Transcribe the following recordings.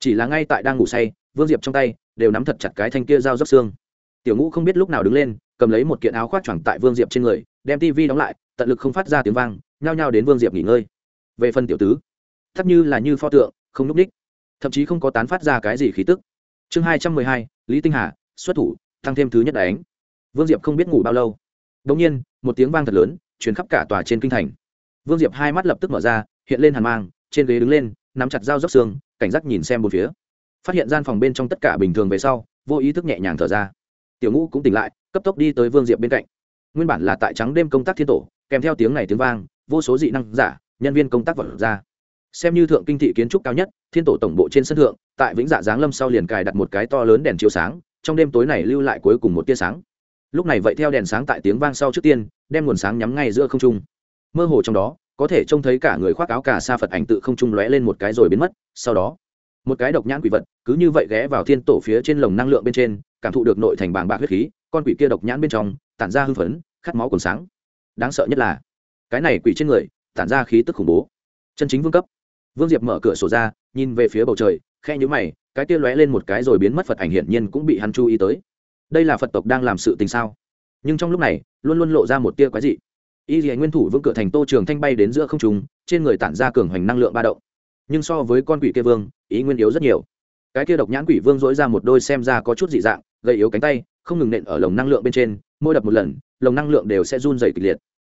chỉ là ngay tại đang ngủ say, vương diệp trong tay đều nắm thật chặt cái thanh kia dao dốc xương. Tiểu ngũ không biết lúc nào đứng lên, cầm lấy một kiện áo khoác choàng tại vương diệp trên người, đem tv đóng lại, tận lực không phát ra tiếng vang, nhao nhao đến vương diệp nghỉ ngơi. Về phần tiểu tứ, thấp như là như pho tượng, không núp ních thậm chí không có tán phát ra cái gì khí tức. Chương hai trăm mười hai, lý tinh hà, xuất thủ, tăng thêm thứ nhất đánh. Vương diệp không biết ngủ bao lâu. Đ ỗ n g nhiên, một tiếng vang thật lớn chuyển khắp cả tòa trên kinh thành. Vương diệp hai mắt lập tức mở ra, hiện lên hàn mang, trên ghế đứng lên, nắm chặt dao dốc xương cảnh giác nhìn xem một phía. Phát hiện gian phòng bên trong tất cả bình thường về sau, vô ý thức nhẹ nhàng thở ra. Tiểu ngũ cũng tỉnh lại, cấp tốc đi tới vương diệp bên cạnh. Nguyên bản là tại trắng đêm công tác thiên tổ, kèm theo tiếng này tiếng vang, vô số dị năng giả, nhân viên công tác vật ra. Xem như thượng kinh thị kiến trúc cao nhất, thiên tổ tổng bộ trên sân thượng, tại vĩnh dạ giáng lâm sau liền cài đặt một cái to lớn đèn chiếu sáng, trong đêm tối này lưu lại cuối cùng một tia sáng. Lúc này vậy theo đèn sáng tại tiếng vang sau trước tiên, đem nguồn sáng nhắm ngay giữa không trung. Mơ hồ trong đó có thể trông thấy cả người khoác áo cà sa phật ảnh tự không trung lóe lên một cái rồi biến mất, sau đó, một cái độc nhãn quỷ vật cứ như vậy ghé vào thiên tổ phía trên lồng năng lượng bên trên, cảm thụ được nội thành bàng bạc huyết khí, con quỷ kia độc nhãn bên trong, tản ra hưng phấn, khát máu còn sáng. Đáng sợ nhất là, cái này quỷ trên người, tản ra khí tức khủng bố. Chân chính vương cấp. Vương diệp mở cửa sổ ra, nhìn về phía bầu trời khe nhũ mày, cái kia lóe lên một cái rồi biến mất phật ảnh hiển nhiên cũng bị hắn chú ý tới. Đây là phật tộc đang làm sự tình sao? Nhưng trong lúc này, luôn luôn lộ ra một tia quái dị y dì nguyên thủ vương cửa thành tô trường thanh bay đến giữa không trùng trên người tản ra cường hoành năng lượng ba động. Nhưng so với con quỷ kia vương, ý nguyên yếu rất nhiều. Cái kia độc nhãn quỷ vương dỗi ra một đôi xem ra có chút dị dạng gây yếu cánh tay, không ngừng nện ở lồng năng lượng bên trên, mỗi đập một lần, lồng năng lượng đều sẽ run dày kịch liệt.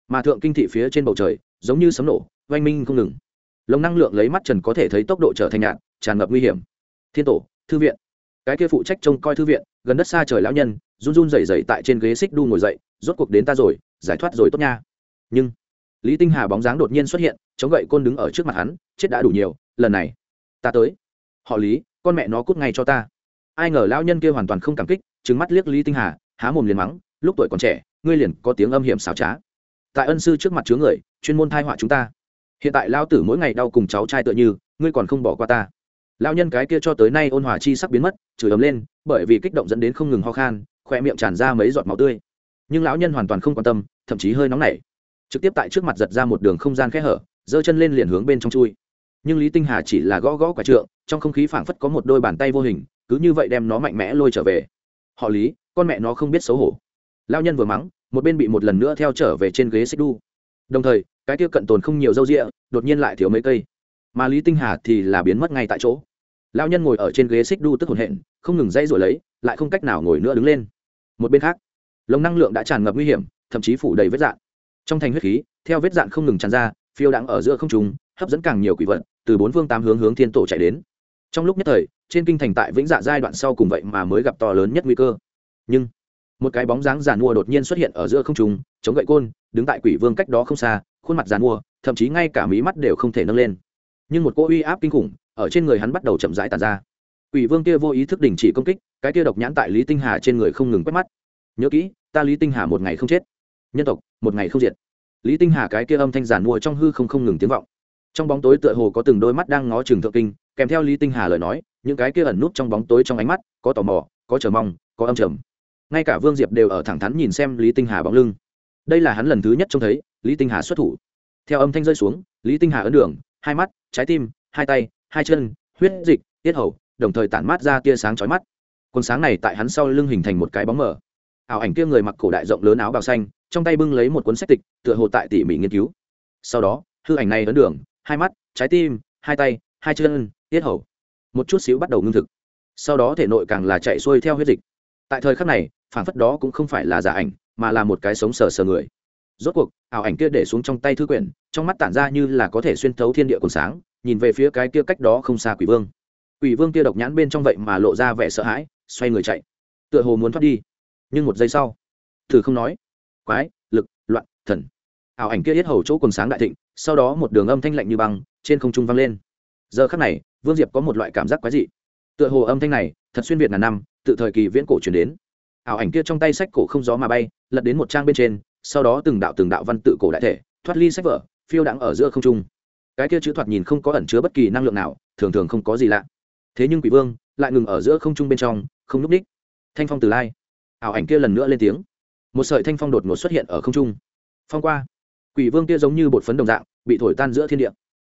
Mà thượng kinh thị phía trên bầu trời, giống như sấm nổ, oanh minh không ngừng. Lồng năng lượng lấy mắt trần có thể thấy tốc độ trở thành nhạt, tràn ngập nguy hiểm. Thiên tổ, thư viện. Cái kia phụ trách trông coi thư viện, gần đất xa trời lão nhân, run run rẩy rẩy tại trên ghế xích đu ngồi dậy, rốt cuộc đến ta rồi, giải thoát rồi tốt nha nhưng lý tinh hà bóng dáng đột nhiên xuất hiện, chống gậy côn đứng ở trước mặt hắn, chết đã đủ nhiều, lần này, ta tới. Họ lý, con mẹ nó cút ngay cho ta. Ai ngờ lão nhân kia hoàn toàn không cảm kích trứng mắt liếc lý tinh hà, há mồm liền mắng, lúc tuổi còn trẻ, ngươi liền có tiếng âm hiểm xảo trá. Tại ân sư trước mặt chứa người, chuyên môn thai họa chúng ta. Hiện tại lao tử mỗi ngày đau cùng cháu trai tựa như, ngươi còn không bỏ qua ta. Lao nhân cái kia cho tới nay ôn hòa chi sắc biến mất, chửi ấm lên, bởi vì kích động dẫn đến không ngừng ho khan khoe miệng tràn ra mấy giọt máu tươi. Nhưng lão nhân hoàn toàn không quan tâm, thậm chí hơi nóng nảy trực tiếp tại trước mặt giật ra một đường không gian khe hở, giơ chân lên liền hướng bên trong chui. Nhưng lý tinh hà chỉ là gõ gõ quả trượng, trong không khí phảng phất có một đôi bàn tay vô hình, cứ như vậy đem nó mạnh mẽ lôi trở về. Họ lý, con mẹ nó không biết xấu hổ. Lao nhân vừa mắng, một bên bị một lần nữa theo trở về trên ghế xích đu. Đồng thời, cái kia cận tồn không nhiều dâu rịa, đột nhiên lại thiếu mấy cây. Mà lý tinh hà thì là biến mất ngay tại chỗ. Lao nhân ngồi ở trên ghế xích đu tức hồn hện không ngừng dây rồi lấy, lại không cách nào ngồi nữa đứng lên. Một bên khác, lồng năng lượng đã tràn ngập nguy hiểm, thậm chí phủ đầy vết dạn trong thành huyết khí, theo vết dạn không ngừng tràn ra, phiêu đãng ở giữa không trùng hấp dẫn càng nhiều quỷ vật, từ bốn phương tám hướng hướng thiên tổ chạy đến. Trong lúc nhất thời, trên kinh thành tại vĩnh dạ giai đoạn sau cùng vậy mà mới gặp to lớn nhất nguy cơ. Nhưng, một cái bóng dáng giàn mua đột nhiên xuất hiện ở giữa không trung, chống gậy côn, đứng tại quỷ vương cách đó không xa, khuôn mặt giàn mua thậm chí ngay cả mí mắt đều không thể nâng lên. Nhưng một cô uy áp kinh khủng, ở trên người hắn bắt đầu chậm rãi tàn ra. Quỷ vương kia vô ý thức đình chỉ công kích, cái kia độc nhãn tại lý tinh hà trên người không ngừng quét mắt. Nhớ kỹ, ta lý tinh hà một ngày không chết nhân tộc, một ngày không diệt. Lý tinh hà cái kia âm thanh giản mua trong hư không không ngừng tiếng vọng. Trong bóng tối tựa hồ có từng đôi mắt đang ngó chừng thượng kinh, kèm theo lý tinh hà lời nói, những cái kia ẩn nút trong bóng tối trong ánh mắt, có tò mò, có chờ mong, có âm trầm. Ngay cả vương diệp đều ở thẳng thắn nhìn xem lý tinh hà bóng lưng. Đây là hắn lần thứ nhất trông thấy lý tinh hà xuất thủ. Theo âm thanh rơi xuống, lý tinh hà ấn đường, hai mắt, trái tim, hai tay, hai chân, huyết dịch, tiết hầu, đồng thời tản mát ra tia sáng chói mắt. Quần sáng này tại hắn sau lưng hình thành một cái bóng mờ. Ảo ảnh kia người mặc cổ đại rộng lớn áo bào xanh trong tay bưng lấy một cuốn sách tịch, tựa hồ tại tỉ mỉ nghiên cứu. Sau đó, hư ảnh này ấn đường, hai mắt, trái tim, hai tay, hai chân, tiết hầu. Một chút xíu bắt đầu ngưng thực. Sau đó thể nội càng là chạy xuôi theo huyết dịch. Tại thời khắc này phản phất đó cũng không phải là giả ảnh, mà là một cái sống sờ sờ người. Rốt cuộc, ảo ảnh kia để xuống trong tay thư quyển, trong mắt tản ra như là có thể xuyên thấu thiên địa còn sáng, nhìn về phía cái kia cách đó không xa quỷ vương. Quỷ vương kia độc nhãn bên trong vậy mà lộ ra vẻ sợ hãi, xoay người chạy. Tựa hồ muốn thoát đi. Nhưng một giây sau, thử không nói quái, lực, loạn, thần. Ảo ảnh kia hết hầu chỗ quần sáng đại thịnh, sau đó một đường âm thanh lạnh như băng trên không trung vang lên. Giờ khắc này, vương diệp có một loại cảm giác quái dị. Tựa hồ âm thanh này, thật xuyên việt ngàn năm, tự thời kỳ viễn cổ truyền đến. Ảo ảnh kia trong tay sách cổ không gió mà bay, lật đến một trang bên trên, sau đó từng đạo từng đạo văn tự cổ đại thể, thoát ly sách vở, phiêu đãng ở giữa không trung. Cái kia chữ thoạt nhìn không có ẩn chứa bất kỳ năng lượng nào, thường thường không có gì lạ. Thế nhưng quỷ vương lại ngừng ở giữa không trung bên trong, không núp ních thanh phong từ lai. Ảo ảnh kia lần nữa lên tiếng một sợi thanh phong đột ngột xuất hiện ở không trung. Phong qua, quỷ vương kia giống như bột phấn đồng dạng, bị thổi tan giữa thiên địa.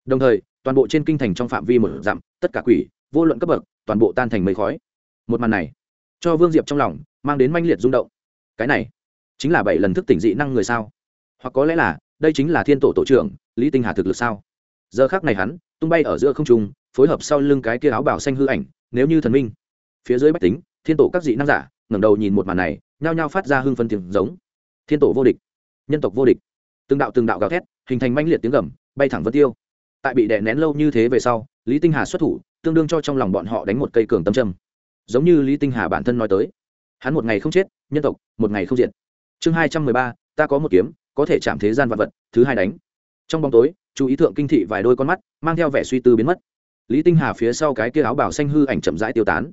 Đồng thời, toàn bộ trên kinh thành trong phạm vi một dặm, tất cả quỷ, vô luận cấp bậc, toàn bộ tan thành mây khói. Một màn này, cho vương diệp trong lòng, mang đến manh liệt rung động. Cái này, chính là bảy lần thức tỉnh dị năng người sao? Hoặc có lẽ là, đây chính là thiên tổ tổ trưởng, lý tinh hà thực lực sao? Giờ khác này hắn, tung bay ở giữa không trung, phối hợp sau lưng cái kia áo bảo xanh hư ảnh, nếu như thần minh. Phía dưới bách tính, thiên tổ các dị năng giả, ngẩng đầu nhìn một màn này nhao nhao phát ra hưng phân tiếng giống. Thiên tổ vô địch, nhân tộc vô địch. Từng đạo từng đạo gào thét, hình thành manh liệt tiếng gầm, bay thẳng vân tiêu. Tại bị đè nén lâu như thế về sau, lý tinh hà xuất thủ, tương đương cho trong lòng bọn họ đánh một cây cường tâm châm. Giống như lý tinh hà bản thân nói tới, hắn một ngày không chết, nhân tộc một ngày không diệt. Chương hai trăm mười ba, ta có một kiếm, có thể chạm thế gian vật vật, thứ hai đánh. Trong bóng tối, chú ý thượng kinh thị vài đôi con mắt, mang theo vẻ suy tư biến mất. Lý tinh hà phía sau cái kia áo bảo xanh hư ảnh chậm rãi tiêu tán.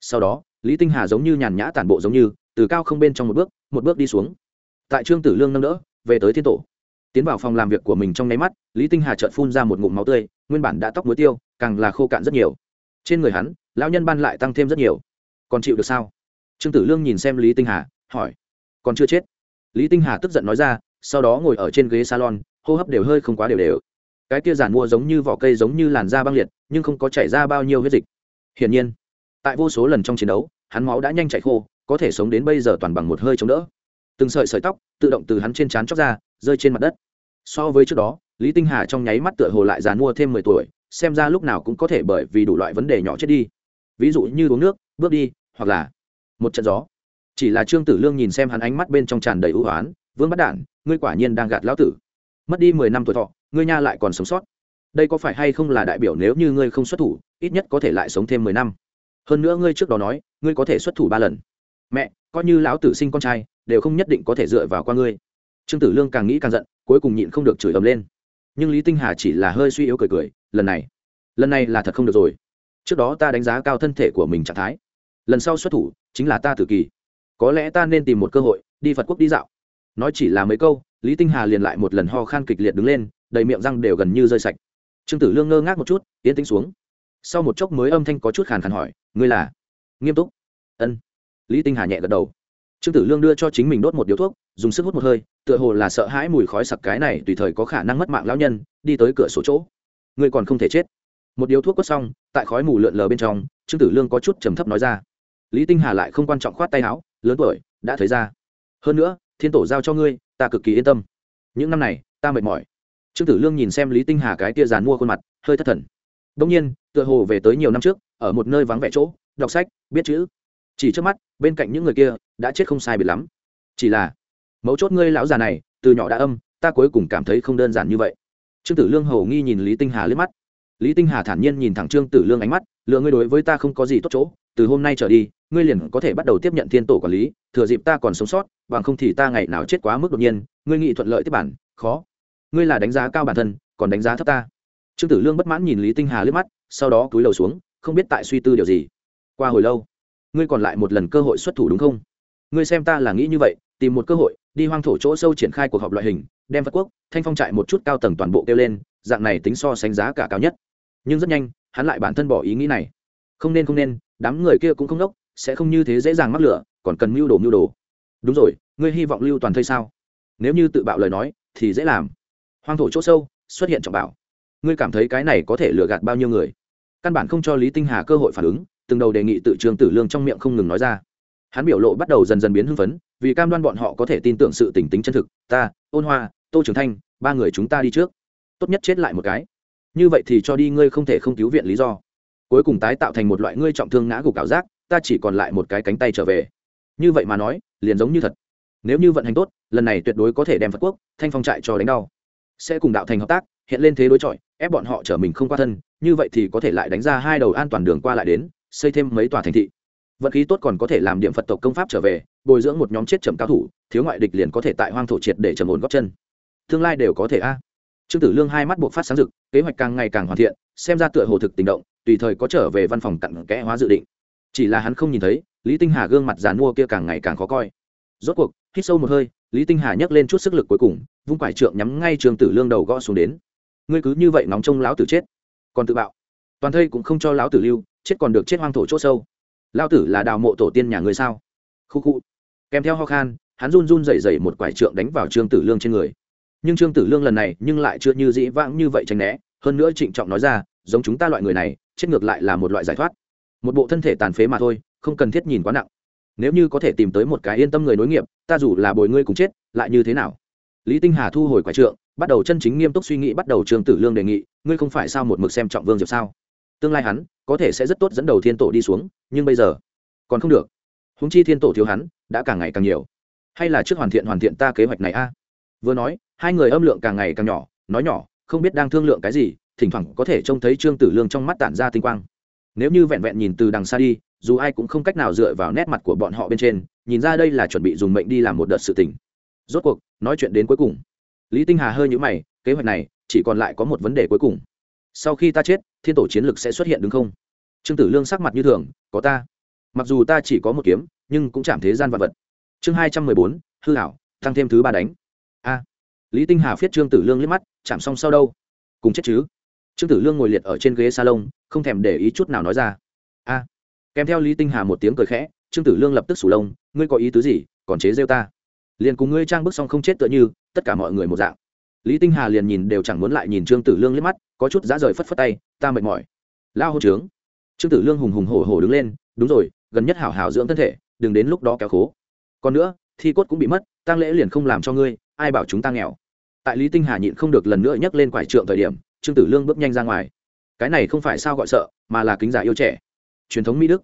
Sau đó, lý tinh hà giống như nhàn nhã tản bộ giống như từ cao không bên trong một bước một bước đi xuống. Tại trương tử lương nâng đỡ, về tới thiên tổ. Tiến vào phòng làm việc của mình trong nháy mắt, lý tinh hà chợt phun ra một ngụm máu tươi, nguyên bản đã tóc muối tiêu, càng là khô cạn rất nhiều. Trên người hắn, lão nhân ban lại tăng thêm rất nhiều. Còn chịu được sao? Trương tử lương nhìn xem lý tinh hà, hỏi. Còn chưa chết. Lý tinh hà tức giận nói ra, sau đó ngồi ở trên ghế salon, hô hấp đều hơi không quá đều đều. Cái kia giản mua giống như vỏ cây giống như làn da băng liệt, nhưng không có chảy ra bao nhiêu huyết dịch. Hiển nhiên, tại vô số lần trong chiến đấu, hắn máu đã nhanh chảy khô có thể sống đến bây giờ toàn bằng một hơi chống đỡ. Từng sợi sợi tóc tự động từ hắn trên trán chóc ra, rơi trên mặt đất. So với trước đó, lý tinh hà trong nháy mắt tựa hồ lại dàn mua thêm mười tuổi, xem ra lúc nào cũng có thể bởi vì đủ loại vấn đề nhỏ chết đi. Ví dụ như uống nước, bước đi, hoặc là một trận gió. Chỉ là trương tử lương nhìn xem hắn ánh mắt bên trong tràn đầy ưu hoán vương bắt đản, ngươi quả nhiên đang gạt lão tử. Mất đi mười năm tuổi thọ, ngươi nha lại còn sống sót. Đây có phải hay không là đại biểu nếu như ngươi không xuất thủ, ít nhất có thể lại sống thêm mười năm. Hơn nữa ngươi trước đó nói, ngươi có thể xuất thủ ba lần mẹ, coi như lão tử sinh con trai, đều không nhất định có thể dựa vào qua ngươi. Trương tử lương càng nghĩ càng giận, cuối cùng nhịn không được chửi ầm lên. Nhưng lý tinh hà chỉ là hơi suy yếu cười cười, lần này lần này là thật không được rồi. Trước đó ta đánh giá cao thân thể của mình trạng thái. Lần sau xuất thủ, chính là ta tự kỳ. Có lẽ ta nên tìm một cơ hội, đi phật quốc đi dạo. Nói chỉ là mấy câu, lý tinh hà liền lại một lần ho khan kịch liệt đứng lên, đầy miệng răng đều gần như rơi sạch. Trương tử lương ngơ ngác một chút tiến tính xuống. Sau một chốc mới âm thanh có chút khàn khàn hỏi, ngươi là? Nghiêm túc. Ân lý tinh hà nhẹ gật đầu. Trương tử lương đưa cho chính mình đốt một điếu thuốc, dùng sức hút một hơi, tựa hồ là sợ hãi mùi khói sặc cái này tùy thời có khả năng mất mạng lão nhân, đi tới cửa sổ chỗ. Ngươi còn không thể chết. Một điếu thuốc quất xong, tại khói mù lượn lờ bên trong, trương tử lương có chút trầm thấp nói ra. Lý tinh hà lại không quan trọng khoát tay áo, lớn tuổi, đã thấy ra. Hơn nữa, thiên tổ giao cho ngươi, ta cực kỳ yên tâm. Những năm này, ta mệt mỏi. Trương tử lương nhìn xem lý tinh hà cái tia dàn mua khuôn mặt, hơi thất thần. Đông nhiên, tựa hồ về tới nhiều năm trước, ở một nơi vắng vẻ chỗ, đọc sách, biết chữ chỉ trước mắt, bên cạnh những người kia, đã chết không sai biệt lắm. Chỉ là, mấu chốt ngươi lão già này, từ nhỏ đã âm, ta cuối cùng cảm thấy không đơn giản như vậy. Trương tử lương hầu nghi nhìn lý tinh hà liếc mắt. Lý tinh hà thản nhiên nhìn thẳng trương tử lương ánh mắt, lựa ngươi đối với ta không có gì tốt chỗ, từ hôm nay trở đi, ngươi liền có thể bắt đầu tiếp nhận thiên tổ quản lý, thừa dịp ta còn sống sót, bằng không thì ta ngày nào chết quá mức đột nhiên, ngươi nghĩ thuận lợi tiếp bản, khó. Ngươi là đánh giá cao bản thân, còn đánh giá thấp ta. Trương tử lương bất mãn nhìn lý tinh hà liếc mắt, sau đó cúi đầu xuống, không biết tại suy tư điều gì. Qua hồi lâu ngươi còn lại một lần cơ hội xuất thủ đúng không? Ngươi xem ta là nghĩ như vậy, tìm một cơ hội, đi hoang thổ chỗ sâu triển khai cuộc họp loại hình, đem phật quốc, thanh phong trại một chút cao tầng toàn bộ kêu lên, dạng này tính so sánh giá cả cao nhất. Nhưng rất nhanh, hắn lại bản thân bỏ ý nghĩ này. Không nên không nên, đám người kia cũng không đốc, sẽ không như thế dễ dàng mắc lửa, còn cần mưu đồ mưu đồ. Đúng rồi, ngươi hy vọng lưu toàn thây sao? Nếu như tự bạo lời nói, thì dễ làm. Hoang thổ chỗ sâu, xuất hiện trọng bảo. Ngươi cảm thấy cái này có thể lừa gạt bao nhiêu người? Căn bản không cho lý tinh hà cơ hội phản ứng từng đầu đề nghị tự trường tử lương trong miệng không ngừng nói ra. Hắn biểu lộ bắt đầu dần dần biến hưng phấn, vì cam đoan bọn họ có thể tin tưởng sự tỉnh tính chân thực, ta, ôn hoa, tô trường thanh, ba người chúng ta đi trước. Tốt nhất chết lại một cái. Như vậy thì cho đi, ngươi không thể không cứu viện lý do. Cuối cùng tái tạo thành một loại ngươi trọng thương ngã gục ảo giác, ta chỉ còn lại một cái cánh tay trở về. Như vậy mà nói, liền giống như thật. Nếu như vận hành tốt, lần này tuyệt đối có thể đem phật quốc, thanh phong trại cho đánh đau. Sẽ cùng đạo thành hợp tác, hiện lên thế đối chọi, ép bọn họ trở mình không qua thân, như vậy thì có thể lại đánh ra hai đầu an toàn đường qua lại đến xây thêm mấy tòa thành thị. Vận khí tốt còn có thể làm điểm phật tộc công pháp trở về, bồi dưỡng một nhóm chết chậm cao thủ, thiếu ngoại địch liền có thể tại hoang thổ triệt để trầm ổn góp chân. Tương lai đều có thể a. Trương tử lương hai mắt buộc phát sáng rực, kế hoạch càng ngày càng hoàn thiện, xem ra tựa hồ thực tình động, tùy thời có trở về văn phòng cặn kẽ hóa dự định. Chỉ là hắn không nhìn thấy, lý tinh hà gương mặt giàn mua kia càng ngày càng khó coi. Rốt cuộc, hít sâu một hơi, lý tinh hà nhấc lên chút sức lực cuối cùng, vung quải trượng nhắm ngay trường tử lương đầu gõ xuống đến. Ngươi cứ như vậy nóng trông lão tử chết. Còn tự bạo. Toàn thây cũng không cho lão tử lưu chết còn được chết hoang thổ c h ỗ sâu. Lao tử là đào mộ tổ tiên nhà ngươi sao? Khu khu. Kèm theo ho khan, hắn run run dày dày một quải trượng đánh vào trương tử lương trên người. Nhưng trương tử lương lần này nhưng lại chưa như dĩ vãng như vậy tránh né, hơn nữa trịnh trọng nói ra, giống chúng ta loại người này, chết ngược lại là một loại giải thoát. Một bộ thân thể tàn phế mà thôi, không cần thiết nhìn quá nặng. Nếu như có thể tìm tới một cái yên tâm người nối nghiệp, ta dù là bồi ngươi cùng chết, lại như thế nào? Lý tinh hà thu hồi quải trượng, bắt đầu chân chính nghiêm túc suy nghĩ, bắt đầu trương tử lương đề nghị, ngươi không phải sao một mực xem trọng vương diệp sao? Tương lai hắn có thể sẽ rất tốt dẫn đầu thiên tổ đi xuống, nhưng bây giờ còn không được. Húng chi thiên tổ thiếu hắn đã càng ngày càng nhiều. Hay là trước hoàn thiện hoàn thiện ta kế hoạch này a? Vừa nói, hai người âm lượng càng ngày càng nhỏ, nói nhỏ, không biết đang thương lượng cái gì, thỉnh thoảng có thể trông thấy trương tử lương trong mắt tản ra tinh quang. Nếu như vẹn vẹn nhìn từ đằng xa đi, dù ai cũng không cách nào dựa vào nét mặt của bọn họ bên trên, nhìn ra đây là chuẩn bị dùng mệnh đi làm một đợt sự tình. Rốt cuộc, nói chuyện đến cuối cùng. Lý tinh hà hơi nhũ mày, kế hoạch này chỉ còn lại có một vấn đề cuối cùng sau khi ta chết, thiên tổ chiến lực sẽ xuất hiện đúng không? Trương tử lương sắc mặt như thường, có ta. Mặc dù ta chỉ có một kiếm, nhưng cũng chạm thế gian vật vật. Chương hai trăm mười bốn, hư hảo tăng thêm thứ ba đánh. A. Lý tinh hà phiết trương tử lương liếc mắt, chạm xong sau đâu? Cùng chết chứ? Trương tử lương ngồi liệt ở trên ghế salon, không thèm để ý chút nào nói ra. A. Kèm theo lý tinh hà một tiếng cười khẽ, trương tử lương lập tức sủ lông, ngươi có ý tứ gì, còn chế rêu ta. Liền cùng ngươi trang bức xong không chết tựa như, tất cả mọi người một dạng lý tinh hà liền nhìn đều chẳng muốn lại nhìn trương tử lương liếc mắt, có chút giá rời phất phất tay, ta mệt mỏi. Lao hô trướng. Trương tử lương hùng hùng hổ hổ đứng lên, đúng rồi, gần nhất hảo hảo dưỡng thân thể, đừng đến lúc đó kéo khố. Còn nữa, thi cốt cũng bị mất tăng lễ liền không làm cho ngươi, ai bảo chúng ta nghèo? Tại lý tinh hà nhịn không được lần nữa nhắc lên quải trượng thời điểm, trương tử lương bước nhanh ra ngoài. Cái này không phải sao gọi sợ, mà là kính giả yêu trẻ. Truyền thống mỹ đức.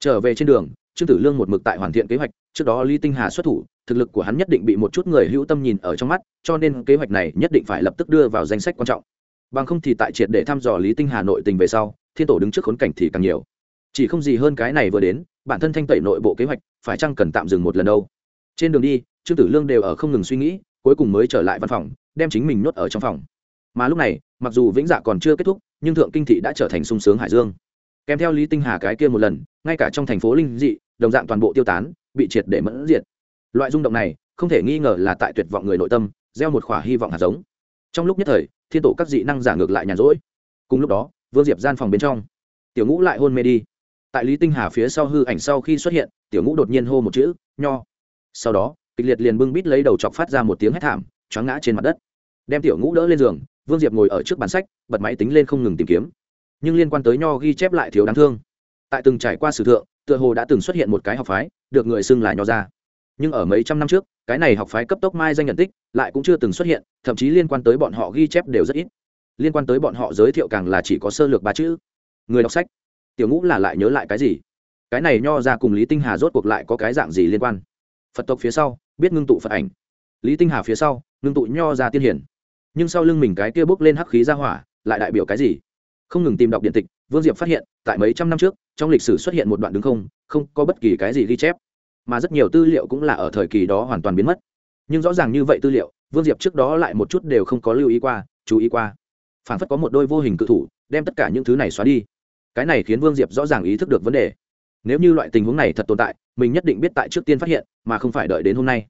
Trở về trên đường, trương tử lương một mực tại hoàn thiện kế hoạch, trước đó lý tinh hà xuất thủ thực lực của hắn nhất định bị một chút người hữu tâm nhìn ở trong mắt, cho nên kế hoạch này nhất định phải lập tức đưa vào danh sách quan trọng. Bằng không thì tại triệt để thăm dò lý tinh hà nội tình về sau, thiên tổ đứng trước khốn cảnh thì càng nhiều. Chỉ không gì hơn cái này vừa đến, bản thân thanh tẩy nội bộ kế hoạch, phải chăng cần tạm dừng một lần đâu? Trên đường đi, trương tử lương đều ở không ngừng suy nghĩ, cuối cùng mới trở lại văn phòng, đem chính mình nhốt ở trong phòng. Mà lúc này, mặc dù vĩnh dạ còn chưa kết thúc, nhưng thượng kinh thị đã trở thành sung sướng hải dương. Kèm theo lý tinh hà cái kia một lần, ngay cả trong thành phố linh dị, đồng dạng toàn bộ tiêu tán, bị triệt để mẫn diệt loại rung động này không thể nghi ngờ là tại tuyệt vọng người nội tâm, gieo một khỏa hy vọng hạt giống. Trong lúc nhất thời, thiên tổ các dị năng giả ngược lại nhàn rỗi. Cùng lúc đó, vương diệp gian phòng bên trong, tiểu ngũ lại hôn mê đi. Tại lý tinh hà phía sau hư ảnh sau khi xuất hiện, tiểu ngũ đột nhiên hô một chữ, nho. Sau đó, kịch liệt liền bưng bít lấy đầu chọc phát ra một tiếng hét thảm, choáng ngã trên mặt đất. Đem tiểu ngũ đỡ lên giường, vương diệp ngồi ở trước bàn sách, bật máy tính lên không ngừng tìm kiếm. Nhưng liên quan tới nho ghi chép lại thiếu đáng thương. Tại từng trải qua sử thượng, tựa hồ đã từng xuất hiện một cái học phái, được người xưng là nho ra nhưng ở mấy trăm năm trước, cái này học phái cấp tốc mai danh nhận tích lại cũng chưa từng xuất hiện, thậm chí liên quan tới bọn họ ghi chép đều rất ít. Liên quan tới bọn họ giới thiệu càng là chỉ có sơ lược ba chữ, người đọc sách. Tiểu ngũ là lại nhớ lại cái gì? Cái này nho ra cùng lý tinh hà rốt cuộc lại có cái dạng gì liên quan? Phật tộc phía sau, biết ngưng tụ phật ảnh. Lý tinh hà phía sau, ngưng tụ nho ra tiên hiển. Nhưng sau lưng mình cái kia bốc lên hắc khí ra hỏa, lại đại biểu cái gì? Không ngừng tìm đọc điện tịch, vương diệp phát hiện, tại mấy trăm năm trước, trong lịch sử xuất hiện một đoạn đứng không không có bất kỳ cái gì ghi chép mà rất nhiều tư liệu cũng là ở thời kỳ đó hoàn toàn biến mất. Nhưng rõ ràng như vậy tư liệu, vương diệp trước đó lại một chút đều không có lưu ý qua, chú ý qua. Phản phất có một đôi vô hình cự thủ, đem tất cả những thứ này xóa đi. Cái này khiến vương diệp rõ ràng ý thức được vấn đề. Nếu như loại tình huống này thật tồn tại, mình nhất định biết tại trước tiên phát hiện, mà không phải đợi đến hôm nay.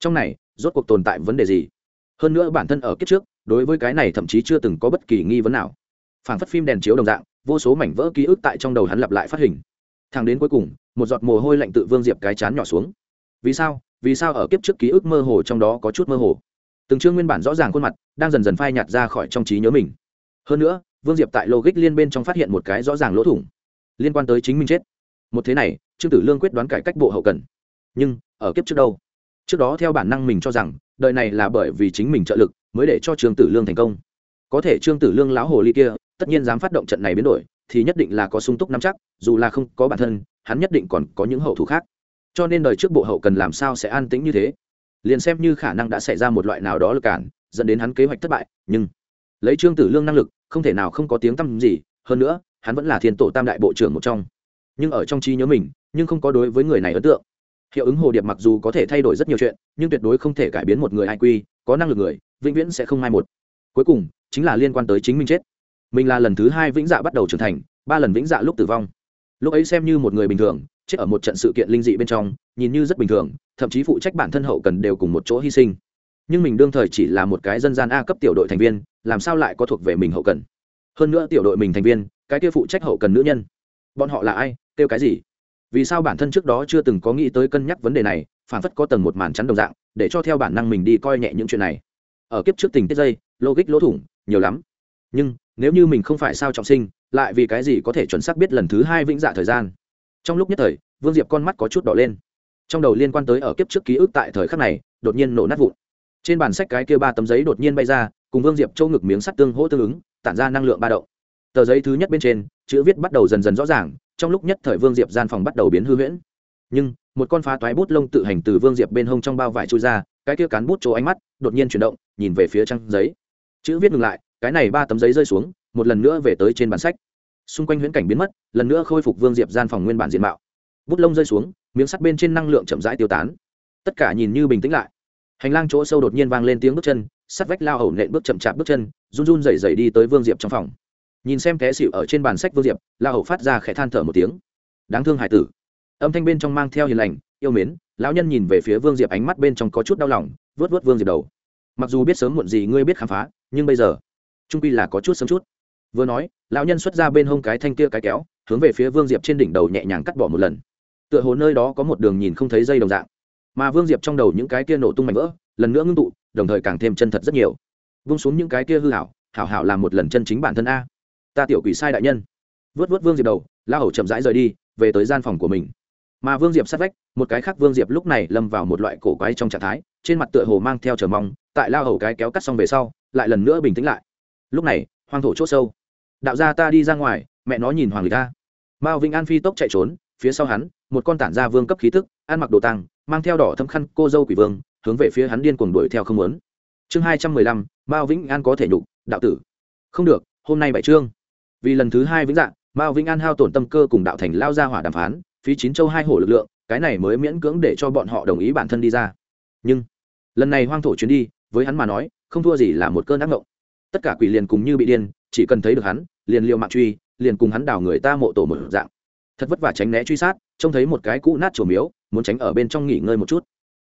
Trong này, rốt cuộc tồn tại vấn đề gì? Hơn nữa bản thân ở kiếp trước, đối với cái này thậm chí chưa từng có bất kỳ nghi vấn nào. Phản phất phim đèn chiếu đồng dạng, vô số mảnh vỡ ký ức tại trong đầu hắn lặp lại phát hình thằng đến cuối cùng, một giọt mồ hôi lạnh tự vương diệp cái chán nhỏ xuống. Vì sao? Vì sao ở kiếp trước ký ức mơ hồ trong đó có chút mơ hồ? Từng chương nguyên bản rõ ràng khuôn mặt đang dần dần phai nhạt ra khỏi trong trí nhớ mình. Hơn nữa, vương diệp tại logic liên bên trong phát hiện một cái rõ ràng lỗ thủng liên quan tới chính mình chết. Một thế này, trương tử lương quyết đoán cải cách bộ hậu cần. Nhưng, ở kiếp trước đâu? Trước đó theo bản năng mình cho rằng, đời này là bởi vì chính mình trợ lực mới để cho trương tử lương thành công. Có thể trương tử lương lão hồ ly kia, tất nhiên dám phát động trận này biến đổi thì nhất định là có sung túc nắm chắc, dù là không có bản thân, hắn nhất định còn có những hậu thủ khác. Cho nên đời trước bộ hậu cần làm sao sẽ an tĩnh như thế? Liền xem như khả năng đã xảy ra một loại nào đó lực cản, dẫn đến hắn kế hoạch thất bại, nhưng lấy trương tử lương năng lực, không thể nào không có tiếng tăm gì, hơn nữa, hắn vẫn là thiên tổ tam đại bộ trưởng một trong. Nhưng ở trong trí nhớ mình, nhưng không có đối với người này ấn tượng. Hiệu ứng hồ điệp mặc dù có thể thay đổi rất nhiều chuyện, nhưng tuyệt đối không thể cải biến một người ai quy có năng lực người, vĩnh viễn sẽ không mai một. Cuối cùng, chính là liên quan tới chính mình chết mình là lần thứ hai vĩnh dạ bắt đầu trưởng thành, ba lần vĩnh dạ lúc tử vong. Lúc ấy xem như một người bình thường, chết ở một trận sự kiện linh dị bên trong, nhìn như rất bình thường, thậm chí phụ trách bản thân hậu cần đều cùng một chỗ hy sinh. Nhưng mình đương thời chỉ là một cái dân gian a cấp tiểu đội thành viên, làm sao lại có thuộc về mình hậu cần? Hơn nữa tiểu đội mình thành viên, cái kia phụ trách hậu cần nữ nhân. Bọn họ là ai, kêu cái gì? Vì sao bản thân trước đó chưa từng có nghĩ tới cân nhắc vấn đề này, phản phất có tầng một màn chắn đồng dạng, để cho theo bản năng mình đi coi nhẹ những chuyện này. Ở kiếp trước tình tiết dây, logic lỗ thủng, nhiều lắm. Nhưng nếu như mình không phải sao trọng sinh, lại vì cái gì có thể chuẩn xác biết lần thứ hai vĩnh dạ thời gian? Trong lúc nhất thời, vương diệp con mắt có chút đỏ lên. Trong đầu liên quan tới ở kiếp trước ký ức tại thời khắc này, đột nhiên nổ nát vụn. Trên bàn sách cái kia ba tấm giấy đột nhiên bay ra, cùng vương diệp châu ngực miếng sắt tương hỗ tương ứng, tản ra năng lượng ba đậu tờ giấy thứ nhất bên trên, chữ viết bắt đầu dần dần rõ ràng, trong lúc nhất thời vương diệp gian phòng bắt đầu biến hư huyễn. Nhưng, một con phá toái bút lông tự hành từ vương diệp bên hông trong bao vải trôi ra, cái kia cán bút chỗ ánh mắt đột nhiên chuyển động, nhìn về phía trang giấy. Chữ viết ngừng lại cái này ba tấm giấy rơi xuống, một lần nữa về tới trên bản sách. Xung quanh huyễn cảnh biến mất, lần nữa khôi phục vương diệp gian phòng nguyên bản diện mạo. Bút lông rơi xuống, miếng sắt bên trên năng lượng chậm rãi tiêu tán. Tất cả nhìn như bình tĩnh lại. Hành lang chỗ sâu đột nhiên vang lên tiếng bước chân, sắt vách lao hầu nện bước chậm chạp bước chân, run run rẩy rẩy đi tới vương diệp trong phòng. Nhìn xem té xịu ở trên bàn sách vương diệp, lao hầu phát ra khẽ than thở một tiếng. Đáng thương hải tử. Âm thanh bên trong mang theo hiền lành, yêu mến, lão nhân nhìn về phía vương diệp ánh mắt bên trong có chút đau lòng vớt vớt vương diệp đầu. Mặc dù biết sớm muộn gì ngươi biết khám phá, nhưng bây giờ trung quy là có chút sớm chút. Vừa nói, lão nhân xuất ra bên hông cái thanh kia cái kéo, hướng về phía vương diệp trên đỉnh đầu nhẹ nhàng cắt bỏ một lần. Tựa hồ nơi đó có một đường nhìn không thấy dây đồng dạng. Mà vương diệp trong đầu những cái kia nổ tung mạnh vỡ, lần nữa ngưng tụ, đồng thời càng thêm chân thật rất nhiều. Vung xuống những cái kia hư hảo hảo hảo làm một lần chân chính bản thân a. Ta tiểu quỷ sai đại nhân. Vớt vớt vương diệp đầu la hầu chậm rãi rời đi, về tới gian phòng của mình. Mà vương diệp sát vách, một cái khác vương diệp lúc này lâm vào một loại cổ quái trong trạng thái, trên mặt tựa hồ mang theo chờ mong, tại la hầu cái kéo cắt xong về sau, lại lần nữa bình tĩnh lại lúc này hoàng thổ chốt sâu. Đạo gia ta đi ra ngoài, mẹ nó nhìn hoàng người ta mao vĩnh an phi tốc chạy trốn, phía sau hắn, một con tản gia vương cấp khí tức, ăn mặc đồ tăng mang theo đỏ thâm khăn cô dâu quỷ vương, hướng về phía hắn điên cuồng đuổi theo không muốn. Chương hai trăm mười lăm, mao vĩnh an có thể nhục, đạo tử. Không được, hôm nay bảy chương. Vì lần thứ hai vĩnh dạng, mao vĩnh an hao tổn tâm cơ cùng đạo thành lao ra hỏa đàm phán, phí chín châu hai hổ lực lượng, cái này mới miễn cưỡng để cho bọn họ đồng ý bản thân đi ra. Nhưng, lần này hoang thổ chuyến đi, với hắn mà nói, không thua gì là một cơn ác mộng tất cả quỷ liền cùng như bị điên, chỉ cần thấy được hắn, liền liều mạng truy, liền cùng hắn đào người ta mộ tổ một dạng. Thật vất vả tránh né truy sát, trông thấy một cái cũ nát trổ miếu, muốn tránh ở bên trong nghỉ ngơi một chút.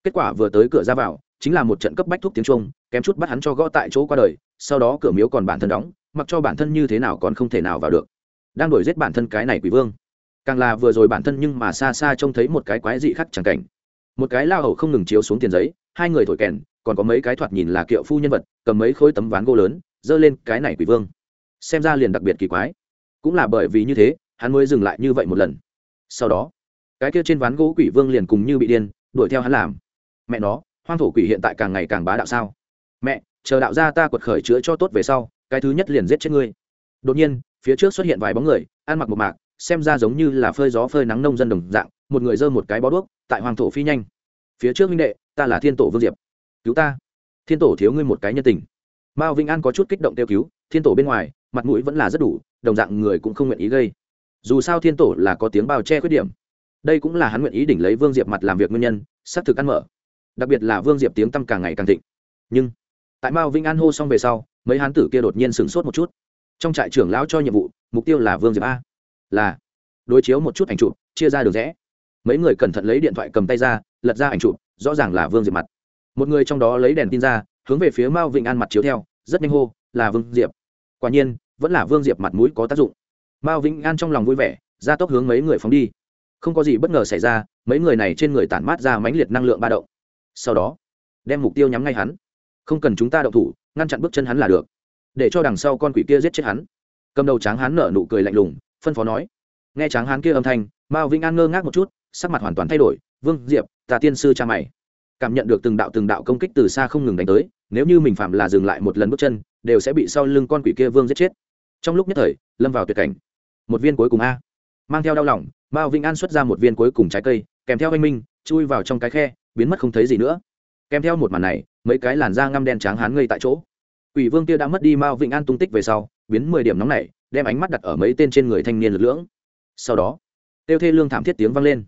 Kết quả vừa tới cửa ra vào, chính là một trận cấp bách thuốc tiếng trung kém chút bắt hắn cho gõ tại chỗ qua đời, sau đó cửa miếu còn bản thân đóng, mặc cho bản thân như thế nào còn không thể nào vào được. Đang đổi giết bản thân cái này quỷ vương. Càng là vừa rồi bản thân nhưng mà xa xa trông thấy một cái quái dị khắc chẳng cảnh. Một cái lao hầu không ngừng chiếu xuống tiền giấy, hai người thổi kèn, còn có mấy cái thoạt nhìn là kiệu phu nhân vật, cầm mấy khối tấm ván gỗ lớn giơ lên cái này quỷ vương. Xem ra liền đặc biệt kỳ quái. Cũng là bởi vì như thế, hắn mới dừng lại như vậy một lần. Sau đó, cái kia trên ván gỗ quỷ vương liền cùng như bị điên, đuổi theo hắn làm. Mẹ nó, hoang thổ quỷ hiện tại càng ngày càng bá đạo sao? Mẹ, chờ đạo gia ta quật khởi chữa cho tốt về sau, cái thứ nhất liền giết chết ngươi. Đột nhiên, phía trước xuất hiện vài bóng người, ăn mặc một mạc, xem ra giống như là phơi gió phơi nắng nông dân đồng dạng, một người giơ một cái bó đuốc, tại hoàng thổ phi nhanh. Phía trước minh đệ, ta là thiên tổ vương diệp. Cứu ta. Thiên tổ thiếu ngươi một cái nhân tình mao vĩnh an có chút kích động kêu cứu, thiên tổ bên ngoài, mặt mũi vẫn là rất đủ, đồng dạng người cũng không nguyện ý gây. Dù sao thiên tổ là có tiếng bao che khuyết điểm. Đây cũng là hắn nguyện ý đỉnh lấy vương diệp mặt làm việc nguyên nhân xác thực ăn mở. Đặc biệt là vương diệp tiếng tăm càng ngày càng thịnh. Nhưng, tại mao vĩnh an hô xong về sau, mấy hán tử kia đột nhiên sửng sốt một chút. Trong trại trưởng lão cho nhiệm vụ, mục tiêu là vương diệp a. Là, đối chiếu một chút ảnh chụp, chia ra được rẽ. Mấy người cẩn thận lấy điện thoại cầm tay ra, lật ra ảnh chụp, rõ ràng là vương diệp mặt. Một người trong đó lấy đèn tin ra hướng về phía mao Vịnh an mặt chiếu theo, rất nhanh hô, là vương diệp. Quả nhiên, vẫn là vương diệp mặt mũi có tác dụng. Mao vĩnh an trong lòng vui vẻ, ra tốc hướng mấy người phóng đi. Không có gì bất ngờ xảy ra, mấy người này trên người tản mát ra mãnh liệt năng lượng ba động. Sau đó, đem mục tiêu nhắm ngay hắn. Không cần chúng ta đậu thủ, ngăn chặn bước chân hắn là được. Để cho đằng sau con quỷ kia giết chết hắn. Cầm đầu tráng hắn nở nụ cười lạnh lùng, phân phó nói. Nghe tráng hắn kia âm thanh, mao vĩnh an ngơ ngác một chút, sắc mặt hoàn toàn thay đổi. Vương diệp, ta tiên sư cha mày cảm nhận được từng đạo từng đạo công kích từ xa không ngừng đánh tới, nếu như mình phạm là dừng lại một lần bước chân, đều sẽ bị sau lưng con quỷ kia vương giết chết. Trong lúc nhất thời, lâm vào tuyệt cảnh. Một viên cuối cùng a. Mang theo đau lòng, mao vĩnh an xuất ra một viên cuối cùng trái cây, kèm theo anh minh, chui vào trong cái khe, biến mất không thấy gì nữa. Kèm theo một màn này, mấy cái làn da ngăm đen tráng hán ngây tại chỗ. Quỷ vương kia đã mất đi mao vĩnh an tung tích về sau, biến mười điểm nóng này đem ánh mắt đặt ở mấy tên trên người thanh niên lực lưỡng. Sau đó, tiêu thê lương thảm thiết tiếng vang lên.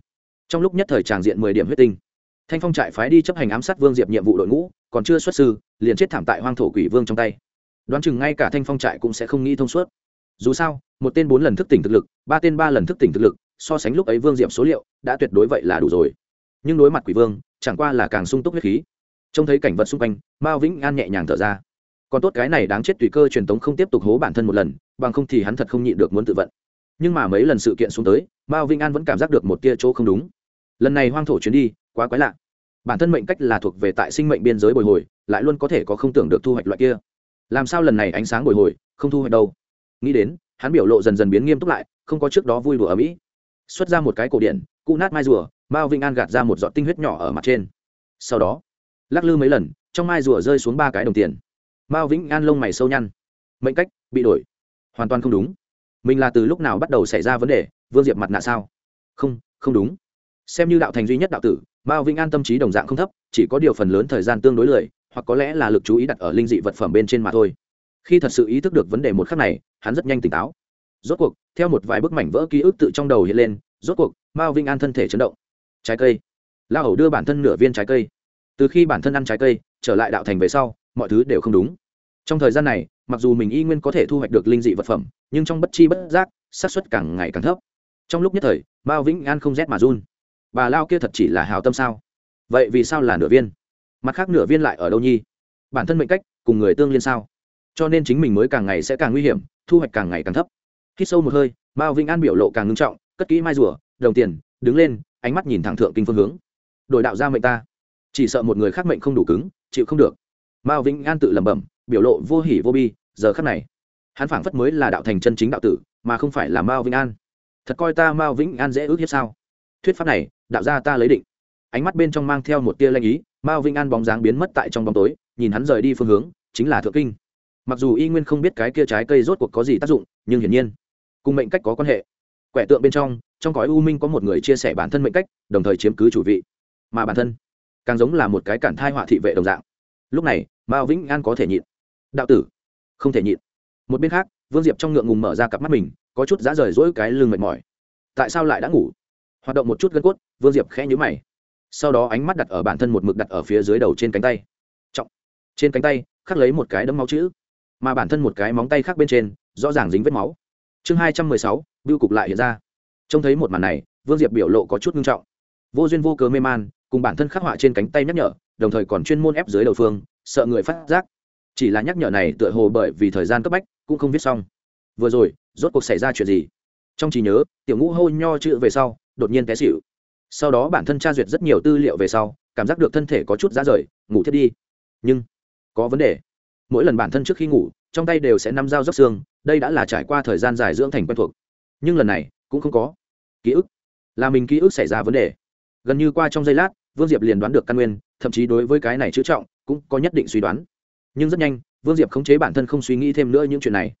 Trong lúc nhất thời tràng diện mười điểm huyết tinh thanh phong trại phái đi chấp hành ám sát vương diệp nhiệm vụ đội ngũ, còn chưa xuất sư, liền chết thảm tại hoang thổ quỷ vương trong tay. Đoán chừng ngay cả thanh phong trại cũng sẽ không nghĩ thông suốt. Dù sao, một tên bốn lần thức tỉnh thực lực, ba tên ba lần thức tỉnh thực lực, so sánh lúc ấy vương diệp số liệu, đã tuyệt đối vậy là đủ rồi. Nhưng đối mặt quỷ vương, chẳng qua là càng sung túc huyết khí. Trông thấy cảnh vật xung quanh, mao vĩnh an nhẹ nhàng thở ra. Còn tốt cái này đáng chết tùy cơ truyền tống không tiếp tục hố bản thân một lần, bằng không thì hắn thật không nhịn được muốn tự vận. Nhưng mà mấy lần sự kiện xuống tới, mao vĩnh an vẫn cảm giác được một tia chỗ không đúng. Lần này hoang thổ chuyến đi quá quái lạ. Bản thân mệnh cách là thuộc về tại sinh mệnh biên giới bồi hồi, lại luôn có thể có không tưởng được thu hoạch loại kia. Làm sao lần này ánh sáng bồi hồi, không thu hoạch đâu? Nghĩ đến, hắn biểu lộ dần dần biến nghiêm túc lại, không có trước đó vui đùa ở mỹ. Xuất ra một cái cổ điển, cụ nát mai rùa, mao vinh an gạt ra một giọt tinh huyết nhỏ ở mặt trên. Sau đó, lắc lư mấy lần, trong mai rùa rơi xuống ba cái đồng tiền. Mao vĩnh an lông mày sâu nhăn. Mệnh cách, bị đổi. Hoàn toàn không đúng. Mình là từ lúc nào bắt đầu xảy ra vấn đề, vương diệp mặt nạ sao? Không không đúng xem như đạo thành duy nhất đạo tử, mao vĩnh an tâm trí đồng dạng không thấp, chỉ có điều phần lớn thời gian tương đối lười, hoặc có lẽ là lực chú ý đặt ở linh dị vật phẩm bên trên mà thôi. Khi thật sự ý thức được vấn đề một khắc này, hắn rất nhanh tỉnh táo. Rốt cuộc, theo một vài bức mảnh vỡ ký ức tự trong đầu hiện lên, rốt cuộc, mao vĩnh an thân thể chấn động. Trái cây. La hầu đưa bản thân nửa viên trái cây. Từ khi bản thân ăn trái cây, trở lại đạo thành về sau, mọi thứ đều không đúng. Trong thời gian này, mặc dù mình y nguyên có thể thu hoạch được linh dị vật phẩm, nhưng trong bất chi bất giác, xác suất càng ngày càng thấp. Trong lúc nhất thời, mao vĩnh an không rét mà run bà lao kia thật chỉ là hào tâm sao? Vậy vì sao là nửa viên? Mặt khác nửa viên lại ở đâu nhi? Bản thân mệnh cách, cùng người tương liên sao? Cho nên chính mình mới càng ngày sẽ càng nguy hiểm, thu hoạch càng ngày càng thấp. Khi sâu một hơi, mao vĩnh an biểu lộ càng ngưng trọng, cất kỹ mai rùa, đồng tiền, đứng lên, ánh mắt nhìn thẳng thượng kinh phương hướng. Đổi đạo ra mệnh ta. Chỉ sợ một người khác mệnh không đủ cứng, chịu không được. Mao vĩnh an tự lẩm bẩm, biểu lộ vô hỉ vô bi, giờ khắc này, hắn phảng phất mới là đạo thành chân chính đạo tử, mà không phải là mao vĩnh an. Thật coi ta mao vĩnh an dễ ước hiếp sao? Thuyết pháp này đạo gia ta lấy định. Ánh mắt bên trong mang theo một tia lanh ý, mao Vinh an bóng dáng biến mất tại trong bóng tối, nhìn hắn rời đi phương hướng, chính là thượng kinh. Mặc dù y nguyên không biết cái kia trái cây rốt cuộc có gì tác dụng, nhưng hiển nhiên, cùng mệnh cách có quan hệ. Quẻ tượng bên trong trong cõi u minh có một người chia sẻ bản thân mệnh cách, đồng thời chiếm cứ chủ vị. Mà bản thân, càng giống là một cái cản thai họa thị vệ đồng dạng. Lúc này, mao vĩnh an có thể nhịn. Đạo tử, không thể nhịn. Một bên khác, vương diệp trong ngượng ngùng mở ra cặp mắt mình, có chút giá rời rỗi cái lưng mệt mỏi. Tại sao lại đã ngủ? Hoạt động một chút gân cốt, vương diệp khẽ nhũ mày. Sau đó ánh mắt đặt ở bản thân một mực đặt ở phía dưới đầu trên cánh tay. Trọng. Trên cánh tay, khắc lấy một cái đấm máu chữ. Mà bản thân một cái móng tay khác bên trên, rõ ràng dính vết máu. Chương hai trăm mười sáu, biêu cục lại hiện ra. Trông thấy một màn này, vương diệp biểu lộ có chút nghiêm trọng. Vô duyên vô cớ mê man, cùng bản thân khắc họa trên cánh tay nhắc nhở, đồng thời còn chuyên môn ép dưới đầu phương, sợ người phát giác. Chỉ là nhắc nhở này tựa hồ bởi vì thời gian cấp bách, cũng không viết xong. Vừa rồi, rốt cuộc xảy ra chuyện gì? Trong trí nhớ, tiểu ngũ hô nho chữ về sau đột nhiên té xịu sau đó bản thân tra duyệt rất nhiều tư liệu về sau, cảm giác được thân thể có chút ra rời, ngủ thiết đi. Nhưng, có vấn đề. Mỗi lần bản thân trước khi ngủ, trong tay đều sẽ nắm dao dốc xương, đây đã là trải qua thời gian dài dưỡng thành quen thuộc. Nhưng lần này, cũng không có. Ký ức. Là mình ký ức xảy ra vấn đề. Gần như qua trong giây lát, vương diệp liền đoán được căn nguyên, thậm chí đối với cái này chữ trọng, cũng có nhất định suy đoán. Nhưng rất nhanh, vương diệp khống chế bản thân không suy nghĩ thêm nữa những chuyện này.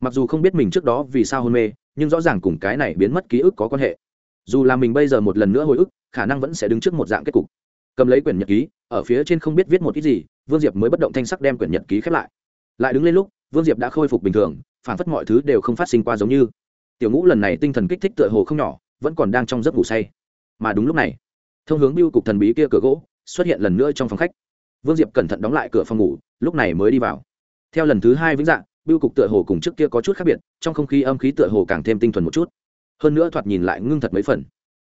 Mặc dù không biết mình trước đó vì sao hôn mê, nhưng rõ ràng cùng cái này biến mất ký ức có quan hệ dù là mình bây giờ một lần nữa hồi ức, khả năng vẫn sẽ đứng trước một dạng kết cục. Cầm lấy quyển nhật ký, ở phía trên không biết viết một ít gì, vương diệp mới bất động thanh sắc đem quyển nhật ký khép lại. Lại đứng lên lúc, vương diệp đã khôi phục bình thường, phản phất mọi thứ đều không phát sinh qua giống như. Tiểu ngũ lần này tinh thần kích thích tựa hồ không nhỏ, vẫn còn đang trong giấc ngủ say. Mà đúng lúc này, thông hướng biêu cục thần bí kia cửa gỗ, xuất hiện lần nữa trong phòng khách. Vương diệp cẩn thận đóng lại cửa phòng ngủ, lúc này mới đi vào. Theo lần thứ hai vĩnh dạng, biêu cục tựa hồ cùng trước kia có chút khác biệt, trong không khí âm khí tựa hồ càng thêm tinh thuần một chút hơn nữa thoạt nhìn lại ngưng thật mấy phần.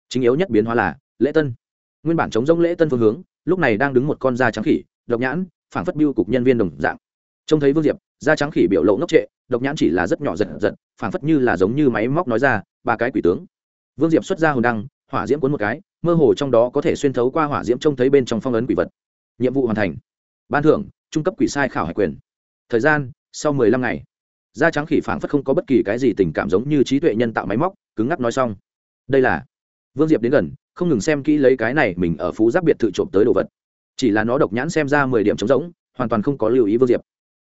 Chính yếu nhất biến hóa là, lễ tân. Nguyên bản chống rông lễ tân phương hướng, lúc này đang đứng một con da trắng khỉ, độc nhãn, phảng phất biêu cục nhân viên đồng dạng. Trông thấy vương diệp, da trắng khỉ biểu lộ ngốc trệ, độc nhãn chỉ là rất nhỏ giật giật, phảng phất như là giống như máy móc nói ra, ba cái quỷ tướng. Vương diệp xuất ra hồn đăng, hỏa diễm cuốn một cái, mơ hồ trong đó có thể xuyên thấu qua hỏa diễm trông thấy bên trong phong ấn quỷ vật. Nhiệm vụ hoàn thành. Ban thưởng, trung cấp quỷ sai khảo hải quyền. Thời gian, sau mười lăm ngày. Da trắng khỉ phảng phất không có bất kỳ cái gì tình cảm giống như trí tuệ nhân tạo máy móc cứng ngắc nói xong. Đây là vương diệp đến gần, không ngừng xem kỹ lấy cái này mình ở phú giáp biệt thự trộm tới đồ vật. Chỉ là nó độc nhãn xem ra mười điểm trống rỗng, hoàn toàn không có lưu ý vương diệp.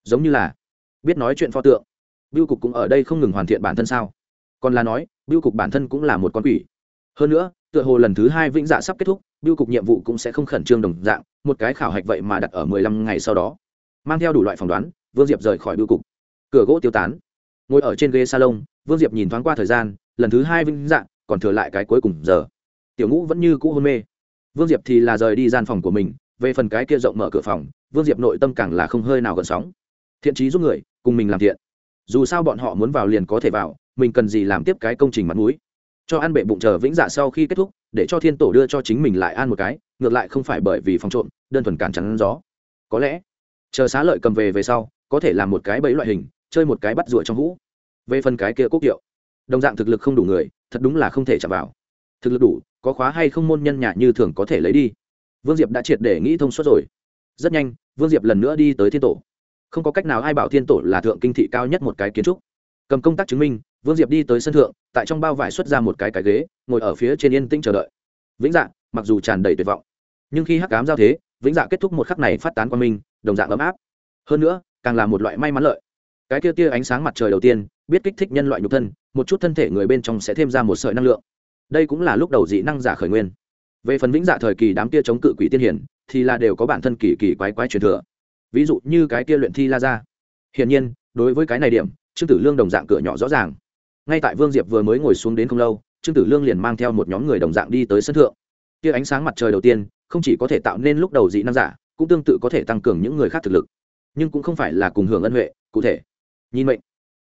Giống như là biết nói chuyện pho tượng. Biêu cục cũng ở đây không ngừng hoàn thiện bản thân sao? Còn là nói, biêu cục bản thân cũng là một con quỷ. Hơn nữa, tựa hồ lần thứ hai vĩnh dạ sắp kết thúc, biêu cục nhiệm vụ cũng sẽ không khẩn trương đồng dạng, một cái khảo hạch vậy mà đặt ở mười lăm ngày sau đó. Mang theo đủ loại phỏng đoán, vương diệp rời khỏi biêu cục. Cửa gỗ tiêu tán. Ngồi ở trên ghế salon, vương diệp nhìn thoáng qua thời gian lần thứ hai vĩnh dạng còn thừa lại cái cuối cùng giờ. Tiểu ngũ vẫn như cũ hôn mê. Vương diệp thì là rời đi gian phòng của mình, về phần cái kia rộng mở cửa phòng, vương diệp nội tâm càng là không hơi nào gần sóng. Thiện trí giúp người, cùng mình làm thiện. Dù sao bọn họ muốn vào liền có thể vào, mình cần gì làm tiếp cái công trình mặt mũi. Cho ăn bệ bụng chờ vĩnh dạ sau khi kết thúc, để cho thiên tổ đưa cho chính mình lại ăn một cái, ngược lại không phải bởi vì phòng trộm, đơn thuần cản chắn gió. Có lẽ, chờ xá lợi cầm về về sau, có thể làm một cái bẫy loại hình, chơi một cái bắt rủa trong hũ. Về phần cái kia quốc kiệu đồng dạng thực lực không đủ người, thật đúng là không thể chạm vào. Thực lực đủ, có khóa hay không môn nhân nhà như thường có thể lấy đi. Vương diệp đã triệt để nghĩ thông suốt rồi. Rất nhanh, vương diệp lần nữa đi tới thiên tổ. Không có cách nào ai bảo thiên tổ là thượng kinh thị cao nhất một cái kiến trúc. Cầm công tác chứng minh, vương diệp đi tới sân thượng, tại trong bao vải xuất ra một cái cái ghế, ngồi ở phía trên yên tĩnh chờ đợi. Vĩnh dạ mặc dù tràn đầy tuyệt vọng, nhưng khi hắc cám giao thế, vĩnh dạ kết thúc một khắc này phát tán qua minh, đồng dạng ấm áp. Hơn nữa, càng là một loại may mắn lợi. Cái kia tia ánh sáng mặt trời đầu tiên, biết kích thích nhân loại nhục thân một chút thân thể người bên trong sẽ thêm ra một sợi năng lượng. Đây cũng là lúc đầu dị năng giả khởi nguyên. Về phần vĩnh dạ thời kỳ đám kia chống cự quỷ tiên hiển, thì là đều có bản thân kỳ kỳ quái quái truyền thừa. Ví dụ như cái kia luyện thi la ra hiển nhiên, đối với cái này điểm, trương tử lương đồng dạng cửa nhỏ rõ ràng. Ngay tại vương diệp vừa mới ngồi xuống đến không lâu, trương tử lương liền mang theo một nhóm người đồng dạng đi tới sân thượng. Kia ánh sáng mặt trời đầu tiên, không chỉ có thể tạo nên lúc đầu dị năng giả, cũng tương tự có thể tăng cường những người khác thực lực. Nhưng cũng không phải là cùng hưởng ân huệ, cụ thể. Nhìn mệnh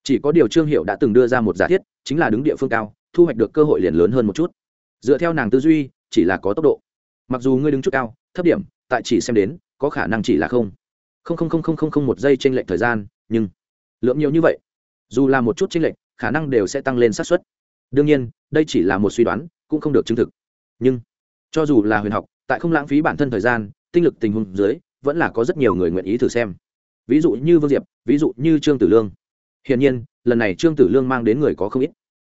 chỉ có điều trương hiệu đã từng đưa ra một giả thiết, chính là đứng địa phương cao, thu hoạch được cơ hội liền lớn hơn một chút. Dựa theo nàng tư duy, chỉ là có tốc độ. Mặc dù ngươi đứng chút cao, thấp điểm, tại chỉ xem đến, có khả năng chỉ là không. Không không không không không không một giây tranh lệch thời gian, nhưng lượng nhiều như vậy. Dù là một chút tranh lệch, khả năng đều sẽ tăng lên xác suất. Đương nhiên, đây chỉ là một suy đoán, cũng không được chứng thực. Nhưng, cho dù là huyền học, tại không lãng phí bản thân thời gian, tinh lực tình huống dưới, vẫn là có rất nhiều người nguyện ý thử xem. Ví dụ như vương diệp, ví dụ như trương tử lương hiển nhiên, lần này trương tử lương mang đến người có không ít.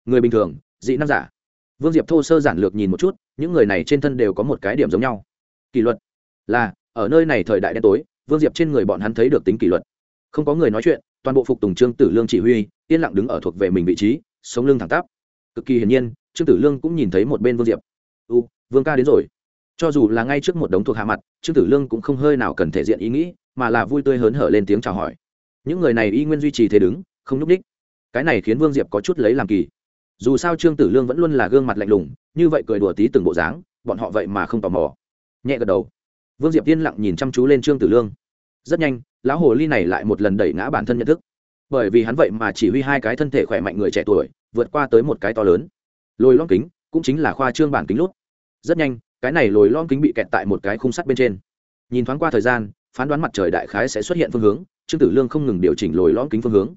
Người bình thường, dị năng giả. Vương diệp thô sơ giản lược nhìn một chút, những người này trên thân đều có một cái điểm giống nhau. Kỷ luật. Là, ở nơi này thời đại đen tối, vương diệp trên người bọn hắn thấy được tính kỷ luật. Không có người nói chuyện, toàn bộ phục tùng trương tử lương chỉ huy, yên lặng đứng ở thuộc về mình vị trí, sống lưng thẳng tắp. Cực kỳ hiển nhiên, trương tử lương cũng nhìn thấy một bên vương diệp. U, vương ca đến rồi. Cho dù là ngay trước một đống thuộc hạ mặt, trương tử lương cũng không hơi nào cần thể diện ý nghĩ, mà là vui tươi hớn hở lên tiếng chào hỏi. Những người này y nguyên duy trì thế đứng không núp đích cái này khiến vương diệp có chút lấy làm kỳ. Dù sao trương tử lương vẫn luôn là gương mặt lạnh lùng, như vậy cười đùa tí từng bộ dáng, bọn họ vậy mà không tò mò. Nhẹ gật đầu. Vương diệp yên lặng nhìn chăm chú lên trương tử lương. Rất nhanh, lão hồ ly này lại một lần đẩy ngã bản thân nhận thức. Bởi vì hắn vậy mà chỉ huy hai cái thân thể khỏe mạnh người trẻ tuổi, vượt qua tới một cái to lớn. Lồi lon kính, cũng chính là khoa trương bản kính lút. Rất nhanh, cái này lồi lon kính bị kẹt tại một cái khung sắt bên trên. Nhìn thoáng qua thời gian, phán đoán mặt trời đại khái sẽ xuất hiện phương hướng, trương tử lương không ngừng điều chỉnh lồi lon kính phương hướng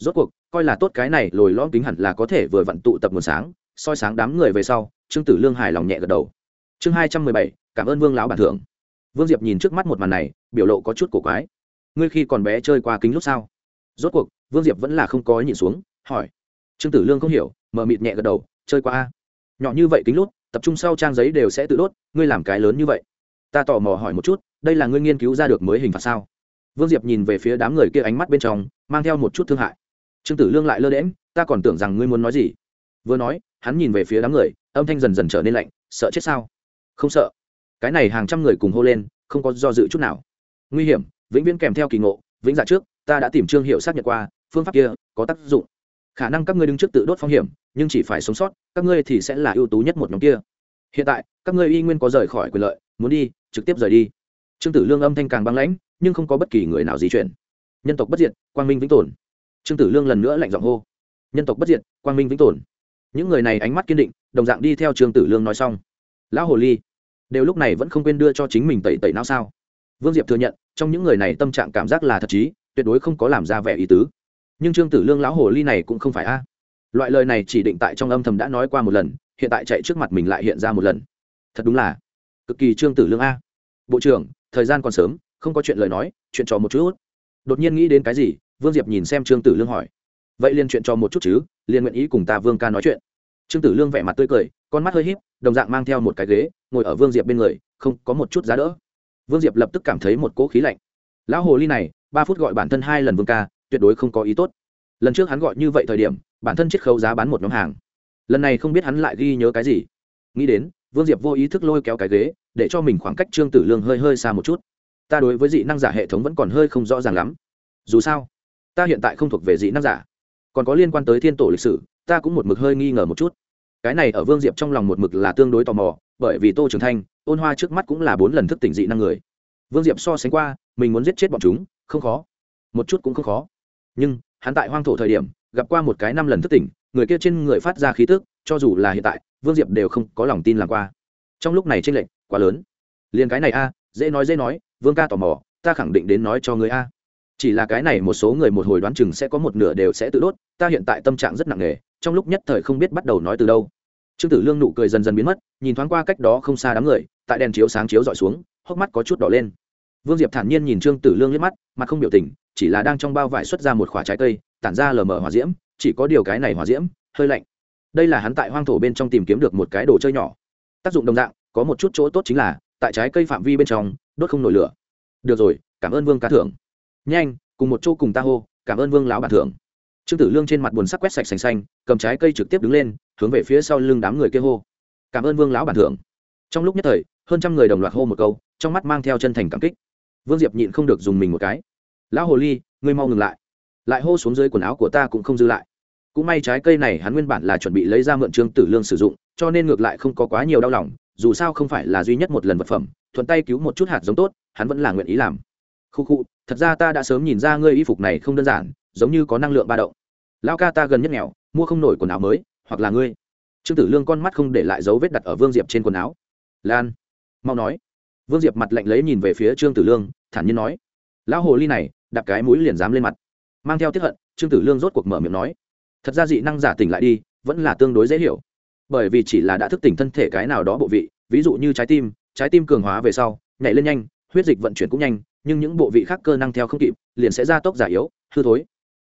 rốt cuộc, coi là tốt cái này, lồi lõm kính hẳn là có thể vừa vặn tụ tập nguồn sáng, soi sáng đám người về sau, trương tử lương hài lòng nhẹ gật đầu. Chương hai trăm mười bảy, cảm ơn vương lão bản thưởng. Vương diệp nhìn trước mắt một màn này, biểu lộ có chút cổ quái. Ngươi khi còn bé chơi qua kính lúc sao? Rốt cuộc, vương diệp vẫn là không có nhìn xuống, hỏi. Trương tử lương không hiểu mờ mịt nhẹ gật đầu, chơi qua a. Nhỏ như vậy kính lút, tập trung sau trang giấy đều sẽ tự đốt, ngươi làm cái lớn như vậy. Ta tò mò hỏi một chút, đây là ngươi nghiên cứu ra được mới hình phạt sao? Vương diệp nhìn về phía đám người kia ánh mắt bên trong, mang theo một chút thương hại trương tử lương lại lơ đễm ta còn tưởng rằng ngươi muốn nói gì. Vừa nói, hắn nhìn về phía đám người, âm thanh dần dần trở nên lạnh, sợ chết sao? Không sợ. Cái này hàng trăm người cùng hô lên, không có do dự chút nào. Nguy hiểm, vĩnh viễn kèm theo kỳ ngộ, vĩnh dạ trước, ta đã tìm trương hiệu xác nhận qua, phương pháp kia có tác dụng. Khả năng các ngươi đứng trước tự đốt phong hiểm, nhưng chỉ phải sống sót, các ngươi thì sẽ là ưu tú nhất một nhóm kia. Hiện tại, các ngươi y nguyên có rời khỏi quyền lợi, muốn đi, trực tiếp rời đi. Trương tử lương âm thanh càng băng lãnh, nhưng không có bất kỳ người nào di chuyển. Nhân tộc bất diệt, quang minh vĩnh tồn trương tử lương lần nữa lạnh giọng hô. Nhân tộc bất diệt, quang minh vĩnh tồn. Những người này ánh mắt kiên định, đồng dạng đi theo trương tử lương nói xong. Lão hồ ly, đều lúc này vẫn không quên đưa cho chính mình tẩy tẩy não sao? Vương diệp thừa nhận, trong những người này tâm trạng cảm giác là thật chí, tuyệt đối không có làm ra vẻ ý tứ. Nhưng trương tử lương lão hồ ly này cũng không phải a. Loại lời này chỉ định tại trong âm thầm đã nói qua một lần, hiện tại chạy trước mặt mình lại hiện ra một lần. Thật đúng là cực kỳ trương tử lương a. Bộ trưởng, thời gian còn sớm, không có chuyện lời nói, chuyện trò một chút. Đột nhiên nghĩ đến cái gì vương diệp nhìn xem trương tử lương hỏi. Vậy liền chuyện cho một chút chứ, liền nguyện ý cùng ta vương ca nói chuyện. Trương tử lương vẻ mặt tươi cười, con mắt hơi híp, đồng dạng mang theo một cái ghế, ngồi ở vương diệp bên người, không có một chút giá đỡ. Vương diệp lập tức cảm thấy một cỗ khí lạnh. Lão hồ ly này, ba phút gọi bản thân hai lần vương ca, tuyệt đối không có ý tốt. Lần trước hắn gọi như vậy thời điểm, bản thân chiết khấu giá bán một nhóm hàng. Lần này không biết hắn lại ghi nhớ cái gì. Nghĩ đến, vương diệp vô ý thức lôi kéo cái ghế, để cho mình khoảng cách trương tử lương hơi hơi xa một chút. Ta đối với dị năng giả hệ thống vẫn còn hơi không rõ ràng lắm. Dù sao ta hiện tại không thuộc về dị năng giả. Còn có liên quan tới thiên tổ lịch sử, ta cũng một mực hơi nghi ngờ một chút. Cái này ở vương diệp trong lòng một mực là tương đối tò mò, bởi vì tô trường thanh, ôn hoa trước mắt cũng là bốn lần thức tỉnh dị năng người. Vương diệp so sánh qua, mình muốn giết chết bọn chúng, không khó. Một chút cũng không khó. Nhưng, hắn tại hoang thổ thời điểm, gặp qua một cái năm lần thức tỉnh, người kia trên người phát ra khí tức, cho dù là hiện tại, vương diệp đều không có lòng tin làm qua. Trong lúc này t r ê n lệch quá lớn. Liền cái này a, dễ nói dễ nói, vương ca tò mò, ta khẳng định đến nói cho người a chỉ là cái này một số người một hồi đoán chừng sẽ có một nửa đều sẽ tự đốt, ta hiện tại tâm trạng rất nặng nề, trong lúc nhất thời không biết bắt đầu nói từ đâu. Trương tử lương nụ cười dần dần biến mất, nhìn thoáng qua cách đó không xa đám người, tại đèn chiếu sáng chiếu dọi xuống, hốc mắt có chút đỏ lên. Vương diệp thản nhiên nhìn trương tử lương liếc mắt, mặt không biểu tình, chỉ là đang trong bao vải xuất ra một khoả trái cây, tản ra lờ mờ hòa diễm, chỉ có điều cái này hỏa diễm, hơi lạnh. Đây là hắn tại hoang thổ bên trong tìm kiếm được một cái đồ chơi nhỏ. Tác dụng đồng dạng, có một chút chỗ tốt chính là, tại trái cây phạm vi bên trong, đốt không nổi lửa. Được rồi, cảm ơn vương cá thưởng nhanh, cùng một chỗ cùng ta hô, cảm ơn vương lão bản thưởng. Trương tử lương trên mặt buồn sắc quét sạch sành xanh, cầm trái cây trực tiếp đứng lên, hướng về phía sau lưng đám người kia hô. Cảm ơn vương lão bản thưởng. Trong lúc nhất thời, hơn trăm người đồng loạt hô một câu, trong mắt mang theo chân thành cảm kích. Vương diệp nhịn không được dùng mình một cái. Lão hồ ly, ngươi mau ngừng lại. Lại hô xuống dưới quần áo của ta cũng không dư lại. Cũng may trái cây này hắn nguyên bản là chuẩn bị lấy ra mượn trương tử lương sử dụng, cho nên ngược lại không có quá nhiều đau lòng, dù sao không phải là duy nhất một lần vật phẩm, thuận tay cứu một chút hạt giống tốt, hắn vẫn là nguyện ý làm khu khu thật ra ta đã sớm nhìn ra ngươi y phục này không đơn giản, giống như có năng lượng ba động. Lão ca ta gần nhất nghèo, mua không nổi quần áo mới, hoặc là ngươi. Trương tử lương con mắt không để lại dấu vết đặt ở vương diệp trên quần áo. Lan, mau nói. Vương diệp mặt lạnh lấy nhìn về phía trương tử lương, thản nhiên nói. Lão hồ ly này, đạp cái mũi liền dám lên mặt. Mang theo tiếp hận, trương tử lương rốt cuộc mở miệng nói. Thật ra dị năng giả tỉnh lại đi, vẫn là tương đối dễ hiểu. Bởi vì chỉ là đã thức tỉnh thân thể cái nào đó bộ vị, ví dụ như trái tim trái tim cường hóa về sau, nhảy lên nhanh, huyết dịch vận chuyển cũng nhanh nhưng những bộ vị khác cơ năng theo không kịp, liền sẽ gia tốc giả yếu, hư thối.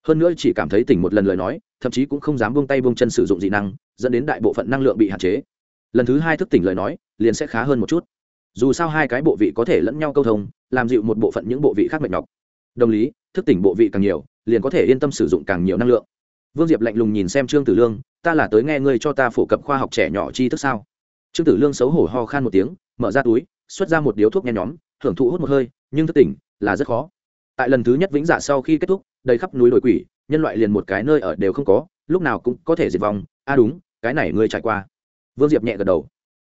Hơn nữa chỉ cảm thấy tỉnh một lần lời nói, thậm chí cũng không dám buông tay buông chân sử dụng dị năng, dẫn đến đại bộ phận năng lượng bị hạn chế. Lần thứ hai thức tỉnh lời nói, liền sẽ khá hơn một chút. Dù sao hai cái bộ vị có thể lẫn nhau câu thông, làm dịu một bộ phận những bộ vị khác mệt nhọc. Đồng lý, thức tỉnh bộ vị càng nhiều, liền có thể yên tâm sử dụng càng nhiều năng lượng. Vương diệp lạnh lùng nhìn xem trương tử lương, ta là tới nghe ngươi cho ta phổ cập khoa học trẻ nhỏ chi thức sao? Trương tử lương xấu hổ ho khan một tiếng, mở ra túi, xuất ra một điếu thuốc nhen nhóm, hưởng thụ hút một hơi nhưng thức tỉnh là rất khó. Tại lần thứ nhất vĩnh dạ sau khi kết thúc, đầy khắp núi đồi quỷ, nhân loại liền một cái nơi ở đều không có, lúc nào cũng có thể diệt vong. A à đúng, cái này ngươi trải qua. Vương diệp nhẹ gật đầu.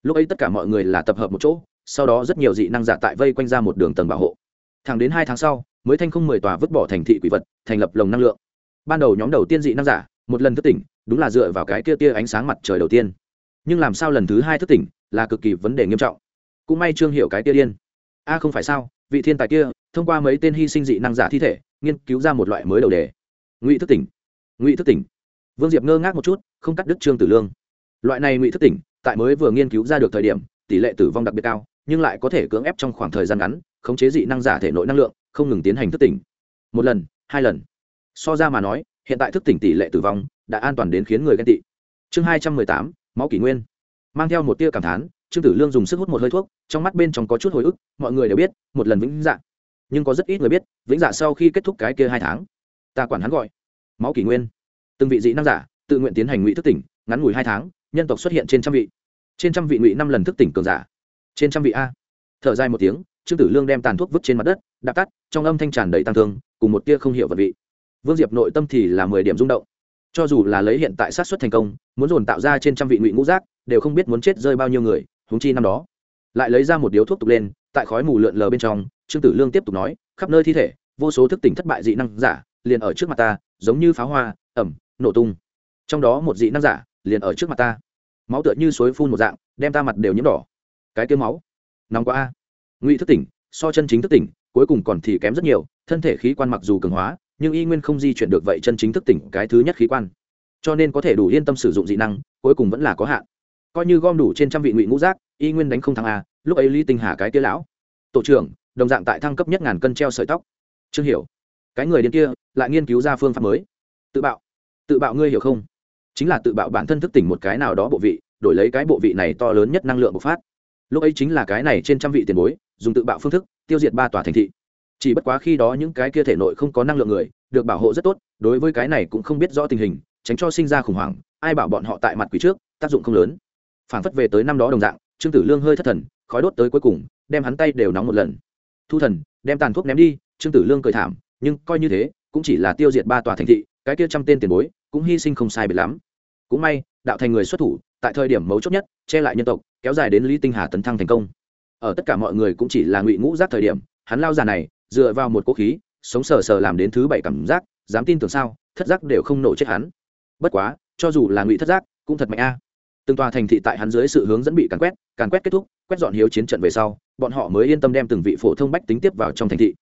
Lúc ấy tất cả mọi người là tập hợp một chỗ, sau đó rất nhiều dị năng giả tại vây quanh ra một đường tầng bảo hộ. Thẳng đến hai tháng sau, mới thanh không mười tòa vứt bỏ thành thị quỷ vật, thành lập lồng năng lượng. Ban đầu nhóm đầu tiên dị năng giả, một lần thức tỉnh, đúng là dựa vào cái kia tia ánh sáng mặt trời đầu tiên. Nhưng làm sao lần thứ hai thức tỉnh là cực kỳ vấn đề nghiêm trọng. Cũng may trương hiểu cái tia điên. A không phải sao? Vị thiên tài kia, thông qua mấy tên hy sinh dị năng giả thi thể, nghiên cứu ra một loại mới đầu đề. Ngụy thức tỉnh. Ngụy thức tỉnh. Vương diệp ngơ ngác một chút, không cắt đứt trương tử lương. Loại này ngụy thức tỉnh, tại mới vừa nghiên cứu ra được thời điểm, tỷ lệ tử vong đặc biệt cao, nhưng lại có thể cưỡng ép trong khoảng thời gian ngắn, khống chế dị năng giả thể nội năng lượng, không ngừng tiến hành thức tỉnh. Một lần, hai lần. So ra mà nói, hiện tại thức tỉnh tỷ lệ tử vong đã an toàn đến khiến người ghen tị. Chương hai trăm mười tám, máu kỷ nguyên. Mang theo một tia cảm thán trương tử lương dùng sức hút một hơi thuốc, trong mắt bên trong có chút hồi ức, mọi người đều biết, một lần vĩnh dạ. Nhưng có rất ít người biết, vĩnh dạ sau khi kết thúc cái kia hai tháng, ta quản hắn gọi máu kỷ nguyên. Từng vị dị năng giả, tự nguyện tiến hành ngụy thức tỉnh, ngắn ngủi hai tháng, nhân tộc xuất hiện trên trăm vị. Trên trăm vị ngụy năm lần thức tỉnh cường giả. Trên trăm vị a. Thở dài một tiếng, trương tử lương đem tàn thuốc vứt trên mặt đất, đạp tắt, trong âm thanh tràn đầy tăng thương, cùng một tia không hiểu vật vị. Vương diệp nội tâm thì là mười điểm rung động. Cho dù là lấy hiện tại sát xuất thành công, muốn dồn tạo ra trên trăm vị ngụy ngũ giác, đều không biết muốn chết rơi bao nhiêu người huống chi năm đó. Lại lấy ra một điếu thuốc tục lên, tại khói mù lượn lờ bên trong, trương tử lương tiếp tục nói, khắp nơi thi thể, vô số thức tỉnh thất bại dị năng giả, liền ở trước mặt ta, giống như pháo hoa, ẩm, nổ tung. Trong đó một dị năng giả, liền ở trước mặt ta. Máu tựa như suối phun một dạng, đem ta mặt đều nhiễm đỏ. Cái kia máu, nóng quá. A ngụy thức tỉnh, so chân chính thức tỉnh, cuối cùng còn thì kém rất nhiều, thân thể khí quan mặc dù cường hóa, nhưng y nguyên không di chuyển được vậy chân chính thức tỉnh cái thứ nhất khí quan. Cho nên có thể đủ yên tâm sử dụng dị năng, cuối cùng vẫn là có hạn coi như gom đủ trên trăm vị ngụy ngũ giác, y nguyên đánh không thắng a lúc ấy lý tinh hà cái kia lão. Tổ trưởng, đồng dạng tại thăng cấp nhất ngàn cân treo sợi tóc. Chưa hiểu, cái người điên kia, lại nghiên cứu ra phương pháp mới. Tự bạo. Tự bạo ngươi hiểu không? Chính là tự bạo bản thân thức tỉnh một cái nào đó bộ vị, đổi lấy cái bộ vị này to lớn nhất năng lượng bộc phát. Lúc ấy chính là cái này trên trăm vị tiền bối, dùng tự bạo phương thức, tiêu diệt ba tòa thành thị. Chỉ bất quá khi đó những cái kia thể nội không có năng lượng người, được bảo hộ rất tốt, đối với cái này cũng không biết rõ tình hình, tránh cho sinh ra khủng hoảng, ai bảo bọn họ tại mặt quỷ trước, tác dụng không lớn phản phất về tới năm đó đồng dạng, trương tử lương hơi thất thần, khói đốt tới cuối cùng, đem hắn tay đều nóng một lần. Thu thần, đem tàn thuốc ném đi, trương tử lương cười thảm, nhưng coi như thế, cũng chỉ là tiêu diệt ba tòa thành thị, cái kia trăm tên tiền bối, cũng hy sinh không sai biệt lắm. Cũng may, đạo thành người xuất thủ, tại thời điểm mấu chốt nhất, che lại nhân tộc, kéo dài đến lý tinh hà tấn thăng thành công. Ở tất cả mọi người cũng chỉ là ngụy ngũ giác thời điểm, hắn lao già này, dựa vào một cố khí, sống sờ sờ làm đến thứ bảy cảm giác, dám tin tưởng sao, thất giác đều không nổ chết hắn. Bất quá, cho dù là ngụy thất giác, cũng thật mạnh a từng tòa thành thị tại hắn dưới sự hướng dẫn bị càn quét càn quét kết thúc, quét dọn hiếu chiến trận về sau, bọn họ mới yên tâm đem từng vị phổ thông bách tính tiếp vào trong thành thị.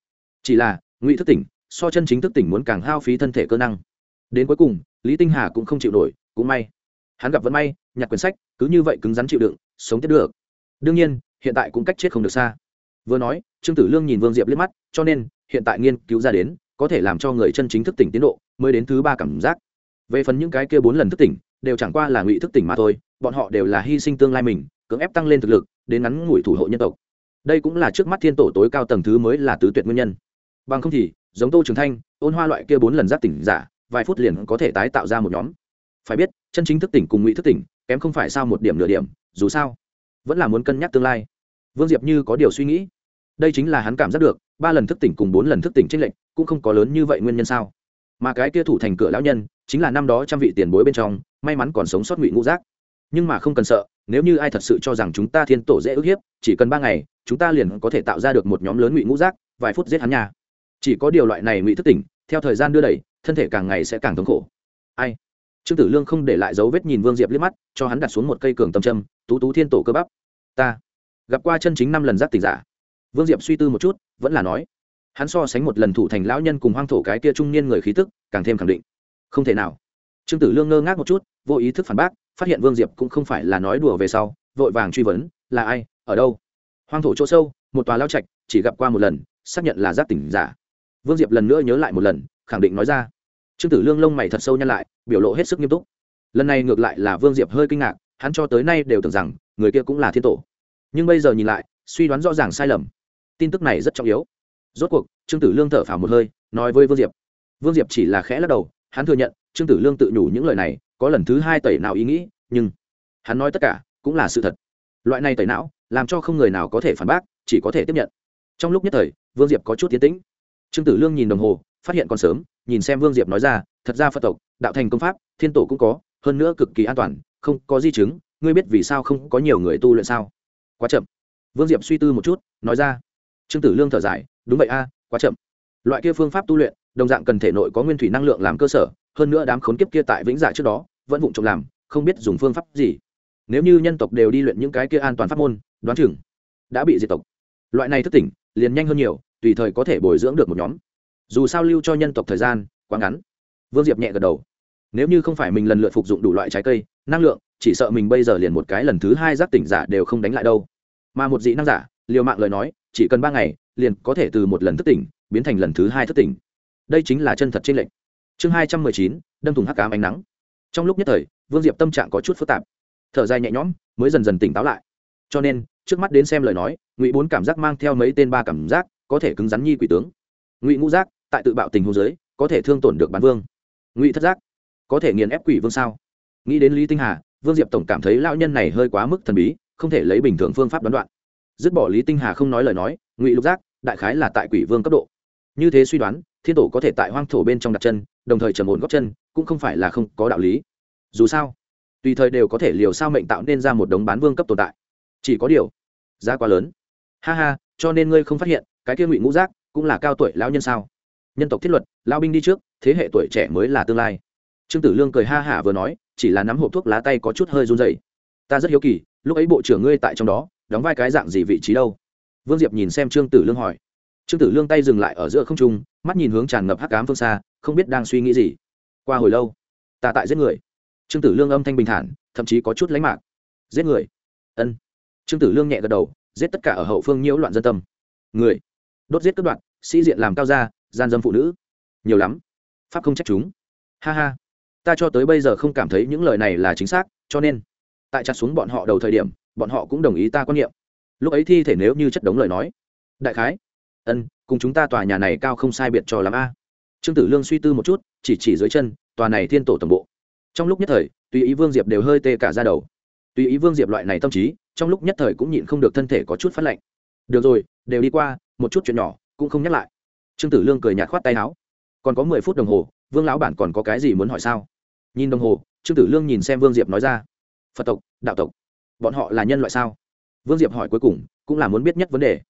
Chỉ là, ngụy thức tỉnh, so chân chính thức tỉnh muốn càng hao phí thân thể cơ năng. Đến cuối cùng, lý tinh hà cũng không chịu nổi, cũng may. Hắn gặp vẫn may, nhặt quyển sách, cứ như vậy cứng rắn chịu đựng, sống tiếp được. Đương nhiên, hiện tại cũng cách chết không được xa. Vừa nói, trương tử lương nhìn vương diệp liếc mắt, cho nên, hiện tại nghiên cứu ra đến, có thể làm cho người chân chính thức tỉnh tiến độ, mới đến thứ ba cảm giác. Về phần những cái kia bốn lần thức tỉnh đều chẳng qua là ngụy thức tỉnh mà thôi, bọn họ đều là hy sinh tương lai mình, cưỡng ép tăng lên thực lực, đến ngắn ngủi thủ hộ nhân tộc. Đây cũng là trước mắt thiên tổ tối cao tầng thứ mới là tứ tuyệt nguyên nhân. Bằng không thì, giống tô trường thanh, ôn hoa loại kia bốn lần giác tỉnh giả, vài phút liền có thể tái tạo ra một nhóm. Phải biết, chân chính thức tỉnh cùng ngụy thức tỉnh, kém không phải sao một điểm nửa điểm, dù sao, vẫn là muốn cân nhắc tương lai. Vương diệp như có điều suy nghĩ. Đây chính là hắn cảm giác được, ba lần thức tỉnh cùng bốn lần thức tỉnh tranh lệch, cũng không có lớn như vậy nguyên nhân sao. Mà cái kia thủ thành cửa lão nhân chính là năm đó trăm vị tiền bối bên trong, may mắn còn sống sót ngụy ngũ giác. Nhưng mà không cần sợ, nếu như ai thật sự cho rằng chúng ta thiên tổ dễ ức hiếp, chỉ cần ba ngày, chúng ta liền có thể tạo ra được một nhóm lớn ngụy ngũ giác, vài phút giết hắn nhà chỉ có điều loại này ngụy thức tỉnh, theo thời gian đưa đẩy, thân thể càng ngày sẽ càng thống khổ. Ai? Trương tử lương không để lại dấu vết nhìn vương diệp liếc mắt, cho hắn đặt xuống một cây cường tâm châm, tú tú thiên tổ cơ bắp. Ta gặp qua chân chính năm lần giác tỉnh giả. Vương diệp suy tư một chút, vẫn là nói, hắn so sánh một lần thủ thành lão nhân cùng hoang thổ cái kia trung niên người khí tức, càng thêm khẳng định không thể nào. Trương tử lương ngơ ngác một chút, vô ý thức phản bác, phát hiện vương diệp cũng không phải là nói đùa về sau, vội vàng truy vấn, là ai? Ở đâu? Hoang thổ chỗ sâu, một tòa lao trạch, chỉ gặp qua một lần, xác nhận là giác tỉnh giả. Vương diệp lần nữa nhớ lại một lần, khẳng định nói ra. Trương tử lương lông mày thật sâu nhăn lại, biểu lộ hết sức nghiêm túc. Lần này ngược lại là vương diệp hơi kinh ngạc, hắn cho tới nay đều tưởng rằng, người kia cũng là thiên tổ. Nhưng bây giờ nhìn lại, suy đoán rõ ràng sai lầm. Tin tức này rất trọng yếu. Rốt cuộc, trương tử lương thở phào một hơi, nói với vương diệp. Vương diệp chỉ là khẽ lắc đầu hắn thừa nhận, trương tử lương tự nhủ những lời này, có lần thứ hai tẩy nào ý nghĩ, nhưng hắn nói tất cả cũng là sự thật. Loại này tẩy não, làm cho không người nào có thể phản bác, chỉ có thể tiếp nhận. Trong lúc nhất thời, vương diệp có chút tiến tĩnh. Trương tử lương nhìn đồng hồ, phát hiện còn sớm, nhìn xem vương diệp nói ra, thật ra phật tộc, đạo thành công pháp, thiên tổ cũng có, hơn nữa cực kỳ an toàn, không có di chứng, ngươi biết vì sao không có nhiều người tu luyện sao? Quá chậm. Vương diệp suy tư một chút, nói ra. Trương tử lương thở dài, đúng vậy a, quá chậm. Loại kia phương pháp tu luyện đồng dạng cần thể nội có nguyên thủy năng lượng làm cơ sở, hơn nữa đám khốn kiếp kia tại vĩnh giả trước đó, vẫn vụng trộm làm, không biết dùng phương pháp gì. Nếu như nhân tộc đều đi luyện những cái kia an toàn pháp môn, đoán chừng đã bị diệt tộc. Loại này thức tỉnh, liền nhanh hơn nhiều, tùy thời có thể bồi dưỡng được một nhóm. Dù sao lưu cho nhân tộc thời gian, quá ngắn. Vương diệp nhẹ gật đầu. Nếu như không phải mình lần lượt phục dụng đủ loại trái cây, năng lượng, chỉ sợ mình bây giờ liền một cái lần thứ hai giác tỉnh giả đều không đánh lại đâu. Mà một dị năng giả, liều mạng lời nói, chỉ cần ba ngày, liền có thể từ một lần thức tỉnh, biến thành lần thứ hai thức tỉnh đây chính là chân thật trên lệnh chương hai trăm mười chín, đâm thùng hắc cám ánh nắng. Trong lúc nhất thời, vương diệp tâm trạng có chút phức tạp. Thở dài nhẹ nhõm, mới dần dần tỉnh táo lại. Cho nên, trước mắt đến xem lời nói, ngụy bốn cảm giác mang theo mấy tên ba cảm giác, có thể cứng rắn nhi quỷ tướng. Ngụy ngũ giác, tại tự bạo tình hồ giới có thể thương tổn được bán vương. Ngụy thất giác, có thể nghiền ép quỷ vương sao? Nghĩ đến lý tinh hà, vương diệp tổng cảm thấy lão nhân này hơi quá mức thần bí, không thể lấy bình thường phương pháp đoán đoạn. Dứt bỏ lý tinh hà không nói lời nói, ngụy lục giác, đại khái là tại quỷ vương cấp độ. Như thế suy đoán thiên tổ có thể tại hoang thổ bên trong đặt chân, đồng thời trầm ổn góp chân, cũng không phải là không có đạo lý. Dù sao, tùy thời đều có thể liều sao mệnh tạo nên ra một đống bán vương cấp tồn tại. Chỉ có điều, giá quá lớn. Ha ha, cho nên ngươi không phát hiện, cái kia ngụy ngũ giác cũng là cao tuổi lão nhân sao? Nhân tộc thiết luật lao binh đi trước, thế hệ tuổi trẻ mới là tương lai. Trương tử lương cười ha hả vừa nói, chỉ là nắm hộp thuốc lá tay có chút hơi run dày ta rất hiếu kỳ, lúc ấy bộ trưởng ngươi tại trong đó, đóng vai cái dạng gì vị trí đâu? Vương diệp nhìn xem trương tử lương hỏi trương tử lương tay dừng lại ở giữa không trung, mắt nhìn hướng tràn ngập hắc cám phương xa, không biết đang suy nghĩ gì. Qua hồi lâu, ta tại giết người. Trương tử lương âm thanh bình thản, thậm chí có chút lánh mạc. Giết người? Ân. Trương tử lương nhẹ gật đầu, giết tất cả ở hậu phương nhiễu loạn dân tâm. Người. Đốt giết cất đoạn sĩ diện làm cao gia, gian dâm phụ nữ. Nhiều lắm. Pháp không trách chúng. Ha ha. Ta cho tới bây giờ không cảm thấy những lời này là chính xác, cho nên, tại chặt xuống bọn họ đầu thời điểm, bọn họ cũng đồng ý ta quan niệm. Lúc ấy thi thể nếu như chất đống lời nói. Đại khái ân, cùng chúng ta tòa nhà này cao không sai biệt cho lắm a. Trương tử lương suy tư một chút, chỉ chỉ dưới chân, tòa này thiên tổ tổng bộ. Trong lúc nhất thời, tùy ý vương diệp đều hơi tê cả ra đầu. Tùy ý vương diệp loại này tâm trí, trong lúc nhất thời cũng nhịn không được thân thể có chút phát lạnh. Được rồi, đều đi qua, một chút chuyện nhỏ, cũng không nhắc lại. Trương tử lương cười nhạt khoát tay áo. Còn có mười phút đồng hồ, vương lão bản còn có cái gì muốn hỏi sao? Nhìn đồng hồ, trương tử lương nhìn xem vương diệp nói ra. Phật tộc, đạo tộc, bọn họ là nhân loại sao? Vương diệp hỏi cuối cùng, cũng là muốn biết nhất vấn đề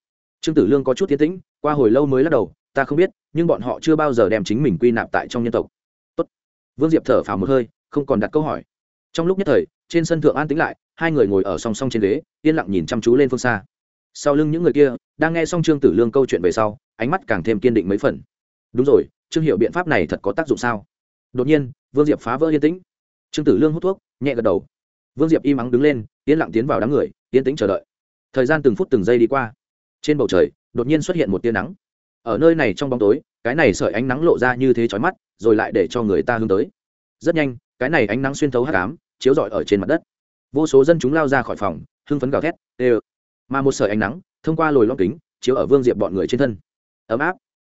trương tử lương có chút tiến tĩnh, qua hồi lâu mới lắc đầu, ta không biết, nhưng bọn họ chưa bao giờ đem chính mình quy nạp tại trong nhân tộc. Tốt. vương diệp thở phào một hơi, không còn đặt câu hỏi. Trong lúc nhất thời, trên sân thượng an tĩnh lại, hai người ngồi ở song song trên ghế, yên lặng nhìn chăm chú lên phương xa. Sau lưng những người kia, đang nghe xong trương tử lương câu chuyện về sau, ánh mắt càng thêm kiên định mấy phần. Đúng rồi, trương hiệu biện pháp này thật có tác dụng sao? Đột nhiên, vương diệp phá vỡ yên tĩnh. Trương tử lương hút thuốc, nhẹ gật đầu. Vương diệp im ắng đứng lên, yên lặng tiến vào đám người, yên tĩnh chờ đợi. Thời gian từng phút từng giây đi qua trên bầu trời, đột nhiên xuất hiện một tia nắng. Ở nơi này trong bóng tối, cái này sợi ánh nắng lộ ra như thế chói mắt, rồi lại để cho người ta hướng tới. Rất nhanh, cái này ánh nắng xuyên thấu hắc ám, chiếu rọi ở trên mặt đất. Vô số dân chúng lao ra khỏi phòng, hưng phấn gào thét, ê mà một sợi ánh nắng, thông qua lồi lõm kính, chiếu ở vương diệp bọn người trên thân. Ấm áp.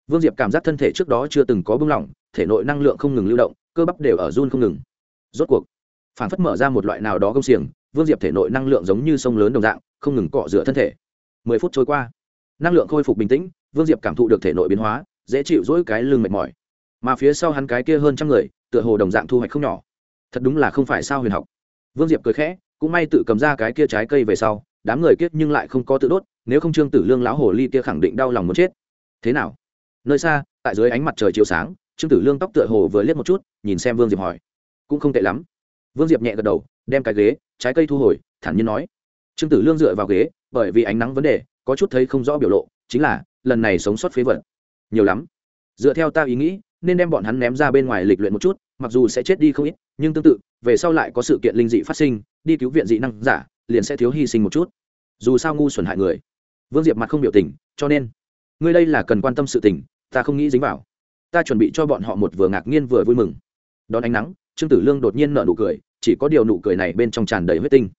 Vương diệp cảm giác thân thể trước đó chưa từng có bưng lỏng, thể nội năng lượng không ngừng lưu động, cơ bắp đều ở run không ngừng. Rốt cuộc phản phất mở ra một loại nào đó công xiềng, vương diệp thể nội năng lượng giống như sông lớn đồng dạng, không ngừng cọ rửa thân thể mười phút trôi qua. Năng lượng khôi phục bình tĩnh, vương diệp cảm thụ được thể nội biến hóa, dễ chịu dỗi cái lưng mệt mỏi. Mà phía sau hắn cái kia hơn trăm người, tựa hồ đồng dạng thu hoạch không nhỏ. Thật đúng là không phải sao huyền học. Vương diệp cười khẽ, cũng may tự cầm ra cái kia trái cây về sau, đám người kiết nhưng lại không có tự đốt, nếu không trương tử lương lão hồ ly kia khẳng định đau lòng muốn chết. Thế nào? Nơi xa, tại dưới ánh mặt trời chiếu sáng, trương tử lương tóc tựa hồ vừa liếc một chút, nhìn xem vương diệp hỏi. Cũng không tệ lắm. Vương diệp nhẹ gật đầu, đem cái ghế, trái cây thu hồi, thản nhiên nói. Trương tử lương dựa vào ghế bởi vì ánh nắng vấn đề, có chút thấy không rõ biểu lộ, chính là, lần này sống sót phế vật. Nhiều lắm. Dựa theo ta ý nghĩ, nên đem bọn hắn ném ra bên ngoài lịch luyện một chút, mặc dù sẽ chết đi không ít, nhưng tương tự, về sau lại có sự kiện linh dị phát sinh, đi cứu viện dị năng giả, liền sẽ thiếu hy sinh một chút. Dù sao ngu xuẩn hại người. Vương diệp mặt không biểu tình, cho nên, ngươi đây là cần quan tâm sự tình, ta không nghĩ dính vào. Ta chuẩn bị cho bọn họ một vừa ngạc nhiên vừa vui mừng. Đón ánh nắng, trương tử lương đột nhiên nở nụ cười, chỉ có điều nụ cười này bên trong tràn đầy huyết tinh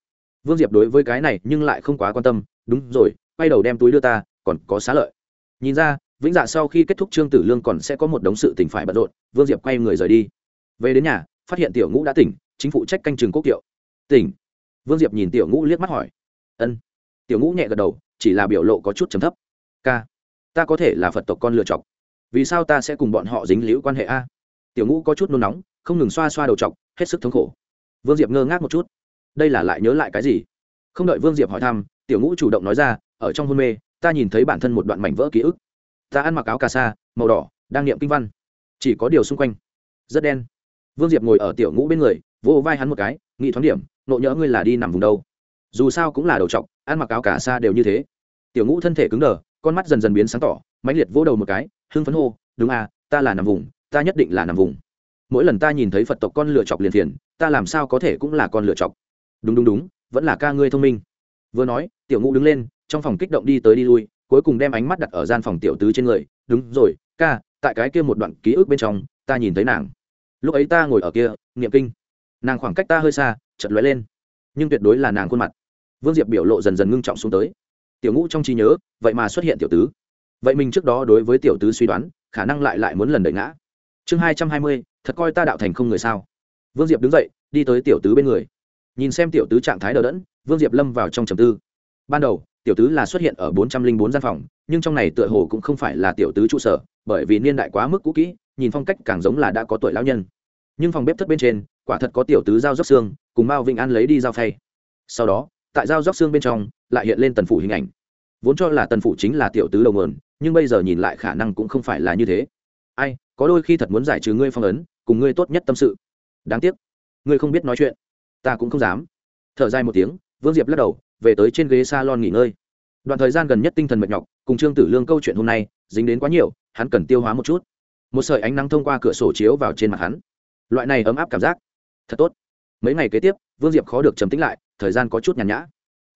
vương diệp đối với cái này nhưng lại không quá quan tâm, đúng rồi, quay đầu đem túi đưa ta, còn có xá lợi. Nhìn ra, vĩnh dạ sau khi kết thúc trương tử lương còn sẽ có một đống sự tình phải bận rộn, vương diệp quay người rời đi. Về đến nhà, phát hiện tiểu ngũ đã tỉnh, chính phụ trách canh trường quốc kiệu. Tỉnh? Vương diệp nhìn tiểu ngũ liếc mắt hỏi. Ân. Tiểu ngũ nhẹ gật đầu, chỉ là biểu lộ có chút chấm thấp. K ta có thể là phật tộc con lựa chọc. Vì sao ta sẽ cùng bọn họ dính liễu quan hệ a? Tiểu ngũ có chút nôn nóng, không ngừng xoa xoa đầu chọc, hết sức thống khổ. Vương diệp ngơ ngác một chút đây là lại nhớ lại cái gì? Không đợi vương diệp hỏi thăm, tiểu ngũ chủ động nói ra, ở trong hôn mê, ta nhìn thấy bản thân một đoạn mảnh vỡ ký ức. Ta ăn mặc áo cà sa, màu đỏ, đang niệm kinh văn. Chỉ có điều xung quanh, rất đen. Vương diệp ngồi ở tiểu ngũ bên người, vỗ vai hắn một cái nghĩ thoáng điểm, nộ nhỡ ngươi là đi nằm vùng đâu? Dù sao cũng là đầu trọc, ăn mặc áo cà sa đều như thế. Tiểu ngũ thân thể cứng đờ, con mắt dần dần biến sáng tỏ, mãnh liệt vỗ đầu một cái, hưng phấn hô, đúng à ta là nằm vùng, ta nhất định là nằm vùng. Mỗi lần ta nhìn thấy phật tộc con lựa chọc liền thiền ta làm sao có thể cũng là con lựa chọc đúng đúng đúng, vẫn là ca ngươi thông minh. Vừa nói, tiểu ngũ đứng lên, trong phòng kích động đi tới đi lui, cuối cùng đem ánh mắt đặt ở gian phòng tiểu tứ trên người. Đúng rồi, ca, tại cái kia một đoạn ký ức bên trong, ta nhìn thấy nàng. Lúc ấy ta ngồi ở kia, niệm kinh. Nàng khoảng cách ta hơi xa chật lóe lên. Nhưng tuyệt đối là nàng khuôn mặt. Vương diệp biểu lộ dần dần ngưng trọng xuống tới. Tiểu ngũ trong trí nhớ, vậy mà xuất hiện tiểu tứ. Vậy mình trước đó đối với tiểu tứ suy đoán, khả năng lại lại muốn lần đợi ngã. Chương hai trăm hai mươi, thật coi ta đạo thành không người sao? Vương diệp đứng dậy, đi tới tiểu tứ bên người nhìn xem tiểu tứ trạng thái đờ đẫn, vương diệp lâm vào trong trầm tư. Ban đầu, tiểu tứ là xuất hiện ở bốn trăm linh bốn gian phòng, nhưng trong này tựa hồ cũng không phải là tiểu tứ trụ sở, bởi vì niên đại quá mức cũ kỹ, nhìn phong cách càng giống là đã có tuổi lão nhân. Nhưng phòng bếp thất bên trên, quả thật có tiểu tứ dao dốc xương, cùng mao vĩnh an lấy đi dao phay. Sau đó, tại dao dốc xương bên trong, lại hiện lên tần phủ hình ảnh. Vốn cho là tần phủ chính là tiểu tứ đầu mườn nhưng bây giờ nhìn lại khả năng cũng không phải là như thế. Ai, có đôi khi thật muốn giải trừ ngươi phong ấn, cùng ngươi tốt nhất tâm sự. Đáng tiếc, ngươi không biết nói chuyện ta cũng không dám. Thở dài một tiếng, vương diệp lắc đầu, về tới trên ghế s a lon nghỉ ngơi. Đoạn thời gian gần nhất tinh thần mệt nhọc, cùng trương tử lương câu chuyện hôm nay, dính đến quá nhiều, hắn cần tiêu hóa một chút. Một sợi ánh nắng thông qua cửa sổ chiếu vào trên mặt hắn. Loại này ấm áp cảm giác, thật tốt. Mấy ngày kế tiếp, vương diệp khó được trầm tính lại, thời gian có chút nhàn nhã.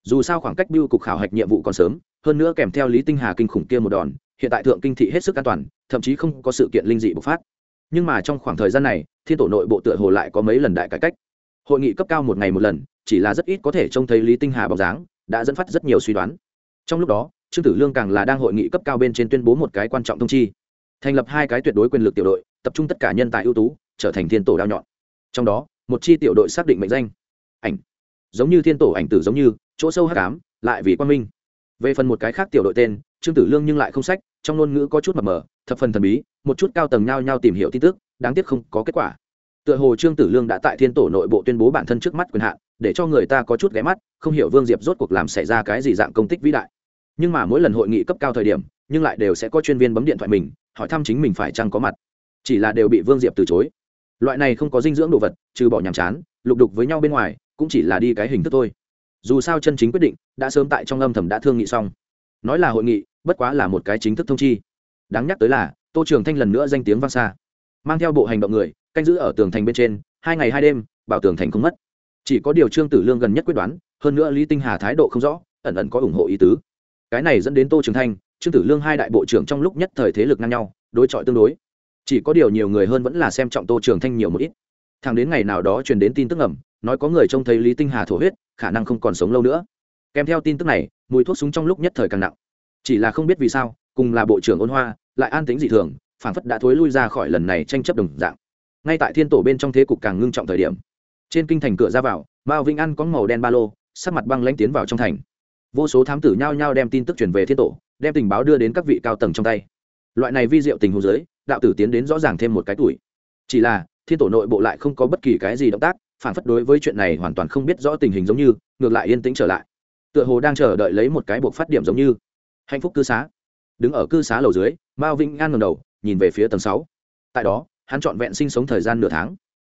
Dù sao khoảng cách biêu cục khảo hạch nhiệm vụ còn sớm, hơn nữa kèm theo lý tinh hà kinh khủng kia một đòn, hiện tại thượng kinh thị hết sức an toàn, thậm chí không có sự kiện linh dị bộc phát. Nhưng mà trong khoảng thời gian này, thiên tổ nội bộ tựa hồ lại có mấy lần đại cải cách hội nghị cấp cao một ngày một lần, chỉ là rất ít có thể trông thấy lý tinh hà bóng dáng, đã dẫn phát rất nhiều suy đoán. Trong lúc đó, trương tử lương càng là đang hội nghị cấp cao bên trên tuyên bố một cái quan trọng thông chi. Thành lập hai cái tuyệt đối quyền lực tiểu đội, tập trung tất cả nhân tài ưu tú, trở thành thiên tổ đao nhọn. Trong đó, một chi tiểu đội xác định mệnh danh. Ảnh. Giống như thiên tổ ảnh tử giống như, chỗ sâu hắc ám, lại vì quan minh. Về phần một cái khác tiểu đội tên, trương tử lương nhưng lại không sách, trong ngôn ngữ có chút mập mờ, thập phần thần bí, một chút cao tầng nhao nhao tìm hiểu tin tức, đáng tiếc không có kết quả tựa hồ trương tử lương đã tại thiên tổ nội bộ tuyên bố bản thân trước mắt quyền hạn, để cho người ta có chút ghé mắt, không hiểu vương diệp rốt cuộc làm xảy ra cái gì dạng công tích vĩ đại. Nhưng mà mỗi lần hội nghị cấp cao thời điểm, nhưng lại đều sẽ có chuyên viên bấm điện thoại mình, hỏi thăm chính mình phải chăng có mặt. Chỉ là đều bị vương diệp từ chối. Loại này không có dinh dưỡng đồ vật, trừ bỏ nhàm chán, lục đục với nhau bên ngoài, cũng chỉ là đi cái hình thức thôi. Dù sao chân chính quyết định, đã sớm tại trong âm thầm đã thương nghị xong. Nói là hội nghị, bất quá là một cái chính thức thông chi. Đáng nhắc tới là, tô trường thanh lần nữa danh tiếng vang xa. Mang theo bộ hành động người canh giữ ở tường thành bên trên, hai ngày hai đêm, bảo tường thành không mất. Chỉ có điều trương tử lương gần nhất quyết đoán, hơn nữa lý tinh hà thái độ không rõ, ẩn ẩn có ủng hộ ý tứ. Cái này dẫn đến tô trường thanh, trương tử lương hai đại bộ trưởng trong lúc nhất thời thế lực ngang nhau, đối chọi tương đối. Chỉ có điều nhiều người hơn vẫn là xem trọng tô trường thanh nhiều một ít. Thằng đến ngày nào đó truyền đến tin tức ẩm nói có người trông thấy lý tinh hà thổ huyết, khả năng không còn sống lâu nữa. Kèm theo tin tức này, mùi thuốc súng trong lúc nhất thời càng nặng. Chỉ là không biết vì sao, cùng là bộ trưởng ôn hoa, lại an tính dị thường phản phất đã thối lui ra khỏi lần này tranh chấp đồng dạng ngay tại thiên tổ bên trong thế cục càng ngưng trọng thời điểm. Trên kinh thành cửa ra vào, mao vĩnh an có màu đen ba lô, sắc mặt băng lãnh tiến vào trong thành. Vô số thám tử nhao nhao đem tin tức truyền về thiên tổ, đem tình báo đưa đến các vị cao tầng trong tay. Loại này vi diệu tình hồ giới đạo tử tiến đến rõ ràng thêm một cái tuổi. Chỉ là, thiên tổ nội bộ lại không có bất kỳ cái gì động tác, phản phất đối với chuyện này hoàn toàn không biết rõ tình hình giống như, ngược lại yên tĩnh trở lại. Tựa hồ đang chờ đợi lấy một cái buộc phát điểm giống như. Hạnh phúc cư xá. Đứng ở cư xá lầu dưới, mao vĩnh an ngầm đầu, nhìn về phía tầng sáu. Tại đó hắn trọn vẹn sinh sống thời gian nửa tháng.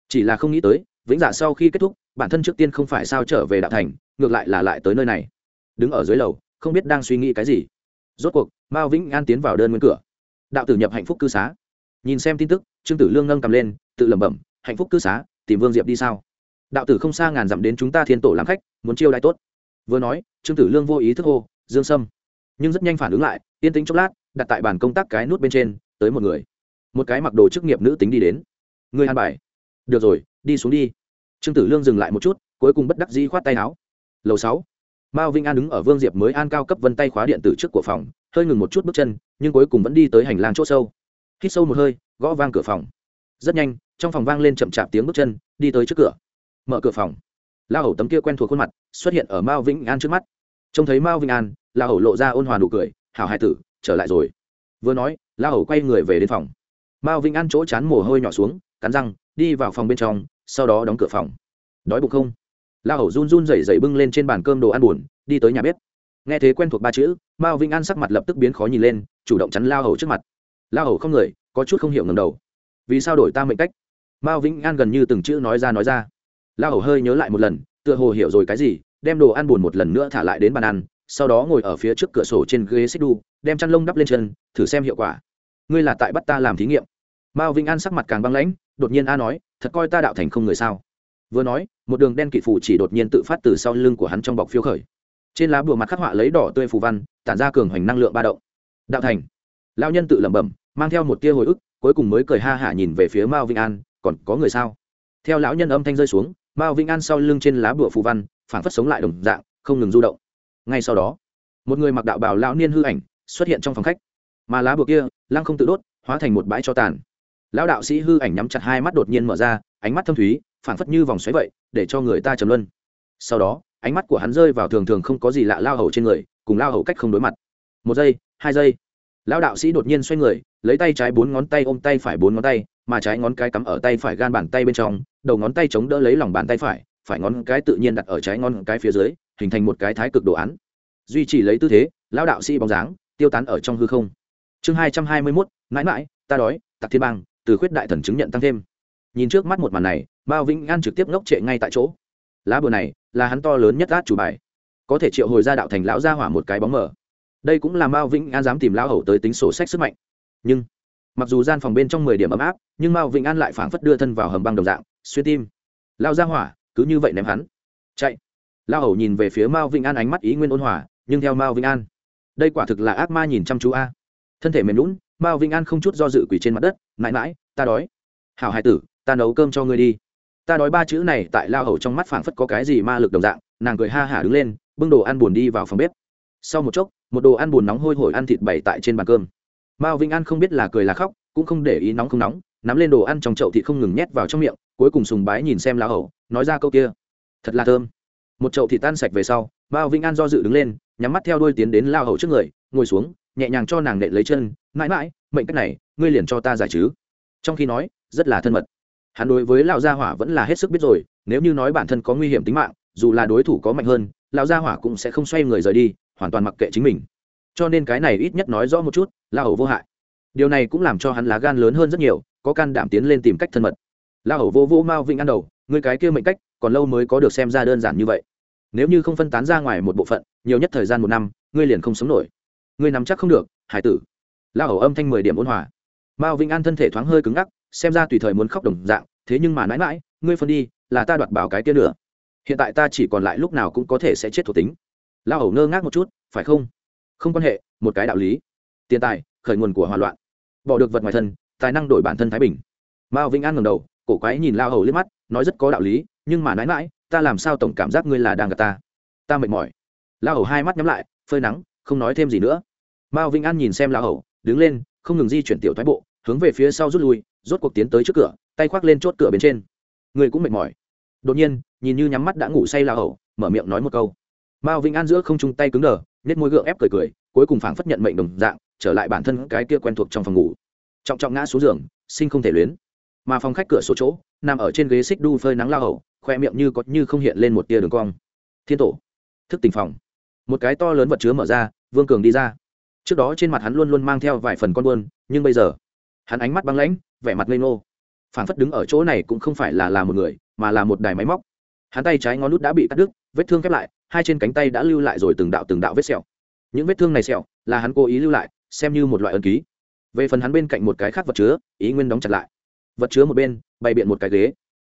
Chỉ là không nghĩ tới, vĩnh dạ sau khi kết thúc, bản thân trước tiên không phải sao trở về đạo thành, ngược lại là lại tới nơi này. Đứng ở dưới lầu, không biết đang suy nghĩ cái gì. Rốt cuộc, mao vĩnh an tiến vào đơn nguyên cửa. Đạo tử nhập hạnh phúc cư xá. Nhìn xem tin tức, trương tử lương nâng cầm lên, tự lẩm bẩm, hạnh phúc cư xá, tìm vương diệp đi sao? Đạo tử không xa ngàn dặm đến chúng ta thiên tổ làm khách, muốn chiêu đãi tốt. Vừa nói, trương tử lương vô ý thức hô, dương sâm. Nhưng rất nhanh phản ứng lại, yên tĩnh chốc lát, đặt tại bàn công tác cái nút bên trên, tới một người một cái mặc đồ chức nghiệp nữ tính đi đến. Người hàn bài. Được rồi, đi xuống đi. Trương tử lương dừng lại một chút, cuối cùng bất đắc dĩ khoát tay áo. Lầu sáu. Mao vinh an đứng ở vương diệp mới an cao cấp vân tay khóa điện tử trước của phòng, hơi ngừng một chút bước chân, nhưng cuối cùng vẫn đi tới hành lang c h ỗ sâu. Hít sâu một hơi, gõ vang cửa phòng. Rất nhanh, trong phòng vang lên chậm chạp tiếng bước chân, đi tới trước cửa. Mở cửa phòng. La hầu tấm kia quen thuộc khuôn mặt xuất hiện ở mao vĩnh an trước mắt. Trông thấy mao vĩnh an, la hầu lộ ra ôn hòa nụ cười, hảo hai tử, trở lại rồi. Vừa nói, la hầu quay người về đến phòng mao vĩnh an chỗ chán mồ hôi nhỏ xuống, cắn răng, đi vào phòng bên trong, sau đó đóng cửa phòng. Đói bụng không? La hầu run run rẩy rẩy bưng lên trên bàn cơm đồ ăn buồn, đi tới nhà bếp. Nghe thế quen thuộc ba chữ, mao vĩnh an sắc mặt lập tức biến khó nhìn lên, chủ động chắn la hầu trước mặt. La hầu không người, có chút không hiểu ngầm đầu. Vì sao đổi ta mệnh cách? Mao vĩnh an gần như từng chữ nói ra nói ra. La hầu hơi nhớ lại một lần, tựa hồ hiểu rồi cái gì, đem đồ ăn buồn một lần nữa thả lại đến bàn ăn, sau đó ngồi ở phía trước cửa sổ trên ghế xích đu, đem chăn lông đắp lên chân, thử xem hiệu quả. Ngươi là tại bắt ta làm thí nghiệm mao vĩnh an sắc mặt càng băng lãnh, đột nhiên a nói, thật coi ta đạo thành không người sao? Vừa nói, một đường đen kỵ phủ chỉ đột nhiên tự phát từ sau lưng của hắn trong bọc phiêu khởi. Trên lá bùa mặt khắc họa lấy đỏ tươi phù văn, tản ra cường hoành năng lượng ba động. Đạo thành. Lao nhân tự lẩm bẩm, mang theo một tia hồi ức, cuối cùng mới cười ha hả nhìn về phía mao vĩnh an, còn có người sao? Theo lão nhân âm thanh rơi xuống, mao vĩnh an sau lưng trên lá bùa phù văn phản phất sống lại đồng dạng, không ngừng du động. Ngay sau đó, một người mặc đạo bào lão niên hư ảnh xuất hiện trong phòng khách. Mà lá bùa kia, lăng không tự đốt, hóa thành một bãi cho tàn lão đạo sĩ hư ảnh nhắm chặt hai mắt đột nhiên mở ra, ánh mắt thâm thúy phản phất như vòng xoáy vậy, để cho người ta trầm luân. Sau đó, ánh mắt của hắn rơi vào thường thường không có gì lạ lao hầu trên người, cùng lao hầu cách không đối mặt. Một giây, hai giây. Lão đạo sĩ đột nhiên xoay người, lấy tay trái bốn ngón tay ôm tay phải bốn ngón tay, mà trái ngón cái cắm ở tay phải gan bàn tay bên trong, đầu ngón tay chống đỡ lấy lòng bàn tay phải phải ngón cái tự nhiên đặt ở trái ngón cái phía dưới, hình thành một cái thái cực đồ án. Duy trì lấy tư thế, lão đạo sĩ bóng dáng, tiêu tán ở trong hư không. Chương hai trăm hai mươi mốt, mãi mãi, ta đói tặc thiên bang từ khuyết đại thần chứng nhận tăng thêm. Nhìn trước mắt một màn này bao vĩnh an trực tiếp ngốc trệ ngay tại chỗ. Lá bừa này là hắn to lớn nhất át chủ bài. Có thể triệu hồi ra đạo thành lão gia hỏa một cái bóng mở đây cũng là mao vĩnh an dám tìm lão hầu tới tính sổ sách sức mạnh. Nhưng, mặc dù gian phòng bên trong mười điểm ấm áp, nhưng mao vĩnh an lại phảng phất đưa thân vào hầm băng đồng dạng, xuyên tim. Lao ra hỏa, cứ như vậy ném hắn. Chạy. Lao hầu nhìn về phía mao vĩnh an ánh mắt ý nguyên ôn hòa, nhưng theo mao vĩnh an, đây quả thực là ác ma nhìn chăm chú a. Thân thể mềm lún mao vĩnh an không chút do dự quỳ trên mặt đất, mãi mãi, ta đói. Hảo hai tử, ta nấu cơm cho ngươi đi. Ta đói ba chữ này tại lao hầu trong mắt phảng phất có cái gì ma lực đồng dạng, nàng cười ha hả đứng lên, bưng đồ ăn buồn đi vào phòng bếp. Sau một chốc, một đồ ăn buồn nóng hôi hổi ăn thịt bày tại trên bàn cơm. Mao vĩnh an không biết là cười là khóc, cũng không để ý nóng không nóng, nắm lên đồ ăn trong chậu thịt không ngừng nhét vào trong miệng, cuối cùng sùng bái nhìn xem lao hầu, nói ra câu kia, thật là thơm. Một chậu thịt tan sạch về sau, mao vĩnh an do dự đứng lên, nhắm mắt theo đuôi tiến đến lao hầu trước người, ngồi xuống nhẹ nhàng cho nàng nện lấy chân, mãi mãi, mệnh cách này, ngươi liền cho ta giải chứ. Trong khi nói, rất là thân mật. Hắn đối với lão gia hỏa vẫn là hết sức biết rồi, nếu như nói bản thân có nguy hiểm tính mạng, dù là đối thủ có mạnh hơn, lão gia hỏa cũng sẽ không xoay người rời đi, hoàn toàn mặc kệ chính mình. Cho nên cái này ít nhất nói rõ một chút la hầu vô hại. Điều này cũng làm cho hắn lá gan lớn hơn rất nhiều, có can đảm tiến lên tìm cách thân mật. La hầu vô vô mao vĩnh ăn đầu người cái kia mệnh cách, còn lâu mới có được xem ra đơn giản như vậy. Nếu như không phân tán ra ngoài một bộ phận, nhiều nhất thời gian một năm, ngươi liền không sống nổi ngươi nắm chắc không được, hải tử. La hầu âm thanh mười điểm ôn hòa. Mao vĩnh an thân thể thoáng hơi cứng ngắc, xem ra tùy thời muốn khóc đồng dạng, thế nhưng mà mãi mãi, ngươi phân đi, là ta đoạt bảo cái kia nữa. Hiện tại ta chỉ còn lại lúc nào cũng có thể sẽ chết thuộc tính. La hầu ngơ ngác một chút, phải không? Không quan hệ, một cái đạo lý. Tiền tài, khởi nguồn của hòa loạn. Bỏ được vật ngoài thân, tài năng đổi bản thân thái bình. Mao vĩnh an ngầm đầu, cổ quái nhìn la hầu liếc mắt, nói rất có đạo lý, nhưng mà mãi mãi, ta làm sao tổng cảm giác ngươi là đang gặp ta? Ta mệt mỏi. La hầu hai mắt nhắm lại, phơi nắng không nói thêm gì nữa. Mao vĩnh an nhìn xem lão hầu, đứng lên, không ngừng di chuyển tiểu thoái bộ, hướng về phía sau rút lui, rốt cuộc tiến tới trước cửa, tay khoác lên chốt cửa bên trên. Người cũng mệt mỏi. Đột nhiên, nhìn như nhắm mắt đã ngủ say lão hầu, mở miệng nói một câu. Mao vĩnh an giữa không chung tay cứng đờ nết môi gượng ép cười cười, cuối cùng phảng phất nhận mệnh đồng dạng, trở lại bản thân cái kia quen thuộc trong phòng ngủ. Trọng trọng ngã xuống giường, sinh không thể luyến. Mà phòng khách cửa sổ chỗ, nằm ở trên ghế xích đu phơi nắng lao hầu, khoe miệng như có như không hiện lên một tia đường cong. Thiên tổ, thức tình phòng một cái to lớn vật chứa mở ra, vương cường đi ra. Trước đó trên mặt hắn luôn luôn mang theo vài phần con buôn, nhưng bây giờ, hắn ánh mắt băng lãnh, vẻ mặt ngây ngô. Phản phất đứng ở chỗ này cũng không phải là là một người, mà là một đài máy móc. Hắn tay trái ngón nút đã bị cắt đứt, vết thương khép lại, hai trên cánh tay đã lưu lại rồi từng đạo từng đạo vết sẹo. Những vết thương này sẹo là hắn cố ý lưu lại, xem như một loại ân ký. Về phần hắn bên cạnh một cái khác vật chứa, ý nguyên đóng chặt lại. Vật chứa một bên, bày biện một cái ghế.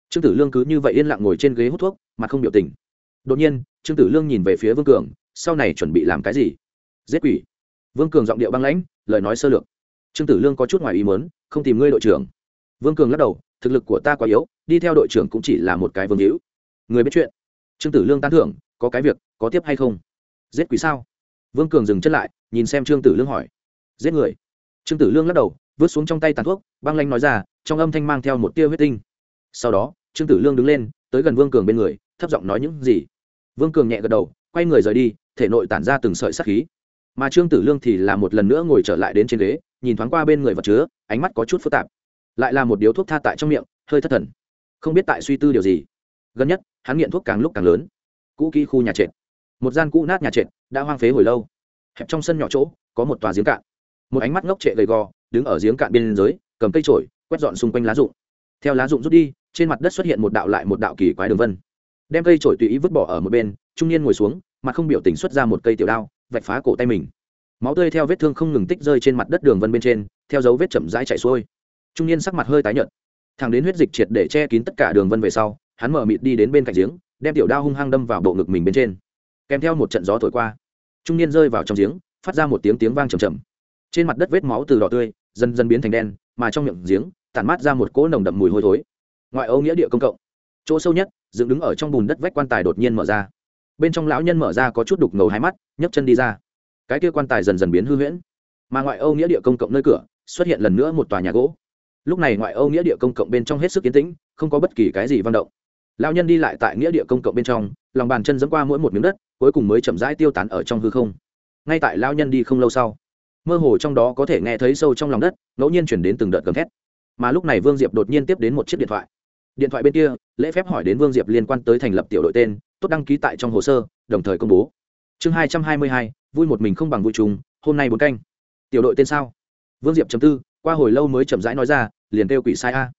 Trương tử lương cứ như vậy yên lặng ngồi trên ghế hút thuốc mà không biểu tình. Đột nhiên, trương tử lương nhìn về phía vương cường sau này chuẩn bị làm cái gì? Giết quỷ. Vương cường giọng điệu băng lãnh, lời nói sơ lược. Trương tử lương có chút ngoài ý mớn không tìm ngươi đội trưởng. Vương cường lắc đầu, thực lực của ta quá yếu, đi theo đội trưởng cũng chỉ là một cái vương hữu. Người biết chuyện. Trương tử lương tán thưởng, có cái việc, có tiếp hay không? Giết quỷ sao? Vương cường dừng chân lại, nhìn xem trương tử lương hỏi. Giết người. Trương tử lương lắc đầu, vứt xuống trong tay tàn thuốc, băng lanh nói ra, trong âm thanh mang theo một tia huyết tinh. Sau đó, trương tử lương đứng lên, tới gần vương cường bên người, thấp giọng nói những gì? Vương cường nhẹ gật đầu, quay người rời đi thể nội tản ra từng sợi sắc khí. Mà trương tử lương thì là một lần nữa ngồi trở lại đến trên ghế, nhìn thoáng qua bên người vật chứa, ánh mắt có chút phức tạp. Lại là một điếu thuốc tha tại trong miệng, hơi thất thần. Không biết tại suy tư điều gì. Gần nhất, hắn nghiện thuốc càng lúc càng lớn. Cũ kỹ khu nhà trệt. Một gian cũ nát nhà trệt, đã hoang phế hồi lâu. Hẹp trong sân nhỏ chỗ, có một tòa giếng cạn. Một ánh mắt ngốc trệ gầy gò, đứng ở giếng cạn bên dưới, cầm cây trổi quét dọn xung quanh lá rụng. Theo lá rụng rút đi, trên mặt đất xuất hiện một đạo lại một đạo kỳ quái đường vân. Đem cây trổi tùy ý vứt bỏ ở một bên, trung niên ngồi xuống mặt không biểu tình xuất ra một cây tiểu đao, vạch phá cổ tay mình. Máu tươi theo vết thương không ngừng tích rơi trên mặt đất đường vân bên trên, theo dấu vết chậm rãi chạy xuôi. Trung niên sắc mặt hơi tái nhợt. Thằng đến huyết dịch triệt để che kín tất cả đường vân về sau, hắn mở mịt đi đến bên cạnh giếng, đem tiểu đao hung hăng đâm vào bộ ngực mình bên trên. Kèm theo một trận gió thổi qua, trung niên rơi vào trong giếng, phát ra một tiếng tiếng vang trầm trầm. Trên mặt đất vết máu từ đỏ tươi, dần dần biến thành đen, mà trong miệng giếng, tản mát ra một cỗ nồng đậm mùi hôi thối. Ngoại ô nghĩa địa công cộng. Chỗ sâu nhất, dựng đứng ở trong bùn đất vách quan tài đột nhiên mở ra bên trong lão nhân mở ra có chút đục ngầu hai mắt, nhấc chân đi ra. Cái kia quan tài dần dần biến hư huyễn. Mà ngoại âu nghĩa địa công cộng nơi cửa, xuất hiện lần nữa một tòa nhà gỗ. Lúc này ngoại âu nghĩa địa công cộng bên trong hết sức kiến tĩnh, không có bất kỳ cái gì văn động. Lão nhân đi lại tại nghĩa địa công cộng bên trong, lòng bàn chân dẫm qua mỗi một miếng đất, cuối cùng mới chậm rãi tiêu tán ở trong hư không. Ngay tại lão nhân đi không lâu sau, mơ hồ trong đó có thể nghe thấy sâu trong lòng đất, ngẫu nhiên chuyển đến từng đợt gầm thét. Mà lúc này vương diệp đột nhiên tiếp đến một chiếc điện thoại. Điện thoại bên kia, lễ phép hỏi đến vương diệp liên quan tới thành lập tiểu đội tên tốt đăng ký tại trong hồ sơ, đồng thời công bố. Chương hai trăm hai mươi hai, vui một mình không bằng vui chung, hôm nay bốn canh. Tiểu đội tên sao? Vương diệp chấm tư, qua hồi lâu mới chậm rãi nói ra, liền kêu quỷ sai a.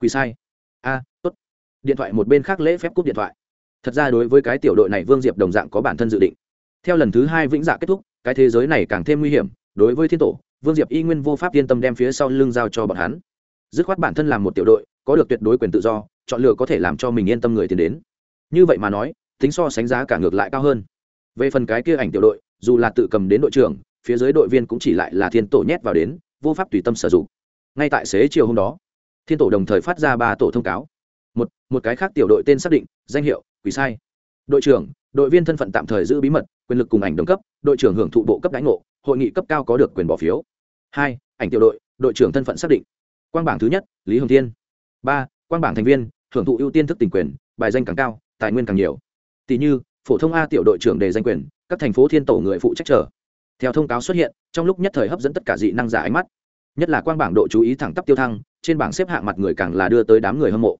Quỷ sai. A, tốt. Điện thoại một bên khác lễ phép cúp điện thoại. Thật ra đối với cái tiểu đội này vương diệp đồng dạng có bản thân dự định. Theo lần thứ hai vĩnh dạ kết thúc, cái thế giới này càng thêm nguy hiểm, đối với thiên tổ, vương diệp y nguyên vô pháp yên tâm đem phía sau lưng giao cho bọn hắn. Dứt khoát bản thân làm một tiểu đội, có được tuyệt đối quyền tự do, chọn lựa có thể làm cho mình yên tâm người tiến đến. Như vậy mà nói tính so sánh giá cả ngược lại cao hơn. Về phần cái kia ảnh tiểu đội, dù là tự cầm đến đội trưởng, phía dưới đội viên cũng chỉ lại là thiên tổ nhét vào đến, vô pháp tùy tâm sử dụng. Ngay tại xế chiều hôm đó, thiên tổ đồng thời phát ra ba tổ thông cáo. Một một cái khác tiểu đội tên xác định, danh hiệu, quỷ sai. Đội trưởng, đội viên thân phận tạm thời giữ bí mật, quyền lực cùng ảnh đồng cấp, đội trưởng hưởng thụ bộ cấp đánh ngộ, hội nghị cấp cao có được quyền bỏ phiếu. Hai, ảnh tiểu đội đội trưởng thân phận xác định. Quang bảng thứ nhất, lý hồng thiên. Ba, quang bảng thành viên, hưởng thụ ưu tiên thức tình quyền, bài danh càng cao, tài nguyên càng nhiều tỷ như, phổ thông a tiểu đội trưởng đề danh quyền, các thành phố thiên tổ người phụ trách trở theo thông cáo xuất hiện, trong lúc nhất thời hấp dẫn tất cả dị năng giả ánh mắt. Nhất là quang bảng độ chú ý thẳng tắp tiêu thăng, trên bảng xếp hạng mặt người càng là đưa tới đám người hâm mộ.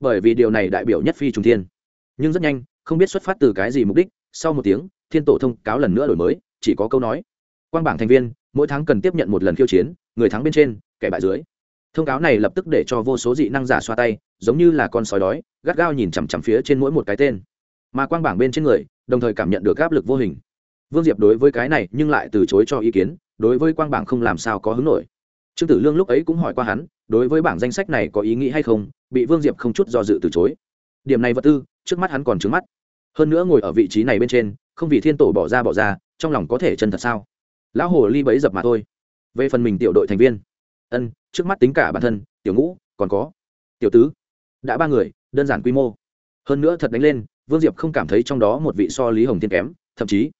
Bởi vì điều này đại biểu nhất phi trùng thiên. Nhưng rất nhanh, không biết xuất phát từ cái gì mục đích, sau một tiếng, thiên tổ thông cáo lần nữa đổi mới, chỉ có câu nói. Quang bảng thành viên, mỗi tháng cần tiếp nhận một lần khiêu chiến, người thắng bên trên, kẻ bại dưới. Thông cáo này lập tức để cho vô số dị năng giả xoa tay, giống như là con sói đói, gắt gao nhìn chằm chằm phía trên mỗi một cái tên mà quang bảng bên trên người, đồng thời cảm nhận được áp lực vô hình. Vương diệp đối với cái này nhưng lại từ chối cho ý kiến, đối với quang bảng không làm sao có hứng nổi. Trương tử lương lúc ấy cũng hỏi qua hắn, đối với bảng danh sách này có ý nghĩ hay không, bị vương diệp không chút do dự từ chối. Điểm này vật tư, trước mắt hắn còn trứng mắt. Hơn nữa ngồi ở vị trí này bên trên, không vì thiên tổ bỏ ra bỏ ra, trong lòng có thể chân thật sao? Lão hồ ly bấy dập mà thôi. Về phần mình tiểu đội thành viên. Ân, trước mắt tính cả bản thân, tiểu ngũ, còn có. Tiểu tứ, đã ba người, đơn giản quy mô. Hơn nữa thật đánh lên vương diệp không cảm thấy trong đó một vị so lý hồng thiên kém, thậm chí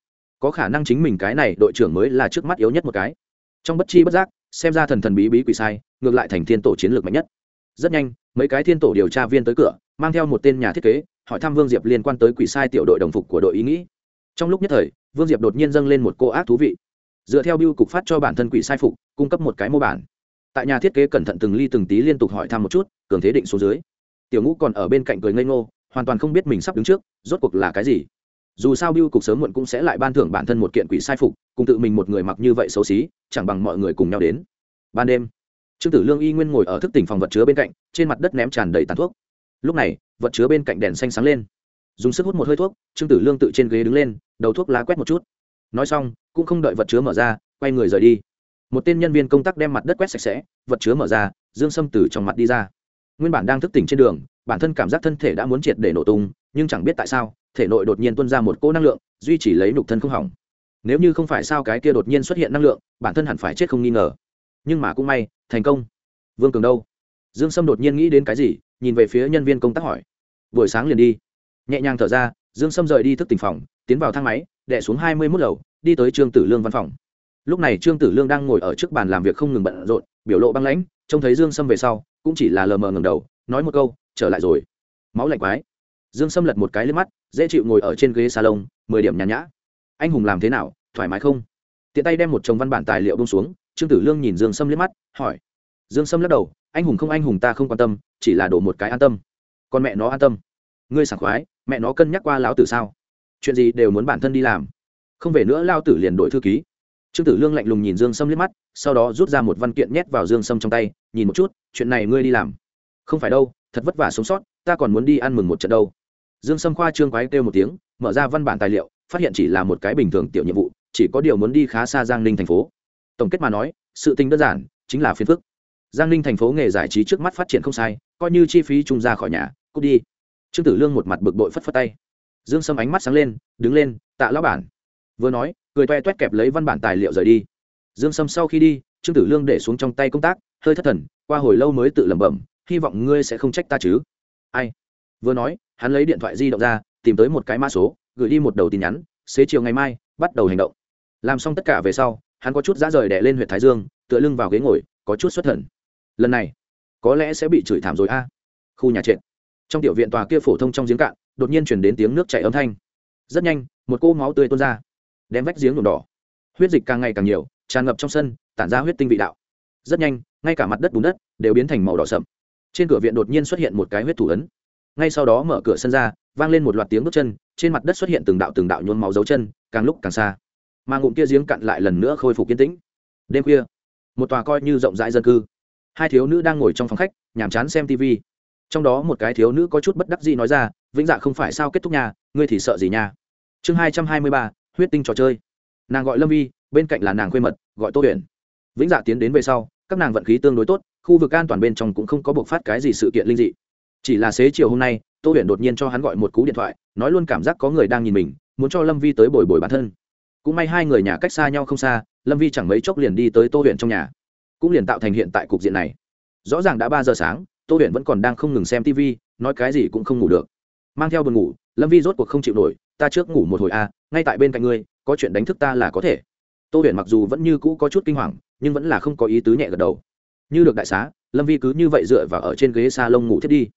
có khả năng chính mình cái này đội trưởng mới là trước mắt yếu nhất một cái. Trong bất chi bất giác, xem ra thần thần bí bí quỷ sai, ngược lại thành thiên tổ chiến lược mạnh nhất. Rất nhanh, mấy cái thiên tổ điều tra viên tới cửa, mang theo một tên nhà thiết kế, hỏi thăm vương diệp liên quan tới quỷ sai tiểu đội đồng phục của đội ý nghĩ. Trong lúc nhất thời, vương diệp đột nhiên dâng lên một cô ác thú vị. Dựa theo biêu cục phát cho bản thân quỷ sai phục, cung cấp một cái mô bản. Tại nhà thiết kế cẩn thận từng ly từng tí liên tục hỏi thăm một chút, cường thế định số dưới. Tiểu ngũ còn ở bên cạnh cười ngây ngô hoàn toàn không biết mình sắp đứng trước, rốt cuộc là cái gì. Dù sao biêu cục sớm muộn cũng sẽ lại ban thưởng bản thân một kiện quỷ sai phục, cùng tự mình một người mặc như vậy xấu xí, chẳng bằng mọi người cùng nhau đến. Ban đêm, trương tử lương y nguyên ngồi ở thức tỉnh phòng vật chứa bên cạnh, trên mặt đất ném tràn đầy tàn thuốc. Lúc này, vật chứa bên cạnh đèn xanh sáng lên. Dùng sức hút một hơi thuốc, trương tử lương tự trên ghế đứng lên, đầu thuốc lá quét một chút. Nói xong, cũng không đợi vật chứa mở ra, quay người rời đi. Một tên nhân viên công tác đem mặt đất quét sạch sẽ, vật chứa mở ra, dương sâm từ trong mặt đi ra. Nguyên bản đang thức tỉnh trên đường bản thân cảm giác thân thể đã muốn triệt để nổ tung, nhưng chẳng biết tại sao, thể nội đột nhiên tuân ra một cỗ năng lượng, duy trì lấy nục thân không hỏng. Nếu như không phải sao cái kia đột nhiên xuất hiện năng lượng, bản thân hẳn phải chết không nghi ngờ. Nhưng mà cũng may, thành công. Vương cường đâu? Dương sâm đột nhiên nghĩ đến cái gì, nhìn về phía nhân viên công tác hỏi. Buổi sáng liền đi. Nhẹ nhàng thở ra, dương sâm rời đi thức tỉnh phòng, tiến vào thang máy đẻ xuống hai mươi mốt lầu, đi tới trương tử lương văn phòng. Lúc này trương tử lương đang ngồi ở trước bàn làm việc không ngừng bận rộn, biểu lộ băng lãnh, trông thấy dương sâm về sau, cũng chỉ là lờ mờ ngầm đầu, nói một câu trở lại rồi. Máu lạnh quái. Dương sâm lật một cái lên mắt, dễ chịu ngồi ở trên ghế salon, mười điểm nhàn nhã. Anh hùng làm thế nào, thoải mái không? Tiện tay đem một chồng văn bản tài liệu bông xuống, trương tử lương nhìn dương sâm liếc mắt, hỏi. Dương sâm lắc đầu, anh hùng không anh hùng ta không quan tâm, chỉ là đổ một cái an tâm. Còn mẹ nó an tâm. Ngươi sảng khoái, mẹ nó cân nhắc qua lão tử sao? Chuyện gì đều muốn bản thân đi làm. Không về nữa lao tử liền đổi thư ký. Trương tử lương lạnh lùng nhìn dương sâm liếc mắt, sau đó rút ra một văn kiện nhét vào dương sâm trong tay, nhìn một chút, chuyện này ngươi đi làm. Không phải đâu thật vất vả sống sót, ta còn muốn đi ăn mừng một trận đâu. Dương sâm khoa trương quái kêu một tiếng, mở ra văn bản tài liệu, phát hiện chỉ là một cái bình thường tiểu nhiệm vụ, chỉ có điều muốn đi khá xa giang ninh thành phố. Tổng kết mà nói, sự tình đơn giản, chính là phiền phức. Giang ninh thành phố nghề giải trí trước mắt phát triển không sai, coi như chi phí trung ra khỏi nhà, cút đi. Trương tử lương một mặt bực bội phất phất tay. Dương sâm ánh mắt sáng lên, đứng lên, tạ lão bản. Vừa nói, cười toe toét kẹp lấy văn bản tài liệu rời đi. Dương sâm sau khi đi, trương tử lương để xuống trong tay công tác, hơi thất thần, qua hồi lâu mới tự lẩm bẩm hy vọng ngươi sẽ không trách ta chứ. Ai? Vừa nói, hắn lấy điện thoại di động ra, tìm tới một cái mã số, gửi đi một đầu tin nhắn, xế chiều ngày mai, bắt đầu hành động. Làm xong tất cả về sau, hắn có chút dã rời đẻ lên huyện thái dương, tựa lưng vào ghế ngồi, có chút xuất thần. Lần này, có lẽ sẽ bị chửi thảm rồi a. Khu nhà trệt. Trong tiểu viện tòa kia phổ thông trong giếng cạn, đột nhiên chuyển đến tiếng nước chảy âm thanh. Rất nhanh, một cô máu tươi tuôn ra, đem vách giếng nhuộm đỏ. Huyết dịch càng ngày càng nhiều, tràn ngập trong sân, tản ra huyết tinh vị đạo. Rất nhanh, ngay cả mặt đất bùn đất đều biến thành màu đỏ sậm trên cửa viện đột nhiên xuất hiện một cái huyết thủ ấn. Ngay sau đó mở cửa sân ra, vang lên một loạt tiếng bước chân, trên mặt đất xuất hiện từng đạo từng đạo nhôn máu dấu chân, càng lúc càng xa. Mà ngụm kia giếng cặn lại lần nữa khôi phục kiên tĩnh. Đêm khuya, một tòa coi như rộng rãi dân cư. Hai thiếu nữ đang ngồi trong phòng khách, nhàm chán xem tv trong đó một cái thiếu nữ có chút bất đắc dĩ nói ra, vĩnh dạ không phải sao kết thúc nhà, ngươi thì sợ gì nha chương hai trăm hai mươi ba, huyết tinh trò chơi. Nàng gọi lâm vi, bên cạnh là nàng khuê mật, gọi tô huyền. Vĩnh dạ tiến đến về sau các nàng vận khí tương đối tốt khu vực an toàn bên trong cũng không có buộc phát cái gì sự kiện linh dị. Chỉ là xế chiều hôm nay tô huyền đột nhiên cho hắn gọi một cú điện thoại nói luôn cảm giác có người đang nhìn mình muốn cho lâm vi tới bồi bồi bản thân. Cũng may hai người nhà cách xa nhau không xa lâm vi chẳng mấy chốc liền đi tới tô huyền trong nhà. Cũng liền tạo thành hiện tại cục diện này. Rõ ràng đã ba giờ sáng tô huyền vẫn còn đang không ngừng xem tv nói cái gì cũng không ngủ được. Mang theo buồn ngủ lâm vi rốt cuộc không chịu nổi ta trước ngủ một hồi a à, ngay tại bên cạnh ngươi có chuyện đánh thức ta là có thể tô huyền mặc dù vẫn như cũ có chút kinh hoàng, nhưng vẫn là không có ý tứ nhẹ gật đầu. Như được đại xá, lâm vi cứ như vậy dựa vào ở trên ghế s a lông ngủ thiết đi.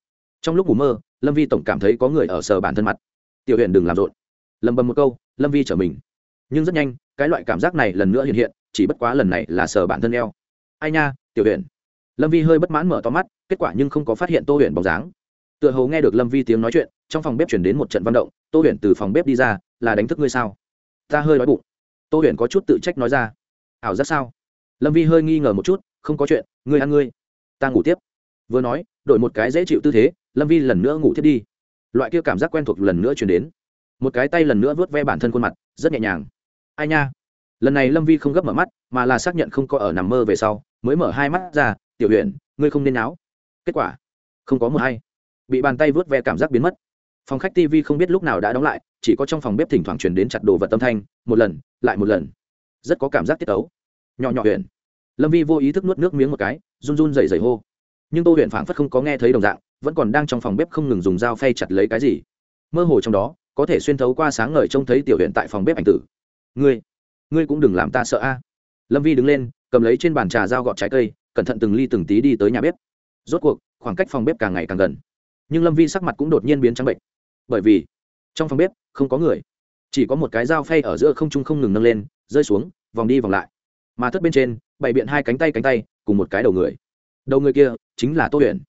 Trong lúc ngủ mơ, lâm vi tổng cảm thấy có người ở sờ bản thân mặt. Tiểu Huyền đừng làm rộn. Lầm bầm một câu, lâm vi trở mình. Nhưng rất nhanh, cái loại cảm giác này lần nữa hiện hiện, chỉ bất quá lần này là sờ bản thân eo. Ai nha, tiểu Huyền. lâm vi hơi bất mãn mở to mắt, kết quả nhưng không có phát hiện tô Huyền bóng dáng. Tựa hồ nghe được lâm vi tiếng nói chuyện, trong phòng bếp chuyển đến một trận văn động, tô Huyền từ phòng bếp đi ra, là đánh thức ngươi sao? Ta hơi đói bụng tô Huyền có chút tự trách nói ra. Ảo giác sao? Lâm vi hơi nghi ngờ một chút, không có chuyện, ngươi ăn ngươi. Ta ngủ tiếp. Vừa nói, đổi một cái dễ chịu tư thế, lâm vi lần nữa ngủ thiết đi. Loại kia cảm giác quen thuộc lần nữa chuyển đến. Một cái tay lần nữa vớt ve bản thân khuôn mặt, rất nhẹ nhàng. Ai nha? Lần này lâm vi không gấp mở mắt, mà là xác nhận không có ở nằm mơ về sau, mới mở hai mắt ra, tiểu huyện ngươi không nên náo. Kết quả, không có mờ hay bị bàn tay vớt ve cảm giác biến mất phòng khách tv không biết lúc nào đã đóng lại, chỉ có trong phòng bếp thỉnh thoảng truyền đến chặt đồ vật tâm thanh, một lần, lại một lần. Rất có cảm giác tiết ấu. Nhỏ nhỏ huyện lâm vi vô ý thức nuốt nước miếng một cái, run run dày dày hô. Nhưng tô huyện phảng phất không có nghe thấy đồng dạng, vẫn còn đang trong phòng bếp không ngừng dùng dao phay chặt lấy cái gì. Mơ hồ trong đó, có thể xuyên thấu qua sáng ngời trông thấy tiểu huyện tại phòng bếp ảnh tử. Ngươi ngươi cũng đừng làm ta sợ a. Lâm vi đứng lên, cầm lấy trên bàn trà dao gọt trái cây, cẩn thận từng ly từng tí đi tới nhà bếp. Rốt cuộc, khoảng cách phòng bếp càng ngày càng gần. Nhưng lâm vi sắc mặt cũng đột nhiên biến trắng bệnh bởi vì trong phòng bếp không có người. Chỉ có một cái dao phay ở giữa không trung không ngừng nâng lên, rơi xuống, vòng đi vòng lại. Mà thất bên trên, bày biện hai cánh tay cánh tay, cùng một cái đầu người. Đầu người kia chính là tô huyền.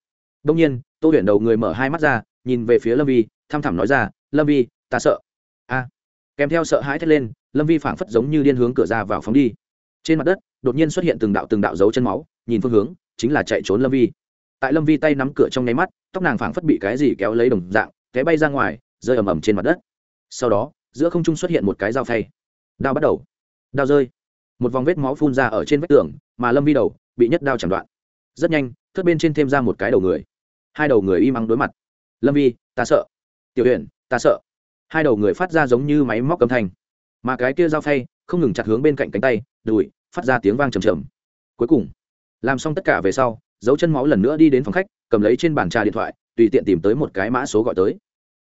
Đông nhiên, tô huyền đầu người mở hai mắt ra, nhìn về phía lâm vi, thăm thẳm nói ra, lâm vi, ta sợ. A. Kèm theo sợ hãi thét lên, lâm vi phảng phất giống như điên hướng cửa ra vào phóng đi. Trên mặt đất, đột nhiên xuất hiện từng đạo từng đạo dấu chân máu, nhìn phương hướng chính là chạy trốn lâm vi. Tại lâm vi tay nắm cửa trong nháy mắt, tóc nàng phảng phất bị cái gì kéo lấy đồng dạng té bay ra ngoài rơi ầm ầm trên mặt đất. Sau đó giữa không trung xuất hiện một cái dao phay. Đao bắt đầu. Đao rơi. Một vòng vết máu phun ra ở trên vách tường mà lâm vi đầu bị nhất đao chẳng đoạn. Rất nhanh thất bên trên thêm ra một cái đầu người. Hai đầu người im ắng đối mặt. Lâm vi ta sợ. Tiểu Huyền, ta sợ. Hai đầu người phát ra giống như máy móc âm thanh. Mà cái kia dao phay không ngừng chặt hướng bên cạnh cánh tay đùi phát ra tiếng vang trầm trầm. Cuối cùng làm xong tất cả về sau dấu chân máu lần nữa đi đến phòng khách cầm lấy trên bàn trà điện thoại, tùy tiện tìm tới một cái mã số gọi tới.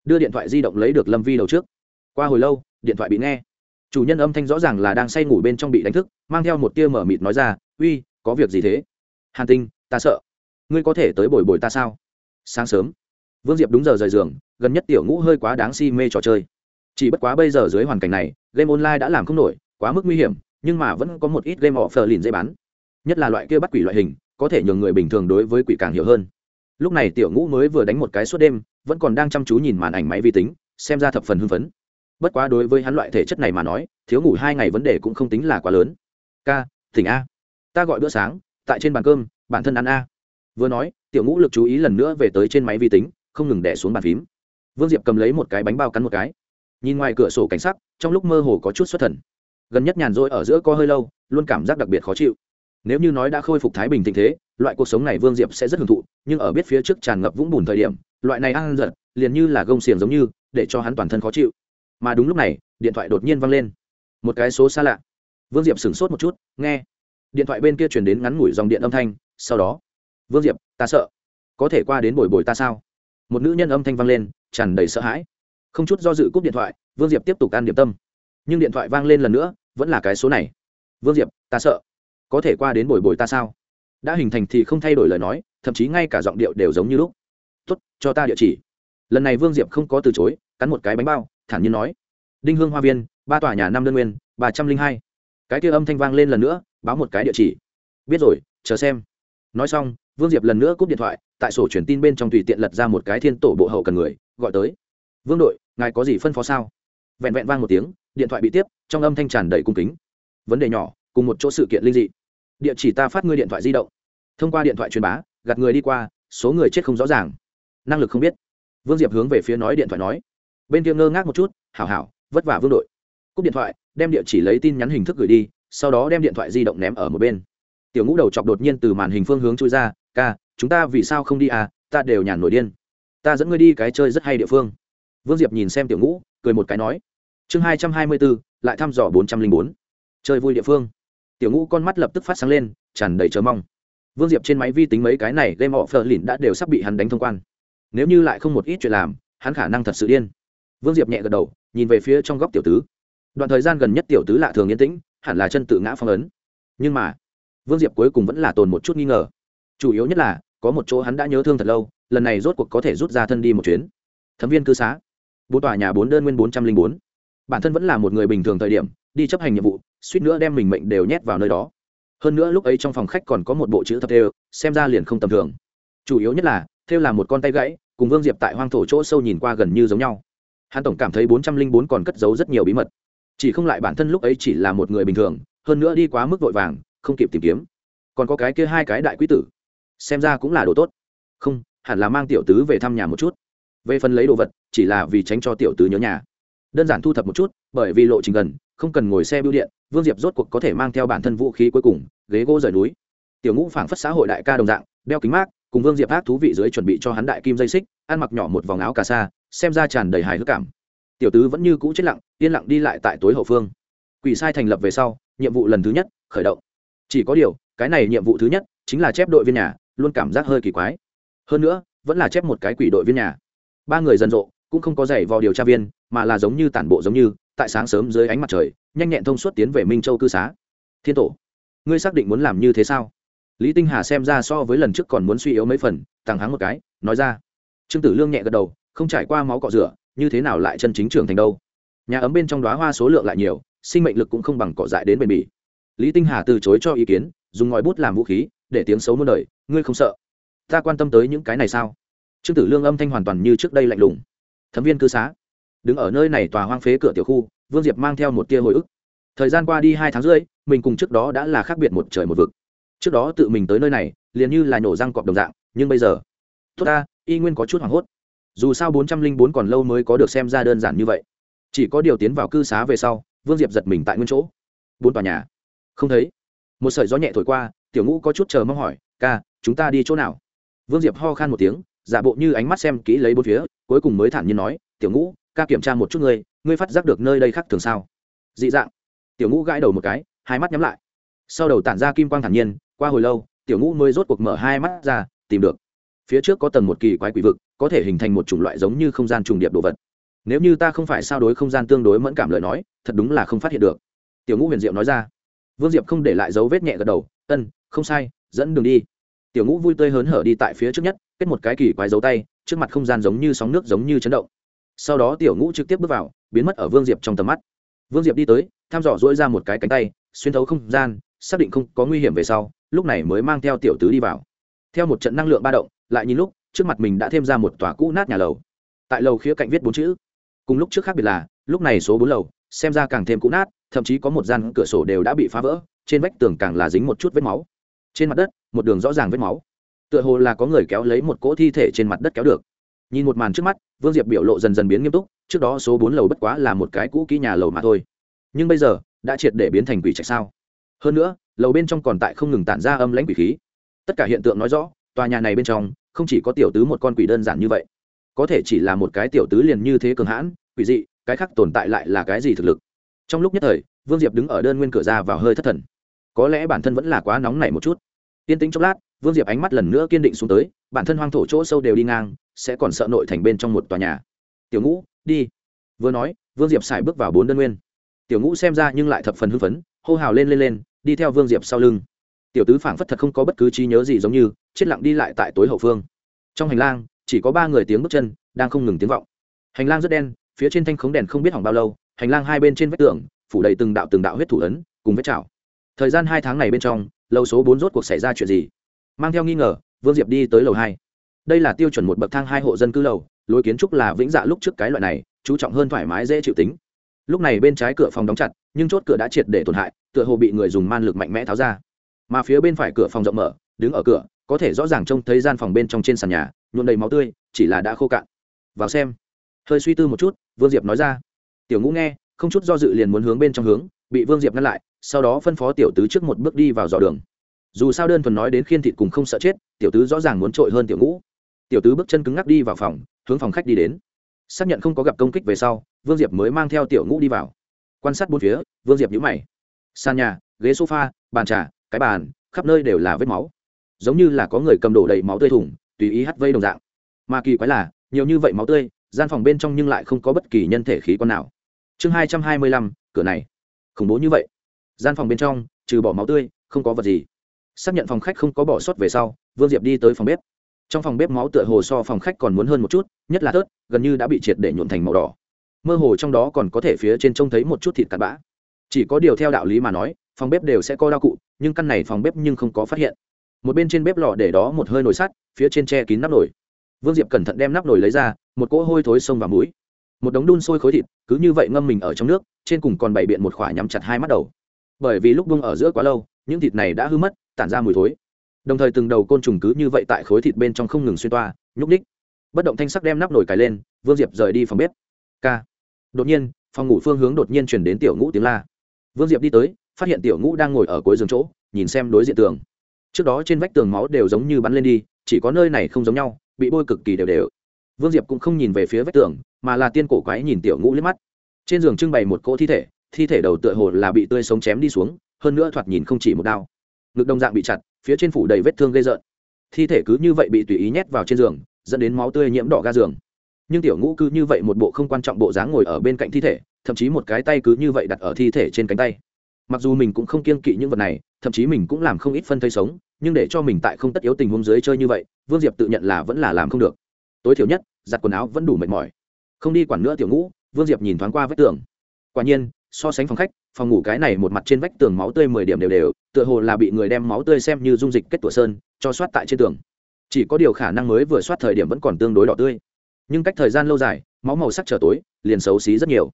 Đưa điện thoại di động lấy được lâm vi đầu trước. Qua hồi lâu, điện thoại bị nghe. Chủ nhân âm thanh rõ ràng là đang say ngủ bên trong bị đánh thức, mang theo một tia mở mịt nói ra, uy, có việc gì thế? Hàn tinh, ta sợ. Ngươi có thể tới bồi bồi ta sao? Sáng sớm. Vương diệp đúng giờ rời giường, gần nhất tiểu ngũ hơi quá đáng si mê trò chơi. Chỉ bất quá bây giờ dưới hoàn cảnh này, game online đã làm không nổi, quá mức nguy hiểm, nhưng mà vẫn có một ít game offer lìn dễ bán. Nhất là loại kia bắt quỷ loại hình, có thể nhường người bình thường đối với quỷ càng hiểu hơn lúc này tiểu ngũ mới vừa đánh một cái suốt đêm, vẫn còn đang chăm chú nhìn màn ảnh máy vi tính, xem ra thập phần hưng phấn. Bất quá đối với hắn loại thể chất này mà nói, thiếu ngủ hai ngày vấn đề cũng không tính là quá lớn. Ca thỉnh a. Ta gọi bữa sáng, tại trên bàn cơm, bản thân ăn a. Vừa nói, tiểu ngũ lực chú ý lần nữa về tới trên máy vi tính, không ngừng đẻ xuống bàn phím. Vương diệp cầm lấy một cái bánh bao cắn một cái. Nhìn ngoài cửa sổ cảnh sắc, trong lúc mơ hồ có chút xuất thần. Gần nhất nhàn rỗi ở giữa co hơi lâu, luôn cảm giác đặc biệt khó chịu nếu như nói đã khôi phục thái bình tình thế, loại cuộc sống này vương diệp sẽ rất hưởng thụ, nhưng ở biết phía trước tràn ngập vũng bùn thời điểm, loại này ăn giật liền như là gông xiềng giống như, để cho hắn toàn thân khó chịu. Mà đúng lúc này, điện thoại đột nhiên văng lên. Một cái số xa lạ. Vương diệp sửng sốt một chút, nghe. Điện thoại bên kia chuyển đến ngắn ngủi dòng điện âm thanh, sau đó. Vương diệp, ta sợ. Có thể qua đến bồi bồi ta sao? Một nữ nhân âm thanh vang lên, tràn đầy sợ hãi. Không chút do dự cúp điện thoại, vương diệp tiếp tục ăn điểm tâm. Nhưng điện thoại vang lên lần nữa, vẫn là cái số này. Vương diệp, ta sợ có thể qua đến bồi bồi ta sao? Đã hình thành thì không thay đổi lời nói, thậm chí ngay cả giọng điệu đều giống như lúc. Tốt, cho ta địa chỉ. Lần này vương diệp không có từ chối, cắn một cái bánh bao, thản nhiên nói. Đinh hương hoa viên, ba tòa nhà năm đơn nguyên, ba trăm linh hai. Cái kia âm thanh vang lên lần nữa, báo một cái địa chỉ. Biết rồi, chờ xem. Nói xong, vương diệp lần nữa cúp điện thoại, tại sổ truyền tin bên trong tùy tiện lật ra một cái thiên tổ bộ hậu cần người, gọi tới. Vương đội, ngài có gì phân phó sao? Vẹn vẹn vang một tiếng, điện thoại bị tiếp, trong âm thanh tràn đầy cung kính. Vấn đề nhỏ cùng một chỗ sự kiện linh dị. Địa chỉ ta phát ngươi điện thoại di động. Thông qua điện thoại truyền bá, gạt người đi qua, số người chết không rõ ràng. Năng lực không biết. Vương diệp hướng về phía nói điện thoại nói. Bên kia ngơ ngác một chút, hảo hảo, vất vả vương đội. Cúp điện thoại, đem địa chỉ lấy tin nhắn hình thức gửi đi, sau đó đem điện thoại di động ném ở một bên. Tiểu ngũ đầu chọc đột nhiên từ màn hình phương hướng chui ra, ca, chúng ta vì sao không đi à? Ta đều nhàn nổi điên. Ta dẫn ngươi đi cái chơi rất hay địa phương. Vương diệp nhìn xem tiểu ngũ, cười một cái nói. Chương hai trăm hai mươi bốn, lại thăm dò bốn trăm linh bốn. Chơi vui địa phương tiểu ngũ con mắt lập tức phát sáng lên, tràn đầy chờ mong. Vương diệp trên máy vi tính mấy cái này game họ phờ lìn đã đều sắp bị hắn đánh thông quan. Nếu như lại không một ít chuyện làm, hắn khả năng thật sự điên. Vương diệp nhẹ gật đầu, nhìn về phía trong góc tiểu tứ. Đoạn thời gian gần nhất tiểu tứ lạ thường yên tĩnh, hẳn là chân tự ngã phong ấn. Nhưng mà, vương diệp cuối cùng vẫn là tồn một chút nghi ngờ. Chủ yếu nhất là, có một chỗ hắn đã nhớ thương thật lâu, lần này rốt cuộc có thể rút ra thân đi một chuyến. Thấm viên cư xá. Bốn tòa nhà bốn đơn nguyên bốn trăm linh bốn. Bản thân vẫn là một người bình thường thời điểm đi chấp hành nhiệm vụ, suýt nữa đem mình mệnh đều nhét vào nơi đó. Hơn nữa lúc ấy trong phòng khách còn có một bộ chữ thập thêu xem ra liền không tầm thường. Chủ yếu nhất là, thêu là một con tay gãy, cùng vương diệp tại hoang thổ chỗ sâu nhìn qua gần như giống nhau. Hắn tổng cảm thấy bốn trăm linh bốn còn cất giấu rất nhiều bí mật. Chỉ không lại bản thân lúc ấy chỉ là một người bình thường, hơn nữa đi quá mức vội vàng, không kịp tìm kiếm. Còn có cái kia hai cái đại quý tử. Xem ra cũng là đồ tốt. Không, hẳn là mang tiểu tứ về thăm nhà một chút. Về phần lấy đồ vật, chỉ là vì tránh cho tiểu tứ nhớ nhà. Đơn giản thu thập một chút, bởi vì lộ trình gần không cần ngồi xe bưu điện, vương diệp rốt cuộc có thể mang theo bản thân vũ khí cuối cùng, ghế gỗ rời núi. Tiểu ngũ phảng phất xã hội đại ca đồng dạng, đeo kính mát, cùng vương diệp ác thú vị dưới chuẩn bị cho hắn đại kim dây xích, ăn mặc nhỏ một vòng áo cà sa, xem ra tràn đầy hài hước cảm. Tiểu tứ vẫn như cũ chết lặng, yên lặng đi lại tại tối hậu phương. Quỷ sai thành lập về sau, nhiệm vụ lần thứ nhất, khởi động. Chỉ có điều, cái này nhiệm vụ thứ nhất chính là chép đội viên nhà, luôn cảm giác hơi kỳ quái. Hơn nữa, vẫn là chép một cái quỷ đội viên nhà. Ba người rần rộ, cũng không có giày vào điều tra viên, mà là giống như tản bộ giống như tại sáng sớm dưới ánh mặt trời, nhanh nhẹn thông suốt tiến về minh châu cư xá. Thiên tổ, ngươi xác định muốn làm như thế sao? Lý tinh hà xem ra so với lần trước còn muốn suy yếu mấy phần tăng hắng một cái, nói ra. Trương tử lương nhẹ gật đầu, không trải qua máu cọ rửa, như thế nào lại chân chính trưởng thành đâu? Nhà ấm bên trong đoá hoa số lượng lại nhiều, sinh mệnh lực cũng không bằng cỏ dại đến bền bỉ. Lý tinh hà từ chối cho ý kiến, dùng ngòi bút làm vũ khí, để tiếng xấu muôn đời, ngươi không sợ? Ta quan tâm tới những cái này sao? Trương tử lương âm thanh hoàn toàn như trước đây lạnh lùng. Thấm viên cư xá đứng ở nơi này tòa hoang phế cửa tiểu khu, vương diệp mang theo một tia hồi ức. Thời gian qua đi hai tháng rưỡi, mình cùng trước đó đã là khác biệt một trời một vực. Trước đó tự mình tới nơi này, liền như là nhổ răng cọp đồng dạng, nhưng bây giờ, tốt ta, y nguyên có chút hoảng hốt. Dù sao bốn trăm linh bốn còn lâu mới có được xem ra đơn giản như vậy. Chỉ có điều tiến vào cư xá về sau, vương diệp giật mình tại nguyên chỗ. Bốn tòa nhà. Không thấy. Một sợi gió nhẹ thổi qua, tiểu ngũ có chút chờ mong hỏi, ca, chúng ta đi chỗ nào? Vương diệp ho khan một tiếng, giả bộ như ánh mắt xem kỹ lấy bốn phía, cuối cùng mới thản nhiên nói, tiểu ngũ ca kiểm tra một chút ngươi ngươi phát giác được nơi đây khác thường sao? Dị dạng. Tiểu ngũ gãi đầu một cái, hai mắt nhắm lại. Sau đầu tản ra kim quang thản nhiên, qua hồi lâu, tiểu ngũ mới rốt cuộc mở hai mắt ra, tìm được. Phía trước có tầng một kỳ quái quỷ vực, có thể hình thành một chủng loại giống như không gian trùng điệp đồ vật. Nếu như ta không phải sao đối không gian tương đối mẫn cảm lời nói, thật đúng là không phát hiện được. Tiểu ngũ huyền diệu nói ra. Vương diệp không để lại dấu vết nhẹ gật đầu, ân, không sai, dẫn đường đi. Tiểu ngũ vui tươi hớn hở đi tại phía trước nhất, kết một cái kỳ quái dấu tay, trước mặt không gian giống như sóng nước giống như chấn động sau đó tiểu ngũ trực tiếp bước vào, biến mất ở vương diệp trong tầm mắt. Vương diệp đi tới, thăm dò dỗi ra một cái cánh tay, xuyên thấu không gian, xác định không có nguy hiểm về sau, lúc này mới mang theo tiểu tứ đi vào. Theo một trận năng lượng ba động, lại nhìn lúc, trước mặt mình đã thêm ra một tòa cũ nát nhà lầu. Tại lầu khía cạnh viết bốn chữ. Cùng lúc trước khác biệt là, lúc này số bốn lầu, xem ra càng thêm cũ nát, thậm chí có một gian cửa sổ đều đã bị phá vỡ, trên vách tường càng là dính một chút vết máu. Trên mặt đất, một đường rõ ràng vết máu. Tựa hồ là có người kéo lấy một cỗ thi thể trên mặt đất kéo được. Nhìn một màn trước mắt vương diệp biểu lộ dần dần biến nghiêm túc, trước đó số bốn lầu bất quá là một cái cũ kỹ nhà lầu mà thôi. Nhưng bây giờ, đã triệt để biến thành quỷ trạch sao? Hơn nữa, lầu bên trong còn tại không ngừng tản ra âm lãnh quỷ khí. Tất cả hiện tượng nói rõ, tòa nhà này bên trong, không chỉ có tiểu tứ một con quỷ đơn giản như vậy. Có thể chỉ là một cái tiểu tứ liền như thế cường hãn, quỷ dị, cái khác tồn tại lại là cái gì thực lực? Trong lúc nhất thời, vương diệp đứng ở đơn nguyên cửa ra vào hơi thất thần. Có lẽ bản thân vẫn là quá nóng nảy một chút yên tĩnh chốc lát, vương diệp ánh mắt lần nữa kiên định xuống tới, bản thân hoang thổ chỗ sâu đều đi ngang, sẽ còn sợ nội thành bên trong một tòa nhà. Tiểu ngũ, đi. Vừa nói, vương diệp xài bước vào bốn đơn nguyên. Tiểu ngũ xem ra nhưng lại thập phần hưng phấn, hô hào lên lên lên, đi theo vương diệp sau lưng. Tiểu tứ phảng phất thật không có bất cứ trí nhớ gì giống như, chết lặng đi lại tại tối hậu phương. Trong hành lang, chỉ có ba người tiếng bước chân, đang không ngừng tiếng vọng. Hành lang rất đen, phía trên thanh khống đèn không biết hỏng bao lâu, hành lang hai bên trên vách tường, phủ đầy từng đạo từng đạo huyết thủ ấn, cùng vết chảo. Thời gian hai tháng này bên trong lâu số bốn rốt cuộc xảy ra chuyện gì? Mang theo nghi ngờ, vương diệp đi tới lầu hai. Đây là tiêu chuẩn một bậc thang hai hộ dân cư lầu, lối kiến trúc là vĩnh dạ lúc trước cái loại này, chú trọng hơn thoải mái dễ chịu tính. Lúc này bên trái cửa phòng đóng chặt, nhưng chốt cửa đã triệt để tổn hại, tựa hồ bị người dùng man lực mạnh mẽ tháo ra. Mà phía bên phải cửa phòng rộng mở, đứng ở cửa, có thể rõ ràng trông thấy gian phòng bên trong trên sàn nhà nhuộn đầy máu tươi, chỉ là đã khô cạn. Vào xem. Hơi suy tư một chút, vương diệp nói ra. Tiểu ngũ nghe, không chút do dự liền muốn hướng bên trong hướng, bị vương diệp ngăn lại sau đó phân phó tiểu tứ trước một bước đi vào dò đường. Dù sao đơn thuần nói đến khiên thịt cùng không sợ chết, tiểu tứ rõ ràng muốn trội hơn tiểu ngũ. Tiểu tứ bước chân cứng ngắc đi vào phòng, hướng phòng khách đi đến. Xác nhận không có gặp công kích về sau, vương diệp mới mang theo tiểu ngũ đi vào. Quan sát bốn phía, vương diệp nhũ mày. Sàn nhà, ghế sofa, bàn trà, cái bàn, khắp nơi đều là vết máu. Giống như là có người cầm đổ đầy máu tươi thủng, tùy ý hắt vây đồng dạng. Mà kỳ quái là, nhiều như vậy máu tươi, gian phòng bên trong nhưng lại không có bất kỳ nhân thể khí quan nào. Chương hai trăm hai mươi lăm, cửa này. Khủng bố như vậy gian phòng bên trong, trừ bỏ máu tươi, không có vật gì. Xác nhận phòng khách không có bỏ sót về sau, vương diệp đi tới phòng bếp. Trong phòng bếp máu tựa hồ so phòng khách còn muốn hơn một chút, nhất là tớt gần như đã bị triệt để nhuộn thành màu đỏ. Mơ hồ trong đó còn có thể phía trên trông thấy một chút thịt cặn bã. Chỉ có điều theo đạo lý mà nói, phòng bếp đều sẽ có đao cụ, nhưng căn này phòng bếp nhưng không có phát hiện. Một bên trên bếp lò để đó một hơi nồi sắt, phía trên che kín nắp nồi. Vương diệp cẩn thận đem nắp nồi lấy ra, một cỗ hôi thối sông vào mũi. Một đống đun sôi khối thịt, cứ như vậy ngâm mình ở trong nước, trên cùng còn bày biện một khỏa nhắm chặt hai mắt đầu bởi vì lúc bung ở giữa quá lâu, những thịt này đã hư mất, tản ra mùi thối. Đồng thời từng đầu côn trùng cứ như vậy tại khối thịt bên trong không ngừng xuyên toa, nhúc ních bất động thanh sắc đem nắp nồi cài lên, vương diệp rời đi phòng bếp. K đột nhiên, phòng ngủ phương hướng đột nhiên chuyển đến tiểu ngũ tiếng la. Vương diệp đi tới, phát hiện tiểu ngũ đang ngồi ở cuối giường chỗ, nhìn xem đối diện tường. Trước đó trên vách tường máu đều giống như bắn lên đi, chỉ có nơi này không giống nhau, bị bôi cực kỳ đều đều. Vương diệp cũng không nhìn về phía vách tường, mà là tiên cổ quái nhìn tiểu ngũ liếc mắt. Trên giường trưng bày một cỗ thi thể thi thể đầu tựa hồ là bị tươi sống chém đi xuống, hơn nữa thoạt nhìn không chỉ một đao. Ngực đồng dạng bị chặt, phía trên phủ đầy vết thương gây rợn. Thi thể cứ như vậy bị tùy ý nhét vào trên giường, dẫn đến máu tươi nhiễm đỏ ga giường. Nhưng tiểu ngũ cứ như vậy một bộ không quan trọng bộ dáng ngồi ở bên cạnh thi thể, thậm chí một cái tay cứ như vậy đặt ở thi thể trên cánh tay. Mặc dù mình cũng không kiên kỵ những vật này, thậm chí mình cũng làm không ít phân thây sống, nhưng để cho mình tại không tất yếu tình huống dưới chơi như vậy, vương diệp tự nhận là vẫn là làm không được. Tối thiểu nhất, giặt quần áo vẫn đủ mệt mỏi. Không đi quản nữa tiểu ngũ, vương diệp nhìn thoáng qua vết tường. Quả nhiên so sánh phòng khách, phòng ngủ cái này một mặt trên vách tường máu tươi mười điểm đều đều, tựa hồ là bị người đem máu tươi xem như dung dịch kết tủa sơn, cho soát tại trên tường. Chỉ có điều khả năng mới vừa soát thời điểm vẫn còn tương đối đỏ tươi. Nhưng cách thời gian lâu dài, máu màu sắc trở tối, liền xấu xí rất nhiều.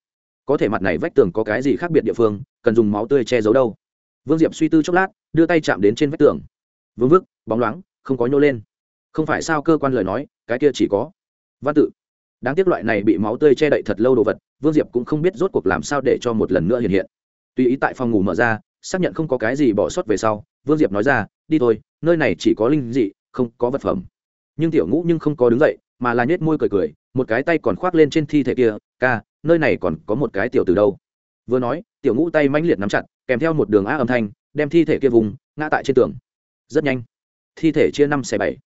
Có thể mặt này vách tường có cái gì khác biệt địa phương, cần dùng máu tươi che giấu đâu. Vương diệp suy tư chốc lát, đưa tay chạm đến trên vách tường. Vương vức, bóng loáng, không có nhô lên. Không phải sao cơ quan lời nói, cái kia chỉ có. Văn tự đáng tiếc loại này bị máu tươi che đậy thật lâu đồ vật, vương diệp cũng không biết rốt cuộc làm sao để cho một lần nữa hiện hiện. Tùy ý tại phòng ngủ mở ra, xác nhận không có cái gì bỏ sót về sau, vương diệp nói ra, đi thôi, nơi này chỉ có linh dị, không có vật phẩm. Nhưng tiểu ngũ nhưng không có đứng dậy, mà là nhét môi cười cười, một cái tay còn khoác lên trên thi thể kia, ca, nơi này còn có một cái tiểu từ đâu. Vừa nói, tiểu ngũ tay mãnh liệt nắm chặt, kèm theo một đường á âm thanh, đem thi thể kia vùng, ngã tại trên tường. Rất nhanh, thi thể chia năm xẻ bảy.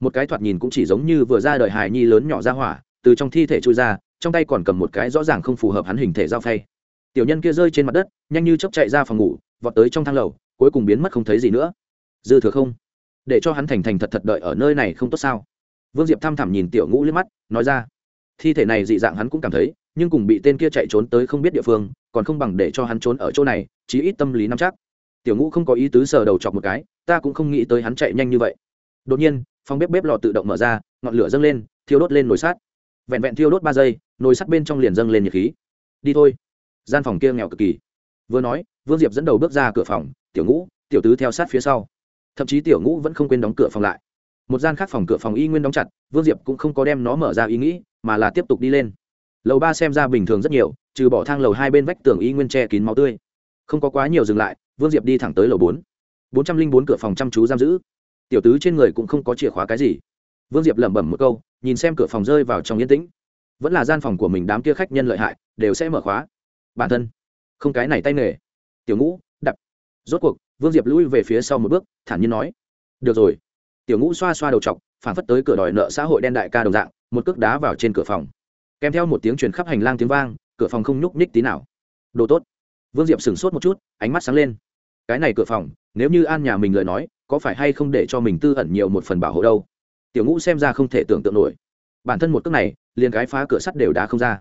Một cái thoạt nhìn cũng chỉ giống như vừa ra đời hài nhi lớn nhỏ ra hỏa từ trong thi thể trôi ra, trong tay còn cầm một cái rõ ràng không phù hợp hắn hình thể dao phay. Tiểu nhân kia rơi trên mặt đất, nhanh như chốc chạy ra phòng ngủ, vọt tới trong thang lầu, cuối cùng biến mất không thấy gì nữa. Dư thừa không? Để cho hắn thành thành thật thật đợi ở nơi này không tốt sao? Vương diệp thăm thẳm nhìn tiểu ngũ liếc mắt, nói ra. Thi thể này dị dạng hắn cũng cảm thấy, nhưng cùng bị tên kia chạy trốn tới không biết địa phương, còn không bằng để cho hắn trốn ở chỗ này, chí ít tâm lý nắm chắc. Tiểu ngũ không có ý tứ sờ đầu chọc một cái, ta cũng không nghĩ tới hắn chạy nhanh như vậy. Đột nhiên, phòng bếp bếp lò tự động mở ra, ngọn lửa dâng lên, thiêu đốt lên nồi sát vẹn vẹn thiêu đốt ba giây, nồi sắt bên trong liền dâng lên nhiệt khí. Đi thôi. Gian phòng kia nghèo cực kỳ. Vừa nói, vương diệp dẫn đầu bước ra cửa phòng, tiểu ngũ, tiểu tứ theo sát phía sau. Thậm chí tiểu ngũ vẫn không quên đóng cửa phòng lại. Một gian khác phòng cửa phòng y nguyên đóng chặt, vương diệp cũng không có đem nó mở ra ý nghĩ, mà là tiếp tục đi lên. Lầu ba xem ra bình thường rất nhiều, trừ bỏ thang lầu hai bên vách tường y nguyên che kín máu tươi. Không có quá nhiều dừng lại, vương diệp đi thẳng tới lầu bốn. bốn trăm linh bốn cửa phòng chăm chú giam giữ. Tiểu tứ trên người cũng không có chìa khóa cái gì vương diệp lẩm bẩm một câu, nhìn xem cửa phòng rơi vào trong yên tĩnh. Vẫn là gian phòng của mình đám kia khách nhân lợi hại, đều sẽ mở khóa. Bản thân, không cái này tay nghề. Tiểu ngũ, đập. Rốt cuộc, vương diệp lui về phía sau một bước, thản nhiên nói. Được rồi. Tiểu ngũ xoa xoa đầu t phản phất tới cửa đòi nợ xã hội đen đại ca đồng dạng, một cước đá vào trên cửa phòng. Kèm theo một tiếng truyền khắp hành lang tiếng vang, cửa phòng không nhúc nhích tí nào. Đồ tốt. Vương diệp sửng sốt một chút, ánh mắt sáng lên. Cái này cửa phòng, nếu như an nhà mình lời nói, có phải hay không để cho mình tư ẩn nhiều một phần bảo hộ đâu? Tiểu ngũ xem ra không thể tưởng tượng nổi. Bản thân một cước này, liền cái phá cửa sắt đều đá không ra.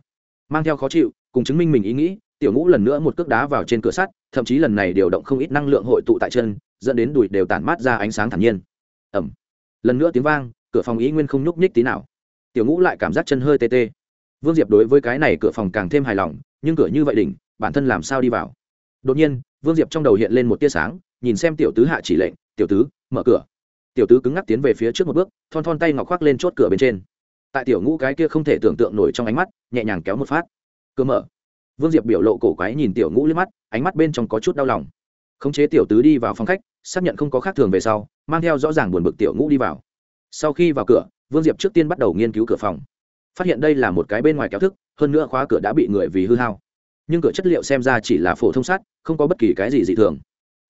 Mang theo khó chịu, cùng chứng minh mình ý nghĩ, tiểu ngũ lần nữa một cước đá vào trên cửa sắt, thậm chí lần này điều động không ít năng lượng hội tụ tại chân, dẫn đến đùi đều tản mát ra ánh sáng thản nhiên. Ẩm lần nữa tiếng vang, cửa phòng ý nguyên không nhúc nhích tí nào. Tiểu ngũ lại cảm giác chân hơi tê tê. Vương diệp đối với cái này cửa phòng càng thêm hài lòng, nhưng cửa như vậy đỉnh, bản thân làm sao đi vào? Đột nhiên, vương diệp trong đầu hiện lên một tia sáng, nhìn xem tiểu tứ hạ chỉ lệnh, tiểu tứ, mở cửa tiểu tứ cứng ngắc tiến về phía trước một bước, thon thon tay ngọc khoác lên chốt cửa bên trên. Tại tiểu ngũ cái kia không thể tưởng tượng nổi trong ánh mắt, nhẹ nhàng kéo một phát. Cơ mở. Vương diệp biểu lộ cổ quái nhìn tiểu ngũ lên mắt, ánh mắt bên trong có chút đau lòng. Khống chế tiểu tứ đi vào phòng khách, xác nhận không có khác thường về sau, mang theo rõ ràng buồn bực tiểu ngũ đi vào. Sau khi vào cửa, vương diệp trước tiên bắt đầu nghiên cứu cửa phòng. Phát hiện đây là một cái bên ngoài kéo thức, hơn nữa khóa cửa đã bị người vì hư hao. Nhưng cửa chất liệu xem ra chỉ là phổ thông sắt, không có bất kỳ cái gì dị thường.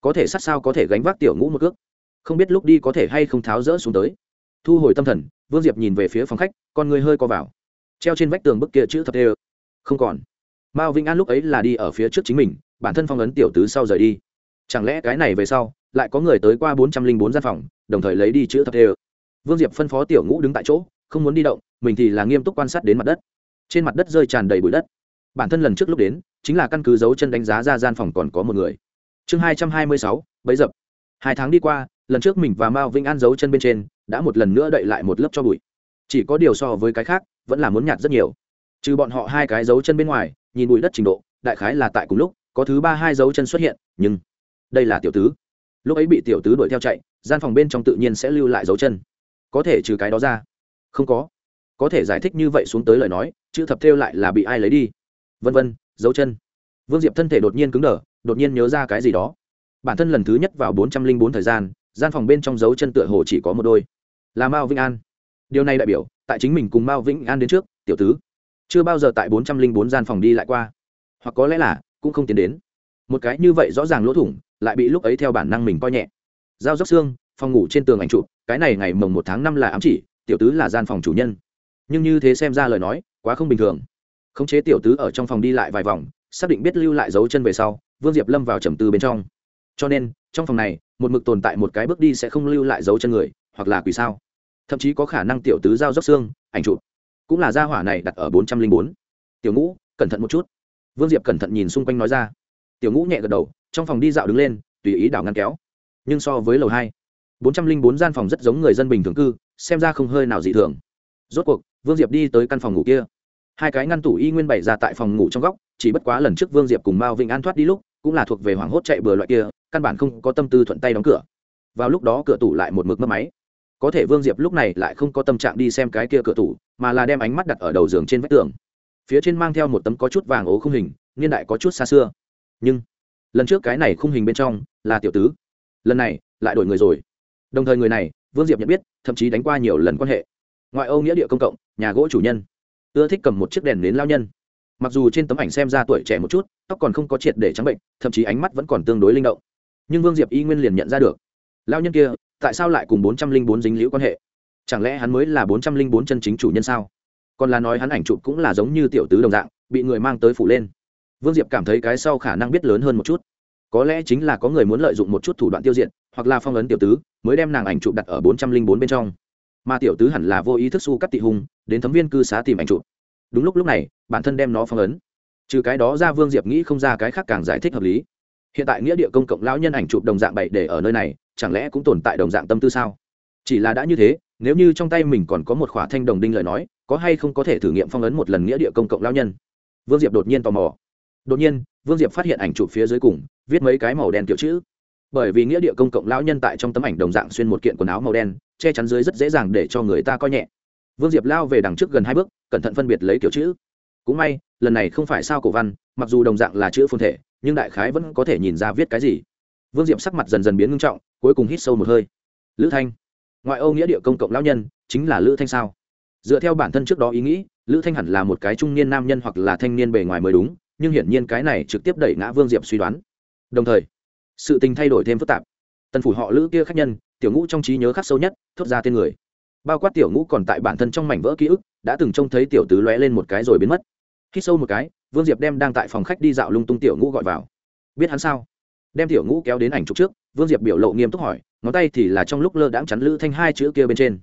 Có thể sắt sao có thể gánh vác tiểu ngũ một cước không biết lúc đi có thể hay không tháo rỡ xuống tới. Thu hồi tâm thần, vương diệp nhìn về phía phòng khách, con người hơi co vào. Treo trên vách tường bức kia chữ thập đê không còn. Mao vĩnh an lúc ấy là đi ở phía trước chính mình, bản thân phong ấn tiểu tứ sau rời đi. Chẳng lẽ cái này về sau, lại có người tới qua bốn trăm linh bốn gian phòng, đồng thời lấy đi chữ thập đê vương diệp phân phó tiểu ngũ đứng tại chỗ, không muốn đi động, mình thì là nghiêm túc quan sát đến mặt đất. Trên mặt đất rơi tràn đầy bụi đất. Bản thân lần trước lúc đến, chính là căn cứ dấu chân đánh giá ra gian phòng còn có một người. Chương hai trăm hai mươi sáu, bấy dập. Hai tháng đi qua lần trước mình và mao vĩnh an giấu chân bên trên, đã một lần nữa đậy lại một lớp cho bụi. Chỉ có điều so với cái khác, vẫn là muốn nhạt rất nhiều. Trừ bọn họ hai cái dấu chân bên ngoài, nhìn bụi đất trình độ, đại khái là tại cùng lúc, có thứ ba hai dấu chân xuất hiện, nhưng đây là tiểu tứ. Lúc ấy bị tiểu tứ đuổi theo chạy, gian phòng bên trong tự nhiên sẽ lưu lại dấu chân. Có thể trừ cái đó ra. Không có. Có thể giải thích như vậy xuống tới lời nói, chữ thập thêu lại là bị ai lấy đi? Vân vân, dấu chân. Vương diệp thân thể đột nhiên cứng đờ, đột nhiên nhớ ra cái gì đó. Bản thân lần thứ nhất vào bốn trăm linh bốn thời gian gian phòng bên trong dấu chân tựa hồ chỉ có một đôi. Là mao vĩnh an. Điều này đại biểu tại chính mình cùng mao vĩnh an đến trước tiểu tứ chưa bao giờ tại bốn trăm linh bốn gian phòng đi lại qua. Hoặc có lẽ là cũng không tiến đến. Một cái như vậy rõ ràng lỗ thủng lại bị lúc ấy theo bản năng mình coi nhẹ. Dao dốc xương phòng ngủ trên tường ảnh chụp, cái này ngày mồng một tháng năm là ám chỉ tiểu tứ là gian phòng chủ nhân. Nhưng như thế xem ra lời nói quá không bình thường. Khống chế tiểu tứ ở trong phòng đi lại vài vòng xác định biết lưu lại dấu chân về sau vương diệp lâm vào trầm tư bên trong. Cho nên trong phòng này một mực tồn tại một cái bước đi sẽ không lưu lại dấu chân người, hoặc là quỷ sao. Thậm chí có khả năng tiểu tứ giao dốc xương, ảnh chụp. Cũng là gia hỏa này đặt ở bốn trăm linh bốn. Tiểu ngũ, cẩn thận một chút. Vương diệp cẩn thận nhìn xung quanh nói ra. Tiểu ngũ nhẹ gật đầu, trong phòng đi dạo đứng lên, tùy ý đảo ngăn kéo. Nhưng so với lầu hai, bốn trăm linh bốn gian phòng rất giống người dân bình thường cư, xem ra không hơi nào dị thường. Rốt cuộc, vương diệp đi tới căn phòng ngủ kia. Hai cái ngăn tủ y nguyên bày ra tại phòng ngủ trong góc, chỉ bất quá lần trước vương diệp cùng mao vĩnh an thoát đi lúc cũng là thuộc về hoảng hốt chạy bừa loại kia, căn bản không có tâm tư thuận tay đóng cửa. Vào lúc đó cửa tủ lại một mực mất máy. Có thể vương diệp lúc này lại không có tâm trạng đi xem cái kia cửa tủ, mà là đem ánh mắt đặt ở đầu giường trên vách tường. Phía trên mang theo một tấm có chút vàng ố khung hình, niên đại có chút xa xưa. Nhưng, lần trước cái này khung hình bên trong, là tiểu tứ. Lần này, lại đổi người rồi. Đồng thời người này, vương diệp nhận biết, thậm chí đánh qua nhiều lần quan hệ. Ngoại âu nghĩa địa công cộng, nhà gỗ chủ nhân. Ưa thích cầm một chiếc đèn đến lao nhân mặc dù trên tấm ảnh xem ra tuổi trẻ một chút, tóc còn không có triệt để trắng bệnh, thậm chí ánh mắt vẫn còn tương đối linh động. Nhưng vương diệp y nguyên liền nhận ra được. Lao nhân kia, tại sao lại cùng bốn trăm linh bốn dính liễu quan hệ? Chẳng lẽ hắn mới là bốn trăm linh bốn chân chính chủ nhân sao? Còn là nói hắn ảnh chụp cũng là giống như tiểu tứ đồng dạng, bị người mang tới phủ lên. Vương diệp cảm thấy cái sau khả năng biết lớn hơn một chút. Có lẽ chính là có người muốn lợi dụng một chút thủ đoạn tiêu diệt, hoặc là phong ấn tiểu tứ, mới đem nàng ảnh chụp đặt ở bốn trăm linh bốn bên trong. Mà tiểu tứ hẳn là vô ý thức su cắt tị hùng, đến thấm viên cư xá tìm ảnh chụp đúng lúc lúc này, bản thân đem nó phong ấn. Trừ cái đó ra vương diệp nghĩ không ra cái khác càng giải thích hợp lý. Hiện tại nghĩa địa công cộng lão nhân ảnh chụp đồng dạng bậy để ở nơi này, chẳng lẽ cũng tồn tại đồng dạng tâm tư sao? Chỉ là đã như thế, nếu như trong tay mình còn có một khỏa thanh đồng đinh lời nói, có hay không có thể thử nghiệm phong ấn một lần nghĩa địa công cộng lão nhân? Vương diệp đột nhiên tò mò. Đột nhiên, vương diệp phát hiện ảnh chụp phía dưới cùng, viết mấy cái màu đen kiểu chữ. Bởi vì nghĩa địa công cộng lão nhân tại trong tấm ảnh đồng dạng xuyên một kiện quần áo màu đen, che chắn dưới rất dễ dàng để cho người ta coi nhẹ vương diệp lao về đằng trước gần hai bước, cẩn thận phân biệt lấy kiểu chữ. Cũng may, lần này không phải sao cổ văn, mặc dù đồng dạng là chữ phồn thể, nhưng đại khái vẫn có thể nhìn ra viết cái gì. Vương diệp sắc mặt dần dần biến ngưng trọng, cuối cùng hít sâu một hơi. Lữ thanh. Ngoại ô nghĩa địa công cộng lão nhân, chính là lữ thanh sao? Dựa theo bản thân trước đó ý nghĩ, lữ thanh hẳn là một cái trung niên nam nhân hoặc là thanh niên bề ngoài mới đúng, nhưng hiển nhiên cái này trực tiếp đẩy ngã vương diệp suy đoán. Đồng thời, sự tình thay đổi thêm phức tạp. Tần phủ họ lữ kia khác nhân, tiểu ngũ trong trí nhớ khắc sâu nhất, thốt ra tên người bao quát tiểu ngũ còn tại bản thân trong mảnh vỡ ký ức, đã từng trông thấy tiểu tứ lóe lên một cái rồi biến mất. Khi sâu một cái, vương diệp đem đang tại phòng khách đi dạo lung tung tiểu ngũ gọi vào. Biết hắn sao? Đem tiểu ngũ kéo đến ảnh chụp trước, vương diệp biểu lộ nghiêm túc hỏi, ngón tay thì là trong lúc lơ đãng chắn lữ thanh hai chữ kia bên trên.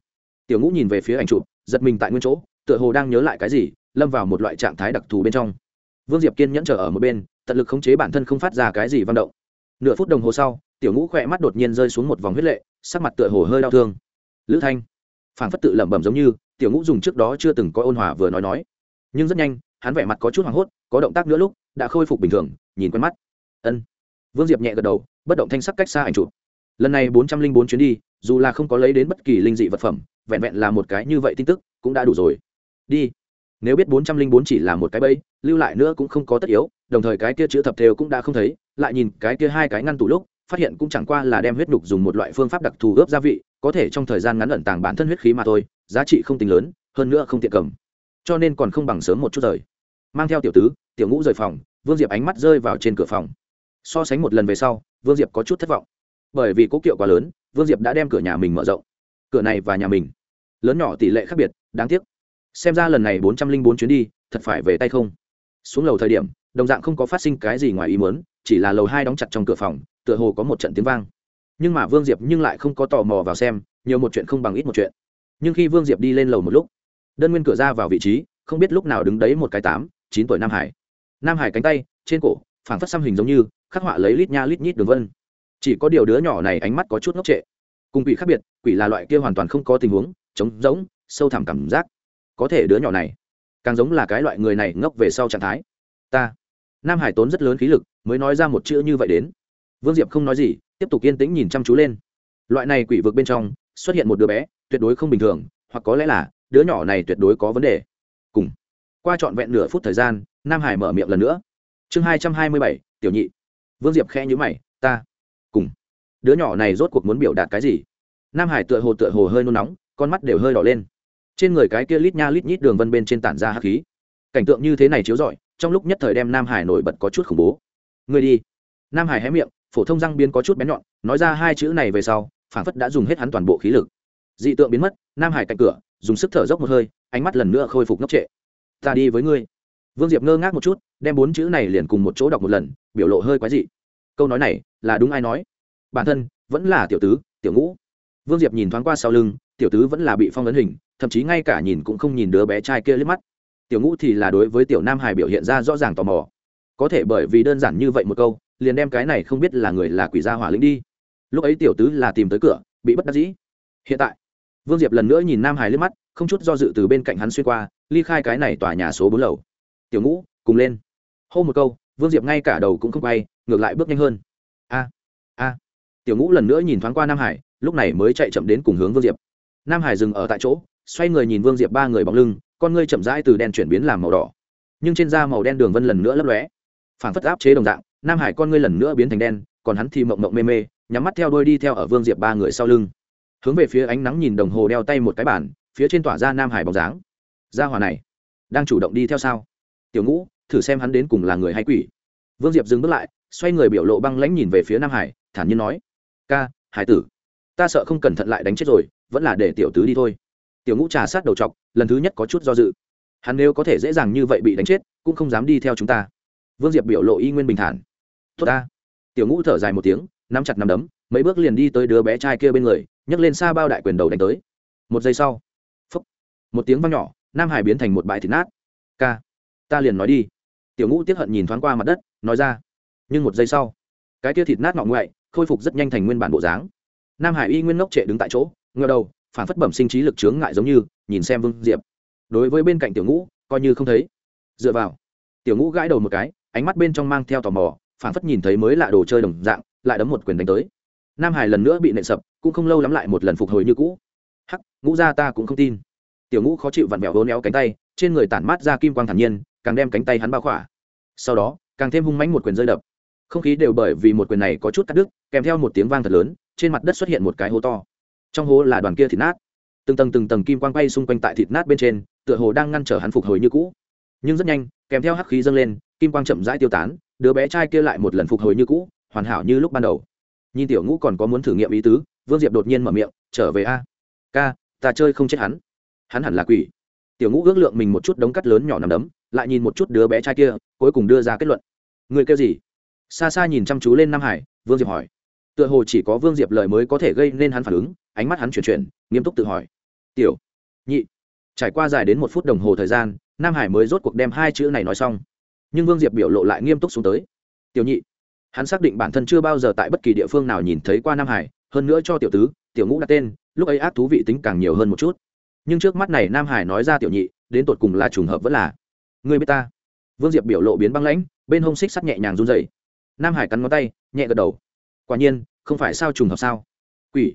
Tiểu ngũ nhìn về phía ảnh chụp, giật mình tại nguyên chỗ, tựa hồ đang nhớ lại cái gì, lâm vào một loại trạng thái đặc thù bên trong. Vương diệp kiên nhẫn chờ ở một bên, tận lực khống chế bản thân không phát ra cái gì văn động. Nửa phút đồng hồ sau, tiểu ngũ khỏe mắt đột nhiên rơi xuống một vòng huyết lệ, sắc mặt tựa hồ hơi đau thương. Lữ thanh phảng phất tự lẩm bẩm giống như, tiểu ngũ dùng trước đó chưa từng có ôn hòa vừa nói nói. Nhưng rất nhanh, hắn vẻ mặt có chút hoảng hốt, có động tác nữa lúc, đã khôi phục bình thường, nhìn quen mắt. Ân. Vương diệp nhẹ gật đầu, bất động thanh sắc cách xa ảnh chụp. Lần này bốn trăm linh bốn chuyến đi, dù là không có lấy đến bất kỳ linh dị vật phẩm, vẹn vẹn là một cái như vậy tin tức, cũng đã đủ rồi. Đi. Nếu biết bốn trăm linh bốn chỉ là một cái bẫy, lưu lại nữa cũng không có tất yếu, đồng thời cái kia chữ thập thêu cũng đã không thấy, lại nhìn cái kia hai cái ngăn tủ lúc phát hiện cũng chẳng qua là đem huyết nhục dùng một loại phương pháp đặc thù ướp gia vị, có thể trong thời gian ngắn ẩn tàng bản thân huyết khí mà thôi, giá trị không tính lớn, hơn nữa không tiện cầm. Cho nên còn không bằng sớm một chút rời. Mang theo tiểu tứ, tiểu ngũ rời phòng, vương diệp ánh mắt rơi vào trên cửa phòng. So sánh một lần về sau, vương diệp có chút thất vọng. Bởi vì cố kiệu quá lớn, vương diệp đã đem cửa nhà mình mở rộng. Cửa này và nhà mình, lớn nhỏ tỷ lệ khác biệt, đáng tiếc. Xem ra lần này bốn trăm linh bốn chuyến đi, thật phải về tay không? Xuống lầu thời điểm, đồng dạng không có phát sinh cái gì ngoài ý muốn, chỉ là lầu hai đóng chặt trong cửa phòng tựa hồ có một trận tiếng vang. Nhưng mà vương diệp nhưng lại không có tò mò vào xem, nhiều một chuyện không bằng ít một chuyện. Nhưng khi vương diệp đi lên lầu một lúc, đơn nguyên cửa ra vào vị trí, không biết lúc nào đứng đấy một cái tám, chín tuổi nam hải. Nam hải cánh tay, trên cổ, phảng phất xăm hình giống như, khắc họa lấy lít nha lít nhít đường vân. Chỉ có điều đứa nhỏ này ánh mắt có chút ngốc trệ. Cùng quỷ khác biệt, quỷ là loại kia hoàn toàn không có tình huống, trống rỗng, sâu thẳm cảm giác. Có thể đứa nhỏ này, càng giống là cái loại người này ngốc về sau trạng thái. Ta, nam hải tốn rất lớn khí lực, mới nói ra một chữ như vậy đến vương diệp không nói gì, tiếp tục yên tĩnh nhìn chăm chú lên. Loại này quỷ vực bên trong, xuất hiện một đứa bé, tuyệt đối không bình thường, hoặc có lẽ là, đứa nhỏ này tuyệt đối có vấn đề. Cùng, qua trọn vẹn nửa phút thời gian, nam hải mở miệng lần nữa. Chương hai trăm hai mươi bảy, tiểu nhị. Vương diệp khe nhữ mày, ta, cùng, đứa nhỏ này rốt cuộc muốn biểu đạt cái gì? Nam hải tựa hồ tựa hồ hơi nôn nóng, con mắt đều hơi đỏ lên. Trên người cái kia lít nha lít nhít đường vân bên trên tản ra hắc khí. Cảnh tượng như thế này chiếu rọi, trong lúc nhất thời đem nam hải nổi bật có chút khủng bố. Người đi. Nam hải hé miệng phổ thông răng biến có chút bén nhọn, nói ra hai chữ này về sau phản phất đã dùng hết hắn toàn bộ khí lực. Dị tượng biến mất, nam hải cạnh cửa, dùng sức thở dốc một hơi, ánh mắt lần nữa khôi phục ngốc trệ. Ta đi với ngươi. Vương diệp ngơ ngác một chút, đem bốn chữ này liền cùng một chỗ đọc một lần, biểu lộ hơi quái dị. Câu nói này, là đúng ai nói? Bản thân, vẫn là tiểu tứ, tiểu ngũ. Vương diệp nhìn thoáng qua sau lưng, tiểu tứ vẫn là bị phong ấn hình, thậm chí ngay cả nhìn cũng không nhìn đứa bé trai kia liếc mắt. Tiểu ngũ thì là đối với tiểu nam hải biểu hiện ra rõ ràng tò mò. Có thể bởi vì đơn giản như vậy một câu liền đem cái này không biết là người là quỷ gia hỏa lĩnh đi. Lúc ấy tiểu tứ là tìm tới cửa, bị bất đắc dĩ. Hiện tại, vương diệp lần nữa nhìn nam hải liếc mắt, không chút do dự từ bên cạnh hắn xuyên qua, ly khai cái này tòa nhà số bốn lầu. Tiểu ngũ, cùng lên. Hô một câu, vương diệp ngay cả đầu cũng không quay, ngược lại bước nhanh hơn. A a. Tiểu ngũ lần nữa nhìn thoáng qua nam hải, lúc này mới chạy chậm đến cùng hướng vương diệp. Nam hải dừng ở tại chỗ, xoay người nhìn vương diệp ba người bóng lưng, con ngươi chậm rãi từ đen chuyển biến làm màu đỏ. Nhưng trên da màu đen đường vân lần nữa lấp lóe. Phản phất áp chế đồng dạng nam hải con ngươi lần nữa biến thành đen, còn hắn thì mộng mộng mê mê, nhắm mắt theo đôi đi theo ở vương diệp ba người sau lưng. Hướng về phía ánh nắng nhìn đồng hồ đeo tay một cái bản phía trên tỏa ra nam hải bóng dáng. Gia hòa này, đang chủ động đi theo sao? Tiểu ngũ, thử xem hắn đến cùng là người hay quỷ. Vương diệp dừng bước lại, xoay người biểu lộ băng lãnh nhìn về phía nam hải, thản nhiên nói, ca, hải tử, ta sợ không cẩn thận lại đánh chết rồi, vẫn là để tiểu tứ đi thôi. Tiểu ngũ trà sát đầu t lần thứ nhất có chút do dự. Hắn nếu có thể dễ dàng như vậy bị đánh chết, cũng không dám đi theo chúng ta. Vương diệp biểu lộ y nguyên bình thản tốt ta. Tiểu ngũ thở dài một tiếng, nắm chặt nắm đấm, mấy bước liền đi tới đứa bé trai kia bên người, nhấc lên xa bao đại quyền đầu đánh tới. Một giây sau, phúc, một tiếng văng nhỏ, nam hải biến thành một bãi thịt nát. Ca, ta liền nói đi. Tiểu ngũ tiếp hận nhìn thoáng qua mặt đất, nói ra. Nhưng một giây sau, cái kia thịt nát ngọ ngoại khôi phục rất nhanh thành nguyên bản bộ dáng. Nam hải y nguyên ngốc trệ đứng tại chỗ ngờ đầu, phản phất bẩm sinh trí lực chướng ngại giống như, nhìn xem vương diệp. Đối với bên cạnh tiểu ngũ, coi như không thấy. Dựa vào, tiểu ngũ gãi đầu một cái, ánh mắt bên trong mang theo tò mò phản phất nhìn thấy mới lạ đồ chơi đồng dạng, lại đấm một quyền đánh tới. Nam hải lần nữa bị nện sập, cũng không lâu lắm lại một lần phục hồi như cũ. Hắc, ngũ ra ta cũng không tin. Tiểu ngũ khó chịu vặn vẹo hố néo cánh tay, trên người tản mát ra kim quang thản nhiên, càng đem cánh tay hắn bao khỏa. Sau đó, càng thêm hung mãnh một quyền rơi đập. Không khí đều bởi vì một quyền này có chút cắt đứt, kèm theo một tiếng vang thật lớn, trên mặt đất xuất hiện một cái hố to. Trong hố là đoàn kia thịt nát. Từng tầng từng tầng kim quang quay xung quanh tại thịt nát bên trên, tựa hồ đang ngăn trở hắn phục hồi như cũ. Nhưng rất nhanh, kèm theo hắc khí dâng lên, kim quang chậm rãi tiêu tán đứa bé trai kia lại một lần phục hồi như cũ, hoàn hảo như lúc ban đầu. Nhìn tiểu ngũ còn có muốn thử nghiệm ý tứ, vương diệp đột nhiên mở miệng, trở về a. Ca, ta chơi không chết hắn. Hắn hẳn là quỷ. Tiểu ngũ ước lượng mình một chút đống cắt lớn nhỏ nằm đấm, lại nhìn một chút đứa bé trai kia, cuối cùng đưa ra kết luận. Người kêu gì? Xa xa nhìn chăm chú lên nam hải, vương diệp hỏi. Tựa hồ chỉ có vương diệp lời mới có thể gây nên hắn phản ứng, ánh mắt hắn chuyển chuyển, nghiêm túc tự hỏi. Tiểu, nhị. Trải qua dài đến một phút đồng hồ thời gian, nam hải mới rốt cuộc đem hai chữ này nói xong nhưng vương diệp biểu lộ lại nghiêm túc xuống tới tiểu nhị hắn xác định bản thân chưa bao giờ tại bất kỳ địa phương nào nhìn thấy qua nam hải hơn nữa cho tiểu tứ tiểu ngũ đặt tên lúc ấy ác thú vị tính càng nhiều hơn một chút nhưng trước mắt này nam hải nói ra tiểu nhị đến tột cùng là trùng hợp vẫn là người biết ta vương diệp biểu lộ biến băng lãnh bên hông xích sắt nhẹ nhàng run dày nam hải cắn ngón tay nhẹ gật đầu quả nhiên không phải sao trùng hợp sao quỷ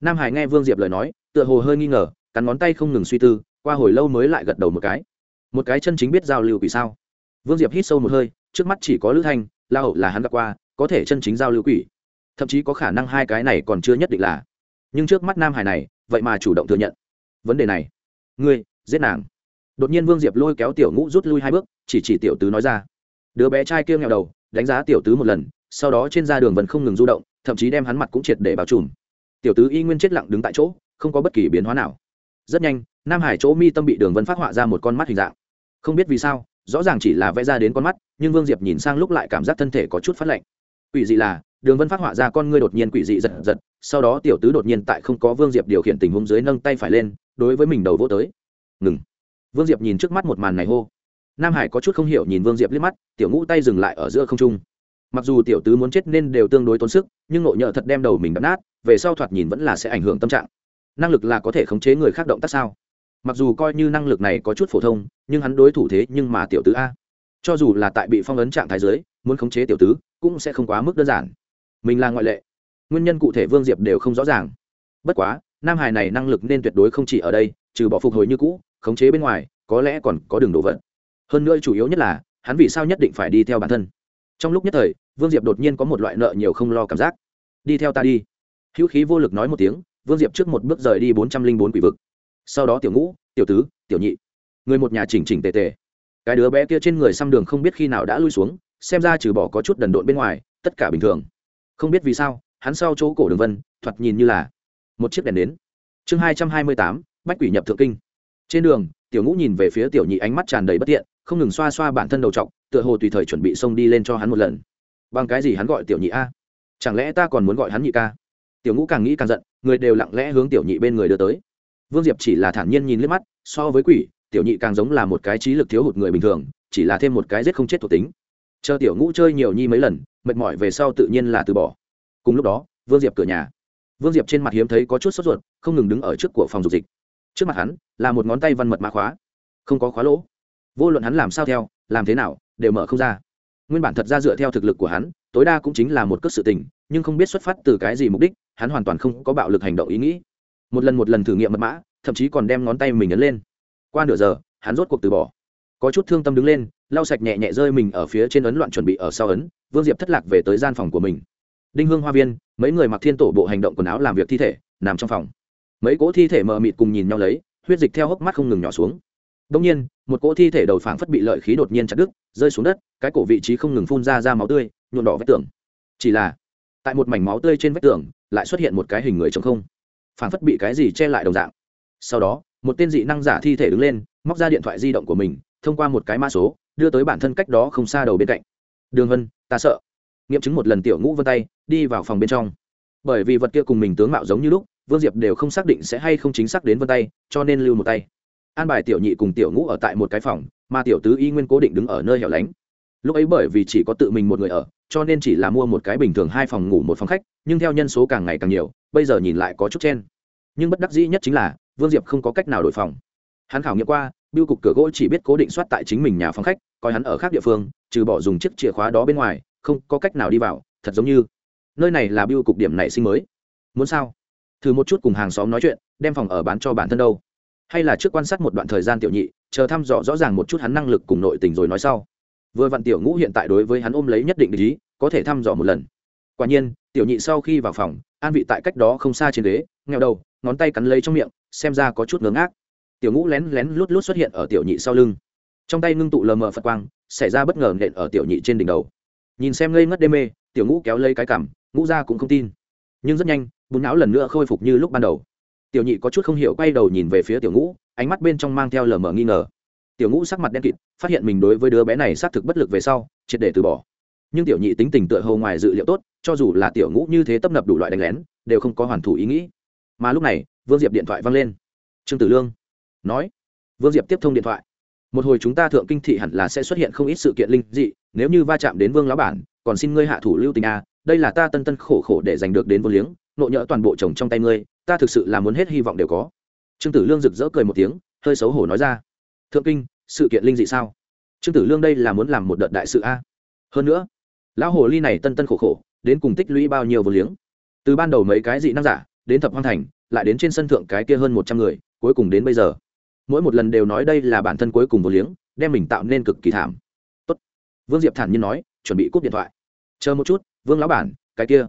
nam hải nghe vương diệp lời nói tựa hồ hơi nghi ngờ cắn ngón tay không ngừng suy tư qua hồi lâu mới lại gật đầu một cái một cái chân chính biết giao lưu quỷ sao vương diệp hít sâu một hơi, trước mắt chỉ có lữ thanh, la hậu là hắn gặp qua, có thể chân chính giao lưu quỷ. Thậm chí có khả năng hai cái này còn chưa nhất định là. Nhưng trước mắt nam hải này, vậy mà chủ động thừa nhận. Vấn đề này, ngươi, giết nàng. Đột nhiên vương diệp lôi kéo tiểu ngũ rút lui hai bước, chỉ chỉ tiểu tứ nói ra. Đứa bé trai kia nghèo đầu, đánh giá tiểu tứ một lần, sau đó trên ra đường vẫn không ngừng du động, thậm chí đem hắn mặt cũng triệt để bao trùm. Tiểu tứ y nguyên chết lặng đứng tại chỗ, không có bất kỳ biến hóa nào. Rất nhanh, nam hải chỗ mi tâm bị đường vân phát họa ra một con mắt hình dạng. Không biết vì sao rõ ràng chỉ là vẽ ra đến con mắt, nhưng vương diệp nhìn sang lúc lại cảm giác thân thể có chút phát lạnh. Quỷ dị là, đường vân phát họa ra con ngươi đột nhiên quỷ dị giật giật, sau đó tiểu tứ đột nhiên tại không có vương diệp điều khiển tình huống dưới nâng tay phải lên, đối với mình đầu vô tới. Ngừng. Vương diệp nhìn trước mắt một màn này hô. Nam hải có chút không hiểu nhìn vương diệp liếc mắt, tiểu ngũ tay dừng lại ở giữa không trung. Mặc dù tiểu tứ muốn chết nên đều tương đối tốn sức, nhưng nội nhợ thật đem đầu mình đập nát, về sau thoạt nhìn vẫn là sẽ ảnh hưởng tâm trạng. Năng lực là có thể khống chế người khác động tác sao? Mặc dù coi như năng lực này có chút phổ thông, nhưng hắn đối thủ thế nhưng mà tiểu tứ a. Cho dù là tại bị phong ấn trạng thái giới muốn khống chế tiểu tứ, cũng sẽ không quá mức đơn giản. Mình là ngoại lệ. Nguyên nhân cụ thể vương diệp đều không rõ ràng. Bất quá, nam hải này năng lực nên tuyệt đối không chỉ ở đây, trừ bỏ phục hồi như cũ, khống chế bên ngoài, có lẽ còn có đường đổ vận. Hơn nữa chủ yếu nhất là, hắn vì sao nhất định phải đi theo bản thân? Trong lúc nhất thời, vương diệp đột nhiên có một loại nợ nhiều không lo cảm giác. Đi theo ta đi. Hữu khí vô lực nói một tiếng, vương diệp trước một bước rời đi bốn trăm linh bốn quỷ vực sau đó tiểu ngũ, tiểu tứ, tiểu nhị, người một nhà chỉnh chỉnh tề tề. Cái đứa bé kia trên người xăm đường không biết khi nào đã lui xuống, xem ra trừ bỏ có chút đần độn bên ngoài, tất cả bình thường. Không biết vì sao, hắn sau chỗ cổ đường vân, thoạt nhìn như là một chiếc đèn đến chương hai trăm hai mươi tám, bách quỷ nhập thượng kinh. Trên đường, tiểu ngũ nhìn về phía tiểu nhị ánh mắt tràn đầy bất tiện, không ngừng xoa xoa bản thân đầu t tựa hồ tùy thời chuẩn bị xông đi lên cho hắn một lần. Bằng cái gì hắn gọi tiểu nhị a? Chẳng lẽ ta còn muốn gọi hắn nhị ca? Tiểu ngũ càng nghĩ càng giận, người đều lặng lẽ hướng tiểu nhị bên người đưa tới vương diệp chỉ là thản nhiên nhìn liếc mắt, so với quỷ, tiểu nhị càng giống là một cái trí lực thiếu hụt người bình thường, chỉ là thêm một cái giết không chết thuộc tính. Chờ tiểu ngũ chơi nhiều nhi mấy lần, mệt mỏi về sau tự nhiên là từ bỏ. Cùng lúc đó, vương diệp cửa nhà. Vương diệp trên mặt hiếm thấy có chút sốt ruột, không ngừng đứng ở trước của phòng dục dịch. Trước mặt hắn, là một ngón tay văn mật mã khóa. Không có khóa lỗ. Vô luận hắn làm sao theo, làm thế nào, đều mở không ra. Nguyên bản thật ra dựa theo thực lực của hắn, tối đa cũng chính là một cất sự tình, nhưng không biết xuất phát từ cái gì mục đích, hắn hoàn toàn không có bạo lực hành động ý nghĩ một lần một lần thử nghiệm mật mã, thậm chí còn đem ngón tay mình ấn lên. Qua nửa giờ, hắn rốt cuộc từ bỏ. Có chút thương tâm đứng lên, lau sạch nhẹ nhẹ rơi mình ở phía trên ấn loạn chuẩn bị ở sau ấn, vương diệp thất lạc về tới gian phòng của mình. Đinh hương hoa viên, mấy người mặc thiên tổ bộ hành động quần áo làm việc thi thể, nằm trong phòng. Mấy cỗ thi thể mờ mịt cùng nhìn nhau lấy, huyết dịch theo hốc mắt không ngừng nhỏ xuống. Đông nhiên, một cỗ thi thể đầu phảng phất bị lợi khí đột nhiên chặt đứt, rơi xuống đất, cái cổ vị trí không ngừng phun ra ra máu tươi nhuộn đỏ vách tường. Chỉ là, tại một mảnh máu tươi trên vách tường, lại xuất hiện một cái hình người trống không phảng phất bị cái gì che lại đồng dạng. Sau đó, một tên dị năng giả thi thể đứng lên, móc ra điện thoại di động của mình, thông qua một cái mã số, đưa tới bản thân cách đó không xa đầu bên cạnh. Đường vân, ta sợ. Nghiệm chứng một lần tiểu ngũ vân tay, đi vào phòng bên trong. Bởi vì vật kia cùng mình tướng mạo giống như lúc, vương diệp đều không xác định sẽ hay không chính xác đến vân tay, cho nên lưu một tay. An bài tiểu nhị cùng tiểu ngũ ở tại một cái phòng, mà tiểu tứ y nguyên cố định đứng ở nơi hẻo lánh lúc ấy bởi vì chỉ có tự mình một người ở, cho nên chỉ là mua một cái bình thường hai phòng ngủ một phòng khách, nhưng theo nhân số càng ngày càng nhiều, bây giờ nhìn lại có chút chen. Nhưng bất đắc dĩ nhất chính là, vương diệp không có cách nào đổi phòng. Hắn khảo nghiệm qua, biêu cục cửa gỗ chỉ biết cố định soát tại chính mình nhà phòng khách, coi hắn ở khác địa phương, trừ bỏ dùng chiếc chìa khóa đó bên ngoài, không có cách nào đi vào, thật giống như nơi này là biêu cục điểm nảy sinh mới. Muốn sao? Thử một chút cùng hàng xóm nói chuyện, đem phòng ở bán cho bản thân đâu. Hay là trước quan sát một đoạn thời gian tiểu nhị, chờ thăm dò rõ ràng một chút hắn năng lực cùng nội tình rồi nói sau vừa vặn tiểu ngũ hiện tại đối với hắn ôm lấy nhất định lý, có thể thăm dò một lần. Quả nhiên, tiểu nhị sau khi vào phòng, an vị tại cách đó không xa trên ghế nghèo đầu, ngón tay cắn lấy trong miệng, xem ra có chút ngớ ngác. Tiểu ngũ lén lén lút lút xuất hiện ở tiểu nhị sau lưng. Trong tay ngưng tụ lờ mờ phật quang, xảy ra bất ngờ nện ở tiểu nhị trên đỉnh đầu. Nhìn xem ngây ngất đê mê, tiểu ngũ kéo lấy cái cảm, ngũ ra cũng không tin. Nhưng rất nhanh, bùn não lần nữa khôi phục như lúc ban đầu. Tiểu nhị có chút không hiểu quay đầu nhìn về phía tiểu ngũ, ánh mắt bên trong mang theo lờ mờ nghi ngờ tiểu ngũ sắc mặt đen kịt, phát hiện mình đối với đứa bé này xác thực bất lực về sau, triệt để từ bỏ. Nhưng tiểu nhị tính tình tựa hầu ngoài dự liệu tốt, cho dù là tiểu ngũ như thế tấp nập đủ loại đánh lén, đều không có hoàn thủ ý nghĩ. Mà lúc này, vương diệp điện thoại văng lên. Trương tử lương nói, vương diệp tiếp thông điện thoại. Một hồi chúng ta thượng kinh thị hẳn là sẽ xuất hiện không ít sự kiện linh dị, nếu như va chạm đến vương lão bản, còn xin ngươi hạ thủ lưu tình a, đây là ta tân tân khổ khổ để giành được đến vô liếng, nộ nhỡ toàn bộ chồng trong tay ngươi, ta thực sự là muốn hết hy vọng đều có. Trương tử lương rực rỡ cười một tiếng, hơi xấu hổ nói ra thượng kinh, sự kiện linh dị sao? Trương tử lương đây là muốn làm một đợt đại sự a. Hơn nữa, lão hồ ly này tân tân khổ khổ, đến cùng tích lũy bao nhiêu vô liếng. Từ ban đầu mấy cái dị năng giả, đến thập hoang thành, lại đến trên sân thượng cái kia hơn một trăm người, cuối cùng đến bây giờ. Mỗi một lần đều nói đây là bản thân cuối cùng vô liếng, đem mình tạo nên cực kỳ thảm. Tốt. vương diệp thản nhiên nói, chuẩn bị cúp điện thoại. Chờ một chút, vương lão bản, cái kia.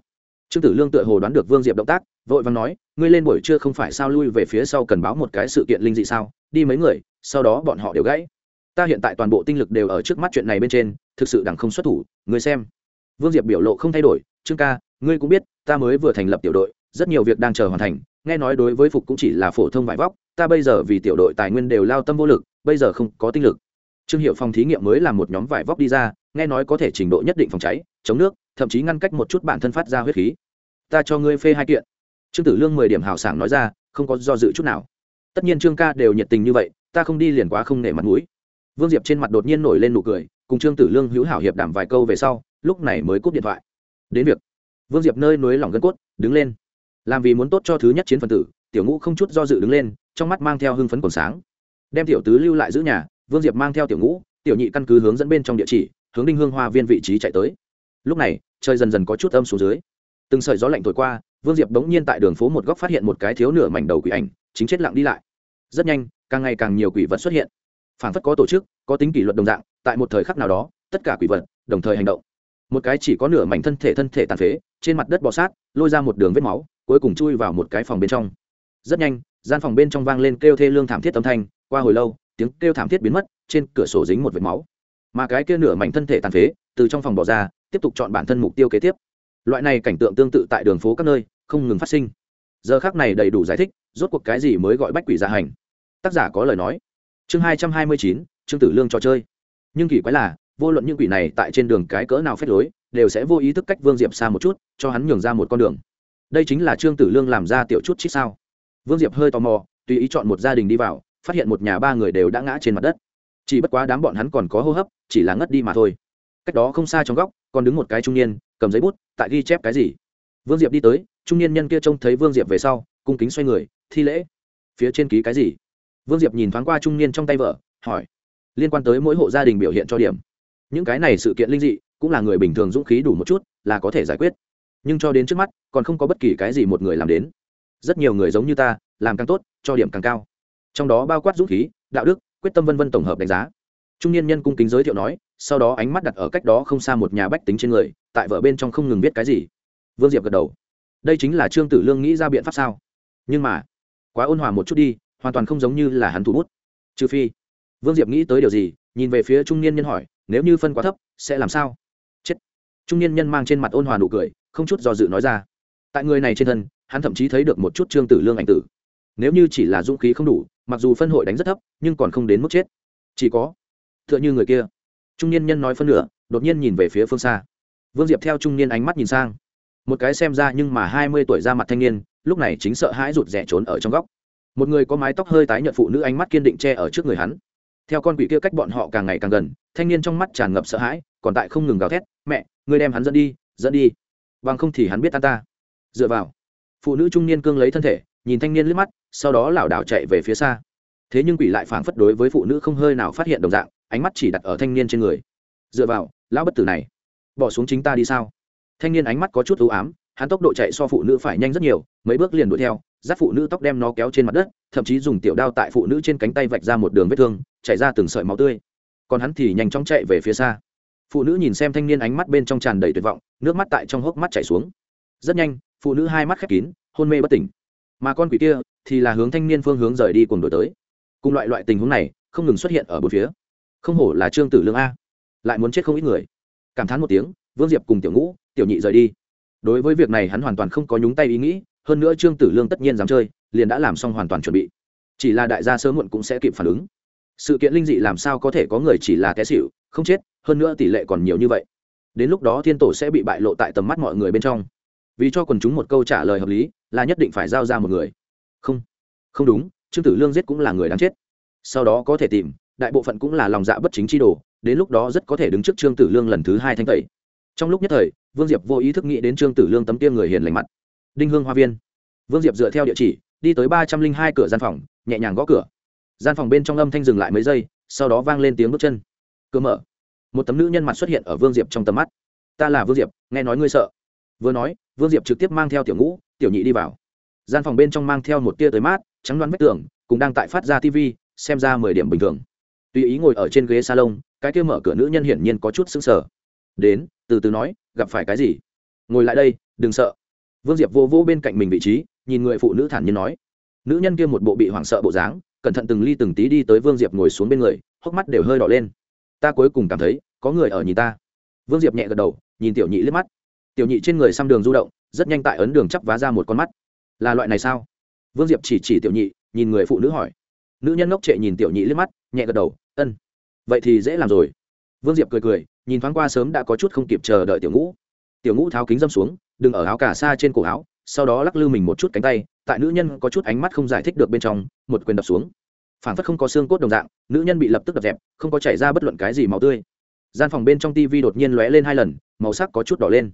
Trương tử lương tựa hồ đoán được vương diệp động tác, vội vàng nói, ngươi lên buổi trưa không phải sao lui về phía sau cần báo một cái sự kiện linh dị sao? Đi mấy người sau đó bọn họ đều gãy. Ta hiện tại toàn bộ tinh lực đều ở trước mắt chuyện này bên trên, thực sự đằng không xuất thủ, ngươi xem. Vương diệp biểu lộ không thay đổi, trương ca, ngươi cũng biết, ta mới vừa thành lập tiểu đội, rất nhiều việc đang chờ hoàn thành, nghe nói đối với phục cũng chỉ là phổ thông vải vóc, ta bây giờ vì tiểu đội tài nguyên đều lao tâm vô lực, bây giờ không có tinh lực. Trương hiệu phòng thí nghiệm mới làm một nhóm vải vóc đi ra, nghe nói có thể trình độ nhất định phòng cháy, chống nước, thậm chí ngăn cách một chút bản thân phát ra huyết khí. Ta cho ngươi phê hai kiện. Trương tử lương mười điểm hào sảng nói ra, không có do dự chút nào. Tất nhiên trương ca đều nhiệt tình như vậy ta không đi liền quá không nể mặt mũi. Vương diệp trên mặt đột nhiên nổi lên nụ cười, cùng trương tử lương hữu hảo hiệp đảm vài câu về sau, lúc này mới cúp điện thoại. Đến việc. Vương diệp nơi núi lỏng gân cốt, đứng lên. Làm vì muốn tốt cho thứ nhất chiến phần tử, tiểu ngũ không chút do dự đứng lên, trong mắt mang theo hưng phấn còn sáng. Đem tiểu tứ lưu lại giữ nhà, vương diệp mang theo tiểu ngũ, tiểu nhị căn cứ hướng dẫn bên trong địa chỉ, hướng đinh hương hoa viên vị trí chạy tới. Lúc này, trời dần dần có chút âm xuống dưới. Từng sợi gió lạnh thổi qua, vương diệp bỗng nhiên tại đường phố một góc phát hiện một cái thiếu nửa mảnh đầu quỷ ảnh, chính chết lặng đi lại rất nhanh, càng ngày càng nhiều quỷ vật xuất hiện. Phản phất có tổ chức, có tính kỷ luật đồng dạng, tại một thời khắc nào đó, tất cả quỷ vật đồng thời hành động. Một cái chỉ có nửa mảnh thân thể thân thể tàn phế, trên mặt đất bò sát, lôi ra một đường vết máu, cuối cùng chui vào một cái phòng bên trong. Rất nhanh, gian phòng bên trong vang lên kêu thê lương thảm thiết âm thanh, qua hồi lâu, tiếng kêu thảm thiết biến mất, trên cửa sổ dính một vệt máu. Mà cái kia nửa mảnh thân thể tàn phế, từ trong phòng bỏ ra, tiếp tục chọn bản thân mục tiêu kế tiếp. Loại này cảnh tượng tương tự tại đường phố các nơi, không ngừng phát sinh giờ khác này đầy đủ giải thích, rốt cuộc cái gì mới gọi bách quỷ gia hành? Tác giả có lời nói. Chương hai trăm hai mươi chín, trương tử lương trò chơi. Nhưng kỳ quái là, vô luận những quỷ này tại trên đường cái cỡ nào phép lối, đều sẽ vô ý thức cách vương diệp xa một chút, cho hắn nhường ra một con đường. Đây chính là trương tử lương làm ra tiểu chút chít sao? Vương diệp hơi tò mò, tùy ý chọn một gia đình đi vào, phát hiện một nhà ba người đều đã ngã trên mặt đất. Chỉ bất quá đám bọn hắn còn có hô hấp, chỉ là ngất đi mà thôi. Cách đó không xa trong góc, còn đứng một cái trung niên, cầm giấy bút, tại ghi chép cái gì. Vương diệp đi tới trung niên nhân kia trông thấy vương diệp về sau, cung kính xoay người, thi lễ. Phía trên ký cái gì? Vương diệp nhìn thoáng qua trung niên trong tay vợ, hỏi. Liên quan tới mỗi hộ gia đình biểu hiện cho điểm. Những cái này sự kiện linh dị, cũng là người bình thường dũng khí đủ một chút, là có thể giải quyết. Nhưng cho đến trước mắt, còn không có bất kỳ cái gì một người làm đến. Rất nhiều người giống như ta, làm càng tốt, cho điểm càng cao. Trong đó bao quát dũng khí, đạo đức, quyết tâm vân vân tổng hợp đánh giá. Trung niên nhân cung kính giới thiệu nói, sau đó ánh mắt đặt ở cách đó không xa một nhà bách tính trên người, tại vợ bên trong không ngừng biết cái gì. Vương diệp gật đầu đây chính là trương tử lương nghĩ ra biện pháp sao? Nhưng mà, quá ôn hòa một chút đi, hoàn toàn không giống như là hắn thủ bút. Trừ phi, vương diệp nghĩ tới điều gì, nhìn về phía trung niên nhân hỏi, nếu như phân quá thấp, sẽ làm sao? Chết! Trung niên nhân mang trên mặt ôn hòa nụ cười, không chút do dự nói ra. Tại người này trên thân, hắn thậm chí thấy được một chút trương tử lương ảnh tử. Nếu như chỉ là dũng khí không đủ, mặc dù phân hội đánh rất thấp, nhưng còn không đến mức chết. Chỉ có t h ư ợ n h ư người kia. Trung niên nhân nói phân nửa, đột nhiên nhìn về phía phương xa. Vương diệp theo trung niên ánh mắt nhìn sang một cái xem ra nhưng mà hai mươi tuổi ra mặt thanh niên, lúc này chính sợ hãi rụt rè trốn ở trong góc. Một người có mái tóc hơi tái nhợt phụ nữ ánh mắt kiên định che ở trước người hắn. Theo con quỷ kia cách bọn họ càng ngày càng gần, thanh niên trong mắt tràn ngập sợ hãi, còn tại không ngừng gào thét, mẹ người đem hắn dẫn đi dẫn đi. Bằng không thì hắn biết ta ta. Dựa vào, phụ nữ trung niên cương lấy thân thể, nhìn thanh niên liếc mắt, sau đó lảo đảo chạy về phía xa. Thế nhưng quỷ lại phảng phất đối với phụ nữ không hơi nào phát hiện đồng dạng, ánh mắt chỉ đặt ở thanh niên trên người. Dựa vào, lão bất tử này, bỏ xuống chính ta đi sao? Thanh niên ánh mắt có chút ưu ám, hắn tốc độ chạy so phụ nữ phải nhanh rất nhiều, mấy bước liền đuổi theo giáp phụ nữ tóc đem nó kéo trên mặt đất, thậm chí dùng tiểu đao tại phụ nữ trên cánh tay vạch ra một đường vết thương chạy ra từng sợi máu tươi. Còn hắn thì nhanh chóng chạy về phía xa. Phụ nữ nhìn xem thanh niên ánh mắt bên trong tràn đầy tuyệt vọng, nước mắt tại trong hốc mắt chảy xuống. Rất nhanh, phụ nữ hai mắt khép kín, hôn mê bất tỉnh. Mà con quỷ kia thì là hướng thanh niên phương hướng rời đi cùng đổi tới. Cùng loại loại tình huống này, không ngừng xuất hiện ở bốn phía. Không hổ là trương tử lương a. Lại muốn chết không ít người. Cảm thán một tiếng vương diệp cùng tiểu ngũ, tiểu nhị rời đi. Đối với việc này hắn hoàn toàn không có nhúng tay ý nghĩ, hơn nữa trương tử lương tất nhiên dám chơi, liền đã làm xong hoàn toàn chuẩn bị. Chỉ là đại gia sớm muộn cũng sẽ kịp phản ứng. Sự kiện linh dị làm sao có thể có người chỉ là té xịu không chết, hơn nữa tỷ lệ còn nhiều như vậy. Đến lúc đó thiên tổ sẽ bị bại lộ tại tầm mắt mọi người bên trong. Vì cho quần chúng một câu trả lời hợp lý, là nhất định phải giao ra một người. Không. Không đúng, trương tử lương giết cũng là người đáng chết. Sau đó có thể tìm, đại bộ phận cũng là lòng dạ bất chính chi đồ, đến lúc đó rất có thể đứng trước trương tử lương lần thứ hai thanh tẩy trong lúc nhất thời, vương diệp vô ý thức nghĩ đến trương tử lương tấm kia người hiền lành mặt. Đinh hương hoa viên. Vương diệp dựa theo địa chỉ, đi tới ba trăm linh hai cửa gian phòng, nhẹ nhàng gõ cửa. Gian phòng bên trong âm thanh dừng lại mấy giây, sau đó vang lên tiếng bước chân. Cửa mở. Một tấm nữ nhân mặt xuất hiện ở vương diệp trong tầm mắt. Ta là vương diệp, nghe nói ngươi sợ. Vừa nói, vương diệp trực tiếp mang theo tiểu ngũ, tiểu nhị đi vào. Gian phòng bên trong mang theo một tia tới mát, trắng đoán vách tường cũng đang tại phát ra tv xem ra mười điểm bình thường. Tùy ý ngồi ở trên ghế salon, cái kia mở cửa nữ nhân hiển nhiên có chút sững sờ. Đến từ từ nói, gặp phải cái gì? Ngồi lại đây, đừng sợ. Vương diệp vô vô bên cạnh mình vị trí, nhìn người phụ nữ thản nhiên nói. Nữ nhân kia một bộ bị hoảng sợ bộ dáng, cẩn thận từng ly từng tí đi tới vương diệp ngồi xuống bên người, hốc mắt đều hơi đỏ lên. Ta cuối cùng cảm thấy, có người ở nhìn ta. Vương diệp nhẹ gật đầu, nhìn tiểu nhị liếc mắt. Tiểu nhị trên người xăm đường du động, rất nhanh tại ấn đường chắp vá ra một con mắt. Là loại này sao? Vương diệp chỉ chỉ tiểu nhị, nhìn người phụ nữ hỏi. Nữ nhân ngốc trệ nhìn tiểu nhị liếc mắt, nhẹ gật đầu, ân, vậy thì dễ làm rồi. Vương diệp cười cười nhìn thoáng qua sớm đã có chút không kịp chờ đợi tiểu ngũ. Tiểu ngũ tháo kính dâm xuống, đừng ở áo cả xa trên cổ áo, sau đó lắc lư mình một chút cánh tay, tại nữ nhân có chút ánh mắt không giải thích được bên trong, một quyền đập xuống. Phản phất không có xương cốt đồng dạng, nữ nhân bị lập tức đập dẹp, không có chảy ra bất luận cái gì màu tươi. Gian phòng bên trong tivi đột nhiên lóe lên hai lần, màu sắc có chút đỏ lên.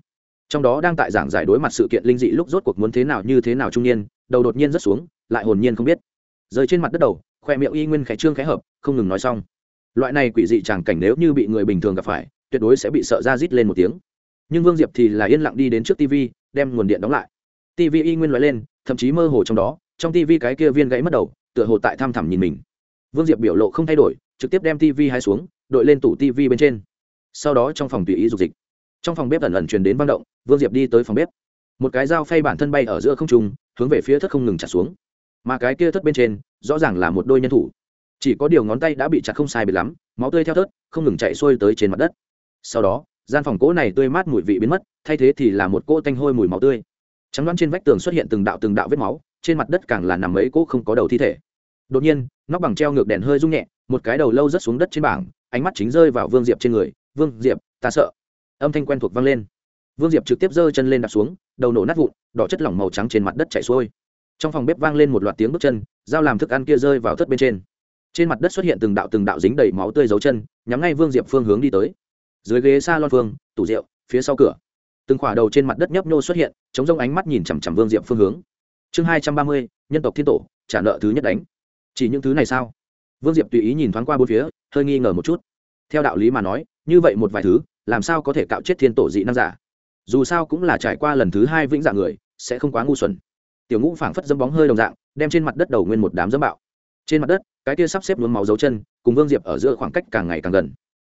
Trong đó đang tại giảng giải đối mặt sự kiện linh dị lúc rốt cuộc muốn thế nào như thế nào trung niên, đầu đột nhiên rất xuống, lại hồn nhiên không biết. Rơi trên mặt đất đầu, khoe miệng y nguyên khẽ trương khẽ hợp, không ngừng nói xong. Loại này quỷ dị chẳng cảnh nếu như bị người bình thường gặp phải tuyệt đối sẽ bị sợ ra rít lên một tiếng. Nhưng vương diệp thì là yên lặng đi đến trước tv đem nguồn điện đóng lại. tv y nguyên loại lên, thậm chí mơ hồ trong đó, trong tv cái kia viên gãy mất đầu, tựa hồ tại thăm thẳm nhìn mình. Vương diệp biểu lộ không thay đổi, trực tiếp đem tv hai xuống, đội lên tủ tv bên trên. Sau đó trong phòng tùy ý dục dịch. Trong phòng bếp ẩn ẩn truyền đến vang động, vương diệp đi tới phòng bếp. Một cái dao phay bản thân bay ở giữa không trung, hướng về phía thất không ngừng chặt xuống. Mà cái kia thất bên trên, rõ ràng là một đôi nhân thủ. Chỉ có điều ngón tay đã bị chặt không sai bị lắm, máu tươi theo thớt, không ngừng chạy xuôi tới trên mặt đất sau đó, gian phòng cỗ này tươi mát mùi vị biến mất, thay thế thì là một cỗ tanh hôi mùi máu tươi. Trắng đoán trên vách tường xuất hiện từng đạo từng đạo vết máu, trên mặt đất càng là nằm mấy cỗ không có đầu thi thể. Đột nhiên, nóc bằng treo ngược đèn hơi rung nhẹ, một cái đầu lâu rớt xuống đất trên bảng, ánh mắt chính rơi vào vương diệp trên người. Vương diệp, ta sợ. Âm thanh quen thuộc vang lên. Vương diệp trực tiếp giơ chân lên đạp xuống, đầu nổ nát vụn, đỏ chất lỏng màu trắng trên mặt đất chảy xuôi. Trong phòng bếp vang lên một loạt tiếng bước chân, dao làm thức ăn kia rơi vào thất bên trên. Trên mặt đất xuất hiện từng đạo từng đạo dính đầy máu tươi dấu chân, nhắm ngay vương diệp phương hướng đi tới dưới ghế s a lon phương tủ rượu, phía sau cửa. Từng khỏa đầu trên mặt đất nhấp nhô xuất hiện, chống rông ánh mắt nhìn chằm chằm vương diệp phương hướng. Chương hai trăm ba mươi, nhân tộc thiên tổ, trả nợ thứ nhất đánh. Chỉ những thứ này sao? Vương diệp tùy ý nhìn thoáng qua bốn phía, hơi nghi ngờ một chút. Theo đạo lý mà nói, như vậy một vài thứ, làm sao có thể cạo chết thiên tổ dị năng giả? Dù sao cũng là trải qua lần thứ hai vĩnh dạng người, sẽ không quá ngu xuẩn. Tiểu ngũ phảng phất dâm bóng hơi đồng dạng, đem trên mặt đất đầu nguyên một đám dâm bạo. Trên mặt đất, cái kia sắp xếp nhuốm máu dấu chân, cùng vương diệp ở giữa khoảng cách càng ngày càng gần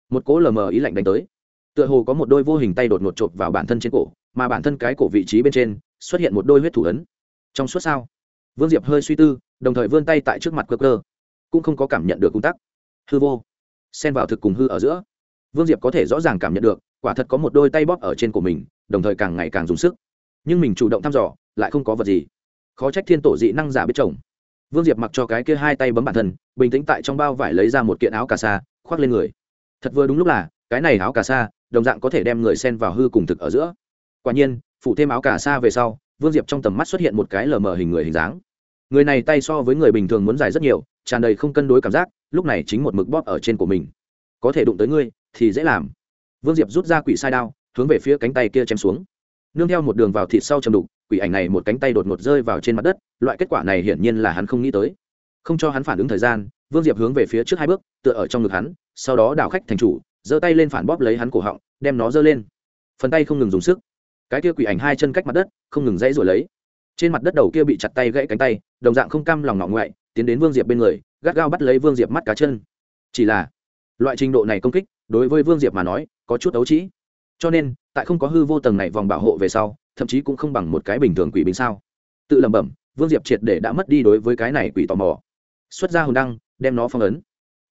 một cỗ lờ mờ ý lạnh đánh tới. Tựa hồ có một đôi vô hình tay đột ngột chộp vào bản thân trên cổ, mà bản thân cái cổ vị trí bên trên xuất hiện một đôi huyết thủ ấn. Trong suốt sao? Vương diệp hơi suy tư, đồng thời vươn tay tại trước mặt cơ cơ, cũng không có cảm nhận được cung tắc. Hư vô. Xen vào thực cùng hư ở giữa. Vương diệp có thể rõ ràng cảm nhận được, quả thật có một đôi tay bóp ở trên của mình, đồng thời càng ngày càng dùng sức. Nhưng mình chủ động thăm dò, lại không có vật gì. Khó trách thiên tổ dị năng giả biết chồng. Vương diệp mặc cho cái kia hai tay bấm bản thân, bình tĩnh tại trong bao vải lấy ra một kiện áo cà sa, khoác lên người thật vừa đúng lúc là, cái này áo cà sa, đồng dạng có thể đem người sen vào hư cùng thực ở giữa. Quả nhiên phụ thêm áo cà sa về sau, vương diệp trong tầm mắt xuất hiện một cái lờ mờ hình người hình dáng. Người này tay so với người bình thường muốn dài rất nhiều, tràn đầy không cân đối cảm giác, lúc này chính một mực bóp ở trên của mình. Có thể đụng tới ngươi, thì dễ làm. Vương diệp rút ra quỷ sai đao, hướng về phía cánh tay kia chém xuống. Nương theo một đường vào thịt sau chầm đục, quỷ ảnh này một cánh tay đột ngột rơi vào trên mặt đất, loại kết quả này hiển nhiên là hắn không nghĩ tới. Không cho hắn phản ứng thời gian vương diệp hướng về phía trước hai bước, tựa ở trong ngực hắn, sau đó đảo khách thành chủ, giơ tay lên phản bóp lấy hắn cổ họng, đem nó giơ lên. Phần tay không ngừng dùng sức. Cái kia quỷ ảnh hai chân cách mặt đất, không ngừng dãy rồi lấy. Trên mặt đất đầu kia bị chặt tay gãy cánh tay, đồng dạng không cam lòng ngọng ngoại, tiến đến vương diệp bên người, gắt gao bắt lấy vương diệp mắt cá chân. Chỉ là, loại trình độ này công kích, đối với vương diệp mà nói, có chút ấu trĩ. Cho nên, tại không có hư vô tầng này vòng bảo hộ về sau, thậm chí cũng không bằng một cái bình thường quỷ bình sao. Tự lẩm bẩm, vương diệp triệt để đã mất đi đối với cái này quỷ tò mò. Xuất ra hồn đăng đem nó phong ấn.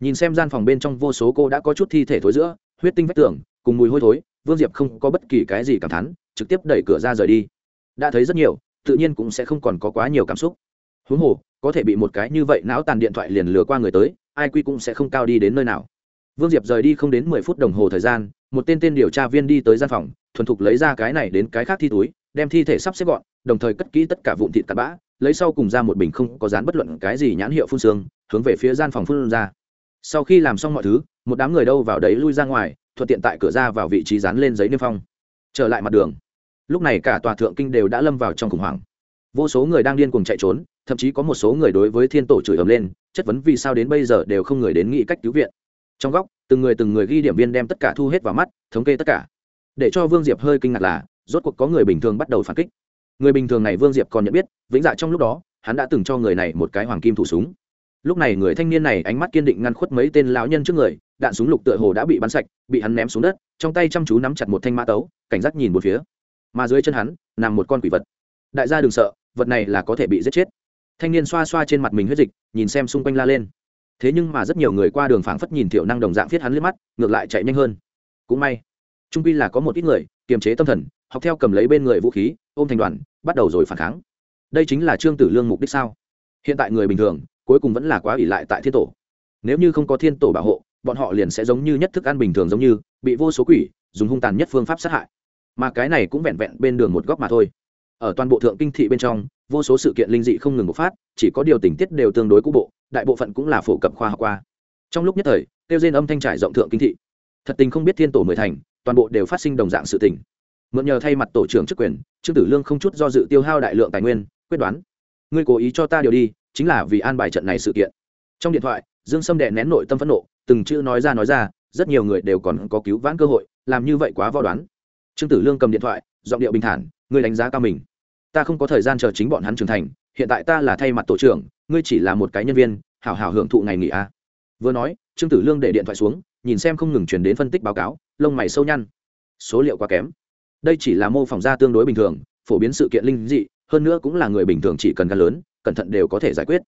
Nhìn xem gian phòng bên trong vô số cô đã có chút thi thể thối giữa, huyết tinh vách tường, cùng mùi hôi thối, vương diệp không có bất kỳ cái gì cảm thán, trực tiếp đẩy cửa ra rời đi. Đã thấy rất nhiều, tự nhiên cũng sẽ không còn có quá nhiều cảm xúc. Huống hồ, có thể bị một cái như vậy não tàn điện thoại liền lừa qua người tới, ai quy cũng sẽ không cao đi đến nơi nào. Vương diệp rời đi không đến mười phút đồng hồ thời gian, một tên tên điều tra viên đi tới gian phòng, thuần thục lấy ra cái này đến cái khác thi túi, đem thi thể sắp xếp gọn, đồng thời cất kỹ tất cả vụn thịt cắt bã, lấy sau cùng ra một bình không có dán bất luận cái gì nhãn hiệu phun xương hướng về phía gian phòng phun ra. Sau khi làm xong mọi thứ, một đám người đâu vào đấy lui ra ngoài, thuận tiện tại cửa ra vào vị trí dán lên giấy niêm phong. Trở lại mặt đường. Lúc này cả tòa thượng kinh đều đã lâm vào trong khủng hoảng. Vô số người đang điên cuồng chạy trốn, thậm chí có một số người đối với thiên tổ chửi ầm lên, chất vấn vì sao đến bây giờ đều không người đến nghĩ cách cứu viện. Trong góc, từng người từng người ghi điểm viên đem tất cả thu hết vào mắt, thống kê tất cả. Để cho vương diệp hơi kinh ngạc là, rốt cuộc có người bình thường bắt đầu phản kích. Người bình thường này vương diệp còn nhận biết, vĩnh dạ trong lúc đó, hắn đã từng cho người này một cái hoàng kim thủ súng lúc này người thanh niên này ánh mắt kiên định ngăn khuất mấy tên lão nhân trước người, đạn súng lục tựa hồ đã bị bắn sạch, bị hắn ném xuống đất, trong tay chăm chú nắm chặt một thanh mã tấu, cảnh giác nhìn một phía. Mà dưới chân hắn, nằm một con quỷ vật. Đại gia đừng sợ, vật này là có thể bị giết chết. Thanh niên xoa xoa trên mặt mình huyết dịch, nhìn xem xung quanh la lên. Thế nhưng mà rất nhiều người qua đường phảng phất nhìn thiểu năng đồng dạng viết hắn liếc mắt, ngược lại chạy nhanh hơn. Cũng may, trung quy là có một ít người, kiềm chế tâm thần, học theo cầm lấy bên người vũ khí, ôm thành đoàn, bắt đầu rồi phản kháng. Đây chính là trương tử lương mục đích sao? Hiện tại người bình thường cuối cùng vẫn là quá ỷ lại tại thiên tổ. Nếu như không có thiên tổ bảo hộ, bọn họ liền sẽ giống như nhất thức ăn bình thường giống như, bị vô số quỷ, dùng hung tàn nhất phương pháp sát hại. Mà cái này cũng vẹn vẹn bên đường một góc mà thôi. Ở toàn bộ thượng kinh thị bên trong, vô số sự kiện linh dị không ngừng bộc phát, chỉ có điều tình tiết đều tương đối cũ bộ, đại bộ phận cũng là phổ cập khoa học qua. Trong lúc nhất thời tiêu diên âm thanh trải rộng thượng kinh thị. Thật tình không biết thiên tổ mười thành, toàn bộ đều phát sinh đồng dạng sự tình. Mượn nhờ thay mặt tổ trưởng chức quyền, trương tử lương không chút do dự tiêu hao đại lượng tài nguyên, quyết đoán. Ngươi cố ý cho ta điều đi chính là vì an bài trận này sự kiện. Trong điện thoại, dương sâm đệ nén nội tâm phẫn nộ, từng chữ nói ra nói ra, rất nhiều người đều còn có cứu vãn cơ hội, làm như vậy quá vò đoán. Trương tử lương cầm điện thoại, giọng điệu bình thản, ngươi đánh giá cao mình. Ta không có thời gian chờ chính bọn hắn trưởng thành, hiện tại ta là thay mặt tổ trưởng, ngươi chỉ là một cái nhân viên, hảo hảo hưởng thụ ngày nghỉ a. À. vừa nói, trương tử lương để điện thoại xuống, nhìn xem không ngừng chuyển đến phân tích báo cáo, lông mày sâu nhăn. Số liệu quá kém. Đây chỉ là mô phỏng ra tương đối bình thường, phổ biến sự kiện linh dị, hơn nữa cũng là người bình thường chỉ cần gan lớn cẩn thận đều có thể giải quyết.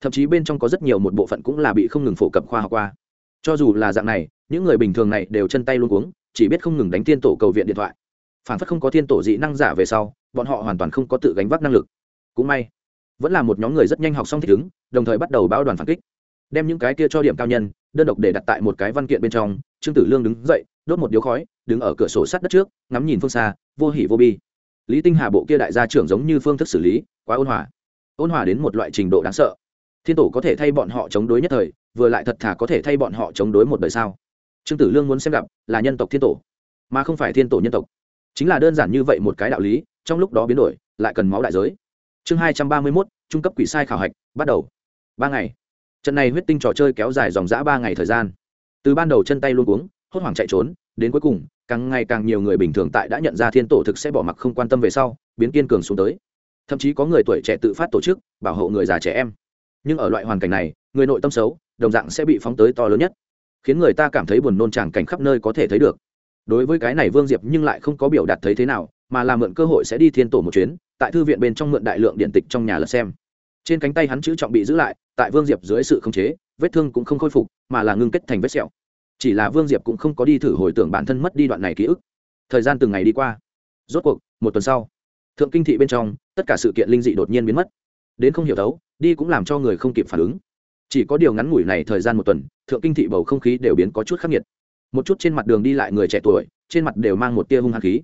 Thậm chí bên trong có rất nhiều một bộ phận cũng là bị không ngừng phổ cập khoa học qua. Cho dù là dạng này, những người bình thường này đều chân tay luôn cuống, chỉ biết không ngừng đánh thiên tổ cầu viện điện thoại. Phản phất không có thiên tổ dị năng giả về sau, bọn họ hoàn toàn không có tự gánh vác năng lực. Cũng may, vẫn là một nhóm người rất nhanh học xong thích ứng, đồng thời bắt đầu báo đoàn phản kích. Đem những cái kia cho điểm cao nhân, đơn độc để đặt tại một cái văn kiện bên trong, trương tử lương đứng dậy, đốt một điếu khói, đứng ở cửa sổ sát đất trước, ngắm nhìn phương xa, vô hỉ vô bi. Lý tinh hà bộ kia đại gia trưởng giống như phương thức xử lý, quá ôn hòa ôn hòa đến một loại trình độ đáng sợ. Thiên tổ có thể thay bọn họ chống đối nhất thời, vừa lại thật thà có thể thay bọn họ chống đối một đời sao? Trương tử lương muốn xem gặp là nhân tộc thiên tổ, mà không phải thiên tổ nhân tộc. Chính là đơn giản như vậy một cái đạo lý, trong lúc đó biến đổi, lại cần máu đại giới. Chương hai trăm ba mươi mốt, trung cấp quỷ sai khảo hạch, bắt đầu. Ba ngày. Trận này huyết tinh trò chơi kéo dài dòng dã ba ngày thời gian. Từ ban đầu chân tay luôn uống hốt hoảng chạy trốn, đến cuối cùng, càng ngày càng nhiều người bình thường tại đã nhận ra thiên tổ thực sẽ bỏ mặc không quan tâm về sau, biến kiên cường xuống tới thậm chí có người tuổi trẻ tự phát tổ chức, bảo hộ người già trẻ em. Nhưng ở loại hoàn cảnh này, người nội tâm xấu, đồng dạng sẽ bị phóng tới to lớn nhất, khiến người ta cảm thấy buồn nôn tràng cảnh khắp nơi có thể thấy được. Đối với cái này vương diệp nhưng lại không có biểu đạt thấy thế nào, mà là mượn cơ hội sẽ đi thiên tổ một chuyến, tại thư viện bên trong mượn đại lượng điện tịch trong nhà lật xem. Trên cánh tay hắn chữ trọng bị giữ lại, tại vương diệp dưới sự khống chế, vết thương cũng không khôi phục, mà là ngưng kết thành vết sẹo. Chỉ là vương diệp cũng không có đi thử hồi tưởng bản thân mất đi đoạn này ký ức. Thời gian từng ngày đi qua. Rốt cuộc, một tuần sau thượng kinh thị bên trong tất cả sự kiện linh dị đột nhiên biến mất. Đến không hiểu thấu đi cũng làm cho người không kịp phản ứng. Chỉ có điều ngắn ngủi này thời gian một tuần thượng kinh thị bầu không khí đều biến có chút khắc nghiệt. Một chút trên mặt đường đi lại người trẻ tuổi trên mặt đều mang một tia hung hăng khí.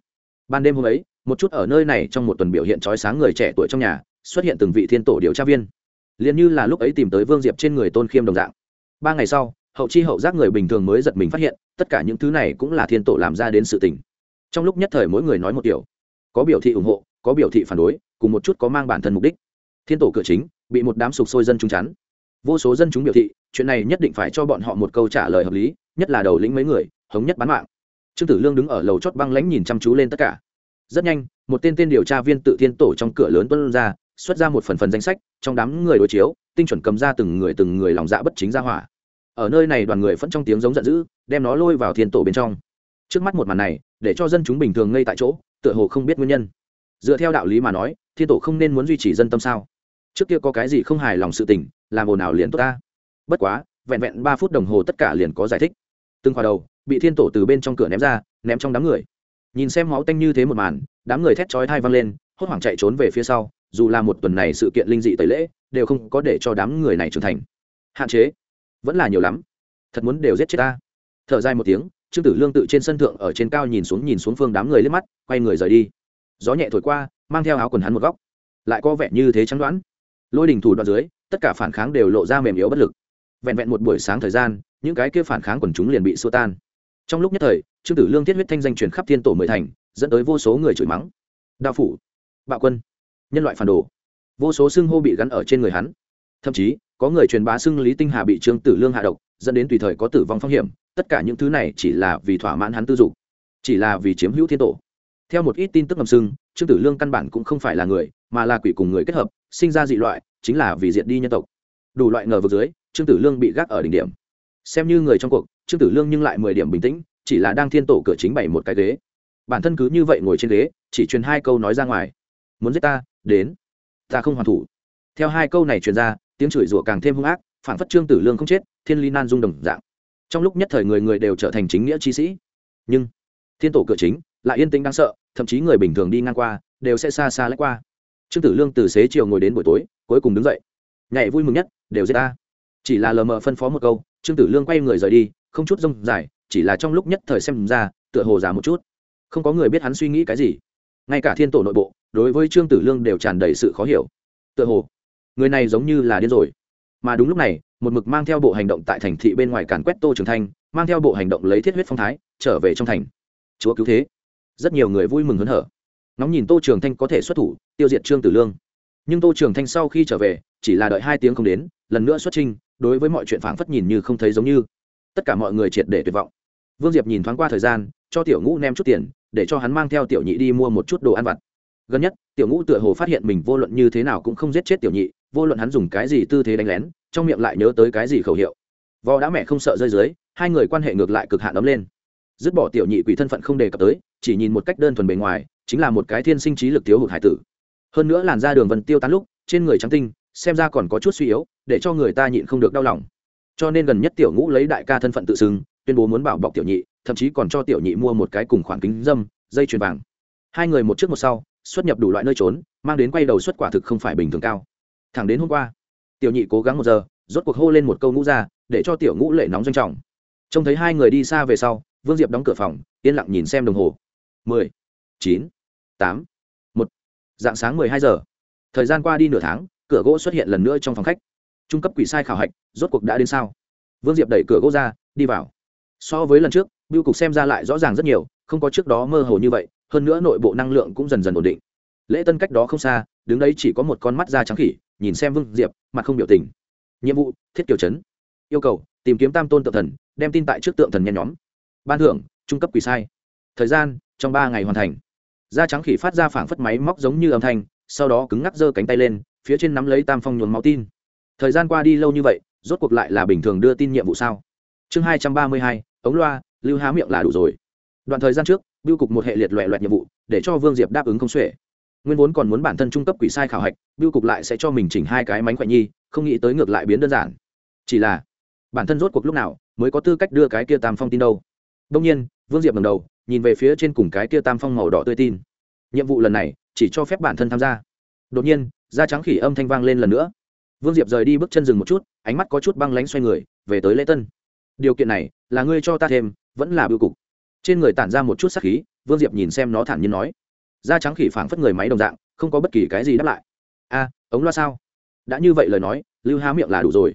Ban đêm hôm ấy một chút ở nơi này trong một tuần biểu hiện trói sáng người trẻ tuổi trong nhà xuất hiện từng vị thiên tổ điều tra viên. Liền như là lúc ấy tìm tới vương diệp trên người tôn khiêm đồng dạng. Ba ngày sau hậu chi hậu giác người bình thường mới giật mình phát hiện tất cả những thứ này cũng là thiên tổ làm ra đến sự tình. Trong lúc nhất thời mỗi người nói một điều, có biểu thị ủng hộ có biểu thị phản đối, cùng một chút có mang bản thân mục đích. Thiên tổ cửa chính, bị một đám sục sôi dân chúng chắn. Vô số dân chúng biểu thị, chuyện này nhất định phải cho bọn họ một câu trả lời hợp lý, nhất là đầu lĩnh mấy người hống nhất bán mạng. Trương tử lương đứng ở lầu chót băng lãnh nhìn chăm chú lên tất cả. Rất nhanh, một tên tên điều tra viên tự thiên tổ trong cửa lớn tuân ra, xuất ra một phần phần danh sách, trong đám người đối chiếu, tinh chuẩn cầm ra từng người từng người lòng dạ bất chính ra hỏa. Ở nơi này đoàn người phẫn trong tiếng giống giận dữ, đem nó lôi vào thiên tổ bên trong. Trước mắt một màn này, để cho dân chúng bình thường ngay tại chỗ, tựa hồ không biết nguyên nhân dựa theo đạo lý mà nói, thiên tổ không nên muốn duy trì dân tâm sao? Trước kia có cái gì không hài lòng sự tình, làm ồn ào liền tốt ta. Bất quá, vẹn vẹn ba phút đồng hồ tất cả liền có giải thích. Từng khoa đầu, bị thiên tổ từ bên trong cửa ném ra, ném trong đám người. Nhìn xem máu tanh như thế một màn, đám người thét chói thai văng lên, hốt hoảng chạy trốn về phía sau, dù là một tuần này sự kiện linh dị tẩy lễ, đều không có để cho đám người này trưởng thành. Hạn chế? Vẫn là nhiều lắm. Thật muốn đều giết chết ta. Thở dài một tiếng, trương tử lương tự trên sân thượng ở trên cao nhìn xuống nhìn xuống phương đám người liếc mắt, quay người rời đi gió nhẹ thổi qua, mang theo áo quần hắn một góc. Lại có vẻ như thế chắn đoán. Lôi đình thủ đoạn dưới, tất cả phản kháng đều lộ ra mềm yếu bất lực. Vẹn vẹn một buổi sáng thời gian, những cái kia phản kháng quần chúng liền bị xua tan. Trong lúc nhất thời, trương tử lương thiết huyết thanh danh truyền khắp thiên tổ mười thành, dẫn tới vô số người chửi mắng. Đao phủ, bạo quân, nhân loại phản đồ. Vô số xưng hô bị gắn ở trên người hắn. Thậm chí, có người truyền bá xưng lý tinh hà bị trương tử lương hạ độc, dẫn đến tùy thời có tử vong phong hiểm, tất cả những thứ này chỉ là vì thỏa mãn hắn tư dục, chỉ là vì chiếm hữu thiên tổ theo một ít tin tức ngầm sưng, trương tử lương căn bản cũng không phải là người, mà là quỷ cùng người kết hợp, sinh ra dị loại, chính là vì diệt đi nhân tộc. Đủ loại ngờ vực dưới, trương tử lương bị gác ở đỉnh điểm. Xem như người trong cuộc, trương tử lương nhưng lại mười điểm bình tĩnh, chỉ là đang thiên tổ cửa chính bày một cái ghế. Bản thân cứ như vậy ngồi trên ghế, chỉ truyền hai câu nói ra ngoài. Muốn giết ta, đến. Ta không hoàn thủ. Theo hai câu này truyền ra, tiếng chửi rủa càng thêm hung ác phản phất trương tử lương không chết, thiên ly nan dung đồng dạng. Trong lúc nhất thời người người đều trở thành chính nghĩa chi sĩ. Nhưng, thiên tổ cửa chính lại yên tĩnh đáng sợ, thậm chí người bình thường đi ngang qua, đều sẽ xa xa lách qua. Trương tử lương từ xế chiều ngồi đến buổi tối, cuối cùng đứng dậy. Nhảy vui mừng nhất, đều giết ta. Chỉ là lờ mờ phân phó một câu, trương tử lương quay người rời đi, không chút rông dài, chỉ là trong lúc nhất thời xem ra, tựa hồ già một chút. Không có người biết hắn suy nghĩ cái gì. Ngay cả thiên tổ nội bộ, đối với trương tử lương đều tràn đầy sự khó hiểu. Tựa hồ, người này giống như là điên rồi. Mà đúng lúc này, một mực mang theo bộ hành động tại thành thị bên ngoài càn quét tô trường thanh, mang theo bộ hành động lấy thiết huyết phong thái, trở về trong thành. Chúa cứu thế rất nhiều người vui mừng hớn hở. Nóng nhìn tô trường thanh có thể xuất thủ, tiêu diệt trương tử lương. Nhưng tô trường thanh sau khi trở về, chỉ là đợi hai tiếng không đến, lần nữa xuất trình đối với mọi chuyện phảng phất nhìn như không thấy giống như. Tất cả mọi người triệt để tuyệt vọng. Vương diệp nhìn thoáng qua thời gian, cho tiểu ngũ nem chút tiền, để cho hắn mang theo tiểu nhị đi mua một chút đồ ăn vặt. Gần nhất, tiểu ngũ tựa hồ phát hiện mình vô luận như thế nào cũng không giết chết tiểu nhị, vô luận hắn dùng cái gì tư thế đánh lén, trong miệng lại nhớ tới cái gì khẩu hiệu. Vò đã mẹ không sợ rơi dưới, hai người quan hệ ngược lại cực hạn ấm lên. Dứt bỏ tiểu nhị quỷ thân phận không đề cập tới chỉ nhìn một cách đơn thuần bề ngoài, chính là một cái thiên sinh trí lực thiếu hụt hải tử. Hơn nữa làn da đường vân tiêu tán lúc, trên người trắng tinh, xem ra còn có chút suy yếu, để cho người ta nhịn không được đau lòng. Cho nên gần nhất tiểu ngũ lấy đại ca thân phận tự xưng, tuyên bố muốn bảo bọc tiểu nhị, thậm chí còn cho tiểu nhị mua một cái cùng khoản kính dâm, dây chuyền vàng. Hai người một trước một sau, xuất nhập đủ loại nơi trốn, mang đến quay đầu xuất quả thực không phải bình thường cao. Thẳng đến hôm qua, tiểu nhị cố gắng một giờ, rốt cuộc hô lên một câu ngũ ra, để cho tiểu ngũ lệ nóng doanh trọng. Trông thấy hai người đi xa về sau, vương diệp đóng cửa phòng, yên lặng nhìn xem đồng hồ mười, chín, tám, một. Dạng sáng mười hai giờ. Thời gian qua đi nửa tháng, cửa gỗ xuất hiện lần nữa trong phòng khách. Trung cấp quỷ sai khảo hạch, rốt cuộc đã đến sao? Vương diệp đẩy cửa gỗ ra, đi vào. So với lần trước biêu cục xem ra lại rõ ràng rất nhiều, không có trước đó mơ hồ như vậy, hơn nữa nội bộ năng lượng cũng dần dần ổn định. Lễ tân cách đó không xa, đứng đấy chỉ có một con mắt da trắng khỉ, nhìn xem vương diệp, mặt không biểu tình. Nhiệm vụ, thiết kiểu chấn. Yêu cầu, tìm kiếm tam tôn tượng thần, đem tin tại trước tượng thần nhen nhóm. Ban thưởng, trung cấp quỷ sai. Thời gian trong ba ngày hoàn thành. Da trắng khỉ phát ra phảng phất máy móc giống như âm thanh, sau đó cứng ngắc giơ cánh tay lên, phía trên nắm lấy tam phong nhuốm máu tin. Thời gian qua đi lâu như vậy, rốt cuộc lại là bình thường đưa tin nhiệm vụ sao? Chương hai trăm ba mươi hai, ống loa, lưu há miệng là đủ rồi. Đoạn thời gian trước, biêu cục một hệ liệt loẹ loẹt nhiệm vụ, để cho vương diệp đáp ứng không xuể. Nguyên vốn còn muốn bản thân trung cấp quỷ sai khảo hạch, biêu cục lại sẽ cho mình chỉnh hai cái mánh khỏe nhi, không nghĩ tới ngược lại biến đơn giản. Chỉ là, bản thân rốt cuộc lúc nào mới có tư cách đưa cái kia tam phong tin đâu? Đông nhiên, vương diệp ngầm đầu nhìn về phía trên cùng cái kia tam phong màu đỏ tươi tin. Nhiệm vụ lần này, chỉ cho phép bản thân tham gia. Đột nhiên, da trắng khỉ âm thanh vang lên lần nữa. Vương diệp rời đi bước chân dừng một chút, ánh mắt có chút băng lánh xoay người, về tới lễ tân. Điều kiện này, là ngươi cho ta thêm, vẫn là bưu cục. Trên người tản ra một chút sắc khí, vương diệp nhìn xem nó thản nhiên nói. Da trắng khỉ phảng phất người máy đồng dạng, không có bất kỳ cái gì đáp lại. A, ống loa sao? Đã như vậy lời nói, lưu há miệng là đủ rồi.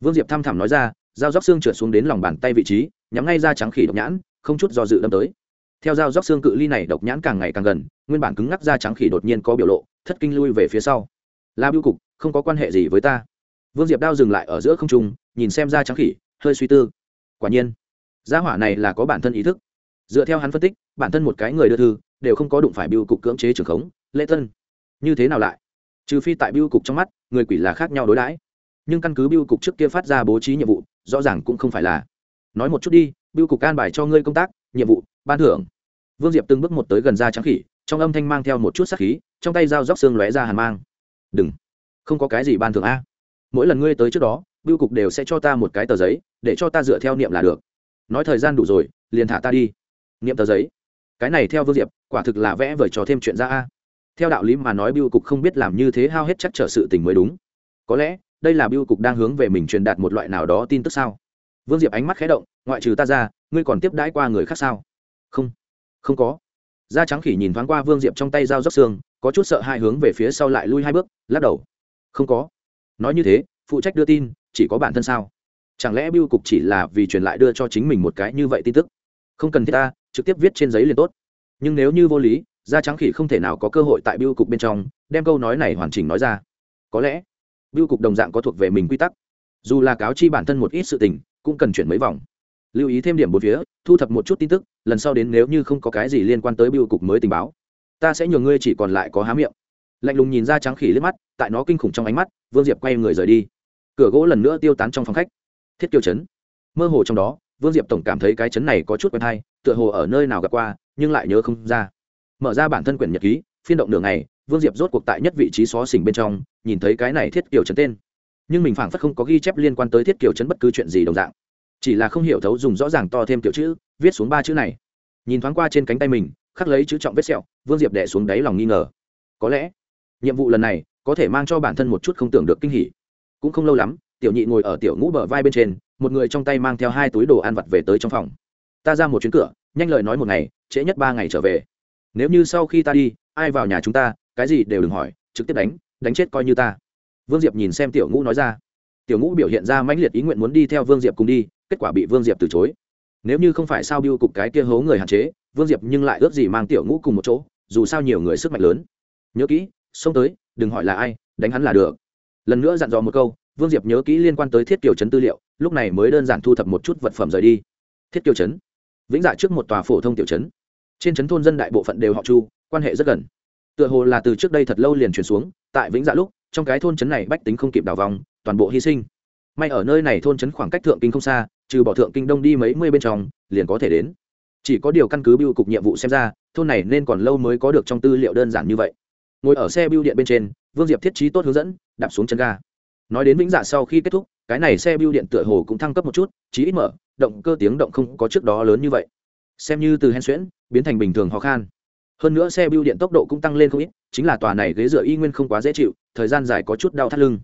Vương diệp thăm thẳm nói ra, dao róc xương trượt xuống đến lòng bàn tay vị trí, nhắm ngay da trắng khỉ độc nhãn, không chút do dự đâm tới theo dao róc xương cự ly này độc nhãn càng ngày càng gần, nguyên bản cứng ngắc da trắng khỉ đột nhiên có biểu lộ, thất kinh lui về phía sau. La Biêu cục, không có quan hệ gì với ta. Vương diệp đao dừng lại ở giữa không trung, nhìn xem da trắng khỉ, hơi suy tư. Quả nhiên, gia hỏa này là có bản thân ý thức. Dựa theo hắn phân tích, bản thân một cái người đưa thư, đều không có đụng phải biêu cục cưỡng chế trường khống, lễ tân. Như thế nào lại? Trừ phi tại biêu cục trong mắt, người quỷ là khác nhau đối đãi. Nhưng căn cứ biêu cục trước kia phát ra bố trí nhiệm vụ, rõ ràng cũng không phải là. Nói một chút đi, biêu cục can bài cho ngươi công tác, nhiệm vụ ban thưởng. Vương diệp từng bước một tới gần da trắng khỉ, trong âm thanh mang theo một chút sắc khí, trong tay dao róc xương lóe ra hàn mang. Đừng, không có cái gì ban thưởng a. Mỗi lần ngươi tới trước đó, biêu cục đều sẽ cho ta một cái tờ giấy, để cho ta dựa theo niệm là được. Nói thời gian đủ rồi, liền thả ta đi. Niệm tờ giấy. Cái này theo vương diệp, quả thực là vẽ vời trò thêm chuyện ra a. Theo đạo lý mà nói biêu cục không biết làm như thế hao hết chắc trở sự tình mới đúng. Có lẽ, đây là biêu cục đang hướng về mình truyền đạt một loại nào đó tin tức sao? Vương diệp ánh mắt khé động, ngoại trừ ta ra, ngươi còn tiếp đãi qua người khác sao? Không. Không có. Da trắng khỉ nhìn thoáng qua vương diệp trong tay dao dốc xương, có chút sợ hai hướng về phía sau lại lui hai bước, lắc đầu. Không có. Nói như thế, phụ trách đưa tin, chỉ có bản thân sao? Chẳng lẽ biêu cục chỉ là vì truyền lại đưa cho chính mình một cái như vậy tin tức? Không cần thiết ta, trực tiếp viết trên giấy liền tốt. Nhưng nếu như vô lý, da trắng khỉ không thể nào có cơ hội tại biêu cục bên trong, đem câu nói này hoàn chỉnh nói ra. Có lẽ, biêu cục đồng dạng có thuộc về mình quy tắc. Dù là cáo chi bản thân một ít sự tình, cũng cần chuyển mấy vòng lưu ý thêm điểm bốn phía, thu thập một chút tin tức, lần sau đến nếu như không có cái gì liên quan tới biêu cục mới tình báo, ta sẽ nhường ngươi chỉ còn lại có há miệng. Lạnh lùng nhìn ra trắng khỉ liếc mắt, tại nó kinh khủng trong ánh mắt, vương diệp quay người rời đi. Cửa gỗ lần nữa tiêu tán trong phòng khách. Thiết kiêu chấn mơ hồ trong đó, vương diệp tổng cảm thấy cái chấn này có chút quen hay, tựa hồ ở nơi nào gặp qua, nhưng lại nhớ không ra. Mở ra bản thân quyển nhật ký, phiên động đường này vương diệp rốt cuộc tại nhất vị trí xó xỉnh bên trong, nhìn thấy cái này thiết kiều chấn tên. Nhưng mình phảng phất không có ghi chép liên quan tới thiết kiều chấn bất cứ chuyện gì đồng dạng chỉ là không hiểu thấu dùng rõ ràng to thêm kiểu chữ, viết xuống ba chữ này. Nhìn thoáng qua trên cánh tay mình, khắc lấy chữ trọng vết sẹo, vương diệp đẻ xuống đáy lòng nghi ngờ. Có lẽ, nhiệm vụ lần này có thể mang cho bản thân một chút không tưởng được kinh hỉ. Cũng không lâu lắm, tiểu nhị ngồi ở tiểu ngũ bờ vai bên trên, một người trong tay mang theo hai túi đồ ăn vặt về tới trong phòng. Ta ra một chuyến cửa, nhanh lời nói một ngày, trễ nhất ba ngày trở về. Nếu như sau khi ta đi, ai vào nhà chúng ta, cái gì đều đừng hỏi, trực tiếp đánh đánh chết coi như ta. Vương diệp nhìn xem tiểu ngũ nói ra. Tiểu ngũ biểu hiện ra mãnh liệt ý nguyện muốn đi theo vương diệp cùng đi kết quả bị vương diệp từ chối. Nếu như không phải sao biêu cục cái kia hố người hạn chế vương diệp nhưng lại ước gì mang tiểu ngũ cùng một chỗ dù sao nhiều người sức mạnh lớn. Nhớ kỹ xông tới đừng hỏi là ai đánh hắn là được. Lần nữa dặn dò một câu vương diệp nhớ kỹ liên quan tới thiết kiều Trấn tư liệu lúc này mới đơn giản thu thập một chút vật phẩm rời đi. Thiết kiều Trấn, vĩnh dạ trước một tòa phổ thông tiểu trấn, trên trấn thôn dân đại bộ phận đều họ chu quan hệ rất gần. Tựa hồ là từ trước đây thật lâu liền chuyển xuống tại vĩnh dạ lúc trong cái thôn trấn này bách tính không kịp đào vòng toàn bộ hy sinh. May ở nơi này thôn trấn khoảng cách thượng kinh không xa trừ bỏ thượng kinh đông đi mấy mươi bên trong, liền có thể đến. Chỉ có điều căn cứ biêu cục nhiệm vụ xem ra, thôn này nên còn lâu mới có được trong tư liệu đơn giản như vậy. Ngồi ở xe biêu điện bên trên, vương diệp thiết trí tốt hướng dẫn, đạp xuống chân ga. Nói đến vĩnh dạ sau khi kết thúc, cái này xe biêu điện tựa hồ cũng thăng cấp một chút, chí ít mở, động cơ tiếng động không có trước đó lớn như vậy. Xem như từ hen xuyễn, biến thành bình thường khó khăn hơn nữa xe biêu điện tốc độ cũng tăng lên không ít, chính là tòa này ghế dựa y nguyên không quá dễ chịu, thời gian dài có chút đau thắt lưng.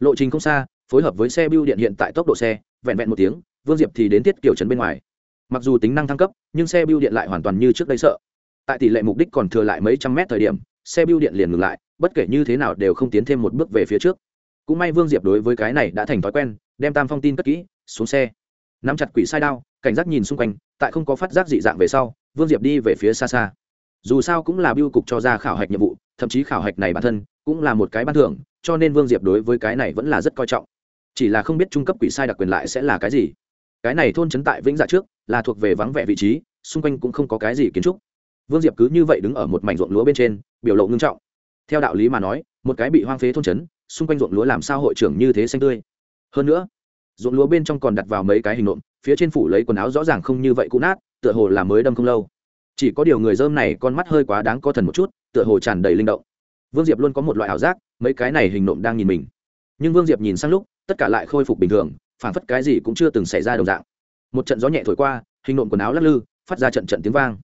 Lộ trình không xa, phối hợp với xe biêu điện hiện tại tốc độ xe, vẹn vẹn một tiếng vương diệp thì đến tiết kiểu trấn bên ngoài. Mặc dù tính năng thăng cấp, nhưng xe biêu điện lại hoàn toàn như trước đây sợ. Tại tỷ lệ mục đích còn thừa lại mấy trăm mét thời điểm, xe biêu điện liền ngừng lại, bất kể như thế nào đều không tiến thêm một bước về phía trước. Cũng may vương diệp đối với cái này đã thành thói quen, đem tam phong tin cất kỹ, xuống xe. Nắm chặt quỷ sai đao, cảnh giác nhìn xung quanh, tại không có phát giác dị dạng về sau, vương diệp đi về phía xa xa. Dù sao cũng là biêu cục cho ra khảo hạch nhiệm vụ, thậm chí khảo hạch này bản thân cũng là một cái ban thưởng, cho nên vương diệp đối với cái này vẫn là rất coi trọng. Chỉ là không biết trung cấp quỷ sai đặc quyền lại sẽ là cái gì cái này thôn trấn tại vĩnh dạ trước, là thuộc về vắng vẻ vị trí, xung quanh cũng không có cái gì kiến trúc. Vương diệp cứ như vậy đứng ở một mảnh ruộng lúa bên trên, biểu lộ ngưng trọng. Theo đạo lý mà nói, một cái bị hoang phế thôn trấn, xung quanh ruộng lúa làm sao hội trưởng như thế xanh tươi? Hơn nữa, ruộng lúa bên trong còn đặt vào mấy cái hình nộm, phía trên phủ lấy quần áo rõ ràng không như vậy cũ nát, tựa hồ là mới đâm không lâu. Chỉ có điều người dơm này con mắt hơi quá đáng có thần một chút, tựa hồ tràn đầy linh động. Vương diệp luôn có một loại ảo giác, mấy cái này hình nộm đang nhìn mình. Nhưng vương diệp nhìn sang lúc, tất cả lại khôi phục bình thường phản phất cái gì cũng chưa từng xảy ra đồng dạng. Một trận gió nhẹ thổi qua, hình nộm quần áo lắc lư, phát ra trận trận tiếng vang.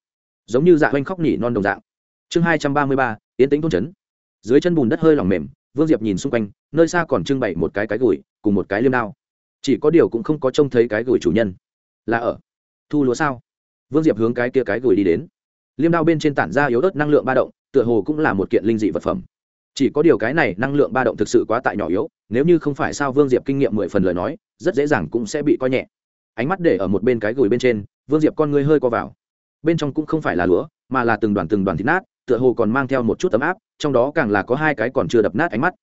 Giống như dạ oanh khóc nỉ non đồng dạng. Chương hai trăm ba mươi ba, yến tính thôn trấn. Dưới chân bùn đất hơi lỏng mềm, vương diệp nhìn xung quanh, nơi xa còn trưng bày một cái cái gùi cùng một cái liêm đao. Chỉ có điều cũng không có trông thấy cái gùi chủ nhân. Là ở. Thu lúa sao? Vương diệp hướng cái kia cái gùi đi đến. Liêm đao bên trên tản ra yếu ớt năng lượng ba động, tựa hồ cũng là một kiện linh dị vật phẩm chỉ có điều cái này năng lượng ba động thực sự quá tại nhỏ yếu, nếu như không phải sao vương diệp kinh nghiệm mười phần lời nói, rất dễ dàng cũng sẽ bị coi nhẹ. Ánh mắt để ở một bên cái gùi bên trên, vương diệp con ngươi hơi co vào. Bên trong cũng không phải là lúa, mà là từng đoàn từng đoàn thịt nát, tựa hồ còn mang theo một chút tấm áp, trong đó càng là có hai cái còn chưa đập nát ánh mắt.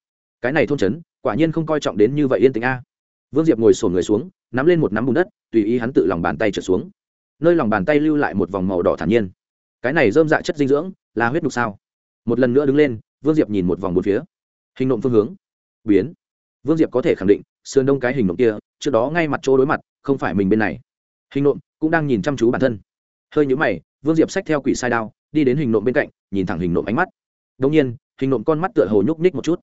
Cái này thôn trấn, quả nhiên không coi trọng đến như vậy yên tĩnh a. Vương diệp ngồi sổn người xuống, nắm lên một nắm bùn đất, tùy ý hắn tự lòng bàn tay trở xuống. Nơi lòng bàn tay lưu lại một vòng màu đỏ thản nhiên. Cái này dơm dạ chất dinh dưỡng, là huyết đục sao? Một lần nữa đứng lên vương diệp nhìn một vòng một phía. Hình nộm phương hướng. Biến. Vương diệp có thể khẳng định, sườn đông cái hình nộm kia, trước đó ngay mặt chỗ đối mặt, không phải mình bên này. Hình nộm cũng đang nhìn chăm chú bản thân. Hơi nhũ mày, vương diệp xách theo quỷ sai đao, đi đến hình nộm bên cạnh, nhìn thẳng hình nộm ánh mắt. Đông nhiên, hình nộm con mắt tựa hồ nhúc ních một chút.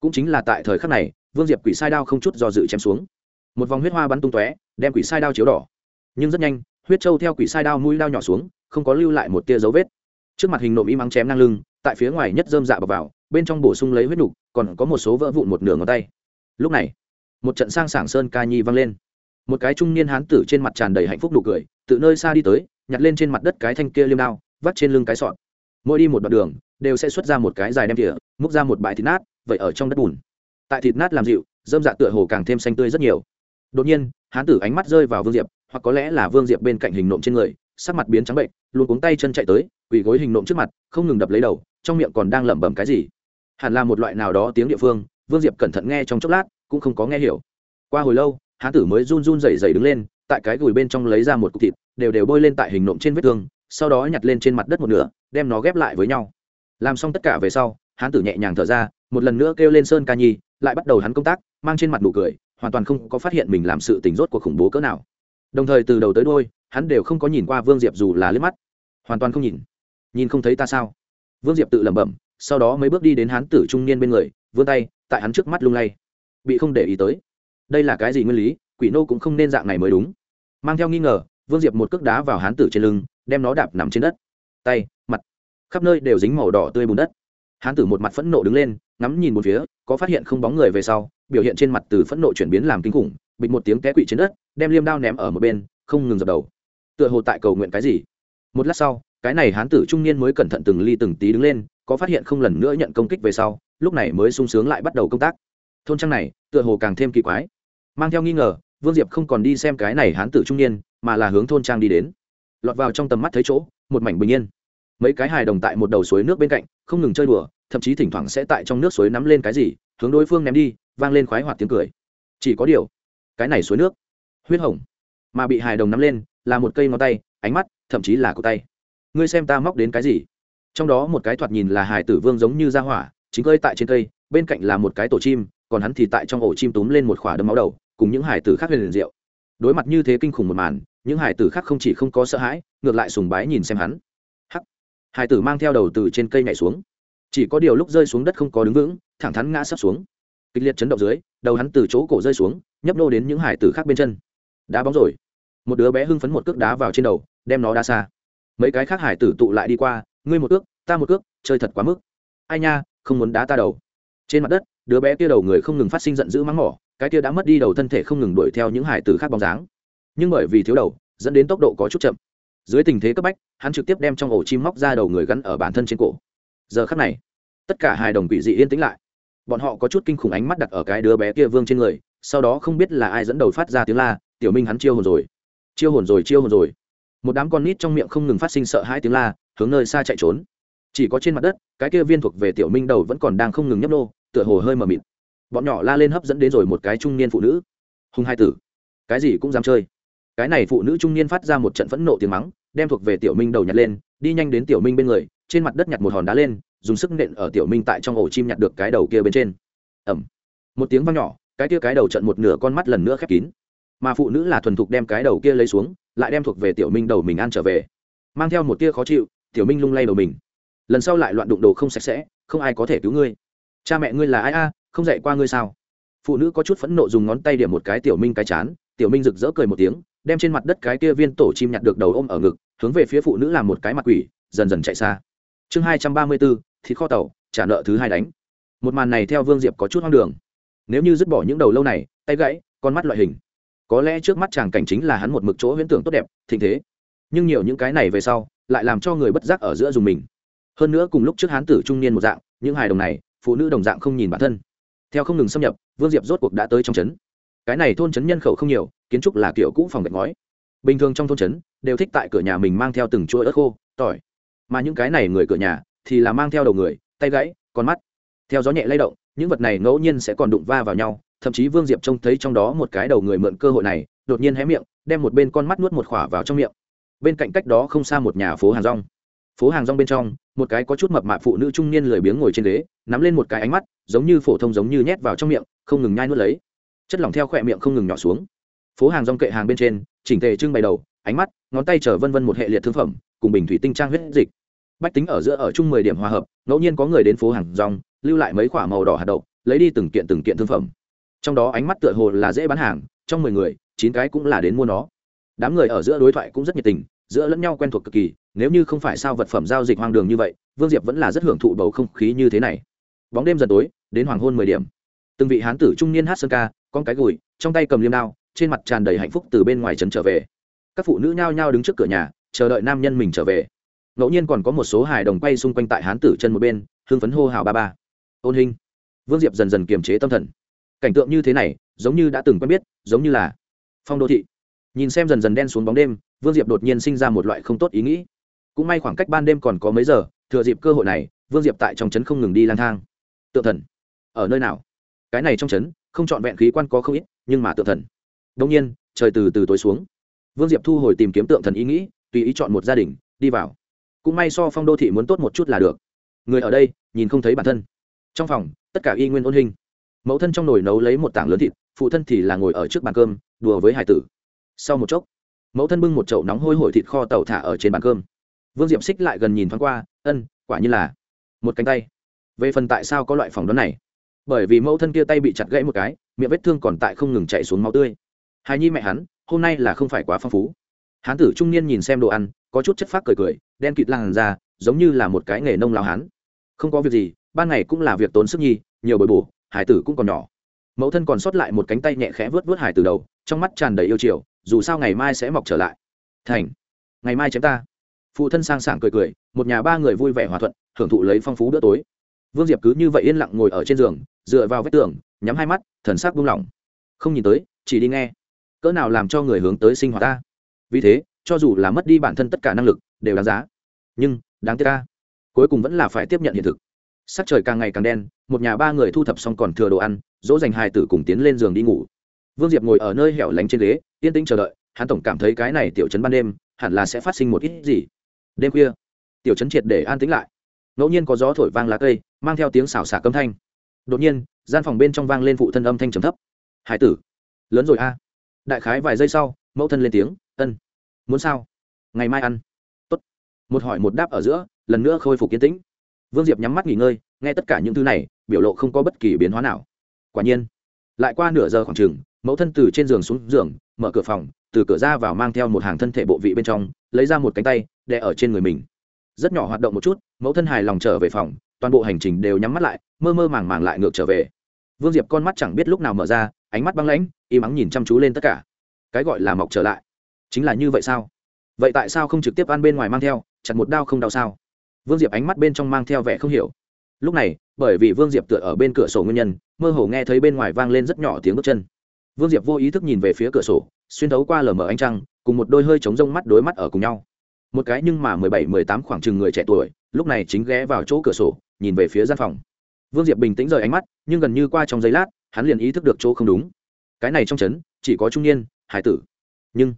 Cũng chính là tại thời khắc này, vương diệp quỷ sai đao không chút do dự chém xuống. Một vòng huyết hoa bắn tung tóe, đem quỷ sai đao chiếu đỏ. Nhưng rất nhanh, huyết trâu theo quỷ sai đao mũi đao nhỏ xuống, không có lưu lại một tia dấu vết. Trước mặt hình nộm y mắng chém ngang lưng tại phía ngoài nhất dơm dạ bọc vào, bên trong bổ sung lấy huyết nục, còn có một số vỡ vụn một nửa ngón tay. Lúc này, một trận sang sảng sơn ca nhi vang lên. Một cái trung niên hán tử trên mặt tràn đầy hạnh phúc nụ cười, từ nơi xa đi tới, nhặt lên trên mặt đất cái thanh kia liêm đao, vắt trên lưng cái sọn mỗi đi một đoạn đường, đều sẽ xuất ra một cái dài đem tỉa múc ra một bãi thịt nát, vậy ở trong đất bùn. Tại thịt nát làm dịu, dơm dạ tựa hồ càng thêm xanh tươi rất nhiều. Đột nhiên, hán tử ánh mắt rơi vào vương diệp, hoặc có lẽ là vương diệp bên cạnh hình nộm trên người sắc mặt biến trắng bệnh, luôn cuống tay chân chạy tới, quỳ gối hình nộm trước mặt, không ngừng đập lấy đầu, trong miệng còn đang lẩm bẩm cái gì. Hẳn là một loại nào đó tiếng địa phương, vương diệp cẩn thận nghe trong chốc lát, cũng không có nghe hiểu. Qua hồi lâu, hán tử mới run run rẩy rẩy đứng lên, tại cái gùi bên trong lấy ra một cục thịt, đều đều bôi lên tại hình nộm trên vết thương, sau đó nhặt lên trên mặt đất một nửa, đem nó ghép lại với nhau. Làm xong tất cả về sau, hán tử nhẹ nhàng thở ra, một lần nữa kêu lên sơn ca nhi, lại bắt đầu hắn công tác, mang trên mặt nụ cười, hoàn toàn không có phát hiện mình làm sự tình rốt của khủng bố cỡ nào. Đồng thời từ đầu tới đôi hắn đều không có nhìn qua vương diệp dù là liếc mắt. Hoàn toàn không nhìn. Nhìn không thấy ta sao? Vương diệp tự lẩm bẩm, sau đó mấy bước đi đến hán tử trung niên bên người, vươn tay, tại hắn trước mắt lung lay. Bị không để ý tới. Đây là cái gì nguyên lý? Quỷ nô cũng không nên dạng này mới đúng. Mang theo nghi ngờ, vương diệp một cước đá vào hán tử trên lưng, đem nó đạp nằm trên đất. Tay, mặt, khắp nơi đều dính màu đỏ tươi bùn đất. Hán tử một mặt phẫn nộ đứng lên, ngắm nhìn một phía, có phát hiện không bóng người về sau, biểu hiện trên mặt từ phẫn nộ chuyển biến làm kinh khủng, bịch một tiếng té quỵ trên đất, đem liêm đao ném ở một bên, không ngừng dập đầu tựa hồ tại cầu nguyện cái gì. Một lát sau, cái này hán tử trung niên mới cẩn thận từng ly từng tí đứng lên, có phát hiện không lần nữa nhận công kích về sau, lúc này mới sung sướng lại bắt đầu công tác. Thôn trang này, tựa hồ càng thêm kỳ quái. Mang theo nghi ngờ, vương diệp không còn đi xem cái này hán tử trung niên, mà là hướng thôn trang đi đến. Lọt vào trong tầm mắt thấy chỗ, một mảnh bình yên. Mấy cái hài đồng tại một đầu suối nước bên cạnh, không ngừng chơi đùa, thậm chí thỉnh thoảng sẽ tại trong nước suối nắm lên cái gì, hướng đối phương ném đi, vang lên khoái hoạt tiếng cười. Chỉ có điều, cái này suối nước, huyết hồng, mà bị hài đồng nắm lên là một cây ngón tay, ánh mắt, thậm chí là cổ tay. Ngươi xem ta móc đến cái gì? Trong đó một cái thoạt nhìn là hải tử vương giống như ra hỏa, chính cơi tại trên cây, bên cạnh là một cái tổ chim, còn hắn thì tại trong ổ chim túm lên một khỏa đấm máu đầu, cùng những hải tử khác huyền liền rượu. đối mặt như thế kinh khủng một màn, những hải tử khác không chỉ không có sợ hãi, ngược lại sùng bái nhìn xem hắn. Hắc! Hải tử mang theo đầu từ trên cây nhảy xuống. Chỉ có điều lúc rơi xuống đất không có đứng vững, thẳng thắn ngã sắp xuống. Kịch liệt chấn động dưới, đầu hắn từ chỗ cổ rơi xuống, nhấp nô đến những hải tử khác bên chân. Đá bóng rồi một đứa bé hưng phấn một cước đá vào trên đầu, đem nó đá xa. Mấy cái khác hải tử tụ lại đi qua, ngươi một cước, ta một cước, chơi thật quá mức. Ai nha, không muốn đá ta đầu. Trên mặt đất, đứa bé kia đầu người không ngừng phát sinh giận dữ mắng mỏ, cái kia đã mất đi đầu thân thể không ngừng đuổi theo những hải tử khác bóng dáng. Nhưng bởi vì thiếu đầu, dẫn đến tốc độ có chút chậm. Dưới tình thế cấp bách, hắn trực tiếp đem trong ổ chim móc ra đầu người gắn ở bản thân trên cổ. Giờ khắc này, tất cả hài đồng quỷ dị yên tĩnh lại. Bọn họ có chút kinh khủng ánh mắt đặt ở cái đứa bé kia vương trên người, sau đó không biết là ai dẫn đầu phát ra tiếng la, tiểu minh hắn chiêu hồn rồi chiêu hồn rồi, chiêu hồn rồi. Một đám con nít trong miệng không ngừng phát sinh sợ hãi tiếng la, hướng nơi xa chạy trốn. Chỉ có trên mặt đất, cái kia viên thuộc về tiểu minh đầu vẫn còn đang không ngừng nhấp nô, tựa hồ hơi mờ mịt. Bọn nhỏ la lên hấp dẫn đến rồi một cái trung niên phụ nữ. Hùng hai tử. Cái gì cũng dám chơi. Cái này phụ nữ trung niên phát ra một trận phẫn nộ tiếng mắng, đem thuộc về tiểu minh đầu nhặt lên, đi nhanh đến tiểu minh bên người, trên mặt đất nhặt một hòn đá lên, dùng sức nện ở tiểu minh tại trong ổ chim nhặt được cái đầu kia bên trên. Ẩm một tiếng vang nhỏ, cái kia cái đầu trận một nửa con mắt lần nữa khép kín mà phụ nữ là thuần thục đem cái đầu kia lấy xuống, lại đem thuộc về tiểu minh đầu mình ăn trở về. Mang theo một tia khó chịu, tiểu minh lung lay đầu mình. Lần sau lại loạn đụng đồ không sạch sẽ, không ai có thể cứu ngươi. Cha mẹ ngươi là ai a? Không dạy qua ngươi sao? Phụ nữ có chút phẫn nộ dùng ngón tay điểm một cái tiểu minh cái chán, tiểu minh rực rỡ cười một tiếng, đem trên mặt đất cái kia viên tổ chim nhặt được đầu ôm ở ngực, hướng về phía phụ nữ làm một cái mặt quỷ, dần dần chạy xa. Chương hai trăm ba mươi bốn, thịt kho tàu, trả nợ thứ hai đánh. Một màn này theo vương diệp có chút hoang đường. Nếu như dứt bỏ những đầu lâu này, tay gãy, con mắt loại hình có lẽ trước mắt chàng cảnh chính là hắn một mực chỗ huyễn tưởng tốt đẹp, thịnh thế. Nhưng nhiều những cái này về sau, lại làm cho người bất giác ở giữa dùng mình. Hơn nữa cùng lúc trước hán tử trung niên một dạng, những hài đồng này, phụ nữ đồng dạng không nhìn bản thân. Theo không ngừng xâm nhập, vương diệp rốt cuộc đã tới trong trấn. Cái này thôn trấn nhân khẩu không nhiều, kiến trúc là kiểu cũ phòng gạch ngói. Bình thường trong thôn trấn, đều thích tại cửa nhà mình mang theo từng chuỗi ớt khô, tỏi. Mà những cái này người cửa nhà, thì là mang theo đầu người, tay gãy, con mắt. Theo gió nhẹ lay động, những vật này ngẫu nhiên sẽ còn đụng va vào nhau thậm chí vương diệp trông thấy trong đó một cái đầu người mượn cơ hội này, đột nhiên hé miệng, đem một bên con mắt nuốt một khỏa vào trong miệng. Bên cạnh cách đó không xa một nhà phố hàng rong. Phố hàng rong bên trong, một cái có chút mập mạp phụ nữ trung niên lười biếng ngồi trên ghế, nắm lên một cái ánh mắt, giống như phổ thông giống như nhét vào trong miệng, không ngừng nhai nuốt lấy. Chất lỏng theo khỏe miệng không ngừng nhỏ xuống. Phố hàng rong kệ hàng bên trên, chỉnh tề trưng bày đầu, ánh mắt, ngón tay chở vân vân một hệ liệt thương phẩm, cùng bình thủy tinh trang huyết dịch. Bách tính ở giữa ở chung mười điểm hòa hợp, ngẫu nhiên có người đến phố hàng rong, lưu lại mấy khoả màu đỏ hạt đậu, lấy đi từng kiện từng kiện thương phẩm trong đó ánh mắt tựa hồ là dễ bán hàng, trong mười người, chín cái cũng là đến mua nó. Đám người ở giữa đối thoại cũng rất nhiệt tình, giữa lẫn nhau quen thuộc cực kỳ, nếu như không phải sao vật phẩm giao dịch hoang đường như vậy, vương diệp vẫn là rất hưởng thụ bầu không khí như thế này. Bóng đêm dần tối, đến hoàng hôn mười điểm. Từng vị hán tử trung niên hát sơn ca, con cái gùi, trong tay cầm liêm đao, trên mặt tràn đầy hạnh phúc từ bên ngoài trấn trở về. Các phụ nữ nhao nhao đứng trước cửa nhà, chờ đợi nam nhân mình trở về. Ngẫu nhiên còn có một số hài đồng quay xung quanh tại hán tử chân một bên hương phấn hô hào ba ba. Ôn hình vương diệp dần dần kiềm chế tâm thần cảnh tượng như thế này, giống như đã từng quen biết, giống như là phong đô thị. Nhìn xem dần dần đen xuống bóng đêm, vương diệp đột nhiên sinh ra một loại không tốt ý nghĩ. Cũng may khoảng cách ban đêm còn có mấy giờ, thừa dịp cơ hội này, vương diệp tại trong trấn không ngừng đi lang thang. Tự thần, ở nơi nào? Cái này trong trấn, không c h ọ n vẹn khí quan có không ít, nhưng mà tự thần. Đông nhiên, trời từ từ tối xuống. Vương diệp thu hồi tìm kiếm tượng thần ý nghĩ, tùy ý chọn một gia đình, đi vào. Cũng may so phong đô thị muốn tốt một chút là được. Người ở đây, nhìn không thấy bản thân. Trong phòng, tất cả y nguyên ôn hình mẫu thân trong nồi nấu lấy một tảng lớn thịt, phụ thân thì là ngồi ở trước bàn cơm, đùa với hải tử. Sau một chốc, mẫu thân bưng một chậu nóng hôi hổi thịt kho tàu thả ở trên bàn cơm. Vương Diệm xích lại gần nhìn thoáng qua, ân, quả như là một cánh tay. Về phần tại sao có loại phòng đoán này? Bởi vì mẫu thân kia tay bị chặt gãy một cái, miệng vết thương còn tại không ngừng chạy xuống máu tươi. Hài nhi mẹ hắn, hôm nay là không phải quá phong phú. Hán tử trung niên nhìn xem đồ ăn, có chút chất phác cười cười, đen kịt làn ra giống như là một cái nghề nông lao hán. Không có việc gì, ban ngày cũng là việc tốn sức nhi, nhiều bồi bổ hải tử cũng còn nhỏ. Mẫu thân còn sót lại một cánh tay nhẹ khẽ vớt vớt hải từ đầu, trong mắt tràn đầy yêu chiều, dù sao ngày mai sẽ mọc trở lại. Thành, ngày mai chém ta. Phụ thân sang sảng cười cười, một nhà ba người vui vẻ hòa thuận, hưởng thụ lấy phong phú bữa tối. Vương diệp cứ như vậy yên lặng ngồi ở trên giường, dựa vào vách tường, nhắm hai mắt, thần sắc buông lỏng. Không nhìn tới, chỉ đi nghe. Cỡ nào làm cho người hướng tới sinh hoạt ta? Vì thế, cho dù là mất đi bản thân tất cả năng lực, đều đáng giá. Nhưng, đáng tiếc ta, cuối cùng vẫn là phải tiếp nhận hiện thực sắc trời càng ngày càng đen, một nhà ba người thu thập xong còn thừa đồ ăn, dỗ dành hai tử cùng tiến lên giường đi ngủ. Vương diệp ngồi ở nơi hẻo lánh trên ghế, yên tĩnh chờ đợi, hắn tổng cảm thấy cái này tiểu chấn ban đêm, hẳn là sẽ phát sinh một ít gì. Đêm khuya, tiểu chấn triệt để an tĩnh lại. Ngẫu nhiên có gió thổi vang lá cây, mang theo tiếng xào xạc câm thanh. Đột nhiên, gian phòng bên trong vang lên phụ thân âm thanh trầm thấp. Hải tử, lớn rồi a. Đại khái vài giây sau, mẫu thân lên tiếng, ân, muốn sao? Ngày mai ăn. Tốt. một hỏi một đáp ở giữa, lần nữa khôi phục kiến tĩnh vương diệp nhắm mắt nghỉ ngơi, nghe tất cả những thứ này, biểu lộ không có bất kỳ biến hóa nào. Quả nhiên, lại qua nửa giờ khoảng chừng, mẫu thân từ trên giường xuống giường, mở cửa phòng, từ cửa ra vào mang theo một hàng thân thể bộ vị bên trong, lấy ra một cánh tay, đè ở trên người mình. Rất nhỏ hoạt động một chút, mẫu thân hài lòng trở về phòng, toàn bộ hành trình đều nhắm mắt lại, mơ mơ màng màng lại ngược trở về. Vương diệp con mắt chẳng biết lúc nào mở ra, ánh mắt băng lãnh, im ắng nhìn chăm chú lên tất cả. Cái gọi là mọc trở lại, chính là như vậy sao? Vậy tại sao không trực tiếp ăn bên ngoài mang theo, chặt một đao không đau sao? Vương diệp ánh mắt bên trong mang theo vẻ không hiểu. Lúc này, bởi vì vương diệp tựa ở bên cửa sổ nguyên nhân, mơ hồ nghe thấy bên ngoài vang lên rất nhỏ tiếng bước chân. Vương diệp vô ý thức nhìn về phía cửa sổ, xuyên thấu qua lờ mờ ánh trăng, cùng một đôi hơi trống rông mắt đối mắt ở cùng nhau. Một cái nhưng mà mười bảy, mười tám khoảng chừng người trẻ tuổi, lúc này chính ghé vào chỗ cửa sổ, nhìn về phía gian phòng. Vương diệp bình tĩnh rời ánh mắt, nhưng gần như qua trong giây lát, hắn liền ý thức được chỗ không đúng. Cái này trong trấn, chỉ có trung niên, hải tử. Nhưng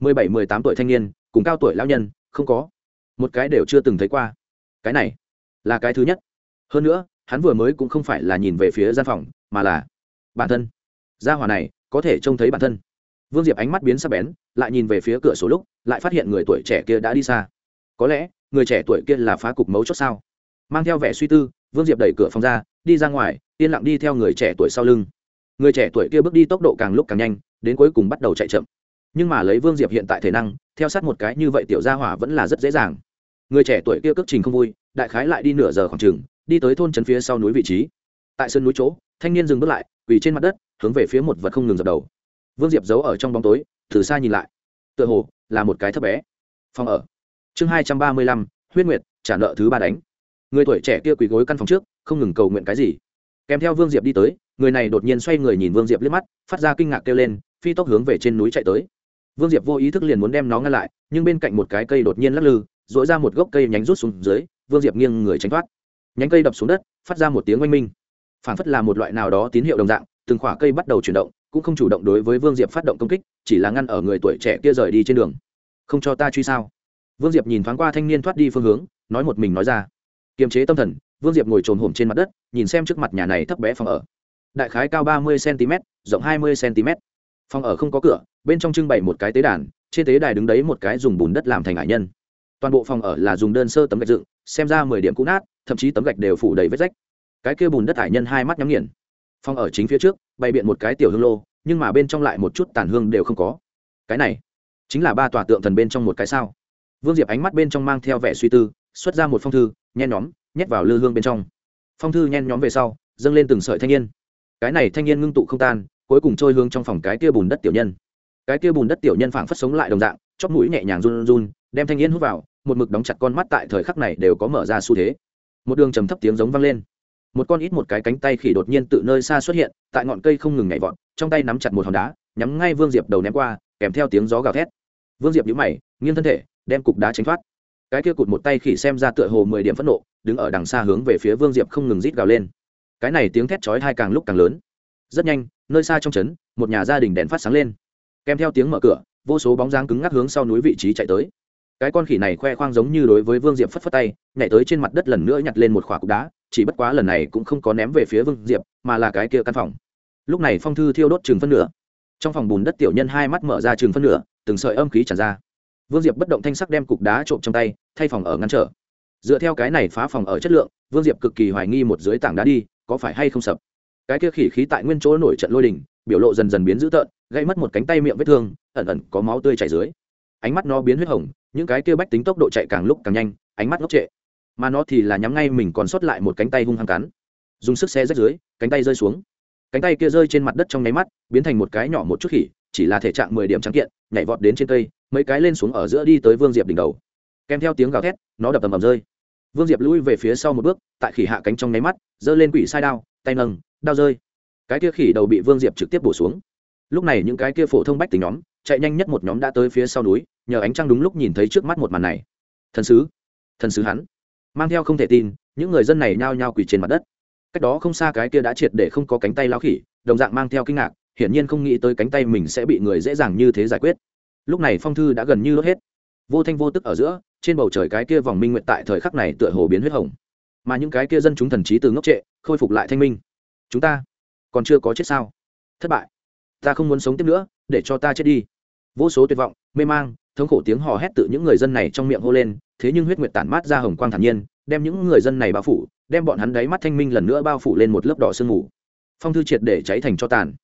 mười bảy, mười tám tuổi thanh niên, cùng cao tuổi lão nhân, không có. Một cái đều chưa từng thấy qua cái này là cái thứ nhất. Hơn nữa, hắn vừa mới cũng không phải là nhìn về phía gian phòng, mà là bản thân. Gia hỏa này có thể trông thấy bản thân. Vương diệp ánh mắt biến sắc bén, lại nhìn về phía cửa sổ lúc, lại phát hiện người tuổi trẻ kia đã đi xa. Có lẽ, người trẻ tuổi kia là phá cục mấu chốt sao? Mang theo vẻ suy tư, vương diệp đẩy cửa phòng ra, đi ra ngoài, yên lặng đi theo người trẻ tuổi sau lưng. Người trẻ tuổi kia bước đi tốc độ càng lúc càng nhanh, đến cuối cùng bắt đầu chạy chậm. Nhưng mà lấy vương diệp hiện tại thể năng, theo sát một cái như vậy tiểu gia hỏa vẫn là rất dễ dàng người trẻ tuổi kia cước trình không vui, đại khái lại đi nửa giờ khoảng chừng, đi tới thôn trấn phía sau núi vị trí. Tại sân núi chỗ, thanh niên dừng bước lại, quỳ trên mặt đất, hướng về phía một vật không ngừng dập đầu. Vương diệp giấu ở trong bóng tối, từ xa nhìn lại. Tựa hồ, là một cái thấp bé. Phòng ở. Chương hai trăm ba mươi lăm, huyết nguyệt, trả nợ thứ ba đánh. Người tuổi trẻ kia quỳ gối căn phòng trước, không ngừng cầu nguyện cái gì. Kèm theo vương diệp đi tới, người này đột nhiên xoay người nhìn vương diệp liếc mắt, phát ra kinh ngạc kêu lên, phi tốc hướng về trên núi chạy tới. Vương diệp vô ý thức liền muốn đem nó ngăn lại, nhưng bên cạnh một cái cây đột nhiên lắc lư dội ra một gốc cây nhánh rút xuống dưới, vương diệp nghiêng người tránh thoát. Nhánh cây đập xuống đất, phát ra một tiếng oanh minh. Phản phất là một loại nào đó tín hiệu đồng dạng, từng khỏa cây bắt đầu chuyển động, cũng không chủ động đối với vương diệp phát động công kích, chỉ là ngăn ở người tuổi trẻ kia rời đi trên đường. Không cho ta truy sao? Vương diệp nhìn thoáng qua thanh niên thoát đi phương hướng, nói một mình nói ra. Kiềm chế tâm thần, vương diệp ngồi trồn hổm trên mặt đất, nhìn xem trước mặt nhà này thấp bé phòng ở. Đại khái cao ba mươi cm rộng hai mươi cm phòng ở không có cửa, bên trong trưng bày một cái tế đàn, trên tế đài đứng đấy một cái dùng bùn đất làm thành ải nhân toàn bộ phòng ở là dùng đơn sơ tấm gạch dựng, xem ra mười điểm cũ nát, thậm chí tấm gạch đều phủ đầy vết rách. Cái kia bùn đất hải nhân hai mắt nhắm nghiền. Phòng ở chính phía trước, bày biện một cái tiểu hương lô, nhưng mà bên trong lại một chút tàn hương đều không có. Cái này, chính là ba tòa tượng thần bên trong một cái sao. Vương diệp ánh mắt bên trong mang theo vẻ suy tư, xuất ra một phong thư, nhen nhóm, nhét vào lư hương bên trong. Phong thư nhen nhóm về sau, dâng lên từng sợi thanh niên. Cái này thanh niên ngưng tụ không tan, cuối cùng trôi hương trong phòng cái kia bùn đất tiểu nhân. Cái kia bùn đất tiểu nhân phảng phất sống lại đồng dạng, chóp mũi nhẹ nhàng run run, đem thanh niên hút vào một mực đóng chặt con mắt tại thời khắc này đều có mở ra xu thế. Một đường trầm thấp tiếng giống vang lên. Một con ít một cái cánh tay khỉ đột nhiên tự nơi xa xuất hiện, tại ngọn cây không ngừng nhảy vọt, trong tay nắm chặt một hòn đá, nhắm ngay vương diệp đầu ném qua, kèm theo tiếng gió gào thét. Vương diệp nhũ mày, nghiêng thân thể, đem cục đá tránh thoát. Cái kia cụt một tay khỉ xem ra tựa hồ mười điểm phẫn nộ, đứng ở đằng xa hướng về phía vương diệp không ngừng rít gào lên. Cái này tiếng thét chói hai càng lúc càng lớn. Rất nhanh, nơi xa trong trấn, một nhà gia đình đèn phát sáng lên. Kèm theo tiếng mở cửa, vô số bóng dáng cứng ngắc hướng sau núi vị trí chạy tới cái con khỉ này khoe khoang giống như đối với vương diệp phất phất tay, nhảy tới trên mặt đất lần nữa nhặt lên một khỏa cục đá, chỉ bất quá lần này cũng không có ném về phía vương diệp, mà là cái kia căn phòng. Lúc này phong thư thiêu đốt chừng phân nửa. Trong phòng bùn đất tiểu nhân hai mắt mở ra chừng phân nửa, từng sợi âm khí tràn ra. Vương diệp bất động thanh sắc đem cục đá trộm trong tay, thay phòng ở ngăn trở. Dựa theo cái này phá phòng ở chất lượng, vương diệp cực kỳ hoài nghi một dưới tảng đá đi, có phải hay không sập. Cái kia khỉ khí tại nguyên chỗ nổi trận lôi đình, biểu lộ dần dần biến dữ tợn gây mất một cánh tay miệng vết thương, ẩn ẩn có máu tươi chảy dưới ánh mắt nó biến huyết hồng, những cái kia bách tính tốc độ chạy càng lúc càng nhanh, ánh mắt ngốc trệ. Mà nó thì là nhắm ngay mình còn sót lại một cánh tay hung hăng cắn. Dùng sức xe rách dưới, cánh tay rơi xuống. Cánh tay kia rơi trên mặt đất trong nháy mắt, biến thành một cái nhỏ một chút khỉ, chỉ là thể trạng mười điểm trắng kiện, nhảy vọt đến trên cây, mấy cái lên xuống ở giữa đi tới vương diệp đỉnh đầu. Kèm theo tiếng gào thét, nó đập tầm ầm rơi. Vương diệp lui về phía sau một bước, tại khỉ hạ cánh trong nháy mắt, giơ lên quỷ sai đao, tay nâng, đao rơi. Cái kia khỉ đầu bị vương diệp trực tiếp bổ xuống. Lúc này những cái kia phổ thông bách tính nhóm chạy nhanh nhất một nhóm đã tới phía sau núi, nhờ ánh trăng đúng lúc nhìn thấy trước mắt một màn này. Thần sứ thần sứ hắn, mang theo không thể tin, những người dân này nhao nhao quỳ trên mặt đất. Cách đó không xa cái kia đã triệt để không có cánh tay lao khỉ, đồng dạng mang theo kinh ngạc, hiển nhiên không nghĩ tới cánh tay mình sẽ bị người dễ dàng như thế giải quyết. Lúc này phong thư đã gần như đốt hết. Vô thanh vô tức ở giữa, trên bầu trời cái kia vòng minh nguyện tại thời khắc này tựa hồ biến huyết hồng. Mà những cái kia dân chúng thần trí từ ngốc trệ, khôi phục lại thanh minh. Chúng ta còn chưa có chết sao? Thất bại. Ta không muốn sống tiếp nữa, để cho ta chết đi vô số tuyệt vọng, mê mang, thống khổ tiếng hò hét tự những người dân này trong miệng hô lên, thế nhưng huyết nguyệt tản mát ra hồng quang thản nhiên, đem những người dân này bao phủ, đem bọn hắn đáy mắt thanh minh lần nữa bao phủ lên một lớp đỏ sương mù. Phong thư triệt để cháy thành cho tàn.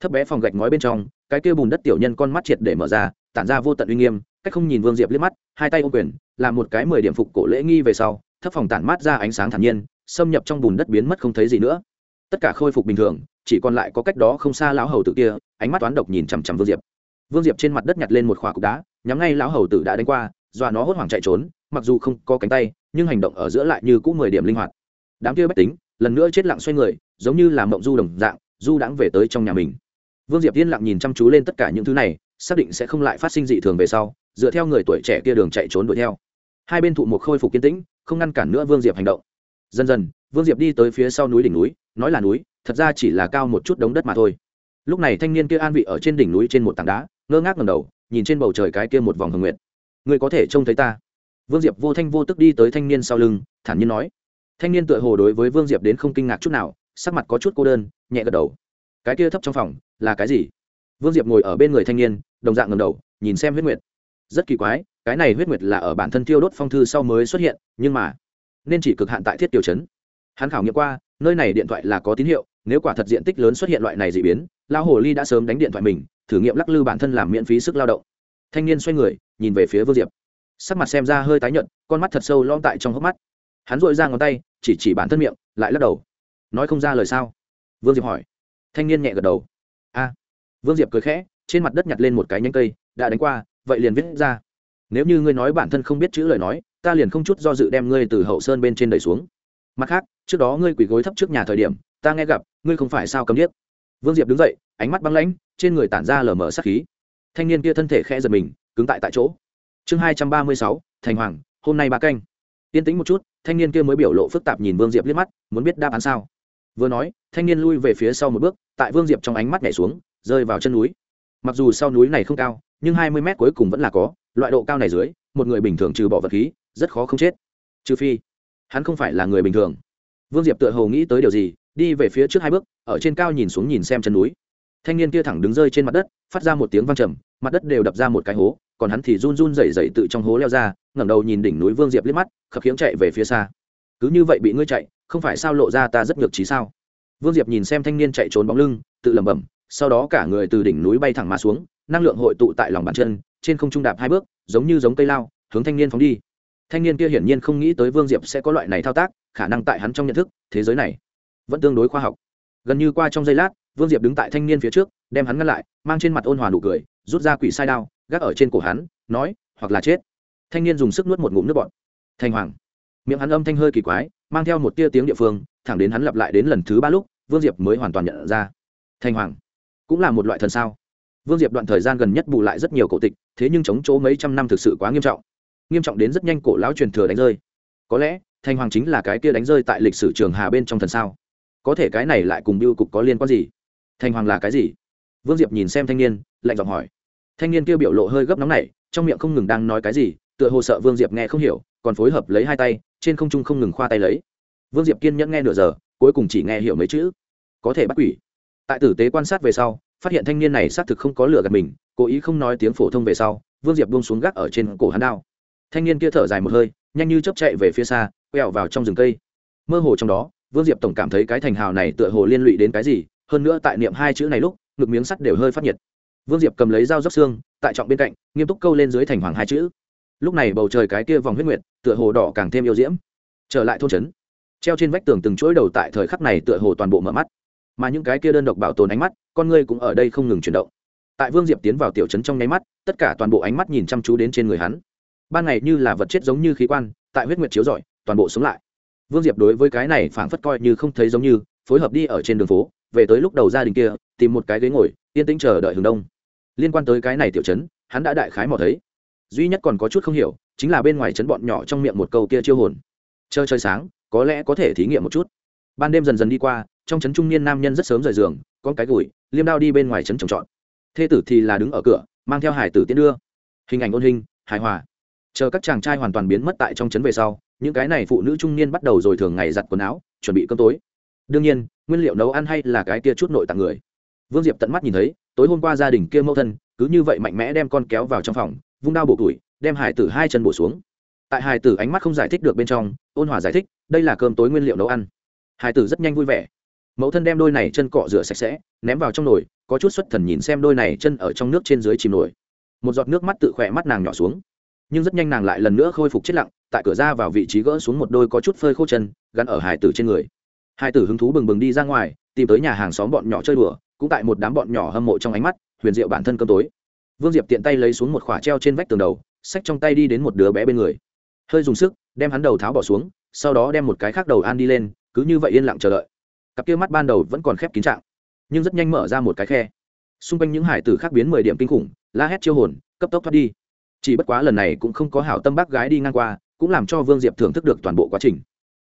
Thấp bé phòng gạch ngói bên trong, cái kia bùn đất tiểu nhân con mắt triệt để mở ra, tản ra vô tận uy nghiêm, cách không nhìn vương diệp liếc mắt, hai tay ô quyền, làm một cái mười điểm phục cổ lễ nghi về sau, thấp phòng tản mát ra ánh sáng thản nhiên, xâm nhập trong bùn đất biến mất không thấy gì nữa. Tất cả khôi phục bình thường, chỉ còn lại có cách đó không xa lão hầu tử kia, ánh mắt toán độc nhìn chằm chằm vương diệp vương diệp trên mặt đất nhặt lên một khỏa cục đá, nhắm ngay lão hầu tử đã đánh qua, dọa nó hốt hoảng chạy trốn, mặc dù không có cánh tay, nhưng hành động ở giữa lại như cũ mười điểm linh hoạt. Đám kia bách tính, lần nữa chết lặng xoay người, giống như là mộng du đồng dạng, du đãng về tới trong nhà mình. Vương diệp yên lặng nhìn chăm chú lên tất cả những thứ này, xác định sẽ không lại phát sinh dị thường về sau, dựa theo người tuổi trẻ kia đường chạy trốn đuổi theo. Hai bên thụ một khôi phục kiên tĩnh, không ngăn cản nữa vương diệp hành động. Dần dần, vương diệp đi tới phía sau núi đỉnh núi, nói là núi, thật ra chỉ là cao một chút đống đất mà thôi. Lúc này thanh niên kia an vị ở trên đỉnh núi trên một tảng đá ngơ ngác ngầm đầu, nhìn trên bầu trời cái kia một vòng hồng nguyện Ngươi có thể trông thấy ta. Vương diệp vô thanh vô tức đi tới thanh niên sau lưng, thản nhiên nói. Thanh niên tựa hồ đối với vương diệp đến không kinh ngạc chút nào, sắc mặt có chút cô đơn, nhẹ gật đầu. Cái kia thấp trong phòng, là cái gì? Vương diệp ngồi ở bên người thanh niên, đồng dạng ngầm đầu, nhìn xem huyết nguyệt. Rất kỳ quái, cái này huyết nguyệt là ở bản thân tiêu đốt phong thư sau mới xuất hiện, nhưng mà nên chỉ cực hạn tại thiết tiểu chấn hắn khảo nghiệm qua, nơi này điện thoại là có tín hiệu, nếu quả thật diện tích lớn xuất hiện loại này dị biến lao hồ ly đã sớm đánh điện thoại mình thử nghiệm lắc lư bản thân làm miễn phí sức lao động. Thanh niên xoay người, nhìn về phía vương diệp. Sắc mặt xem ra hơi tái nhợt, con mắt thật sâu lom tại trong hốc mắt. Hắn dội ra ngón tay, chỉ chỉ bản thân miệng, lại lắc đầu. Nói không ra lời sao? Vương diệp hỏi. Thanh niên nhẹ gật đầu. A. Vương diệp cười khẽ, trên mặt đất nhặt lên một cái nhánh cây, đã đánh qua, vậy liền viết ra. Nếu như ngươi nói bản thân không biết chữ lời nói, ta liền không chút do dự đem ngươi từ hậu sơn bên trên đẩy xuống. Mặt khác, trước đó ngươi quỳ gối thấp trước nhà thời điểm, ta nghe gặp, ngươi không phải sao cấm điếc vương diệp đứng dậy, ánh mắt băng lãnh, trên người tản ra lờ mờ sát khí. Thanh niên kia thân thể khẽ giật mình, cứng tại tại chỗ. Chương hai trăm ba mươi sáu, thành hoàng, hôm nay ba canh. Yên tĩnh một chút, thanh niên kia mới biểu lộ phức tạp nhìn vương diệp liếc mắt, muốn biết đáp án sao. Vừa nói, thanh niên lui về phía sau một bước, tại vương diệp trong ánh mắt nhảy xuống, rơi vào chân núi. Mặc dù sau núi này không cao, nhưng hai mươi mét cuối cùng vẫn là có, loại độ cao này dưới, một người bình thường trừ bỏ vật khí, rất khó không chết. Trừ phi, hắn không phải là người bình thường. Vương diệp tựa hồ nghĩ tới điều gì đi về phía trước hai bước, ở trên cao nhìn xuống nhìn xem chân núi. Thanh niên kia thẳng đứng rơi trên mặt đất, phát ra một tiếng vang trầm, mặt đất đều đập ra một cái hố, còn hắn thì run run rẩy rẩy tự trong hố leo ra, ngẩng đầu nhìn đỉnh núi vương diệp liếc mắt, khập khiễng chạy về phía xa. Cứ như vậy bị ngươi chạy, không phải sao lộ ra ta rất ngược trí sao? Vương diệp nhìn xem thanh niên chạy trốn bóng lưng, tự lẩm bẩm, sau đó cả người từ đỉnh núi bay thẳng mà xuống, năng lượng hội tụ tại lòng bàn chân, trên không trung đạp hai bước, giống như giống cây lao, hướng thanh niên phóng đi. Thanh niên kia hiển nhiên không nghĩ tới vương diệp sẽ có loại này thao tác, khả năng tại hắn trong nhận thức, thế giới này vẫn tương đối khoa học. Gần như qua trong giây lát, vương diệp đứng tại thanh niên phía trước, đem hắn ngăn lại, mang trên mặt ôn hòa nụ cười, rút ra quỷ sai đao, gác ở trên cổ hắn, nói, hoặc là chết. Thanh niên dùng sức nuốt một ngụm nước bọt. Thanh hoàng. Miệng hắn âm thanh hơi kỳ quái, mang theo một tia tiếng địa phương, thẳng đến hắn lặp lại đến lần thứ ba lúc, vương diệp mới hoàn toàn nhận ra. Thanh hoàng. Cũng là một loại thần sao. Vương diệp đoạn thời gian gần nhất bù lại rất nhiều cổ tịch, thế nhưng chống chỗ mấy trăm năm thực sự quá nghiêm trọng. Nghiêm trọng đến rất nhanh cổ lão truyền thừa đánh rơi. Có lẽ thanh hoàng chính là cái kia đánh rơi tại lịch sử trường hà bên trong thần sao có thể cái này lại cùng biêu cục có liên quan gì? Thanh hoàng là cái gì? Vương diệp nhìn xem thanh niên, lạnh giọng hỏi. Thanh niên kia biểu lộ hơi gấp nóng này trong miệng không ngừng đang nói cái gì, tựa hồ sợ vương diệp nghe không hiểu, còn phối hợp lấy hai tay, trên không trung không ngừng khoa tay lấy. Vương diệp kiên nhẫn nghe nửa giờ, cuối cùng chỉ nghe hiểu mấy chữ. Có thể bắt quỷ. Tại tử tế quan sát về sau, phát hiện thanh niên này xác thực không có lửa gạt mình, cố ý không nói tiếng phổ thông về sau, vương diệp buông xuống gác ở trên cổ hắn đao. Thanh niên kia thở dài một hơi, nhanh như chấp chạy về phía xa, quẹo vào trong rừng cây. Mơ hồ trong đó vương diệp tổng cảm thấy cái thành hào này tựa hồ liên lụy đến cái gì, hơn nữa tại niệm hai chữ này lúc, ngực miếng sắt đều hơi phát nhiệt. Vương diệp cầm lấy dao dốc xương, tại trọng bên cạnh, nghiêm túc câu lên dưới thành hoàng hai chữ. Lúc này bầu trời cái kia vòng huyết nguyệt, tựa hồ đỏ càng thêm yêu diễm. Trở lại thôn trấn, treo trên vách tường từng chuỗi đầu tại thời khắc này tựa hồ toàn bộ mở mắt. Mà những cái kia đơn độc bảo tồn ánh mắt, con ngươi cũng ở đây không ngừng chuyển động. Tại vương diệp tiến vào tiểu trấn trong nháy mắt, tất cả toàn bộ ánh mắt nhìn chăm chú đến trên người hắn. Ban ngày như là vật chết giống như khí quan, tại huyết nguyệt chiếu rọi, toàn bộ sống lại vương diệp đối với cái này phảng phất coi như không thấy giống như, phối hợp đi ở trên đường phố, về tới lúc đầu gia đình kia, tìm một cái ghế ngồi, yên tĩnh chờ đợi hướng đông. Liên quan tới cái này tiểu chấn hắn đã đại khái mò thấy. Duy nhất còn có chút không hiểu, chính là bên ngoài chấn bọn nhỏ trong miệng một câu kia chiêu hồn. Chơi chơi sáng, có lẽ có thể thí nghiệm một chút. Ban đêm dần dần đi qua, trong trấn trung niên nam nhân rất sớm rời giường, con cái gùi, liêm đao đi bên ngoài trấn trồng trọt. Thê tử thì là đứng ở cửa, mang theo hải tử tiến đưa. Hình ảnh ôn hình, hài hòa. Chờ các chàng trai hoàn toàn biến mất tại trong trấn về sau những cái này phụ nữ trung niên bắt đầu rồi thường ngày giặt quần áo, chuẩn bị cơm tối. Đương nhiên, nguyên liệu nấu ăn hay là cái kia chút nội tạng người. Vương diệp tận mắt nhìn thấy, tối hôm qua gia đình kia mẫu thân, cứ như vậy mạnh mẽ đem con kéo vào trong phòng, vung đao bổ tuổi đem hải tử hai chân bổ xuống. Tại hải tử ánh mắt không giải thích được bên trong, ôn hòa giải thích, đây là cơm tối nguyên liệu nấu ăn. Hải tử rất nhanh vui vẻ. Mẫu thân đem đôi này chân cọ rửa sạch sẽ, ném vào trong nồi, có chút xuất thần nhìn xem đôi này chân ở trong nước trên dưới chìm nổi. Một giọt nước mắt tự khỏe mắt nàng nhỏ xuống. Nhưng rất nhanh nàng lại lần nữa khôi phục chết lặng tại cửa ra vào vị trí gỡ xuống một đôi có chút phơi khô chân, gắn ở hải tử trên người. Hải tử hứng thú bừng bừng đi ra ngoài, tìm tới nhà hàng xóm bọn nhỏ chơi đùa, cũng tại một đám bọn nhỏ hâm mộ trong ánh mắt, huyền diệu bản thân cơm tối. Vương diệp tiện tay lấy xuống một khỏa treo trên vách tường đầu, xách trong tay đi đến một đứa bé bên người. Hơi dùng sức, đem hắn đầu tháo bỏ xuống, sau đó đem một cái khác đầu an đi lên, cứ như vậy yên lặng chờ đợi. Cặp kia mắt ban đầu vẫn còn khép kín trạng, nhưng rất nhanh mở ra một cái khe. Xung quanh những hải tử khác biến mười điểm kinh khủng, la hét chiêu hồn, cấp tốc thoát đi. Chỉ bất quá lần này cũng không có hảo tâm bác gái đi ngang qua cũng làm cho vương diệp thưởng thức được toàn bộ quá trình.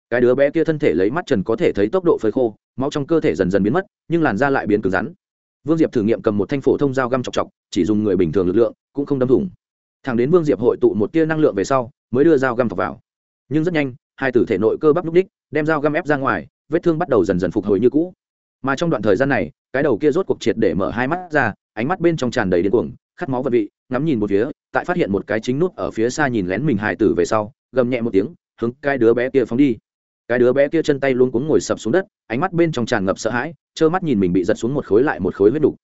Cái đứa bé kia thân thể lấy mắt trần có thể thấy tốc độ phơi khô, máu trong cơ thể dần dần biến mất, nhưng làn da lại biến cứng rắn. Vương diệp thử nghiệm cầm một thanh phổ thông dao găm chọc chọc, chỉ dùng người bình thường lực lượng, cũng không đâm thủng. Thẳng đến vương diệp hội tụ một tia năng lượng về sau, mới đưa dao găm thọc vào. Nhưng rất nhanh, hai tử thể nội cơ bắp núp đích, đem dao găm ép ra ngoài, vết thương bắt đầu dần dần phục hồi như cũ. Mà trong đoạn thời gian này, cái đầu kia rốt cuộc triệt để mở hai mắt ra, ánh mắt bên trong tràn đầy điên cuồng, khát máu vật vị, ngắm nhìn một phía, tại phát hiện một cái chính nút ở phía xa nhìn lén mình hài tử về sau gầm nhẹ một tiếng, hướng cái đứa bé kia phóng đi. Cái đứa bé kia chân tay luôn cuống ngồi sập xuống đất, ánh mắt bên trong tràn ngập sợ hãi, trơ mắt nhìn mình bị giật xuống một khối lại một khối huyết đủ.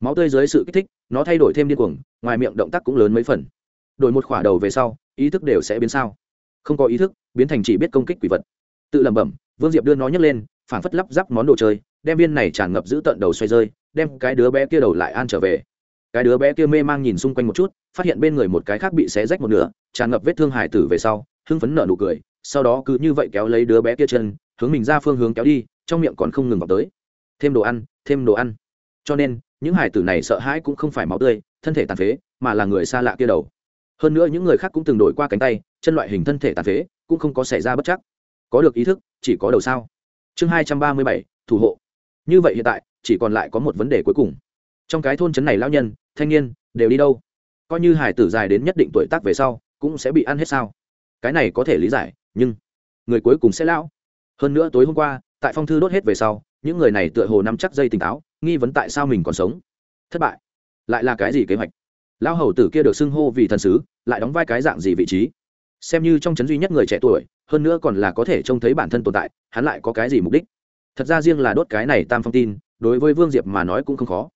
máu tươi dưới sự kích thích, nó thay đổi thêm điên cuồng, ngoài miệng động tác cũng lớn mấy phần. Đổi một khỏa đầu về sau, ý thức đều sẽ biến sao. Không có ý thức, biến thành chỉ biết công kích quỷ vật. Tự lẩm bẩm, vương diệp đưa nó nhấc lên, phảng phất lắp ráp món đồ chơi, đem viên này tràn ngập giữ tận đầu xoay rơi, đem cái đứa bé kia đầu lại an trở về. Cái đứa bé kia mê mang nhìn xung quanh một chút, phát hiện bên người một cái khác bị xé rách một nửa, tràn ngập vết thương hải tử về sau hưng phấn nở nụ cười, sau đó cứ như vậy kéo lấy đứa bé kia chân, hướng mình ra phương hướng kéo đi, trong miệng còn không ngừng vào tới. Thêm đồ ăn, thêm đồ ăn. Cho nên, những hải tử này sợ hãi cũng không phải máu tươi, thân thể tàn phế, mà là người xa lạ kia đầu. Hơn nữa những người khác cũng từng đổi qua cánh tay, chân loại hình thân thể tàn phế, cũng không có xảy ra bất chắc. Có được ý thức, chỉ có đầu sao. Chương hai trăm ba mươi bảy, thủ hộ. Như vậy hiện tại, chỉ còn lại có một vấn đề cuối cùng. Trong cái thôn trấn này lao nhân, thanh niên, đều đi đâu? Coi như hải tử dài đến nhất định tuổi tác về sau, cũng sẽ bị ăn hết sao? Cái này có thể lý giải, nhưng người cuối cùng sẽ lão. Hơn nữa tối hôm qua, tại phong thư đốt hết về sau, những người này tựa hồ nắm chắc dây tỉnh táo, nghi vấn tại sao mình còn sống. Thất bại. Lại là cái gì kế hoạch? Lão hầu tử kia được xưng hô vì thần sứ, lại đóng vai cái dạng gì vị trí? Xem như trong c h ấ n duy nhất người trẻ tuổi, hơn nữa còn là có thể trông thấy bản thân tồn tại, hắn lại có cái gì mục đích? Thật ra riêng là đốt cái này tam phong tin, đối với vương diệp mà nói cũng không khó.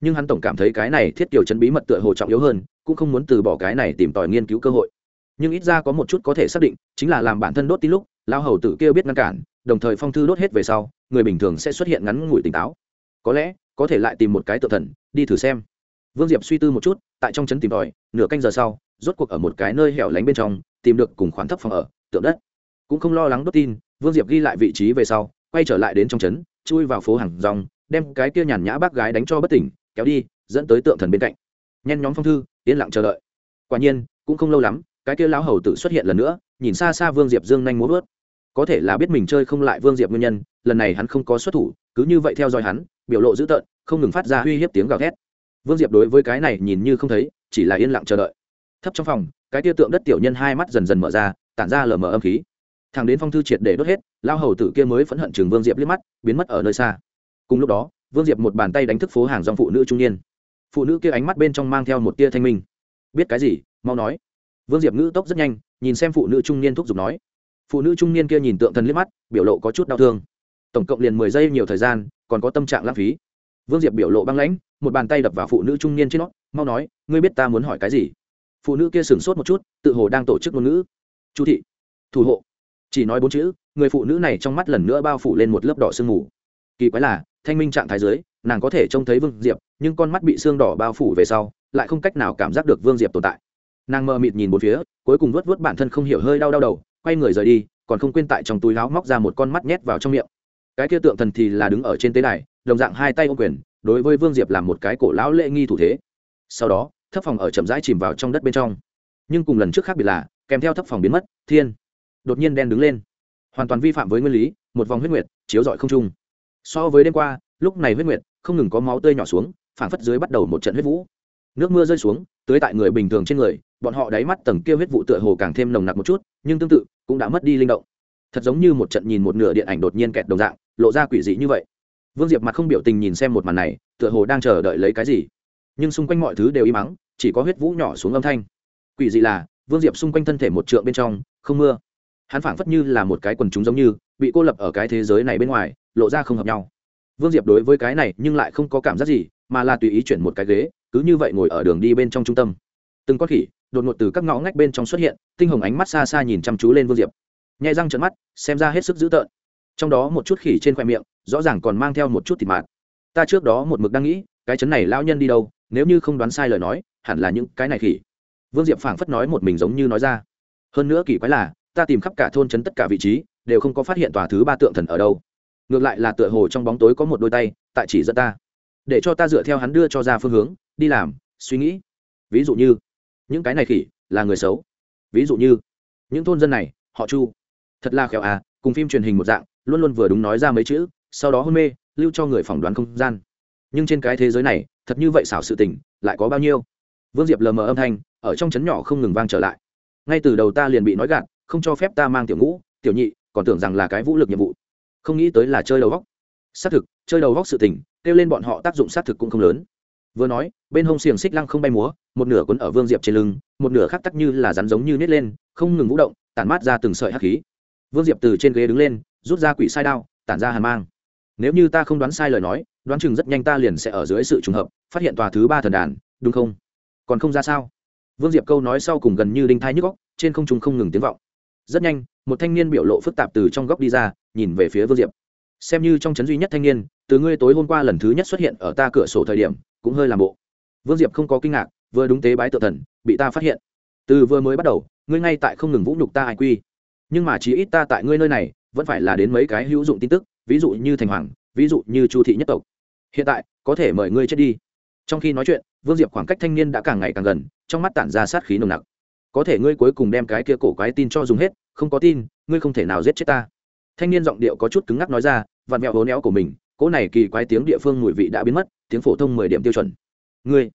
Nhưng hắn tổng cảm thấy cái này thiết kiều chấn bí mật tựa hồ trọng yếu hơn, cũng không muốn từ bỏ cái này tìm tòi nghiên cứu cơ hội nhưng ít ra có một chút có thể xác định, chính là làm bản thân đốt tin lúc lao hầu tử kia biết ngăn cản, đồng thời phong thư đốt hết về sau, người bình thường sẽ xuất hiện ngắn ngủi tỉnh táo. Có lẽ, có thể lại tìm một cái tự thần, đi thử xem. Vương diệp suy tư một chút, tại trong trấn tìm tòi, nửa canh giờ sau, rốt cuộc ở một cái nơi hẻo lánh bên trong, tìm được cùng khoán thấp phòng ở, tượng đất. Cũng không lo lắng đốt tin, vương diệp ghi lại vị trí về sau, quay trở lại đến trong trấn, chui vào phố hàng rong, đem cái kia nhàn nhã bác gái đánh cho bất tỉnh, kéo đi, dẫn tới tượng thần bên cạnh. Nhen nhóm phong thư, yên lặng chờ đợi. Quả nhiên, cũng không lâu lắm cái kia lão hầu tử xuất hiện lần nữa, nhìn xa xa vương diệp dương nhanh muốn vớt. Có thể là biết mình chơi không lại vương diệp nguyên nhân, lần này hắn không có xuất thủ, cứ như vậy theo dõi hắn, biểu lộ dữ tợn, không ngừng phát ra uy hiếp tiếng gào thét. Vương diệp đối với cái này nhìn như không thấy, chỉ là yên lặng chờ đợi. Thấp trong phòng, cái tia tượng đất tiểu nhân hai mắt dần dần mở ra, tản ra lờ mờ âm khí. Thằng đến phong thư triệt để đốt hết lao hầu tử kia mới phẫn hận chừng vương diệp liếc mắt, biến mất ở nơi xa. Cùng lúc đó, vương diệp một bàn tay đánh thức phố hàng dòng phụ nữ trung niên. Phụ nữ kia ánh mắt bên trong mang theo một tia thanh minh. Biết cái gì? Mau nói vương diệp ngữ tốc rất nhanh, nhìn xem phụ nữ trung niên thúc giục nói. Phụ nữ trung niên kia nhìn tượng thần liếc mắt, biểu lộ có chút đau thương. Tổng cộng liền mười giây nhiều thời gian, còn có tâm trạng lãng phí. Vương diệp biểu lộ băng lãnh, một bàn tay đập vào phụ nữ trung niên trên nó, mau nói, ngươi biết ta muốn hỏi cái gì? Phụ nữ kia sửng sốt một chút, tự hồ đang tổ chức ngôn ngữ. Chu thị, thủ hộ. Chỉ nói bốn chữ, người phụ nữ này trong mắt lần nữa bao phủ lên một lớp đỏ sương mù. Kỳ quái là, thanh minh trạng thái dưới, nàng có thể trông thấy vương diệp, nhưng con mắt bị xương đỏ bao phủ về sau, lại không cách nào cảm giác được vương diệp tồn tại nàng mơ mịt nhìn bốn phía, cuối cùng vớt vớt bản thân không hiểu hơi đau đau đầu, quay người rời đi, còn không quên tại trong túi láo móc ra một con mắt nhét vào trong miệng. Cái kia tượng thần thì là đứng ở trên tế đài, đồng dạng hai tay ô quyền, đối với vương diệp làm một cái cổ lão lễ nghi thủ thế. Sau đó, thấp phòng ở chậm rãi chìm vào trong đất bên trong. Nhưng cùng lần trước khác biệt là, kèm theo thấp phòng biến mất, thiên, đột nhiên đen đứng lên. Hoàn toàn vi phạm với nguyên lý, một vòng huyết nguyệt, chiếu rọi không trung. So với đêm qua, lúc này huyết nguyệt không ngừng có máu tươi nhỏ xuống, phảng phất dưới bắt đầu một trận huyết vũ nước mưa rơi xuống, tưới tại người bình thường trên người, bọn họ đáy mắt tầng kia huyết vụ tựa hồ càng thêm nồng nặc một chút, nhưng tương tự, cũng đã mất đi linh động. Thật giống như một trận nhìn một nửa điện ảnh đột nhiên kẹt đồng dạng, lộ ra quỷ dị như vậy. Vương diệp mặt không biểu tình nhìn xem một màn này, tựa hồ đang chờ đợi lấy cái gì. Nhưng xung quanh mọi thứ đều im mắng chỉ có huyết vũ nhỏ xuống âm thanh. Quỷ dị là, vương diệp xung quanh thân thể một trượng bên trong, không mưa. Hắn phảng phất như là một cái quần chúng giống như, bị cô lập ở cái thế giới này bên ngoài, lộ ra không hợp nhau. Vương diệp đối với cái này nhưng lại không có cảm giác gì, mà là tùy ý chuyển một cái ghế cứ như vậy ngồi ở đường đi bên trong trung tâm. Từng con khỉ đột ngột từ các ngõ ngách bên trong xuất hiện, tinh hồng ánh mắt xa xa nhìn chăm chú lên vương diệp. Nhai răng trận mắt, xem ra hết sức dữ tợn. Trong đó một chút khỉ trên khoe miệng, rõ ràng còn mang theo một chút thịt mạt ta trước đó một mực đang nghĩ, cái chấn này lão nhân đi đâu, nếu như không đoán sai lời nói, hẳn là những cái này khỉ. Vương diệp phảng phất nói một mình giống như nói ra. Hơn nữa kỳ quái là, ta tìm khắp cả thôn trấn tất cả vị trí, đều không có phát hiện tòa thứ ba tượng thần ở đâu. Ngược lại là tựa hồ trong bóng tối có một đôi tay, tại chỉ dẫn ta để cho ta dựa theo hắn đưa cho ra phương hướng, đi làm, suy nghĩ. Ví dụ như, những cái này khỉ là người xấu. Ví dụ như, những thôn dân này, họ chu. Thật là khéo à cùng phim truyền hình một dạng, luôn luôn vừa đúng nói ra mấy chữ, sau đó hôn mê, lưu cho người phỏng đoán không gian. Nhưng trên cái thế giới này, thật như vậy xảo sự tình, lại có bao nhiêu? Vương diệp lờ mờ âm thanh, ở trong trấn nhỏ không ngừng vang trở lại. Ngay từ đầu ta liền bị nói gạt, không cho phép ta mang tiểu ngũ, tiểu nhị, còn tưởng rằng là cái vũ lực nhiệm vụ. Không nghĩ tới là chơi đầu góc xác thực, chơi đầu góc sự tình, kêu lên bọn họ tác dụng xác thực cũng không lớn. Vừa nói, bên hông xiềng xích lăng không bay múa, một nửa quấn ở vương diệp trên lưng, một nửa khác tắc như là rắn giống như nít lên, không ngừng vũ động, tản mát ra từng sợi hắc khí. Vương diệp từ trên ghế đứng lên, rút ra quỷ sai đao, tản ra hàn mang. Nếu như ta không đoán sai lời nói, đoán chừng rất nhanh ta liền sẽ ở dưới sự trùng hợp, phát hiện tòa thứ ba thần đàn, đúng không? Còn không ra sao? Vương diệp câu nói sau cùng gần như đinh thai nhức góc trên không trung không ngừng tiếng vọng. Rất nhanh, một thanh niên biểu lộ phức tạp từ trong góc đi ra, nhìn về phía vương diệp xem như trong c h ấ n duy nhất thanh niên, từ ngươi tối hôm qua lần thứ nhất xuất hiện ở ta cửa sổ thời điểm, cũng hơi làm bộ. Vương diệp không có kinh ngạc, vừa đúng tế bái tự thần, bị ta phát hiện. Từ vừa mới bắt đầu, ngươi ngay tại không ngừng vũ nhục ta ai quy. Nhưng mà chỉ ít ta tại ngươi nơi này, vẫn phải là đến mấy cái hữu dụng tin tức, ví dụ như thành hoàng, ví dụ như chu thị nhất tộc. Hiện tại, có thể mời ngươi chết đi. Trong khi nói chuyện, vương diệp khoảng cách thanh niên đã càng ngày càng gần, trong mắt tản ra sát khí nồng nặc. Có thể ngươi cuối cùng đem cái kia cổ quái tin cho dùng hết, không có tin, ngươi không thể nào giết chết ta thanh niên giọng điệu có chút cứng ngắc nói ra, vặn mẹo hố néo của mình, cỗ này kỳ quái tiếng địa phương mùi vị đã biến mất, tiếng phổ thông mười điểm tiêu chuẩn. Ngươi,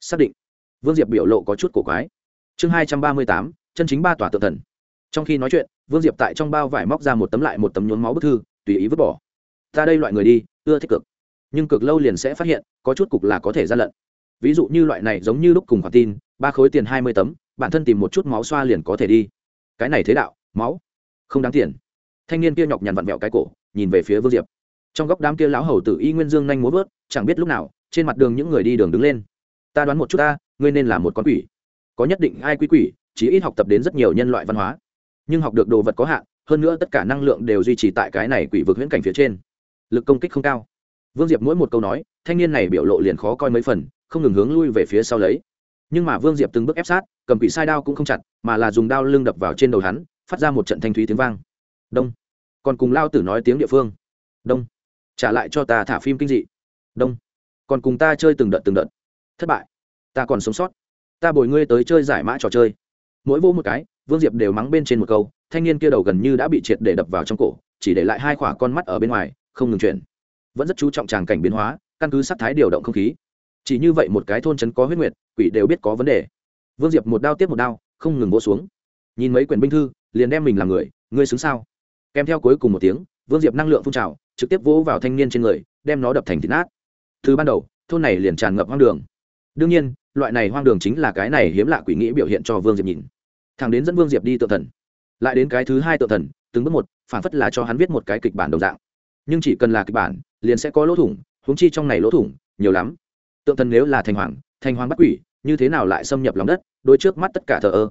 xác định. Vương diệp biểu lộ có chút cổ quái. Chương hai trăm ba mươi tám, chân chính ba tòa tự thần. Trong khi nói chuyện, vương diệp tại trong bao vải móc ra một tấm lại một tấm nhuốm máu bức thư, tùy ý vứt bỏ. Ta đây loại người đi, ưa thích cực. Nhưng cực lâu liền sẽ phát hiện, có chút cục là có thể gian lận. Ví dụ như loại này giống như lúc cùng khoản tin, ba khối tiền hai mươi tấm, bản thân tìm một chút máu xoa liền có thể đi. Cái này thế đạo, máu. Không đáng tiền thanh niên kia nhọc nhằn vặn vẹo cái cổ, nhìn về phía vương diệp. Trong góc đám kia lão hầu tử y nguyên dương nhanh múa vớt, chẳng biết lúc nào, trên mặt đường những người đi đường đứng lên. Ta đoán một chút ta, ngươi nên là một con quỷ. Có nhất định ai quý quỷ chỉ ít học tập đến rất nhiều nhân loại văn hóa. Nhưng học được đồ vật có hạn, hơn nữa tất cả năng lượng đều duy trì tại cái này quỷ vực huyễn cảnh phía trên. Lực công kích không cao. Vương diệp mỗi một câu nói, thanh niên này biểu lộ liền khó coi mấy phần, không ngừng hướng lui về phía sau lấy. Nhưng mà vương diệp từng bước ép sát, cầm quỷ sai đao cũng không chặt, mà là dùng đao lưng đập vào trên đầu hắn, phát ra một trận thanh thúy tiếng vang. Đông còn cùng lao tử nói tiếng địa phương. Đông. Trả lại cho ta thả phim kinh dị. Đông. Còn cùng ta chơi từng đợt từng đợt. Thất bại. Ta còn sống sót. Ta bồi ngươi tới chơi giải mã trò chơi. Mỗi vô một cái, vương diệp đều mắng bên trên một câu, thanh niên kia đầu gần như đã bị triệt để đập vào trong cổ, chỉ để lại hai khỏa con mắt ở bên ngoài, không ngừng chuyển. Vẫn rất chú trọng tràng cảnh biến hóa, căn cứ sắc thái điều động không khí. Chỉ như vậy một cái thôn trấn có huyết nguyệt, quỷ đều biết có vấn đề. Vương diệp một đao tiếp một đao, không ngừng vỗ xuống. Nhìn mấy quyển binh thư, liền đem mình làm người, ngươi xứng sao? Kèm theo cuối cùng một tiếng, vương diệp năng lượng phun trào, trực tiếp vỗ vào thanh niên trên người, đem nó đập thành thịt nát. Từ ban đầu, thôn này liền tràn ngập hoang đường. Đương nhiên, loại này hoang đường chính là cái này hiếm lạ quỷ nghĩ biểu hiện cho vương diệp nhìn. Thằng đến dẫn vương diệp đi tự thần. Lại đến cái thứ hai tự thần, từng bước một, phản phất là cho hắn viết một cái kịch bản đồng dạng. Nhưng chỉ cần là kịch bản, liền sẽ có lỗ thủng, huống chi trong này lỗ thủng, nhiều lắm. Tượng thần nếu là thành hoàng thành hoàng bắt quỷ, như thế nào lại xâm nhập lòng đất đôi trước mắt tất cả thờ ơ.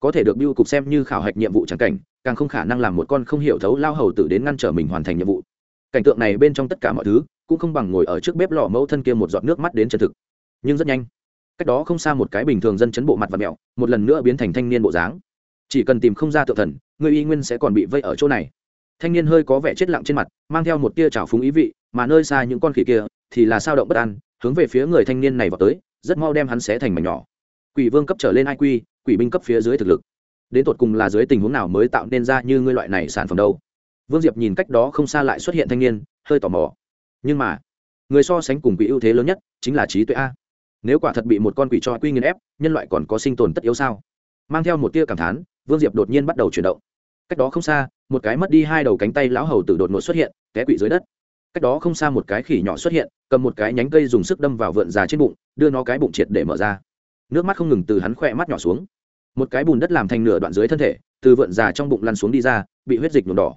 Có thể được biêu cục xem như khảo hạch nhiệm vụ trắng cảnh càng không khả năng làm một con không hiểu thấu lao hầu tử đến ngăn trở mình hoàn thành nhiệm vụ. Cảnh tượng này bên trong tất cả mọi thứ cũng không bằng ngồi ở trước bếp lò mẫu thân kia một giọt nước mắt đến chân thực. Nhưng rất nhanh, cách đó không xa một cái bình thường dân chấn bộ mặt và mẹo, một lần nữa biến thành thanh niên bộ dáng. Chỉ cần tìm không ra tự thần, người y nguyên sẽ còn bị vây ở chỗ này. Thanh niên hơi có vẻ chết lặng trên mặt, mang theo một tia trào phúng ý vị, mà nơi xa những con khỉ kia thì là sao động bất an, hướng về phía người thanh niên này vào tới, rất mau đem hắn xé thành mảnh nhỏ. Quỷ vương cấp trở lên iq quỷ binh cấp phía dưới thực lực đến tột cùng là dưới tình huống nào mới tạo nên ra như ngươi loại này sản phẩm đâu. Vương diệp nhìn cách đó không xa lại xuất hiện thanh niên, hơi tò mò. Nhưng mà, người so sánh cùng quỷ ưu thế lớn nhất chính là trí tuệ a. Nếu quả thật bị một con quỷ cho quy nghiên ép, nhân loại còn có sinh tồn tất yếu sao? Mang theo một tia cảm thán, vương diệp đột nhiên bắt đầu chuyển động. Cách đó không xa, một cái mất đi hai đầu cánh tay lão hầu tử đột ngột xuất hiện, té quỷ dưới đất. Cách đó không xa một cái khỉ nhỏ xuất hiện, cầm một cái nhánh cây dùng sức đâm vào vượn già trên bụng, đưa nó cái bụng triệt để mở ra. Nước mắt không ngừng từ hắn khỏe mắt nhỏ xuống một cái bùn đất làm thành nửa đoạn dưới thân thể, từ vượn già trong bụng lăn xuống đi ra, bị huyết dịch nhuộm đỏ.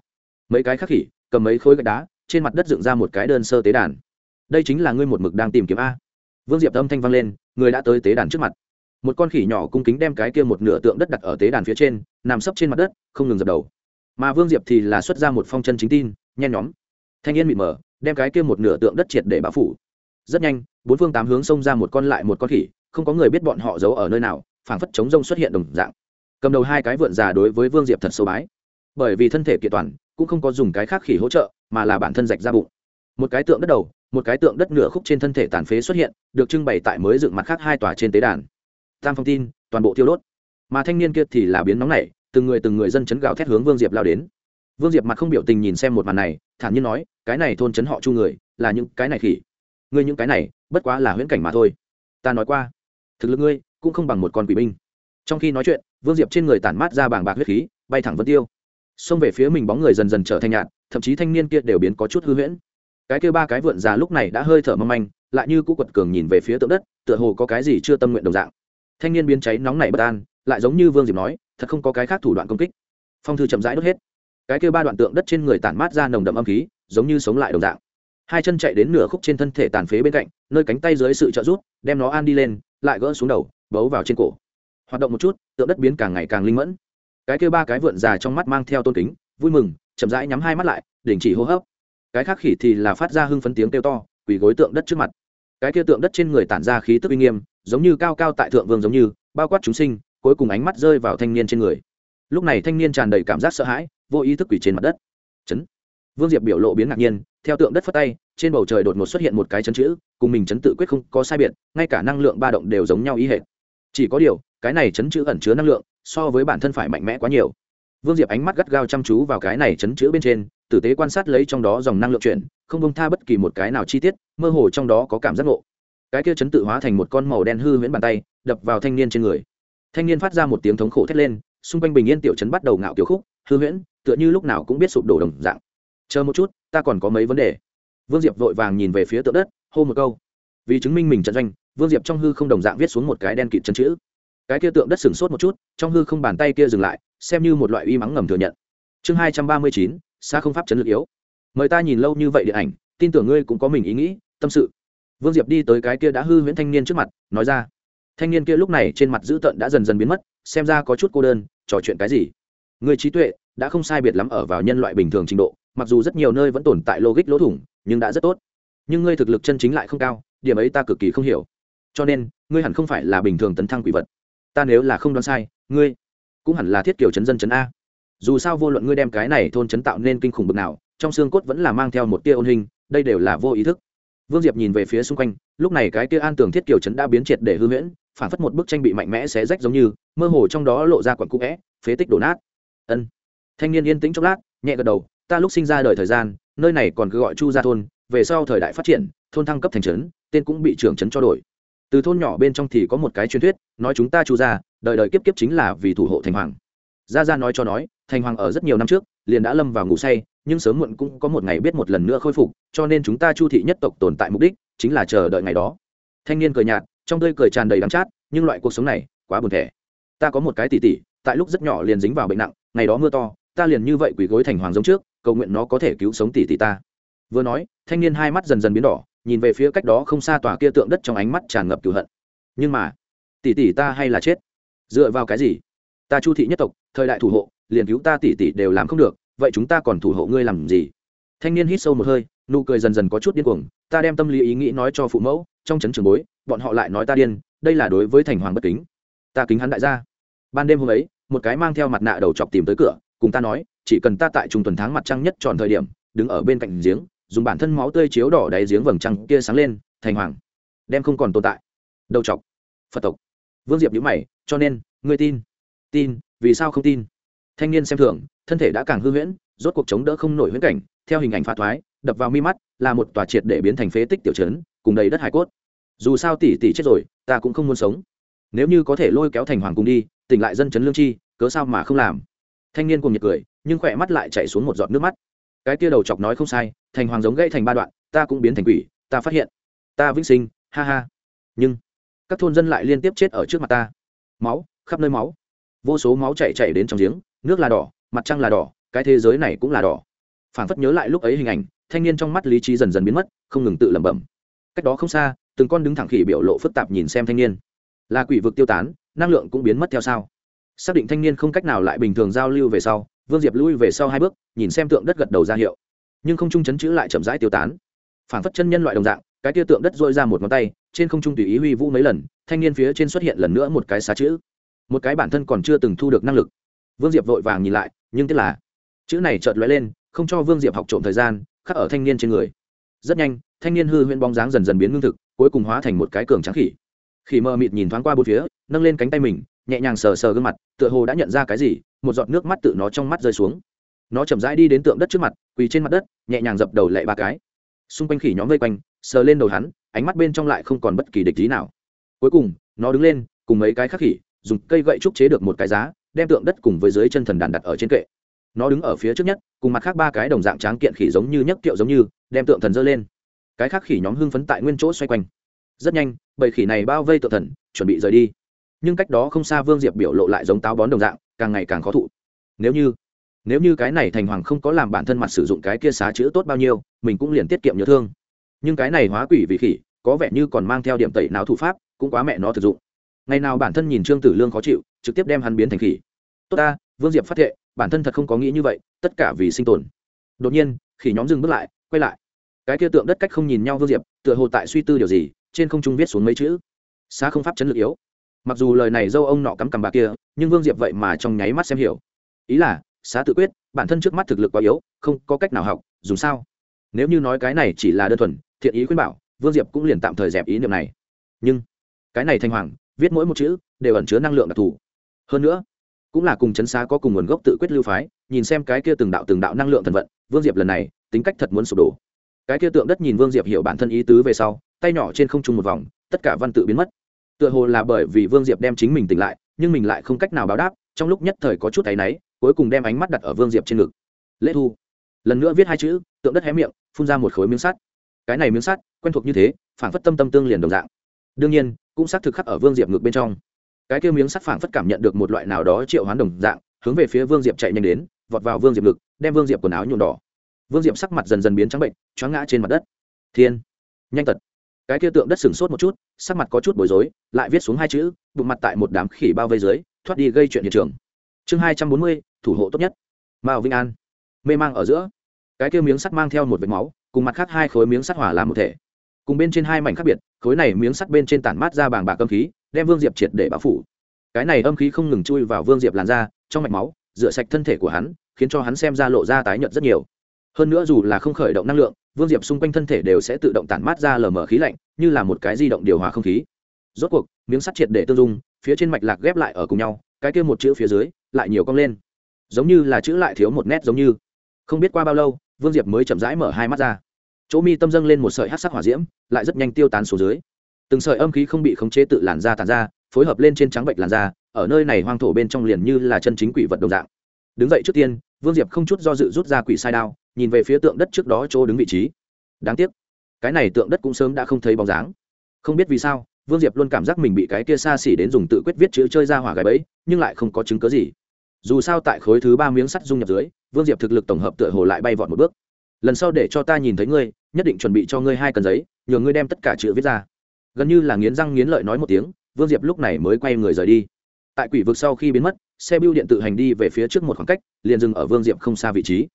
Mấy cái khắc khỉ, cầm mấy khối gạch đá, trên mặt đất dựng ra một cái đơn sơ tế đàn. Đây chính là ngươi một mực đang tìm kiếm a. Vương diệp âm thanh vang lên, người đã tới tế đàn trước mặt. Một con khỉ nhỏ cung kính đem cái kia một nửa tượng đất đặt ở tế đàn phía trên, nằm sấp trên mặt đất, không ngừng dập đầu. Mà vương diệp thì là xuất ra một phong chân chính tin, nhen nhóm. Thanh niên mịt mờ, đem cái kia một nửa tượng đất triệt để bão phủ. Rất nhanh, bốn phương tám hướng xông ra một con lại một con khỉ, không có người biết bọn họ giấu ở nơi nào phảng phất chống rông xuất hiện đồng dạng. Cầm đầu hai cái vượn già đối với vương diệp thật sâu bái. Bởi vì thân thể kiện toàn, cũng không có dùng cái khác khỉ hỗ trợ, mà là bản thân rạch ra bụng. Một cái tượng đất đầu, một cái tượng đất nửa khúc trên thân thể tàn phế xuất hiện, được trưng bày tại mới dựng mặt khác hai tòa trên tế đàn. Tam phong tin, toàn bộ thiêu đốt. Mà thanh niên kia thì là biến nóng này từng người từng người dân chấn gào thét hướng vương diệp lao đến. Vương diệp mặt không biểu tình nhìn xem một màn này, thản nhiên nói, cái này thôn chấn họ chu người, là những cái này khỉ. Ngươi những cái này, bất quá là huyễn cảnh mà thôi. Ta nói qua. Thực lực ngươi cũng không bằng một con quỷ binh. Trong khi nói chuyện, vương diệp trên người tản mát ra bàng bạc huyết khí, bay thẳng vân tiêu. Xông về phía mình bóng người dần dần trở thành nhạt, thậm chí thanh niên kia đều biến có chút hư huyễn. Cái kia ba cái vượn già lúc này đã hơi thở mâm anh lại như cũ quật cường nhìn về phía tượng đất, tựa hồ có cái gì chưa tâm nguyện đồng dạng. Thanh niên biến cháy nóng này bất an, lại giống như vương diệp nói, thật không có cái khác thủ đoạn công kích. Phong thư chậm rãi đốt hết. Cái kia ba đoạn tượng đất trên người tản mát ra nồng đậm âm khí, giống như sống lại đồng dạng. Hai chân chạy đến nửa khúc trên thân thể tàn phế bên cạnh, nơi cánh tay dưới sự trợ giúp, đem nó an đi lên, lại gỡ xuống đầu bấu vào trên cổ. Hoạt động một chút, tượng đất biến càng ngày càng linh mẫn. Cái kia ba cái vượn già trong mắt mang theo tôn kính, vui mừng, chậm rãi nhắm hai mắt lại, đình chỉ hô hấp. Cái khác khỉ thì là phát ra hưng phấn tiếng kêu to, quỳ gối tượng đất trước mặt. Cái kia tượng đất trên người tản ra khí tức uy nghiêm, giống như cao cao tại thượng vương giống như, bao quát chúng sinh, cuối cùng ánh mắt rơi vào thanh niên trên người. Lúc này thanh niên tràn đầy cảm giác sợ hãi, vô ý thức quỷ trên mặt đất. Chấn. Vương diệp biểu lộ biến ngạc nhiên, theo tượng đất phất tay, trên bầu trời đột ngột xuất hiện một cái chấn chữ, cùng mình chấn tự quyết không có sai biệt, ngay cả năng lượng ba động đều giống nhau ý hệ chỉ có điều, cái này chấn chữ ẩn chứa năng lượng, so với bản thân phải mạnh mẽ quá nhiều. Vương diệp ánh mắt gắt gao chăm chú vào cái này chấn chữ bên trên, tử tế quan sát lấy trong đó dòng năng lượng chuyển, không bông tha bất kỳ một cái nào chi tiết, mơ hồ trong đó có cảm giác ngộ. Cái kia chấn tự hóa thành một con màu đen hư huyễn bàn tay, đập vào thanh niên trên người. Thanh niên phát ra một tiếng thống khổ thét lên, xung quanh bình yên tiểu chấn bắt đầu ngạo kiểu khúc, hư huyễn, tựa như lúc nào cũng biết sụp đổ đồng dạng. Chờ một chút, ta còn có mấy vấn đề. Vương diệp vội vàng nhìn về phía tượng đất, hô một câu. Vì chứng minh mình trận doanh vương diệp trong hư không đồng dạng viết xuống một cái đen kịt chân chữ. Cái kia tượng đất sừng sốt một chút, trong hư không bàn tay kia dừng lại, xem như một loại uy mắng ngầm thừa nhận. Chương hai trăm ba mươi chín, xa không pháp chấn lực yếu. Mời ta nhìn lâu như vậy điện ảnh, tin tưởng ngươi cũng có mình ý nghĩ, tâm sự. Vương diệp đi tới cái kia đã hư huyễn thanh niên trước mặt, nói ra. Thanh niên kia lúc này trên mặt dữ tợn đã dần dần biến mất, xem ra có chút cô đơn, trò chuyện cái gì? Người trí tuệ, đã không sai biệt lắm ở vào nhân loại bình thường trình độ, mặc dù rất nhiều nơi vẫn tồn tại logic lỗ thủng, nhưng đã rất tốt. Nhưng ngươi thực lực chân chính lại không cao, điểm ấy ta cực kỳ không hiểu cho nên, ngươi hẳn không phải là bình thường tấn thăng quỷ vật. Ta nếu là không đoán sai, ngươi cũng hẳn là thiết kiểu chấn dân chấn a. Dù sao vô luận ngươi đem cái này thôn chấn tạo nên kinh khủng bực nào, trong xương cốt vẫn là mang theo một tia ôn hình, đây đều là vô ý thức. Vương diệp nhìn về phía xung quanh, lúc này cái tia an tường thiết kiểu chấn đã biến triệt để hư huyễn, phản phất một bức tranh bị mạnh mẽ xé rách giống như, mơ hồ trong đó lộ ra quặn cũ vẽ phế tích đổ nát. Ân. Thanh niên yên tĩnh chốc lát, nhẹ gật đầu, ta lúc sinh ra đời thời gian, nơi này còn cứ gọi chu gia thôn, về sau thời đại phát triển, thôn thăng cấp thành trấn, tên cũng bị trưởng trấn cho đổi từ thôn nhỏ bên trong thì có một cái truyền thuyết, nói chúng ta chu gia, đời đời kiếp kiếp chính là vì thủ hộ thành hoàng. Gia gia nói cho nói, thành hoàng ở rất nhiều năm trước, liền đã lâm vào ngủ say, nhưng sớm muộn cũng có một ngày biết một lần nữa khôi phục, cho nên chúng ta chu thị nhất tộc tồn tại mục đích, chính là chờ đợi ngày đó. Thanh niên cười nhạt, trong tươi cười tràn đầy đắng chát, nhưng loại cuộc sống này, quá buồn thẻ ta có một cái tỉ tỉ tại lúc rất nhỏ liền dính vào bệnh nặng, ngày đó mưa to, ta liền như vậy quỳ gối thành hoàng giống trước, cầu nguyện nó có thể cứu sống tỷ tỷ ta. Vừa nói, thanh niên hai mắt dần dần biến đỏ nhìn về phía cách đó không xa tòa kia tượng đất trong ánh mắt tràn ngập cửu hận. Nhưng mà, tỷ tỷ ta hay là chết? Dựa vào cái gì? Ta chu thị nhất tộc, thời đại thủ hộ, liền cứu ta tỷ tỷ đều làm không được, vậy chúng ta còn thủ hộ ngươi làm gì? Thanh niên hít sâu một hơi, nụ cười dần dần có chút điên cuồng, ta đem tâm lý ý nghĩ nói cho phụ mẫu, trong trấn trường bối, bọn họ lại nói ta điên, đây là đối với thành hoàng bất kính. Ta kính hắn đại gia. Ban đêm hôm ấy, một cái mang theo mặt nạ đầu chọc tìm tới cửa, cùng ta nói, chỉ cần ta tại trung tuần tháng mặt trăng nhất tròn thời điểm, đứng ở bên cạnh giếng dùng bản thân máu tươi chiếu đỏ đáy giếng vầng trăng kia sáng lên, thành hoàng. Đem không còn tồn tại. Đầu chọc phật tộc. Vương diệp nhữ mày, cho nên, ngươi tin. Tin, vì sao không tin? Thanh niên xem thường, thân thể đã càng hư huyễn, rốt cuộc chống đỡ không nổi huyễn cảnh, theo hình ảnh phá thoái, đập vào mi mắt, là một tòa triệt để biến thành phế tích tiểu trấn, cùng đầy đất hải cốt. Dù sao tỷ tỷ chết rồi, ta cũng không muốn sống. Nếu như có thể lôi kéo thành hoàng cùng đi, tỉnh lại dân chấn lương chi, cớ sao mà không làm? Thanh niên cùng nhiệt cười, nhưng khỏe mắt lại chạy xuống một giọt nước mắt. Cái kia đầu chọc nói không sai thành hoàng giống gãy thành ba đoạn, ta cũng biến thành quỷ, ta phát hiện. Ta vĩnh sinh, ha ha. Nhưng, các thôn dân lại liên tiếp chết ở trước mặt ta. Máu, khắp nơi máu. Vô số máu chảy chảy đến trong giếng, nước là đỏ, mặt trăng là đỏ, cái thế giới này cũng là đỏ. Phản phất nhớ lại lúc ấy hình ảnh, thanh niên trong mắt lý trí dần dần biến mất, không ngừng tự lẩm bẩm. Cách đó không xa, từng con đứng thẳng khỉ biểu lộ phức tạp nhìn xem thanh niên. Là quỷ vực tiêu tán, năng lượng cũng biến mất theo sao xác định thanh niên không cách nào lại bình thường giao lưu về sau, vương diệp lui về sau hai bước, nhìn xem tượng đất gật đầu ra hiệu nhưng không trung chấn chữ lại chậm rãi tiêu tán. Phản phất chân nhân loại đồng dạng, cái tia tượng đất dội ra một ngón tay, trên không trung tùy ý huy vũ mấy lần, thanh niên phía trên xuất hiện lần nữa một cái xá chữ. Một cái bản thân còn chưa từng thu được năng lực. Vương diệp vội vàng nhìn lại, nhưng tiếc là, chữ này chợt lóe lên, không cho vương diệp học trộm thời gian, khắc ở thanh niên trên người. Rất nhanh, thanh niên hư huyễn bóng dáng dần dần biến ngưng thực, cuối cùng hóa thành một cái cường trắng khỉ. Khỉ mờ mịt nhìn thoáng qua bốn phía, nâng lên cánh tay mình, nhẹ nhàng sờ sờ gương mặt, tựa hồ đã nhận ra cái gì, một giọt nước mắt tự nó trong mắt rơi xuống nó chậm rãi đi đến tượng đất trước mặt, quỳ trên mặt đất, nhẹ nhàng dập đầu lệ ba cái. Xung quanh khỉ nhóm vây quanh, sờ lên đầu hắn, ánh mắt bên trong lại không còn bất kỳ địch lý nào. Cuối cùng, nó đứng lên, cùng mấy cái khác khỉ, dùng cây gậy trúc chế được một cái giá, đem tượng đất cùng với dưới chân thần đàn đặt ở trên kệ. Nó đứng ở phía trước nhất, cùng mặt khác ba cái đồng dạng tráng kiện khỉ giống như nhấc kiệu giống như, đem tượng thần dơ lên. Cái khác khỉ nhóm hưng phấn tại nguyên chỗ xoay quanh. Rất nhanh, bầy khỉ này bao vây tượng thần, chuẩn bị rời đi. Nhưng cách đó không xa vương diệp biểu lộ lại giống táo bón đồng dạng, càng ngày càng khó thụ. Nếu như nếu như cái này thành hoàng không có làm bản thân mặt sử dụng cái kia xá chữ tốt bao nhiêu, mình cũng liền tiết kiệm nhớ thương. Nhưng cái này hóa quỷ vì khỉ, có vẻ như còn mang theo điểm tẩy não thủ pháp, cũng quá mẹ nó thực dụng. Ngày nào bản thân nhìn trương tử lương khó chịu, trực tiếp đem hắn biến thành khỉ. Tốt ta, vương diệp phát thệ, bản thân thật không có nghĩ như vậy, tất cả vì sinh tồn. Đột nhiên, khỉ nhóm dừng bước lại, quay lại. Cái kia tượng đất cách không nhìn nhau vương diệp, tựa hồ tại suy tư điều gì, trên không trung viết xuống mấy chữ. Xa không pháp chấn lực yếu. Mặc dù lời này dâu ông nọ cắm cằm bà kia, nhưng vương diệp vậy mà trong nháy mắt xem hiểu. Ý là xá tự quyết, bản thân trước mắt thực lực quá yếu, không có cách nào học dùng sao. Nếu như nói cái này chỉ là đơn thuần, thiện ý khuyên bảo, vương diệp cũng liền tạm thời dẹp ý niệm này. Nhưng, cái này thanh hoàng, viết mỗi một chữ, đều ẩn chứa năng lượng đặc thù. Hơn nữa, cũng là cùng chấn xá có cùng nguồn gốc tự quyết lưu phái, nhìn xem cái kia từng đạo từng đạo năng lượng thần vận, vương diệp lần này, tính cách thật muốn sụp đổ. Cái kia tượng đất nhìn vương diệp hiểu bản thân ý tứ về sau, tay nhỏ trên không trung một vòng, tất cả văn tự biến mất. Tựa hồ là bởi vì vương diệp đem chính mình tỉnh lại, nhưng mình lại không cách nào báo đáp, trong lúc nhất thời có chút áy náy cuối cùng đem ánh mắt đặt ở vương diệp trên ngực. Lễ thu. Lần nữa viết hai chữ, tượng đất hé miệng, phun ra một khối miếng sắt. Cái này miếng sắt, quen thuộc như thế phản phất tâm tâm tương liền đồng dạng. Đương nhiên, cũng xác thực khắc ở vương diệp ngực bên trong. Cái kia miếng sắt phản phất cảm nhận được một loại nào đó triệu hoán đồng dạng, hướng về phía vương diệp chạy nhanh đến, vọt vào vương diệp ngực, đem vương diệp quần áo nhuộm đỏ. Vương diệp sắc mặt dần dần biến trắng bệnh, choáng ngã trên mặt đất. Thiên, nhanh tật cái kia tượng đất sừng sốt một chút, sắc mặt có chút bối rối, lại viết xuống hai chữ, bụng mặt tại một đám khỉ bao vây dưới, thoát đi gây chuyện hiện trường chương hai trăm bốn mươi, thủ hộ tốt nhất. Mao vinh an. Mê mang ở giữa. Cái kia miếng sắt mang theo một vệt máu, cùng mặt khác hai khối miếng sắt hỏa làm một thể. Cùng bên trên hai mảnh khác biệt, khối này miếng sắt bên trên tản mát ra bàng bạc âm khí, đem vương diệp triệt để báo phủ. Cái này âm khí không ngừng chui vào vương diệp làn da, trong mạch máu, rửa sạch thân thể của hắn, khiến cho hắn xem ra lộ ra tái nhợt rất nhiều. Hơn nữa dù là không khởi động năng lượng, vương diệp xung quanh thân thể đều sẽ tự động tản mát ra lờ mờ khí lạnh, như là một cái di động điều hòa không khí. Rốt cuộc, miếng sắt triệt để tương dung phía trên mạch lạc ghép lại ở cùng nhau, cái kia một chữ phía dưới lại nhiều cong lên. Giống như là chữ lại thiếu một nét giống như. Không biết qua bao lâu, vương diệp mới chậm rãi mở hai mắt ra. Chỗ mi tâm dâng lên một sợi hát sắc hỏa diễm, lại rất nhanh tiêu tán xuống dưới. Từng sợi âm khí không bị khống chế tự làn da tàn ra, phối hợp lên trên trắng bệnh làn da, ở nơi này hoang thổ bên trong liền như là chân chính quỷ vật đồng dạng. Đứng dậy trước tiên, vương diệp không chút do dự rút ra quỷ sai đao, nhìn về phía tượng đất trước đó chỗ đứng vị trí. Đáng tiếc, cái này tượng đất cũng sớm đã không thấy bóng dáng. Không biết vì sao vương diệp luôn cảm giác mình bị cái kia xa xỉ đến dùng tự quyết viết chữ chơi ra hỏa gái bẫy, nhưng lại không có chứng cớ gì. Dù sao tại khối thứ ba miếng sắt dung nhập dưới, vương diệp thực lực tổng hợp tựa hồ lại bay vọt một bước. Lần sau để cho ta nhìn thấy ngươi, nhất định chuẩn bị cho ngươi hai cần giấy, nhờ ngươi đem tất cả chữ viết ra. Gần như là nghiến răng nghiến lợi nói một tiếng, vương diệp lúc này mới quay người rời đi. Tại quỷ vực sau khi biến mất, xe bưu điện tự hành đi về phía trước một khoảng cách, liền dừng ở vương diệp không xa vị trí.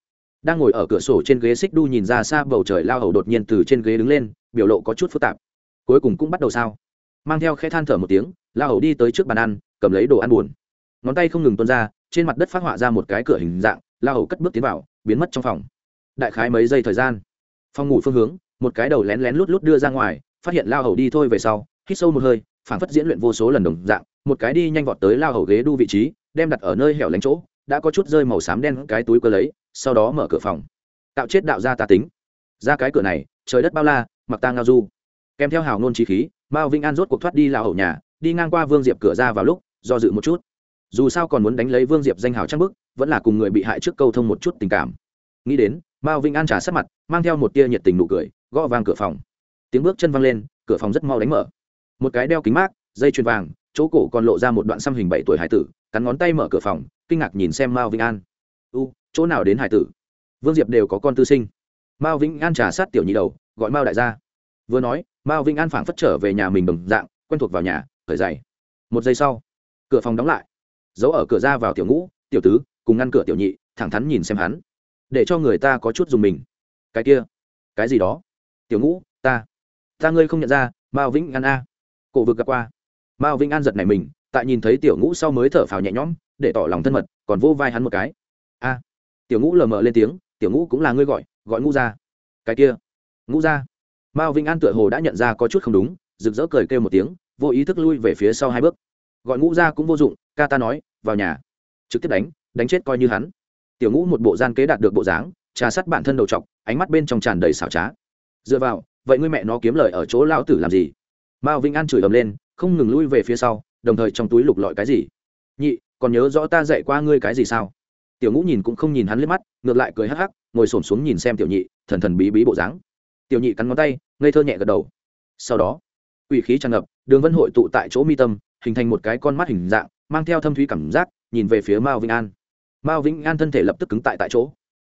Đang ngồi ở cửa sổ trên ghế xích đu nhìn ra xa bầu trời lao hầu đột nhiên từ trên ghế đứng lên, biểu lộ có chút phức tạp. Cuối cùng cũng bắt đầu sao? Mang theo khẽ than thở một tiếng, la hầu đi tới trước bàn ăn, cầm lấy đồ ăn buồn. Ngón tay không ngừng tuôn ra, trên mặt đất phát họa ra một cái cửa hình dạng, la hầu cất bước tiến vào, biến mất trong phòng. Đại khái mấy giây thời gian, phòng ngủ phương hướng, một cái đầu lén lén lút lút đưa ra ngoài, phát hiện la hầu đi thôi về sau, hít sâu một hơi, phảng phất diễn luyện vô số lần đồng dạng, một cái đi nhanh vọt tới la hầu ghế đu vị trí, đem đặt ở nơi hẻo lánh chỗ, đã có chút rơi màu xám đen cái túi cơ lấy, sau đó mở cửa phòng. Tạo chết đạo gia ta tính. Ra cái cửa này, trời đất bao la, mặc ta ngao du. Kèm theo hào nôn trí khí mao vinh an rốt cuộc thoát đi là hậu nhà, đi ngang qua vương diệp cửa ra vào lúc, do dự một chút. Dù sao còn muốn đánh lấy vương diệp danh hào trang bức, vẫn là cùng người bị hại trước câu thông một chút tình cảm. Nghĩ đến, mao vinh an trả sát mặt, mang theo một tia nhiệt tình nụ cười, gõ vang cửa phòng. Tiếng bước chân văng lên, cửa phòng rất mau đánh mở. Một cái đeo kính mát, dây chuyền vàng, chỗ cổ còn lộ ra một đoạn xăm hình bảy tuổi hải tử, cắn ngón tay mở cửa phòng, kinh ngạc nhìn xem mao vinh an. U, chỗ nào đến hải tử? Vương diệp đều có con tư sinh. Mao vĩnh an trả sát tiểu nhị đầu, gọi mao đại gia vừa nói, mao vĩnh an phảng phất trở về nhà mình đồng dạng, quen thuộc vào nhà khởi dày một giây sau, cửa phòng đóng lại. Giấu ở cửa ra vào tiểu ngũ, tiểu tứ, cùng ngăn cửa tiểu nhị, thẳng thắn nhìn xem hắn. Để cho người ta có chút dùng mình. Cái kia, cái gì đó? Tiểu ngũ, ta ta ngươi không nhận ra, mao vĩnh an a. Cổ vực gặp qua. Mao vĩnh an giật này mình, tại nhìn thấy tiểu ngũ sau mới thở phào nhẹ nhõm, để tỏ lòng thân mật, còn vô vai hắn một cái. A, tiểu ngũ lờ mờ lên tiếng, tiểu ngũ cũng là ngươi gọi gọi ngũ ra. Cái kia, ngũ ra mao vĩnh an tựa hồ đã nhận ra có chút không đúng, rực rỡ cười kêu một tiếng, vô ý thức lui về phía sau hai bước. Gọi ngũ ra cũng vô dụng, ca ta nói, vào nhà. Trực tiếp đánh đánh chết coi như hắn. Tiểu ngũ một bộ gian kế đạt được bộ dáng, trà sắt bản thân đầu t ánh mắt bên trong tràn đầy xảo trá. Dựa vào, vậy ngươi mẹ nó kiếm lời ở chỗ lão tử làm gì? Mao vĩnh an chửi ầm lên, không ngừng lui về phía sau, đồng thời trong túi lục lọi cái gì? Nhị, còn nhớ rõ ta dạy qua ngươi cái gì sao? Tiểu ngũ nhìn cũng không nhìn hắn liếc mắt, ngược lại cười hắc hắc, ngồi s ổ m xuống nhìn xem tiểu nhị, thần thần bí bí bộ dáng tiểu nhị cắn ngón tay, ngây thơ nhẹ gật đầu. Sau đó, quỷ khí tràn ngập, đường vân hội tụ tại chỗ mi tâm, hình thành một cái con mắt hình dạng, mang theo thâm thúy cảm giác, nhìn về phía mao vĩnh an. Mao vĩnh an thân thể lập tức cứng tại tại chỗ.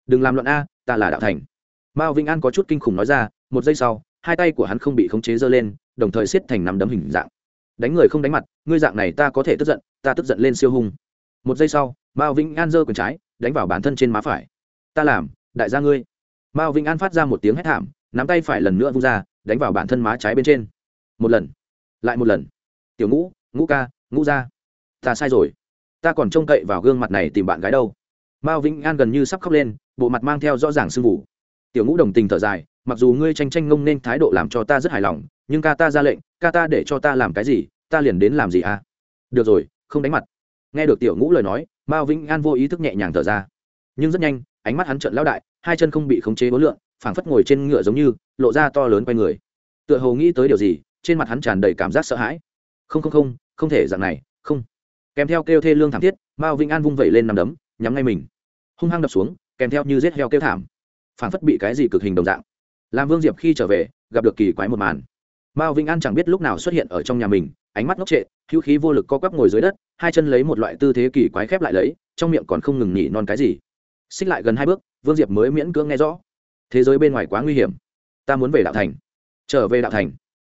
Đừng làm loạn a, ta là đạo thành. Mao vĩnh an có chút kinh khủng nói ra, một giây sau, hai tay của hắn không bị khống chế giơ lên, đồng thời siết thành nắm đấm hình dạng. Đánh người không đánh mặt, ngươi dạng này ta có thể tức giận, ta tức giận lên siêu hung. Một giây sau, mao vĩnh an giơ quần trái, đánh vào bản thân trên má phải. Ta làm, đại gia ngươi. Mao vĩnh an phát ra một tiếng hét thảm nắm tay phải lần nữa vung ra, đánh vào bản thân má trái bên trên. Một lần, lại một lần. Tiểu ngũ ngũ ca, ngũ ra ta sai rồi. Ta còn trông cậy vào gương mặt này tìm bạn gái đâu. Mao vĩnh an gần như sắp khóc lên, bộ mặt mang theo rõ ràng sưng vụ tiểu ngũ đồng tình thở dài, mặc dù ngươi tranh tranh ngông nên thái độ làm cho ta rất hài lòng, nhưng ca ta ra lệnh, ca ta để cho ta làm cái gì, ta liền đến làm gì à? Được rồi, không đánh mặt. Nghe được tiểu ngũ lời nói, mao vĩnh an vô ý thức nhẹ nhàng thở ra. Nhưng rất nhanh, ánh mắt hắn trợn lao đại, hai chân không bị khống chế bối lượng phảng phất ngồi trên ngựa giống như, lộ ra to lớn quay người. Tựa hồ nghĩ tới điều gì, trên mặt hắn tràn đầy cảm giác sợ hãi. Không không không không thể dạng này, không. Kèm theo kêu thê lương thảm thiết, mao vĩnh an vung vẩy lên nằm đấm, nhắm ngay mình. Hung hăng đập xuống, kèm theo như rết heo kêu thảm. Phảng phất bị cái gì cực hình đồng dạng. Làm vương diệp khi trở về, gặp được kỳ quái một màn. Mao vĩnh an chẳng biết lúc nào xuất hiện ở trong nhà mình, ánh mắt ngốc trệ, hữu khí vô lực co quắp ngồi dưới đất, hai chân lấy một loại tư thế kỳ quái khép lại lấy, trong miệng còn không ngừng nhỉ non cái gì. Xích lại gần hai bước, vương diệp mới miễn cưỡng nghe rõ thế giới bên ngoài quá nguy hiểm. Ta muốn về đạo thành. Trở về đạo thành.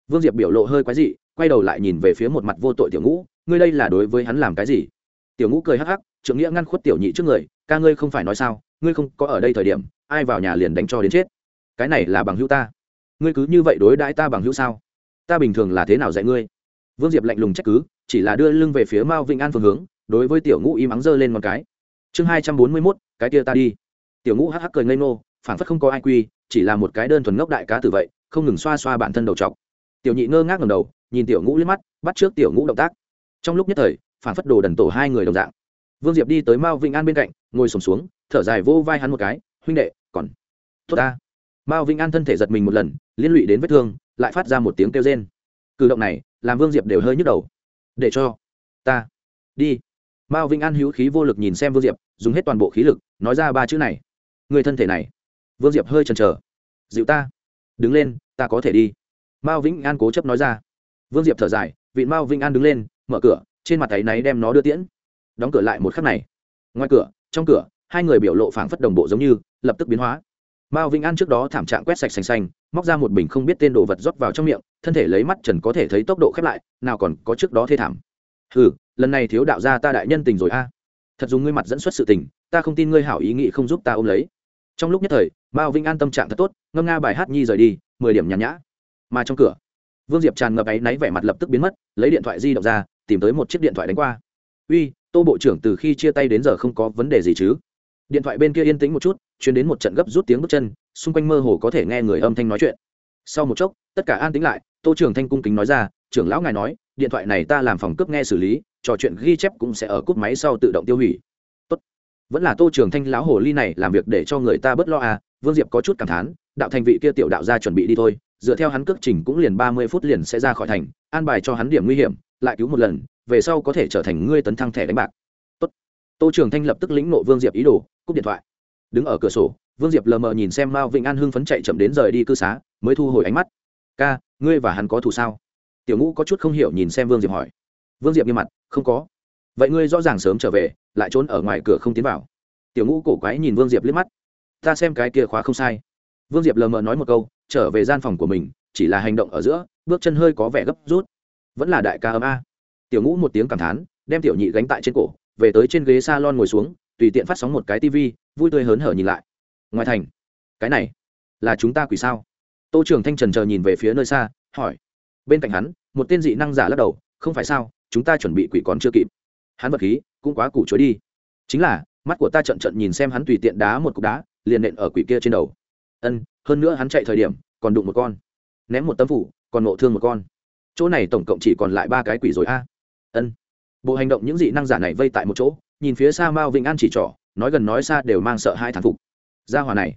Vương diệp biểu lộ hơi quái dị, quay đầu lại nhìn về phía một mặt vô tội tiểu ngũ, ngươi đây là đối với hắn làm cái gì? Tiểu ngũ cười hắc hắc, trưởng nghĩa ngăn khuất tiểu nhị trước người, ca ngươi không phải nói sao, ngươi không có ở đây thời điểm, ai vào nhà liền đánh cho đến chết. Cái này là bằng hữu ta. Ngươi cứ như vậy đối đãi ta bằng hữu sao? Ta bình thường là thế nào dạy ngươi? Vương diệp lạnh lùng trách cứ, chỉ là đưa lưng về phía mao vĩnh an phương hướng, đối với tiểu ngũ im ắng giơ lên một cái. Chương hai trăm bốn mươi mốt, cái kia ta đi. Tiểu ngũ hắc hắc cười ngây ngô phản phất không có ai quy, chỉ là một cái đơn thuần ngốc đại cá tử vậy, không ngừng xoa xoa bản thân đầu t tiểu nhị ngơ ngác ngầm đầu, nhìn tiểu ngũ liếc mắt, bắt trước tiểu ngũ động tác. Trong lúc nhất thời phản phất đồ đần tổ hai người đồng dạng. Vương diệp đi tới mao vĩnh an bên cạnh, ngồi sổm xuống, thở dài vô vai hắn một cái, huynh đệ, còn tốt ta. Mao vĩnh an thân thể giật mình một lần, liên lụy đến vết thương, lại phát ra một tiếng kêu rên. Cử động này, làm vương diệp đều hơi nhức đầu. Để cho ta đi. Mao vĩnh an hữu khí vô lực nhìn xem vương diệp, dùng hết toàn bộ khí lực, nói ra ba chữ này. Người thân thể này vương diệp hơi chần chờ. Dịu ta. Đứng lên, ta có thể đi. Mao vĩnh an cố chấp nói ra. Vương diệp thở dài vị mao vĩnh an đứng lên, mở cửa, trên mặt tay náy đem nó đưa tiễn. Đóng cửa lại một khắc này. Ngoài cửa, trong cửa, hai người biểu lộ phảng phất đồng bộ giống như, lập tức biến hóa. Mao vĩnh an trước đó thảm trạng quét sạch xanh xanh móc ra một bình không biết tên đồ vật rót vào trong miệng, thân thể lấy mắt trần có thể thấy tốc độ khép lại, nào còn có trước đó thê thảm. Ừ lần này thiếu đạo gia ta đại nhân tình rồi a. Thật dùng ngươi mặt dẫn xuất sự tình, ta không tin ngươi hảo ý nghĩ không giúp ta ôm lấy trong lúc nhất thời, mao vinh an tâm trạng thật tốt, ngâm nga bài hát nhi rời đi, mười điểm nhàn nhã. Mà trong cửa, vương diệp tràn ngập áy náy vẻ mặt lập tức biến mất, lấy điện thoại di động ra, tìm tới một chiếc điện thoại đánh qua. Uy, tô bộ trưởng từ khi chia tay đến giờ không có vấn đề gì chứ? Điện thoại bên kia yên tĩnh một chút chuyển đến một trận gấp rút tiếng bước chân, xung quanh mơ hồ có thể nghe người âm thanh nói chuyện. Sau một chốc, tất cả an tĩnh lại, tô trưởng thanh cung kính nói ra, trưởng lão ngài nói, điện thoại này ta làm phòng cướp nghe xử lý, trò chuyện ghi chép cũng sẽ ở cúp máy sau tự động tiêu hủy vẫn là tô trường thanh lão hồ ly này làm việc để cho người ta bớt lo à vương diệp có chút cảm thán, đạo thành vị kia tiểu đạo ra chuẩn bị đi thôi, dựa theo hắn cước trình cũng liền ba mươi phút liền sẽ ra khỏi thành, an bài cho hắn điểm nguy hiểm, lại cứu một lần, về sau có thể trở thành ngươi tấn thăng thẻ đánh bạc. Tốt. tô trường thanh lập tức lĩnh nộ vương diệp ý đồ, cúp điện thoại. Đứng ở cửa sổ, vương diệp lờ mờ nhìn xem mao vĩnh an hưng phấn chạy chậm đến rời đi cư xá, mới thu hồi ánh mắt. Ca, ngươi và hắn có thù sao? Tiểu ngũ có chút không hiểu nhìn xem vương diệp hỏi. Vương diệp nghiêm mặt, không có vậy ngươi rõ ràng sớm trở về, lại trốn ở ngoài cửa không tiến vào. Tiểu ngũ cổ quái nhìn vương diệp liếc mắt. Ta xem cái kia khóa không sai. Vương diệp lờ mờ nói một câu, trở về gian phòng của mình, chỉ là hành động ở giữa, bước chân hơi có vẻ gấp rút. Vẫn là đại ca âm a. Tiểu ngũ một tiếng cảm thán, đem tiểu nhị gánh tại trên cổ, về tới trên ghế s a lon ngồi xuống, tùy tiện phát sóng một cái tv vui tươi hớn hở nhìn lại. Ngoài thành. Cái này, là chúng ta quỷ sao? Tô trường thanh trần chờ nhìn về phía nơi xa, hỏi. Bên cạnh hắn, một tên dị năng giả lắc đầu, không phải sao, chúng ta chuẩn bị quỷ còn chưa kịp hắn vật khí cũng quá củ chối đi. Chính là, mắt của ta trận trận nhìn xem hắn tùy tiện đá một cục đá, liền nện ở quỷ kia trên đầu. Ân, hơn nữa hắn chạy thời điểm, còn đụng một con. Ném một tấm phủ, còn nộ thương một con. Chỗ này tổng cộng chỉ còn lại ba cái quỷ rồi a. Ân. Bộ hành động những dị năng giả này vây tại một chỗ, nhìn phía xa mao vĩnh an chỉ trỏ, nói gần nói xa đều mang sợ hai thán phục. Gia hòa này,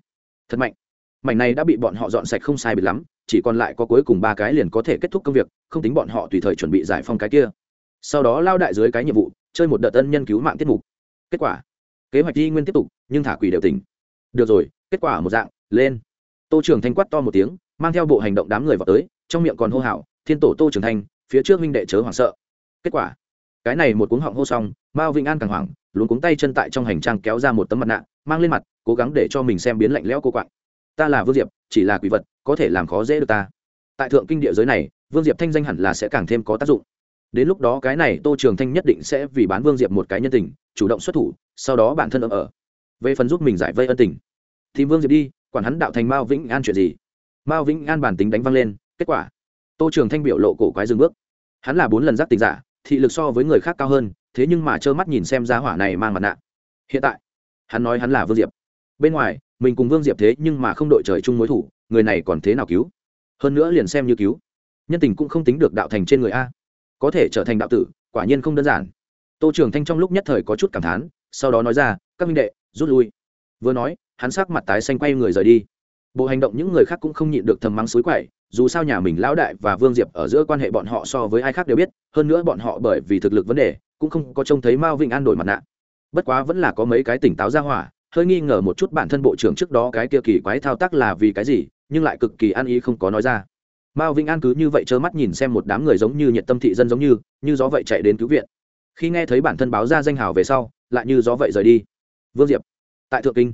thật mạnh. Mảnh này đã bị bọn họ dọn sạch không sai biệt lắm, chỉ còn lại có cuối cùng ba cái liền có thể kết thúc công việc, không tính bọn họ tùy thời chuẩn bị giải phong cái kia sau đó lao đại dưới cái nhiệm vụ, chơi một đợt tân nhân cứu mạng tiết mục. Kết quả, kế hoạch đi nguyên tiếp tục, nhưng thả quỷ đều tỉnh. Được rồi, kết quả một dạng, lên. Tô trường thanh quát to một tiếng, mang theo bộ hành động đám người vào tới, trong miệng còn hô hào, thiên tổ tô trường thanh, phía trước minh đệ chớ hoảng sợ. Kết quả, cái này một cuống họng hô xong, mao vĩnh an càng hoảng luôn cuống tay chân tại trong hành trang kéo ra một tấm mặt nạ, mang lên mặt, cố gắng để cho mình xem biến lạnh lẽo cô quạng. Ta là vương diệp, chỉ là quỷ vật, có thể làm khó dễ được ta. Tại thượng kinh địa giới này, vương diệp thanh danh hẳn là sẽ càng thêm có tác dụng đến lúc đó cái này tô trường thanh nhất định sẽ vì bán vương diệp một cái nhân tình, chủ động xuất thủ, sau đó bản thân ấm ở. Về phần giúp mình giải vây ân tình, thì vương diệp đi, quản hắn đạo thành mao vĩnh an chuyện gì? Mao vĩnh an bản tính đánh văng lên, kết quả, tô trường thanh biểu lộ cổ quái dừng bước. Hắn là bốn lần giác tình giả, thị lực so với người khác cao hơn, thế nhưng mà trơ mắt nhìn xem ra hỏa này mang mặt nạ. Hiện tại, hắn nói hắn là vương diệp. Bên ngoài, mình cùng vương diệp thế nhưng mà không đội trời chung mối thủ, người này còn thế nào cứu? Hơn nữa liền xem như cứu. Nhân tình cũng không tính được đạo thành trên người a có thể trở thành đạo tử, quả nhiên không đơn giản. Tô trường thanh trong lúc nhất thời có chút cảm thán, sau đó nói ra, các minh đệ, rút lui. Vừa nói, hắn sắc mặt tái xanh quay người rời đi. Bộ hành động những người khác cũng không nhịn được thầm mắng suối quậy, dù sao nhà mình lão đại và vương diệp ở giữa quan hệ bọn họ so với ai khác đều biết, hơn nữa bọn họ bởi vì thực lực vấn đề, cũng không có trông thấy mao vinh an đổi mặt nạ. Bất quá vẫn là có mấy cái tỉnh táo ra hỏa, hơi nghi ngờ một chút bản thân bộ trưởng trước đó cái kia kỳ quái thao tác là vì cái gì, nhưng lại cực kỳ an ý không có nói ra mao vĩnh an cứ như vậy trơ mắt nhìn xem một đám người giống như nhiệt tâm thị dân giống như như gió vậy chạy đến cứu viện. Khi nghe thấy bản thân báo ra danh hào về sau, lại như gió vậy rời đi. Vương diệp, tại thượng kinh,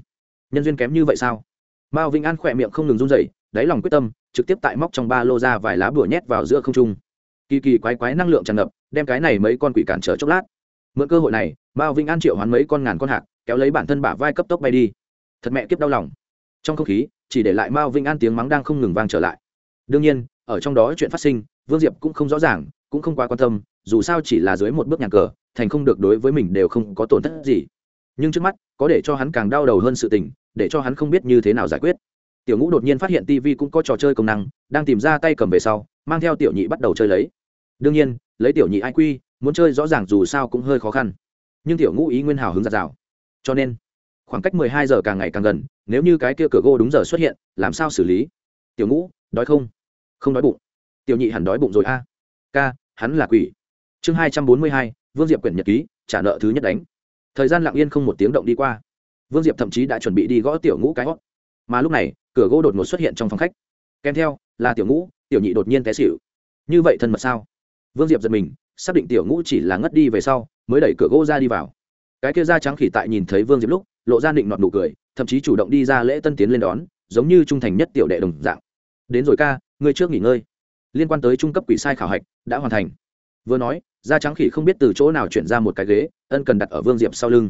nhân duyên kém như vậy sao? Mao vĩnh an khỏe miệng không ngừng run rẩy, đáy lòng quyết tâm, trực tiếp tại móc trong ba lô ra vài lá bùa nhét vào giữa không trung. Kỳ kỳ quái quái năng lượng tràn ngập, đem cái này mấy con quỷ cản trở chốc lát. Mượn cơ hội này, mao vĩnh an triệu hoán mấy con ngàn con hạc, kéo lấy bản thân bả vai cấp tốc bay đi. Thật mẹ kiếp đau lòng. Trong không khí, chỉ để lại mao vĩnh an tiếng mắng đang không ngừng vang trở lại. Đương nhiên ở trong đó chuyện phát sinh, vương diệp cũng không rõ ràng, cũng không quá quan tâm, dù sao chỉ là dưới một bước nhà cờ, thành không được đối với mình đều không có tổn thất gì. Nhưng trước mắt, có để cho hắn càng đau đầu hơn sự tình, để cho hắn không biết như thế nào giải quyết. Tiểu ngũ đột nhiên phát hiện tv cũng có trò chơi công năng, đang tìm ra tay cầm về sau, mang theo tiểu nhị bắt đầu chơi lấy. Đương nhiên, lấy tiểu nhị ai quy muốn chơi rõ ràng dù sao cũng hơi khó khăn. Nhưng tiểu ngũ ý nguyên hào hứng giặt rào cho nên, khoảng cách mười hai giờ càng ngày càng gần, nếu như cái kia cửa gỗ đúng giờ xuất hiện, làm sao xử lý? Tiểu ngũ, đói không? Không đói bụng. Tiểu nhị hẳn đói bụng rồi a. À. ca, hắn là quỷ. Chương hai trăm bốn mươi hai, vương diệp quyển nhật ký, trả nợ thứ nhất đánh. Thời gian lặng yên không một tiếng động đi qua. Vương diệp thậm chí đã chuẩn bị đi gõ tiểu ngũ cái hót mà lúc này, cửa gỗ đột ngột xuất hiện trong phòng khách. Kèm theo, là tiểu ngũ, tiểu nhị đột nhiên té xịu như vậy thân mật sao? Vương diệp giật mình, xác định tiểu ngũ chỉ là ngất đi về sau, mới đẩy cửa gỗ ra đi vào. Cái kia da trắng khỉ tại nhìn thấy vương diệp lúc, lộ ra định nọt nụ cười, thậm chí chủ động đi ra lễ tân tiến lên đón, giống như trung thành nhất tiểu đệ đồng dạng. Đến rồi ca ngươi trước nghỉ ngơi. Liên quan tới trung cấp quỷ sai khảo hạch, đã hoàn thành. Vừa nói, da trắng khỉ không biết từ chỗ nào chuyển ra một cái ghế, ân cần đặt ở vương diệp sau lưng.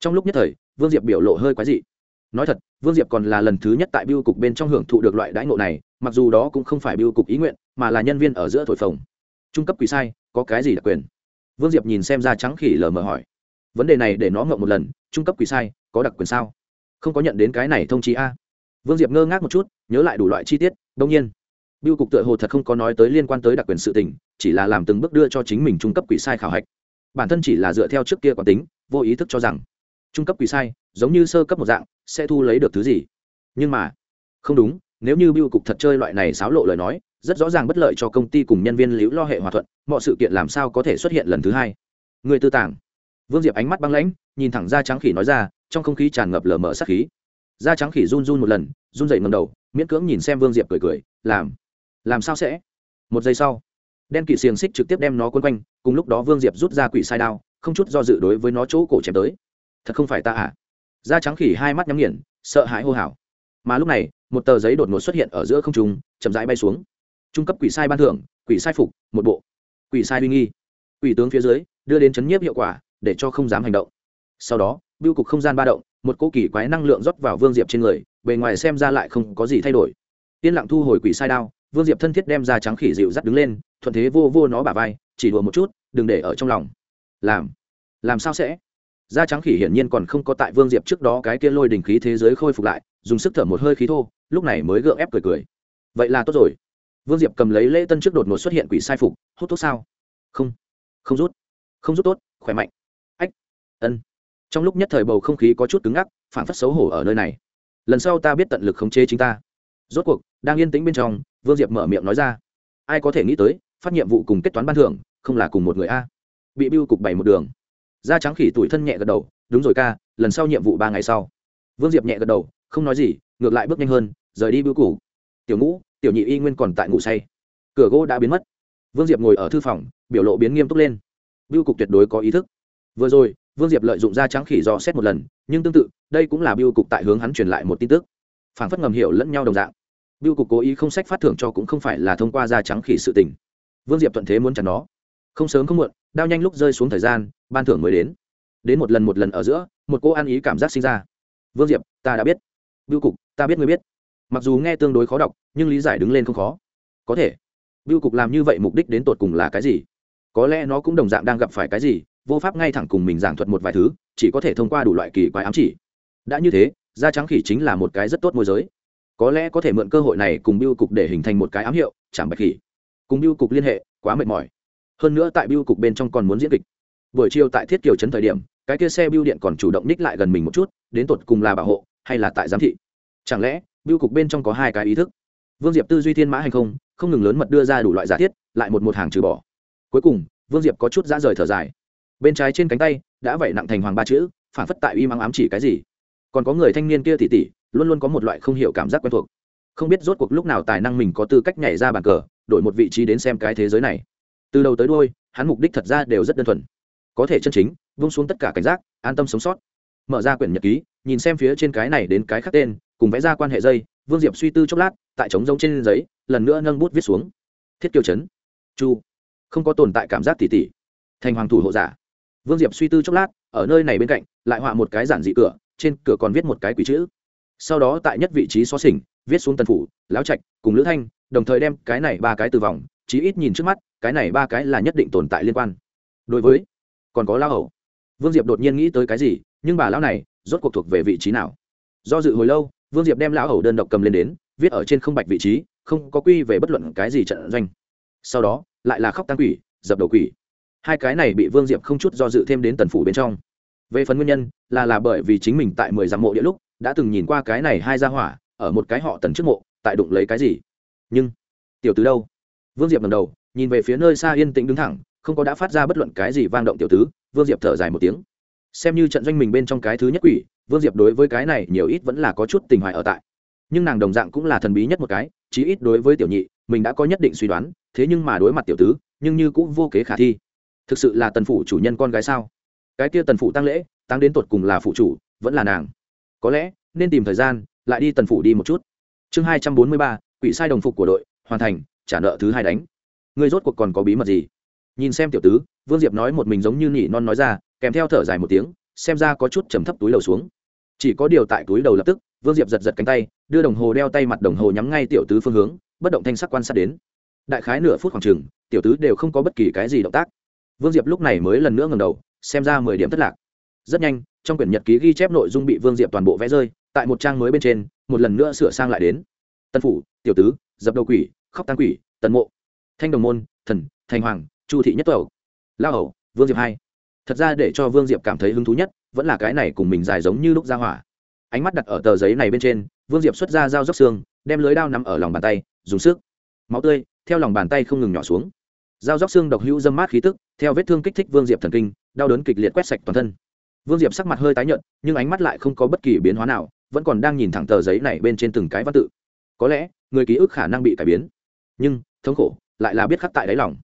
Trong lúc nhất thời, vương diệp biểu lộ hơi quái dị. Nói thật, vương diệp còn là lần thứ nhất tại biêu cục bên trong hưởng thụ được loại đãi ngộ này, mặc dù đó cũng không phải biêu cục ý nguyện, mà là nhân viên ở giữa thổi phồng. Trung cấp quỷ sai, có cái gì đặc quyền? Vương diệp nhìn xem da trắng khỉ lờ mờ hỏi. Vấn đề này để nó ngậm một lần, trung cấp quỷ sai, có đặc quyền sao? Không có nhận đến cái này thông chí a. Vương diệp ngơ ngác một chút, nhớ lại đủ loại chi tiết đông nhiên biêu cục tựa hồ thật không có nói tới liên quan tới đặc quyền sự tình, chỉ là làm từng bước đưa cho chính mình trung cấp quỷ sai khảo hạch. Bản thân chỉ là dựa theo trước kia quán tính, vô ý thức cho rằng, trung cấp quỷ sai, giống như sơ cấp một dạng, sẽ thu lấy được thứ gì. Nhưng mà, không đúng, nếu như biêu cục thật chơi loại này xáo lộ lời nói, rất rõ ràng bất lợi cho công ty cùng nhân viên liễu lo hệ hòa thuận, mọi sự kiện làm sao có thể xuất hiện lần thứ hai. Người tư tàng. Vương diệp ánh mắt băng lãnh, nhìn thẳng ra trắng khỉ nói ra, trong không khí tràn ngập lờ mờ sát khí. Da trắng khỉ run run một lần, run dậy ngầm đầu, miễn cưỡng nhìn xem vương diệp cười cười, làm làm sao sẽ? Một giây sau, đen kỵ xiềng xích trực tiếp đem nó quấn quanh, cùng lúc đó vương diệp rút ra quỷ sai đao, không chút do dự đối với nó chỗ cổ chém tới. Thật không phải ta à? Da trắng khỉ hai mắt nhắm nghiền, sợ hãi hô hào. Mà lúc này, một tờ giấy đột ngột xuất hiện ở giữa không trung, chậm rãi bay xuống. Trung cấp quỷ sai ban thưởng, quỷ sai phục, một bộ. Quỷ sai uy nghi. Quỷ tướng phía dưới, đưa đến chấn nhiếp hiệu quả, để cho không dám hành động. Sau đó, biêu cục không gian ba động, một cỗ kỳ quái năng lượng rót vào vương diệp trên người, bề ngoài xem ra lại không có gì thay đổi. Yên lặng thu hồi quỷ sai đao vương diệp thân thiết đem ra trắng khỉ dịu dắt đứng lên, thuận thế vô vô nó bả vai, chỉ đùa một chút, đừng để ở trong lòng. Làm làm sao sẽ? Da trắng khỉ hiển nhiên còn không có tại vương diệp trước đó cái kia lôi đình khí thế giới khôi phục lại, dùng sức thở một hơi khí thô, lúc này mới gượng ép cười cười. Vậy là tốt rồi. Vương diệp cầm lấy lễ tân trước đột ngột xuất hiện quỷ sai phục, hút thuốc sao? Không không rút không rút tốt, khỏe mạnh. Ách, ân. Trong lúc nhất thời bầu không khí có chút cứng ngắc phản phất xấu hổ ở nơi này. Lần sau ta biết tận lực khống chế chính ta. Rốt cuộc, đang yên tĩnh bên trong vương diệp mở miệng nói ra. Ai có thể nghĩ tới, phát nhiệm vụ cùng kết toán ban thưởng, không là cùng một người a. Bị biêu cục bày một đường. Da trắng khỉ tuổi thân nhẹ gật đầu, đúng rồi ca, lần sau nhiệm vụ ba ngày sau. Vương diệp nhẹ gật đầu, không nói gì, ngược lại bước nhanh hơn, rời đi biêu cục. Tiểu ngũ, tiểu nhị y nguyên còn tại ngủ say. Cửa gỗ đã biến mất. Vương diệp ngồi ở thư phòng, biểu lộ biến nghiêm túc lên. Biêu cục tuyệt đối có ý thức. Vừa rồi, vương diệp lợi dụng da trắng khỉ dò xét một lần, nhưng tương tự, đây cũng là biêu cục tại hướng hắn truyền lại một tin tức. Phản phất ngầm hiểu lẫn nhau đồng dạng biêu cục cố ý không sách phát thưởng cho cũng không phải là thông qua da trắng khỉ sự tình. Vương diệp thuận thế muốn chặn nó. Không sớm không muộn, đao nhanh lúc rơi xuống thời gian, ban thưởng mới đến. Đến một lần một lần ở giữa, một cô ăn ý cảm giác sinh ra. Vương diệp, ta đã biết. Biêu cục, ta biết ngươi biết. Mặc dù nghe tương đối khó đọc, nhưng lý giải đứng lên không khó. Có thể. Biêu cục làm như vậy mục đích đến tột cùng là cái gì? Có lẽ nó cũng đồng dạng đang gặp phải cái gì, vô pháp ngay thẳng cùng mình giảng thuật một vài thứ, chỉ có thể thông qua đủ loại kỳ quái ám chỉ. Đã như thế, da trắng khỉ chính là một cái rất tốt môi giới có lẽ có thể mượn cơ hội này cùng biêu cục để hình thành một cái ám hiệu chẳng bạch khỉ cùng biêu cục liên hệ, quá mệt mỏi. Hơn nữa tại biêu cục bên trong còn muốn diễn kịch. Buổi chiều tại thiết kiều trấn thời điểm, cái kia xe biêu điện còn chủ động ních lại gần mình một chút, đến tột cùng là bảo hộ, hay là tại giám thị? Chẳng lẽ, biêu cục bên trong có hai cái ý thức? Vương diệp tư duy thiên mã hay không không ngừng lớn mật đưa ra đủ loại giả thiết, lại một một hàng trừ bỏ. Cuối cùng, vương diệp có chút dã rời thở dài. Bên trái trên cánh tay, đã vẩy nặng thành hoàng ba chữ, phản phất tại uy mắng ám chỉ cái gì. Còn có người thanh niên kia tỉ tỉ luôn luôn có một loại không hiểu cảm giác quen thuộc. Không biết rốt cuộc lúc nào tài năng mình có tư cách nhảy ra bàn cờ, đổi một vị trí đến xem cái thế giới này. Từ đầu tới đôi hắn mục đích thật ra đều rất đơn thuần. Có thể chân chính, vung xuống tất cả cảnh giác, an tâm sống sót. Mở ra quyển nhật ký, nhìn xem phía trên cái này đến cái khác tên, cùng vẽ ra quan hệ dây, vương diệp suy tư chốc lát, tại trống giống trên giấy, lần nữa nâng bút viết xuống. Thiết kiều chấn chu. Không có tồn tại cảm giác tỉ tỉ. Thành hoàng thủ hộ giả. Vương diệp suy tư chốc lát, ở nơi này bên cạnh, lại họa một cái giản dị cửa, trên cửa còn viết một cái quỷ chữ sau đó tại nhất vị trí xó xỉnh, viết xuống tần phủ, lão trạch, cùng lữ thanh, đồng thời đem cái này ba cái từ vòng, chí ít nhìn trước mắt, cái này ba cái là nhất định tồn tại liên quan. Đối với, còn có lão hầu. Vương diệp đột nhiên nghĩ tới cái gì, nhưng bà lão này, rốt cuộc thuộc về vị trí nào? Do dự hồi lâu, vương diệp đem lão hầu đơn độc cầm lên đến, viết ở trên không bạch vị trí, không có quy về bất luận cái gì trận doanh. Sau đó, lại là khóc tăng quỷ, dập đầu quỷ. Hai cái này bị vương diệp không chút do dự thêm đến tần phủ bên trong. Về phần nguyên nhân, là là bởi vì chính mình tại mười dặm mộ địa lúc đã từng nhìn qua cái này hai gia hỏa, ở một cái họ tần trước mộ, tại đụng lấy cái gì? Nhưng, tiểu tứ đâu? Vương diệp ngầm đầu, nhìn về phía nơi xa yên tĩnh đứng thẳng, không có đã phát ra bất luận cái gì vang động tiểu tứ, vương diệp thở dài một tiếng. Xem như trận doanh mình bên trong cái thứ nhất quỷ, vương diệp đối với cái này nhiều ít vẫn là có chút tình hoài ở tại. Nhưng nàng đồng dạng cũng là thần bí nhất một cái, chí ít đối với tiểu nhị, mình đã có nhất định suy đoán, thế nhưng mà đối mặt tiểu tứ, nhưng như cũng vô kế khả thi. Thực sự là tần phủ chủ nhân con gái sao? Cái kia tần phủ tăng lễ, tăng đến tột cùng là phụ chủ, vẫn là nàng có lẽ, nên tìm thời gian, lại đi tần phủ đi một chút. Chương hai trăm bốn mươi ba, quỷ sai đồng phục của đội, hoàn thành, trả nợ thứ hai đánh. Người rốt cuộc còn có bí mật gì? Nhìn xem tiểu tứ, vương diệp nói một mình giống như nhỉ non nói ra, kèm theo thở dài một tiếng, xem ra có chút trầm thấp túi đầu xuống. Chỉ có điều tại túi đầu lập tức, vương diệp giật giật cánh tay, đưa đồng hồ đeo tay mặt đồng hồ nhắm ngay tiểu tứ phương hướng, bất động thanh sắc quan sát đến. Đại khái nửa phút khoảng chừng, tiểu tứ đều không có bất kỳ cái gì động tác. Vương diệp lúc này mới lần nữa ngầm đầu, xem ra mười điểm thất lạc rất nhanh, trong quyển nhật ký ghi chép nội dung bị vương diệp toàn bộ vẽ rơi, tại một trang mới bên trên, một lần nữa sửa sang lại đến. Tân phủ, tiểu tứ, dập đầu quỷ, khóc tăng quỷ, tần mộ. Thanh đồng môn, thần, thành hoàng, chu thị nhất tẩu. Lao hầu, vương diệp hai. Thật ra để cho vương diệp cảm thấy hứng thú nhất, vẫn là cái này cùng mình dài giống như lúc ra hỏa. Ánh mắt đặt ở tờ giấy này bên trên, vương diệp xuất ra dao dốc xương, đem lưới đao nằm ở lòng bàn tay, dùng sức. Máu tươi, theo lòng bàn tay không ngừng nhỏ xuống. Dao dốc xương độc hữu dâm mát khí tức, theo vết thương kích thích vương diệp thần kinh, đau đớn kịch liệt quét sạch toàn thân vương diệp sắc mặt hơi tái nhợt, nhưng ánh mắt lại không có bất kỳ biến hóa nào, vẫn còn đang nhìn thẳng tờ giấy này bên trên từng cái văn tự. Có lẽ, người ký ức khả năng bị cải biến. Nhưng, thống khổ, lại là biết khắc tại đáy lòng.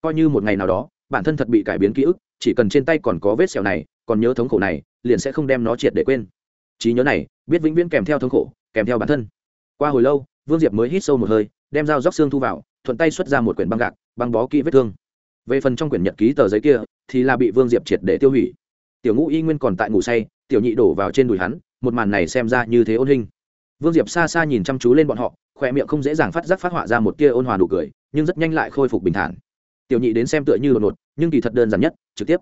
Coi như một ngày nào đó, bản thân thật bị cải biến ký ức, chỉ cần trên tay còn có vết sẹo này, còn nhớ thống khổ này, liền sẽ không đem nó triệt để quên. Trí nhớ này, biết vĩnh viễn kèm theo thống khổ, kèm theo bản thân. Qua hồi lâu, vương diệp mới hít sâu một hơi, đem dao róc xương thu vào, thuận tay xuất ra một quyển băng gạc, băng bó kỹ vết thương. Về phần trong quyển nhật ký tờ giấy kia, thì là bị vương diệp triệt để tiêu hủy tiểu ngũ y nguyên còn tại ngủ say, tiểu nhị đổ vào trên đùi hắn, một màn này xem ra như thế ôn hình. Vương diệp xa xa nhìn chăm chú lên bọn họ khỏe miệng không dễ dàng phát giác phát họa ra một tia ôn hòa nụ cười, nhưng rất nhanh lại khôi phục bình thản. Tiểu nhị đến xem tựa như đột ngột, nhưng kỳ thật đơn giản nhất, trực tiếp.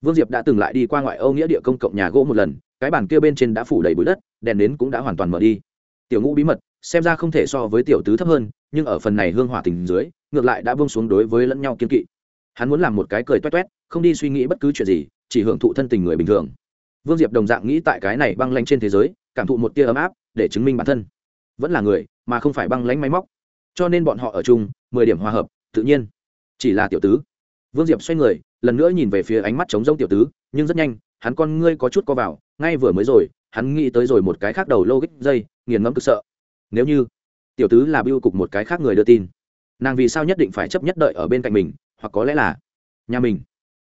Vương diệp đã từng lại đi qua ngoại âu nghĩa địa công cộng nhà gỗ một lần, cái bàn kia bên trên đã phủ đầy bụi đất, đèn đến cũng đã hoàn toàn mở đi. Tiểu ngũ bí mật, xem ra không thể so với tiểu tứ thấp hơn, nhưng ở phần này hương hỏa tình dưới, ngược lại đã bông xuống đối với lẫn nhau kiên kỵ. Hắn muốn làm một cái cười toét toét, không đi suy nghĩ bất cứ chuyện gì chỉ hưởng thụ thân tình người bình thường. Vương diệp đồng dạng nghĩ tại cái này băng lanh trên thế giới, cảm thụ một tia ấm áp, để chứng minh bản thân. Vẫn là người, mà không phải băng lánh máy móc. Cho nên bọn họ ở chung, mười điểm hòa hợp, tự nhiên. Chỉ là tiểu tứ. Vương diệp xoay người, lần nữa nhìn về phía ánh mắt trống rông tiểu tứ, nhưng rất nhanh, hắn con ngươi có chút co vào, ngay vừa mới rồi, hắn nghĩ tới rồi một cái khác đầu logic dây, nghiền ngẫm cực sợ. Nếu như tiểu tứ là biêu cục một cái khác người đưa tin, nàng vì sao nhất định phải chấp nhất đợi ở bên cạnh mình, hoặc có lẽ là nhà mình?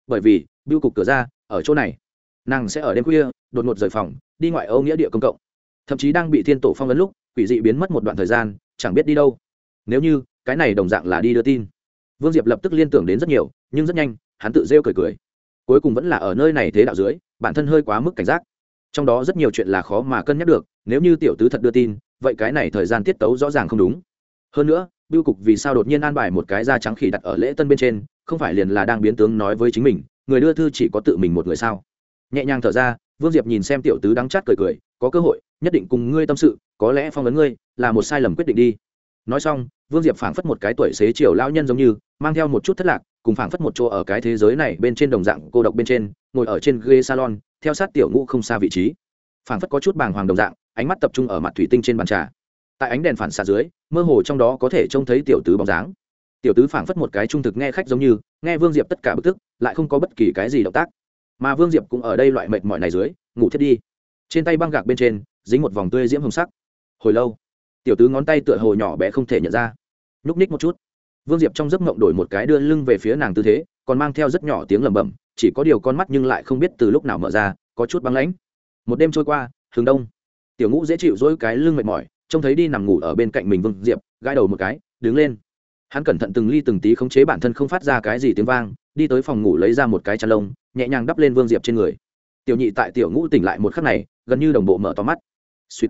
Bởi vì, biêu cục cửa ra ở chỗ này. Nàng sẽ ở đêm khuya, đột ngột rời phòng, đi ngoại âu nghĩa địa công cộng. Thậm chí đang bị thiên tổ phong ấn lúc, quỷ dị biến mất một đoạn thời gian, chẳng biết đi đâu. Nếu như, cái này đồng dạng là đi đưa tin. Vương diệp lập tức liên tưởng đến rất nhiều, nhưng rất nhanh, hắn tự rêu cười cười. Cuối cùng vẫn là ở nơi này thế đạo dưới, bản thân hơi quá mức cảnh giác. Trong đó rất nhiều chuyện là khó mà cân nhắc được, nếu như tiểu tứ thật đưa tin, vậy cái này thời gian tiết tấu rõ ràng không đúng. Hơn nữa, biêu cục vì sao đột nhiên an bài một cái da trắng khỉ đặt ở lễ tân bên trên, không phải liền là đang biến tướng nói với chính mình người đưa thư chỉ có tự mình một người sao? Nhẹ nhàng thở ra, vương diệp nhìn xem tiểu tứ đắng chát cười cười, có cơ hội, nhất định cùng ngươi tâm sự, có lẽ phong ấn ngươi là một sai lầm quyết định đi. Nói xong, vương diệp phảng phất một cái tuổi xế chiều lao nhân giống như, mang theo một chút thất lạc, cùng phảng phất một chỗ ở cái thế giới này bên trên đồng dạng cô độc bên trên, ngồi ở trên ghế salon, theo sát tiểu ngũ không xa vị trí. Phảng phất có chút bàng hoàng đồng dạng, ánh mắt tập trung ở mặt thủy tinh trên bàn trà. Tại ánh đèn phản xạ dưới, mơ hồ trong đó có thể trông thấy tiểu tứ bóng dáng tiểu tứ phảng phất một cái trung thực nghe khách giống như, nghe vương diệp tất cả bức tức, lại không có bất kỳ cái gì động tác. Mà vương diệp cũng ở đây loại mệt mỏi này dưới, ngủ thiết đi. Trên tay băng gạc bên trên, dính một vòng tươi diễm hồng sắc. Hồi lâu, tiểu tứ ngón tay tựa hồ nhỏ bé không thể nhận ra. Nhúc ních một chút, vương diệp trong giấc mộng đổi một cái đưa lưng về phía nàng tư thế, còn mang theo rất nhỏ tiếng lẩm bẩm, chỉ có điều con mắt nhưng lại không biết từ lúc nào mở ra, có chút băng lãnh. Một đêm trôi qua, hướng đông. Tiểu ngũ dễ chịu dỗi cái lưng mệt mỏi, trông thấy đi nằm ngủ ở bên cạnh mình vương diệp, gãi đầu một cái, đứng lên hắn cẩn thận từng ly từng tí khống chế bản thân không phát ra cái gì tiếng vang, đi tới phòng ngủ lấy ra một cái chăn lông, nhẹ nhàng đắp lên vương diệp trên người. Tiểu nhị tại tiểu ngũ tỉnh lại một khắc này, gần như đồng bộ mở to mắt. Suýt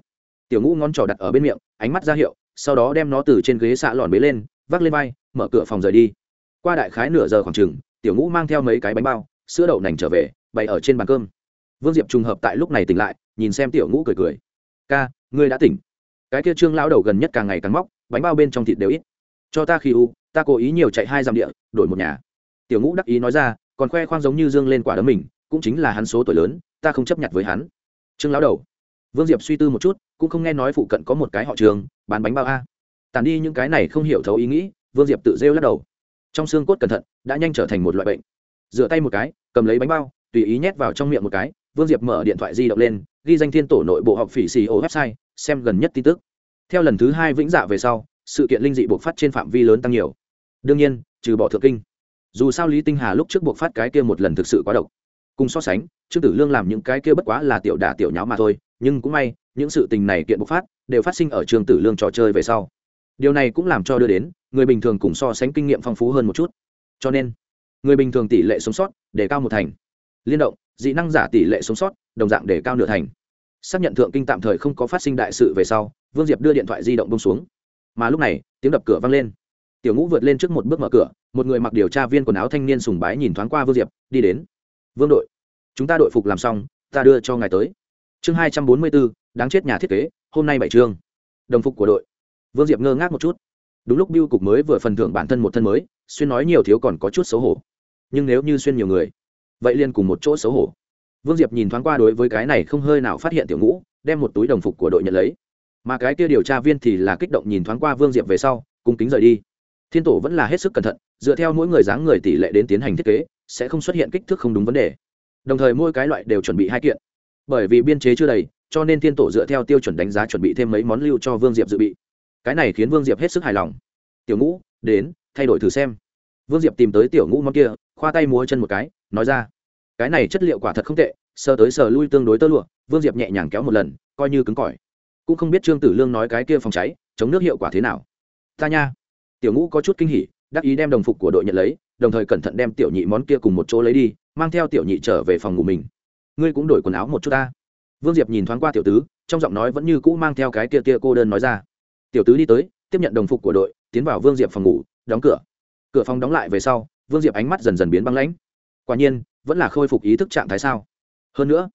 tiểu ngũ ngón trỏ đặt ở bên miệng, ánh mắt ra hiệu, sau đó đem nó từ trên ghế xạ lòn bế lên, vác lên vai, mở cửa phòng rời đi. Qua đại khái nửa giờ khoảng chừng, tiểu ngũ mang theo mấy cái bánh bao, sữa đậu nành trở về, bày ở trên bàn cơm. Vương diệp trùng hợp tại lúc này tỉnh lại, nhìn xem tiểu ngũ cười cười. Ca, ngươi đã tỉnh. Cái kia trương lão đầu gần nhất càng ngày càng móc, bánh bao bên trong thịt đều ít cho ta khi u, ta cố ý nhiều chạy hai dặm địa, đổi một nhà. Tiểu ngũ đắc ý nói ra, còn khoe khoang giống như dương lên quả đấm mình, cũng chính là hắn số tuổi lớn, ta không chấp nhận với hắn. Trương lão đầu, vương diệp suy tư một chút, cũng không nghe nói phụ cận có một cái họ trường bán bánh bao a. Tàn đi những cái này không hiểu thấu ý nghĩ, vương diệp tự rêu lắc đầu. Trong xương cốt cẩn thận, đã nhanh trở thành một loại bệnh. Dựa tay một cái, cầm lấy bánh bao, tùy ý nhét vào trong miệng một cái, vương diệp mở điện thoại di động lên, ghi danh thiên tổ nội bộ học phỉ xì ô website, xem gần nhất tin tức. Theo lần thứ hai vĩnh dạ về sau sự kiện linh dị buộc phát trên phạm vi lớn tăng nhiều. Đương nhiên, trừ bỏ thượng kinh, dù sao lý tinh hà lúc trước buộc phát cái kia một lần thực sự quá độc. Cùng so sánh, trương tử lương làm những cái kia bất quá là tiểu đả tiểu nháo mà thôi, nhưng cũng may, những sự tình này kiện bộc phát, đều phát sinh ở trương tử lương trò chơi về sau. Điều này cũng làm cho đưa đến, người bình thường cùng so sánh kinh nghiệm phong phú hơn một chút. Cho nên, người bình thường tỷ lệ sống sót để cao một thành. Liên động, dị năng giả tỷ lệ sống sót, đồng dạng để cao nửa thành. Xác nhận thượng kinh tạm thời không có phát sinh đại sự về sau, vương diệp đưa điện thoại di động bông xuống mà lúc này, tiếng đập cửa vang lên. Tiểu ngũ vượt lên trước một bước mở cửa, một người mặc điều tra viên quần áo thanh niên sùng bái nhìn thoáng qua vương diệp, đi đến. Vương đội, chúng ta đội phục làm xong, ta đưa cho ngài tới. Chương hai trăm bốn mươi bốn, đáng chết nhà thiết kế, hôm nay bảy chương. Đồng phục của đội. Vương diệp ngơ ngác một chút. Đúng lúc biêu cục mới vừa phần thưởng bản thân một thân mới, xuyên nói nhiều thiếu còn có chút xấu hổ. Nhưng nếu như xuyên nhiều người, vậy liền cùng một chỗ xấu hổ. Vương diệp nhìn thoáng qua đối với cái này không hơi nào phát hiện tiểu ngũ, đem một túi đồng phục của đội nhận lấy mà cái kia điều tra viên thì là kích động nhìn thoáng qua vương diệp về sau, cung kính rời đi. Thiên tổ vẫn là hết sức cẩn thận, dựa theo mỗi người dáng người tỷ lệ đến tiến hành thiết kế, sẽ không xuất hiện kích thước không đúng vấn đề. Đồng thời mỗi cái loại đều chuẩn bị hai kiện. Bởi vì biên chế chưa đầy, cho nên thiên tổ dựa theo tiêu chuẩn đánh giá chuẩn bị thêm mấy món lưu cho vương diệp dự bị. Cái này khiến vương diệp hết sức hài lòng. Tiểu ngũ, đến, thay đổi thử xem. Vương diệp tìm tới tiểu ngũ món kia, khoa tay múa chân một cái, nói ra, cái này chất liệu quả thật không tệ, sờ tới sờ lui tương đối tơ lụa. Vương diệp nhẹ nhàng kéo một lần, coi như cứng cỏi cũng không biết trương tử lương nói cái kia phòng cháy chống nước hiệu quả thế nào ta nha tiểu ngũ có chút kinh hỉ, đắc ý đem đồng phục của đội nhận lấy, đồng thời cẩn thận đem tiểu nhị món kia cùng một chỗ lấy đi, mang theo tiểu nhị trở về phòng ngủ mình. ngươi cũng đổi quần áo một chút ta. Vương diệp nhìn thoáng qua tiểu tứ, trong giọng nói vẫn như cũ mang theo cái kia kia cô đơn nói ra. Tiểu tứ đi tới, tiếp nhận đồng phục của đội, tiến vào vương diệp phòng ngủ, đóng cửa. Cửa phòng đóng lại về sau, vương diệp ánh mắt dần dần biến băng lãnh. Quả nhiên, vẫn là khôi phục ý thức trạng thái sao? Hơn nữa,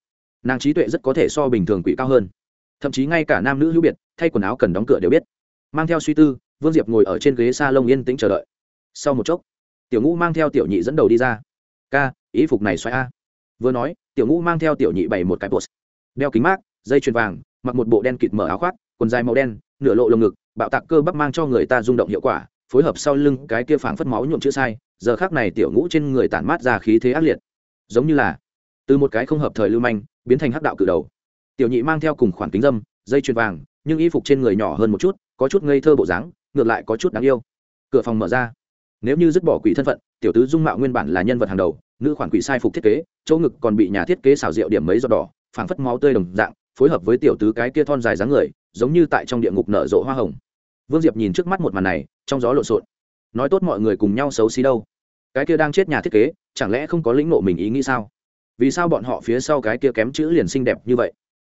nàng trí tuệ rất có thể so bình thường quỷ cao hơn thậm chí ngay cả nam nữ hữu biệt, thay quần áo cần đóng cửa đều biết. Mang theo suy tư, vương diệp ngồi ở trên ghế s a lông yên tĩnh chờ đợi. Sau một chốc, tiểu ngũ mang theo tiểu nhị dẫn đầu đi ra. Ca, ý phục này xoay a. Vừa nói, tiểu ngũ mang theo tiểu nhị bày một cái post đeo kính mát, dây chuyền vàng, mặc một bộ đen kịt mở áo khoác, quần dài màu đen, nửa lộ lồng ngực, bạo tạc cơ bắp mang cho người ta rung động hiệu quả, phối hợp sau lưng cái kia phảng phất máu nhuộm chữ sai, giờ khác này tiểu ngũ trên người tản mát ra khí thế ác liệt. Giống như là, từ một cái không hợp thời lưu manh, biến thành hắc đạo cử đầu tiểu nhị mang theo cùng khoản kính dâm, dây chuyền vàng, nhưng y phục trên người nhỏ hơn một chút, có chút ngây thơ bộ dáng, ngược lại có chút đáng yêu. Cửa phòng mở ra. Nếu như dứt bỏ quỷ thân phận, tiểu tứ dung mạo nguyên bản là nhân vật hàng đầu, nữ khoản quỷ sai phục thiết kế, chỗ ngực còn bị nhà thiết kế xào rượu điểm mấy giọt đỏ, phảng phất máu tươi đồng dạng, phối hợp với tiểu tứ cái kia thon dài dáng người, giống như tại trong địa ngục nở rộ hoa hồng. Vương diệp nhìn trước mắt một màn này, trong gió lộn xộn. Nói tốt mọi người cùng nhau xấu xí đâu. Cái kia đang chết nhà thiết kế, chẳng lẽ không có lĩnh nộ mình ý nghĩ sao? Vì sao bọn họ phía sau cái kia kém chữ liền xinh đẹp như vậy?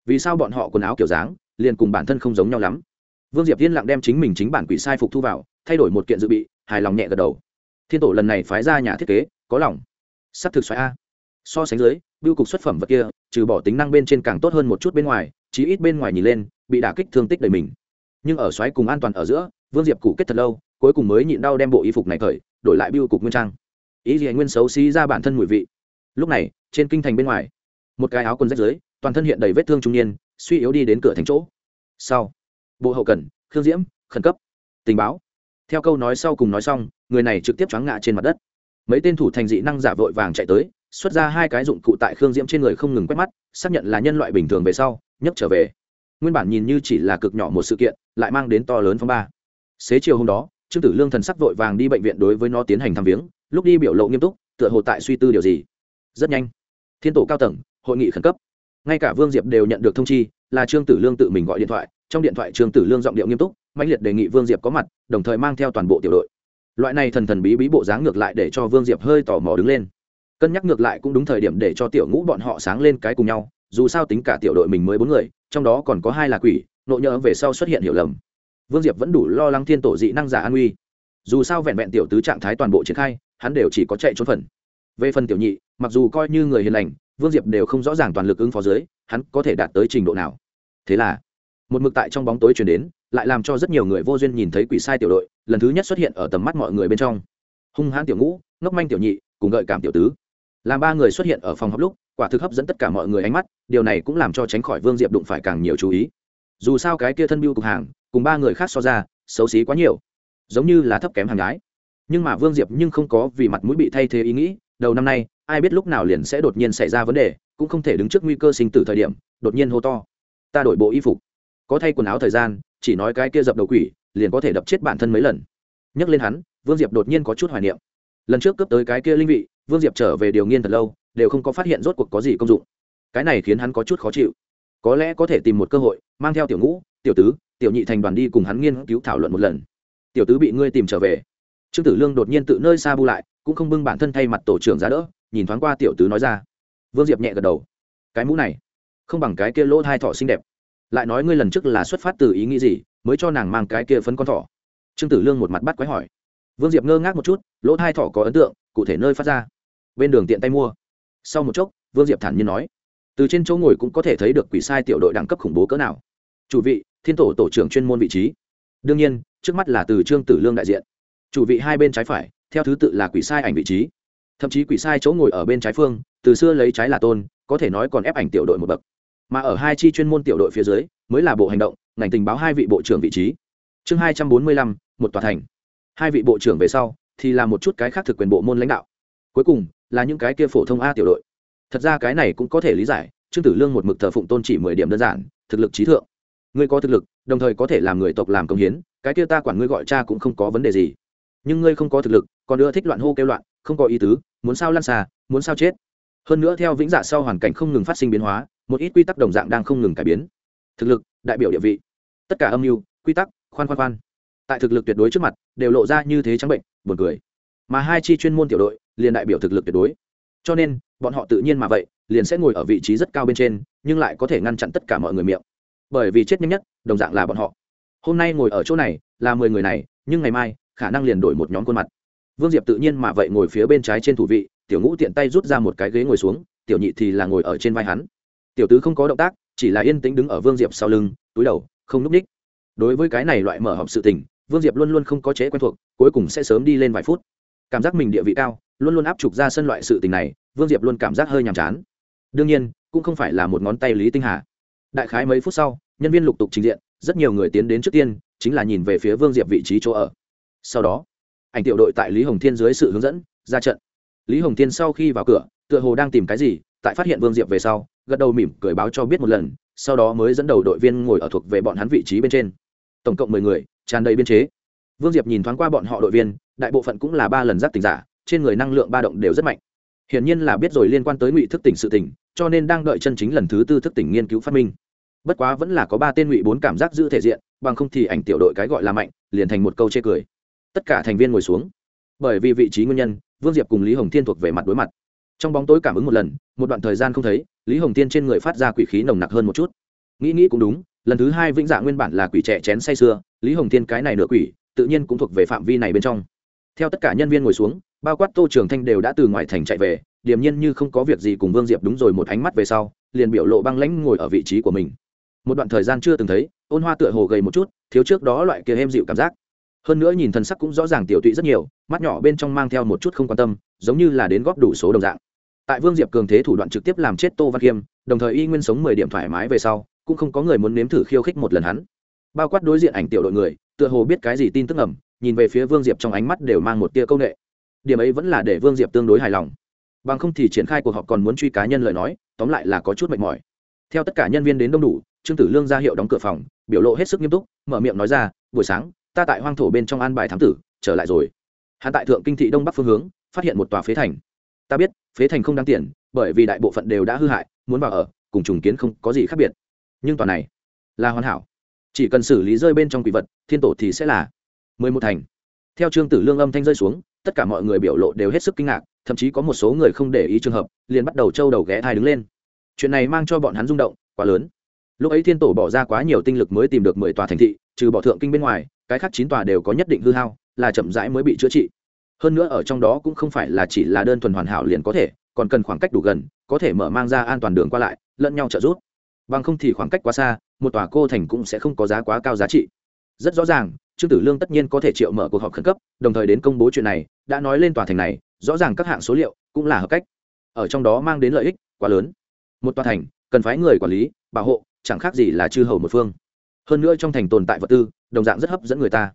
Vì sao bọn họ quần áo kiểu dáng liền cùng bản thân không giống nhau lắm. Vương diệp yên lặng đem chính mình chính bản quỷ sai phục thu vào, thay đổi một kiện dự bị, hài lòng nhẹ gật đầu. Thiên tổ lần này phái ra nhà thiết kế, có lòng. S ắ c thực xoáy a. So sánh dưới biêu cục xuất phẩm vật kia, trừ bỏ tính năng bên trên càng tốt hơn một chút bên ngoài, chí ít bên ngoài nhìn lên, bị đả kích thương tích đầy mình. Nhưng ở xoáy cùng an toàn ở giữa, vương diệp cụ kết thật lâu, cuối cùng mới nhịn đau đem bộ y phục này khởi đổi lại biêu cục nguyên trang. Ý gì nguyên xấu xí ra bản thân mùi vị. Lúc này, trên kinh thành bên ngoài, một cái áo quần rách dưới toàn thân hiện đầy vết thương trung niên, suy yếu đi đến cửa thành chỗ. Sau, bộ hậu cần, khương diễm, khẩn cấp, tình báo. Theo câu nói sau cùng nói xong, người này trực tiếp choáng ngã trên mặt đất. Mấy tên thủ thành dị năng giả vội vàng chạy tới, xuất ra hai cái dụng cụ tại khương diễm trên người không ngừng quét mắt, xác nhận là nhân loại bình thường về sau, nhấc trở về. Nguyên bản nhìn như chỉ là cực nhỏ một sự kiện, lại mang đến to lớn phong ba. Xế chiều hôm đó, trương tử lương thần sắc vội vàng đi bệnh viện đối với nó tiến hành thăm viếng, lúc đi biểu lộ nghiêm túc, tựa hồ tại suy tư điều gì. Rất nhanh. Thiên tổ cao tầng, hội nghị khẩn cấp ngay cả vương diệp đều nhận được thông chi, là trương tử lương tự mình gọi điện thoại. Trong điện thoại, trương tử lương giọng điệu nghiêm túc mạnh liệt đề nghị vương diệp có mặt, đồng thời mang theo toàn bộ tiểu đội. Loại này thần thần bí bí bộ dáng ngược lại để cho vương diệp hơi tò mò đứng lên. Cân nhắc ngược lại cũng đúng thời điểm để cho tiểu ngũ bọn họ sáng lên cái cùng nhau, dù sao tính cả tiểu đội mình mới bốn người, trong đó còn có hai là quỷ, nội nhỡ về sau xuất hiện hiểu lầm. Vương diệp vẫn đủ lo lắng thiên tổ dị năng giả an uy dù sao vẹn vẹn tiểu tứ trạng thái toàn bộ triển khai, hắn đều chỉ có chạy trốn phần. Về phần tiểu nhị, mặc dù coi như người hiền lành vương diệp đều không rõ ràng toàn lực ứng phó dưới, hắn có thể đạt tới trình độ nào. Thế là, một mực tại trong bóng tối chuyển đến, lại làm cho rất nhiều người vô duyên nhìn thấy quỷ sai tiểu đội, lần thứ nhất xuất hiện ở tầm mắt mọi người bên trong. Hung hãn tiểu ngũ, ngốc manh tiểu nhị, cùng gợi cảm tiểu tứ. Làm ba người xuất hiện ở phòng họp lúc, quả thực hấp dẫn tất cả mọi người ánh mắt, điều này cũng làm cho tránh khỏi vương diệp đụng phải càng nhiều chú ý. Dù sao cái kia thân biêu cục hàng, cùng ba người khác so ra, xấu xí quá nhiều. Giống như là thấp kém hàng gái. Nhưng mà vương diệp nhưng không có vì mặt mũi bị thay thế ý nghĩ, đầu năm nay ai biết lúc nào liền sẽ đột nhiên xảy ra vấn đề, cũng không thể đứng trước nguy cơ sinh tử thời điểm, đột nhiên hô to. Ta đổi bộ y phục. Có thay quần áo thời gian, chỉ nói cái kia dập đầu quỷ, liền có thể đập chết bản thân mấy lần. Nhắc lên hắn, vương diệp đột nhiên có chút hoài niệm. Lần trước cướp tới cái kia linh vị, vương diệp trở về điều nghiên thật lâu, đều không có phát hiện rốt cuộc có gì công dụng. Cái này khiến hắn có chút khó chịu. Có lẽ có thể tìm một cơ hội, mang theo tiểu ngũ, tiểu tứ, tiểu nhị thành đoàn đi cùng hắn nghiên cứu thảo luận một lần. Tiểu tứ bị ngươi tìm trở về. Trương tử lương đột nhiên tự nơi xa bu lại, cũng không bưng bản thân thay mặt tổ trưởng ra đỡ nhìn thoáng qua tiểu tứ nói ra. Vương diệp nhẹ gật đầu. Cái mũ này, không bằng cái kia lỗ hai thỏ xinh đẹp. Lại nói ngươi lần trước là xuất phát từ ý nghĩ gì, mới cho nàng mang cái kia phấn con thỏ? Trương tử lương một mặt bắt quái hỏi. Vương diệp ngơ ngác một chút, lỗ hai thỏ có ấn tượng, cụ thể nơi phát ra. Bên đường tiện tay mua. Sau một chốc, vương diệp thản nhiên nói. Từ trên chỗ ngồi cũng có thể thấy được quỷ sai tiểu đội đẳng cấp khủng bố cỡ nào. Chủ vị, thiên tổ tổ trưởng chuyên môn vị trí. Đương nhiên, trước mắt là từ trương tử lương đại diện. Chủ vị hai bên trái phải, theo thứ tự là quỷ sai ảnh vị trí thậm chí quỷ sai chỗ ngồi ở bên trái phương, từ xưa lấy trái là tôn, có thể nói còn ép ảnh tiểu đội một bậc. Mà ở hai chi chuyên môn tiểu đội phía dưới, mới là bộ hành động, ngành tình báo hai vị bộ trưởng vị trí. Chương hai trăm bốn mươi lăm, một tòa thành. Hai vị bộ trưởng về sau, thì là một chút cái khác thực quyền bộ môn lãnh đạo. Cuối cùng, là những cái kia phổ thông a tiểu đội. Thật ra cái này cũng có thể lý giải, trương tử lương một mực thờ phụng tôn chỉ mười điểm đơn giản, thực lực trí thượng. Ngươi có thực lực, đồng thời có thể làm người tộc làm công hiến, cái kia ta quản ngươi gọi cha cũng không có vấn đề gì nhưng ngươi không có thực lực, còn ưa thích loạn hô kêu loạn, không có ý tứ, muốn sao lan xà muốn sao chết. Hơn nữa theo vĩnh dạ sau hoàn cảnh không ngừng phát sinh biến hóa, một ít quy tắc đồng dạng đang không ngừng cải biến. Thực lực, đại biểu địa vị. Tất cả âm mưu, quy tắc, khoan khoan khoan. Tại thực lực tuyệt đối trước mặt, đều lộ ra như thế trắng bệnh, buồn cười. Mà hai chi chuyên môn tiểu đội, liền đại biểu thực lực tuyệt đối. Cho nên, bọn họ tự nhiên mà vậy, liền sẽ ngồi ở vị trí rất cao bên trên, nhưng lại có thể ngăn chặn tất cả mọi người miệng. Bởi vì chết nhanh nhất, đồng dạng là bọn họ. Hôm nay ngồi ở chỗ này, là mười người này, nhưng ngày mai khả năng liền đổi một nhóm khuôn mặt. Vương diệp tự nhiên mà vậy ngồi phía bên trái trên thủ vị, tiểu ngũ tiện tay rút ra một cái ghế ngồi xuống, tiểu nhị thì là ngồi ở trên vai hắn. Tiểu tứ không có động tác, chỉ là yên tĩnh đứng ở vương diệp sau lưng, túi đầu, không núp ních. Đối với cái này loại mở họp sự tình, vương diệp luôn luôn không có chế quen thuộc, cuối cùng sẽ sớm đi lên vài phút. Cảm giác mình địa vị cao, luôn luôn áp trục ra sân loại sự tình này, vương diệp luôn cảm giác hơi nhàm chán. Đương nhiên, cũng không phải là một ngón tay lý tinh hà. Đại khái mấy phút sau, nhân viên lục tục trình diện, rất nhiều người tiến đến trước tiên, chính là nhìn về phía vương diệp vị trí chỗ ở sau đó, ảnh tiểu đội tại lý hồng thiên dưới sự hướng dẫn, ra trận. Lý hồng thiên sau khi vào cửa, tựa hồ đang tìm cái gì, tại phát hiện vương diệp về sau, gật đầu mỉm cười báo cho biết một lần, sau đó mới dẫn đầu đội viên ngồi ở thuộc về bọn hắn vị trí bên trên. Tổng cộng mười người, tràn đầy biên chế. Vương diệp nhìn thoáng qua bọn họ đội viên, đại bộ phận cũng là ba lần giác tỉnh giả, trên người năng lượng ba động đều rất mạnh. Hiển nhiên là biết rồi liên quan tới ngụy thức tỉnh sự tỉnh, cho nên đang đợi chân chính lần thứ tư thức tỉnh nghiên cứu phát minh. Bất quá vẫn là có ba tên ngụy bốn cảm giác giữ thể diện, bằng không thì ảnh tiểu đội cái gọi là mạnh, liền thành một câu chê cười tất cả thành viên ngồi xuống. Bởi vì vị trí nguyên nhân, vương diệp cùng lý hồng thiên thuộc về mặt đối mặt. Trong bóng tối cảm ứng một lần, một đoạn thời gian không thấy, lý hồng thiên trên người phát ra quỷ khí nồng nặc hơn một chút. Nghĩ nghĩ cũng đúng, lần thứ hai vĩnh dạ nguyên bản là quỷ trẻ chén say sưa, lý hồng thiên cái này nửa quỷ, tự nhiên cũng thuộc về phạm vi này bên trong. Theo tất cả nhân viên ngồi xuống, bao quát tô trường thanh đều đã từ ngoài thành chạy về, điềm nhiên như không có việc gì cùng vương diệp đúng rồi một ánh mắt về sau, liền biểu lộ băng lãnh ngồi ở vị trí của mình. Một đoạn thời gian chưa từng thấy, ôn hoa tựa hồ gầy một chút, thiếu trước đó loại kia êm dịu cảm giác hơn nữa nhìn thần sắc cũng rõ ràng tiểu tụy rất nhiều, mắt nhỏ bên trong mang theo một chút không quan tâm, giống như là đến góp đủ số đồng dạng. Tại vương diệp cường thế thủ đoạn trực tiếp làm chết tô văn khiêm đồng thời y nguyên sống mười điểm thoải mái về sau, cũng không có người muốn nếm thử khiêu khích một lần hắn. Bao quát đối diện ảnh tiểu đội người, tựa hồ biết cái gì tin tức ẩm, nhìn về phía vương diệp trong ánh mắt đều mang một tia công nghệ. Điểm ấy vẫn là để vương diệp tương đối hài lòng. Bằng không thì triển khai cuộc họp còn muốn truy cá nhân lời nói, tóm lại là có chút mệt mỏi. Theo tất cả nhân viên đến đông đủ, trương tử lương ra hiệu đóng cửa phòng, biểu lộ hết sức nghiêm túc, mở miệng nói ra, buổi sáng ta tại hoang thổ bên trong an bài thám tử, trở lại rồi. Hắn tại thượng kinh thị đông bắc phương hướng, phát hiện một tòa phế thành. Ta biết, phế thành không đáng tiền, bởi vì đại bộ phận đều đã hư hại, muốn vào ở, cùng trùng kiến không có gì khác biệt. Nhưng tòa này là hoàn hảo. Chỉ cần xử lý rơi bên trong quỷ vật, thiên tổ thì sẽ là mười một thành. Theo trương tử lương âm thanh rơi xuống, tất cả mọi người biểu lộ đều hết sức kinh ngạc, thậm chí có một số người không để ý trường hợp, liền bắt đầu trâu đầu ghé thai đứng lên. Chuyện này mang cho bọn hắn rung động, quá lớn. Lúc ấy thiên tổ bỏ ra quá nhiều tinh lực mới tìm được mười tòa thành thị, trừ bỏ thượng kinh bên ngoài cái khác chín tòa đều có nhất định hư hao, là chậm rãi mới bị chữa trị. Hơn nữa ở trong đó cũng không phải là chỉ là đơn thuần hoàn hảo liền có thể, còn cần khoảng cách đủ gần, có thể mở mang ra an toàn đường qua lại, lẫn nhau trợ giúp. Bằng không thì khoảng cách quá xa, một tòa cô thành cũng sẽ không có giá quá cao giá trị. Rất rõ ràng, trương tử lương tất nhiên có thể triệu mở cuộc họp khẩn cấp, đồng thời đến công bố chuyện này, đã nói lên tòa thành này, rõ ràng các hạng số liệu cũng là hợp cách. Ở trong đó mang đến lợi ích quá lớn. Một tòa thành, cần phái người quản lý, bảo hộ, chẳng khác gì là chư hầu một phương. Hơn nữa trong thành tồn tại vật tư đồng dạng rất hấp dẫn người ta.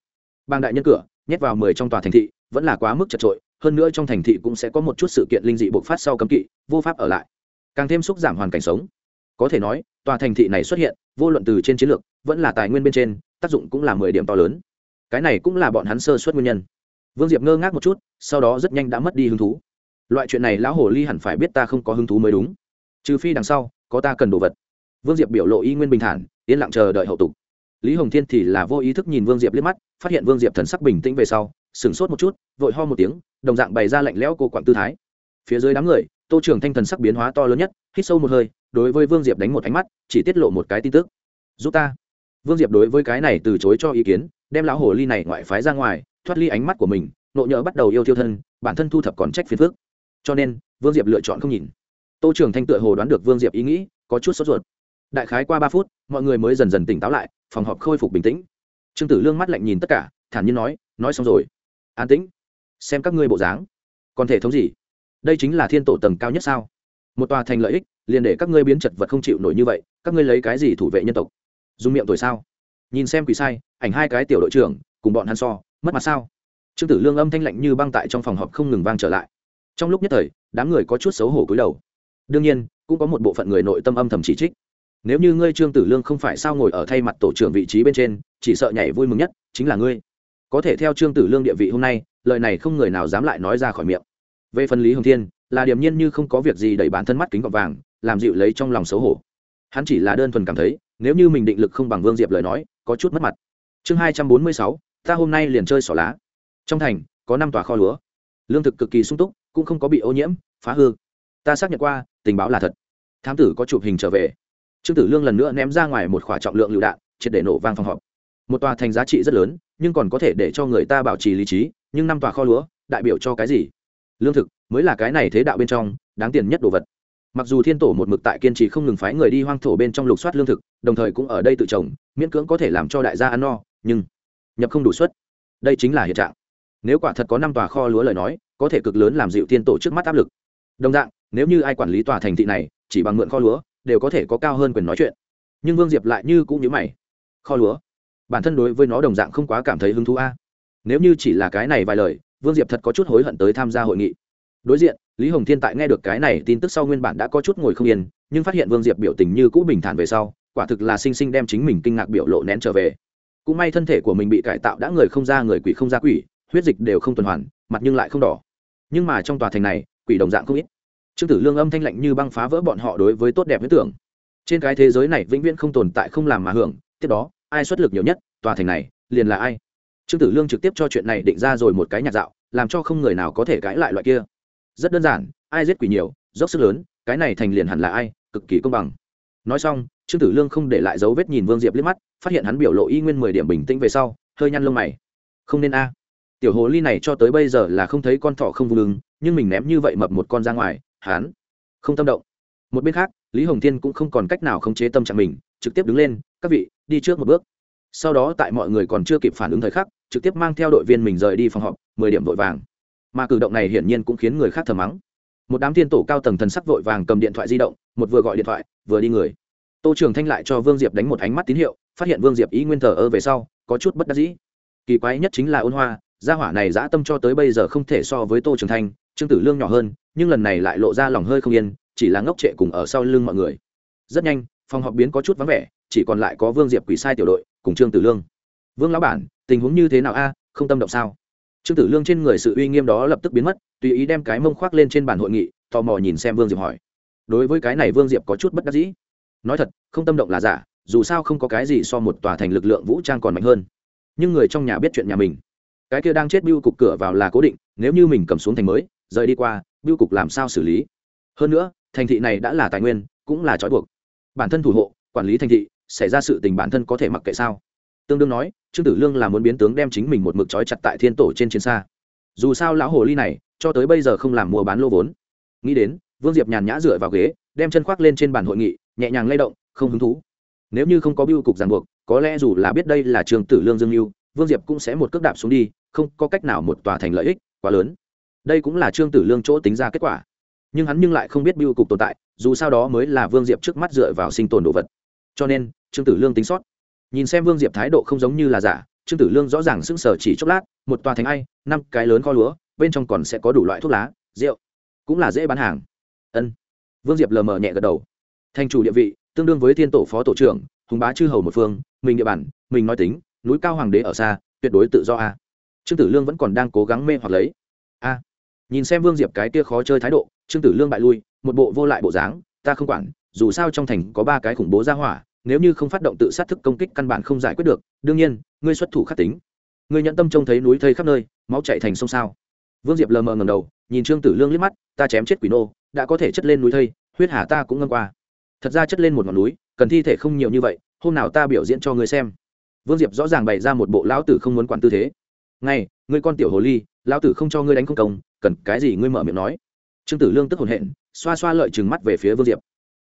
Bang đại nhân cửa, nhét vào mười trong tòa thành thị, vẫn là quá mức chật trội hơn nữa trong thành thị cũng sẽ có một chút sự kiện linh dị bộc phát sau cấm kỵ, vô pháp ở lại. Càng thêm xúc giảm hoàn cảnh sống. Có thể nói, tòa thành thị này xuất hiện, vô luận từ trên chiến lược, vẫn là tài nguyên bên trên, tác dụng cũng là mười điểm to lớn. Cái này cũng là bọn hắn sơ suất nguyên nhân. Vương diệp ngơ ngác một chút, sau đó rất nhanh đã mất đi hứng thú. Loại chuyện này lão hồ ly hẳn phải biết ta không có hứng thú mới đúng. Trừ phi đằng sau, có ta cần đồ vật. Vương diệp biểu lộ y nguyên bình thản, yên lặng chờ đợi hậu tục lý hồng thiên thì là vô ý thức nhìn vương diệp liếc mắt, phát hiện vương diệp thần sắc bình tĩnh về sau, sửng sốt một chút, vội ho một tiếng, đồng dạng bày ra lạnh lẽo cô quặng tư thái. Phía dưới đám người, tô trưởng thanh thần sắc biến hóa to lớn nhất, hít sâu một hơi, đối với vương diệp đánh một ánh mắt, chỉ tiết lộ một cái tin tức. Giúp ta. Vương diệp đối với cái này từ chối cho ý kiến, đem lão hồ ly này ngoại phái ra ngoài, thoát ly ánh mắt của mình, nộ nhỡ bắt đầu yêu thiêu thân, bản thân thu thập còn trách phiền phước cho nên, vương diệp lựa chọn không nhìn. Tô trưởng thanh tựa hồ đoán được vương diệp ý nghĩ, có chút sốt ruột đại khái qua ba phút, mọi người mới dần dần tỉnh táo lại, phòng họp khôi phục bình tĩnh. Trương tử lương mắt lạnh nhìn tất cả, thản nhiên nói nói xong rồi. An tĩnh. Xem các ngươi bộ dáng. Còn thể thống gì? Đây chính là thiên tổ tầng cao nhất sao? Một tòa thành lợi ích, liền để các ngươi biến chật vật không chịu nổi như vậy, các ngươi lấy cái gì thủ vệ nhân tộc? Dùng miệng tuổi sao? Nhìn xem quỷ sai, ảnh hai cái tiểu đội trưởng, cùng bọn hắn so, mất mặt sao? Trương tử lương âm thanh lạnh như băng tại trong phòng họp không ngừng vang trở lại. Trong lúc nhất thời, đám người có chút xấu hổ cúi đầu. Đương nhiên, cũng có một bộ phận người nội tâm âm thầm chỉ trích nếu như ngươi trương tử lương không phải sao ngồi ở thay mặt tổ trưởng vị trí bên trên, chỉ sợ nhảy vui mừng nhất chính là ngươi. Có thể theo trương tử lương địa vị hôm nay, lời này không người nào dám lại nói ra khỏi miệng. Về phần lý hồng thiên, là điềm nhiên như không có việc gì đẩy bản thân mắt kính gọt vàng, làm dịu lấy trong lòng xấu hổ. Hắn chỉ là đơn thuần cảm thấy, nếu như mình định lực không bằng vương diệp lời nói, có chút mất mặt. Chương hai trăm bốn mươi sáu, ta hôm nay liền chơi xỏ lá. Trong thành, có năm tòa kho lúa. Lương thực cực kỳ sung túc, cũng không có bị ô nhiễm, phá hư. Ta xác nhận qua, tình báo là thật. Thám tử có chụp hình trở về trương tử lương lần nữa ném ra ngoài một khỏa trọng lượng lựu đạn, triệt để nổ vang phòng họp. Một tòa thành giá trị rất lớn, nhưng còn có thể để cho người ta bảo trì lý trí, nhưng năm tòa kho lúa, đại biểu cho cái gì? Lương thực mới là cái này thế đạo bên trong, đáng tiền nhất đồ vật. Mặc dù thiên tổ một mực tại kiên trì không ngừng phái người đi hoang thổ bên trong lục soát lương thực, đồng thời cũng ở đây tự trồng, miễn cưỡng có thể làm cho đại gia ăn no, nhưng nhập không đủ suất. Đây chính là hiện trạng. Nếu quả thật có năm tòa kho lúa lời nói, có thể cực lớn làm dịu thiên tổ trước mắt áp lực. Đồng dạng, nếu như ai quản lý tòa thành thị này, chỉ bằng mượn kho lúa đều có thể có cao hơn quyền nói chuyện. Nhưng vương diệp lại như cũng như mày. Kho lúa. Bản thân đối với nó đồng dạng không quá cảm thấy hứng thú a. Nếu như chỉ là cái này vài lời, vương diệp thật có chút hối hận tới tham gia hội nghị. Đối diện, lý hồng thiên tại nghe được cái này tin tức sau nguyên bản đã có chút ngồi không yên, nhưng phát hiện vương diệp biểu tình như cũ bình thản về sau, quả thực là sinh sinh đem chính mình kinh ngạc biểu lộ nén trở về. Cũng may thân thể của mình bị cải tạo đã người không ra người quỷ không ra quỷ, huyết dịch đều không tuần hoàn, mặt nhưng lại không đỏ. Nhưng mà trong tòa thành này, quỷ đồng dạng không ít trương tử lương âm thanh lạnh như băng phá vỡ bọn họ đối với tốt đẹp huyết tưởng. Trên cái thế giới này vĩnh viễn không tồn tại, không làm mà hưởng, tiếp đó, ai xuất lực nhiều nhất, tòa thành này, liền là ai? Trương tử lương trực tiếp cho chuyện này định ra rồi một cái nhạc dạo, làm cho không người nào có thể cãi lại loại kia. Rất đơn giản, ai giết quỷ nhiều, dốc sức lớn, cái này thành liền hẳn là ai, cực kỳ công bằng. Nói xong, trương tử lương không để lại dấu vết nhìn vương diệp liếc mắt, phát hiện hắn biểu lộ y nguyên mười điểm bình tĩnh về sau, hơi nhăn lông mày. Không nên a. Tiểu hồ ly này cho tới bây giờ là không thấy con thỏ không vùng lưng, nhưng mình ném như vậy mập một con ra ngoài hắn không tâm động. Một bên khác, lý hồng thiên cũng không còn cách nào khống chế tâm trạng mình, trực tiếp đứng lên, các vị, đi trước một bước. Sau đó tại mọi người còn chưa kịp phản ứng thời khắc, trực tiếp mang theo đội viên mình rời đi phòng họp, mười điểm vội vàng. Mà cử động này hiển nhiên cũng khiến người khác thờ mắng. Một đám thiên tổ cao tầng thần sắc vội vàng cầm điện thoại di động, một vừa gọi điện thoại, vừa đi người. Tô trường thanh lại cho vương diệp đánh một ánh mắt tín hiệu, phát hiện vương diệp ý nguyên thờ ơ về sau, có chút bất đắc dĩ. Kỳ quái nhất chính là ôn hoa, gia hỏa này dã tâm cho tới bây giờ không thể so với tô trường thanh, trương tử lương nhỏ hơn nhưng lần này lại lộ ra lòng hơi không yên, chỉ là ngốc trệ cùng ở sau lưng mọi người. Rất nhanh, phòng họp biến có chút vắng vẻ, chỉ còn lại có vương diệp quỷ sai tiểu đội, cùng trương tử lương. Vương lão bản, tình huống như thế nào a? Không tâm động sao? Trương tử lương trên người sự uy nghiêm đó lập tức biến mất, tùy ý đem cái mông khoác lên trên bàn hội nghị, tò mò nhìn xem vương diệp hỏi. Đối với cái này vương diệp có chút bất đắc dĩ. Nói thật, không tâm động là giả, dù sao không có cái gì so một tòa thành lực lượng vũ trang còn mạnh hơn. Nhưng người trong nhà biết chuyện nhà mình. Cái kia đang chết bưu cục cửa vào là cố định, nếu như mình cầm xuống thành mới, rời đi qua biêu cục làm sao xử lý? Hơn nữa, thành thị này đã là tài nguyên, cũng là trói buộc. Bản thân thủ hộ, quản lý thành thị, xảy ra sự tình bản thân có thể mặc kệ sao? Tương đương nói, trương tử lương là muốn biến tướng đem chính mình một mực trói chặt tại thiên tổ trên chiến xa. Dù sao lão hồ ly này, cho tới bây giờ không làm mua bán lô vốn. Nghĩ đến, vương diệp nhàn nhã dựa vào ghế, đem chân khoác lên trên bàn hội nghị, nhẹ nhàng lay động, không hứng thú. Nếu như không có biêu cục ràng buộc, có lẽ dù là biết đây là trường tử lương dương mưu vương diệp cũng sẽ một cước đạp xuống đi, không có cách nào một tòa thành lợi ích quá lớn đây cũng là trương tử lương chỗ tính ra kết quả nhưng hắn nhưng lại không biết biêu cục tồn tại dù sao đó mới là vương diệp trước mắt dựa vào sinh tồn đồ vật cho nên trương tử lương tính sót nhìn xem vương diệp thái độ không giống như là giả trương tử lương rõ ràng sững sờ chỉ chốc lát một tòa thành ai, năm cái lớn kho lúa bên trong còn sẽ có đủ loại thuốc lá rượu cũng là dễ bán hàng ân vương diệp lờ mờ nhẹ gật đầu thành chủ địa vị tương đương với thiên tổ phó tổ trưởng hùng bá chư hầu một phương mình địa bàn mình nói tính núi cao hoàng đế ở xa tuyệt đối tự do a trương tử lương vẫn còn đang cố gắng mê hoặc lấy a nhìn xem vương diệp cái kia khó chơi thái độ, trương tử lương bại lui, một bộ vô lại bộ dáng, ta không quản, dù sao trong thành có ba cái khủng bố ra hỏa, nếu như không phát động tự sát thức công kích căn bản không giải quyết được, đương nhiên, ngươi xuất thủ khắc tính. Ngươi nhận tâm trông thấy núi thây khắp nơi, máu chạy thành sông sao? Vương diệp lờ mờ ngầm đầu, nhìn trương tử lương liếc mắt, ta chém chết quỷ nô, đã có thể chất lên núi thây, huyết hà ta cũng ngâm qua. Thật ra chất lên một ngọn núi, cần thi thể không nhiều như vậy, hôm nào ta biểu diễn cho ngươi xem. Vương diệp rõ ràng bày ra một bộ lão tử không muốn quản tư thế. Ngay, ngươi con tiểu hồ ly lão tử không cho ngươi đánh không công, cần cái gì ngươi mở miệng nói. Trương tử lương tức hồn hện, xoa xoa lợi chừng mắt về phía vương diệp.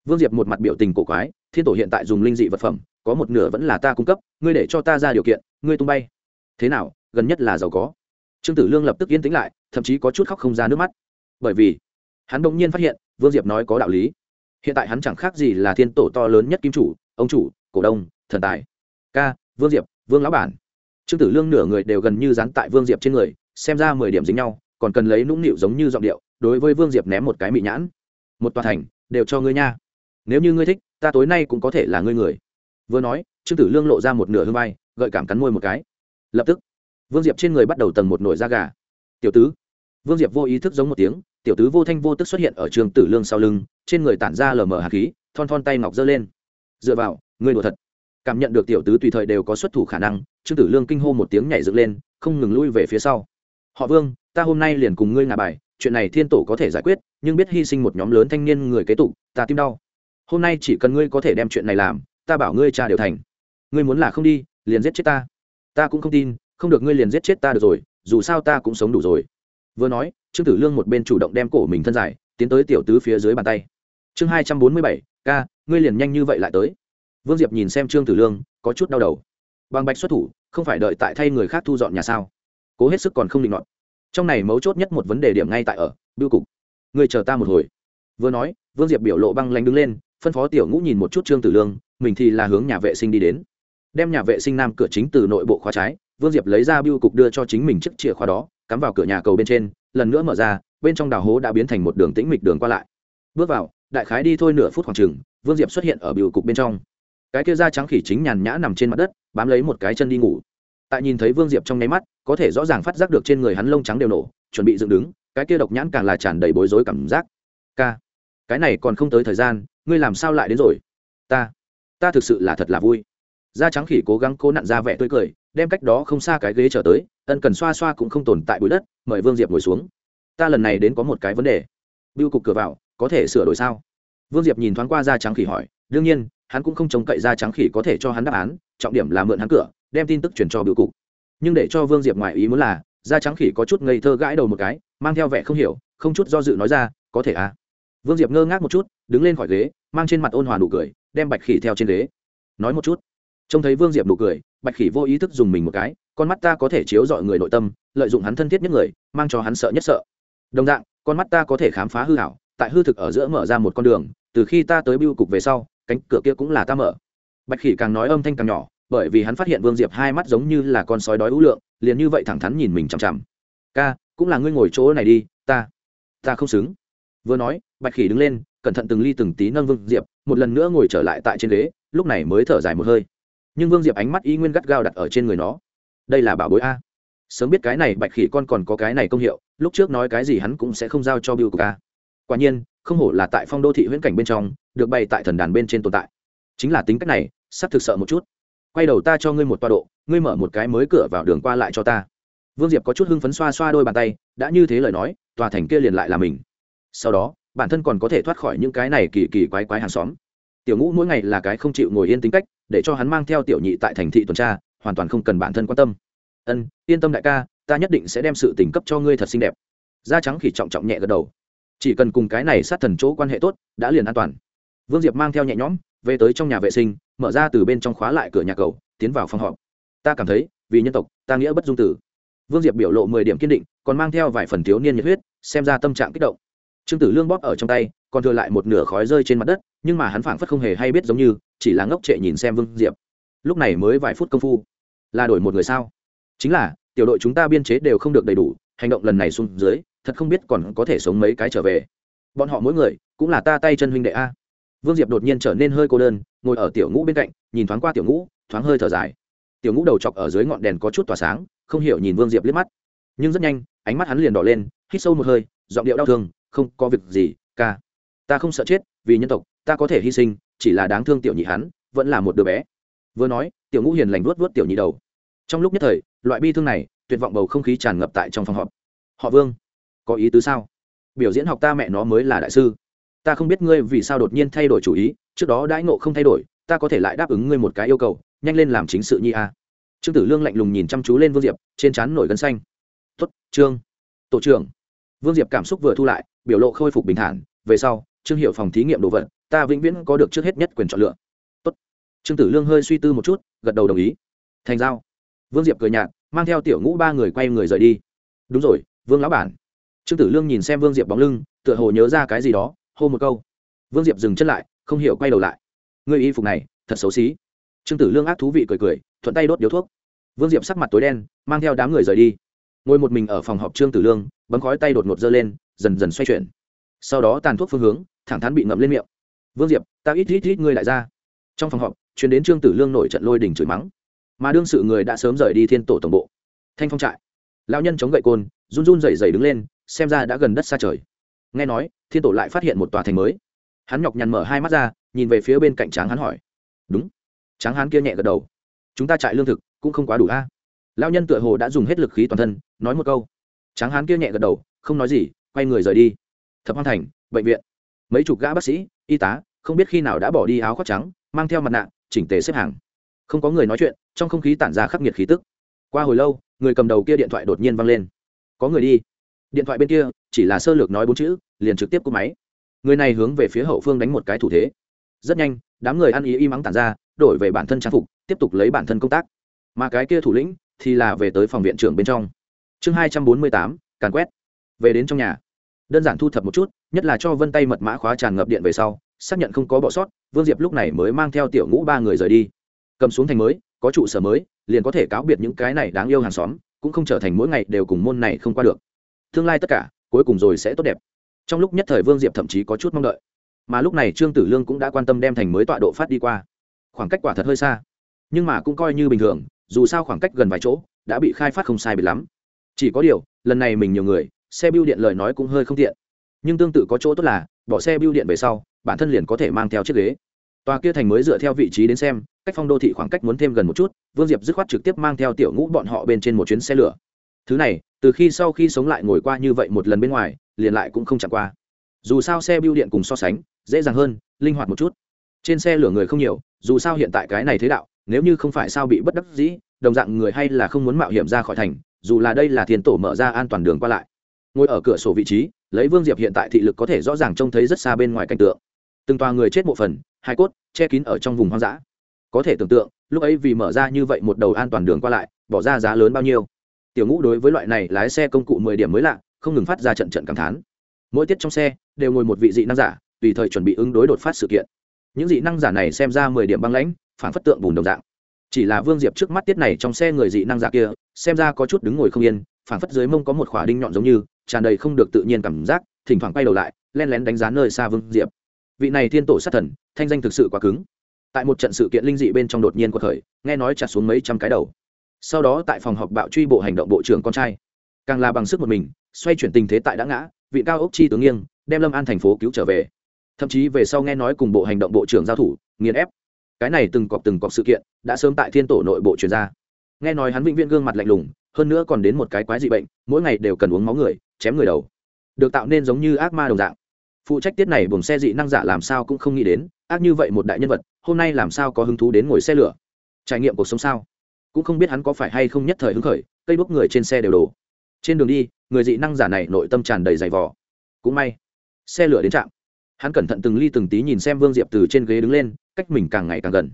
Vương diệp một mặt biểu tình cổ quái, thiên tổ hiện tại dùng linh dị vật phẩm, có một nửa vẫn là ta cung cấp, ngươi để cho ta ra điều kiện, ngươi tung bay. Thế nào, gần nhất là giàu có. Trương tử lương lập tức yên tĩnh lại, thậm chí có chút khóc không ra nước mắt. Bởi vì, hắn đ ỗ n g nhiên phát hiện, vương diệp nói có đạo lý. Hiện tại hắn chẳng khác gì là thiên tổ to lớn nhất kim chủ, ông chủ, cổ đông, thần tài. Ca, vương diệp, vương lão bản. Trương tử lương nửa người đều gần như dán tại vương diệp trên người xem ra mười điểm dính nhau, còn cần lấy nũng nịu giống như giọng điệu, đối với vương diệp ném một cái mị nhãn. Một tòa thành, đều cho ngươi nha. Nếu như ngươi thích, ta tối nay cũng có thể là ngươi người. Vừa nói, trương tử lương lộ ra một nửa hương vai, gợi cảm cắn môi một cái. Lập tức, vương diệp trên người bắt đầu tầng một nổi da gà. Tiểu tứ. Vương diệp vô ý thức giống một tiếng, tiểu tứ vô thanh vô tức xuất hiện ở trường tử lương sau lưng, trên người tản ra lờ mờ hạt khí, thon thon tay ngọc giơ lên. Dựa vào, ngươi đùa thật. Cảm nhận được tiểu tứ tùy thời đều có xuất thủ khả năng, trương tử lương kinh hô một tiếng nhảy dựng lên, không ngừng lui về phía sau họ vương, ta hôm nay liền cùng ngươi ngả bài, chuyện này thiên tổ có thể giải quyết, nhưng biết hy sinh một nhóm lớn thanh niên người kế tục, ta tim đau. Hôm nay chỉ cần ngươi có thể đem chuyện này làm, ta bảo ngươi cha đều thành. Ngươi muốn là không đi, liền giết chết ta. Ta cũng không tin, không được ngươi liền giết chết ta được rồi, dù sao ta cũng sống đủ rồi. Vừa nói, trương tử lương một bên chủ động đem cổ mình thân dài tiến tới tiểu tứ phía dưới bàn tay. Chương hai trăm bốn mươi bảy, ca, ngươi liền nhanh như vậy lại tới. Vương diệp nhìn xem trương tử lương, có chút đau đầu. Bằng bạch xuất thủ, không phải đợi tại thay người khác thu dọn nhà sao? Cố hết sức còn không định nọt. Trong này mấu chốt nhất một vấn đề điểm ngay tại ở, bưu cục. Người chờ ta một hồi. Vừa nói, vương diệp biểu lộ băng lanh đứng lên, phân phó tiểu ngũ nhìn một chút trương tử lương, mình thì là hướng nhà vệ sinh đi đến. Đem nhà vệ sinh nam cửa chính từ nội bộ khóa trái, vương diệp lấy ra biêu cục đưa cho chính mình chiếc chìa khóa đó, cắm vào cửa nhà cầu bên trên, lần nữa mở ra, bên trong đào hố đã biến thành một đường tĩnh mịch đường qua lại. Bước vào, đại khái đi thôi nửa phút khoảng chừng, vương diệp xuất hiện ở biêu cục bên trong. Cái kia da trắng khỉ chính nhàn nhã nằm trên mặt đất, bám lấy một cái chân đi ngủ tại nhìn thấy vương diệp trong nháy mắt, có thể rõ ràng phát giác được trên người hắn lông trắng đều nổ, chuẩn bị dựng đứng, cái kia độc nhãn càng là tràn đầy bối rối cảm giác. K cái này còn không tới thời gian, ngươi làm sao lại đến rồi? Ta ta thực sự là thật là vui. Da trắng khỉ cố gắng cố nặn ra vẻ tươi cười, đem cách đó không xa cái ghế trở tới, ân cần xoa xoa cũng không tồn tại bụi đất, mời vương diệp ngồi xuống. Ta lần này đến có một cái vấn đề. Biêu cục cửa vào, có thể sửa đổi sao? Vương diệp nhìn thoáng qua da trắng khỉ hỏi đương nhiên, hắn cũng không trông cậy ra trắng khỉ có thể cho hắn đáp án, trọng điểm là mượn hắn cửa, đem tin tức truyền cho biểu cục. Nhưng để cho vương diệp ngoài ý muốn là, da trắng khỉ có chút ngây thơ gãi đầu một cái, mang theo vẻ không hiểu, không chút do dự nói ra, có thể à? Vương diệp ngơ ngác một chút, đứng lên khỏi ghế, mang trên mặt ôn hòa nụ cười, đem bạch khỉ theo trên ghế. Nói một chút. Trông thấy vương diệp nụ cười, bạch khỉ vô ý thức dùng mình một cái, con mắt ta có thể chiếu dọi người nội tâm, lợi dụng hắn thân thiết nhất người, mang cho hắn sợ nhất sợ. Đồng dạng, con mắt ta có thể khám phá hư hảo tại hư thực ở giữa mở ra một con đường, từ khi ta tới biêu cục về sau cánh cửa kia cũng là ta mở. Bạch khỉ càng nói âm thanh càng nhỏ, bởi vì hắn phát hiện vương diệp hai mắt giống như là con sói đói ưu lượng, liền như vậy thẳng thắn nhìn mình chằm chằm. Ca, cũng là ngươi ngồi chỗ này đi, ta ta không xứng. Vừa nói, bạch khỉ đứng lên, cẩn thận từng ly từng tí nâng vương diệp, một lần nữa ngồi trở lại tại trên ghế, lúc này mới thở dài một hơi. Nhưng vương diệp ánh mắt y nguyên gắt gao đặt ở trên người nó. Đây là bảo bối a. Sớm biết cái này bạch khỉ con còn có cái này công hiệu, lúc trước nói cái gì hắn cũng sẽ không giao cho bill của ca. Quả nhiên, không hổ là tại phong đô thị huyễn cảnh bên trong được bày tại thần đàn bên trên tồn tại. Chính là tính cách này, sắp thực sợ một chút. Quay đầu ta cho ngươi một toa độ, ngươi mở một cái mới cửa vào đường qua lại cho ta. Vương diệp có chút hưng phấn xoa xoa đôi bàn tay, đã như thế lời nói, tòa thành kia liền lại là mình. Sau đó, bản thân còn có thể thoát khỏi những cái này kỳ kỳ quái quái hàng xóm. Tiểu ngũ mỗi ngày là cái không chịu ngồi yên tính cách, để cho hắn mang theo tiểu nhị tại thành thị tuần tra, hoàn toàn không cần bản thân quan tâm. Ân, yên tâm đại ca, ta nhất định sẽ đem sự tình cấp cho ngươi thật xinh đẹp. Da trắng khỉ trọng trọng nhẹ gật đầu. Chỉ cần cùng cái này sát thần chỗ quan hệ tốt, đã liền an toàn vương diệp mang theo nhẹ nhõm, về tới trong nhà vệ sinh, mở ra từ bên trong khóa lại cửa nhà cầu, tiến vào phòng họp. Ta cảm thấy, vì nhân tộc, ta nghĩa bất dung tử. Vương diệp biểu lộ mười điểm kiên định, còn mang theo vài phần thiếu niên nhiệt huyết, xem ra tâm trạng kích động. Trương tử lương bóp ở trong tay, còn thừa lại một nửa khói rơi trên mặt đất, nhưng mà hắn phảng phất không hề hay biết giống như, chỉ là ngốc trệ nhìn xem vương diệp. Lúc này mới vài phút công phu. Là đổi một người sao? Chính là, tiểu đội chúng ta biên chế đều không được đầy đủ, hành động lần này xuống dưới, thật không biết còn có thể sống mấy cái trở về. Bọn họ mỗi người, cũng là ta tay chân huynh đệ a vương diệp đột nhiên trở nên hơi cô đơn, ngồi ở tiểu ngũ bên cạnh, nhìn thoáng qua tiểu ngũ, thoáng hơi thở dài. Tiểu ngũ đầu chọc ở dưới ngọn đèn có chút tỏa sáng, không hiểu nhìn vương diệp liếc mắt. Nhưng rất nhanh, ánh mắt hắn liền đỏ lên, hít sâu một hơi, giọng điệu đau thương, không có việc gì, ca. Ta không sợ chết, vì nhân tộc, ta có thể hy sinh, chỉ là đáng thương tiểu nhị hắn, vẫn là một đứa bé. Vừa nói, tiểu ngũ hiền lành vuốt vuốt tiểu nhị đầu. Trong lúc nhất thời, loại bi thương này, tuyệt vọng bầu không khí tràn ngập tại trong phòng họp. Họ vương, có ý tứ sao? Biểu diễn học ta mẹ nó mới là đại sư ta không biết ngươi vì sao đột nhiên thay đổi chủ ý, trước đó đãi ngộ không thay đổi, ta có thể lại đáp ứng ngươi một cái yêu cầu, nhanh lên làm chính sự nhi a. Trương tử lương lạnh lùng nhìn chăm chú lên vương diệp, trên trán nổi gân xanh. Tuất trương. Tổ trưởng. Vương diệp cảm xúc vừa thu lại, biểu lộ khôi phục bình thản, về sau, trương hiệu phòng thí nghiệm đồ vật, ta vĩnh viễn có được trước hết nhất quyền chọn lựa. Tốt. trương tử lương hơi suy tư một chút, gật đầu đồng ý. Thành giao. Vương diệp cười nhạt, mang theo tiểu ngũ ba người quay người rời đi. Đúng rồi, vương lão bản. Trương tử lương nhìn xem vương diệp bóng lưng, tựa hồ nhớ ra cái gì đó hô một câu. Vương diệp dừng chân lại, không hiểu quay đầu lại. Người y phục này, thật xấu xí. Trương tử lương ác thú vị cười cười, thuận tay đốt điếu thuốc. Vương diệp sắc mặt tối đen, mang theo đám người rời đi. Ngồi một mình ở phòng họp trương tử lương, bấm khói tay đột ngột dơ lên, dần dần xoay chuyển. Sau đó tàn thuốc phương hướng, thẳng thắn bị ngậm lên miệng. Vương diệp, ta ít ít ít ngươi lại ra. Trong phòng họp chuyến đến trương tử lương nổi trận lôi đình chửi mắng. Mà đương sự người đã sớm rời đi thiên tổ tổng bộ. Thanh phong trại. Lão nhân chống gậy côn, run run rẩy rẩy đứng lên, xem ra đã gần đất xa trời nghe nói, thiên tổ lại phát hiện một tòa thành mới. Hắn nhọc nhằn mở hai mắt ra, nhìn về phía bên cạnh tráng hắn hỏi. Đúng. Tráng hắn kia nhẹ gật đầu. Chúng ta trại lương thực cũng không quá đủ a. Lao nhân tựa hồ đã dùng hết lực khí toàn thân, nói một câu. Tráng hán kia nhẹ gật đầu, không nói gì, quay người rời đi. Thập hoang thành, bệnh viện. Mấy chục gã bác sĩ, y tá, không biết khi nào đã bỏ đi áo khoác trắng, mang theo mặt nạ, chỉnh tề xếp hàng. Không có người nói chuyện, trong không khí tản ra khắc nghiệt khí tức. Qua hồi lâu, người cầm đầu kia điện thoại đột nhiên văng lên. Có người đi điện thoại bên kia, chỉ là sơ lược nói bốn chữ, liền trực tiếp cúp máy. Người này hướng về phía hậu phương đánh một cái thủ thế. Rất nhanh, đám người ăn ý y mắng tản ra, đổi về bản thân trang phục, tiếp tục lấy bản thân công tác. Mà cái kia thủ lĩnh thì là về tới phòng viện trưởng bên trong. Chương hai trăm bốn mươi tám, càn quét. Về đến trong nhà. Đơn giản thu thập một chút, nhất là cho vân tay mật mã khóa tràn ngập điện về sau, xác nhận không có bỏ sót, vương diệp lúc này mới mang theo tiểu ngũ ba người rời đi. Cầm xuống thành mới, có trụ sở mới, liền có thể cáo biệt những cái này đáng yêu hàng xóm, cũng không trở thành mỗi ngày đều cùng môn này không qua được tương lai tất cả, cuối cùng rồi sẽ tốt đẹp. Trong lúc nhất thời vương diệp thậm chí có chút mong đợi. Mà lúc này trương tử lương cũng đã quan tâm đem thành mới tọa độ phát đi qua. Khoảng cách quả thật hơi xa. Nhưng mà cũng coi như bình thường, dù sao khoảng cách gần vài chỗ, đã bị khai phát không sai bị lắm. Chỉ có điều, lần này mình nhiều người, xe bưu điện lời nói cũng hơi không tiện. Nhưng tương tự có chỗ tốt là, bỏ xe bưu điện về sau, bản thân liền có thể mang theo chiếc ghế. Tòa kia thành mới dựa theo vị trí đến xem, cách phong đô thị khoảng cách muốn thêm gần một chút, vương diệp dứt khoát trực tiếp mang theo tiểu ngũ bọn họ bên trên một chuyến xe lửa thứ này, từ khi sau khi sống lại ngồi qua như vậy một lần bên ngoài, liền lại cũng không chẳng qua. Dù sao xe bưu điện cùng so sánh, dễ dàng hơn, linh hoạt một chút. Trên xe lửa người không nhiều, dù sao hiện tại cái này thế đạo, nếu như không phải sao bị bất đắc dĩ, đồng dạng người hay là không muốn mạo hiểm ra khỏi thành, dù là đây là thiền tổ mở ra an toàn đường qua lại. Ngồi ở cửa sổ vị trí, lấy vương diệp hiện tại thị lực có thể rõ ràng trông thấy rất xa bên ngoài cảnh tượng. Từng tòa người chết một phần, hai cốt, che kín ở trong vùng hoang dã. Có thể tưởng tượng, lúc ấy vì mở ra như vậy một đầu an toàn đường qua lại, bỏ ra giá lớn bao nhiêu tiểu ngũ đối với loại này lái xe công cụ mười điểm mới lạ không ngừng phát ra trận trận cảm thán. Mỗi tiết trong xe đều ngồi một vị dị năng giả tùy thời chuẩn bị ứng đối đột phát sự kiện. Những dị năng giả này xem ra mười điểm băng lãnh phản phất tượng bùn đồng dạng. Chỉ là vương diệp trước mắt tiết này trong xe người dị năng giả kia xem ra có chút đứng ngồi không yên phản phất dưới mông có một khỏa đinh nhọn giống như tràn đầy không được tự nhiên cảm giác thỉnh thoảng quay đầu lại len lén đánh giá nơi xa vương diệp. Vị này thiên tổ sát thần thanh danh thực sự quá cứng. Tại một trận sự kiện linh dị bên trong đột nhiên của thời, nghe nói chặt xuống mấy trăm cái đầu sau đó tại phòng họp bạo truy bộ hành động bộ trưởng con trai. Càng là bằng sức một mình, xoay chuyển tình thế tại đã ngã, vị cao ốc chi tướng nghiêng, đem lâm an thành phố cứu trở về. Thậm chí về sau nghe nói cùng bộ hành động bộ trưởng giao thủ, nghiền ép. Cái này từng cọc từng cọc sự kiện, đã sớm tại thiên tổ nội bộ truyền ra. Nghe nói hắn vĩnh viễn gương mặt lạnh lùng, hơn nữa còn đến một cái quái dị bệnh, mỗi ngày đều cần uống máu người, chém người đầu. Được tạo nên giống như ác ma đồng dạng. Phụ trách tiết này buồng xe dị năng giả làm sao cũng không nghĩ đến, ác như vậy một đại nhân vật, hôm nay làm sao có hứng thú đến ngồi xe lửa? Trải nghiệm cuộc sống sao? Cũng không biết hắn có phải hay không nhất thời hứng khởi, cây bốc người trên xe đều đổ. Trên đường đi, người dị năng giả này nội tâm tràn đầy dày vò. Cũng may, xe lửa đến trạm. Hắn cẩn thận từng ly từng tí nhìn xem vương diệp từ trên ghế đứng lên, cách mình càng ngày càng gần.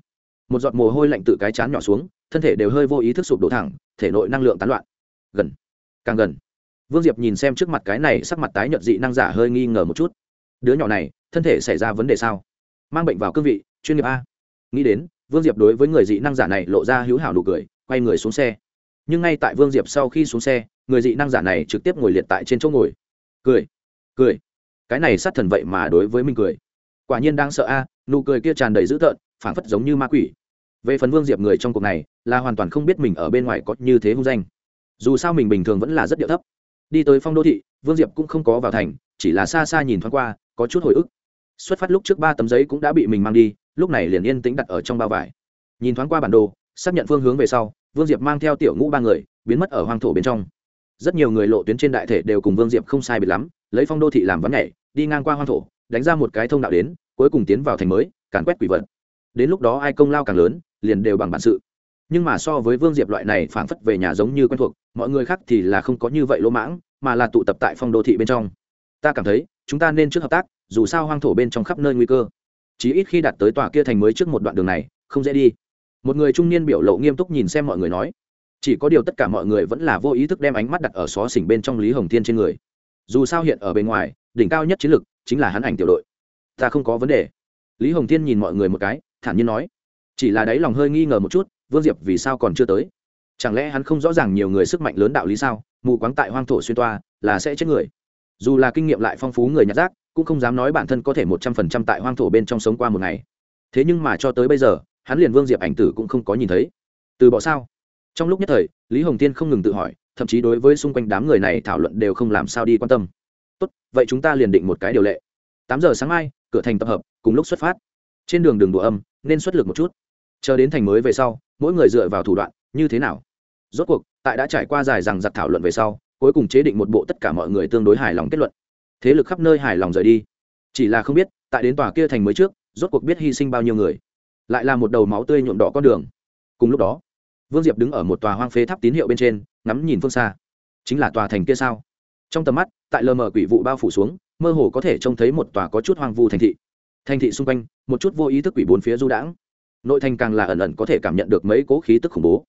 Một giọt mồ hôi lạnh tự cái chán nhỏ xuống, thân thể đều hơi vô ý thức sụp đổ thẳng, thể nội năng lượng tán loạn. Gần, càng gần. Vương diệp nhìn xem trước mặt cái này sắc mặt tái nhợt dị năng giả hơi nghi ngờ một chút. Đứa nhỏ này, thân thể xảy ra vấn đề sao? Mang bệnh vào cương vị, chuyên nghiệp a. Nghĩ đến, vương diệp đối với người dị năng giả này lộ ra hữu hảo nụ cười quay người xuống xe. Nhưng ngay tại vương diệp sau khi xuống xe, người dị năng giả này trực tiếp ngồi liệt tại trên chỗ ngồi. Cười cười. Cái này sát thần vậy mà đối với mình cười. Quả nhiên đang sợ a, nụ cười kia tràn đầy dữ tợn, phảng phất giống như ma quỷ. Về phần vương diệp người trong cuộc này, là hoàn toàn không biết mình ở bên ngoài có như thế hung danh. Dù sao mình bình thường vẫn là rất điệu thấp. Đi tới phong đô thị, vương diệp cũng không có vào thành, chỉ là xa xa nhìn thoáng qua, có chút hồi ức. Xuất phát lúc trước ba tấm giấy cũng đã bị mình mang đi, lúc này liền yên tĩnh đặt ở trong bao vải. Nhìn thoáng qua bản đồ xác nhận phương hướng về sau, vương diệp mang theo tiểu ngũ ba người, biến mất ở hoang thổ bên trong. Rất nhiều người lộ tuyến trên đại thể đều cùng vương diệp không sai biệt lắm, lấy phong đô thị làm vắng nhảy, đi ngang qua hoang thổ, đánh ra một cái thông đạo đến, cuối cùng tiến vào thành mới, càn quét quỷ vật. Đến lúc đó ai công lao càng lớn, liền đều bằng bản sự. Nhưng mà so với vương diệp loại này phảng phất về nhà giống như quen thuộc, mọi người khác thì là không có như vậy lỗ mãng, mà là tụ tập tại phong đô thị bên trong. Ta cảm thấy, chúng ta nên trước hợp tác, dù sao hoang thổ bên trong khắp nơi nguy cơ. Chí ít khi đạt tới tòa kia thành mới trước một đoạn đường này, không dễ đi một người trung niên biểu lộ nghiêm túc nhìn xem mọi người nói, chỉ có điều tất cả mọi người vẫn là vô ý thức đem ánh mắt đặt ở xó xỉnh bên trong lý hồng thiên trên người. Dù sao hiện ở bên ngoài, đỉnh cao nhất chiến lực chính là hắn ảnh tiểu đội. Ta không có vấn đề. Lý hồng thiên nhìn mọi người một cái, thản nhiên nói, chỉ là đáy lòng hơi nghi ngờ một chút, vương diệp vì sao còn chưa tới? Chẳng lẽ hắn không rõ ràng nhiều người sức mạnh lớn đạo lý sao? Mù quáng tại hoang thổ xuyên toa, là sẽ chết người. Dù là kinh nghiệm lại phong phú người nhặt rác, cũng không dám nói bản thân có thể một trăm phần trăm tại hoang thổ bên trong sống qua một ngày. Thế nhưng mà cho tới bây giờ hắn liền vương diệp ảnh tử cũng không có nhìn thấy. Từ bỏ sao? Trong lúc nhất thời, lý hồng tiên không ngừng tự hỏi, thậm chí đối với xung quanh đám người này thảo luận đều không làm sao đi quan tâm. Tốt, vậy chúng ta liền định một cái điều lệ. Tám giờ sáng mai, cửa thành tập hợp, cùng lúc xuất phát. Trên đường đường đùa âm, nên xuất lực một chút. Chờ đến thành mới về sau, mỗi người dựa vào thủ đoạn, như thế nào? Rốt cuộc, tại đã trải qua dài rằng giặc thảo luận về sau, cuối cùng chế định một bộ tất cả mọi người tương đối hài lòng kết luận. Thế lực khắp nơi hài lòng rời đi. Chỉ là không biết, tại đến tòa kia thành mới trước, rốt cuộc biết hy sinh bao nhiêu người lại là một đầu máu tươi nhuộm đỏ con đường. Cùng lúc đó, vương diệp đứng ở một tòa hoang phế tháp tín hiệu bên trên, ngắm nhìn phương xa. Chính là tòa thành kia sao? Trong tầm mắt, tại lờ mờ quỷ vụ bao phủ xuống, mơ hồ có thể trông thấy một tòa có chút hoang vu thành thị. Thành thị xung quanh, một chút vô ý thức quỷ bốn phía du đãng. Nội thành càng là ẩn ẩn có thể cảm nhận được mấy cố khí tức khủng bố.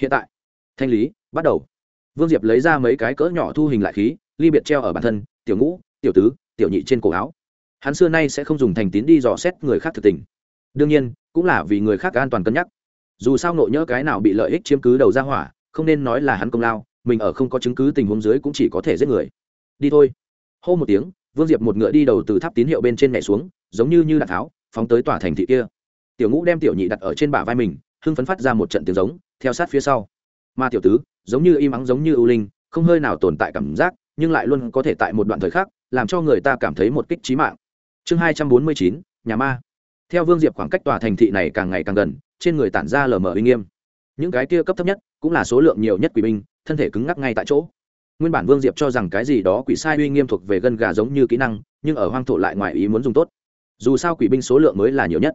Hiện tại, thanh lý, bắt đầu. Vương diệp lấy ra mấy cái cỡ nhỏ thu hình lại khí, ly biệt treo ở bản thân, tiểu ngũ, tiểu tứ, tiểu nhị trên cổ áo. Hắn xưa nay sẽ không dùng thành tín đi dò xét người khác thực tình đương nhiên, cũng là vì người khác an toàn cân nhắc. Dù sao nội nhỡ cái nào bị lợi ích chiếm cứ đầu ra hỏa, không nên nói là hắn công lao, mình ở không có chứng cứ tình huống dưới cũng chỉ có thể giết người. Đi thôi. Hô một tiếng, vương diệp một ngựa đi đầu từ tháp tín hiệu bên trên nhảy xuống, giống như như đạn tháo, phóng tới tòa thành thị kia. Tiểu ngũ đem tiểu nhị đặt ở trên bả vai mình, hưng phấn phát ra một trận tiếng giống, theo sát phía sau. Ma tiểu tứ, giống như im ắng giống như ưu linh, không hơi nào tồn tại cảm giác, nhưng lại luôn có thể tại một đoạn thời khắc, làm cho người ta cảm thấy một kích trí mạng. Chương hai trăm bốn mươi chín, nhà ma theo vương diệp khoảng cách tòa thành thị này càng ngày càng gần, trên người tản ra lờ mờ uy nghiêm. Những cái kia cấp thấp nhất, cũng là số lượng nhiều nhất quỷ binh, thân thể cứng ngắc ngay tại chỗ. Nguyên bản vương diệp cho rằng cái gì đó quỷ sai uy nghiêm thuộc về gân gà giống như kỹ năng, nhưng ở hoang thổ lại ngoài ý muốn dùng tốt. Dù sao quỷ binh số lượng mới là nhiều nhất.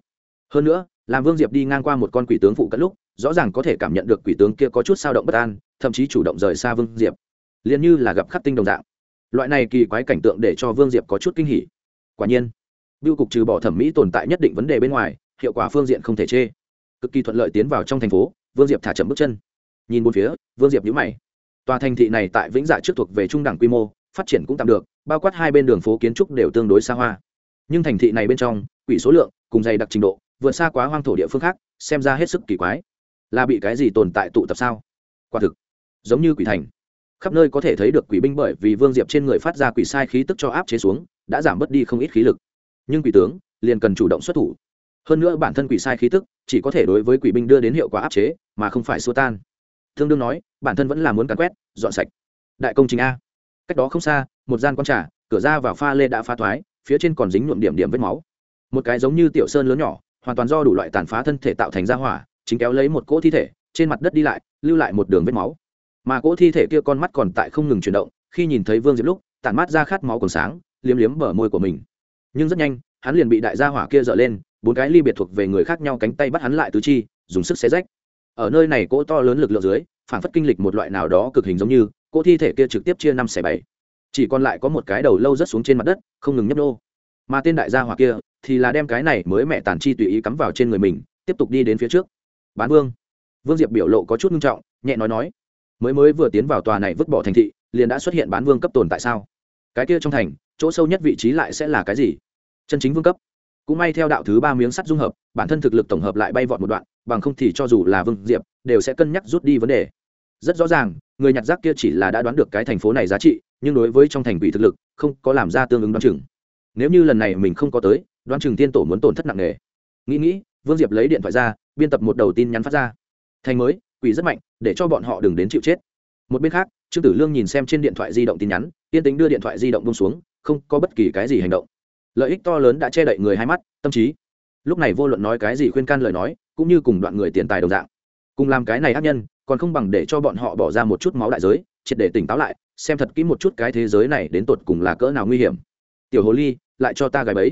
Hơn nữa, làm vương diệp đi ngang qua một con quỷ tướng phụ cận lúc, rõ ràng có thể cảm nhận được quỷ tướng kia có chút sao động bất an, thậm chí chủ động rời xa vương diệp. Liền như là gặp khắc tinh đồng dạng. Loại này kỳ quái cảnh tượng để cho vương diệp có chút kinh hỉ. Quả nhiên biêu cục trừ bỏ thẩm mỹ tồn tại nhất định vấn đề bên ngoài, hiệu quả phương diện không thể chê. Cực kỳ thuận lợi tiến vào trong thành phố, vương diệp thả chậm bước chân. Nhìn bốn phía, vương diệp nhữ mày. Tòa thành thị này tại vĩnh dạ trước thuộc về trung đẳng quy mô, phát triển cũng tạm được, bao quát hai bên đường phố kiến trúc đều tương đối xa hoa. Nhưng thành thị này bên trong, quỷ số lượng, cùng dày đặc trình độ, vượt xa quá hoang thổ địa phương khác, xem ra hết sức kỳ quái. Là bị cái gì tồn tại tụ tập sao? Quả thực, giống như quỷ thành. Khắp nơi có thể thấy được quỷ binh bởi vì vương diệp trên người phát ra quỷ sai khí tức cho áp chế xuống, đã giảm bớt đi không ít khí lực nhưng quỷ tướng liền cần chủ động xuất thủ. Hơn nữa bản thân quỷ sai khí tức chỉ có thể đối với quỷ binh đưa đến hiệu quả áp chế, mà không phải xua tan. Thương đương nói, bản thân vẫn là muốn cắn quét, dọn sạch. Đại công trình a. Cách đó không xa, một gian con trà, cửa ra vào pha lê đã phá thoái, phía trên còn dính nhuộm điểm điểm vết máu. Một cái giống như tiểu sơn lớn nhỏ, hoàn toàn do đủ loại tàn phá thân thể tạo thành ra hỏa, chính kéo lấy một cỗ thi thể, trên mặt đất đi lại, lưu lại một đường vết máu. Mà cỗ thi thể kia con mắt còn tại không ngừng chuyển động, khi nhìn thấy vương diệp lúc, tản mát ra khát máu còn sáng, liếm liếm bờ môi của mình nhưng rất nhanh, hắn liền bị đại gia hỏa kia dở lên, bốn cái ly biệt thuộc về người khác nhau cánh tay bắt hắn lại tứ chi, dùng sức xé rách. Ở nơi này cỗ to lớn lực lượng dưới, phản phất kinh lịch một loại nào đó cực hình giống như, cỗ thi thể kia trực tiếp chia năm xẻ bảy. Chỉ còn lại có một cái đầu lâu rớt xuống trên mặt đất, không ngừng nhấp nô mà tên đại gia hỏa kia thì là đem cái này mới mẹ tàn chi tùy ý cắm vào trên người mình, tiếp tục đi đến phía trước. Bán vương. Vương diệp biểu lộ có chút nghiêm trọng, nhẹ nói nói. Mới mới vừa tiến vào tòa này vứt bỏ thành thị, liền đã xuất hiện bán vương cấp tồn tại sao? Cái kia trong thành chỗ sâu nhất vị trí lại sẽ là cái gì? Chân chính vương cấp. Cũng may theo đạo thứ ba miếng sắt dung hợp, bản thân thực lực tổng hợp lại bay vọt một đoạn, bằng không thì cho dù là vương diệp, đều sẽ cân nhắc rút đi vấn đề. Rất rõ ràng, người nhặt rác kia chỉ là đã đoán được cái thành phố này giá trị, nhưng đối với trong thành quỷ thực lực, không có làm ra tương ứng đoán chừng. Nếu như lần này mình không có tới, đoán chừng tiên tổ muốn tổn thất nặng nề. Nghĩ nghĩ, vương diệp lấy điện thoại ra, biên tập một đầu tin nhắn phát ra. Thành mới, quỷ rất mạnh, để cho bọn họ đừng đến chịu chết. Một bên khác, trương tử lương nhìn xem trên điện thoại di động tin nhắn, yên tính đưa điện thoại di động bông xuống không có bất kỳ cái gì hành động. Lợi ích to lớn đã che đậy người hai mắt, tâm trí. Lúc này vô luận nói cái gì khuyên can lời nói, cũng như cùng đoạn người tiền tài đồng dạng. Cùng làm cái này ác nhân, còn không bằng để cho bọn họ bỏ ra một chút máu đại giới, triệt để tỉnh táo lại, xem thật kỹ một chút cái thế giới này đến tột cùng là cỡ nào nguy hiểm. Tiểu hồ ly, lại cho ta gài bẫy.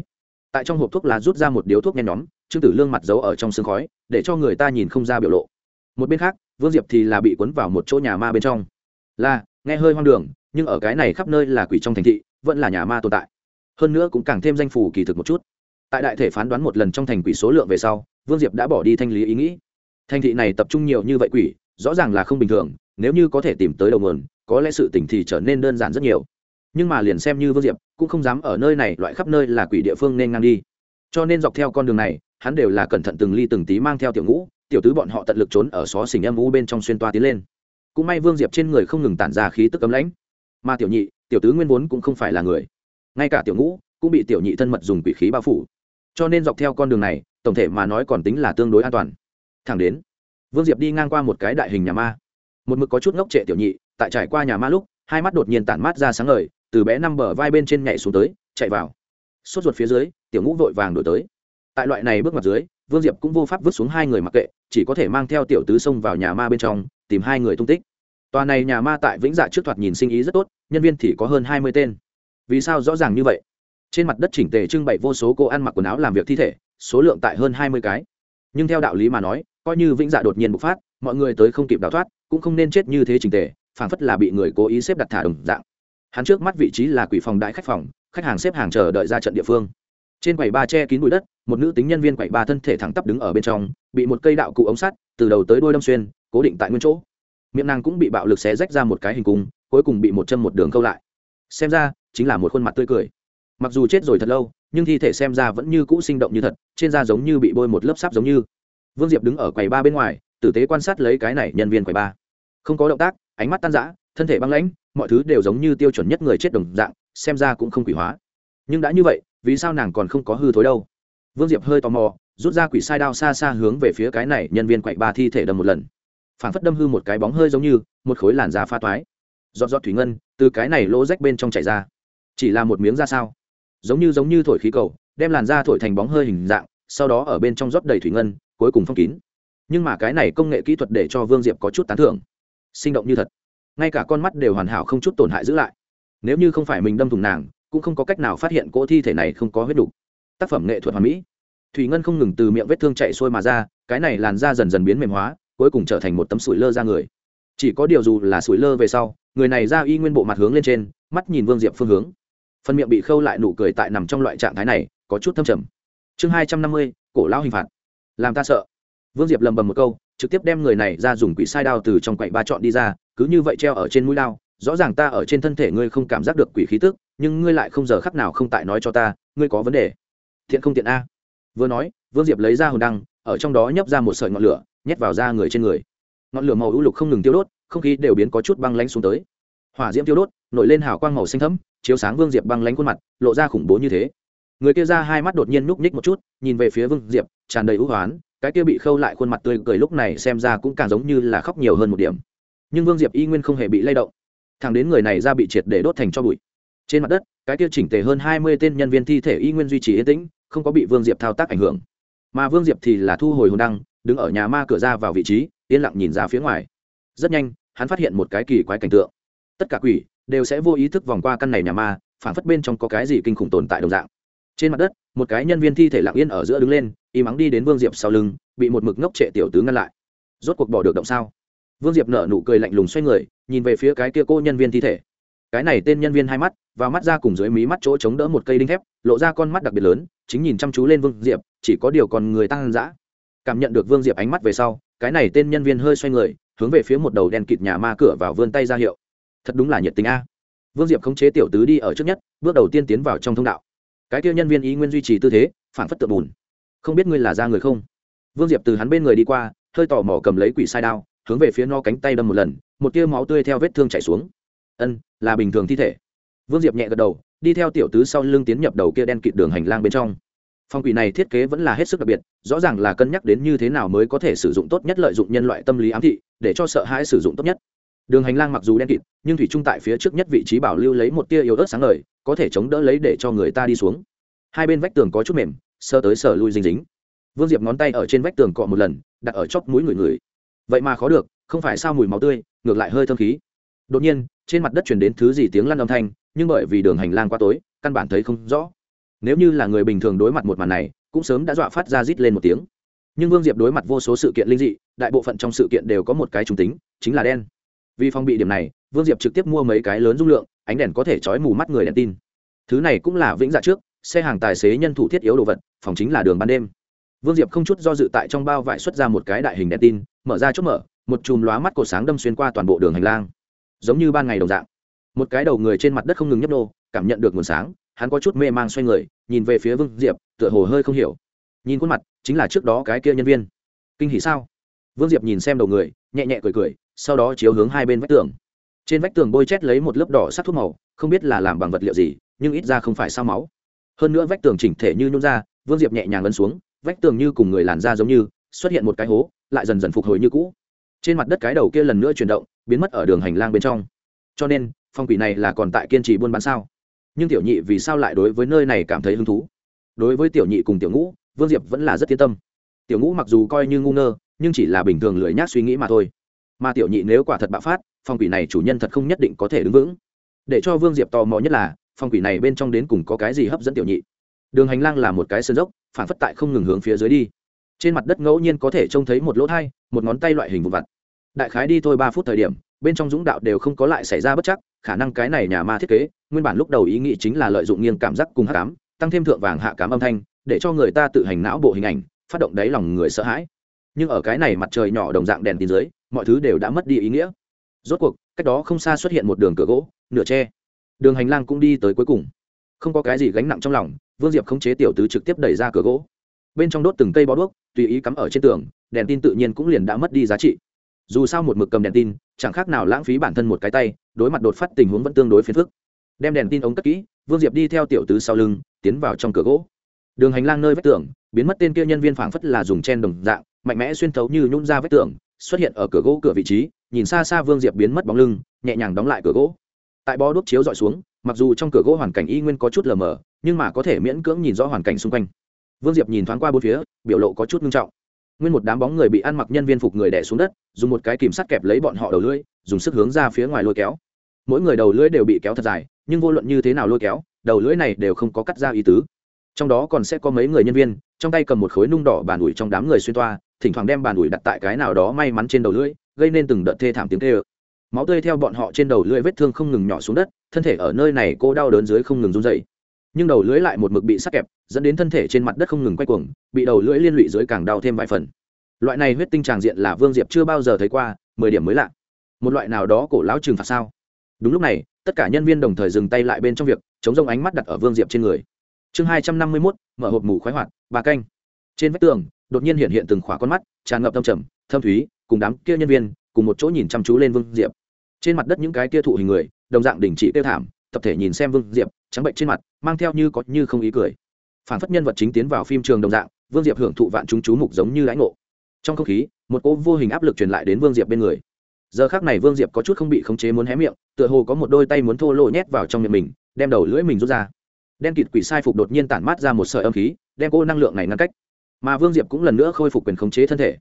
Tại trong hộp thuốc là rút ra một điếu thuốc nhen nhóm, trương tử lương mặt giấu ở trong sương khói, để cho người ta nhìn không ra biểu lộ. Một bên khác, vương diệp thì là bị cuốn vào một chỗ nhà ma bên trong. Là, nghe hơi hoang đường, nhưng ở cái này khắp nơi là quỷ trong thành thị vẫn là nhà ma tồn tại. Hơn nữa cũng càng thêm danh phủ kỳ thực một chút. Tại đại thể phán đoán một lần trong thành quỷ số lượng về sau, vương diệp đã bỏ đi thanh lý ý nghĩ. Thành thị này tập trung nhiều như vậy quỷ, rõ ràng là không bình thường, nếu như có thể tìm tới đầu nguồn, có lẽ sự tỉnh thì trở nên đơn giản rất nhiều. Nhưng mà liền xem như vương diệp, cũng không dám ở nơi này, loại khắp nơi là quỷ địa phương nên ngang đi. Cho nên dọc theo con đường này, hắn đều là cẩn thận từng ly từng tí mang theo tiểu ngũ, tiểu tứ bọn họ tận lực trốn ở xó xỉnh âm u bên trong xuyên toa tiến lên. Cũng may vương diệp trên người không ngừng tản ra khí tức cấm lãnh. Mà tiểu nhị tiểu tứ nguyên vốn cũng không phải là người. Ngay cả tiểu ngũ cũng bị tiểu nhị thân mật dùng quỷ khí bao phủ. Cho nên dọc theo con đường này, tổng thể mà nói còn tính là tương đối an toàn. Thẳng đến, vương diệp đi ngang qua một cái đại hình nhà ma. Một mực có chút ngốc trệ tiểu nhị, tại trải qua nhà ma lúc, hai mắt đột nhiên tản mát ra sáng ngời, từ bé năm bờ vai bên trên nhảy xuống tới, chạy vào. Sốt ruột phía dưới, tiểu ngũ vội vàng đổi tới. Tại loại này bước mặt dưới, vương diệp cũng vô pháp vứt xuống hai người mặc kệ, chỉ có thể mang theo tiểu tứ xông vào nhà ma bên trong, tìm hai người tung tích tòa này nhà ma tại vĩnh dạ trước thoạt nhìn sinh ý rất tốt, nhân viên thì có hơn hai mươi tên. Vì sao rõ ràng như vậy? Trên mặt đất chỉnh tề trưng bày vô số cô ăn mặc quần áo làm việc thi thể, số lượng tại hơn hai mươi cái. Nhưng theo đạo lý mà nói, coi như vĩnh dạ đột nhiên bộc phát, mọi người tới không kịp đào thoát, cũng không nên chết như thế chỉnh tề, phảng phất là bị người cố ý xếp đặt thả đồng dạng. Hắn trước mắt vị trí là quỷ phòng đại khách phòng, khách hàng xếp hàng chờ đợi ra trận địa phương. Trên quầy ba che kín bụi đất, một nữ tính nhân viên quầy ba thân thể thẳng tắp đứng ở bên trong, bị một cây đạo cụ ống sắt từ đầu tới đôi đâm xuyên, cố định tại nguyên chỗ miệng nàng cũng bị bạo lực xé rách ra một cái hình cung, cuối cùng bị một chân một đường câu lại. Xem ra, chính là một khuôn mặt tươi cười. Mặc dù chết rồi thật lâu, nhưng thi thể xem ra vẫn như cũ sinh động như thật, trên da giống như bị bôi một lớp sáp giống như. Vương diệp đứng ở quầy ba bên ngoài, tử tế quan sát lấy cái này nhân viên quầy ba. Không có động tác, ánh mắt tan rã, thân thể băng lãnh, mọi thứ đều giống như tiêu chuẩn nhất người chết đồng dạng, xem ra cũng không quỷ hóa. Nhưng đã như vậy, vì sao nàng còn không có hư thối đâu? Vương diệp hơi tò mò, rút ra quỷ sai đao xa xa hướng về phía cái này nhân viên quậy ba thi thể đâm một lần phản phất đâm hư một cái bóng hơi giống như, một khối làn da pha toái. Giọt giọt thủy ngân từ cái này lỗ rách bên trong chảy ra. Chỉ là một miếng da sao? Giống như giống như thổi khí cầu, đem làn da thổi thành bóng hơi hình dạng, sau đó ở bên trong rót đầy thủy ngân, cuối cùng phong kín. Nhưng mà cái này công nghệ kỹ thuật để cho vương diệp có chút tán thưởng. Sinh động như thật. Ngay cả con mắt đều hoàn hảo không chút tổn hại giữ lại. Nếu như không phải mình đâm thùng nàng, cũng không có cách nào phát hiện cỗ thi thể này không có huyết đủ. tác phẩm nghệ thuật hoàn mỹ. Thủy ngân không ngừng từ miệng vết thương chạy xuôi mà ra, cái này làn da dần dần biến mềm hóa cuối cùng trở thành một tấm sủi lơ ra người. Chỉ có điều dù là sủi lơ về sau, người này ra y nguyên bộ mặt hướng lên trên, mắt nhìn vương diệp phương hướng. Phần miệng bị khâu lại nụ cười tại nằm trong loại trạng thái này, có chút thâm trầm. Chương hai trăm năm mươi, cổ lão hình phạt. Làm ta sợ. Vương diệp lầm bầm một câu, trực tiếp đem người này ra dùng quỷ sai đao từ trong quậy ba chọn đi ra, cứ như vậy treo ở trên mũi lao rõ ràng ta ở trên thân thể ngươi không cảm giác được quỷ khí tức, nhưng ngươi lại không giờ khắc nào không tại nói cho ta, ngươi có vấn đề. Thiện không tiện a. Vừa nói, vương diệp lấy ra hồn đăng, ở trong đó nhấp ra một sợi ngọn lửa nhét vào da người trên người. Ngọn lửa màu ưu lục không ngừng tiêu đốt, không khí đều biến có chút băng lánh xuống tới. Hỏa diễm tiêu đốt, nổi lên hào quang màu xanh thấm chiếu sáng vương diệp băng lánh khuôn mặt, lộ ra khủng bố như thế. Người kia ra hai mắt đột nhiên núp ních một chút, nhìn về phía vương diệp, tràn đầy ưu hoán, cái kia bị khâu lại khuôn mặt tươi cười lúc này xem ra cũng càng giống như là khóc nhiều hơn một điểm. Nhưng vương diệp y nguyên không hề bị lay động. Thằng đến người này ra bị triệt để đốt thành cho bụi. Trên mặt đất, cái kia chỉnh tề hơn hai mươi tên nhân viên thi thể y nguyên duy trì yên tĩnh, không có bị vương diệp thao tác ảnh hưởng mà vương diệp thì là thu hồi hồn đăng, đứng ở nhà ma cửa ra vào vị trí, yên lặng nhìn ra phía ngoài. Rất nhanh, hắn phát hiện một cái kỳ quái cảnh tượng. Tất cả quỷ đều sẽ vô ý thức vòng qua căn này nhà ma phản phất bên trong có cái gì kinh khủng tồn tại đồng dạng. Trên mặt đất, một cái nhân viên thi thể lặng yên ở giữa đứng lên, y mắng đi đến vương diệp sau lưng, bị một mực ngốc trệ tiểu tứ ngăn lại. Rốt cuộc bỏ được động sao? Vương diệp nở nụ cười lạnh lùng xoay người, nhìn về phía cái kia cô nhân viên thi thể cái này tên nhân viên hai mắt và mắt ra cùng dưới mí mắt chỗ chống đỡ một cây đinh thép, lộ ra con mắt đặc biệt lớn, chính nhìn chăm chú lên vương diệp, chỉ có điều còn người tăng dã. Cảm nhận được vương diệp ánh mắt về sau, cái này tên nhân viên hơi xoay người, hướng về phía một đầu đen kịt nhà ma cửa vào vươn tay ra hiệu. Thật đúng là nhiệt tình a. Vương diệp khống chế tiểu tứ đi ở trước nhất, bước đầu tiên tiến vào trong thông đạo. Cái kia nhân viên ý nguyên duy trì tư thế phản phất tự bùn. Không biết ngươi là ra người không? Vương diệp từ hắn bên người đi qua, hơi tò mò cầm lấy quỷ sai đao, hướng về phía no cánh tay đâm một lần, một tia máu tươi theo vết thương chảy xuống ân, là bình thường thi thể. Vương diệp nhẹ gật đầu, đi theo tiểu tứ sau lưng tiến nhập đầu kia đen kịt đường hành lang bên trong. Phong quỷ này thiết kế vẫn là hết sức đặc biệt, rõ ràng là cân nhắc đến như thế nào mới có thể sử dụng tốt nhất lợi dụng nhân loại tâm lý ám thị, để cho sợ hãi sử dụng tốt nhất. Đường hành lang mặc dù đen kịt, nhưng thủy trung tại phía trước nhất vị trí bảo lưu lấy một tia yếu ớt sáng lời có thể chống đỡ lấy để cho người ta đi xuống. Hai bên vách tường có chút mềm, sơ tới sờ lui dính dính. Vương diệp ngón tay ở trên vách tường cọ một lần, đặt ở chóp mũi người người. Vậy mà khó được, không phải sao mùi máu tươi, ngược lại hơi thơm khí. Đột nhiên trên mặt đất chuyển đến thứ gì tiếng lăn âm thanh, nhưng bởi vì đường hành lang quá tối, căn bản thấy không rõ. Nếu như là người bình thường đối mặt một màn này, cũng sớm đã dọa phát ra rít lên một tiếng. Nhưng vương diệp đối mặt vô số sự kiện linh dị, đại bộ phận trong sự kiện đều có một cái trung tính, chính là đen. Vì phong bị điểm này, vương diệp trực tiếp mua mấy cái lớn dung lượng, ánh đèn có thể trói mù mắt người đèn tin. Thứ này cũng là vĩnh dạ trước, xe hàng tài xế nhân thủ thiết yếu đồ vật, phòng chính là đường ban đêm. Vương diệp không chút do dự tại trong bao vải xuất ra một cái đại hình đèn tin, mở ra chốt mở, một chùm lóa mắt cột sáng đâm xuyên qua toàn bộ đường hành lang giống như ban ngày đồng dạng. Một cái đầu người trên mặt đất không ngừng nhấp nô, cảm nhận được nguồn sáng, hắn có chút mê mang xoay người, nhìn về phía vương diệp, tựa hồ hơi không hiểu. Nhìn khuôn mặt, chính là trước đó cái kia nhân viên. Kinh hỉ sao? Vương diệp nhìn xem đầu người, nhẹ nhẹ cười cười, sau đó chiếu hướng hai bên vách tường. Trên vách tường bôi chét lấy một lớp đỏ sắc thuốc màu, không biết là làm bằng vật liệu gì, nhưng ít ra không phải sao máu. Hơn nữa vách tường chỉnh thể như nhún ra vương diệp nhẹ nhàng lấn xuống, vách tường như cùng người làn da giống như, xuất hiện một cái hố, lại dần dần phục hồi như cũ. Trên mặt đất cái đầu kia lần nữa chuyển động biến mất ở đường hành lang bên trong. Cho nên, phong quỷ này là còn tại kiên trì buôn bán sao? Nhưng tiểu nhị vì sao lại đối với nơi này cảm thấy hứng thú? Đối với tiểu nhị cùng tiểu ngũ, vương diệp vẫn là rất yên tâm. Tiểu ngũ mặc dù coi như ngu ngơ, nhưng chỉ là bình thường lười nhác suy nghĩ mà thôi. Mà tiểu nhị nếu quả thật bạo phát, phong quỷ này chủ nhân thật không nhất định có thể đứng vững. Để cho vương diệp tò mò nhất là, phong quỷ này bên trong đến cùng có cái gì hấp dẫn tiểu nhị? Đường hành lang là một cái sơn dốc, phản phất tại không ngừng hướng phía dưới đi. Trên mặt đất ngẫu nhiên có thể trông thấy một lỗ thai, một ngón tay loại hình vụ vặt đại khái đi thôi ba phút thời điểm, bên trong dũng đạo đều không có lại xảy ra bất chắc, khả năng cái này nhà ma thiết kế, nguyên bản lúc đầu ý nghĩ chính là lợi dụng nghiêng cảm giác cùng hát cám, tăng thêm thượng vàng hạ cám âm thanh, để cho người ta tự hành não bộ hình ảnh, phát động đáy lòng người sợ hãi. Nhưng ở cái này mặt trời nhỏ đồng dạng đèn tin dưới, mọi thứ đều đã mất đi ý nghĩa. Rốt cuộc, cách đó không xa xuất hiện một đường cửa gỗ, nửa tre. Đường hành lang cũng đi tới cuối cùng. Không có cái gì gánh nặng trong lòng, vương diệp không chế tiểu tứ trực tiếp đẩy ra cửa gỗ. Bên trong đốt từng cây bó đuốc, tùy ý cắm ở trên tường, đèn tin tự nhiên cũng liền đã mất đi giá trị dù sao một mực cầm đèn tin, chẳng khác nào lãng phí bản thân một cái tay, đối mặt đột phát tình huống vẫn tương đối phiền phức. Đem đèn tin ống cất kỹ, vương diệp đi theo tiểu tứ sau lưng, tiến vào trong cửa gỗ. Đường hành lang nơi vách tường, biến mất tên kia nhân viên phảng phất là dùng chen đồng dạng, mạnh mẽ xuyên thấu như nhún ra vách tường, xuất hiện ở cửa gỗ cửa vị trí, nhìn xa xa vương diệp biến mất bóng lưng, nhẹ nhàng đóng lại cửa gỗ. Tại bó đuốc chiếu dọi xuống, mặc dù trong cửa gỗ hoàn cảnh y nguyên có chút lờ mờ, nhưng mà có thể miễn cưỡng nhìn rõ hoàn cảnh xung quanh. Vương diệp nhìn thoáng qua bốn phía, biểu lộ có chút nghiêm trọng nguyên một đám bóng người bị ăn mặc nhân viên phục người đẻ xuống đất, dùng một cái kìm sắt kẹp lấy bọn họ đầu lưỡi, dùng sức hướng ra phía ngoài lôi kéo. Mỗi người đầu lưỡi đều bị kéo thật dài, nhưng vô luận như thế nào lôi kéo, đầu lưỡi này đều không có cắt ra ý tứ. Trong đó còn sẽ có mấy người nhân viên, trong tay cầm một khối nung đỏ bàn ủi trong đám người xuyên toa, thỉnh thoảng đem bàn ủi đặt tại cái nào đó may mắn trên đầu lưỡi, gây nên từng đợt thê thảm tiếng tê ơ máu tươi theo bọn họ trên đầu lưỡi vết thương không ngừng nhỏ xuống đất, thân thể ở nơi này cô đau đớn dưới không ngừng run dậy nhưng đầu lưỡi lại một mực bị sắc kẹp, dẫn đến thân thể trên mặt đất không ngừng quay cuồng, bị đầu lưỡi liên lụy dưới càng đau thêm vài phần. Loại này huyết tinh tràng diện là vương diệp chưa bao giờ thấy qua, mười điểm mới lạ. Một loại nào đó cổ lão trừng phạt sao? Đúng lúc này, tất cả nhân viên đồng thời dừng tay lại bên trong việc, chống rông ánh mắt đặt ở vương diệp trên người. Chương hai trăm năm mươi mốt, mở hộp mù khoái hoạt, bà canh. Trên vách tường, đột nhiên hiện hiện từng khỏa con mắt, tràn ngập thâm trầm, thâm thúy, cùng đám kia nhân viên, cùng một chỗ nhìn chăm chú lên vương diệp. Trên mặt đất những cái kia thụ hình người, đồng dạng đình chỉ tiêu thảm tập thể nhìn xem vương diệp, trắng bệnh trên mặt, mang theo như có như không ý cười. Phản phất nhân vật chính tiến vào phim trường đồng dạng, vương diệp hưởng thụ vạn chúng chú mục giống như lãnh ngộ. Trong không khí, một cỗ vô hình áp lực truyền lại đến vương diệp bên người. Giờ khác này vương diệp có chút không bị khống chế muốn hé miệng, tựa hồ có một đôi tay muốn thô lỗ nhét vào trong miệng mình, đem đầu lưỡi mình rút ra. Đen kịt quỷ sai phục đột nhiên tản mát ra một sợi âm khí, đem cô năng lượng này ngăn cách. Mà vương diệp cũng lần nữa khôi phục quyền khống chế thân thể.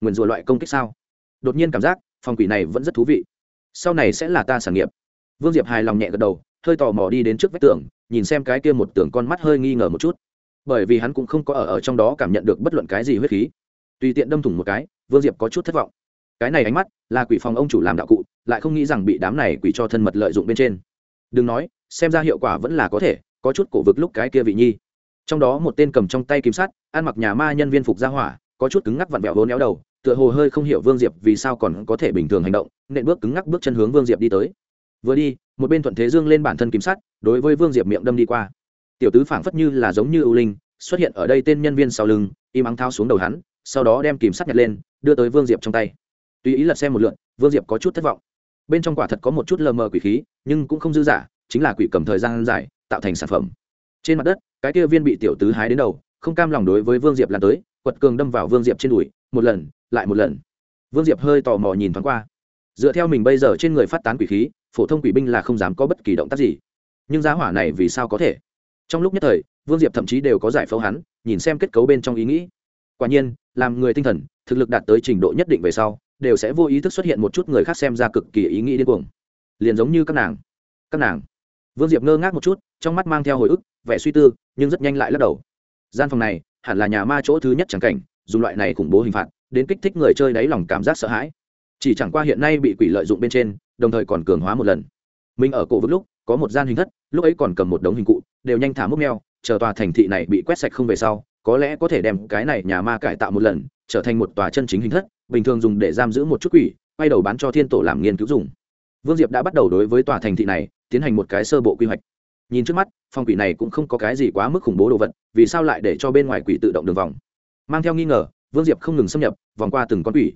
Nguyền rủa loại công kích sao? Đột nhiên cảm giác, phòng quỷ này vẫn rất thú vị. Sau này sẽ là ta sản nghiệp. Vương diệp hài lòng nhẹ gật đầu hơi tò mò đi đến trước vách tường nhìn xem cái kia một tường con mắt hơi nghi ngờ một chút. Bởi vì hắn cũng không có ở, ở trong đó cảm nhận được bất luận cái gì huyết khí. Tùy tiện đâm thủng một cái vương diệp có chút thất vọng. Cái này ánh mắt là quỷ phòng ông chủ làm đạo cụ lại không nghĩ rằng bị đám này quỷ cho thân mật lợi dụng bên trên. Đừng nói xem ra hiệu quả vẫn là có thể có chút cổ vực lúc cái kia vị nhi. Trong đó một tên cầm trong tay kim sắt ăn mặc nhà ma nhân viên phục ra hỏa có chút cứng ngắc vặn vẹo hố néo đầu tựa hồ hơi không hiểu vương diệp vì sao còn có thể bình thường hành động nên bước cứng ngắc bước chân hướng vương diệp đi tới vừa đi, một bên thuận thế dương lên bản thân kim sắt, đối với vương diệp miệng đâm đi qua. Tiểu tứ phảng phất như là giống như ưu linh, xuất hiện ở đây tên nhân viên sau lưng, im ắng thao xuống đầu hắn, sau đó đem kìm sắt nhặt lên, đưa tới vương diệp trong tay. Tùy ý lật xem một lượn vương diệp có chút thất vọng. Bên trong quả thật có một chút lờ mờ quỷ khí, nhưng cũng không dư giả chính là quỷ cầm thời gian dài, tạo thành sản phẩm. Trên mặt đất, cái kia viên bị tiểu tứ hái đến đầu, không cam lòng đối với vương diệp lan tới, quật cường đâm vào vương diệp trên đùi, một lần, lại một lần. Vương diệp hơi tò mò nhìn thoáng qua. Dựa theo mình bây giờ trên người phát tán quỷ khí phổ thông quỷ binh là không dám có bất kỳ động tác gì. Nhưng giá hỏa này vì sao có thể? Trong lúc nhất thời, vương diệp thậm chí đều có giải phẫu hắn, nhìn xem kết cấu bên trong ý nghĩ. Quả nhiên, làm người tinh thần, thực lực đạt tới trình độ nhất định về sau, đều sẽ vô ý thức xuất hiện một chút người khác xem ra cực kỳ ý nghĩ điên cuồng. Liền giống như các nàng. Các nàng. Vương diệp ngơ ngác một chút, trong mắt mang theo hồi ức, vẻ suy tư, nhưng rất nhanh lại lắc đầu. Gian phòng này, hẳn là nhà ma chỗ thứ nhất chẳng cảnh, dùng loại này khủng bố hình phạt, đến kích thích người chơi đáy lòng cảm giác sợ hãi. Chỉ chẳng qua hiện nay bị quỷ lợi dụng bên trên đồng thời còn cường hóa một lần. Mình ở cổ vực lúc, có một gian hình thất, lúc ấy còn cầm một đống hình cụ, đều nhanh thả múc neo chờ tòa thành thị này bị quét sạch không về sau, có lẽ có thể đem cái này nhà ma cải tạo một lần, trở thành một tòa chân chính hình thất, bình thường dùng để giam giữ một chút quỷ, quay đầu bán cho thiên tổ làm nghiên cứu dùng. Vương diệp đã bắt đầu đối với tòa thành thị này, tiến hành một cái sơ bộ quy hoạch. Nhìn trước mắt phong quỷ này cũng không có cái gì quá mức khủng bố đồ vật, vì sao lại để cho bên ngoài quỷ tự động đường vòng? Mang theo nghi ngờ, vương diệp không ngừng xâm nhập, vòng qua từng con quỷ.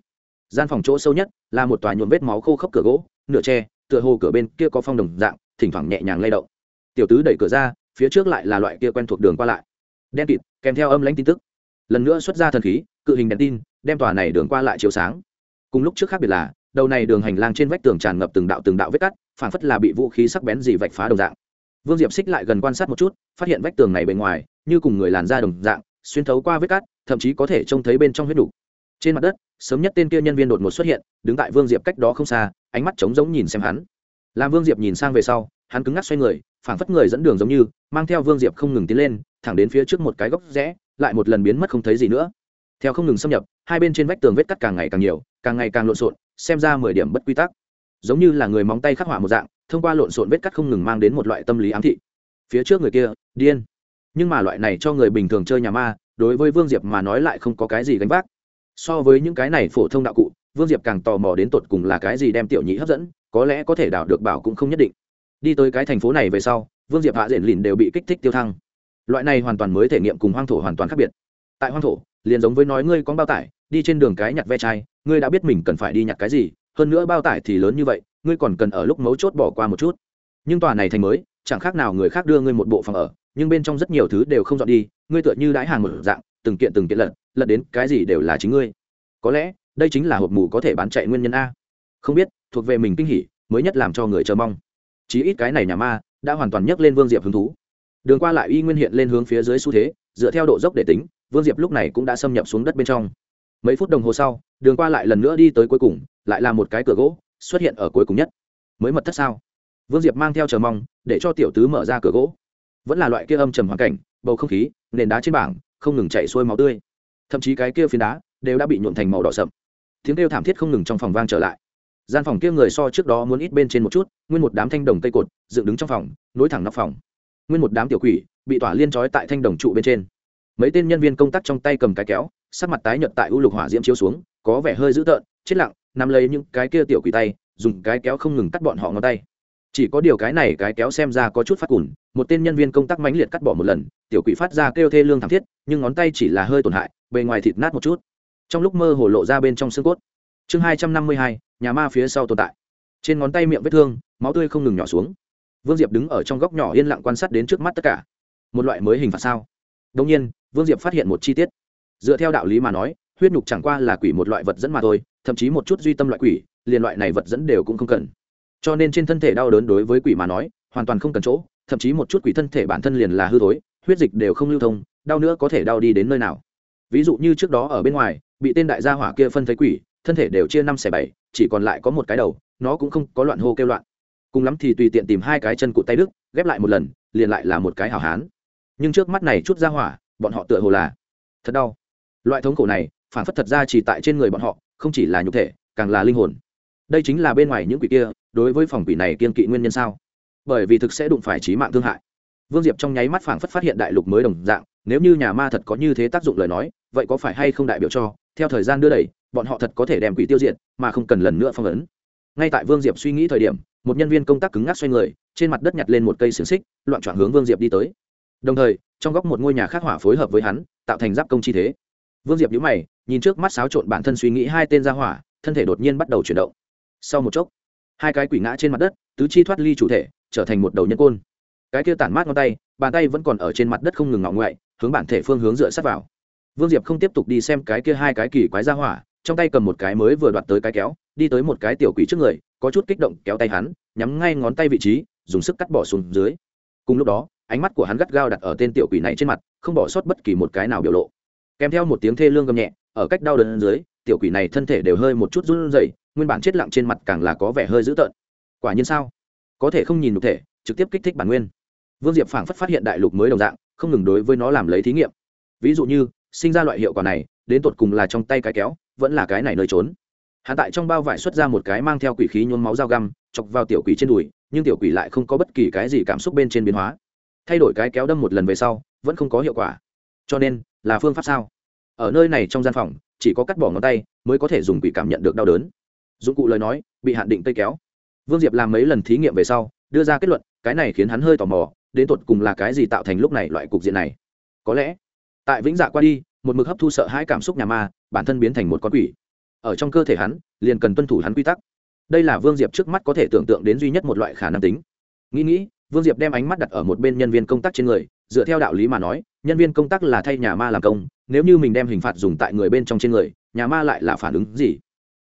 Gian phòng chỗ sâu nhất là một tòa nhuộm vết máu khô khốc cửa gỗ nửa tre, tựa hồ cửa bên kia có phong đồng dạng, thỉnh thoảng nhẹ nhàng lay động. Tiểu tứ đẩy cửa ra, phía trước lại là loại kia quen thuộc đường qua lại. Đen kịt, kèm theo âm lãnh tin tức. Lần nữa xuất ra thần khí, cự hình đèn tin, đem tòa này đường qua lại chiếu sáng. Cùng lúc trước khác biệt là, đầu này đường hành lang trên vách tường tràn ngập từng đạo từng đạo vết cắt phản phất là bị vũ khí sắc bén gì vạch phá đồng dạng. Vương diệp xích lại gần quan sát một chút, phát hiện vách tường này bề ngoài, như cùng người làn da đồng dạng, xuyên thấu qua vết cắt, thậm chí có thể trông thấy bên trong huyết đủ. trên mặt đất sớm nhất tên kia nhân viên đột ngột xuất hiện, đứng tại vương diệp cách đó không xa, ánh mắt trống giống nhìn xem hắn. Làm vương diệp nhìn sang về sau, hắn cứng ngắc xoay người, phảng phất người dẫn đường giống như, mang theo vương diệp không ngừng tiến lên, thẳng đến phía trước một cái góc rẽ, lại một lần biến mất không thấy gì nữa. Theo không ngừng xâm nhập, hai bên trên vách tường vết cắt càng ngày càng nhiều, càng ngày càng lộn xộn, xem ra mười điểm bất quy tắc. Giống như là người móng tay khắc họa một dạng, thông qua lộn xộn vết cắt không ngừng mang đến một loại tâm lý ám thị. Phía trước người kia, điên. Nhưng mà loại này cho người bình thường chơi nhà ma, đối với vương diệp mà nói lại không có cái gì gánh vác so với những cái này phổ thông đạo cụ, vương diệp càng tò mò đến tột cùng là cái gì đem tiểu nhị hấp dẫn, có lẽ có thể đảo được bảo cũng không nhất định. Đi tới cái thành phố này về sau, vương diệp hạ diện lìn đều bị kích thích tiêu thăng. Loại này hoàn toàn mới thể nghiệm cùng hoang thổ hoàn toàn khác biệt. Tại hoang thổ, liền giống với nói ngươi có bao tải, đi trên đường cái nhặt ve chai, ngươi đã biết mình cần phải đi nhặt cái gì, hơn nữa bao tải thì lớn như vậy, ngươi còn cần ở lúc mấu chốt bỏ qua một chút. Nhưng tòa này thành mới, chẳng khác nào người khác đưa ngươi một bộ phòng ở, nhưng bên trong rất nhiều thứ đều không dọn đi, ngươi tựa như đãi hàng một dạng từng kiện từng kiện lật lật đến cái gì đều là chính ngươi. Có lẽ, đây chính là hộp mù có thể bán chạy nguyên nhân a. Không biết, thuộc về mình kinh hỉ, mới nhất làm cho người chờ mong. Chí ít cái này nhà ma, đã hoàn toàn nhấc lên vương diệp hứng thú. Đường qua lại y nguyên hiện lên hướng phía dưới xu thế, dựa theo độ dốc để tính, vương diệp lúc này cũng đã xâm nhập xuống đất bên trong. Mấy phút đồng hồ sau, đường qua lại lần nữa đi tới cuối cùng, lại là một cái cửa gỗ, xuất hiện ở cuối cùng nhất. Mới mật thất sao? Vương diệp mang theo chờ mong, để cho tiểu tứ mở ra cửa gỗ. Vẫn là loại kia âm trầm hoàn cảnh, bầu không khí, nền đá trên bảng không ngừng chạy xuôi máu tươi. Thậm chí cái kia phiến đá đều đã bị nhuộn thành màu đỏ sậm. Tiếng kêu thảm thiết không ngừng trong phòng vang trở lại. Gian phòng kia người so trước đó muốn ít bên trên một chút, nguyên một đám thanh đồng cây cột dựng đứng trong phòng, nối thẳng nóc phòng. Nguyên một đám tiểu quỷ bị tỏa liên trói tại thanh đồng trụ bên trên. Mấy tên nhân viên công tác trong tay cầm cái kéo, sắc mặt tái nhợt tại u lục hỏa diễm chiếu xuống, có vẻ hơi dữ tợn, chết lặng, nắm lấy những cái kia tiểu quỷ tay, dùng cái kéo không ngừng cắt bọn họ ngón tay. Chỉ có điều cái này cái kéo xem ra có chút phát cùn một tên nhân viên công tác mãnh liệt cắt bỏ một lần, tiểu quỷ phát ra kêu thê lương thảm thiết, nhưng ngón tay chỉ là hơi tổn hại, bề ngoài thịt nát một chút. Trong lúc mơ hồ lộ ra bên trong xương cốt. Chương hai trăm năm mươi hai, nhà ma phía sau tồn tại. Trên ngón tay miệng vết thương, máu tươi không ngừng nhỏ xuống. Vương diệp đứng ở trong góc nhỏ yên lặng quan sát đến trước mắt tất cả. Một loại mới hình phạt sao? Đông nhiên, vương diệp phát hiện một chi tiết. Dựa theo đạo lý mà nói, huyết nhục chẳng qua là quỷ một loại vật dẫn mà thôi, thậm chí một chút duy tâm loại quỷ, liền loại này vật dẫn đều cũng không cần. Cho nên trên thân thể đau đớn đối với quỷ mà nói hoàn toàn không cần chỗ, thậm chí một chút quỷ thân thể bản thân liền là hư thối, huyết dịch đều không lưu thông, đau nữa có thể đau đi đến nơi nào. Ví dụ như trước đó ở bên ngoài, bị tên đại gia hỏa kia phân thấy quỷ, thân thể đều chia năm xẻ bảy, chỉ còn lại có một cái đầu, nó cũng không có loạn hô kêu loạn. Cùng lắm thì tùy tiện tìm hai cái chân cụt tay đức, ghép lại một lần, liền lại là một cái hảo hán. Nhưng trước mắt này chút ra hỏa, bọn họ tựa hồ là thật đau. Loại thống khổ này, phản phất thật ra chỉ tại trên người bọn họ, không chỉ là nhục thể, càng là linh hồn. Đây chính là bên ngoài những quỷ kia, đối với phòng quỷ này kiên kỵ nguyên nhân sao? Bởi vì thực sẽ đụng phải trí mạng thương hại. Vương diệp trong nháy mắt phảng phất phát hiện đại lục mới đồng dạng, nếu như nhà ma thật có như thế tác dụng lời nói, vậy có phải hay không đại biểu cho, theo thời gian đưa đẩy, bọn họ thật có thể đem quỷ tiêu diệt, mà không cần lần nữa phong ấn. Ngay tại vương diệp suy nghĩ thời điểm, một nhân viên công tác cứng ngắc xoay người, trên mặt đất nhặt lên một cây xiềng xích, loạn trọn hướng vương diệp đi tới. Đồng thời, trong góc một ngôi nhà khác hỏa phối hợp với hắn, tạo thành giáp công chi thế. Vương diệp nhíu mày, nhìn trước mắt xáo trộn bản thân suy nghĩ hai tên ra hỏa, thân thể đột nhiên bắt đầu chuyển động. Sau một chốc, hai cái quỷ ngã trên mặt đất, tứ chi thoát ly chủ thể trở thành một đầu nhân côn. Cái kia tản mát ngón tay, bàn tay vẫn còn ở trên mặt đất không ngừng ngọ ngoại, hướng bản thể phương hướng dựa sát vào. Vương diệp không tiếp tục đi xem cái kia hai cái kỳ quái ra hỏa, trong tay cầm một cái mới vừa đoạt tới cái kéo, đi tới một cái tiểu quỷ trước người, có chút kích động kéo tay hắn, nhắm ngay ngón tay vị trí, dùng sức cắt bỏ xuống dưới. Cùng lúc đó, ánh mắt của hắn gắt gao đặt ở tên tiểu quỷ này trên mặt, không bỏ sót bất kỳ một cái nào biểu lộ. Kèm theo một tiếng thê lương gầm nhẹ, ở cách đau đớn dưới, tiểu quỷ này thân thể đều hơi một chút run rẩy, nguyên bản chết lặng trên mặt càng là có vẻ hơi dữ tợn. Quả nhiên sao? Có thể không nhìn nhục thể, trực tiếp kích thích bản nguyên. Vương diệp phảng phất phát hiện đại lục mới đồng dạng, không ngừng đối với nó làm lấy thí nghiệm. Ví dụ như, sinh ra loại hiệu quả này, đến tột cùng là trong tay cái kéo, vẫn là cái này nơi trốn. Hạ tại trong bao vải xuất ra một cái mang theo quỷ khí nhôn máu dao găm, chọc vào tiểu quỷ trên đùi, nhưng tiểu quỷ lại không có bất kỳ cái gì cảm xúc bên trên biến hóa. Thay đổi cái kéo đâm một lần về sau, vẫn không có hiệu quả. Cho nên, là phương pháp sao? Ở nơi này trong gian phòng, chỉ có cắt bỏ ngón tay, mới có thể dùng quỷ cảm nhận được đau đớn. Dụng cụ lời nói, bị hạn định tây kéo vương diệp làm mấy lần thí nghiệm về sau, đưa ra kết luận, cái này khiến hắn hơi tò mò, đến tột cùng là cái gì tạo thành lúc này loại cục diện này. Có lẽ, tại vĩnh dạ qua đi, một mực hấp thu sợ hãi cảm xúc nhà ma, bản thân biến thành một con quỷ. Ở trong cơ thể hắn, liền cần tuân thủ hắn quy tắc. Đây là vương diệp trước mắt có thể tưởng tượng đến duy nhất một loại khả năng tính. Nghĩ nghĩ, vương diệp đem ánh mắt đặt ở một bên nhân viên công tác trên người, dựa theo đạo lý mà nói, nhân viên công tác là thay nhà ma làm công, nếu như mình đem hình phạt dùng tại người bên trong trên người, nhà ma lại là phản ứng gì?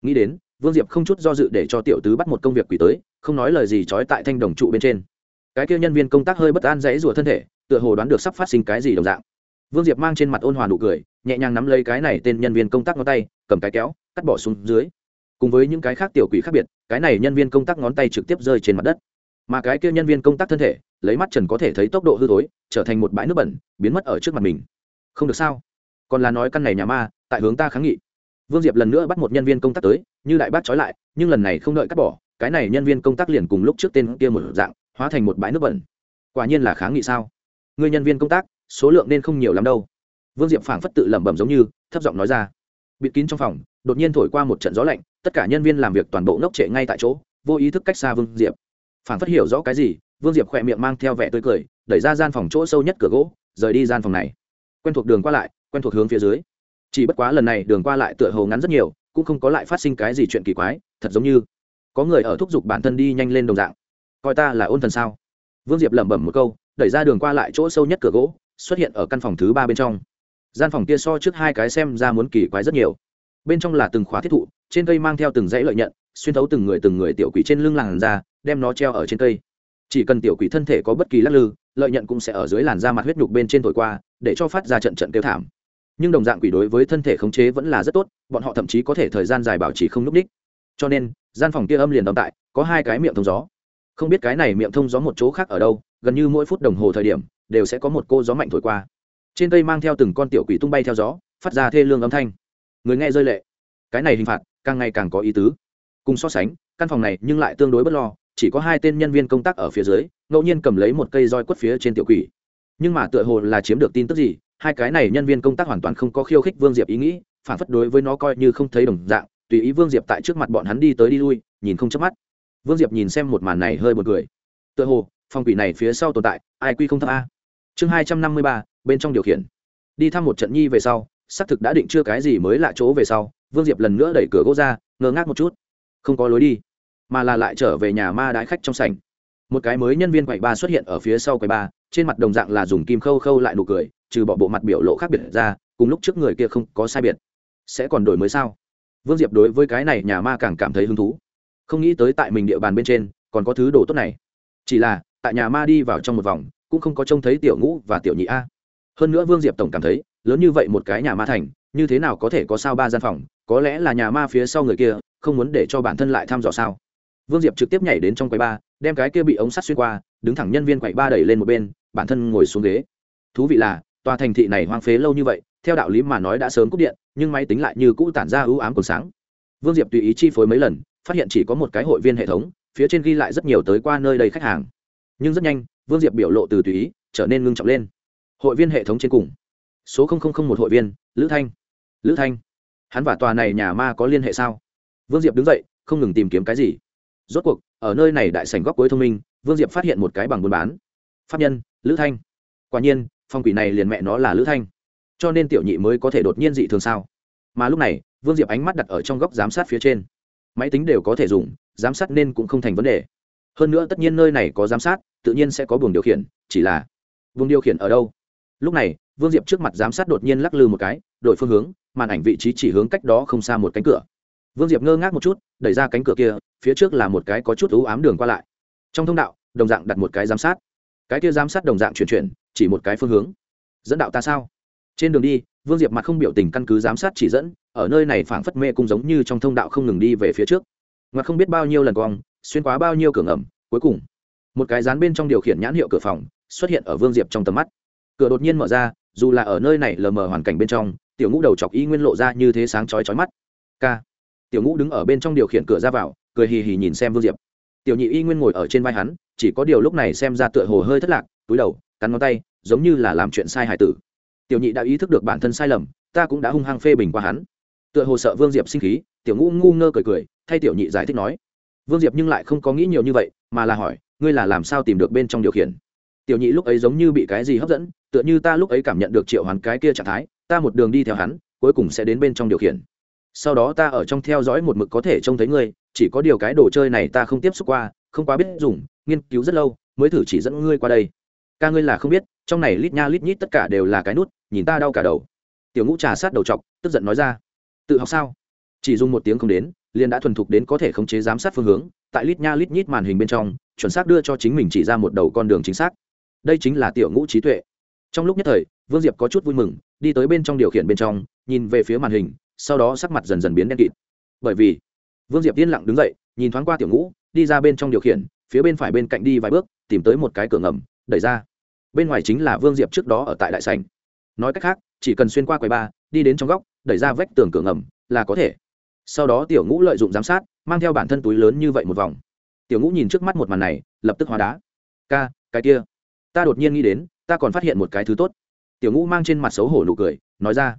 Nghĩ đến vương diệp không chút do dự để cho tiểu tứ bắt một công việc quỷ tới, không nói lời gì trói tại thanh đồng trụ bên trên. Cái kia nhân viên công tác hơi bất an dãy rủa thân thể, tựa hồ đoán được sắp phát sinh cái gì đồng dạng. Vương diệp mang trên mặt ôn hòa nụ cười, nhẹ nhàng nắm lấy cái này tên nhân viên công tác ngón tay, cầm cái kéo, cắt bỏ xuống dưới. Cùng với những cái khác tiểu quỷ khác biệt, cái này nhân viên công tác ngón tay trực tiếp rơi trên mặt đất. Mà cái kia nhân viên công tác thân thể, lấy mắt trần có thể thấy tốc độ hư tối trở thành một bãi nước bẩn, biến mất ở trước mặt mình. Không được sao? Còn là nói căn này nhà ma, tại hướng ta kháng nghị vương diệp lần nữa bắt một nhân viên công tác tới, như đại bác trói lại, nhưng lần này không đợi cắt bỏ, cái này nhân viên công tác liền cùng lúc trước tên kia một dạng, hóa thành một bãi nước bẩn. Quả nhiên là kháng nghị sao? Người nhân viên công tác, số lượng nên không nhiều lắm đâu. Vương diệp phảng phất tự lẩm bẩm giống như, thấp giọng nói ra. Bịt kín trong phòng, đột nhiên thổi qua một trận gió lạnh, tất cả nhân viên làm việc toàn bộ ngốc trệ ngay tại chỗ, vô ý thức cách xa vương diệp. Phảng phất hiểu rõ cái gì, vương diệp khỏe miệng mang theo vẻ tươi cười, đẩy ra gian phòng chỗ sâu nhất cửa gỗ, rời đi gian phòng này. Quen thuộc đường qua lại, quen thuộc hướng phía dưới chỉ bất quá lần này đường qua lại tựa hồ ngắn rất nhiều, cũng không có lại phát sinh cái gì chuyện kỳ quái, thật giống như có người ở thúc giục bản thân đi nhanh lên đồng dạng. Coi ta là ôn thần sao? Vương diệp lẩm bẩm một câu, đẩy ra đường qua lại chỗ sâu nhất cửa gỗ, xuất hiện ở căn phòng thứ ba bên trong. Gian phòng kia so trước hai cái xem ra muốn kỳ quái rất nhiều. Bên trong là từng khóa thiết thụ, trên cây mang theo từng dãy lợi nhận, xuyên thấu từng người từng người tiểu quỷ trên lưng làn da, đem nó treo ở trên cây. Chỉ cần tiểu quỷ thân thể có bất kỳ lắc lư, lợi nhận cũng sẽ ở dưới làn da mặt huyết nhục bên trên thổi qua, để cho phát ra trận trận kêu thảm nhưng đồng dạng quỷ đối với thân thể khống chế vẫn là rất tốt, bọn họ thậm chí có thể thời gian dài bảo trì không n ú c ních cho nên, gian phòng kia âm liền đóng tại, có hai cái miệng thông gió. Không biết cái này miệng thông gió một chỗ khác ở đâu, gần như mỗi phút đồng hồ thời điểm, đều sẽ có một cô gió mạnh thổi qua. Trên cây mang theo từng con tiểu quỷ tung bay theo gió, phát ra thê lương âm thanh. Người nghe rơi lệ. Cái này hình phạt, càng ngày càng có ý tứ. Cùng so sánh, căn phòng này nhưng lại tương đối bất lo, chỉ có hai tên nhân viên công tác ở phía dưới, ngẫu nhiên cầm lấy một cây roi quất phía trên tiểu quỷ. Nhưng mà tựa hồ là chiếm được tin tức gì hai cái này nhân viên công tác hoàn toàn không có khiêu khích vương diệp ý nghĩ, phản phất đối với nó coi như không thấy đồng dạng, tùy ý vương diệp tại trước mặt bọn hắn đi tới đi lui, nhìn không chớp mắt. Vương diệp nhìn xem một màn này hơi buồn cười. Tựa hồ phong quỷ này phía sau tồn tại, ai quy không thấp a. Chương hai trăm năm mươi ba, bên trong điều khiển. Đi thăm một trận nhi về sau, xác thực đã định chưa cái gì mới lạ chỗ về sau, vương diệp lần nữa đẩy cửa gỗ ra, ngơ ngác một chút. Không có lối đi, mà là lại trở về nhà ma đái khách trong sảnh. Một cái mới nhân viên quầy ba xuất hiện ở phía sau quầy ba, trên mặt đồng dạng là dùng kim khâu khâu lại nụ cười trừ bỏ bộ mặt biểu lộ khác biệt ra, cùng lúc trước người kia không có sai biệt, sẽ còn đổi mới sao? Vương diệp đối với cái này nhà ma càng cảm thấy hứng thú. Không nghĩ tới tại mình địa bàn bên trên, còn có thứ đồ tốt này. Chỉ là, tại nhà ma đi vào trong một vòng, cũng không có trông thấy tiểu ngũ và tiểu nhị a. Hơn nữa vương diệp tổng cảm thấy, lớn như vậy một cái nhà ma thành, như thế nào có thể có sao ba gian phòng, có lẽ là nhà ma phía sau người kia, không muốn để cho bản thân lại thăm dò sao? Vương diệp trực tiếp nhảy đến trong quầy ba, đem cái kia bị ống sắt xuyên qua, đứng thẳng nhân viên quầy ba đẩy lên một bên, bản thân ngồi xuống ghế. Thú vị là tòa thành thị này hoang phế lâu như vậy, theo đạo lý mà nói đã sớm cúp điện, nhưng máy tính lại như cũ tản ra ưu ám còn sáng. Vương diệp tùy ý chi phối mấy lần, phát hiện chỉ có một cái hội viên hệ thống, phía trên ghi lại rất nhiều tới qua nơi đây khách hàng. Nhưng rất nhanh, vương diệp biểu lộ từ tùy ý, trở nên ngưng trọng lên. Hội viên hệ thống trên cùng. Số một hội viên, lữ thanh. Lữ thanh. Hắn và tòa này nhà ma có liên hệ sao? Vương diệp đứng dậy, không ngừng tìm kiếm cái gì. Rốt cuộc, ở nơi này đại sảnh góc cuối thông minh, vương diệp phát hiện một cái bằng buôn bán. Pháp nhân, lữ thanh. Quả nhiên phong quỷ này liền mẹ nó là lữ thanh. Cho nên tiểu nhị mới có thể đột nhiên dị thường sao? Mà lúc này, vương diệp ánh mắt đặt ở trong góc giám sát phía trên. Máy tính đều có thể dùng, giám sát nên cũng không thành vấn đề. Hơn nữa tất nhiên nơi này có giám sát, tự nhiên sẽ có buồng điều khiển, chỉ là buồng điều khiển ở đâu? Lúc này, vương diệp trước mặt giám sát đột nhiên lắc lư một cái, đổi phương hướng, màn ảnh vị trí chỉ hướng cách đó không xa một cánh cửa. Vương diệp ngơ ngác một chút, đẩy ra cánh cửa kia, phía trước là một cái có chút ú ám đường qua lại. Trong thông đạo, đồng dạng đặt một cái giám sát. Cái kia giám sát đồng dạng chuyển chuyển chỉ một cái phương hướng. Dẫn đạo ta sao? Trên đường đi, vương diệp mặt không biểu tình căn cứ giám sát chỉ dẫn, ở nơi này phảng phất mê cung giống như trong thông đạo không ngừng đi về phía trước. Ngoặt không biết bao nhiêu lần cong xuyên quá bao nhiêu cửa ngầm, cuối cùng, một cái dán bên trong điều khiển nhãn hiệu cửa phòng xuất hiện ở vương diệp trong tầm mắt. Cửa đột nhiên mở ra, dù là ở nơi này lờ mờ hoàn cảnh bên trong, tiểu ngũ đầu chọc y nguyên lộ ra như thế sáng chói chói mắt. K. Tiểu ngũ đứng ở bên trong điều khiển cửa ra vào, cười hì hì nhìn xem vương diệp. Tiểu nhị y nguyên ngồi ở trên vai hắn, chỉ có điều lúc này xem ra tựa hồ hơi thất lạc, túi đầu, cắn ngón tay giống như là làm chuyện sai hài tử. Tiểu nhị đã ý thức được bản thân sai lầm, ta cũng đã hung hăng phê bình qua hắn. Tựa hồ sợ vương diệp sinh khí, tiểu ngũ ngu ngơ cười cười, thay tiểu nhị giải thích nói. Vương diệp nhưng lại không có nghĩ nhiều như vậy, mà là hỏi, ngươi là làm sao tìm được bên trong điều khiển? Tiểu nhị lúc ấy giống như bị cái gì hấp dẫn, tựa như ta lúc ấy cảm nhận được triệu hoàn cái kia trạng thái, ta một đường đi theo hắn, cuối cùng sẽ đến bên trong điều khiển. Sau đó ta ở trong theo dõi một mực có thể trông thấy ngươi, chỉ có điều cái đồ chơi này ta không tiếp xúc qua, không quá biết dùng, nghiên cứu rất lâu, mới thử chỉ dẫn ngươi qua đây ca ngươi là không biết, trong này lít nha lít nhít tất cả đều là cái nút, nhìn ta đau cả đầu. Tiểu ngũ trà sát đầu chọc, tức giận nói ra. Tự học sao? Chỉ dùng một tiếng không đến, liền đã thuần thục đến có thể khống chế giám sát phương hướng, tại lít nha lít nhít màn hình bên trong, chuẩn xác đưa cho chính mình chỉ ra một đầu con đường chính xác. Đây chính là tiểu ngũ trí tuệ. Trong lúc nhất thời, vương diệp có chút vui mừng, đi tới bên trong điều khiển bên trong, nhìn về phía màn hình, sau đó sắc mặt dần dần biến đen kịt. Bởi vì, vương diệp yên lặng đứng dậy, nhìn thoáng qua tiểu ngũ, đi ra bên trong điều khiển, phía bên phải bên cạnh đi vài bước, tìm tới một cái cửa ngầm đẩy ra. Bên ngoài chính là vương diệp trước đó ở tại đại sành nói cách khác, chỉ cần xuyên qua quầy ba đi đến trong góc, đẩy ra vách tường cửa ngầm, là có thể. Sau đó tiểu ngũ lợi dụng giám sát, mang theo bản thân túi lớn như vậy một vòng. Tiểu ngũ nhìn trước mắt một màn này, lập tức hóa đá. Ca, cái kia, ta đột nhiên nghĩ đến, ta còn phát hiện một cái thứ tốt. Tiểu ngũ mang trên mặt xấu hổ nụ cười, nói ra.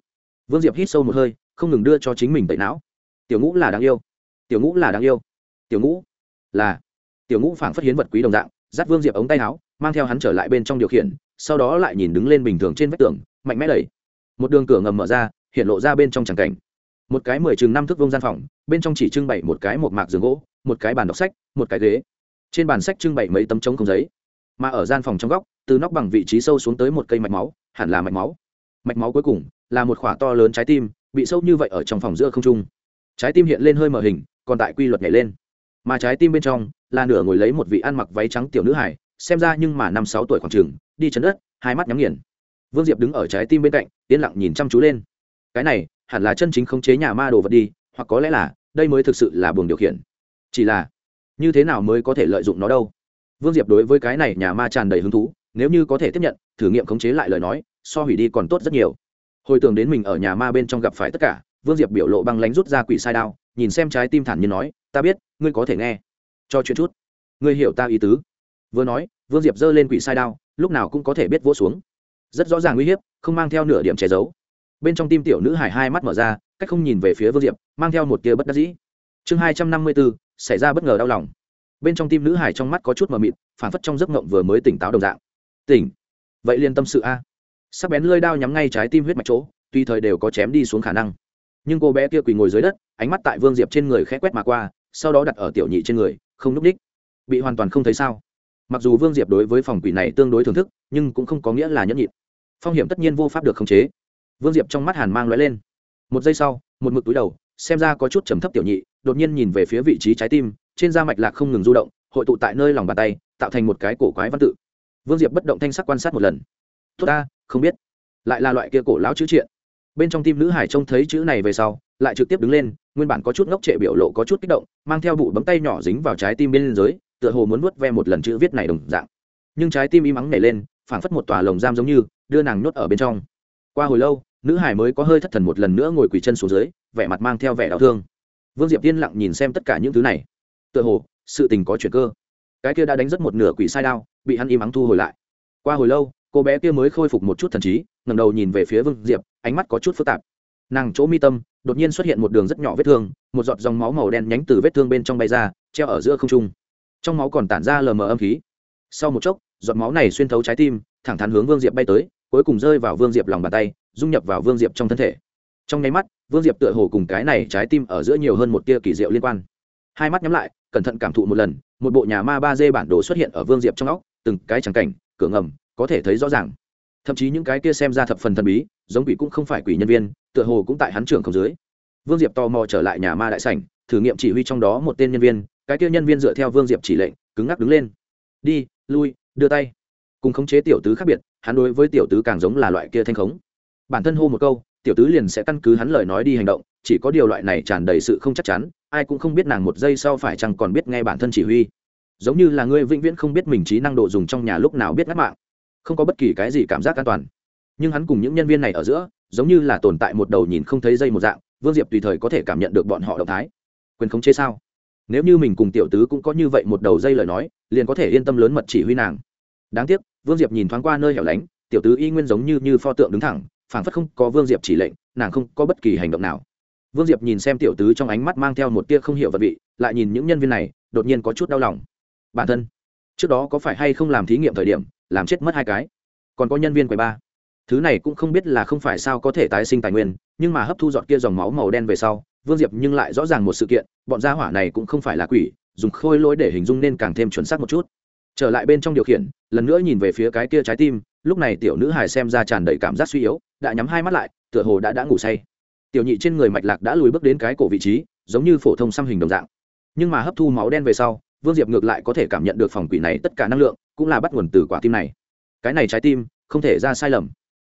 Vương diệp hít sâu một hơi, không ngừng đưa cho chính mình tẩy não. Tiểu ngũ là đáng yêu. Tiểu ngũ là đáng yêu. Tiểu ngũ là. Tiểu ngũ phảng phất hiến vật quý đồng dạng, dắt vương diệp ống tay áo mang theo hắn trở lại bên trong điều khiển, sau đó lại nhìn đứng lên bình thường trên vách tường, mạnh mẽ đẩy. Một đường cửa ngầm mở ra, hiện lộ ra bên trong tràng cảnh. Một cái mười chừng năm thước vông gian phòng, bên trong chỉ trưng bày một cái một mạc giường gỗ, một cái bàn đọc sách, một cái ghế. Trên bàn sách trưng bày mấy tấm trống không giấy. Mà ở gian phòng trong góc, từ nóc bằng vị trí sâu xuống tới một cây mạch máu, hẳn là mạch máu. Mạch máu cuối cùng, là một khỏa to lớn trái tim, bị sâu như vậy ở trong phòng giữa không trung. Trái tim hiện lên hơi mở hình, còn tại quy luật nhảy lên. Mà trái tim bên trong, là nửa ngồi lấy một vị ăn mặc váy trắng tiểu nữ hải xem ra nhưng mà năm sáu tuổi khoảng trường đi chấn đất, hai mắt nhắm nghiền. Vương diệp đứng ở trái tim bên cạnh, yên lặng nhìn chăm chú lên. Cái này, hẳn là chân chính khống chế nhà ma đồ vật đi, hoặc có lẽ là, đây mới thực sự là buồng điều khiển. Chỉ là, như thế nào mới có thể lợi dụng nó đâu? Vương diệp đối với cái này nhà ma tràn đầy hứng thú, nếu như có thể tiếp nhận, thử nghiệm khống chế lại lời nói, so hủy đi còn tốt rất nhiều. Hồi tưởng đến mình ở nhà ma bên trong gặp phải tất cả, vương diệp biểu lộ băng lánh rút ra quỷ sai đao, nhìn xem trái tim thản nhiên nói, ta biết, ngươi có thể nghe. Cho chuyện chút. Ngươi hiểu ta ý tứ vừa nói, vương diệp giơ lên quỷ sai đao, lúc nào cũng có thể biết vỗ xuống. Rất rõ ràng uy hiếp, không mang theo nửa điểm che giấu. Bên trong tim tiểu nữ hải hai mắt mở ra, cách không nhìn về phía vương diệp, mang theo một tia bất đắc dĩ. Chương hai trăm năm mươi bốn, xảy ra bất ngờ đau lòng. Bên trong tim nữ hải trong mắt có chút mờ mịt, phản phất trong giấc ngộng vừa mới tỉnh táo đồng dạng. Tỉnh. Vậy liên tâm sự a. Sắc bén lơi đao nhắm ngay trái tim huyết mạch chỗ, tuy thời đều có chém đi xuống khả năng. Nhưng cô bé kia quỳ ngồi dưới đất, ánh mắt tại vương diệp trên người khẽ quét mà qua, sau đó đặt ở tiểu nhị trên người, không núp đích. Bị hoàn toàn không thấy sao? Mặc dù vương diệp đối với phòng quỷ này tương đối thưởng thức, nhưng cũng không có nghĩa là nhẫn nhịn. Phong hiểm tất nhiên vô pháp được khống chế. Vương diệp trong mắt hàn mang l lên. Một giây sau, một mực túi đầu, xem ra có chút trầm thấp tiểu nhị, đột nhiên nhìn về phía vị trí trái tim, trên da mạch lạc không ngừng du động, hội tụ tại nơi lòng bàn tay, tạo thành một cái cổ quái văn tự. Vương diệp bất động thanh sắc quan sát một lần. Tốt ta, không biết. Lại là loại kia cổ lão chữ triện. Bên trong tim nữ hải trông thấy chữ này về sau, lại trực tiếp đứng lên, nguyên bản có chút ngốc trệ biểu lộ có chút kích động, mang theo bụ bấm tay nhỏ dính vào trái tim bên dưới tựa hồ muốn nuốt ve một lần chữ viết này đồng dạng. Nhưng trái tim im ắng nảy lên, phảng phất một tòa lồng giam giống như, đưa nàng nhốt ở bên trong. Qua hồi lâu, nữ hải mới có hơi thất thần một lần nữa ngồi quỳ chân xuống dưới, vẻ mặt mang theo vẻ đau thương. Vương diệp yên lặng nhìn xem tất cả những thứ này. Tựa hồ, sự tình có chuyện cơ. Cái kia đã đánh rất một nửa quỷ sai đao, bị hắn im ắng thu hồi lại. Qua hồi lâu, cô bé kia mới khôi phục một chút thần trí, ngẩng đầu nhìn về phía vương diệp, ánh mắt có chút phức tạp. Nàng chỗ mi tâm, đột nhiên xuất hiện một đường rất nhỏ vết thương, một giọt dòng máu màu đen nhánh từ vết thương bên trong bay ra, treo ở giữa không trung trong máu còn tản ra lờ mờ âm khí. Sau một chốc, giọt máu này xuyên thấu trái tim, thẳng thắn hướng vương diệp bay tới, cuối cùng rơi vào vương diệp lòng bàn tay, dung nhập vào vương diệp trong thân thể. Trong nháy mắt, vương diệp tựa hồ cùng cái này trái tim ở giữa nhiều hơn một tia kỳ diệu liên quan. Hai mắt nhắm lại, cẩn thận cảm thụ một lần, một bộ nhà ma ba d bản đồ xuất hiện ở vương diệp trong óc, từng cái tràng cảnh, cửa ngầm, có thể thấy rõ ràng. Thậm chí những cái kia xem ra thập phần thần bí, giống quỷ cũng không phải quỷ nhân viên, tựa hồ cũng tại hắn trưởng không dưới. Vương diệp tò mò trở lại nhà ma đại sảnh, thử nghiệm chỉ huy trong đó một tên nhân viên cái kia nhân viên dựa theo vương diệp chỉ lệnh, cứng ngắc đứng lên. Đi, lui, đưa tay. Cùng khống chế tiểu tứ khác biệt, hắn đối với tiểu tứ càng giống là loại kia thanh khống. Bản thân hô một câu, tiểu tứ liền sẽ căn cứ hắn lời nói đi hành động, chỉ có điều loại này tràn đầy sự không chắc chắn, ai cũng không biết nàng một giây sau phải chăng còn biết nghe bản thân chỉ huy. Giống như là người vĩnh viễn không biết mình trí năng độ dùng trong nhà lúc nào biết ngắt mạng. Không có bất kỳ cái gì cảm giác an toàn. Nhưng hắn cùng những nhân viên này ở giữa, giống như là tồn tại một đầu nhìn không thấy dây một dạng, vương diệp tùy thời có thể cảm nhận được bọn họ động thái. Quyền khống chế sao? Nếu như mình cùng tiểu tứ cũng có như vậy một đầu dây lời nói, liền có thể yên tâm lớn mật chỉ huy nàng. Đáng tiếc, vương diệp nhìn thoáng qua nơi hẻo lánh, tiểu tứ y nguyên giống như như pho tượng đứng thẳng, phảng phất không có vương diệp chỉ lệnh, nàng không có bất kỳ hành động nào. Vương diệp nhìn xem tiểu tứ trong ánh mắt mang theo một tia không hiểu vật vị, lại nhìn những nhân viên này, đột nhiên có chút đau lòng. Bản thân, trước đó có phải hay không làm thí nghiệm thời điểm, làm chết mất hai cái? Còn có nhân viên quầy ba. Thứ này cũng không biết là không phải sao có thể tái sinh tài nguyên, nhưng mà hấp thu dọn kia dòng máu màu đen về sau vương diệp nhưng lại rõ ràng một sự kiện, bọn gia hỏa này cũng không phải là quỷ, dùng khôi lỗi để hình dung nên càng thêm chuẩn xác một chút. Trở lại bên trong điều khiển, lần nữa nhìn về phía cái kia trái tim, lúc này tiểu nữ hài xem ra tràn đầy cảm giác suy yếu, đã nhắm hai mắt lại, tựa hồ đã đã ngủ say. Tiểu nhị trên người mạch lạc đã lùi bước đến cái cổ vị trí, giống như phổ thông xăm hình đồng dạng. Nhưng mà hấp thu máu đen về sau, vương diệp ngược lại có thể cảm nhận được phòng quỷ này tất cả năng lượng, cũng là bắt nguồn từ quả tim này. Cái này trái tim, không thể ra sai lầm.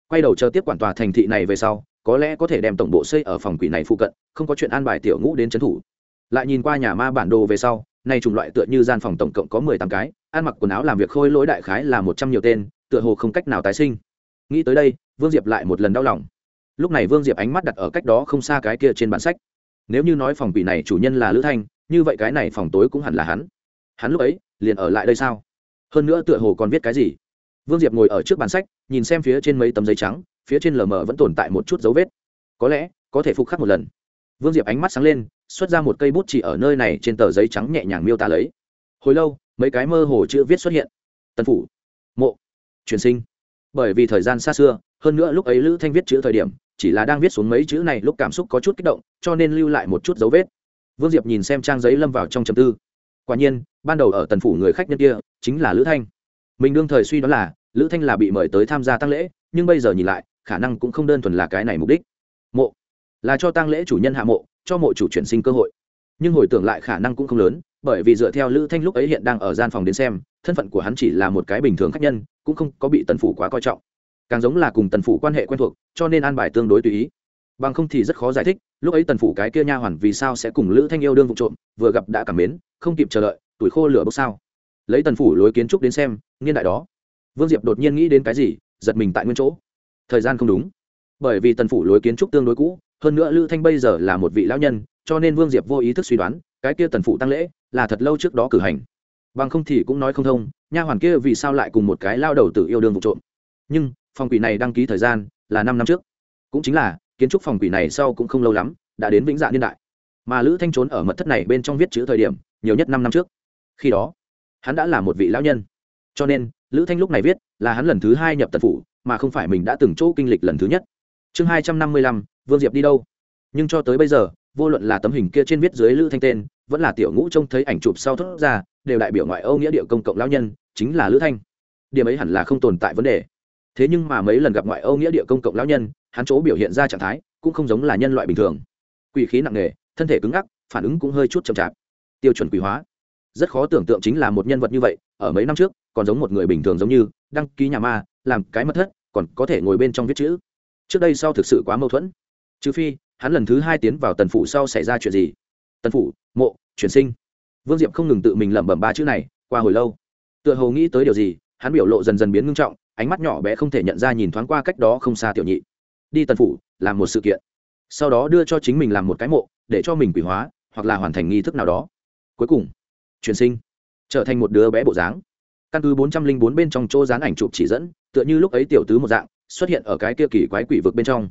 Quay đầu chờ tiếp quản tòa thành thị này về sau có lẽ có thể đem tổng bộ xây ở phòng quỷ này phụ cận, không có chuyện an bài tiểu ngũ đến trấn thủ. Lại nhìn qua nhà ma bản đồ về sau, nay chủng loại tựa như gian phòng tổng cộng có mười tám cái, ăn mặc quần áo làm việc khôi lỗi đại khái là một trăm nhiều tên, tựa hồ không cách nào tái sinh. Nghĩ tới đây, vương diệp lại một lần đau lòng. Lúc này vương diệp ánh mắt đặt ở cách đó không xa cái kia trên bản sách. Nếu như nói phòng quỷ này chủ nhân là lữ thanh, như vậy cái này phòng tối cũng hẳn là hắn. Hắn lúc ấy, liền ở lại đây sao? Hơn nữa tựa hồ còn viết cái gì? Vương diệp ngồi ở trước bàn sách, nhìn xem phía trên mấy tấm giấy trắng phía trên lờ mờ vẫn tồn tại một chút dấu vết. Có lẽ, có thể phục khắc một lần. Vương diệp ánh mắt sáng lên, xuất ra một cây bút chỉ ở nơi này trên tờ giấy trắng nhẹ nhàng miêu tả lấy. Hồi lâu, mấy cái mơ hồ chữ viết xuất hiện. Tân phủ, mộ truyền sinh. Bởi vì thời gian xa xưa, hơn nữa lúc ấy lữ thanh viết chữ thời điểm, chỉ là đang viết xuống mấy chữ này lúc cảm xúc có chút kích động, cho nên lưu lại một chút dấu vết. Vương diệp nhìn xem trang giấy lâm vào trong chầm tư. Quả nhiên, ban đầu ở tần phủ người khách nhân kia, chính là lữ thanh. Mình đương thời suy đoán là, lữ thanh là bị mời tới tham gia tăng lễ, nhưng bây giờ nhìn lại khả năng cũng không đơn thuần là cái này mục đích. Mộ. Là cho tăng lễ chủ nhân hạ mộ, cho mộ chủ chuyển sinh cơ hội. Nhưng hồi tưởng lại khả năng cũng không lớn, bởi vì dựa theo lữ thanh lúc ấy hiện đang ở gian phòng đến xem, thân phận của hắn chỉ là một cái bình thường khách nhân, cũng không có bị tần phủ quá coi trọng. Càng giống là cùng tần phủ quan hệ quen thuộc, cho nên an bài tương đối tùy ý. Bằng không thì rất khó giải thích, lúc ấy tần phủ cái kia nha hoàn vì sao sẽ cùng lữ thanh yêu đương vụ trộm, vừa gặp đã cảm mến, không kịp chờ đợi, tuổi khô lửa bốc sao. Lấy tần phủ lối kiến trúc đến xem, niên đại đó, vương diệp đột nhiên nghĩ đến cái gì, giật mình tại nguyên chỗ thời gian không đúng. Bởi vì tần phủ lối kiến trúc tương đối cũ, hơn nữa lữ thanh bây giờ là một vị lão nhân, cho nên vương diệp vô ý thức suy đoán, cái kia tần phủ tăng lễ là thật lâu trước đó cử hành. Bằng không thì cũng nói không thông, nha hoàn kia vì sao lại cùng một cái lao đầu tử yêu đương vụ trộm. Nhưng, phòng quỷ này đăng ký thời gian là năm năm trước. Cũng chính là, kiến trúc phòng quỷ này sau cũng không lâu lắm, đã đến vĩnh dạ niên đại. Mà lữ thanh trốn ở mật thất này bên trong viết chữ thời điểm, nhiều nhất năm năm trước. Khi đó, hắn đã là một vị lão nhân. Cho nên, lữ thanh lúc này viết là hắn lần thứ hai nhập tần phủ mà không phải mình đã từng chỗ kinh lịch lần thứ nhất. Chương hai trăm năm mươi lăm, vương diệp đi đâu? Nhưng cho tới bây giờ, vô luận là tấm hình kia trên viết dưới lữ thanh tên, vẫn là tiểu ngũ trông thấy ảnh chụp sau thốt ra, đều đại biểu ngoại âu nghĩa địa công cộng lão nhân, chính là lữ thanh. Điểm ấy hẳn là không tồn tại vấn đề. Thế nhưng mà mấy lần gặp ngoại âu nghĩa địa công cộng lão nhân, hắn chỗ biểu hiện ra trạng thái cũng không giống là nhân loại bình thường. Quỷ khí nặng nề, thân thể cứng ngắc, phản ứng cũng hơi chút chậm chạp. Tiêu chuẩn quỷ hóa. Rất khó tưởng tượng chính là một nhân vật như vậy, ở mấy năm trước, còn giống một người bình thường giống như, đăng ký nhà ma làm cái mất thất, còn có thể ngồi bên trong viết chữ. Trước đây sau thực sự quá mâu thuẫn. Trừ phi, hắn lần thứ hai tiến vào tần phủ sau xảy ra chuyện gì? Tần phủ, mộ, chuyển sinh. Vương diệp không ngừng tự mình lẩm bẩm ba chữ này, qua hồi lâu. Tựa hồ nghĩ tới điều gì, hắn biểu lộ dần dần biến ngưng trọng, ánh mắt nhỏ bé không thể nhận ra nhìn thoáng qua cách đó không xa tiểu nhị. Đi tần phủ, làm một sự kiện. Sau đó đưa cho chính mình làm một cái mộ, để cho mình quỷ hóa, hoặc là hoàn thành nghi thức nào đó. Cuối cùng, chuyển sinh. Trở thành một đứa bé bộ dáng căn cứ bốn trăm linh bốn bên trong chỗ dán ảnh chụp chỉ dẫn, tựa như lúc ấy tiểu tứ một dạng, xuất hiện ở cái kia kỳ quái quỷ vực bên trong.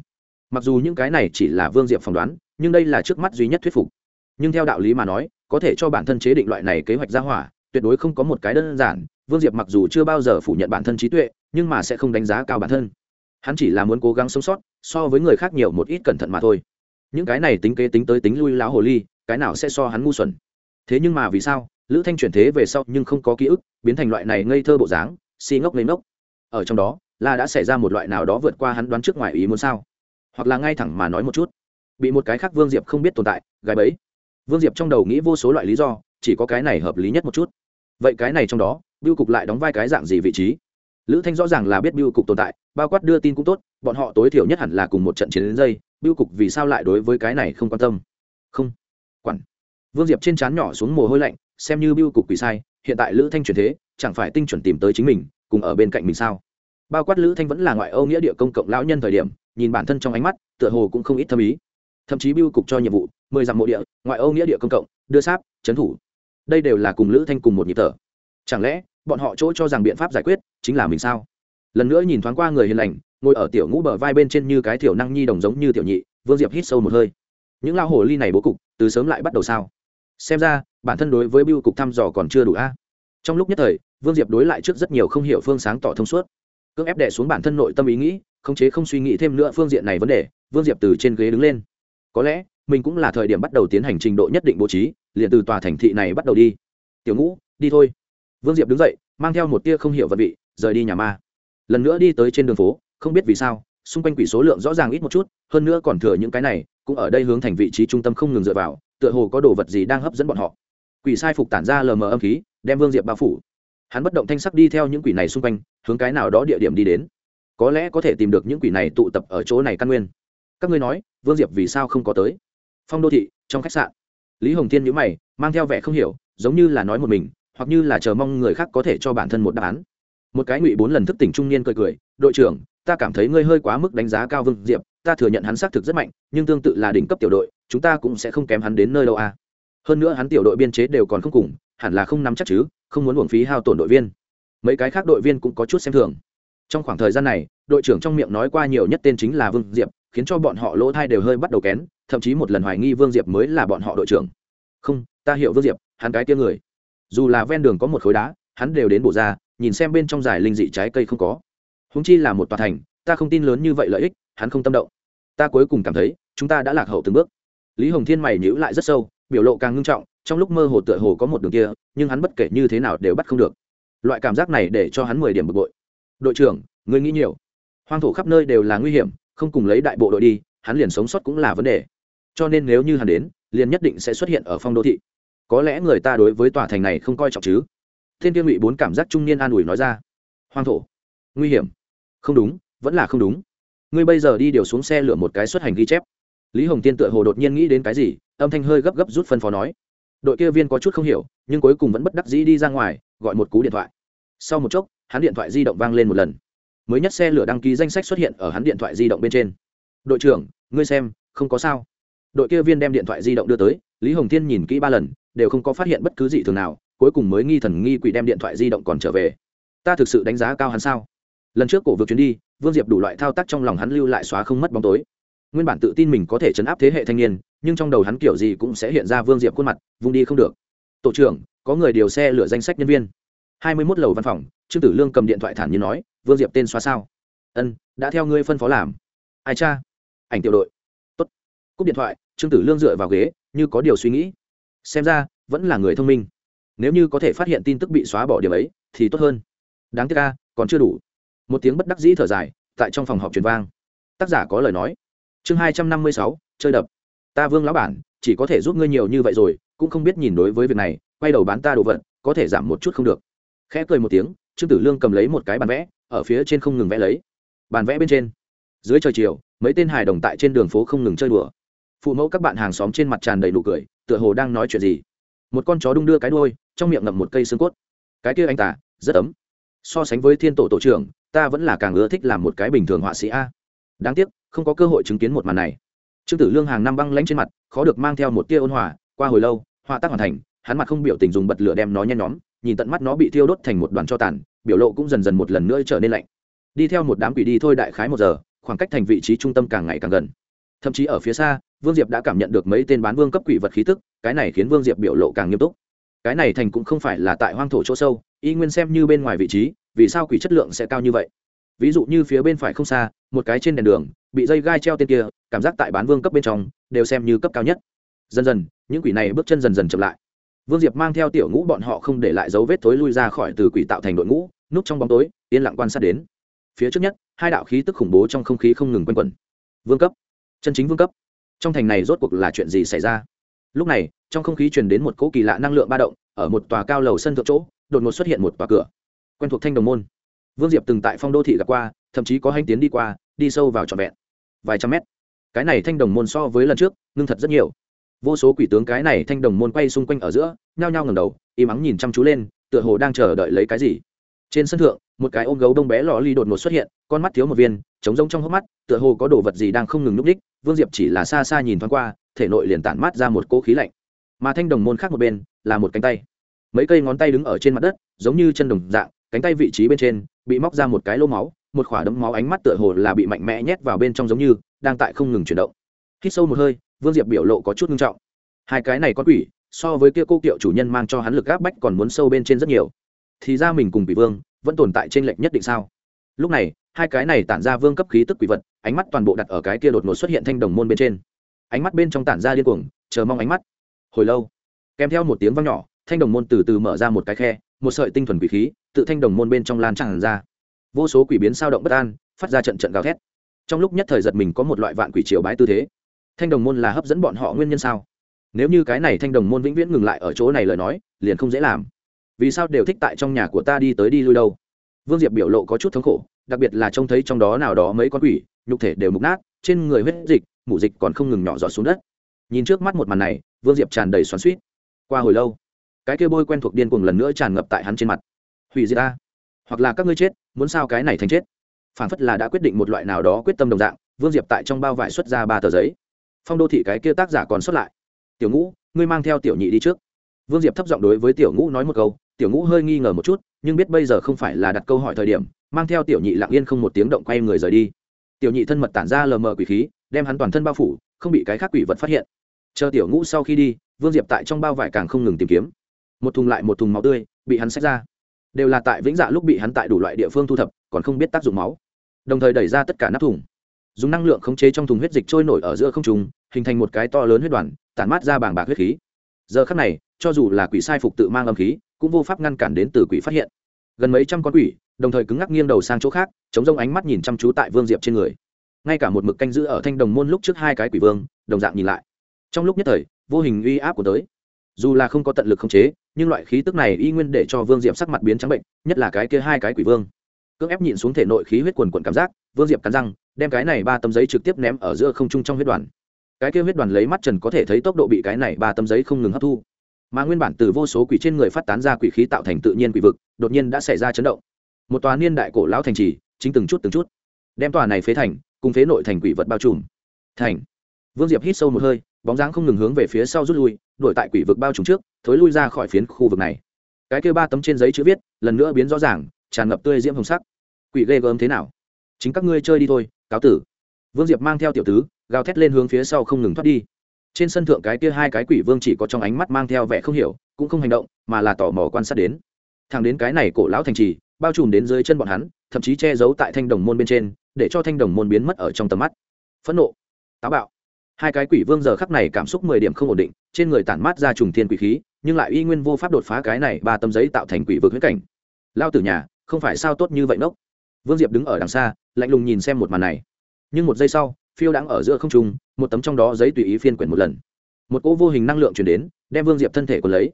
Mặc dù những cái này chỉ là vương diệp phỏng đoán, nhưng đây là trước mắt duy nhất thuyết phục. Nhưng theo đạo lý mà nói, có thể cho bản thân chế định loại này kế hoạch ra hỏa, tuyệt đối không có một cái đơn giản. Vương diệp mặc dù chưa bao giờ phủ nhận bản thân trí tuệ, nhưng mà sẽ không đánh giá cao bản thân. Hắn chỉ là muốn cố gắng sống sót, so với người khác nhiều một ít cẩn thận mà thôi. Những cái này tính kế tính tới tính lui lão hồ ly, cái nào sẽ so hắn ngu xuẩn? Thế nhưng mà vì sao? Lữ thanh chuyển thế về sau nhưng không có ký ức, biến thành loại này ngây thơ bộ dáng, si ngốc lên ngốc. Ở trong đó, là đã xảy ra một loại nào đó vượt qua hắn đoán trước ngoài ý muốn sao? Hoặc là ngay thẳng mà nói một chút. Bị một cái khác vương diệp không biết tồn tại, gái bấy vương diệp trong đầu nghĩ vô số loại lý do, chỉ có cái này hợp lý nhất một chút. Vậy cái này trong đó biêu cục lại đóng vai cái dạng gì vị trí? Lữ thanh rõ ràng là biết biêu cục tồn tại, bao quát đưa tin cũng tốt, bọn họ tối thiểu nhất hẳn là cùng một trận chiến đến dây biêu cục vì sao lại đối với cái này không quan tâm? Không. Quản. Vương diệp trên trán nhỏ xuống mồ hôi lạnh xem như biêu cục quỷ sai, hiện tại lữ thanh chuyển thế, chẳng phải tinh chuẩn tìm tới chính mình, cùng ở bên cạnh mình sao? Bao quát lữ thanh vẫn là ngoại âu nghĩa địa công cộng lão nhân thời điểm, nhìn bản thân trong ánh mắt, tựa hồ cũng không ít thâm ý. Thậm chí biêu cục cho nhiệm vụ, mười dặm mộ địa, ngoại âu nghĩa địa công cộng, đưa sáp trấn thủ. Đây đều là cùng lữ thanh cùng một nhịp thở. Chẳng lẽ, bọn họ chỗ cho rằng biện pháp giải quyết chính là mình sao? Lần nữa nhìn thoáng qua người hiền lành, ngồi ở tiểu ngũ bờ vai bên trên như cái tiểu năng nhi đồng giống như tiểu nhị, vương diệp hít sâu một hơi. Những lao hồ ly này bố cục, từ sớm lại bắt đầu sao? Xem ra bản thân đối với biêu cục thăm dò còn chưa đủ a. Trong lúc nhất thời, vương diệp đối lại trước rất nhiều không hiểu phương sáng tỏ thông suốt. Cưỡng ép đẻ xuống bản thân nội tâm ý nghĩ, khống chế không suy nghĩ thêm nữa phương diện này vấn đề, vương diệp từ trên ghế đứng lên. Có lẽ, mình cũng là thời điểm bắt đầu tiến hành trình độ nhất định bố trí, liền từ tòa thành thị này bắt đầu đi. Tiểu ngũ, đi thôi. Vương diệp đứng dậy, mang theo một tia không hiểu vật vị, rời đi nhà ma. Lần nữa đi tới trên đường phố, không biết vì sao, xung quanh quỷ số lượng rõ ràng ít một chút, hơn nữa còn thừa những cái này, cũng ở đây hướng thành vị trí trung tâm không ngừng dựa vào, tựa hồ có đồ vật gì đang hấp dẫn bọn họ quỷ sai phục tản ra lờ mờ âm khí, đem vương diệp bao phủ. Hắn bất động thanh sắc đi theo những quỷ này xung quanh, hướng cái nào đó địa điểm đi đến. Có lẽ có thể tìm được những quỷ này tụ tập ở chỗ này căn nguyên. Các ngươi nói, vương diệp vì sao không có tới? Phong đô thị, trong khách sạn. Lý hồng thiên nhữ mày, mang theo vẻ không hiểu, giống như là nói một mình, hoặc như là chờ mong người khác có thể cho bản thân một đáp án. Một cái ngụy bốn lần thức tỉnh trung niên cười cười, đội trưởng, ta cảm thấy ngươi hơi quá mức đánh giá cao vương diệp, ta thừa nhận hắn xác thực rất mạnh, nhưng tương tự là đỉnh cấp tiểu đội, chúng ta cũng sẽ không kém hắn đến nơi đâu à hơn nữa hắn tiểu đội biên chế đều còn không cùng, hẳn là không nắm chắc chứ, không muốn uổng phí hao tổn đội viên. Mấy cái khác đội viên cũng có chút xem thường. Trong khoảng thời gian này, đội trưởng trong miệng nói qua nhiều nhất tên chính là vương diệp, khiến cho bọn họ lỗ thai đều hơi bắt đầu kén, thậm chí một lần hoài nghi vương diệp mới là bọn họ đội trưởng. Không, ta hiểu vương diệp, hắn cái tia người. Dù là ven đường có một khối đá, hắn đều đến bổ ra, nhìn xem bên trong giải linh dị trái cây không có. Húng chi là một tòa thành, ta không tin lớn như vậy lợi ích, hắn không tâm động. Ta cuối cùng cảm thấy, chúng ta đã lạc hậu từng bước. Lý hồng thiên mày nhữ lại rất sâu biểu lộ càng ngưng trọng, trong lúc mơ hồ tựa hồ có một đường kia, nhưng hắn bất kể như thế nào đều bắt không được. Loại cảm giác này để cho hắn mười điểm bực bội. Đội trưởng người nghĩ nhiều. Hoang thổ khắp nơi đều là nguy hiểm, không cùng lấy đại bộ đội đi, hắn liền sống sót cũng là vấn đề. Cho nên nếu như hắn đến, liền nhất định sẽ xuất hiện ở phong đô thị. Có lẽ người ta đối với tòa thành này không coi trọng chứ. Thiên tiên ngụy bốn cảm giác trung niên an ủi nói ra. Hoang thổ, nguy hiểm. Không đúng, vẫn là không đúng. Ngươi bây giờ đi điều xuống xe lửa một cái xuất hành ghi chép lý hồng tiên tựa hồ đột nhiên nghĩ đến cái gì, âm thanh hơi gấp gấp rút phân phó nói. Đội kia viên có chút không hiểu, nhưng cuối cùng vẫn bất đắc dĩ đi ra ngoài, gọi một cú điện thoại. Sau một chốc, hắn điện thoại di động vang lên một lần. Mới nhất xe lửa đăng ký danh sách xuất hiện ở hắn điện thoại di động bên trên. Đội trưởng, ngươi xem, không có sao. Đội kia viên đem điện thoại di động đưa tới, lý hồng thiên nhìn kỹ ba lần, đều không có phát hiện bất cứ gì thường nào, cuối cùng mới nghi thần nghi quỷ đem điện thoại di động còn trở về. Ta thực sự đánh giá cao hắn sao? Lần trước cổ vượt chuyến đi, vương diệp đủ loại thao tác trong lòng hắn lưu lại xóa không mất bóng tối nguyên bản tự tin mình có thể chấn áp thế hệ thanh niên, nhưng trong đầu hắn kiểu gì cũng sẽ hiện ra vương diệp khuôn mặt, vung đi không được. Tổ trưởng, có người điều xe lửa danh sách nhân viên. Hai mươi mốt lầu văn phòng, trương tử lương cầm điện thoại thản nhiên nói, vương diệp tên xóa sao? Ân, đã theo ngươi phân phó làm. Ai cha? Ảnh tiểu đội. Tốt. Cúp điện thoại, trương tử lương dựa vào ghế, như có điều suy nghĩ. Xem ra, vẫn là người thông minh. Nếu như có thể phát hiện tin tức bị xóa bỏ điểm ấy, thì tốt hơn. Đáng tiếc ca còn chưa đủ. Một tiếng bất đắc dĩ thở dài, tại trong phòng họp truyền vang. Tác giả có lời nói chương hai trăm năm mươi sáu, chơi đập. Ta vương lão bản, chỉ có thể giúp ngươi nhiều như vậy rồi, cũng không biết nhìn đối với việc này, quay đầu bán ta đồ vật, có thể giảm một chút không được. Khẽ cười một tiếng, trương tử lương cầm lấy một cái bàn vẽ, ở phía trên không ngừng vẽ lấy. Bàn vẽ bên trên. Dưới trời chiều, mấy tên hài đồng tại trên đường phố không ngừng chơi đùa. Phụ mẫu các bạn hàng xóm trên mặt tràn đầy nụ cười, tựa hồ đang nói chuyện gì. Một con chó đung đưa cái đôi trong miệng ngậm một cây xương cốt. Cái kia anh tả rất ấm. So sánh với thiên tổ tổ trưởng, ta vẫn là càng ưa thích làm một cái bình thường họa sĩ a. Đáng tiếc không có cơ hội chứng kiến một màn này. Trương tử lương hàng năm băng lãnh trên mặt, khó được mang theo một tia ôn hòa. Qua hồi lâu, họa tác hoàn thành, hắn mặt không biểu tình dùng bật lửa đem nó nhen nhóm, nhìn tận mắt nó bị thiêu đốt thành một đoàn cho tàn, biểu lộ cũng dần dần một lần nữa trở nên lạnh. Đi theo một đám quỷ đi thôi đại khái một giờ, khoảng cách thành vị trí trung tâm càng ngày càng gần. Thậm chí ở phía xa, vương diệp đã cảm nhận được mấy tên bán vương cấp quỷ vật khí tức, cái này khiến vương diệp biểu lộ càng nghiêm túc. Cái này thành cũng không phải là tại hoang thổ chỗ sâu, y nguyên xem như bên ngoài vị trí, vì sao quỷ chất lượng sẽ cao như vậy? Ví dụ như phía bên phải không xa, một cái trên đèn đường bị dây gai treo tên kia, cảm giác tại bán vương cấp bên trong, đều xem như cấp cao nhất. Dần dần, những quỷ này bước chân dần dần chậm lại. Vương diệp mang theo tiểu ngũ bọn họ không để lại dấu vết thối lui ra khỏi từ quỷ tạo thành đội ngũ, núp trong bóng tối, yên lặng quan sát đến. Phía trước nhất, hai đạo khí tức khủng bố trong không khí không ngừng quanh quẩn. Vương cấp, chân chính vương cấp. Trong thành này rốt cuộc là chuyện gì xảy ra? Lúc này, trong không khí truyền đến một cỗ kỳ lạ năng lượng ba động, ở một tòa cao lầu sân thượng chỗ, đột ngột xuất hiện một tòa cửa. Quen thuộc thanh đồng môn. Vương diệp từng tại phong đô thị gặp qua, thậm chí có hành tiến đi qua, đi sâu vào trọn vẹn vài trăm mét. Cái này thanh đồng môn so với lần trước, ngưng thật rất nhiều. Vô số quỷ tướng cái này thanh đồng môn quay xung quanh ở giữa, nhao nhao ngầm đầu, im ắng nhìn chăm chú lên, tựa hồ đang chờ đợi lấy cái gì. Trên sân thượng, một cái ôm gấu đông bé lò ly đột ngột xuất hiện, con mắt thiếu một viên, trống rông trong hốc mắt, tựa hồ có đồ vật gì đang không ngừng núp đích vương diệp chỉ là xa xa nhìn thoáng qua, thể nội liền tản mát ra một cỗ khí lạnh. Mà thanh đồng môn khác một bên, là một cánh tay. Mấy cây ngón tay đứng ở trên mặt đất, giống như chân đồng dạng, cánh tay vị trí bên trên, bị móc ra một cái lô máu một khỏa đấm máu ánh mắt tựa hồ là bị mạnh mẽ nhét vào bên trong giống như, đang tại không ngừng chuyển động. Hít sâu một hơi, vương diệp biểu lộ có chút nghiêm trọng. Hai cái này có quỷ, so với kia cô kiệu chủ nhân mang cho hắn lực gáp bách còn muốn sâu bên trên rất nhiều. Thì ra mình cùng quỷ vương, vẫn tồn tại trên lệnh nhất định sao? Lúc này, hai cái này tản ra vương cấp khí tức quỷ vật, ánh mắt toàn bộ đặt ở cái kia đột ngột xuất hiện thanh đồng môn bên trên. Ánh mắt bên trong tản ra điên cuồng, chờ mong ánh mắt. Hồi lâu, kèm theo một tiếng vang nhỏ, thanh đồng môn từ từ mở ra một cái khe, một sợi tinh thuần quỷ khí, tự thanh đồng môn bên trong lan tràn ra vô số quỷ biến sao động bất an, phát ra trận trận gào thét. Trong lúc nhất thời giật mình có một loại vạn quỷ triều bái tư thế. Thanh đồng môn là hấp dẫn bọn họ nguyên nhân sao? Nếu như cái này thanh đồng môn vĩnh viễn ngừng lại ở chỗ này lời nói, liền không dễ làm. Vì sao đều thích tại trong nhà của ta đi tới đi lui đâu? Vương diệp biểu lộ có chút thống khổ, đặc biệt là trông thấy trong đó nào đó mấy con quỷ, nhục thể đều mục nát, trên người huyết dịch, mủ dịch còn không ngừng nhỏ giọt xuống đất. Nhìn trước mắt một màn này, vương diệp tràn đầy xoắn suýt qua hồi lâu, cái kia bôi quen thuộc điên cuồng lần nữa tràn ngập tại hắn trên mặt. Hủy diệt ta hoặc là các ngươi chết, muốn sao cái này thành chết? Phản phất là đã quyết định một loại nào đó quyết tâm đồng dạng, vương diệp tại trong bao vải xuất ra ba tờ giấy. Phong đô thị cái kia tác giả còn xuất lại. Tiểu ngũ, ngươi mang theo tiểu nhị đi trước. Vương diệp thấp giọng đối với tiểu ngũ nói một câu. Tiểu ngũ hơi nghi ngờ một chút, nhưng biết bây giờ không phải là đặt câu hỏi thời điểm, mang theo tiểu nhị lặng yên không một tiếng động quay người rời đi. Tiểu nhị thân mật tản ra lờ mờ quỷ khí, đem hắn toàn thân bao phủ, không bị cái khác quỷ vật phát hiện. Chờ tiểu ngũ sau khi đi, vương diệp tại trong bao vải càng không ngừng tìm kiếm. Một thùng lại một thùng máu tươi, bị hắn xách ra đều là tại vĩnh dạ lúc bị hắn tại đủ loại địa phương thu thập, còn không biết tác dụng máu. Đồng thời đẩy ra tất cả nắp thùng. Dùng năng lượng khống chế trong thùng huyết dịch trôi nổi ở giữa không trùng hình thành một cái to lớn huyết đoàn, tản mát ra bảng bạc huyết khí. Giờ khắc này, cho dù là quỷ sai phục tự mang âm khí, cũng vô pháp ngăn cản đến từ quỷ phát hiện. Gần mấy trăm con quỷ, đồng thời cứng ngắc nghiêng đầu sang chỗ khác, chống rông ánh mắt nhìn chăm chú tại vương diệp trên người. Ngay cả một mực canh giữ ở thanh đồng môn lúc trước hai cái quỷ vương, đồng dạng nhìn lại. Trong lúc nhất thời, vô hình uy áp của tới. Dù là không có tận lực khống chế nhưng loại khí tức này y nguyên để cho vương diệp sắc mặt biến trắng bệnh, nhất là cái kia hai cái quỷ vương. Cưỡng ép nhịn xuống thể nội khí huyết quần quần cảm giác, vương diệp cắn răng, đem cái này ba tấm giấy trực tiếp ném ở giữa không trung trong huyết đoàn. Cái kia huyết đoàn lấy mắt trần có thể thấy tốc độ bị cái này ba tấm giấy không ngừng hấp thu. Mà nguyên bản từ vô số quỷ trên người phát tán ra quỷ khí tạo thành tự nhiên quỷ vực, đột nhiên đã xảy ra chấn động. Một tòa niên đại cổ lão thành trì, chính từng chút từng chút. Đem tòa này phế thành, cùng phế nội thành quỷ vật bao trùm. Thành. Vương diệp hít sâu một hơi, bóng dáng không ngừng hướng về phía sau rút lui đổi tại quỷ vực bao trùm trước, thối lui ra khỏi phiến khu vực này. Cái kêu ba tấm trên giấy chữ viết, lần nữa biến rõ ràng, tràn ngập tươi diễm hồng sắc. Quỷ ghê gớm thế nào? Chính các ngươi chơi đi thôi, cáo tử. Vương diệp mang theo tiểu tứ, gào thét lên hướng phía sau không ngừng thoát đi. Trên sân thượng cái kia hai cái quỷ vương chỉ có trong ánh mắt mang theo vẻ không hiểu, cũng không hành động, mà là tò mò quan sát đến. Thằng đến cái này cổ lão thành trì, bao trùm đến dưới chân bọn hắn, thậm chí che giấu tại thanh đồng môn bên trên, để cho thanh đồng môn biến mất ở trong tầm mắt. Phẫn nộ. Táo bạo hai cái quỷ vương giờ khắc này cảm xúc mười điểm không ổn định, trên người tản mát ra trùng thiên quỷ khí, nhưng lại y nguyên vô pháp đột phá cái này ba tấm giấy tạo thành quỷ vực huyết cảnh. Lao từ nhà, không phải sao tốt như vậy nốc. Vương diệp đứng ở đằng xa, lạnh lùng nhìn xem một màn này. Nhưng một giây sau, phiêu đang ở giữa không trung, một tấm trong đó giấy tùy ý phiên quyển một lần. Một cỗ vô hình năng lượng chuyển đến, đem vương diệp thân thể còn lấy.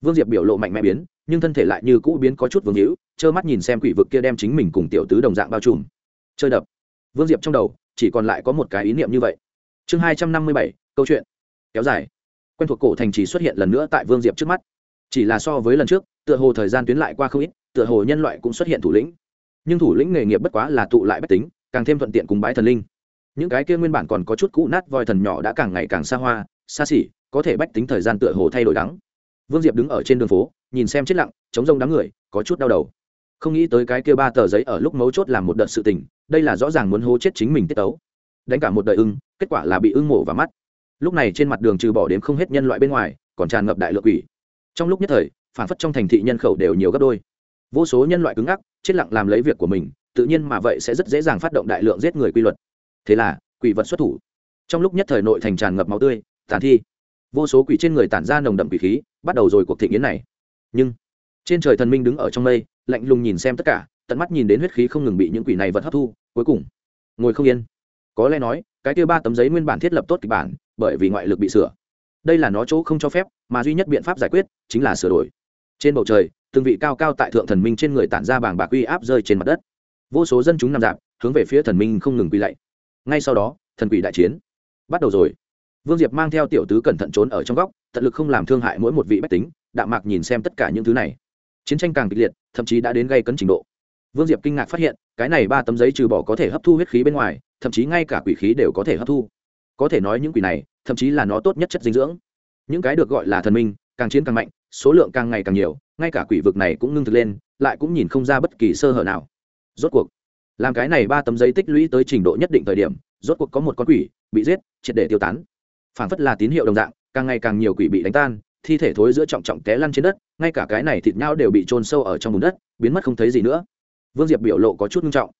Vương diệp biểu lộ mạnh mẽ biến, nhưng thân thể lại như cũ biến có chút vương hữu, trơ mắt nhìn xem quỷ vực kia đem chính mình cùng tiểu tứ đồng dạng bao trùm. Chơi đập. Vương diệp trong đầu, chỉ còn lại có một cái ý niệm như vậy chương hai trăm năm mươi bảy, câu chuyện. Kéo dài. Quen thuộc cổ thành trì xuất hiện lần nữa tại vương diệp trước mắt. Chỉ là so với lần trước, tựa hồ thời gian tuyến lại qua không ít, tựa hồ nhân loại cũng xuất hiện thủ lĩnh. Nhưng thủ lĩnh nghề nghiệp bất quá là tụ lại bách tính, càng thêm thuận tiện cùng bái thần linh. Những cái kia nguyên bản còn có chút cũ nát voi thần nhỏ đã càng ngày càng xa hoa, xa xỉ, có thể bách tính thời gian tựa hồ thay đổi đắng. Vương diệp đứng ở trên đường phố, nhìn xem chết lặng chống rông đám người, có chút đau đầu. Không nghĩ tới cái kia ba tờ giấy ở lúc mấu chốt làm một đợt sự tình, đây là rõ ràng muốn hố chết chính mình tiết tấu đánh cả một đời ưng, kết quả là bị ưng mổ và mắt. Lúc này trên mặt đường trừ bỏ đếm không hết nhân loại bên ngoài, còn tràn ngập đại lượng quỷ. Trong lúc nhất thời, phản phất trong thành thị nhân khẩu đều nhiều gấp đôi. Vô số nhân loại cứng ngắc, chết lặng làm lấy việc của mình, tự nhiên mà vậy sẽ rất dễ dàng phát động đại lượng giết người quy luật. Thế là, quỷ vật xuất thủ. Trong lúc nhất thời nội thành tràn ngập máu tươi, tàn thi. Vô số quỷ trên người tản ra nồng đậm quỷ khí, bắt đầu rồi cuộc thị nghiến này. Nhưng, trên trời thần minh đứng ở trong mây, lạnh lùng nhìn xem tất cả, tận mắt nhìn đến huyết khí không ngừng bị những quỷ này vật hấp thu, cuối cùng, ngồi không yên có lẽ nói, cái kia ba tấm giấy nguyên bản thiết lập tốt kịch bản, bởi vì ngoại lực bị sửa. Đây là nó chỗ không cho phép, mà duy nhất biện pháp giải quyết, chính là sửa đổi. Trên bầu trời, từng vị cao cao tại thượng thần minh trên người tản ra bảng bạc uy áp rơi trên mặt đất. Vô số dân chúng nằm dạp, hướng về phía thần minh không ngừng quy lạy. Ngay sau đó, thần quỷ đại chiến. Bắt đầu rồi. Vương diệp mang theo tiểu tứ cẩn thận trốn ở trong góc, tận lực không làm thương hại mỗi một vị bách tính, đạm mạc nhìn xem tất cả những thứ này. Chiến tranh càng kịch liệt, thậm chí đã đến gây cấn trình độ vương diệp kinh ngạc phát hiện, cái này ba tấm giấy trừ bỏ có thể hấp thu huyết khí bên ngoài, thậm chí ngay cả quỷ khí đều có thể hấp thu. Có thể nói những quỷ này, thậm chí là nó tốt nhất chất dinh dưỡng. Những cái được gọi là thần minh, càng chiến càng mạnh, số lượng càng ngày càng nhiều, ngay cả quỷ vực này cũng ngưng thực lên, lại cũng nhìn không ra bất kỳ sơ hở nào. Rốt cuộc, làm cái này ba tấm giấy tích lũy tới trình độ nhất định thời điểm, rốt cuộc có một con quỷ bị giết, triệt để tiêu tán. Phản phất là tín hiệu đồng dạng, càng ngày càng nhiều quỷ bị đánh tan, thi thể thối giữa trọng trọng té lăn trên đất, ngay cả cái này thịt nhau đều bị trôn sâu ở trong bùn đất, biến mất không thấy gì nữa vương diệp biểu lộ có chút nghiêm trọng.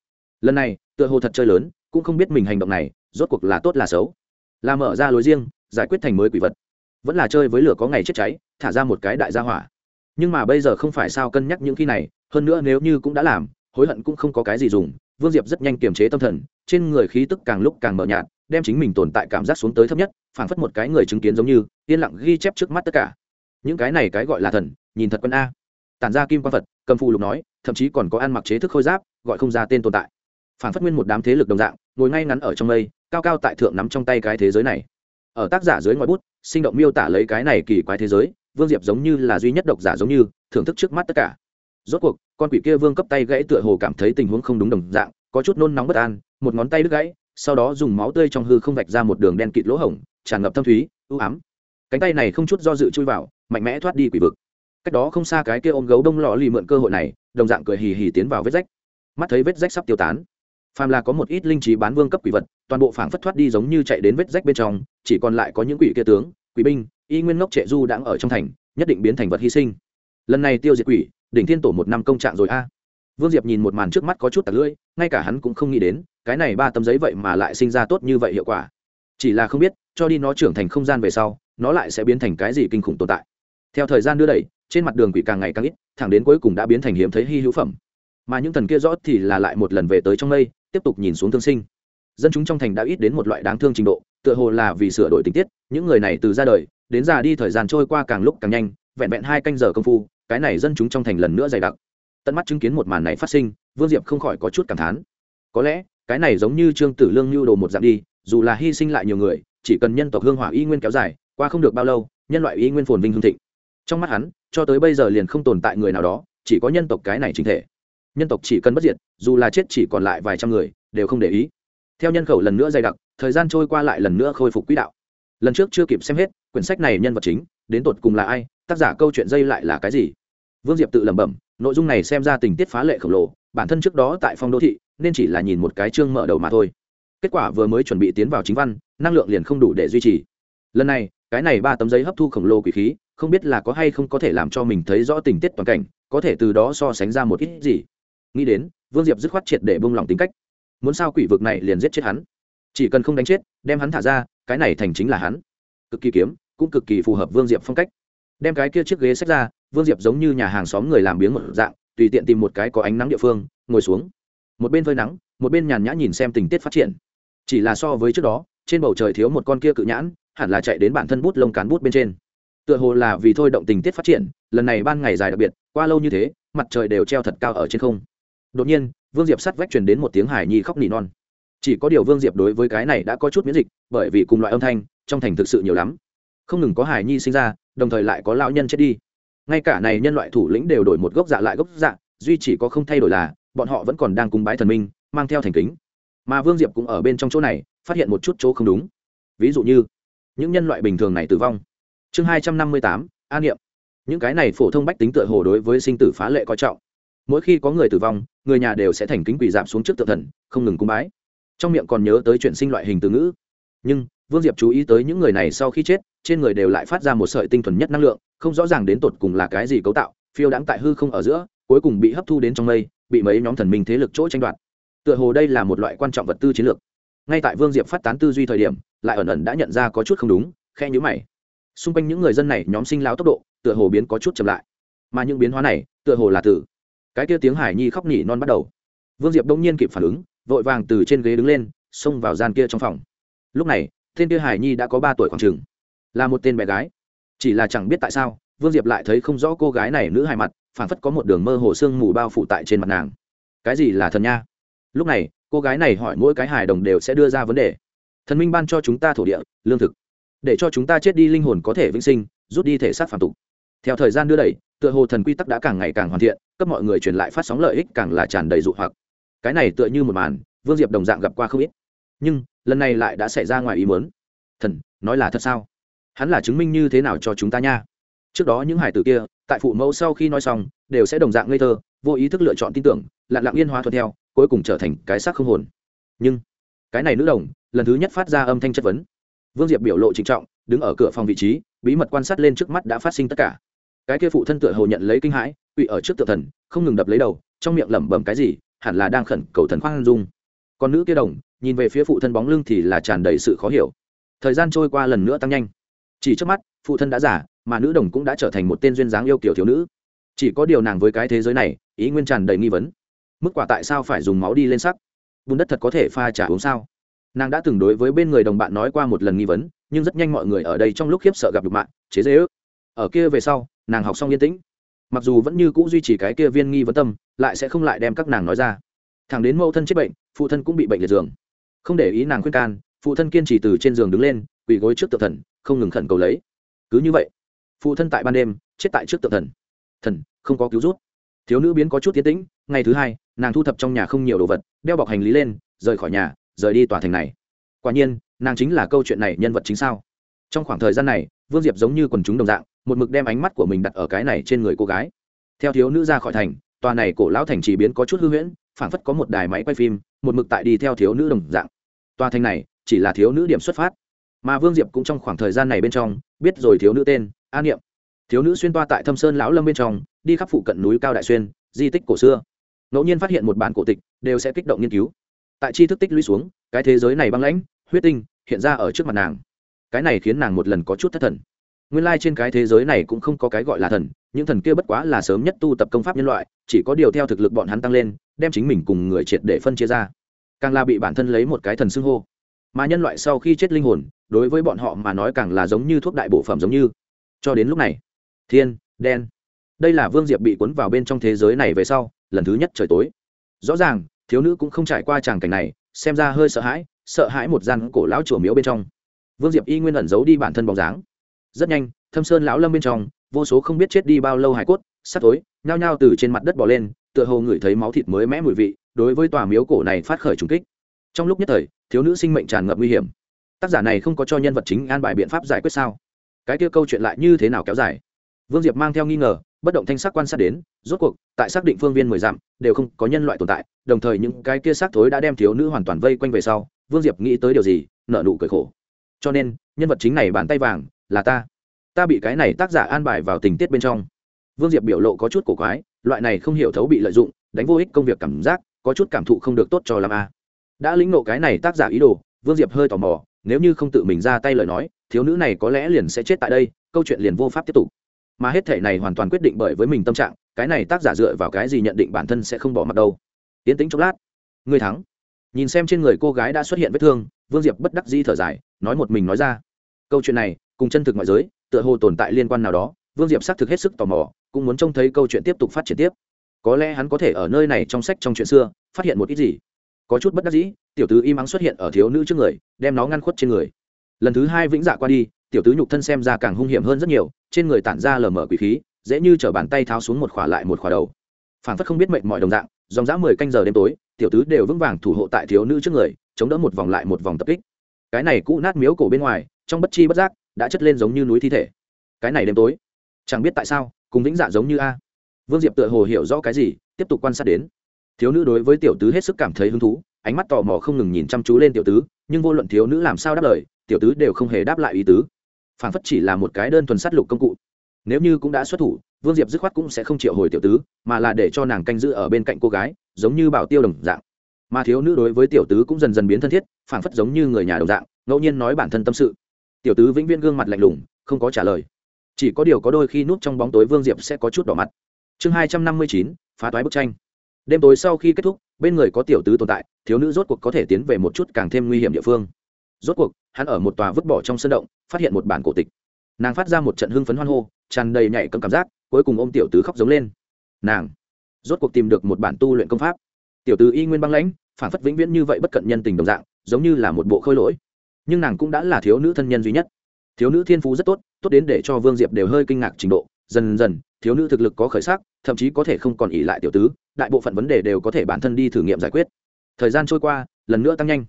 Lần này, tựa hồ thật chơi lớn, cũng không biết mình hành động này, rốt cuộc là tốt là xấu. Là mở ra lối riêng, giải quyết thành mới quỷ vật. Vẫn là chơi với lửa có ngày chết cháy, thả ra một cái đại gia hỏa. Nhưng mà bây giờ không phải sao cân nhắc những khi này, hơn nữa nếu như cũng đã làm, hối hận cũng không có cái gì dùng. Vương diệp rất nhanh kiềm chế tâm thần, trên người khí tức càng lúc càng mờ nhạt, đem chính mình tồn tại cảm giác xuống tới thấp nhất, phảng phất một cái người chứng kiến giống như, yên lặng ghi chép trước mắt tất cả. Những cái này cái gọi là thần, nhìn thật quân a tản ra kim quan phật, cầm phù lục nói, thậm chí còn có ăn mặc chế thức khôi giáp, gọi không ra tên tồn tại. Phảng phất nguyên một đám thế lực đồng dạng, ngồi ngay ngắn ở trong mây, cao cao tại thượng nắm trong tay cái thế giới này. Ở tác giả dưới ngòi bút, sinh động miêu tả lấy cái này kỳ quái thế giới, vương diệp giống như là duy nhất độc giả giống như, thưởng thức trước mắt tất cả. Rốt cuộc, con quỷ kia vương cấp tay gãy tựa hồ cảm thấy tình huống không đúng đồng dạng, có chút nôn nóng bất an, một ngón tay đứt gãy, sau đó dùng máu tươi trong hư không vạch ra một đường đen kịt lỗ hổng, tràn ngập thâm thúy ưu ám. Cánh tay này không chút do dự chui vào, mạnh mẽ thoát đi quỷ vực cách đó không xa cái kia ôm gấu đông lò lì mượn cơ hội này, đồng dạng cười hì hì tiến vào vết rách. Mắt thấy vết rách sắp tiêu tán. Phàm là có một ít linh trí bán vương cấp quỷ vật, toàn bộ phảng phất thoát đi giống như chạy đến vết rách bên trong, chỉ còn lại có những quỷ kia tướng, quỷ binh, y nguyên ngốc trệ du đang ở trong thành, nhất định biến thành vật hy sinh. Lần này tiêu diệt quỷ, đỉnh thiên tổ một năm công trạng rồi a. Vương diệp nhìn một màn trước mắt có chút tạt lưỡi, ngay cả hắn cũng không nghĩ đến, cái này ba tấm giấy vậy mà lại sinh ra tốt như vậy hiệu quả. Chỉ là không biết, cho đi nó trưởng thành không gian về sau, nó lại sẽ biến thành cái gì kinh khủng tồn tại theo thời gian đưa đẩy, trên mặt đường quỷ càng ngày càng ít, thẳng đến cuối cùng đã biến thành hiếm thấy hy hữu phẩm. Mà những thần kia rõ thì là lại một lần về tới trong mây, tiếp tục nhìn xuống thương sinh. Dân chúng trong thành đã ít đến một loại đáng thương trình độ, tựa hồ là vì sửa đổi tình tiết, những người này từ ra đời, đến già đi thời gian trôi qua càng lúc càng nhanh, vẹn vẹn hai canh giờ công phu, cái này dân chúng trong thành lần nữa dày đặc. Tận mắt chứng kiến một màn này phát sinh, vương diệp không khỏi có chút cảm thán. Có lẽ, cái này giống như trương tử lương lưu đồ một dạng đi, dù là hy sinh lại nhiều người, chỉ cần nhân tộc hương hỏa y nguyên kéo dài, qua không được bao lâu, nhân loại y nguyên phồn vinh hương thịnh trong mắt hắn, cho tới bây giờ liền không tồn tại người nào đó, chỉ có nhân tộc cái này chính thể. Nhân tộc chỉ cần bất diệt, dù là chết chỉ còn lại vài trăm người, đều không để ý. Theo nhân khẩu lần nữa dày đặc, thời gian trôi qua lại lần nữa khôi phục quỹ đạo. Lần trước chưa kịp xem hết, quyển sách này nhân vật chính, đến tột cùng là ai, tác giả câu chuyện dây lại là cái gì? Vương diệp tự lẩm bẩm, nội dung này xem ra tình tiết phá lệ khổng lồ, bản thân trước đó tại phong đô thị, nên chỉ là nhìn một cái chương mở đầu mà thôi. Kết quả vừa mới chuẩn bị tiến vào chính văn, năng lượng liền không đủ để duy trì. Lần này, cái này ba tấm giấy hấp thu khổng lồ quỷ khí không biết là có hay không có thể làm cho mình thấy rõ tình tiết toàn cảnh, có thể từ đó so sánh ra một ít gì. Nghĩ đến, vương diệp dứt khoát triệt để bông lòng tính cách. Muốn sao quỷ vực này liền giết chết hắn? Chỉ cần không đánh chết, đem hắn thả ra, cái này thành chính là hắn. Cực kỳ kiếm, cũng cực kỳ phù hợp vương diệp phong cách. Đem cái kia chiếc ghế xách ra, vương diệp giống như nhà hàng xóm người làm biếng một dạng, tùy tiện tìm một cái có ánh nắng địa phương, ngồi xuống. Một bên phơi nắng, một bên nhàn nhã nhìn xem tình tiết phát triển. Chỉ là so với trước đó, trên bầu trời thiếu một con kia cự nhãn, hẳn là chạy đến bản thân bút lông cán bút bên trên tựa hồ là vì thôi động tình tiết phát triển, lần này ban ngày dài đặc biệt, qua lâu như thế, mặt trời đều treo thật cao ở trên không. Đột nhiên, vương diệp sắt vách truyền đến một tiếng hải nhi khóc nỉ non. Chỉ có điều vương diệp đối với cái này đã có chút miễn dịch, bởi vì cùng loại âm thanh, trong thành thực sự nhiều lắm. Không ngừng có hải nhi sinh ra, đồng thời lại có lão nhân chết đi. Ngay cả này nhân loại thủ lĩnh đều đổi một gốc dạ lại gốc dạ duy chỉ có không thay đổi là, bọn họ vẫn còn đang cung bái thần minh, mang theo thành kính. Mà vương diệp cũng ở bên trong chỗ này, phát hiện một chút chỗ không đúng. Ví dụ như, những nhân loại bình thường này tử vong chương hai trăm năm mươi tám an niệm. Những cái này phổ thông bách tính tựa hồ đối với sinh tử phá lệ coi trọng. Mỗi khi có người tử vong, người nhà đều sẽ thành kính quỳ dạp xuống trước tự thần, không ngừng cung bái. Trong miệng còn nhớ tới chuyện sinh loại hình từ ngữ. Nhưng, vương diệp chú ý tới những người này sau khi chết, trên người đều lại phát ra một sợi tinh thuần nhất năng lượng, không rõ ràng đến tột cùng là cái gì cấu tạo, phiêu đãng tại hư không ở giữa, cuối cùng bị hấp thu đến trong mây, bị mấy nhóm thần minh thế lực chỗ tranh đoạt. Tựa hồ đây là một loại quan trọng vật tư chiến lược. Ngay tại vương diệp phát tán tư duy thời điểm, lại ẩn ẩn đã nhận ra có chút không đúng khe nhữ mày xung quanh những người dân này nhóm sinh lao tốc độ, tựa hồ biến có chút chậm lại. Mà những biến hóa này, tựa hồ là từ cái kia tiếng hải nhi khóc nỉ non bắt đầu. Vương diệp đông nhiên kịp phản ứng, vội vàng từ trên ghế đứng lên, xông vào gian kia trong phòng. Lúc này, tên kia hải nhi đã có ba tuổi khoảng trường là một tên bé gái. Chỉ là chẳng biết tại sao, vương diệp lại thấy không rõ cô gái này nữ hài mặt phản phất có một đường mơ hồ sương mù bao phủ tại trên mặt nàng. Cái gì là thần nha? Lúc này, cô gái này hỏi mỗi cái hài đồng đều sẽ đưa ra vấn đề. Thần minh ban cho chúng ta thổ địa, lương thực để cho chúng ta chết đi linh hồn có thể vĩnh sinh, rút đi thể xác phản tục. Theo thời gian đưa đẩy, tựa hồ thần quy tắc đã càng ngày càng hoàn thiện, cấp mọi người truyền lại phát sóng lợi ích càng là tràn đầy dụ hoặc. Cái này tựa như một màn, vương diệp đồng dạng gặp qua không ít. Nhưng, lần này lại đã xảy ra ngoài ý muốn. Thần, nói là thật sao? Hắn là chứng minh như thế nào cho chúng ta nha? Trước đó những hải tử kia, tại phụ mẫu sau khi nói xong, đều sẽ đồng dạng ngây thơ, vô ý thức lựa chọn tin tưởng, lặng lặng yên hóa thuận theo, cuối cùng trở thành cái xác không hồn. Nhưng, cái này nữ đồng, lần thứ nhất phát ra âm thanh chất vấn vương diệp biểu lộ trịnh trọng, đứng ở cửa phòng vị trí, bí mật quan sát lên trước mắt đã phát sinh tất cả. Cái kia phụ thân tựa hồ nhận lấy kinh hãi quỵ ở trước tự thần, không ngừng đập lấy đầu, trong miệng lẩm bẩm cái gì, hẳn là đang khẩn cầu thần khoan dung. Còn nữ kia đồng, nhìn về phía phụ thân bóng lưng thì là tràn đầy sự khó hiểu. Thời gian trôi qua lần nữa tăng nhanh. Chỉ trước mắt, phụ thân đã giả mà nữ đồng cũng đã trở thành một tên duyên dáng yêu kiểu thiếu nữ. Chỉ có điều nàng với cái thế giới này, ý nguyên tràn đầy nghi vấn. Mức quả tại sao phải dùng máu đi lên sắc? Bùn đất thật có thể pha trả uống sao? Nàng đã từng đối với bên người đồng bạn nói qua một lần nghi vấn, nhưng rất nhanh mọi người ở đây trong lúc khiếp sợ gặp được mạng, chế dễ ước ở kia về sau, nàng học xong yên tĩnh. Mặc dù vẫn như c ũ duy trì cái kia viên nghi vấn tâm, lại sẽ không lại đem các nàng nói ra. Thẳng đến mẫu thân chết bệnh, phụ thân cũng bị bệnh liệt giường. Không để ý nàng khuyên can, phụ thân kiên trì từ trên giường đứng lên, quỳ gối trước tự thần, không ngừng khẩn cầu lấy. Cứ như vậy, phụ thân tại ban đêm, chết tại trước tự thần. Thần, không có cứu rút. Thiếu nữ biến có chút tiến tĩnh, ngày thứ hai, nàng thu thập trong nhà không nhiều đồ vật, đeo bọc hành lý lên, rời khỏi nhà rời đi tòa thành này. Quả nhiên, nàng chính là câu chuyện này nhân vật chính sao? Trong khoảng thời gian này, vương diệp giống như quần chúng đồng dạng, một mực đem ánh mắt của mình đặt ở cái này trên người cô gái. Theo thiếu nữ ra khỏi thành, tòa này cổ lão thành chỉ biến có chút hư huyễn, phảng phất có một đài máy quay phim, một mực tại đi theo thiếu nữ đồng dạng. Tòa thành này, chỉ là thiếu nữ điểm xuất phát. Mà vương diệp cũng trong khoảng thời gian này bên trong, biết rồi thiếu nữ tên, a niệm. Thiếu nữ xuyên toa tại thâm sơn lão lâm bên trong, đi khắp phụ cận núi cao đại xuyên, di tích cổ xưa. Ngẫu nhiên phát hiện một bản cổ tịch, đều sẽ kích động nghiên cứu tại tri thức tích lũy xuống, cái thế giới này băng lãnh, huyết tinh hiện ra ở trước mặt nàng. Cái này khiến nàng một lần có chút thất thần. Nguyên lai、like、trên cái thế giới này cũng không có cái gọi là thần, những thần kia bất quá là sớm nhất tu tập công pháp nhân loại, chỉ có điều theo thực lực bọn hắn tăng lên, đem chính mình cùng người triệt để phân chia ra. Càng là bị bản thân lấy một cái thần xưng hô. Mà nhân loại sau khi chết linh hồn, đối với bọn họ mà nói càng là giống như thuốc đại bộ phẩm giống như. Cho đến lúc này, thiên, đen. Đây là vương diệp bị cuốn vào bên trong thế giới này về sau, lần thứ nhất trời tối. Rõ ràng thiếu nữ cũng không trải qua tràng cảnh này, xem ra hơi sợ hãi sợ hãi một gian cổ lão chùa miếu bên trong. Vương diệp y nguyên ẩn giấu đi bản thân bóng dáng. Rất nhanh, thâm sơn lão lâm bên trong, vô số không biết chết đi bao lâu hải cốt sắt tối, nhao nhao từ trên mặt đất bỏ lên, tựa hồ ngửi thấy máu thịt mới mẽ mùi vị, đối với tòa miếu cổ này phát khởi trùng kích. Trong lúc nhất thời, thiếu nữ sinh mệnh tràn ngập nguy hiểm. Tác giả này không có cho nhân vật chính an bài biện pháp giải quyết sao? Cái kia câu chuyện lại như thế nào kéo dài? Vương diệp mang theo nghi ngờ bất động thanh sắc quan sát đến, rốt cuộc, tại xác định phương viên mười dặm, đều không có nhân loại tồn tại, đồng thời những cái kia xác thối đã đem thiếu nữ hoàn toàn vây quanh về sau, vương diệp nghĩ tới điều gì nợ nụ cười khổ. Cho nên, nhân vật chính này bàn tay vàng, là ta. Ta bị cái này tác giả an bài vào tình tiết bên trong. Vương diệp biểu lộ có chút cổ quái, loại này không hiểu thấu bị lợi dụng, đánh vô ích công việc cảm giác, có chút cảm thụ không được tốt cho làm a. Đã lĩnh nộ cái này tác giả ý đồ, vương diệp hơi tò mò, nếu như không tự mình ra tay lời nói, thiếu nữ này có lẽ liền sẽ chết tại đây, câu chuyện liền vô pháp tiếp tục mà hết thể này hoàn toàn quyết định bởi với mình tâm trạng, cái này tác giả dựa vào cái gì nhận định bản thân sẽ không bỏ mặt đâu. Tiến tính chốc lát người thắng. Nhìn xem trên người cô gái đã xuất hiện vết thương, vương diệp bất đắc di thở dài, nói một mình nói ra. Câu chuyện này, cùng chân thực ngoại giới, tựa hồ tồn tại liên quan nào đó, vương diệp xác thực hết sức tò mò, cũng muốn trông thấy câu chuyện tiếp tục phát triển tiếp. Có lẽ hắn có thể ở nơi này trong sách trong chuyện xưa, phát hiện một ít gì. Có chút bất đắc dĩ, tiểu tứ im ắng xuất hiện ở thiếu nữ trước người, đem nó ngăn khuất trên người. Lần thứ hai vĩnh dạ qua đi tiểu tứ nhục thân xem ra càng hung hiểm hơn rất nhiều, trên người tản ra lờ mở quỷ khí, dễ như chở bàn tay tháo xuống một khỏa lại một khỏa đầu. Phản phất không biết mệnh mọi đồng dạng, dòng dã mười canh giờ đêm tối, tiểu tứ đều vững vàng thủ hộ tại thiếu nữ trước người, chống đỡ một vòng lại một vòng tập kích. Cái này cũ nát miếu cổ bên ngoài, trong bất chi bất giác, đã chất lên giống như núi thi thể. Cái này đêm tối, chẳng biết tại sao, cùng vĩnh dạ giống như a. Vương diệp tựa hồ hiểu rõ cái gì, tiếp tục quan sát đến. Thiếu nữ đối với tiểu tứ hết sức cảm thấy hứng thú, ánh mắt tò mò không ngừng nhìn chăm chú lên tiểu tứ, nhưng vô luận thiếu nữ làm sao đáp lời, tiểu tứ đều không hề đáp lại ý tứ phản phất chỉ là một cái đơn thuần sát lục công cụ. Nếu như cũng đã xuất thủ, vương diệp dứt khoát cũng sẽ không triệu hồi tiểu tứ, mà là để cho nàng canh giữ ở bên cạnh cô gái, giống như bảo tiêu đồng dạng. Mà thiếu nữ đối với tiểu tứ cũng dần dần biến thân thiết phản phất giống như người nhà đồng dạng, ngẫu nhiên nói bản thân tâm sự. Tiểu tứ vĩnh viễn gương mặt lạnh lùng, không có trả lời. Chỉ có điều có đôi khi núp trong bóng tối vương diệp sẽ có chút đỏ mặt. Chương hai trăm năm mươi chín, phá toái bức tranh. Đêm tối sau khi kết thúc, bên người có tiểu tứ tồn tại, thiếu nữ rốt cuộc có thể tiến về một chút càng thêm nguy hiểm địa phương rốt cuộc, hắn ở một tòa vứt bỏ trong sân động, phát hiện một bản cổ tịch. Nàng phát ra một trận hưng phấn hoan hô, tràn đầy nhảy cầm cảm giác, cuối cùng ôm tiểu tứ khóc giống lên. Nàng, rốt cuộc tìm được một bản tu luyện công pháp. Tiểu tứ y nguyên băng lãnh, phản phất vĩnh viễn như vậy bất cận nhân tình đồng dạng, giống như là một bộ khôi lỗi. Nhưng nàng cũng đã là thiếu nữ thân nhân duy nhất. Thiếu nữ thiên phú rất tốt tốt đến để cho vương diệp đều hơi kinh ngạc trình độ. Dần dần, thiếu nữ thực lực có khởi sắc, thậm chí có thể không còn ỉ lại tiểu tứ, đại bộ phận vấn đề đều có thể bản thân đi thử nghiệm giải quyết. Thời gian trôi qua, lần nữa tăng nhanh.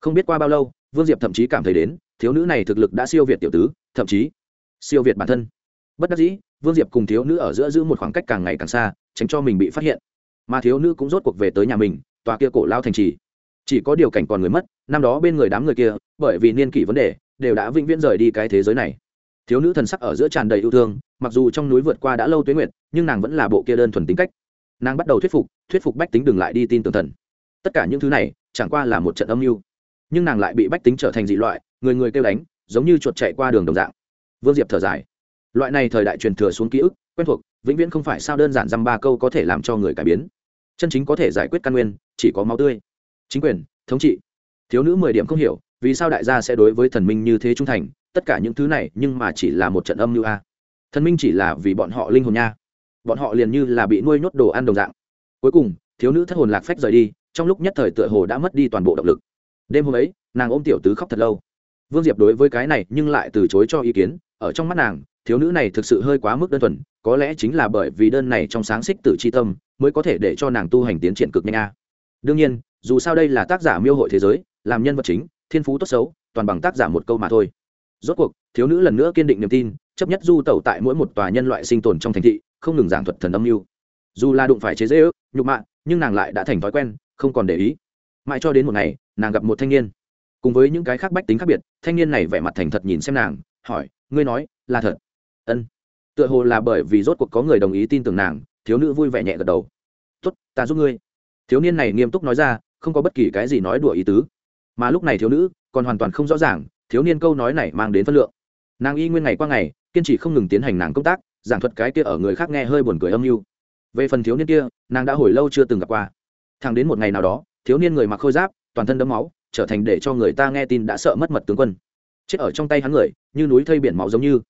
Không biết qua bao lâu vương diệp thậm chí cảm thấy đến, thiếu nữ này thực lực đã siêu việt tiểu tứ, thậm chí siêu việt bản thân. Bất đắc dĩ, vương diệp cùng thiếu nữ ở giữa giữ một khoảng cách càng ngày càng xa, tránh cho mình bị phát hiện. Mà thiếu nữ cũng rốt cuộc về tới nhà mình, tòa kia cổ lao thành trì. Chỉ có điều cảnh còn người mất, năm đó bên người đám người kia, bởi vì niên kỷ vấn đề, đều đã vĩnh viễn rời đi cái thế giới này. Thiếu nữ thần sắc ở giữa tràn đầy yêu thương, mặc dù trong núi vượt qua đã lâu tuyến nguyệt, nhưng nàng vẫn là bộ kia đơn thuần tính cách. Nàng bắt đầu thuyết phục thuyết phục bách tính đừng lại đi tin tưởng thần. Tất cả những thứ này, chẳng qua là một trận âm mưu nhưng nàng lại bị bách tính trở thành dị loại, người người kêu đánh, giống như chuột chạy qua đường đồng dạng. Vương diệp thở dài. Loại này thời đại truyền thừa xuống ký ức, quen thuộc, vĩnh viễn không phải sao đơn giản dăm ba câu có thể làm cho người cải biến. Chân chính có thể giải quyết căn nguyên, chỉ có máu tươi. Chính quyền, thống trị. Thiếu nữ mười điểm không hiểu, vì sao đại gia sẽ đối với thần minh như thế trung thành, tất cả những thứ này nhưng mà chỉ là một trận âm như a. Thần minh chỉ là vì bọn họ linh hồn nha. Bọn họ liền như là bị nuôi nhốt đồ ăn đồng dạng. Cuối cùng, thiếu nữ thất hồn lạc phách rời đi, trong lúc nhất thời tựa hồ đã mất đi toàn bộ động lực đêm hôm ấy, nàng ôm tiểu tứ khóc thật lâu. Vương diệp đối với cái này nhưng lại từ chối cho ý kiến, ở trong mắt nàng, thiếu nữ này thực sự hơi quá mức đơn thuần, có lẽ chính là bởi vì đơn này trong sáng xích tử c h i tâm, mới có thể để cho nàng tu hành tiến triển cực nhanh a. Đương nhiên, dù sao đây là tác giả miêu hội thế giới, làm nhân vật chính, thiên phú tốt xấu, toàn bằng tác giả một câu mà thôi. Rốt cuộc, thiếu nữ lần nữa kiên định niềm tin, chấp nhất du tẩu tại mỗi một tòa nhân loại sinh tồn trong thành thị, không ngừng giảng thuật thần âm mưu. Dù là đụng phải chế dễ ước nhục mạ, nhưng nàng lại đã thành thói quen, không còn để ý. Mãi cho đến một ngày nàng gặp một thanh niên. Cùng với những cái khác bách tính khác biệt, thanh niên này vẻ mặt thành thật nhìn xem nàng, hỏi, ngươi nói, là thật? Ân. Tựa hồ là bởi vì rốt cuộc có người đồng ý tin tưởng nàng, thiếu nữ vui vẻ nhẹ gật đầu. Tốt, ta giúp ngươi. Thiếu niên này nghiêm túc nói ra, không có bất kỳ cái gì nói đùa ý tứ. Mà lúc này thiếu nữ còn hoàn toàn không rõ ràng, thiếu niên câu nói này mang đến phân lượng. Nàng y nguyên ngày qua ngày, kiên trì không ngừng tiến hành nàng công tác, giảng thuật cái kia ở người khác nghe hơi buồn cười âm mưu. Về phần thiếu niên kia, nàng đã hồi lâu chưa từng gặp qua. Thẳng đến một ngày nào đó, thiếu niên người mặc khôi giáp toàn thân đấm máu, trở thành để cho người ta nghe tin đã sợ mất mật tướng quân. Chết ở trong tay hắn người, như núi thây biển máu giống như.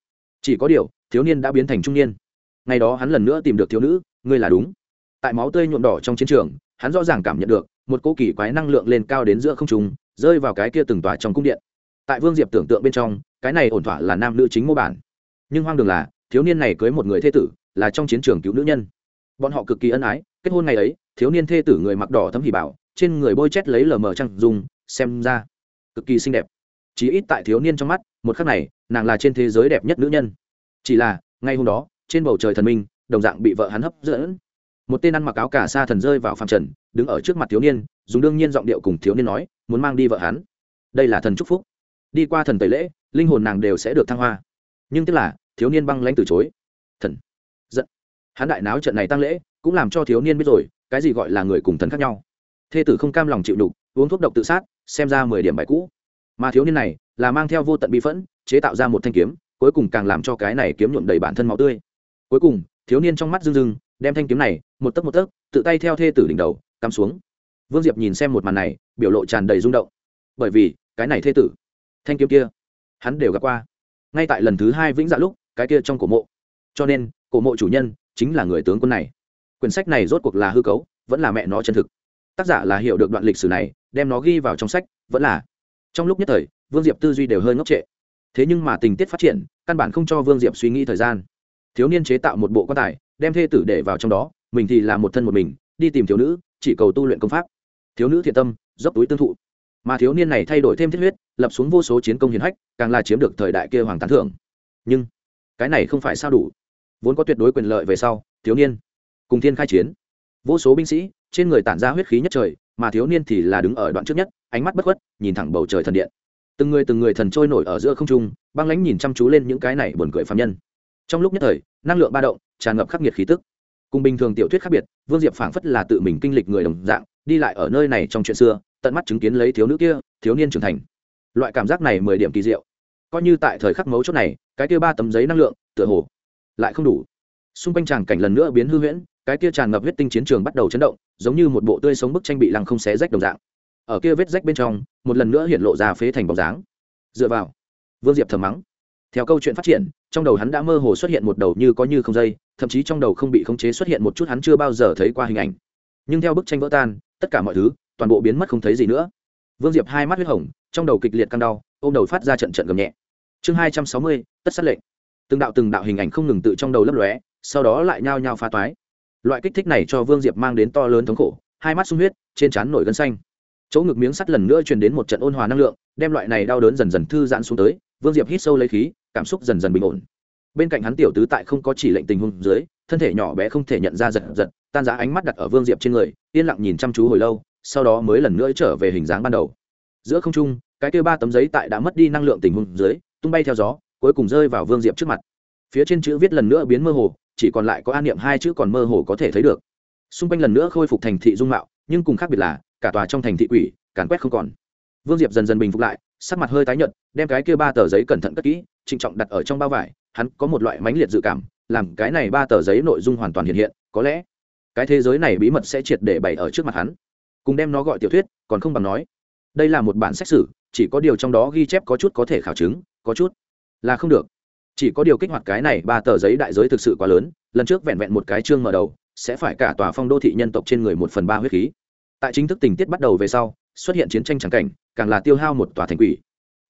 Chỉ có điều, thiếu niên đã biến thành trung niên. Ngày đó hắn lần nữa tìm được thiếu nữ, ngươi là đúng. Tại máu tươi nhuộm đỏ trong chiến trường, hắn rõ ràng cảm nhận được, một cô kỳ quái năng lượng lên cao đến giữa không trung, rơi vào cái kia từng tòa trong cung điện. Tại vương diệp tưởng tượng bên trong, cái này ổn thỏa là nam nữ chính mô bản. Nhưng hoang đường là, thiếu niên này cưới một người thê tử, là trong chiến trường cứu nữ nhân. Bọn họ cực kỳ ân ái, kết hôn ngày ấy, thiếu niên thê tử người mặc đỏ thấm hỉ bảo trên người bôi chét lấy lờ mờ trăng dùng xem ra cực kỳ xinh đẹp. Chỉ ít tại thiếu niên trong mắt, một khắc này, nàng là trên thế giới đẹp nhất nữ nhân. Chỉ là, ngay hôm đó, trên bầu trời thần minh, đồng dạng bị vợ hắn hấp dẫn. Một tên ăn mặc áo cả sa thần rơi vào phạm trần, đứng ở trước mặt thiếu niên, dùng đương nhiên giọng điệu cùng thiếu niên nói, muốn mang đi vợ hắn. Đây là thần chúc phúc. Đi qua thần tẩy lễ, linh hồn nàng đều sẽ được thăng hoa. Nhưng tức là, thiếu niên băng lãnh từ chối. Thần. Giận. Hắn đại náo trận này tăng lễ, cũng làm cho thiếu niên biết rồi, cái gì gọi là người cùng thần khác nhau thê tử không cam lòng chịu đục uống thuốc độc tự sát, xem ra mười điểm bài cũ. Mà thiếu niên này là mang theo vô tận bi phẫn, chế tạo ra một thanh kiếm, cuối cùng càng làm cho cái này kiếm nhuộm đầy bản thân máu tươi. Cuối cùng, thiếu niên trong mắt rưng rưng, đem thanh kiếm này, một tấc một tấc, tự tay theo thê tử đỉnh đầu, cắm xuống. Vương diệp nhìn xem một màn này, biểu lộ tràn đầy rung động. Bởi vì, cái này thê tử, thanh kiếm kia, hắn đều gặp qua. Ngay tại lần thứ hai vĩnh dạ lúc, cái kia trong cổ mộ. Cho nên, cổ mộ chủ nhân chính là người tướng quân này. Quyển sách này rốt cuộc là hư cấu, vẫn là mẹ nó chân thực tác giả là hiểu được đoạn lịch sử này, đem nó ghi vào trong sách, vẫn là. Trong lúc nhất thời, vương diệp tư duy đều hơi ngốc trệ. Thế nhưng mà tình tiết phát triển, căn bản không cho vương diệp suy nghĩ thời gian. Thiếu niên chế tạo một bộ quan tài, đem thê tử để vào trong đó, mình thì là một thân một mình, đi tìm thiếu nữ, chỉ cầu tu luyện công pháp. Thiếu nữ thiện tâm, dốc túi tương thụ. Mà thiếu niên này thay đổi thêm thiết huyết, lập xuống vô số chiến công hiển hách, càng là chiếm được thời đại kia hoàng tán thưởng. Nhưng, cái này không phải sao đủ. Vốn có tuyệt đối quyền lợi về sau, thiếu niên, cùng thiên khai chiến. Vô số binh sĩ trên người tản ra huyết khí nhất trời, mà thiếu niên thì là đứng ở đoạn trước nhất, ánh mắt bất khuất, nhìn thẳng bầu trời thần điện. Từng người từng người thần trôi nổi ở giữa không trung, băng lãnh nhìn chăm chú lên những cái này buồn cười phạm nhân. Trong lúc nhất thời, năng lượng ba động, tràn ngập khắc nghiệt khí tức. Cùng bình thường tiểu thuyết khác biệt, vương diệp phảng phất là tự mình kinh lịch người đồng dạng, đi lại ở nơi này trong chuyện xưa, tận mắt chứng kiến lấy thiếu nữ kia, thiếu niên trưởng thành. Loại cảm giác này mười điểm kỳ diệu. Coi như tại thời khắc mấu chốt này, cái kia ba tấm giấy năng lượng, tựa hồ lại không đủ. Xung quanh tràng cảnh lần nữa biến hư huyễn cái kia tràn ngập huyết tinh chiến trường bắt đầu chấn động, giống như một bộ tươi sống bức tranh bị lăng không xé rách đồng dạng. Ở kia vết rách bên trong, một lần nữa hiện lộ ra phế thành bóng dáng. Dựa vào, vương diệp thầm mắng. Theo câu chuyện phát triển, trong đầu hắn đã mơ hồ xuất hiện một đầu như có như không dây, thậm chí trong đầu không bị khống chế xuất hiện một chút hắn chưa bao giờ thấy qua hình ảnh. Nhưng theo bức tranh vỡ tan, tất cả mọi thứ, toàn bộ biến mất không thấy gì nữa. Vương diệp hai mắt huyết hồng, trong đầu kịch liệt căng đau, ôm đầu phát ra trận trận gầm nhẹ. Chương hai trăm sáu mươi, tất sát lệnh. Từng đạo từng đạo hình ảnh không ngừng tự trong đầu lấp lóe, sau đó lại nhao nhao phá toái loại kích thích này cho vương diệp mang đến to lớn thống khổ, hai mắt sung huyết, trên trán nổi gân xanh. Chỗ ngực miếng sắt lần nữa truyền đến một trận ôn hòa năng lượng, đem loại này đau đớn dần dần thư giãn xuống tới, vương diệp hít sâu lấy khí, cảm xúc dần dần bình ổn. Bên cạnh hắn tiểu tứ tại không có chỉ lệnh tình huống dưới, thân thể nhỏ bé không thể nhận ra giật giật, tan giá ánh mắt đặt ở vương diệp trên người, yên lặng nhìn chăm chú hồi lâu, sau đó mới lần nữa trở về hình dáng ban đầu. Giữa không trung, cái kêu ba tấm giấy tại đã mất đi năng lượng tình huống dưới, tung bay theo gió, cuối cùng rơi vào vương diệp trước mặt. Phía trên chữ viết lần nữa biến mơ hồ chỉ còn lại có an niệm hai chữ còn mơ hồ có thể thấy được. Xung quanh lần nữa khôi phục thành thị dung mạo, nhưng cùng khác biệt là, cả tòa trong thành thị quỷ, càn quét không còn. Vương diệp dần dần bình phục lại, sắc mặt hơi tái nhợt, đem cái kia ba tờ giấy cẩn thận cất kỹ, trịnh trọng đặt ở trong bao vải, hắn có một loại mãnh liệt dự cảm, làm cái này ba tờ giấy nội dung hoàn toàn hiện hiện, có lẽ, cái thế giới này bí mật sẽ triệt để bày ở trước mặt hắn. Cùng đem nó gọi tiểu thuyết, còn không bằng nói. Đây là một bản xét xử, chỉ có điều trong đó ghi chép có chút có thể khảo chứng, có chút là không được chỉ có điều kích hoạt cái này ba tờ giấy đại giới thực sự quá lớn, lần trước vẹn vẹn một cái chương mở đầu, sẽ phải cả tòa phong đô thị nhân tộc trên người một phần ba huyết khí. Tại chính thức tình tiết bắt đầu về sau, xuất hiện chiến tranh trắng cảnh, càng là tiêu hao một tòa thành quỷ.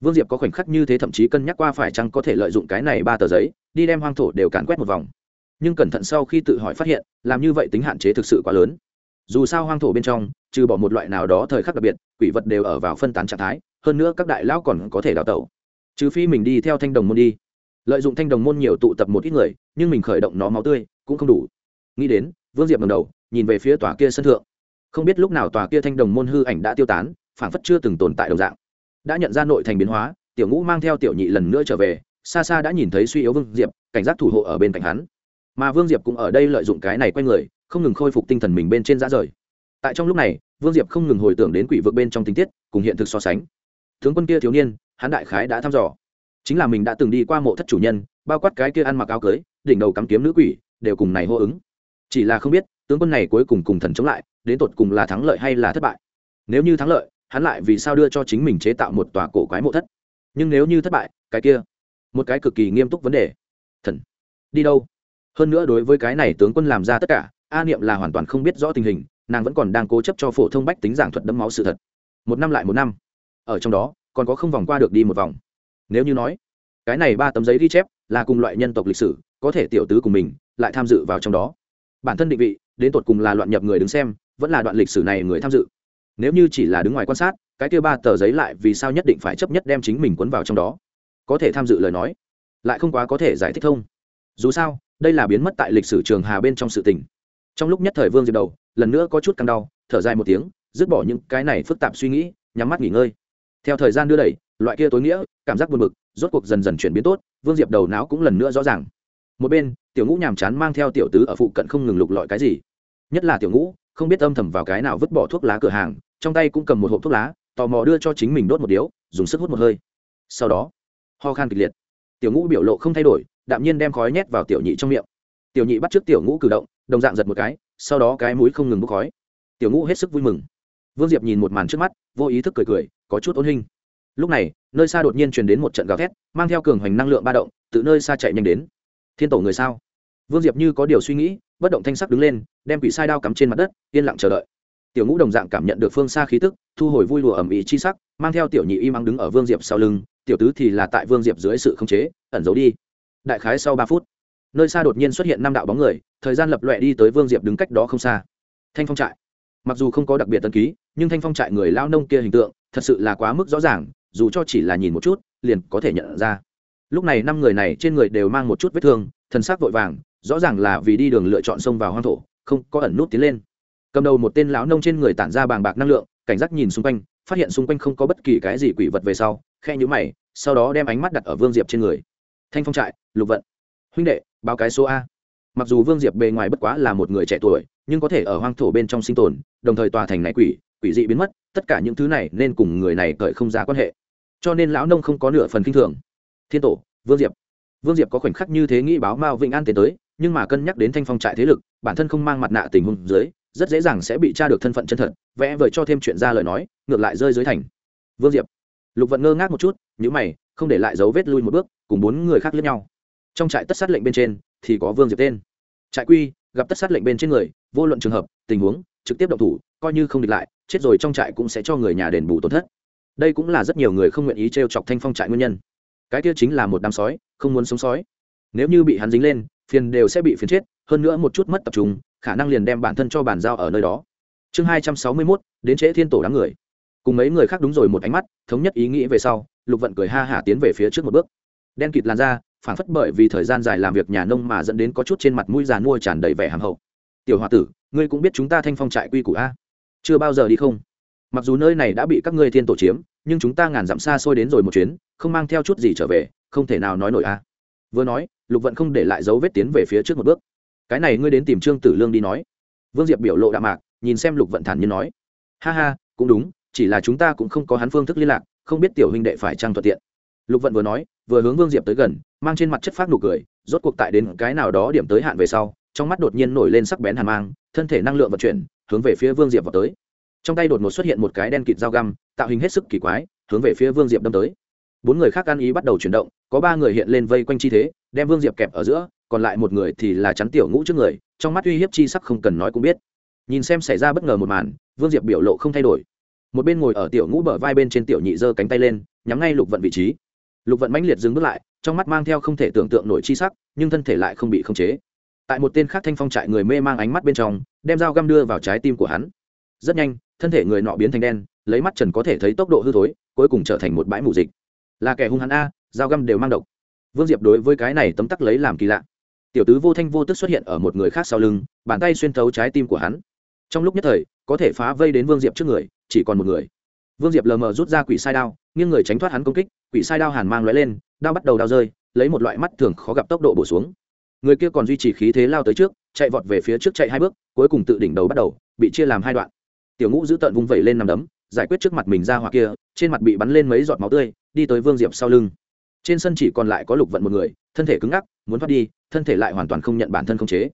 Vương diệp có khoảnh khắc như thế thậm chí cân nhắc qua phải chăng có thể lợi dụng cái này ba tờ giấy, đi đem hoang thổ đều càn quét một vòng. Nhưng cẩn thận sau khi tự hỏi phát hiện, làm như vậy tính hạn chế thực sự quá lớn. Dù sao hoang thổ bên trong, trừ bỏ một loại nào đó thời khắc đặc biệt, quỷ vật đều ở vào phân tán trạng thái, hơn nữa các đại lão còn có thể đào tẩu. Trừ phi mình đi theo thanh đồng môn đi lợi dụng thanh đồng môn nhiều tụ tập một ít người, nhưng mình khởi động nó máu tươi cũng không đủ. Nghĩ đến, vương diệp ngầm đầu, nhìn về phía tòa kia sân thượng. Không biết lúc nào tòa kia thanh đồng môn hư ảnh đã tiêu tán phản phất chưa từng tồn tại đồng dạng. Đã nhận ra nội thành biến hóa, tiểu ngũ mang theo tiểu nhị lần nữa trở về, xa xa đã nhìn thấy suy yếu vương diệp, cảnh giác thủ hộ ở bên cạnh hắn. Mà vương diệp cũng ở đây lợi dụng cái này quay người, không ngừng khôi phục tinh thần mình bên trên dã rời. Tại trong lúc này, vương diệp không ngừng hồi tưởng đến quỷ vực bên trong tình tiết, cùng hiện thực so sánh. Tướng quân kia thiếu niên, hắn đại khái đã thăm dò chính là mình đã từng đi qua mộ thất chủ nhân, bao quát cái kia ăn mặc áo cưới, đỉnh đầu cắm kiếm nữ quỷ, đều cùng này hô ứng. Chỉ là không biết, tướng quân này cuối cùng cùng thần chống lại, đến tột cùng là thắng lợi hay là thất bại. Nếu như thắng lợi, hắn lại vì sao đưa cho chính mình chế tạo một tòa cổ quái mộ thất? Nhưng nếu như thất bại, cái kia, một cái cực kỳ nghiêm túc vấn đề. Thần, đi đâu? Hơn nữa đối với cái này tướng quân làm ra tất cả, a niệm là hoàn toàn không biết rõ tình hình, nàng vẫn còn đang cố chấp cho phổ thông bách tính giảng thuật đẫm máu sự thật. Một năm lại một năm. Ở trong đó, còn có không vòng qua được đi một vòng nếu như nói, cái này ba tấm giấy ghi chép là cùng loại nhân tộc lịch sử, có thể tiểu tứ cùng mình lại tham dự vào trong đó. Bản thân định vị, đến tột cùng là loạn nhập người đứng xem, vẫn là đoạn lịch sử này người tham dự. Nếu như chỉ là đứng ngoài quan sát, cái kia ba tờ giấy lại vì sao nhất định phải chấp nhất đem chính mình cuốn vào trong đó? Có thể tham dự lời nói, lại không quá có thể giải thích thông dù sao, đây là biến mất tại lịch sử trường hà bên trong sự tình. Trong lúc nhất thời vương diệp đầu, lần nữa có chút căng đau, thở dài một tiếng, dứt bỏ những cái này phức tạp suy nghĩ, nhắm mắt nghỉ ngơi. Theo thời gian đưa đẩy loại kia tối nghĩa, cảm giác buồn bực, rốt cuộc dần dần chuyển biến tốt, vương diệp đầu não cũng lần nữa rõ ràng. Một bên, tiểu ngũ nhàm chán mang theo tiểu tứ ở phụ cận không ngừng lục lọi cái gì. Nhất là tiểu ngũ, không biết âm thầm vào cái nào vứt bỏ thuốc lá cửa hàng, trong tay cũng cầm một hộp thuốc lá, tò mò đưa cho chính mình đốt một điếu, dùng sức hút một hơi. Sau đó, ho khan kịch liệt. Tiểu ngũ biểu lộ không thay đổi, đạm nhiên đem khói nhét vào tiểu nhị trong miệng. Tiểu nhị bắt t r ư ớ c tiểu ngũ cử động, đồng dạng giật một cái, sau đó cái mũi không ngừng bốc khói. Tiểu ngũ hết sức vui mừng. Vương diệp nhìn một màn trước mắt, vô ý thức cười cười, có chút ôn hình lúc này, nơi xa đột nhiên truyền đến một trận gào thét, mang theo cường hoành năng lượng ba động, từ nơi xa chạy nhanh đến. Thiên tổ người sao? Vương diệp như có điều suy nghĩ, bất động thanh sắc đứng lên, đem quỷ sai đao cắm trên mặt đất, yên lặng chờ đợi. Tiểu ngũ đồng dạng cảm nhận được phương xa khí tức, thu hồi vui lùa ẩm ý chi sắc, mang theo tiểu nhị y mắng đứng ở vương diệp sau lưng, tiểu tứ thì là tại vương diệp dưới sự khống chế, ẩn giấu đi. Đại khái sau ba phút, nơi xa đột nhiên xuất hiện năm đạo bóng người, thời gian lập lọe đi tới vương diệp đứng cách đó không xa. Thanh phong trại. Mặc dù không có đặc biệt tân ký, nhưng thanh phong trại người lao nông kia hình tượng, thật sự là quá mức rõ ràng dù cho chỉ là nhìn một chút, liền có thể nhận ra. Lúc này năm người này trên người đều mang một chút vết thương thân xác vội vàng, rõ ràng là vì đi đường lựa chọn sông vào hoang thổ, không có ẩn nút tiến lên. Cầm đầu một tên lão nông trên người tản ra bàng bạc năng lượng, cảnh giác nhìn xung quanh, phát hiện xung quanh không có bất kỳ cái gì quỷ vật về sau khe nhũ mày, sau đó đem ánh mắt đặt ở vương diệp trên người. Thanh phong trại, lục vận. Huynh đệ, báo cái số a. Mặc dù vương diệp bề ngoài bất quá là một người trẻ tuổi, nhưng có thể ở hoang thổ bên trong sinh tồn, đồng thời tòa thành này quỷ quỷ dị biến mất, tất cả những thứ này nên cùng người này cởi không ra quan hệ. Cho nên lão nông không có nửa phần k i n h thường. Thiên tổ, vương diệp. Vương diệp có khoảnh khắc như thế nghĩ báo mao vĩnh an tiến tới, nhưng mà cân nhắc đến thanh phong trại thế lực, bản thân không mang mặt nạ tình huống dưới, rất dễ dàng sẽ bị tra được thân phận chân thật, vẽ vời cho thêm chuyện ra lời nói, ngược lại rơi dưới thành. Vương diệp. Lục vận ngơ ngác một chút nhữ mày, không để lại dấu vết lui một bước, cùng bốn người khác lướt nhau. Trong trại tất sát lệnh bên trên thì có vương diệp tên. Trại quy, gặp tất sát lệnh bên trên người, vô luận trường hợp, tình huống trực tiếp động thủ, coi như không địch lại, chết rồi trong trại cũng sẽ cho người nhà đền bù tổn thất. Đây cũng là rất nhiều người không nguyện ý t r e o chọc thanh phong trại nguyên nhân. Cái kia chính là một đám sói, không muốn sống sói. Nếu như bị hắn dính lên, phiền đều sẽ bị phiền chết, hơn nữa một chút mất tập trung, khả năng liền đem bản thân cho bàn giao ở nơi đó. Chương hai trăm sáu mươi mốt, đến trễ thiên tổ đám người. Cùng mấy người khác đúng rồi một ánh mắt, thống nhất ý nghĩ về sau, lục vận cười ha hả tiến về phía trước một bước. Đen kịt làn ra phản phất bởi vì thời gian dài làm việc nhà nông mà dẫn đến có chút trên mặt mũi già mua tràn đầy vẻ hàm hậu tiểu h o a tử, ngươi cũng biết chúng ta thanh phong trại quy củ a. Chưa bao giờ đi không? Mặc dù nơi này đã bị các ngươi thiên tổ chiếm, nhưng chúng ta ngàn dặm xa xôi đến rồi một chuyến, không mang theo chút gì trở về, không thể nào nói nổi a. Vừa nói, lục vận không để lại dấu vết tiến về phía trước một bước. Cái này ngươi đến tìm trương tử lương đi nói. Vương diệp biểu lộ đạm mạc, nhìn xem lục vận thản nhiên nói. Ha ha, cũng đúng, chỉ là chúng ta cũng không có hắn phương thức liên lạc, không biết tiểu huynh đệ phải trăng thuận tiện. Lục vận vừa nói, vừa hướng vương diệp tới gần, mang trên mặt chất phát nụ cười, rốt cuộc tại đến cái nào đó điểm tới hạn về sau trong mắt đột nhiên nổi lên sắc bén hàn mang, thân thể năng lượng vận chuyển, hướng về phía vương diệp vào tới. Trong tay đột ngột xuất hiện một cái đen kịt dao găm, tạo hình hết sức kỳ quái, hướng về phía vương diệp đâm tới. Bốn người khác ăn ý bắt đầu chuyển động, có ba người hiện lên vây quanh chi thế, đem vương diệp kẹp ở giữa, còn lại một người thì là chắn tiểu ngũ trước người, trong mắt uy hiếp chi sắc không cần nói cũng biết. Nhìn xem xảy ra bất ngờ một màn, vương diệp biểu lộ không thay đổi. Một bên ngồi ở tiểu ngũ bờ vai bên trên tiểu nhị giơ cánh tay lên, nhắm ngay lục vận vị trí. Lục vận mãnh liệt dừng bước lại, trong mắt mang theo không thể tưởng tượng nổi chi sắc, nhưng thân thể lại không bị khống chế tại một tên khác thanh phong trại người mê mang ánh mắt bên trong, đem dao găm đưa vào trái tim của hắn. Rất nhanh, thân thể người nọ biến thành đen, lấy mắt trần có thể thấy tốc độ hư thối, cuối cùng trở thành một bãi mù dịch. Là kẻ hung hắn a, dao găm đều mang độc. Vương diệp đối với cái này tấm tắc lấy làm kỳ lạ. Tiểu tứ vô thanh vô tức xuất hiện ở một người khác sau lưng, bàn tay xuyên thấu trái tim của hắn. Trong lúc nhất thời, có thể phá vây đến vương diệp trước người, chỉ còn một người. Vương diệp lờ mờ rút ra quỷ sai đao, nghiêng người tránh thoát hắn công kích, quỷ sai đao hàn mang l lên, đao bắt đầu đao rơi, lấy một loại mắt thường khó gặp tốc độ bổ xuống người kia còn duy trì khí thế lao tới trước, chạy vọt về phía trước chạy hai bước, cuối cùng tự đỉnh đầu bắt đầu, bị chia làm hai đoạn. Tiểu ngũ giữ tợn vung vẩy lên nằm đấm, giải quyết trước mặt mình ra hoặc kia, trên mặt bị bắn lên mấy giọt máu tươi, đi tới vương diệp sau lưng. Trên sân chỉ còn lại có lục vận một người, thân thể cứng ngắc, muốn thoát đi, thân thể lại hoàn toàn không nhận bản thân không chế.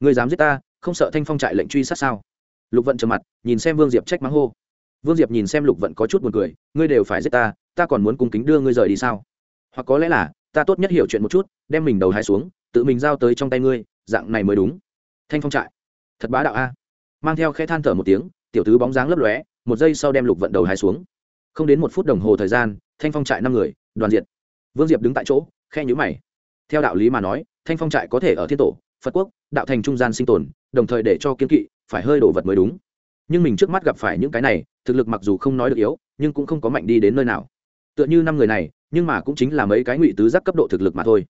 Người dám giết ta, không sợ thanh phong trại lệnh truy sát sao? Lục vận trầm mặt, nhìn xem vương diệp trách mắng hô. Vương diệp nhìn xem lục vận có chút buồn cười, ngươi đều phải giết ta ta còn muốn cung kính đưa ngươi rời đi sao? Hoặc có lẽ là, ta tốt nhất hiểu chuyện một chút, đem mình đầu hai xuống tự mình giao tới trong tay ngươi, dạng này mới đúng. Thanh phong trại. Thật bá đạo a. Mang theo khẽ than thở một tiếng, tiểu tứ bóng dáng lấp lóe, một giây sau đem lục vận đầu hai xuống. Không đến một phút đồng hồ thời gian, thanh phong trại năm người, đoàn diệt. Vương diệp đứng tại chỗ khe nhữ mày. Theo đạo lý mà nói, thanh phong trại có thể ở thiên tổ, phật quốc, đạo thành trung gian sinh tồn, đồng thời để cho kiến kỵ, phải hơi đổ vật mới đúng. Nhưng mình trước mắt gặp phải những cái này, thực lực mặc dù không nói được yếu, nhưng cũng không có mạnh đi đến nơi nào. Tựa như năm người này, nhưng mà cũng chính là mấy cái ngụy tứ giác cấp độ thực lực mà thôi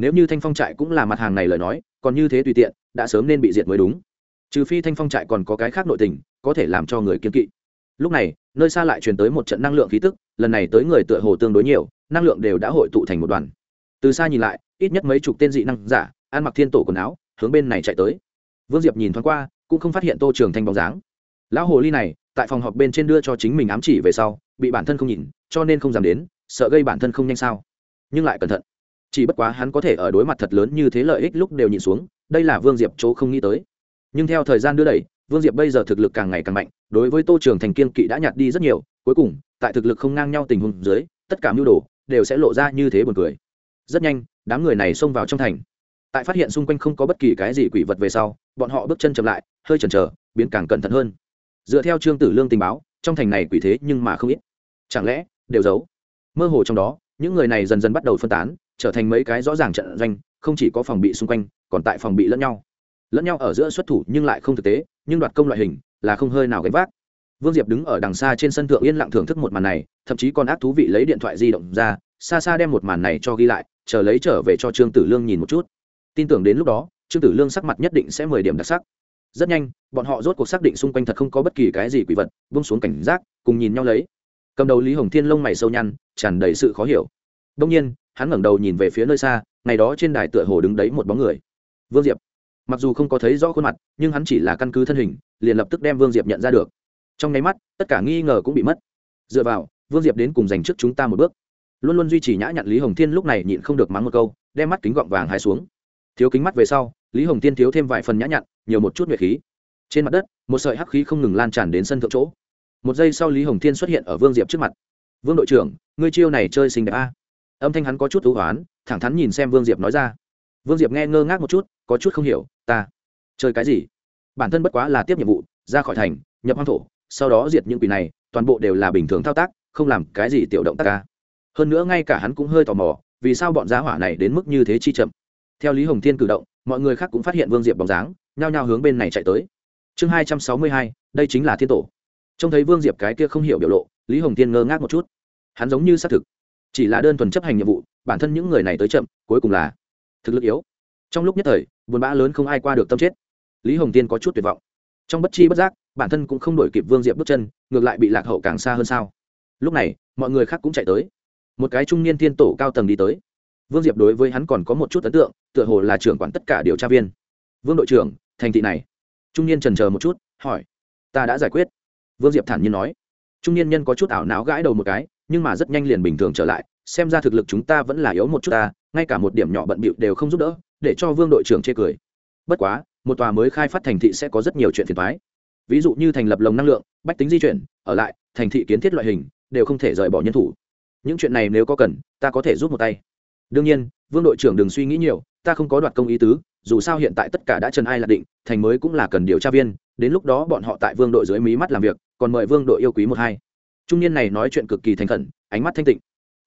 nếu như thanh phong trại cũng là mặt hàng này lời nói, còn như thế tùy tiện, đã sớm nên bị diệt mới đúng. Trừ phi thanh phong trại còn có cái khác nội tình, có thể làm cho người kiên kỵ. Lúc này, nơi xa lại truyền tới một trận năng lượng khí tức, lần này tới người tựa hồ tương đối nhiều, năng lượng đều đã hội tụ thành một đoàn. Từ xa nhìn lại, ít nhất mấy chục tên dị năng giả, ăn mặc thiên tổ quần áo, hướng bên này chạy tới. Vương diệp nhìn thoáng qua, cũng không phát hiện tô trường thanh bóng dáng. Lão hồ ly này, tại phòng họp bên trên đưa cho chính mình ám chỉ về sau, bị bản thân không nhìn, cho nên không dám đến, sợ gây bản thân không nhanh sao. Nhưng lại cẩn thận chỉ bất quá hắn có thể ở đối mặt thật lớn như thế lợi ích lúc đều nhìn xuống, đây là vương diệp chỗ không nghĩ tới. Nhưng theo thời gian đưa đẩy, vương diệp bây giờ thực lực càng ngày càng mạnh, đối với tô trường thành kiên kỵ đã nhạt đi rất nhiều, cuối cùng, tại thực lực không ngang nhau tình huống dưới, tất cả mưu đồ đều sẽ lộ ra như thế buồn cười. Rất nhanh, đám người này xông vào trong thành. Tại phát hiện xung quanh không có bất kỳ cái gì quỷ vật về sau, bọn họ bước chân chậm lại, hơi chần chờ, biến càng cẩn thận hơn. Dựa theo trương tử lương tình báo, trong thành này quỷ thế nhưng mà không ít. Chẳng lẽ đều giấu? Mơ hồ trong đó, những người này dần dần bắt đầu phân tán trở thành mấy cái rõ ràng trận doanh, không chỉ có phòng bị xung quanh, còn tại phòng bị lẫn nhau. Lẫn nhau ở giữa xuất thủ nhưng lại không thực tế, nhưng đoạt công loại hình là không hơi nào gánh vác. Vương diệp đứng ở đằng xa trên sân thượng yên lặng thưởng thức một màn này, thậm chí còn ác thú vị lấy điện thoại di động ra, xa xa đem một màn này cho ghi lại, chờ lấy trở về cho trương tử lương nhìn một chút. Tin tưởng đến lúc đó, trương tử lương sắc mặt nhất định sẽ mười điểm đặc sắc. Rất nhanh, bọn họ rốt cuộc xác định xung quanh thật không có bất kỳ cái gì quỷ vật bung xuống cảnh giác, cùng nhìn nhau lấy. Cầm đầu lý hồng thiên lông mày sâu nhăn, tràn đầy sự khó hiểu. Đông nhiên hắn ngẩng đầu nhìn về phía nơi xa, ngày đó trên đài tựa hồ đứng đấy một bóng người. Vương diệp. Mặc dù không có thấy rõ khuôn mặt, nhưng hắn chỉ là căn cứ thân hình, liền lập tức đem vương diệp nhận ra được. Trong nháy mắt, tất cả nghi ngờ cũng bị mất. Dựa vào, vương diệp đến cùng giành trước chúng ta một bước. Luôn luôn duy trì nhã nhặn lý hồng thiên lúc này nhịn không được mắng một câu, đem mắt kính gọng vàng hai xuống. Thiếu kính mắt về sau, lý hồng thiên thiếu thêm vài phần nhã nhặn, nhiều một chút nhuệ khí. Trên mặt đất, một sợi hắc khí không ngừng lan tràn đến sân thượng chỗ. Một giây sau lý hồng thiên xuất hiện ở vương diệp trước mặt. Vương đội trưởng, ngươi chiêu này chơi xinh đẹp a âm thanh hắn có chút thú hoán, thẳng thắn nhìn xem vương diệp nói ra. Vương diệp nghe ngơ ngác một chút, có chút không hiểu, ta chơi cái gì? Bản thân bất quá là tiếp nhiệm vụ, ra khỏi thành, nhập hoang thổ, sau đó diệt những quỷ này, toàn bộ đều là bình thường thao tác, không làm cái gì tiểu động tác ca. Hơn nữa ngay cả hắn cũng hơi tò mò, vì sao bọn giá hỏa này đến mức như thế chi chậm. Theo lý hồng thiên cử động, mọi người khác cũng phát hiện vương diệp bóng dáng, nhao nhao hướng bên này chạy tới. Chương hai trăm sáu mươi hai, đây chính là thiên tổ. Trông thấy vương diệp cái kia không hiểu biểu lộ, lý hồng thiên ngơ ngác một chút. Hắn giống như xác thực chỉ là đơn thuần chấp hành nhiệm vụ, bản thân những người này tới chậm, cuối cùng là thực lực yếu. Trong lúc nhất thời, buồn bã lớn không ai qua được tâm chết. Lý hồng tiên có chút tuyệt vọng. Trong bất chi bất giác, bản thân cũng không đổi kịp vương diệp bước chân, ngược lại bị lạc hậu càng xa hơn sao. Lúc này, mọi người khác cũng chạy tới. Một cái trung niên thiên tổ cao tầng đi tới. Vương diệp đối với hắn còn có một chút ấn tượng, tựa hồ là trưởng quản tất cả điều tra viên. Vương đội trưởng, thành thị này. Trung niên trần chờ một chút, hỏi. Ta đã giải quyết. Vương diệp thản nhiên nói. Trung niên nhân có chút ảo não gãi đầu một cái nhưng mà rất nhanh liền bình thường trở lại, xem ra thực lực chúng ta vẫn là yếu một chút ta, ngay cả một điểm nhỏ bận bịu đều không giúp đỡ, để cho vương đội trưởng chê cười. Bất quá, một tòa mới khai phát thành thị sẽ có rất nhiều chuyện phiền thoái ví dụ như thành lập lồng năng lượng, bách tính di chuyển, ở lại, thành thị kiến thiết loại hình, đều không thể rời bỏ nhân thủ. Những chuyện này nếu có cần, ta có thể giúp một tay. Đương nhiên, vương đội trưởng đừng suy nghĩ nhiều, ta không có đoạt công ý tứ, dù sao hiện tại tất cả đã trần ai lạc định, thành mới cũng là cần điều tra viên, đến lúc đó bọn họ tại vương đội dưới mí mắt làm việc, còn mời vương đội yêu quý một hai trung niên này nói chuyện cực kỳ thành khẩn, ánh mắt thanh tịnh.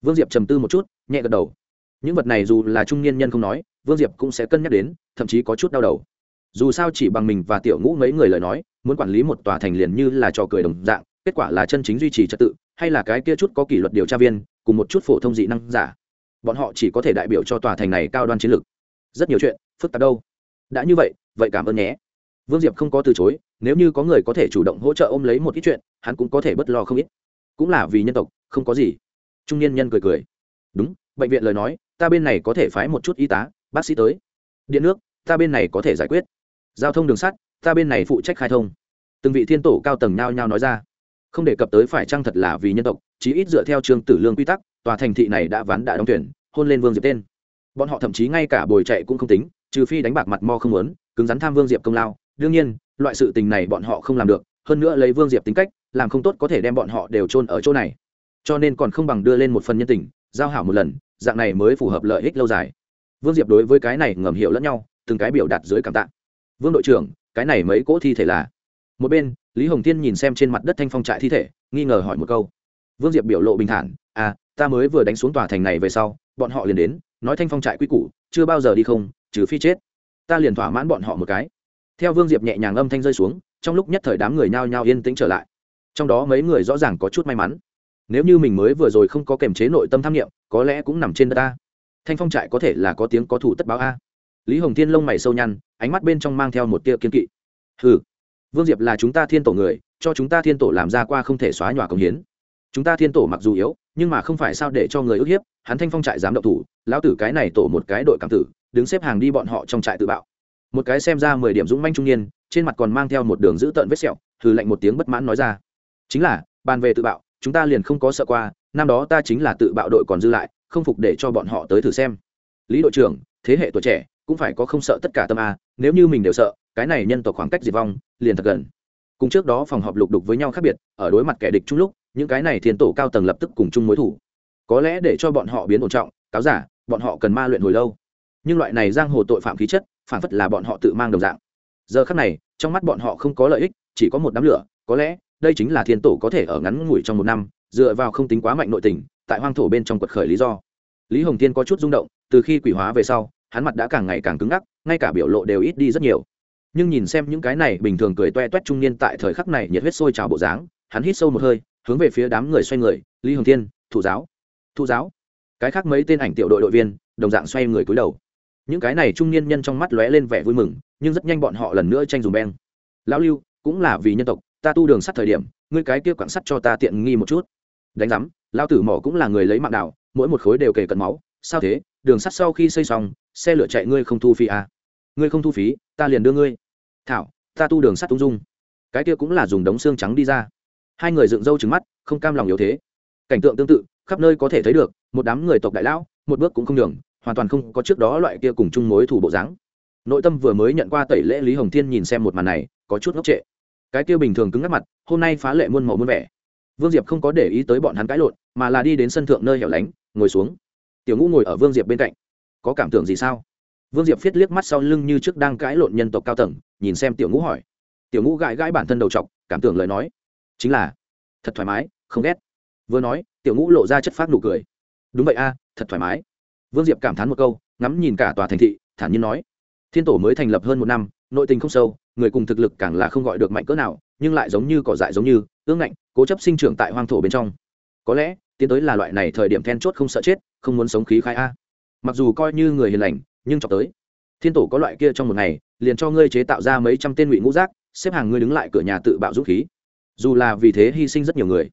Vương diệp trầm tư một chút, nhẹ gật đầu. Những vật này dù là trung niên nhân không nói, vương diệp cũng sẽ cân nhắc đến, thậm chí có chút đau đầu. Dù sao chỉ bằng mình và tiểu ngũ mấy người lời nói, muốn quản lý một tòa thành liền như là trò cười đồng dạng, kết quả là chân chính duy trì trật tự, hay là cái kia chút có kỷ luật điều tra viên, cùng một chút phổ thông dị năng giả. Bọn họ chỉ có thể đại biểu cho tòa thành này cao đoan chiến lược. Rất nhiều chuyện, phức tạp đâu? Đã như vậy vậy cảm ơn nhé. Vương diệp không có từ chối, nếu như có người có thể chủ động hỗ trợ ôm lấy một ít chuyện, hắn cũng có thể bất lo không ít cũng là vì nhân tộc, không có gì. Trung niên nhân cười cười. Đúng, bệnh viện lời nói, ta bên này có thể phái một chút y tá, bác sĩ tới. Điện nước, ta bên này có thể giải quyết. Giao thông đường sắt, ta bên này phụ trách khai thông. Từng vị thiên tổ cao tầng nhao nhao nói ra. Không đề cập tới phải chăng thật là vì nhân tộc, chí ít dựa theo trương tử lương quy tắc, tòa thành thị này đã ván đã đóng tuyển, hôn lên vương diệp tên. Bọn họ thậm chí ngay cả bồi chạy cũng không tính, trừ phi đánh bạc mặt mo không muốn, cứng rắn tham vương diệp công lao. Đương nhiên, loại sự tình này bọn họ không làm được, hơn nữa lấy vương diệp tính cách làm không tốt có thể đem bọn họ đều chôn ở chỗ này. Cho nên còn không bằng đưa lên một phần nhân tình, giao hảo một lần, dạng này mới phù hợp lợi ích lâu dài. Vương diệp đối với cái này ngầm hiểu lẫn nhau, từng cái biểu đạt dưới cảm tạ. Vương đội trưởng, cái này mấy cỗ thi thể là? Một bên, lý hồng tiên nhìn xem trên mặt đất thanh phong trại thi thể, nghi ngờ hỏi một câu. Vương diệp biểu lộ bình thản à ta mới vừa đánh xuống tòa thành này về sau, bọn họ liền đến, nói thanh phong trại quy củ, chưa bao giờ đi không, trừ phi chết. Ta liền thỏa mãn bọn họ một cái. Theo vương diệp nhẹ nhàng âm thanh rơi xuống, trong lúc nhất thời đám người nhao nhao yên tĩnh trở lại trong đó mấy người rõ ràng có chút may mắn. Nếu như mình mới vừa rồi không có kềm chế nội tâm tham nghiệm có lẽ cũng nằm trên đất ta thanh phong trại có thể là có tiếng có thủ tất báo a. Lý hồng thiên lông mày sâu nhăn, ánh mắt bên trong mang theo một tia kiên kỵ. Ừ vương diệp là chúng ta thiên tổ người, cho chúng ta thiên tổ làm ra qua không thể xóa nhòa công hiến. Chúng ta thiên tổ mặc dù yếu, nhưng mà không phải sao để cho người ức hiếp, hắn thanh phong trại dám động thủ, lão tử cái này tổ một cái đội cảm tử, đứng xếp hàng đi bọn họ trong trại tự bạo. Một cái xem ra mười điểm dũng manh trung niên, trên mặt còn mang theo một đường dữ tợn vết sẹo thử lạnh một tiếng bất mãn nói ra chính là, bàn về tự bạo, chúng ta liền không có sợ qua, năm đó ta chính là tự bạo đội còn dư lại, không phục để cho bọn họ tới thử xem. Lý đội trưởng, thế hệ tuổi trẻ, cũng phải có không sợ tất cả tâm a, nếu như mình đều sợ, cái này nhân tộc khoảng cách diệt vong, liền thật gần. Cùng trước đó phòng họp lục đục với nhau khác biệt, ở đối mặt kẻ địch chung lúc, những cái này thiên tổ cao tầng lập tức cùng chung mối thủ. Có lẽ để cho bọn họ biến ổn trọng, cáo giả, bọn họ cần ma luyện hồi lâu. Nhưng loại này giang hồ tội phạm khí chất phản phất là bọn họ tự mang đồng dạng. Giờ khắc này, trong mắt bọn họ không có lợi ích, chỉ có một đám lửa, có lẽ đây chính là thiên tổ có thể ở ngắn ngủi trong một năm, dựa vào không tính quá mạnh nội tình, tại hoang thổ bên trong quật khởi lý do. Lý hồng thiên có chút rung động, từ khi quỷ hóa về sau, hắn mặt đã càng ngày càng cứng ngắc, ngay cả biểu lộ đều ít đi rất nhiều. Nhưng nhìn xem những cái này bình thường cười toe toét trung niên tại thời khắc này nhiệt huyết sôi trào bộ dáng, hắn hít sâu một hơi, hướng về phía đám người xoay người, lý hồng thiên, thụ giáo thụ giáo. Cái khác mấy tên ảnh tiểu đội đội viên, đồng dạng xoay người cúi đầu. Những cái này trung niên nhân trong mắt lóe lên vẻ vui mừng, nhưng rất nhanh bọn họ lần nữa tranh dùng beng. Lão lưu cũng là vì nhân tộc ta tu đường sắt thời điểm, ngươi cái kia quặng sắt cho ta tiện nghi một chút. Đánh giám lao tử mỏ cũng là người lấy mạng đạo mỗi một khối đều kể cận máu. Sao thế? Đường sắt sau khi xây xong, xe lửa chạy ngươi không thu phí à? ngươi không thu phí, ta liền đưa ngươi. Thảo, ta tu đường sắt tung dung. Cái kia cũng là dùng đống xương trắng đi ra. Hai người dựng râu trứng mắt, không cam lòng yếu thế. Cảnh tượng tương tự, khắp nơi có thể thấy được, một đám người tộc đại lão, một bước cũng không đường hoàn toàn không có trước đó loại kia cùng chung mối thủ bộ dáng. Nội tâm vừa mới nhận qua tẩy lễ lý hồng thiên nhìn xem một màn này, có chút ngốc trệ cái kia bình thường cứng ngắc mặt, hôm nay phá lệ muôn màu muôn vẻ. Vương diệp không có để ý tới bọn hắn cãi lộn, mà là đi đến sân thượng nơi hẻo lánh, ngồi xuống. Tiểu ngũ ngồi ở vương diệp bên cạnh. Có cảm tưởng gì sao? Vương diệp viết liếc mắt sau lưng như trước đang cãi lộn nhân tộc cao tầng, nhìn xem tiểu ngũ hỏi. Tiểu ngũ gãi gãi bản thân đầu t cảm tưởng lời nói. Chính là, thật thoải mái, không ghét. Vừa nói, tiểu ngũ lộ ra chất phát nụ cười. Đúng vậy a, thật thoải mái. Vương diệp cảm thán một câu, ngắm nhìn cả tòa thành thị, thản nhiên nói. Thiên tổ mới thành lập hơn một năm, nội tình không sâu người cùng thực lực càng là không gọi được mạnh cỡ nào, nhưng lại giống như cỏ dại giống như, ương ngạnh, cố chấp sinh trưởng tại hoang thổ bên trong. Có lẽ, tiến tới là loại này thời điểm then chốt không sợ chết, không muốn sống khí khai a. Mặc dù coi như người hiền lành, nhưng chọc tới. Thiên tổ có loại kia trong một ngày, liền cho ngươi chế tạo ra mấy trăm tên ngụy ngũ giác, xếp hàng ngươi đứng lại cửa nhà tự bạo dũng khí. Dù là vì thế hy sinh rất nhiều người.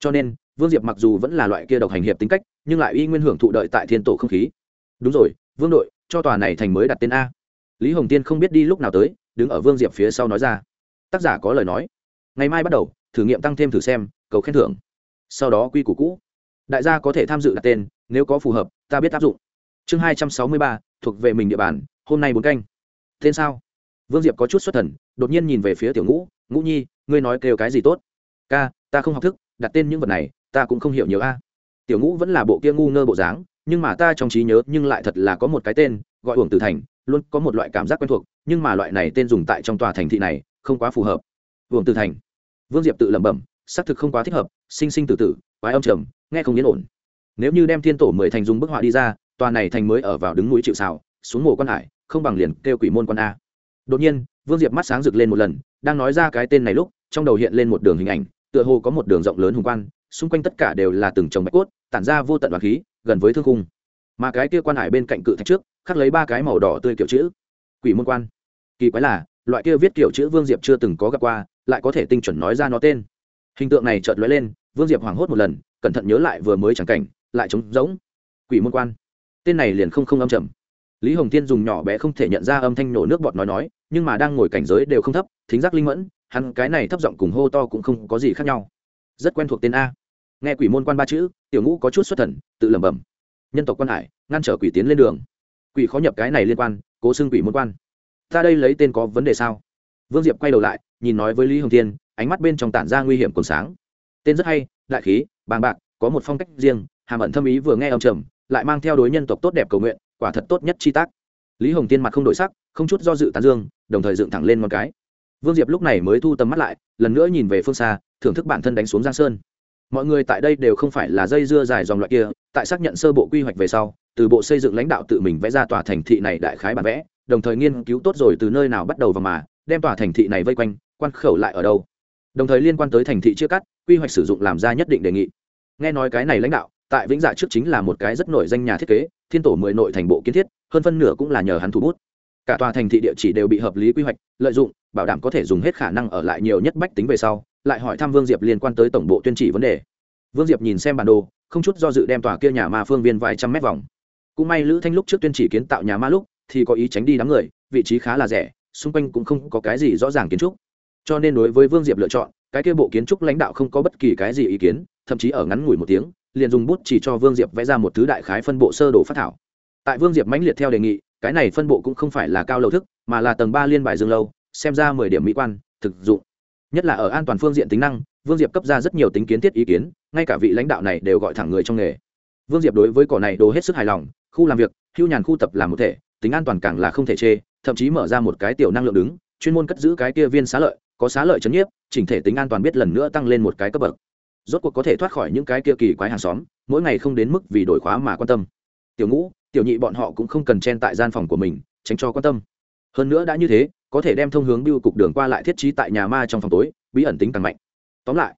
Cho nên, vương diệp mặc dù vẫn là loại kia độc hành hiệp tính cách, nhưng lại y nguyên hưởng thụ đợi tại thiên tổ không khí. Đúng rồi, vương đội, cho tòa này thành mới đặt tên a. Lý hồng tiên không biết đi lúc nào tới đứng ở vương diệp phía sau nói ra. Tác giả có lời nói. Ngày mai bắt đầu, thử nghiệm tăng thêm thử xem, cầu khen thưởng. Sau đó quy củ cũ. Đại gia có thể tham dự đặt tên, nếu có phù hợp, ta biết áp dụng. Chương hai trăm sáu mươi ba, thuộc về mình địa bàn, hôm nay bốn canh. Tên sao? Vương diệp có chút xuất thần, đột nhiên nhìn về phía tiểu ngũ. Ngũ nhi, ngươi nói kêu cái gì tốt? Ca, ta không học thức, đặt tên những vật này, ta cũng không hiểu nhiều a. Tiểu ngũ vẫn là bộ kia ngu ngơ bộ dáng, nhưng mà ta trong trí nhớ, nhưng lại thật là có một cái tên, gọi uổng tử thành luôn có một loại cảm giác quen thuộc, nhưng mà loại này tên dùng tại trong tòa thành thị này không quá phù hợp. Vương tử thành. Vương diệp tự lẩm bẩm, xác thực không quá thích hợp, sinh sinh tử tử, quái âm trầm, nghe không yên ổn. Nếu như đem thiên tổ mười thành dùng bức họa đi ra, tòa này thành mới ở vào đứng núi chịu xào xuống mồ quan hải, không bằng liền kêu quỷ môn quan a. Đột nhiên, vương diệp mắt sáng rực lên một lần, đang nói ra cái tên này lúc, trong đầu hiện lên một đường hình ảnh, tựa hồ có một đường rộng lớn hùng quan, xung quanh tất cả đều là từng chồng bạch cốt, tản ra vô tận và khí, gần với thương khung. Mà cái kia quan hải bên cạnh cự thạch trước khắc lấy ba cái màu đỏ tươi kiểu chữ. Quỷ môn quan. Kỳ quái là, loại kia viết kiểu chữ vương diệp chưa từng có gặp qua, lại có thể tinh chuẩn nói ra nó tên. Hình tượng này chợt lóe lên, vương diệp hoảng hốt một lần, cẩn thận nhớ lại vừa mới chẳng cảnh, lại trống rỗng. Quỷ môn quan. Tên này liền không không âm trầm. Lý hồng tiên dùng nhỏ bé không thể nhận ra âm thanh nổ nước bọt nói nói, nhưng mà đang ngồi cảnh giới đều không thấp, thính giác linh mẫn, hắn cái này thấp giọng cùng hô to cũng không có gì khác nhau. Rất quen thuộc tên a. Nghe quỷ môn quan ba chữ, tiểu ngũ có chút xuất thần, tự lẩm bẩm. Nhân tộc quan hải, ngăn trở quỷ tiến lên đường quỷ khó nhập cái này liên quan, cố xưng quỷ môn quan. Ta đây lấy tên có vấn đề sao? Vương diệp quay đầu lại, nhìn nói với lý hồng thiên, ánh mắt bên trong tản ra nguy hiểm còn sáng. Tên rất hay, đại khí, bàng bạc, có một phong cách riêng, hàm ẩn thâm ý vừa nghe âm trầm, lại mang theo đối nhân tộc tốt đẹp cầu nguyện, quả thật tốt nhất chi tác. Lý hồng tiên mặt không đổi sắc, không chút do dự tán dương, đồng thời dựng thẳng lên một cái. Vương diệp lúc này mới thu tầm mắt lại, lần nữa nhìn về phương xa, thưởng thức bản thân đánh xuống giang sơn mọi người tại đây đều không phải là dây dưa dài dòng loại kia, tại xác nhận sơ bộ quy hoạch về sau, từ bộ xây dựng lãnh đạo tự mình vẽ ra tòa thành thị này đại khái bản vẽ, đồng thời nghiên cứu tốt rồi từ nơi nào bắt đầu và mà, đem tòa thành thị này vây quanh, quan khẩu lại ở đâu. Đồng thời liên quan tới thành thị chia cắt, quy hoạch sử dụng làm ra nhất định đề nghị. Nghe nói cái này lãnh đạo, tại vĩnh dạ trước chính là một cái rất nổi danh nhà thiết kế, thiên tổ mười nội thành bộ kiến thiết, hơn phân nửa cũng là nhờ hắn thủ bút cả tòa thành thị địa chỉ đều bị hợp lý quy hoạch, lợi dụng, bảo đảm có thể dùng hết khả năng ở lại nhiều nhất bách tính về sau, lại hỏi thăm vương diệp liên quan tới tổng bộ tuyên chỉ vấn đề. Vương diệp nhìn xem bản đồ, không chút do dự đem tòa kia nhà ma phương viên vài trăm mét vòng. Cũng may lữ thanh lúc trước tuyên chỉ kiến tạo nhà ma lúc, thì có ý tránh đi đám người, vị trí khá là rẻ, xung quanh cũng không có cái gì rõ ràng kiến trúc. Cho nên đối với vương diệp lựa chọn, cái kia bộ kiến trúc lãnh đạo không có bất kỳ cái gì ý kiến, thậm chí ở ngắn ngủi một tiếng, liền dùng bút chỉ cho vương diệp vẽ ra một thứ đại khái phân bộ sơ đồ phát thảo. Tại vương diệp mãnh liệt theo đề nghị cái này phân bộ cũng không phải là cao lầu thức, mà là tầng ba liên bài dương lâu, xem ra mười điểm mỹ quan, thực dụng. Nhất là ở an toàn phương diện tính năng, vương diệp cấp ra rất nhiều tính kiến thiết ý kiến, ngay cả vị lãnh đạo này đều gọi thẳng người trong nghề. Vương diệp đối với cỏ này đồ hết sức hài lòng, khu làm việc, hưu nhàn khu tập làm một thể, tính an toàn càng là không thể chê, thậm chí mở ra một cái tiểu năng lượng đứng, chuyên môn cất giữ cái kia viên xá lợi, có xá lợi chấn nhiếp, chỉnh thể tính an toàn biết lần nữa tăng lên một cái cấp bậc. Rốt cuộc có thể thoát khỏi những cái kia kỳ quái hàng xóm, mỗi ngày không đến mức vì đổi khóa mà quan tâm. Tiểu ngũ tiểu nhị bọn họ cũng không cần chen tại gian phòng của mình, tránh cho quan tâm. Hơn nữa đã như thế, có thể đem thông hướng biêu cục đường qua lại thiết trí tại nhà ma trong phòng tối, bí ẩn tính càng mạnh. Tóm lại,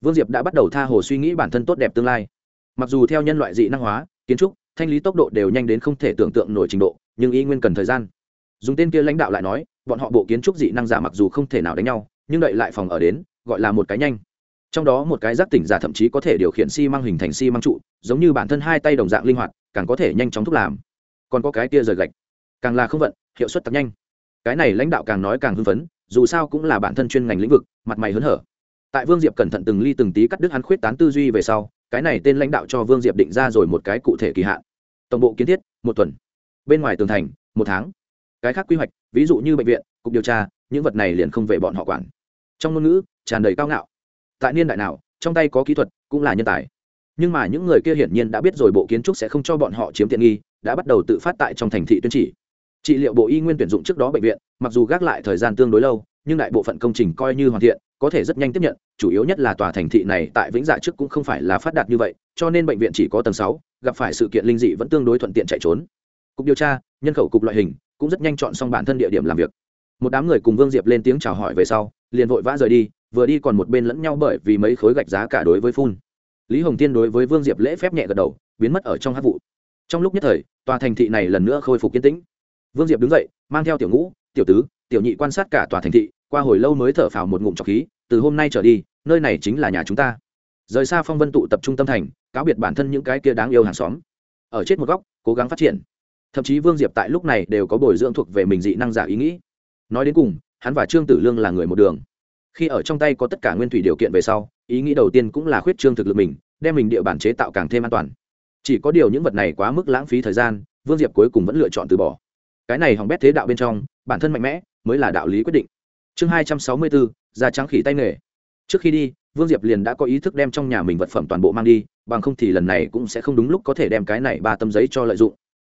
vương diệp đã bắt đầu tha hồ suy nghĩ bản thân tốt đẹp tương lai. Mặc dù theo nhân loại dị năng hóa, kiến trúc, thanh lý tốc độ đều nhanh đến không thể tưởng tượng nổi trình độ, nhưng y nguyên cần thời gian. Dùng tên kia lãnh đạo lại nói, bọn họ bộ kiến trúc dị năng giả mặc dù không thể nào đánh nhau, nhưng đợi lại phòng ở đến, gọi là một cái nhanh. Trong đó một cái giác tỉnh giả thậm chí có thể điều khiển xi、si、măng hình thành xi、si、măng trụ, giống như bản thân hai tay đồng dạng linh hoạt càng có thể nhanh chóng thúc làm. Còn có cái kia rời gạch, càng là không vận, hiệu suất tăng nhanh. Cái này lãnh đạo càng nói càng hưng phấn, dù sao cũng là bản thân chuyên ngành lĩnh vực, mặt mày hớn hở. Tại vương diệp cẩn thận từng ly từng tí cắt đứt hắn khuyết tán tư duy về sau, cái này tên lãnh đạo cho vương diệp định ra rồi một cái cụ thể kỳ hạn. Tổng bộ kiến thiết, một tuần. Bên ngoài tường thành, một tháng. Cái khác quy hoạch, ví dụ như bệnh viện, cục điều tra, những vật này liền không về bọn họ quản. Trong ngôn ngữ, tràn đầy cao ngạo. Tại niên đại nào, trong tay có kỹ thuật, cũng là nhân tài nhưng mà những người kia hiển nhiên đã biết rồi bộ kiến trúc sẽ không cho bọn họ chiếm tiện nghi, đã bắt đầu tự phát tại trong thành thị tuyên chỉ. Trị liệu bộ y nguyên tuyển dụng trước đó bệnh viện, mặc dù gác lại thời gian tương đối lâu, nhưng đại bộ phận công trình coi như hoàn thiện, có thể rất nhanh tiếp nhận, chủ yếu nhất là tòa thành thị này tại vĩnh dạ trước cũng không phải là phát đạt như vậy, cho nên bệnh viện chỉ có tầng sáu, gặp phải sự kiện linh dị vẫn tương đối thuận tiện chạy trốn. Cục điều tra, nhân khẩu cục loại hình, cũng rất nhanh chọn xong bản thân địa điểm làm việc. Một đám người cùng vương diệp lên tiếng chào hỏi về sau, liền vội vã rời đi, vừa đi còn một bên lẫn nhau bởi vì mấy khối gạch giá cả đối với phun lý hồng tiên đối với vương diệp lễ phép nhẹ gật đầu, biến mất ở trong hát vụ. Trong lúc nhất thời, tòa thành thị này lần nữa khôi phục kiến tĩnh. Vương diệp đứng dậy, mang theo tiểu ngũ, tiểu tứ, tiểu nhị quan sát cả tòa thành thị, qua hồi lâu mới thở phào một ngụm trọc khí, từ hôm nay trở đi, nơi này chính là nhà chúng ta. Rời xa phong vân tụ tập trung tâm thành, cáo biệt bản thân những cái kia đáng yêu hàng xóm. Ở chết một góc, cố gắng phát triển. Thậm chí vương diệp tại lúc này đều có bồi dưỡng thuộc về mình dị năng giả ý nghĩ. Nói đến cùng, hắn và trương tử lương là người một đường khi ở trong tay có tất cả nguyên thủy điều kiện về sau, ý nghĩ đầu tiên cũng là khuyết trương thực lực mình, đem mình địa bản chế tạo càng thêm an toàn. Chỉ có điều những vật này quá mức lãng phí thời gian, vương diệp cuối cùng vẫn lựa chọn từ bỏ. Cái này hỏng bét thế đạo bên trong, bản thân mạnh mẽ mới là đạo lý quyết định. Chương hai trăm sáu mươi bốn da trắng khỉ tay nghề. Trước khi đi, vương diệp liền đã có ý thức đem trong nhà mình vật phẩm toàn bộ mang đi, bằng không thì lần này cũng sẽ không đúng lúc có thể đem cái này ba tấm giấy cho lợi dụng.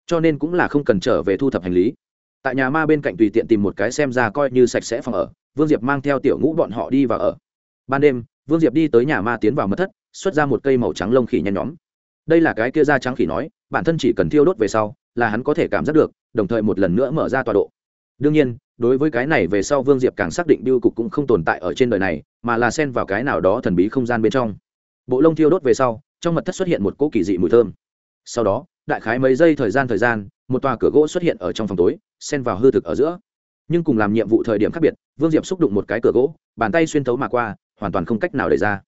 Cho nên cũng là không cần trở về thu thập hành lý. Tại nhà ma bên cạnh tùy tiện tìm một cái xem ra coi như sạch sẽ phòng ở vương diệp mang theo tiểu ngũ bọn họ đi vào ở. Ban đêm, vương diệp đi tới nhà ma tiến vào mật thất, xuất ra một cây màu trắng lông khỉ nhen nhóm. Đây là cái kia da trắng khỉ nói, bản thân chỉ cần thiêu đốt về sau, là hắn có thể cảm giác được, đồng thời một lần nữa mở ra tọa độ. Đương nhiên, đối với cái này về sau vương diệp càng xác định biêu cục cũng không tồn tại ở trên đời này, mà là xen vào cái nào đó thần bí không gian bên trong. Bộ lông thiêu đốt về sau, trong mật thất xuất hiện một cỗ kỳ dị mùi thơm. Sau đó, đại khái mấy giây thời gian thời gian, một tòa cửa gỗ xuất hiện ở trong phòng tối, xen vào hư thực ở giữa nhưng cùng làm nhiệm vụ thời điểm khác biệt, vương diệp xúc đụng một cái cửa gỗ, bàn tay xuyên thấu mà qua, hoàn toàn không cách nào để ra.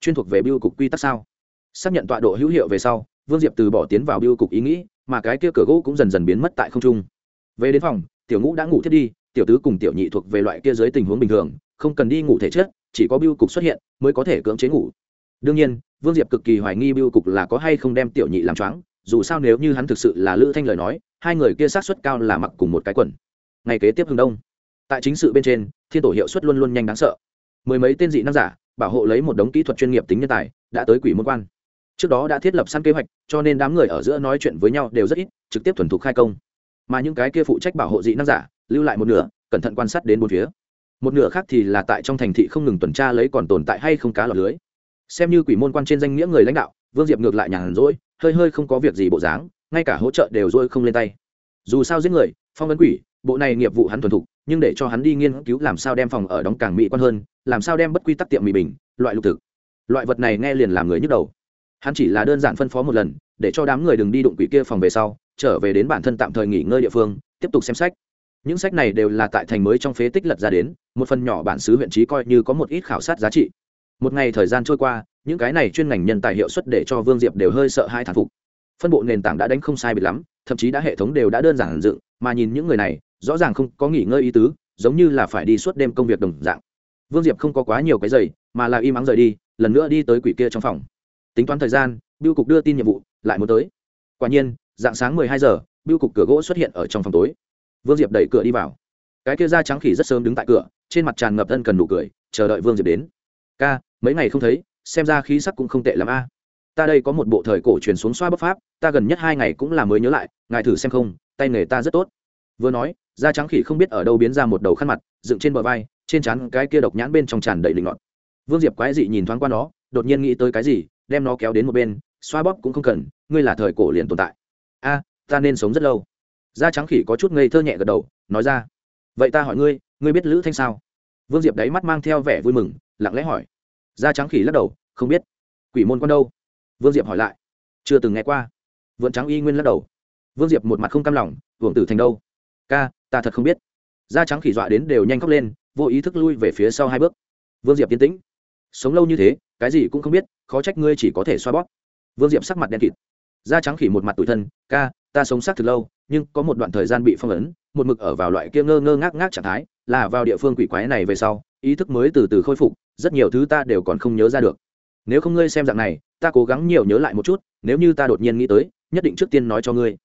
Chuyên thuộc về biêu cục quy tắc sao? Xác nhận tọa độ hữu hiệu về sau, vương diệp từ bỏ tiến vào biêu cục ý nghĩ, mà cái kia cửa gỗ cũng dần dần biến mất tại không trung. Về đến phòng, tiểu ngũ đã ngủ thiết đi, tiểu tứ cùng tiểu nhị thuộc về loại kia dưới tình huống bình thường, không cần đi ngủ thể chất, chỉ có biêu cục xuất hiện, mới có thể cưỡng chế ngủ. Đương nhiên, vương diệp cực kỳ hoài nghi biêu cục là có hay không đem tiểu nhị làm choáng, dù sao nếu như hắn thực sự là lữ thanh lời nói, hai người kia sát suất cao là mặc cùng một cái quần ngày kế tiếp hưng đông. Tại chính sự bên trên, thiên tổ hiệu suất luôn luôn nhanh đáng sợ. Mười mấy tên dị năng giả, bảo hộ lấy một đống kỹ thuật chuyên nghiệp tính nhân tài, đã tới quỷ môn quan. Trước đó đã thiết lập săn kế hoạch, cho nên đám người ở giữa nói chuyện với nhau đều rất ít, trực tiếp thuần thục khai công. Mà những cái kia phụ trách bảo hộ dị năng giả, lưu lại một nửa, cẩn thận quan sát đến bốn phía. Một nửa khác thì là tại trong thành thị không ngừng tuần tra lấy còn tồn tại hay không cá lọt lưới. Xem như quỷ môn quan trên danh nghĩa người lãnh đạo, vương diệp ngược lại nhàn rỗi, hơi hơi không có việc gì bộ dáng, ngay cả hỗ trợ đều dôi không lên tay. Dù sao giết người, phong vấn quỷ bộ này nghiệp vụ hắn thuần thục, nhưng để cho hắn đi nghiên cứu làm sao đem phòng ở đóng càng mỹ quan hơn, làm sao đem bất quy tắc tiệm mì bình, loại lục thực. Loại vật này nghe liền làm người nhức đầu. Hắn chỉ là đơn giản phân phó một lần, để cho đám người đừng đi đụng quỷ kia phòng về sau, trở về đến bản thân tạm thời nghỉ ngơi địa phương, tiếp tục xem sách. Những sách này đều là tại thành mới trong phế tích lật ra đến, một phần nhỏ bản xứ huyện trí coi như có một ít khảo sát giá trị. Một ngày thời gian trôi qua, những cái này chuyên ngành nhân tài hiệu suất để cho vương diệp đều hơi sợ hai thản phục. Phân bộ nền tảng đã đánh không sai biệt lắm, thậm chí đã hệ thống đều đã đơn giản dựng, mà nhìn những người này rõ ràng không có nghỉ ngơi ý tứ, giống như là phải đi suốt đêm công việc đồng dạng. Vương diệp không có quá nhiều cái giày, mà là im ắng rời đi, lần nữa đi tới quỷ kia trong phòng. Tính toán thời gian, biêu cục đưa tin nhiệm vụ, lại muốn tới. Quả nhiên, dạng sáng mười hai giờ, biêu cục cửa gỗ xuất hiện ở trong phòng tối. Vương diệp đẩy cửa đi vào. Cái kia da trắng khỉ rất sớm đứng tại cửa, trên mặt tràn ngập thân cần nụ cười, chờ đợi vương diệp đến. Ca, mấy ngày không thấy, xem ra khí sắc cũng không tệ l a. Ta đây có một bộ thời cổ truyền xuống xoa bấp pháp, ta gần nhất hai ngày cũng là mới nhớ lại, ngài thử xem không, tay nghề ta rất tốt. Vừa nói da trắng khỉ không biết ở đâu biến ra một đầu khăn mặt, dựng trên bờ vai, trên trán cái kia độc nhãn bên trong tràn đầy linh ngọt. Vương diệp quái dị nhìn thoáng qua nó, đột nhiên nghĩ tới cái gì, đem nó kéo đến một bên, xoa bóp cũng không cần, ngươi là thời cổ liền tồn tại. A, ta nên sống rất lâu. Da trắng khỉ có chút ngây thơ nhẹ gật đầu, nói ra. Vậy ta hỏi ngươi ngươi biết lữ thanh sao? Vương diệp đáy mắt mang theo vẻ vui mừng, lặng lẽ hỏi. Da trắng khỉ lắc đầu, không biết. Quỷ môn con đâu? Vương diệp hỏi lại. Chưa từng nghe qua. Vượn trắng y nguyên lắc đầu. Vương diệp một mặt không cam lòng, hưởng tử thành đâu? Ca ta thật không biết. Da trắng khỉ dọa đến đều nhanh khóc lên, vô ý thức lui về phía sau hai bước. Vương diệp tiến tĩnh. Sống lâu như thế, cái gì cũng không biết, khó trách ngươi chỉ có thể xoa bóp. Vương diệp sắc mặt đen kịt. Da trắng khỉ một mặt tủi thân, ca, ta sống xác thực lâu, nhưng có một đoạn thời gian bị phong ấn, một mực ở vào loại kia ngơ ngơ ngác ngác trạng thái, là vào địa phương quỷ quái này về sau, ý thức mới từ từ khôi phục, rất nhiều thứ ta đều còn không nhớ ra được. Nếu không ngươi xem dạng này, ta cố gắng nhiều nhớ lại một chút, nếu như ta đột nhiên nghĩ tới, nhất định trước tiên nói cho ngươi.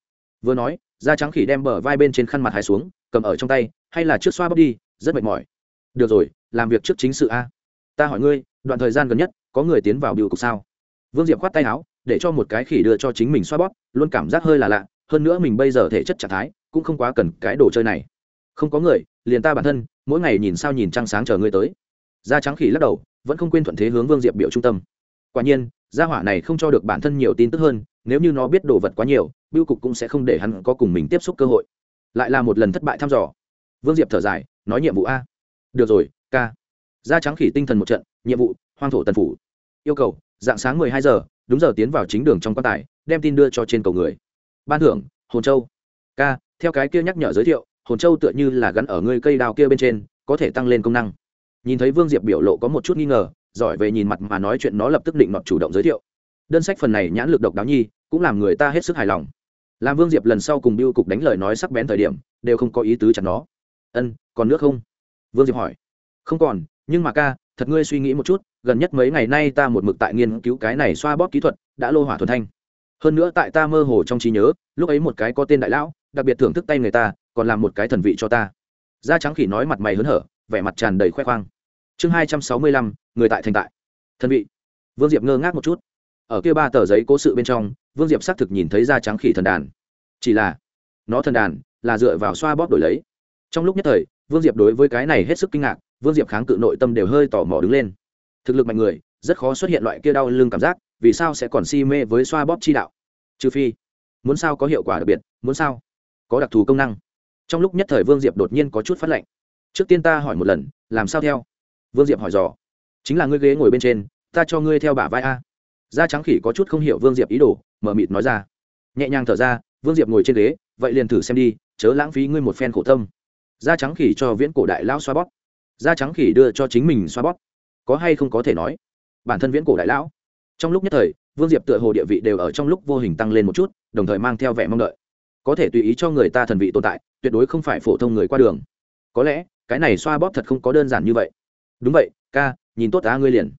Vừa nói, da trắng khỉ đem bờ vai bên trên khăn mặt hai xuống cầm ở trong tay, hay là trước xoa bóp đi, rất mệt mỏi. Được rồi, làm việc trước chính sự a. Ta hỏi ngươi, đoạn thời gian gần nhất, có người tiến vào biểu cục sao? Vương diệp khoát tay áo, để cho một cái khỉ đưa cho chính mình xoa bóp, luôn cảm giác hơi là lạ, hơn nữa mình bây giờ thể chất trạng thái, cũng không quá cần cái đồ chơi này. Không có người, liền ta bản thân, mỗi ngày nhìn sao nhìn trăng sáng chờ ngươi tới. Da trắng khỉ lắc đầu, vẫn không quên thuận thế hướng vương diệp biểu trung tâm. Quả nhiên, gia hỏa này không cho được bản thân nhiều tin tức hơn, nếu như nó biết đồ vật quá nhiều, biêu cục cũng sẽ không để hắn có cùng mình tiếp xúc cơ hội lại là một lần thất bại thăm dò. Vương diệp thở dài, nói nhiệm vụ a. Được rồi ca da trắng khỉ tinh thần một trận, nhiệm vụ, hoang thổ tần phủ. Yêu cầu, dạng sáng mười hai giờ, đúng giờ tiến vào chính đường trong quan tài, đem tin đưa cho trên cầu người. Ban thưởng, hồn châu. Ca theo cái kia nhắc nhở giới thiệu, hồn châu tựa như là gắn ở ngươi cây đào kia bên trên, có thể tăng lên công năng. Nhìn thấy vương diệp biểu lộ có một chút nghi ngờ, giỏi về nhìn mặt mà nói chuyện nó lập tức định nọt chủ động giới thiệu. Đơn sách phần này nhãn lực độc đáo nhi, cũng làm người ta hết sức hài lòng làm vương diệp lần sau cùng biêu cục đánh lời nói sắc bén thời điểm, đều không có ý tứ chặt nó. Ân, còn nước không? Vương diệp hỏi. Không còn, nhưng mà ca, thật ngươi suy nghĩ một chút, gần nhất mấy ngày nay ta một mực tại nghiên cứu cái này xoa bóp kỹ thuật, đã lô hỏa thuần thanh. Hơn nữa tại ta mơ hồ trong trí nhớ, lúc ấy một cái có tên đại lão, đặc biệt thưởng thức tay người ta, còn làm một cái thần vị cho ta. Da trắng khỉ nói mặt mày hớn hở, vẻ mặt tràn đầy khoe khoang. Chương hai trăm sáu mươi lăm, người tại thành tại. Thần vị. Vương diệp ngơ ngác một chút. Ở kia ba tờ giấy cố sự bên trong vương diệp xác thực nhìn thấy da trắng khỉ thần đàn. Chỉ là, nó thần đàn là dựa vào xoa bóp đổi lấy. Trong lúc nhất thời, vương diệp đối với cái này hết sức kinh ngạc, vương diệp kháng cự nội tâm đều hơi tò mò đứng lên. Thực lực mạnh người, rất khó xuất hiện loại kia đau lưng cảm giác, vì sao sẽ còn si mê với xoa bóp chi đạo? Trừ phi, muốn sao có hiệu quả đặc biệt, muốn sao có đặc thù công năng. Trong lúc nhất thời vương diệp đột nhiên có chút phát lệnh. Trước tiên ta hỏi một lần, làm sao theo? Vương diệp hỏi dò. Chính là ngươi ghế ngồi bên trên, ta cho ngươi theo bả vai a da trắng khỉ có chút không hiểu vương diệp ý đồ, mở mịt nói ra. Nhẹ nhàng thở ra, vương diệp ngồi trên ghế, vậy liền thử xem đi, chớ lãng phí ngươi một phen khổ tâm. Da trắng khỉ cho viễn cổ đại lão xoa bóp. Da trắng khỉ đưa cho chính mình xoa bóp. Có hay không có thể nói? Bản thân viễn cổ đại lão. Trong lúc nhất thời, vương diệp tựa hồ địa vị đều ở trong lúc vô hình tăng lên một chút, đồng thời mang theo vẻ mong đợi. Có thể tùy ý cho người ta thần vị tồn tại, tuyệt đối không phải phổ thông người qua đường. Có lẽ, cái này xoa bóp thật không có đơn giản như vậy. Đúng vậy, ca, nhìn tốt á ngươi liền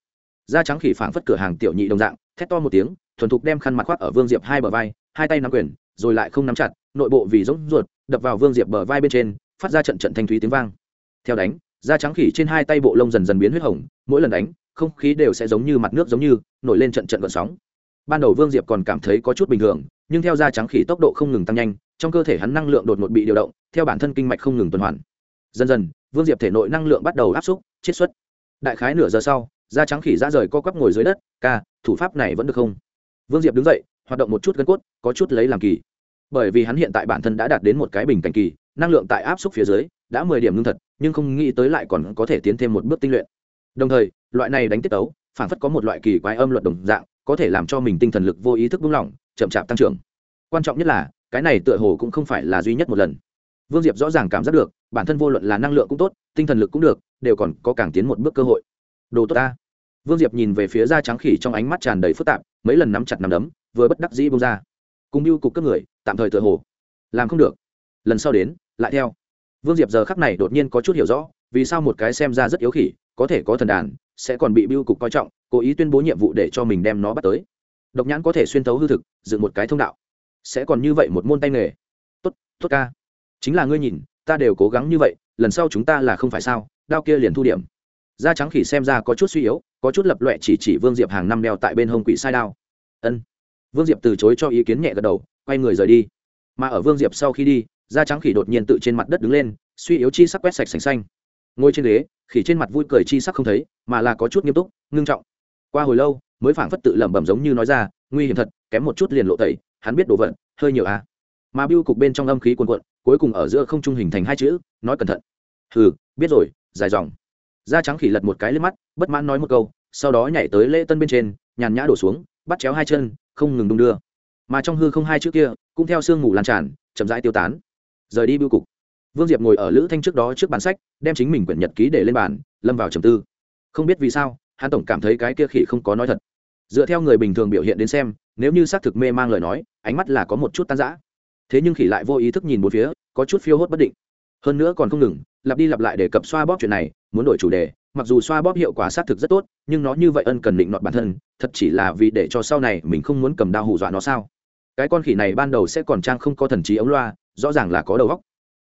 da trắng khỉ phảng phất cửa hàng tiểu nhị đồng dạng, thét to một tiếng, thuần thục đem khăn mặt khoác ở vương diệp hai bờ vai, hai tay nắm quyền, rồi lại không nắm chặt, nội bộ vì giống ruột, đập vào vương diệp bờ vai bên trên, phát ra trận trận thanh thúy tiếng vang. Theo đánh, da trắng khỉ trên hai tay bộ lông dần dần biến huyết hồng, mỗi lần đánh, không khí đều sẽ giống như mặt nước giống như, nổi lên trận trận gợn sóng. Ban đầu vương diệp còn cảm thấy có chút bình thường, nhưng theo da trắng khỉ tốc độ không ngừng tăng nhanh, trong cơ thể hắn năng lượng đột ngột bị điều động, theo bản thân kinh mạch không ngừng tuần hoàn. Dần dần, vương diệp thể nội năng lượng bắt đầu áp xúc, chiết xuất. Đại khái nửa giờ sau da trắng khỉ ra rời co quắp ngồi dưới đất, ca, thủ pháp này vẫn được không? Vương diệp đứng dậy, hoạt động một chút gân cốt, có chút lấy làm kỳ. Bởi vì hắn hiện tại bản thân đã đạt đến một cái bình cảnh kỳ, năng lượng tại áp suất phía dưới đã mười điểm ngưng thật, nhưng không nghĩ tới lại còn có thể tiến thêm một bước tinh luyện. Đồng thời, loại này đánh tiết tấu phản phất có một loại kỳ quái âm luật đồng dạng, có thể làm cho mình tinh thần lực vô ý thức buông lỏng, chậm chạp tăng trưởng. Quan trọng nhất là, cái này tựa hồ cũng không phải là duy nhất một lần. Vương diệp rõ ràng cảm giác được, bản thân vô luận là năng lượng cũng tốt, tinh thần lực cũng được, đều còn có càng tiến một bước cơ hội đồ tốt ta. Vương diệp nhìn về phía da trắng khỉ trong ánh mắt tràn đầy phức tạp, mấy lần nắm chặt nắm đấm, vừa bất đắc dĩ bông ra. Cùng mưu cục các người, tạm thời tựa hồ. Làm không được. Lần sau đến, lại theo. Vương diệp giờ khắc này đột nhiên có chút hiểu rõ, vì sao một cái xem ra rất yếu khỉ, có thể có thần đàn, sẽ còn bị biêu cục coi trọng, cố ý tuyên bố nhiệm vụ để cho mình đem nó bắt tới. Độc nhãn có thể xuyên thấu hư thực, dựng một cái thông đạo. Sẽ còn như vậy một môn tay nghề. Tốt tốt ca. Chính là ngươi nhìn, ta đều cố gắng như vậy, lần sau chúng ta là không phải sao, đao kia liền thu điểm da trắng khỉ xem ra có chút suy yếu, có chút lập loẹ chỉ chỉ vương diệp hàng năm đeo tại bên hông quỷ sai đao. Ân. Vương diệp từ chối cho ý kiến nhẹ gật đầu, quay người rời đi. Mà ở vương diệp sau khi đi, da trắng khỉ đột nhiên tự trên mặt đất đứng lên, suy yếu chi sắc quét sạch sành xanh. Ngồi trên ghế, khỉ trên mặt vui cười chi sắc không thấy, mà là có chút nghiêm túc, ngưng trọng. Qua hồi lâu, mới phảng phất tự lẩm bẩm giống như nói ra, nguy hiểm thật, kém một chút liền lộ tẩy, hắn biết đồ vật, hơi nhiều à. Mà biêu cục bên trong âm khí cuồn cuộn, cuối cùng ở giữa không trung hình thành hai chữ, nói cẩn thận. Hừ, biết rồi, dài dòng da trắng khỉ lật một cái lên mắt, bất mãn nói một câu, sau đó nhảy tới lễ tân bên trên, nhàn nhã đổ xuống, bắt chéo hai chân, không ngừng đung đưa. Mà trong hư không hai chữ kia, cũng theo sương mù lan tràn, chậm rãi tiêu tán. Rời đi biêu cục. Vương diệp ngồi ở lữ thanh trước đó trước bàn sách, đem chính mình quyển nhật ký để lên bàn, lâm vào trầm tư. Không biết vì sao, hắn tổng cảm thấy cái kia khỉ không có nói thật. Dựa theo người bình thường biểu hiện đến xem, nếu như xác thực mê mang lời nói, ánh mắt là có một chút tan rã. Thế nhưng khỉ lại vô ý thức nhìn một phía, có chút phiêu hốt bất định. Hơn nữa còn không ngừng lặp đi lặp lại để cập xoa bóp chuyện này, muốn đổi chủ đề, mặc dù xoa bóp hiệu quả xác thực rất tốt, nhưng nó như vậy ân cần định nọt bản thân, thật chỉ là vì để cho sau này mình không muốn cầm đao hù dọa nó sao? Cái con khỉ này ban đầu sẽ còn trang không có thần trí ống loa, rõ ràng là có đầu óc.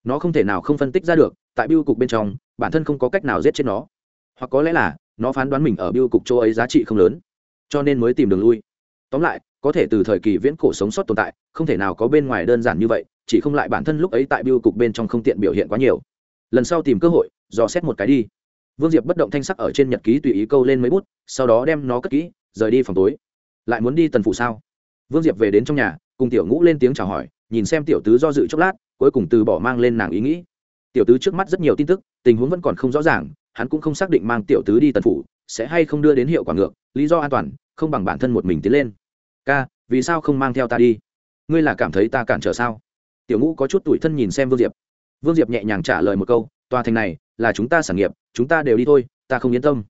Nó không thể nào không phân tích ra được, tại biêu cục bên trong, bản thân không có cách nào giết chết nó. Hoặc có lẽ là, nó phán đoán mình ở biêu cục chỗ ấy giá trị không lớn, cho nên mới tìm đường lui. Tóm lại, có thể từ thời kỳ viễn cổ sống sót tồn tại, không thể nào có bên ngoài đơn giản như vậy, chỉ không lại bản thân lúc ấy tại biêu cục bên trong không tiện biểu hiện quá nhiều lần sau tìm cơ hội, dò xét một cái đi. Vương diệp bất động thanh sắc ở trên nhật ký tùy ý câu lên mấy bút, sau đó đem nó cất kỹ, rời đi phòng tối. Lại muốn đi tần phủ sao? Vương diệp về đến trong nhà, cùng tiểu ngũ lên tiếng chào hỏi, nhìn xem tiểu tứ do dự chốc lát, cuối cùng từ bỏ mang lên nàng ý nghĩ. Tiểu tứ trước mắt rất nhiều tin tức, tình huống vẫn còn không rõ ràng, hắn cũng không xác định mang tiểu tứ đi tần phủ, sẽ hay không đưa đến hiệu quả ngược, lý do an toàn, không bằng bản thân một mình tiến lên. Ca, vì sao không mang theo ta đi? Ngươi là cảm thấy ta cản trở sao? Tiểu ngũ có chút tủi thân nhìn xem vương diệp vương diệp nhẹ nhàng trả lời một câu, tòa thành này là chúng ta sản nghiệp, chúng ta đều đi thôi, ta không yên tâm.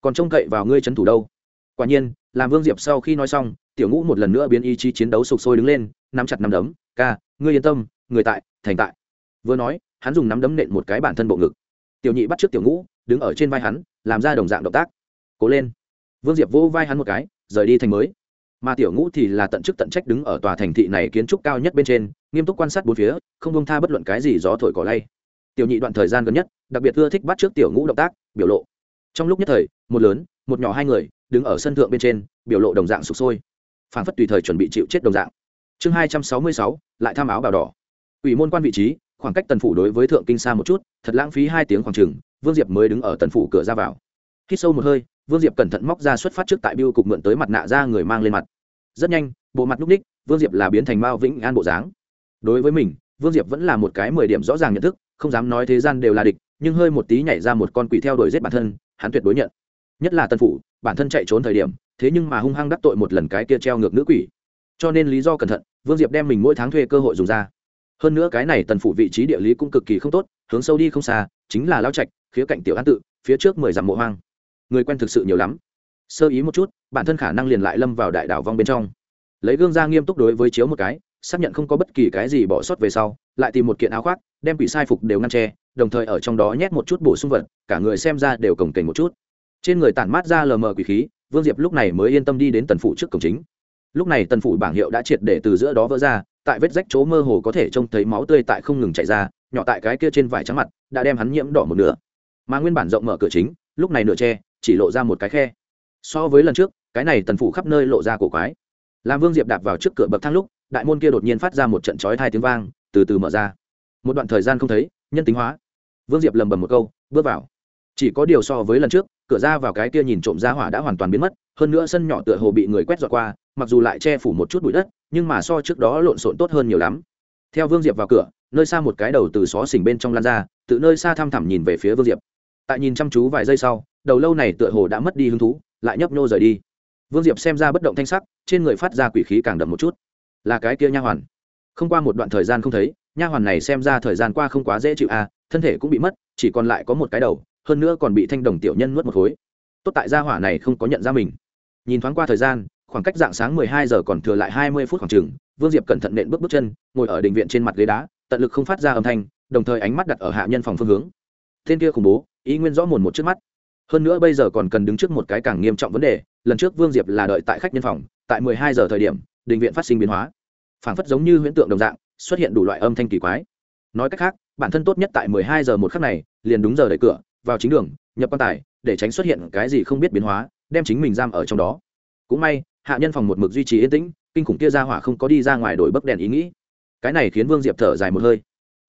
Còn trông cậy vào ngươi trấn thủ đâu? Quả nhiên, làm vương diệp sau khi nói xong, tiểu ngũ một lần nữa biến ý chí chiến đấu sục sôi đứng lên, nắm chặt nắm đấm, ca, ngươi yên tâm, người tại, thành tại. Vừa nói, hắn dùng nắm đấm nện một cái bản thân bộ ngực. Tiểu nhị bắt trước tiểu ngũ, đứng ở trên vai hắn, làm ra đồng dạng động tác. Cố lên. Vương diệp vỗ vai hắn một cái, rời đi thành mới mà tiểu ngũ thì là tận chức tận trách đứng ở tòa thành thị này kiến trúc cao nhất bên trên, nghiêm túc quan sát bốn phía, không bông tha bất luận cái gì gió thổi cỏ lay. Tiểu nhị đoạn thời gian gần nhất, đặc biệt ưa thích bắt trước tiểu ngũ động tác, biểu lộ. Trong lúc nhất thời, một lớn, một nhỏ hai người, đứng ở sân thượng bên trên, biểu lộ đồng dạng sụp sôi. Phản phất tùy thời chuẩn bị chịu chết đồng dạng. Chương hai trăm sáu mươi sáu, lại tham áo bào đỏ. Ủy môn quan vị trí, khoảng cách tần phủ đối với thượng kinh xa một chút, thật lãng phí hai tiếng khoảng trừng vương diệp mới đứng ở tần phủ cửa ra vào. Hít sâu một hơi vương diệp cẩn thận móc ra xuất phát trước tại biêu cục mượn tới mặt nạ ra người mang lên mặt. Rất nhanh, bộ mặt núp ních, vương diệp là biến thành mao vĩnh an bộ dáng. Đối với mình, vương diệp vẫn là một cái mười điểm rõ ràng nhận thức, không dám nói thế gian đều là địch, nhưng hơi một tí nhảy ra một con quỷ theo đuổi giết bản thân, hắn tuyệt đối nhận. Nhất là tân phủ, bản thân chạy trốn thời điểm, thế nhưng mà hung hăng đắc tội một lần cái kia treo ngược nữ quỷ. Cho nên lý do cẩn thận, vương diệp đem mình mỗi tháng thuê cơ hội dùng ra. Hơn nữa cái này tần phủ vị trí địa lý cũng cực kỳ không tốt, hướng sâu đi không xa, chính là lao trạch, khía cạnh tiểu an tự, phía trước mười dặm mộ hoang người quen thực sự nhiều lắm. Sơ ý một chút, bản thân khả năng liền lại lâm vào đại đảo vong bên trong. Lấy gương ra nghiêm túc đối với chiếu một cái, xác nhận không có bất kỳ cái gì bỏ sót về sau, lại tìm một kiện áo khoác, đem quỷ sai phục đều ngăn tre đồng thời ở trong đó nhét một chút bổ sung vật, cả người xem ra đều cồng kềnh một chút. Trên người tản mát ra lờ mờ quỷ khí, vương diệp lúc này mới yên tâm đi đến tần phủ trước cổng chính. Lúc này tần phủ bảng hiệu đã triệt để từ giữa đó vỡ ra, tại vết rách chỗ mơ hồ có thể trông thấy máu tươi tại không ngừng chảy ra, nhỏ tại cái kia trên vải trắng mặt, đã đem hắn nhiễm đỏ một nửa. Mà nguyên bản rộng mở cửa chính, lúc này nửa tre chỉ lộ ra một cái khe. So với lần trước, cái này tần phủ khắp nơi lộ ra cổ quái. Làm vương diệp đạp vào trước cửa bậc thang lúc, đại môn kia đột nhiên phát ra một trận chói hai tiếng vang, từ từ mở ra. Một đoạn thời gian không thấy, nhân tính hóa. Vương diệp lầm bầm một câu, bước vào. Chỉ có điều so với lần trước, cửa ra vào cái kia nhìn trộm ra hỏa đã hoàn toàn biến mất, hơn nữa sân nhỏ tựa hồ bị người quét dọn qua, mặc dù lại che phủ một chút bụi đất, nhưng mà so trước đó lộn xộn tốt hơn nhiều lắm. Theo vương diệp vào cửa, nơi xa một cái đầu từ xó xỉnh bên trong lan ra từ nơi xa thăm thẳm nhìn về phía vương diệp. Tại nhìn chăm chú vài giây sau đầu lâu này tựa hồ đã mất đi hứng thú, lại nhấp nhô rời đi. Vương diệp xem ra bất động thanh sắc, trên người phát ra quỷ khí càng đậm một chút. Là cái kia nha hoàn. Không qua một đoạn thời gian không thấy, nha hoàn này xem ra thời gian qua không quá dễ chịu à thân thể cũng bị mất, chỉ còn lại có một cái đầu, hơn nữa còn bị thanh đồng tiểu nhân nuốt một khối. Tốt tại gia hỏa này không có nhận ra mình. Nhìn thoáng qua thời gian, khoảng cách dạng sáng mười hai giờ còn thừa lại hai mươi phút khoảng chừng, vương diệp cẩn thận nện bước bước chân, ngồi ở đình viện trên mặt ghế đá, tận lực không phát ra âm thanh, đồng thời ánh mắt đặt ở hạ nhân phòng phương hướng. Tên kia khủng bố, ý nguyên rõ mồn một trước mắt hơn nữa bây giờ còn cần đứng trước một cái càng nghiêm trọng vấn đề, lần trước vương diệp là đợi tại khách nhân phòng, tại mười hai giờ thời điểm, đình viện phát sinh biến hóa. Phảng phất giống như huyễn tượng đồng dạng, xuất hiện đủ loại âm thanh kỳ quái. Nói cách khác, bản thân tốt nhất tại mười hai giờ một khắc này, liền đúng giờ đẩy cửa, vào chính đường, nhập quan tài, để tránh xuất hiện cái gì không biết biến hóa, đem chính mình giam ở trong đó. Cũng may, hạ nhân phòng một mực duy trì yên tĩnh, kinh khủng kia ra hỏa không có đi ra ngoài đổi bấc đèn ý nghĩ. Cái này khiến vương diệp thở dài một hơi.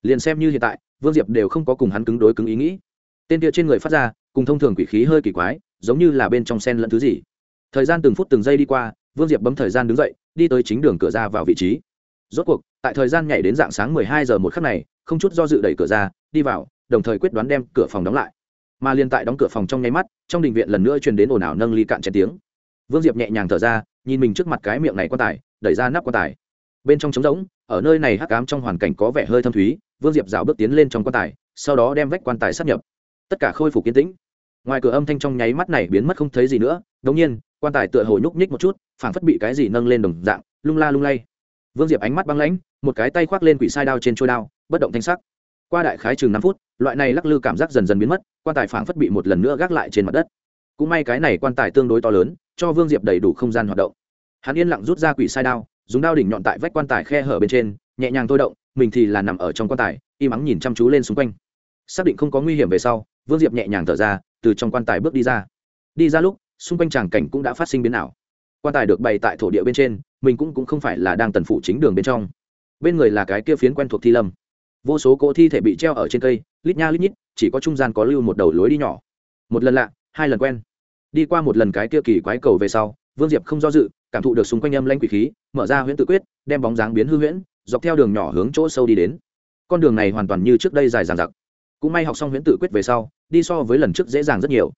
Liền xem như hiện tại, vương diệp đều không có cùng hắn cứng đối cứng ý nghĩ. Tên kia trên người phát ra cùng thông thường quỷ khí hơi kỳ quái, giống như là bên trong sen lẫn thứ gì. Thời gian từng phút từng giây đi qua, vương diệp bấm thời gian đứng dậy, đi tới chính đường cửa ra vào vị trí. Rốt cuộc, tại thời gian nhảy đến dạng sáng mười hai giờ một khắc này, không chút do dự đẩy cửa ra, đi vào, đồng thời quyết đoán đem cửa phòng đóng lại. Mà liên tại đóng cửa phòng trong nháy mắt, trong đình viện lần nữa truyền đến ồn ào nâng ly cạn chén tiếng. Vương diệp nhẹ nhàng thở ra, nhìn mình trước mặt cái miệng này quan tài, đẩy ra nắp quan tài. Bên trong trống rỗng, ở nơi này hắc ám trong hoàn cảnh có vẻ hơi thâm thúy, vương diệp rào bước tiến lên trong quan tài, sau đó đem vách quan tài sắp nhập tất cả khôi phục kiến tĩnh. Ngoài cửa âm thanh trong nháy mắt này biến mất không thấy gì nữa, đống nhiên, quan tài tựa hồ nhúc nhích một chút, phảng phất bị cái gì nâng lên đồng dạng, lung la lung lay. Vương diệp ánh mắt băng lãnh, một cái tay khoác lên quỷ sai đao trên trôi đao, bất động thanh sắc. Qua đại khái chừng năm phút, loại này lắc lư cảm giác dần dần biến mất, quan tài phảng phất bị một lần nữa gác lại trên mặt đất. Cũng may cái này quan tài tương đối to lớn, cho vương diệp đầy đủ không gian hoạt động. Hắn yên lặng rút ra quỷ sai đao, dùng đao đỉnh nhọn tại vách quan tài khe hở bên trên, nhẹ nhàng thôi động, mình thì là nằm ở trong quan tài, im ắng nhìn chăm chú lên xung quanh. Xác định không có nguy hiểm về sau vương diệp nhẹ nhàng thở ra từ trong quan tài bước đi ra. Đi ra lúc xung quanh tràng cảnh cũng đã phát sinh biến ảo. Quan tài được bày tại thổ địa bên trên mình cũng, cũng không phải là đang tần phụ chính đường bên trong. Bên người là cái kia phiến quen thuộc thi lâm. Vô số cỗ thi thể bị treo ở trên cây lít nha lít nhít chỉ có trung gian có lưu một đầu lối đi nhỏ. Một lần lạ hai lần quen. Đi qua một lần cái kia kỳ quái cầu về sau vương diệp không do dự cảm thụ được xung quanh âm lanh quỷ khí mở ra huyễn tự quyết đem bóng dáng biến hư huyễn dọc theo đường nhỏ hướng chỗ sâu đi đến. Con đường này hoàn toàn như trước đây dài dàn giặc cũng may học xong huyễn Tử quyết về sau, đi so với lần trước dễ dàng rất nhiều.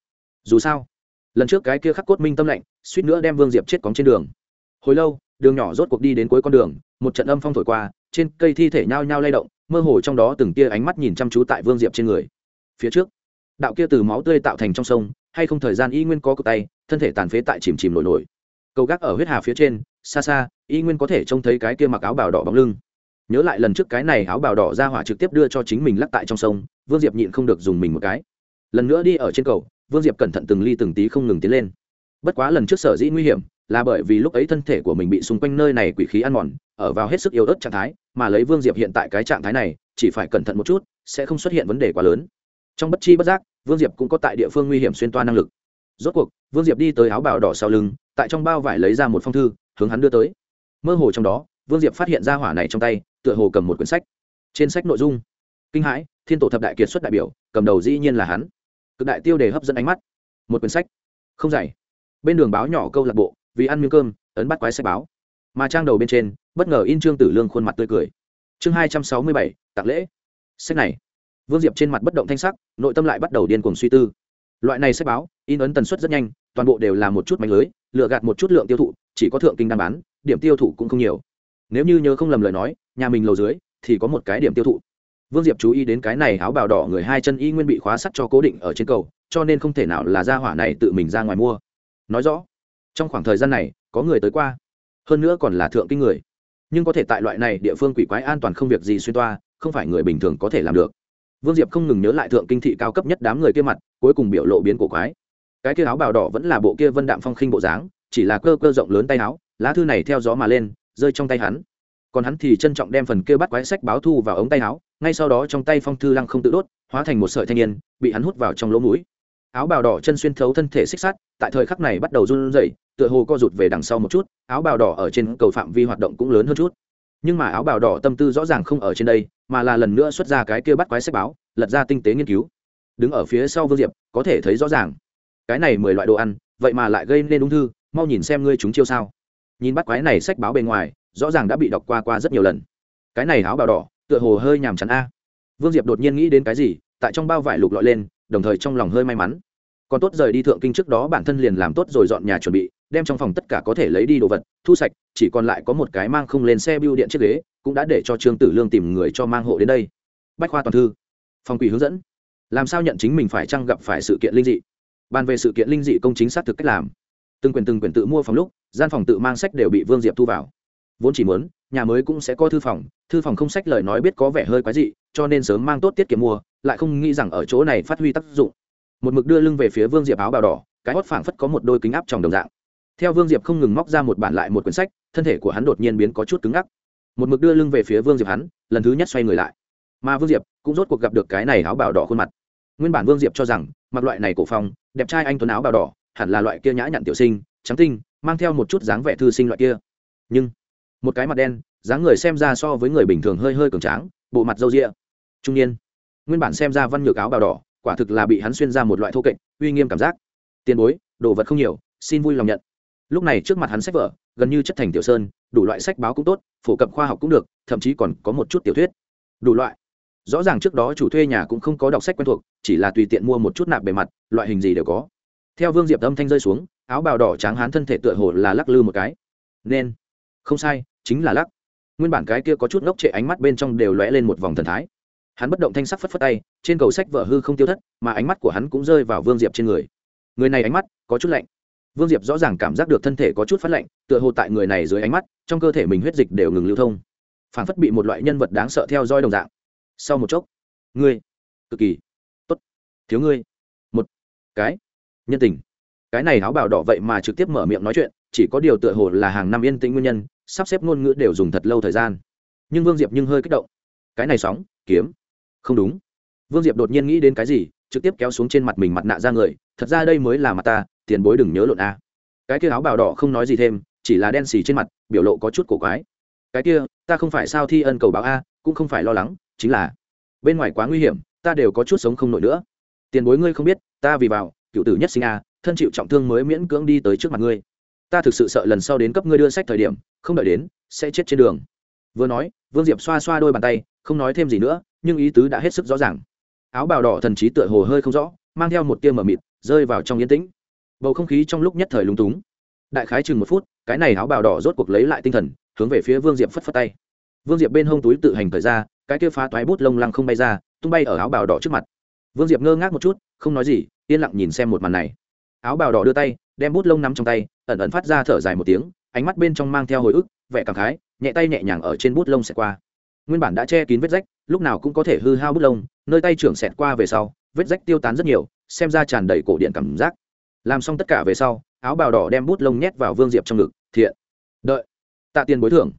Dù sao, lần trước cái kia khắc cốt minh tâm lạnh, suýt nữa đem vương diệp chết cóng trên đường. Hồi lâu, đường nhỏ rốt cuộc đi đến cuối con đường, một trận âm phong thổi qua, trên cây thi thể nhao nhao lay động, mơ hồ trong đó từng tia ánh mắt nhìn chăm chú tại vương diệp trên người. Phía trước, đạo kia từ máu tươi tạo thành trong sông, hay không thời gian y nguyên có cực tay, thân thể tàn phế tại chìm chìm nổi nổi. Cầu gác ở huyết hà phía trên, xa xa, y nguyên có thể trông thấy cái kia mặc áo bào đỏ bóng lưng nhớ lại lần trước cái này áo bào đỏ ra hỏa trực tiếp đưa cho chính mình lắc tại trong sông, vương diệp nhịn không được dùng mình một cái. Lần nữa đi ở trên cầu, vương diệp cẩn thận từng ly từng tí không ngừng tiến lên. Bất quá lần trước sở dĩ nguy hiểm, là bởi vì lúc ấy thân thể của mình bị xung quanh nơi này quỷ khí ăn mòn, ở vào hết sức yếu ớt trạng thái, mà lấy vương diệp hiện tại cái trạng thái này, chỉ phải cẩn thận một chút, sẽ không xuất hiện vấn đề quá lớn. Trong bất chi bất giác, vương diệp cũng có tại địa phương nguy hiểm xuyên toa năng lực. Rốt cuộc, vương diệp đi tới áo bào đỏ sau lưng, tại trong bao vải lấy ra một phong thư, hướng hắn đưa tới. Mơ hồ trong đó vương diệp phát hiện ra hỏa này trong tay, tựa hồ cầm một quyển sách. Trên sách nội dung, kinh hãi, thiên tổ thập đại kiệt xuất đại biểu, cầm đầu dĩ nhiên là hắn. Cực đại tiêu đề hấp dẫn ánh mắt. Một quyển sách. Không dày bên đường báo nhỏ câu lạc bộ, vì ăn miếng cơm, ấn bắt quái sách báo. Mà trang đầu bên trên, bất ngờ in trương tử lương khuôn mặt tươi cười. Chương hai trăm sáu mươi bảy, tặng lễ. Sách này. Vương diệp trên mặt bất động thanh sắc, nội tâm lại bắt đầu điên cuồng suy tư. Loại này sách báo, in ấn tần suất rất nhanh, toàn bộ đều là một chút mạnh lưới lựa gạt một chút lượng tiêu thụ, chỉ có thượng kinh đang bán, điểm tiêu thụ cũng không nhiều nếu như nhớ không lầm lời nói, nhà mình lầu dưới thì có một cái điểm tiêu thụ. Vương diệp chú ý đến cái này áo bào đỏ người hai chân y nguyên bị khóa sắt cho cố định ở trên cầu, cho nên không thể nào là ra hỏa này tự mình ra ngoài mua. Nói rõ, trong khoảng thời gian này, có người tới qua. Hơn nữa còn là thượng kinh người. Nhưng có thể tại loại này địa phương quỷ quái an toàn không việc gì xuyên toa, không phải người bình thường có thể làm được. Vương diệp không ngừng nhớ lại thượng kinh thị cao cấp nhất đám người kia mặt, cuối cùng biểu lộ biến cổ quái. Cái kia áo bào đỏ vẫn là bộ kia vân đạm phong khinh bộ dáng, chỉ là cơ cơ rộng lớn tay áo, lá thư này theo gió mà lên rơi trong tay hắn. Còn hắn thì trân trọng đem phần kia bắt quái sách báo thu vào ống tay áo, ngay sau đó trong tay phong thư lăng không tự đốt, hóa thành một sợi thanh niên, bị hắn hút vào trong lỗ mũi. Áo bào đỏ chân xuyên thấu thân thể xích sắt, tại thời khắc này bắt đầu run rẩy, tựa hồ co rụt về đằng sau một chút, áo bào đỏ ở trên cầu phạm vi hoạt động cũng lớn hơn chút. Nhưng mà áo bào đỏ tâm tư rõ ràng không ở trên đây, mà là lần nữa xuất ra cái kia bắt quái sách báo, lật ra tinh tế nghiên cứu. Đứng ở phía sau vương diệp, có thể thấy rõ ràng. Cái này mười loại đồ ăn, vậy mà lại gây nên ung thư, mau nhìn xem ngươi chúng chiêu sao nhìn bắt quái này sách báo bề ngoài, rõ ràng đã bị đọc qua qua rất nhiều lần. Cái này áo bào đỏ, tựa hồ hơi nhàm chán a. Vương diệp đột nhiên nghĩ đến cái gì, tại trong bao vải lục lọi lên, đồng thời trong lòng hơi may mắn. Còn tốt rời đi thượng kinh trước đó bản thân liền làm tốt rồi dọn nhà chuẩn bị, đem trong phòng tất cả có thể lấy đi đồ vật, thu sạch, chỉ còn lại có một cái mang không lên xe bưu điện chiếc ghế, cũng đã để cho trương tử lương tìm người cho mang hộ đến đây. Bách khoa toàn thư. Phòng quỷ hướng dẫn. Làm sao nhận chính mình phải chăng gặp phải sự kiện linh dị? Bàn về sự kiện linh dị công chính xác thực cách làm từng quyền từng quyền tự mua phòng lúc, gian phòng tự mang sách đều bị vương diệp thu vào. Vốn chỉ muốn, nhà mới cũng sẽ có thư phòng thư phòng không sách lời nói biết có vẻ hơi quái dị, cho nên sớm mang tốt tiết kiệm mua, lại không nghĩ rằng ở chỗ này phát huy tác dụng. Một mực đưa lưng về phía vương diệp áo bào đỏ, cái hót phảng phất có một đôi kính áp trong đồng dạng. Theo vương diệp không ngừng móc ra một bản lại một quyển sách, thân thể của hắn đột nhiên biến có chút cứng ngắc. Một mực đưa lưng về phía vương diệp hắn, lần thứ nhất xoay người lại. Mà vương diệp cũng rốt cuộc gặp được cái này áo bào đỏ khuôn mặt. Nguyên bản vương diệp cho rằng, mặc loại này cổ phong, đẹp trai anh tuấn áo bào đỏ hẳn là loại kia nhã nhặn tiểu sinh, trắng tinh, mang theo một chút dáng vẻ thư sinh loại kia. Nhưng, một cái mặt đen, dáng người xem ra so với người bình thường hơi hơi cường tráng, bộ mặt râu rịa trung niên. Nguyên bản xem ra văn nhược áo bào đỏ, quả thực là bị hắn xuyên ra một loại thô kệch, uy nghiêm cảm giác. Tiền bối, đồ vật không nhiều, xin vui lòng nhận. Lúc này trước mặt hắn sách vở, gần như chất thành tiểu sơn, đủ loại sách báo cũng tốt, phổ cập khoa học cũng được, thậm chí còn có một chút tiểu thuyết. Đủ loại. Rõ ràng trước đó chủ thuê nhà cũng không có đọc sách quen thuộc, chỉ là tùy tiện mua một chút nạp bề mặt, loại hình gì đều có theo vương diệp âm thanh rơi xuống, áo bào đỏ tráng hán thân thể tựa hồ là lắc lư một cái. Nên. Không sai, chính là lắc. Nguyên bản cái kia có chút ngốc trệ ánh mắt bên trong đều lóe lên một vòng thần thái. Hắn bất động thanh sắc phất phất tay, trên cầu sách vợ hư không tiêu thất, mà ánh mắt của hắn cũng rơi vào vương diệp trên người. Người này ánh mắt có chút lạnh. Vương diệp rõ ràng cảm giác được thân thể có chút phát lạnh, tựa hồ tại người này dưới ánh mắt, trong cơ thể mình huyết dịch đều ngừng lưu thông. Phản phất bị một loại nhân vật đáng sợ theo dõi đồng dạng. Sau một chốc, ngươi, cực kỳ, tốt, thiếu ngươi, một cái nhân tình. Cái này áo bào đỏ vậy mà trực tiếp mở miệng nói chuyện, chỉ có điều tựa hồ là hàng năm yên tĩnh nguyên nhân, sắp xếp ngôn ngữ đều dùng thật lâu thời gian. Nhưng vương diệp nhưng hơi kích động. Cái này sóng, kiếm. Không đúng. Vương diệp đột nhiên nghĩ đến cái gì, trực tiếp kéo xuống trên mặt mình mặt nạ ra người, thật ra đây mới là mặt ta, tiền bối đừng nhớ lộn a. Cái kia áo bào đỏ không nói gì thêm, chỉ là đen xì trên mặt, biểu lộ có chút cổ quái. Cái kia, ta không phải sao thi ân cầu báo a, cũng không phải lo lắng, chính là bên ngoài quá nguy hiểm, ta đều có chút sống không nổi nữa. Tiền bối ngươi không biết, ta vì vào cựu tử nhất sinh a, thân chịu trọng thương mới miễn cưỡng đi tới trước mặt ngươi. Ta thực sự sợ lần sau đến cấp ngươi đưa sách thời điểm, không đợi đến, sẽ chết trên đường. Vừa nói, vương diệp xoa xoa đôi bàn tay, không nói thêm gì nữa, nhưng ý tứ đã hết sức rõ ràng. Áo bào đỏ thần trí tựa hồ hơi không rõ, mang theo một tia mờ mịt, rơi vào trong yên tĩnh. Bầu không khí trong lúc nhất thời lúng túng. Đại khái chừng một phút, cái này áo bào đỏ rốt cuộc lấy lại tinh thần, hướng về phía vương diệp phất phất tay. Vương diệp bên hông túi tự hành thời ra, cái kia phá toái bút lông lăng không bay ra, tung bay ở áo bào đỏ trước mặt. Vương diệp ngơ ngác một chút, không nói gì yên lặng nhìn xem một màn này. Áo bào đỏ đưa tay, đem bút lông nắm trong tay, ẩn ẩn phát ra thở dài một tiếng, ánh mắt bên trong mang theo hồi ức, vẻ cảm khái, nhẹ tay nhẹ nhàng ở trên bút lông xẹt qua. Nguyên bản đã che kín vết rách, lúc nào cũng có thể hư hao bút lông, nơi tay trưởng xẹt qua về sau, vết rách tiêu tán rất nhiều, xem ra tràn đầy cổ điện cảm giác. Làm xong tất cả về sau, áo bào đỏ đem bút lông nhét vào vương diệp trong ngực, thiện, đợi, tạ tiền bối thưởng.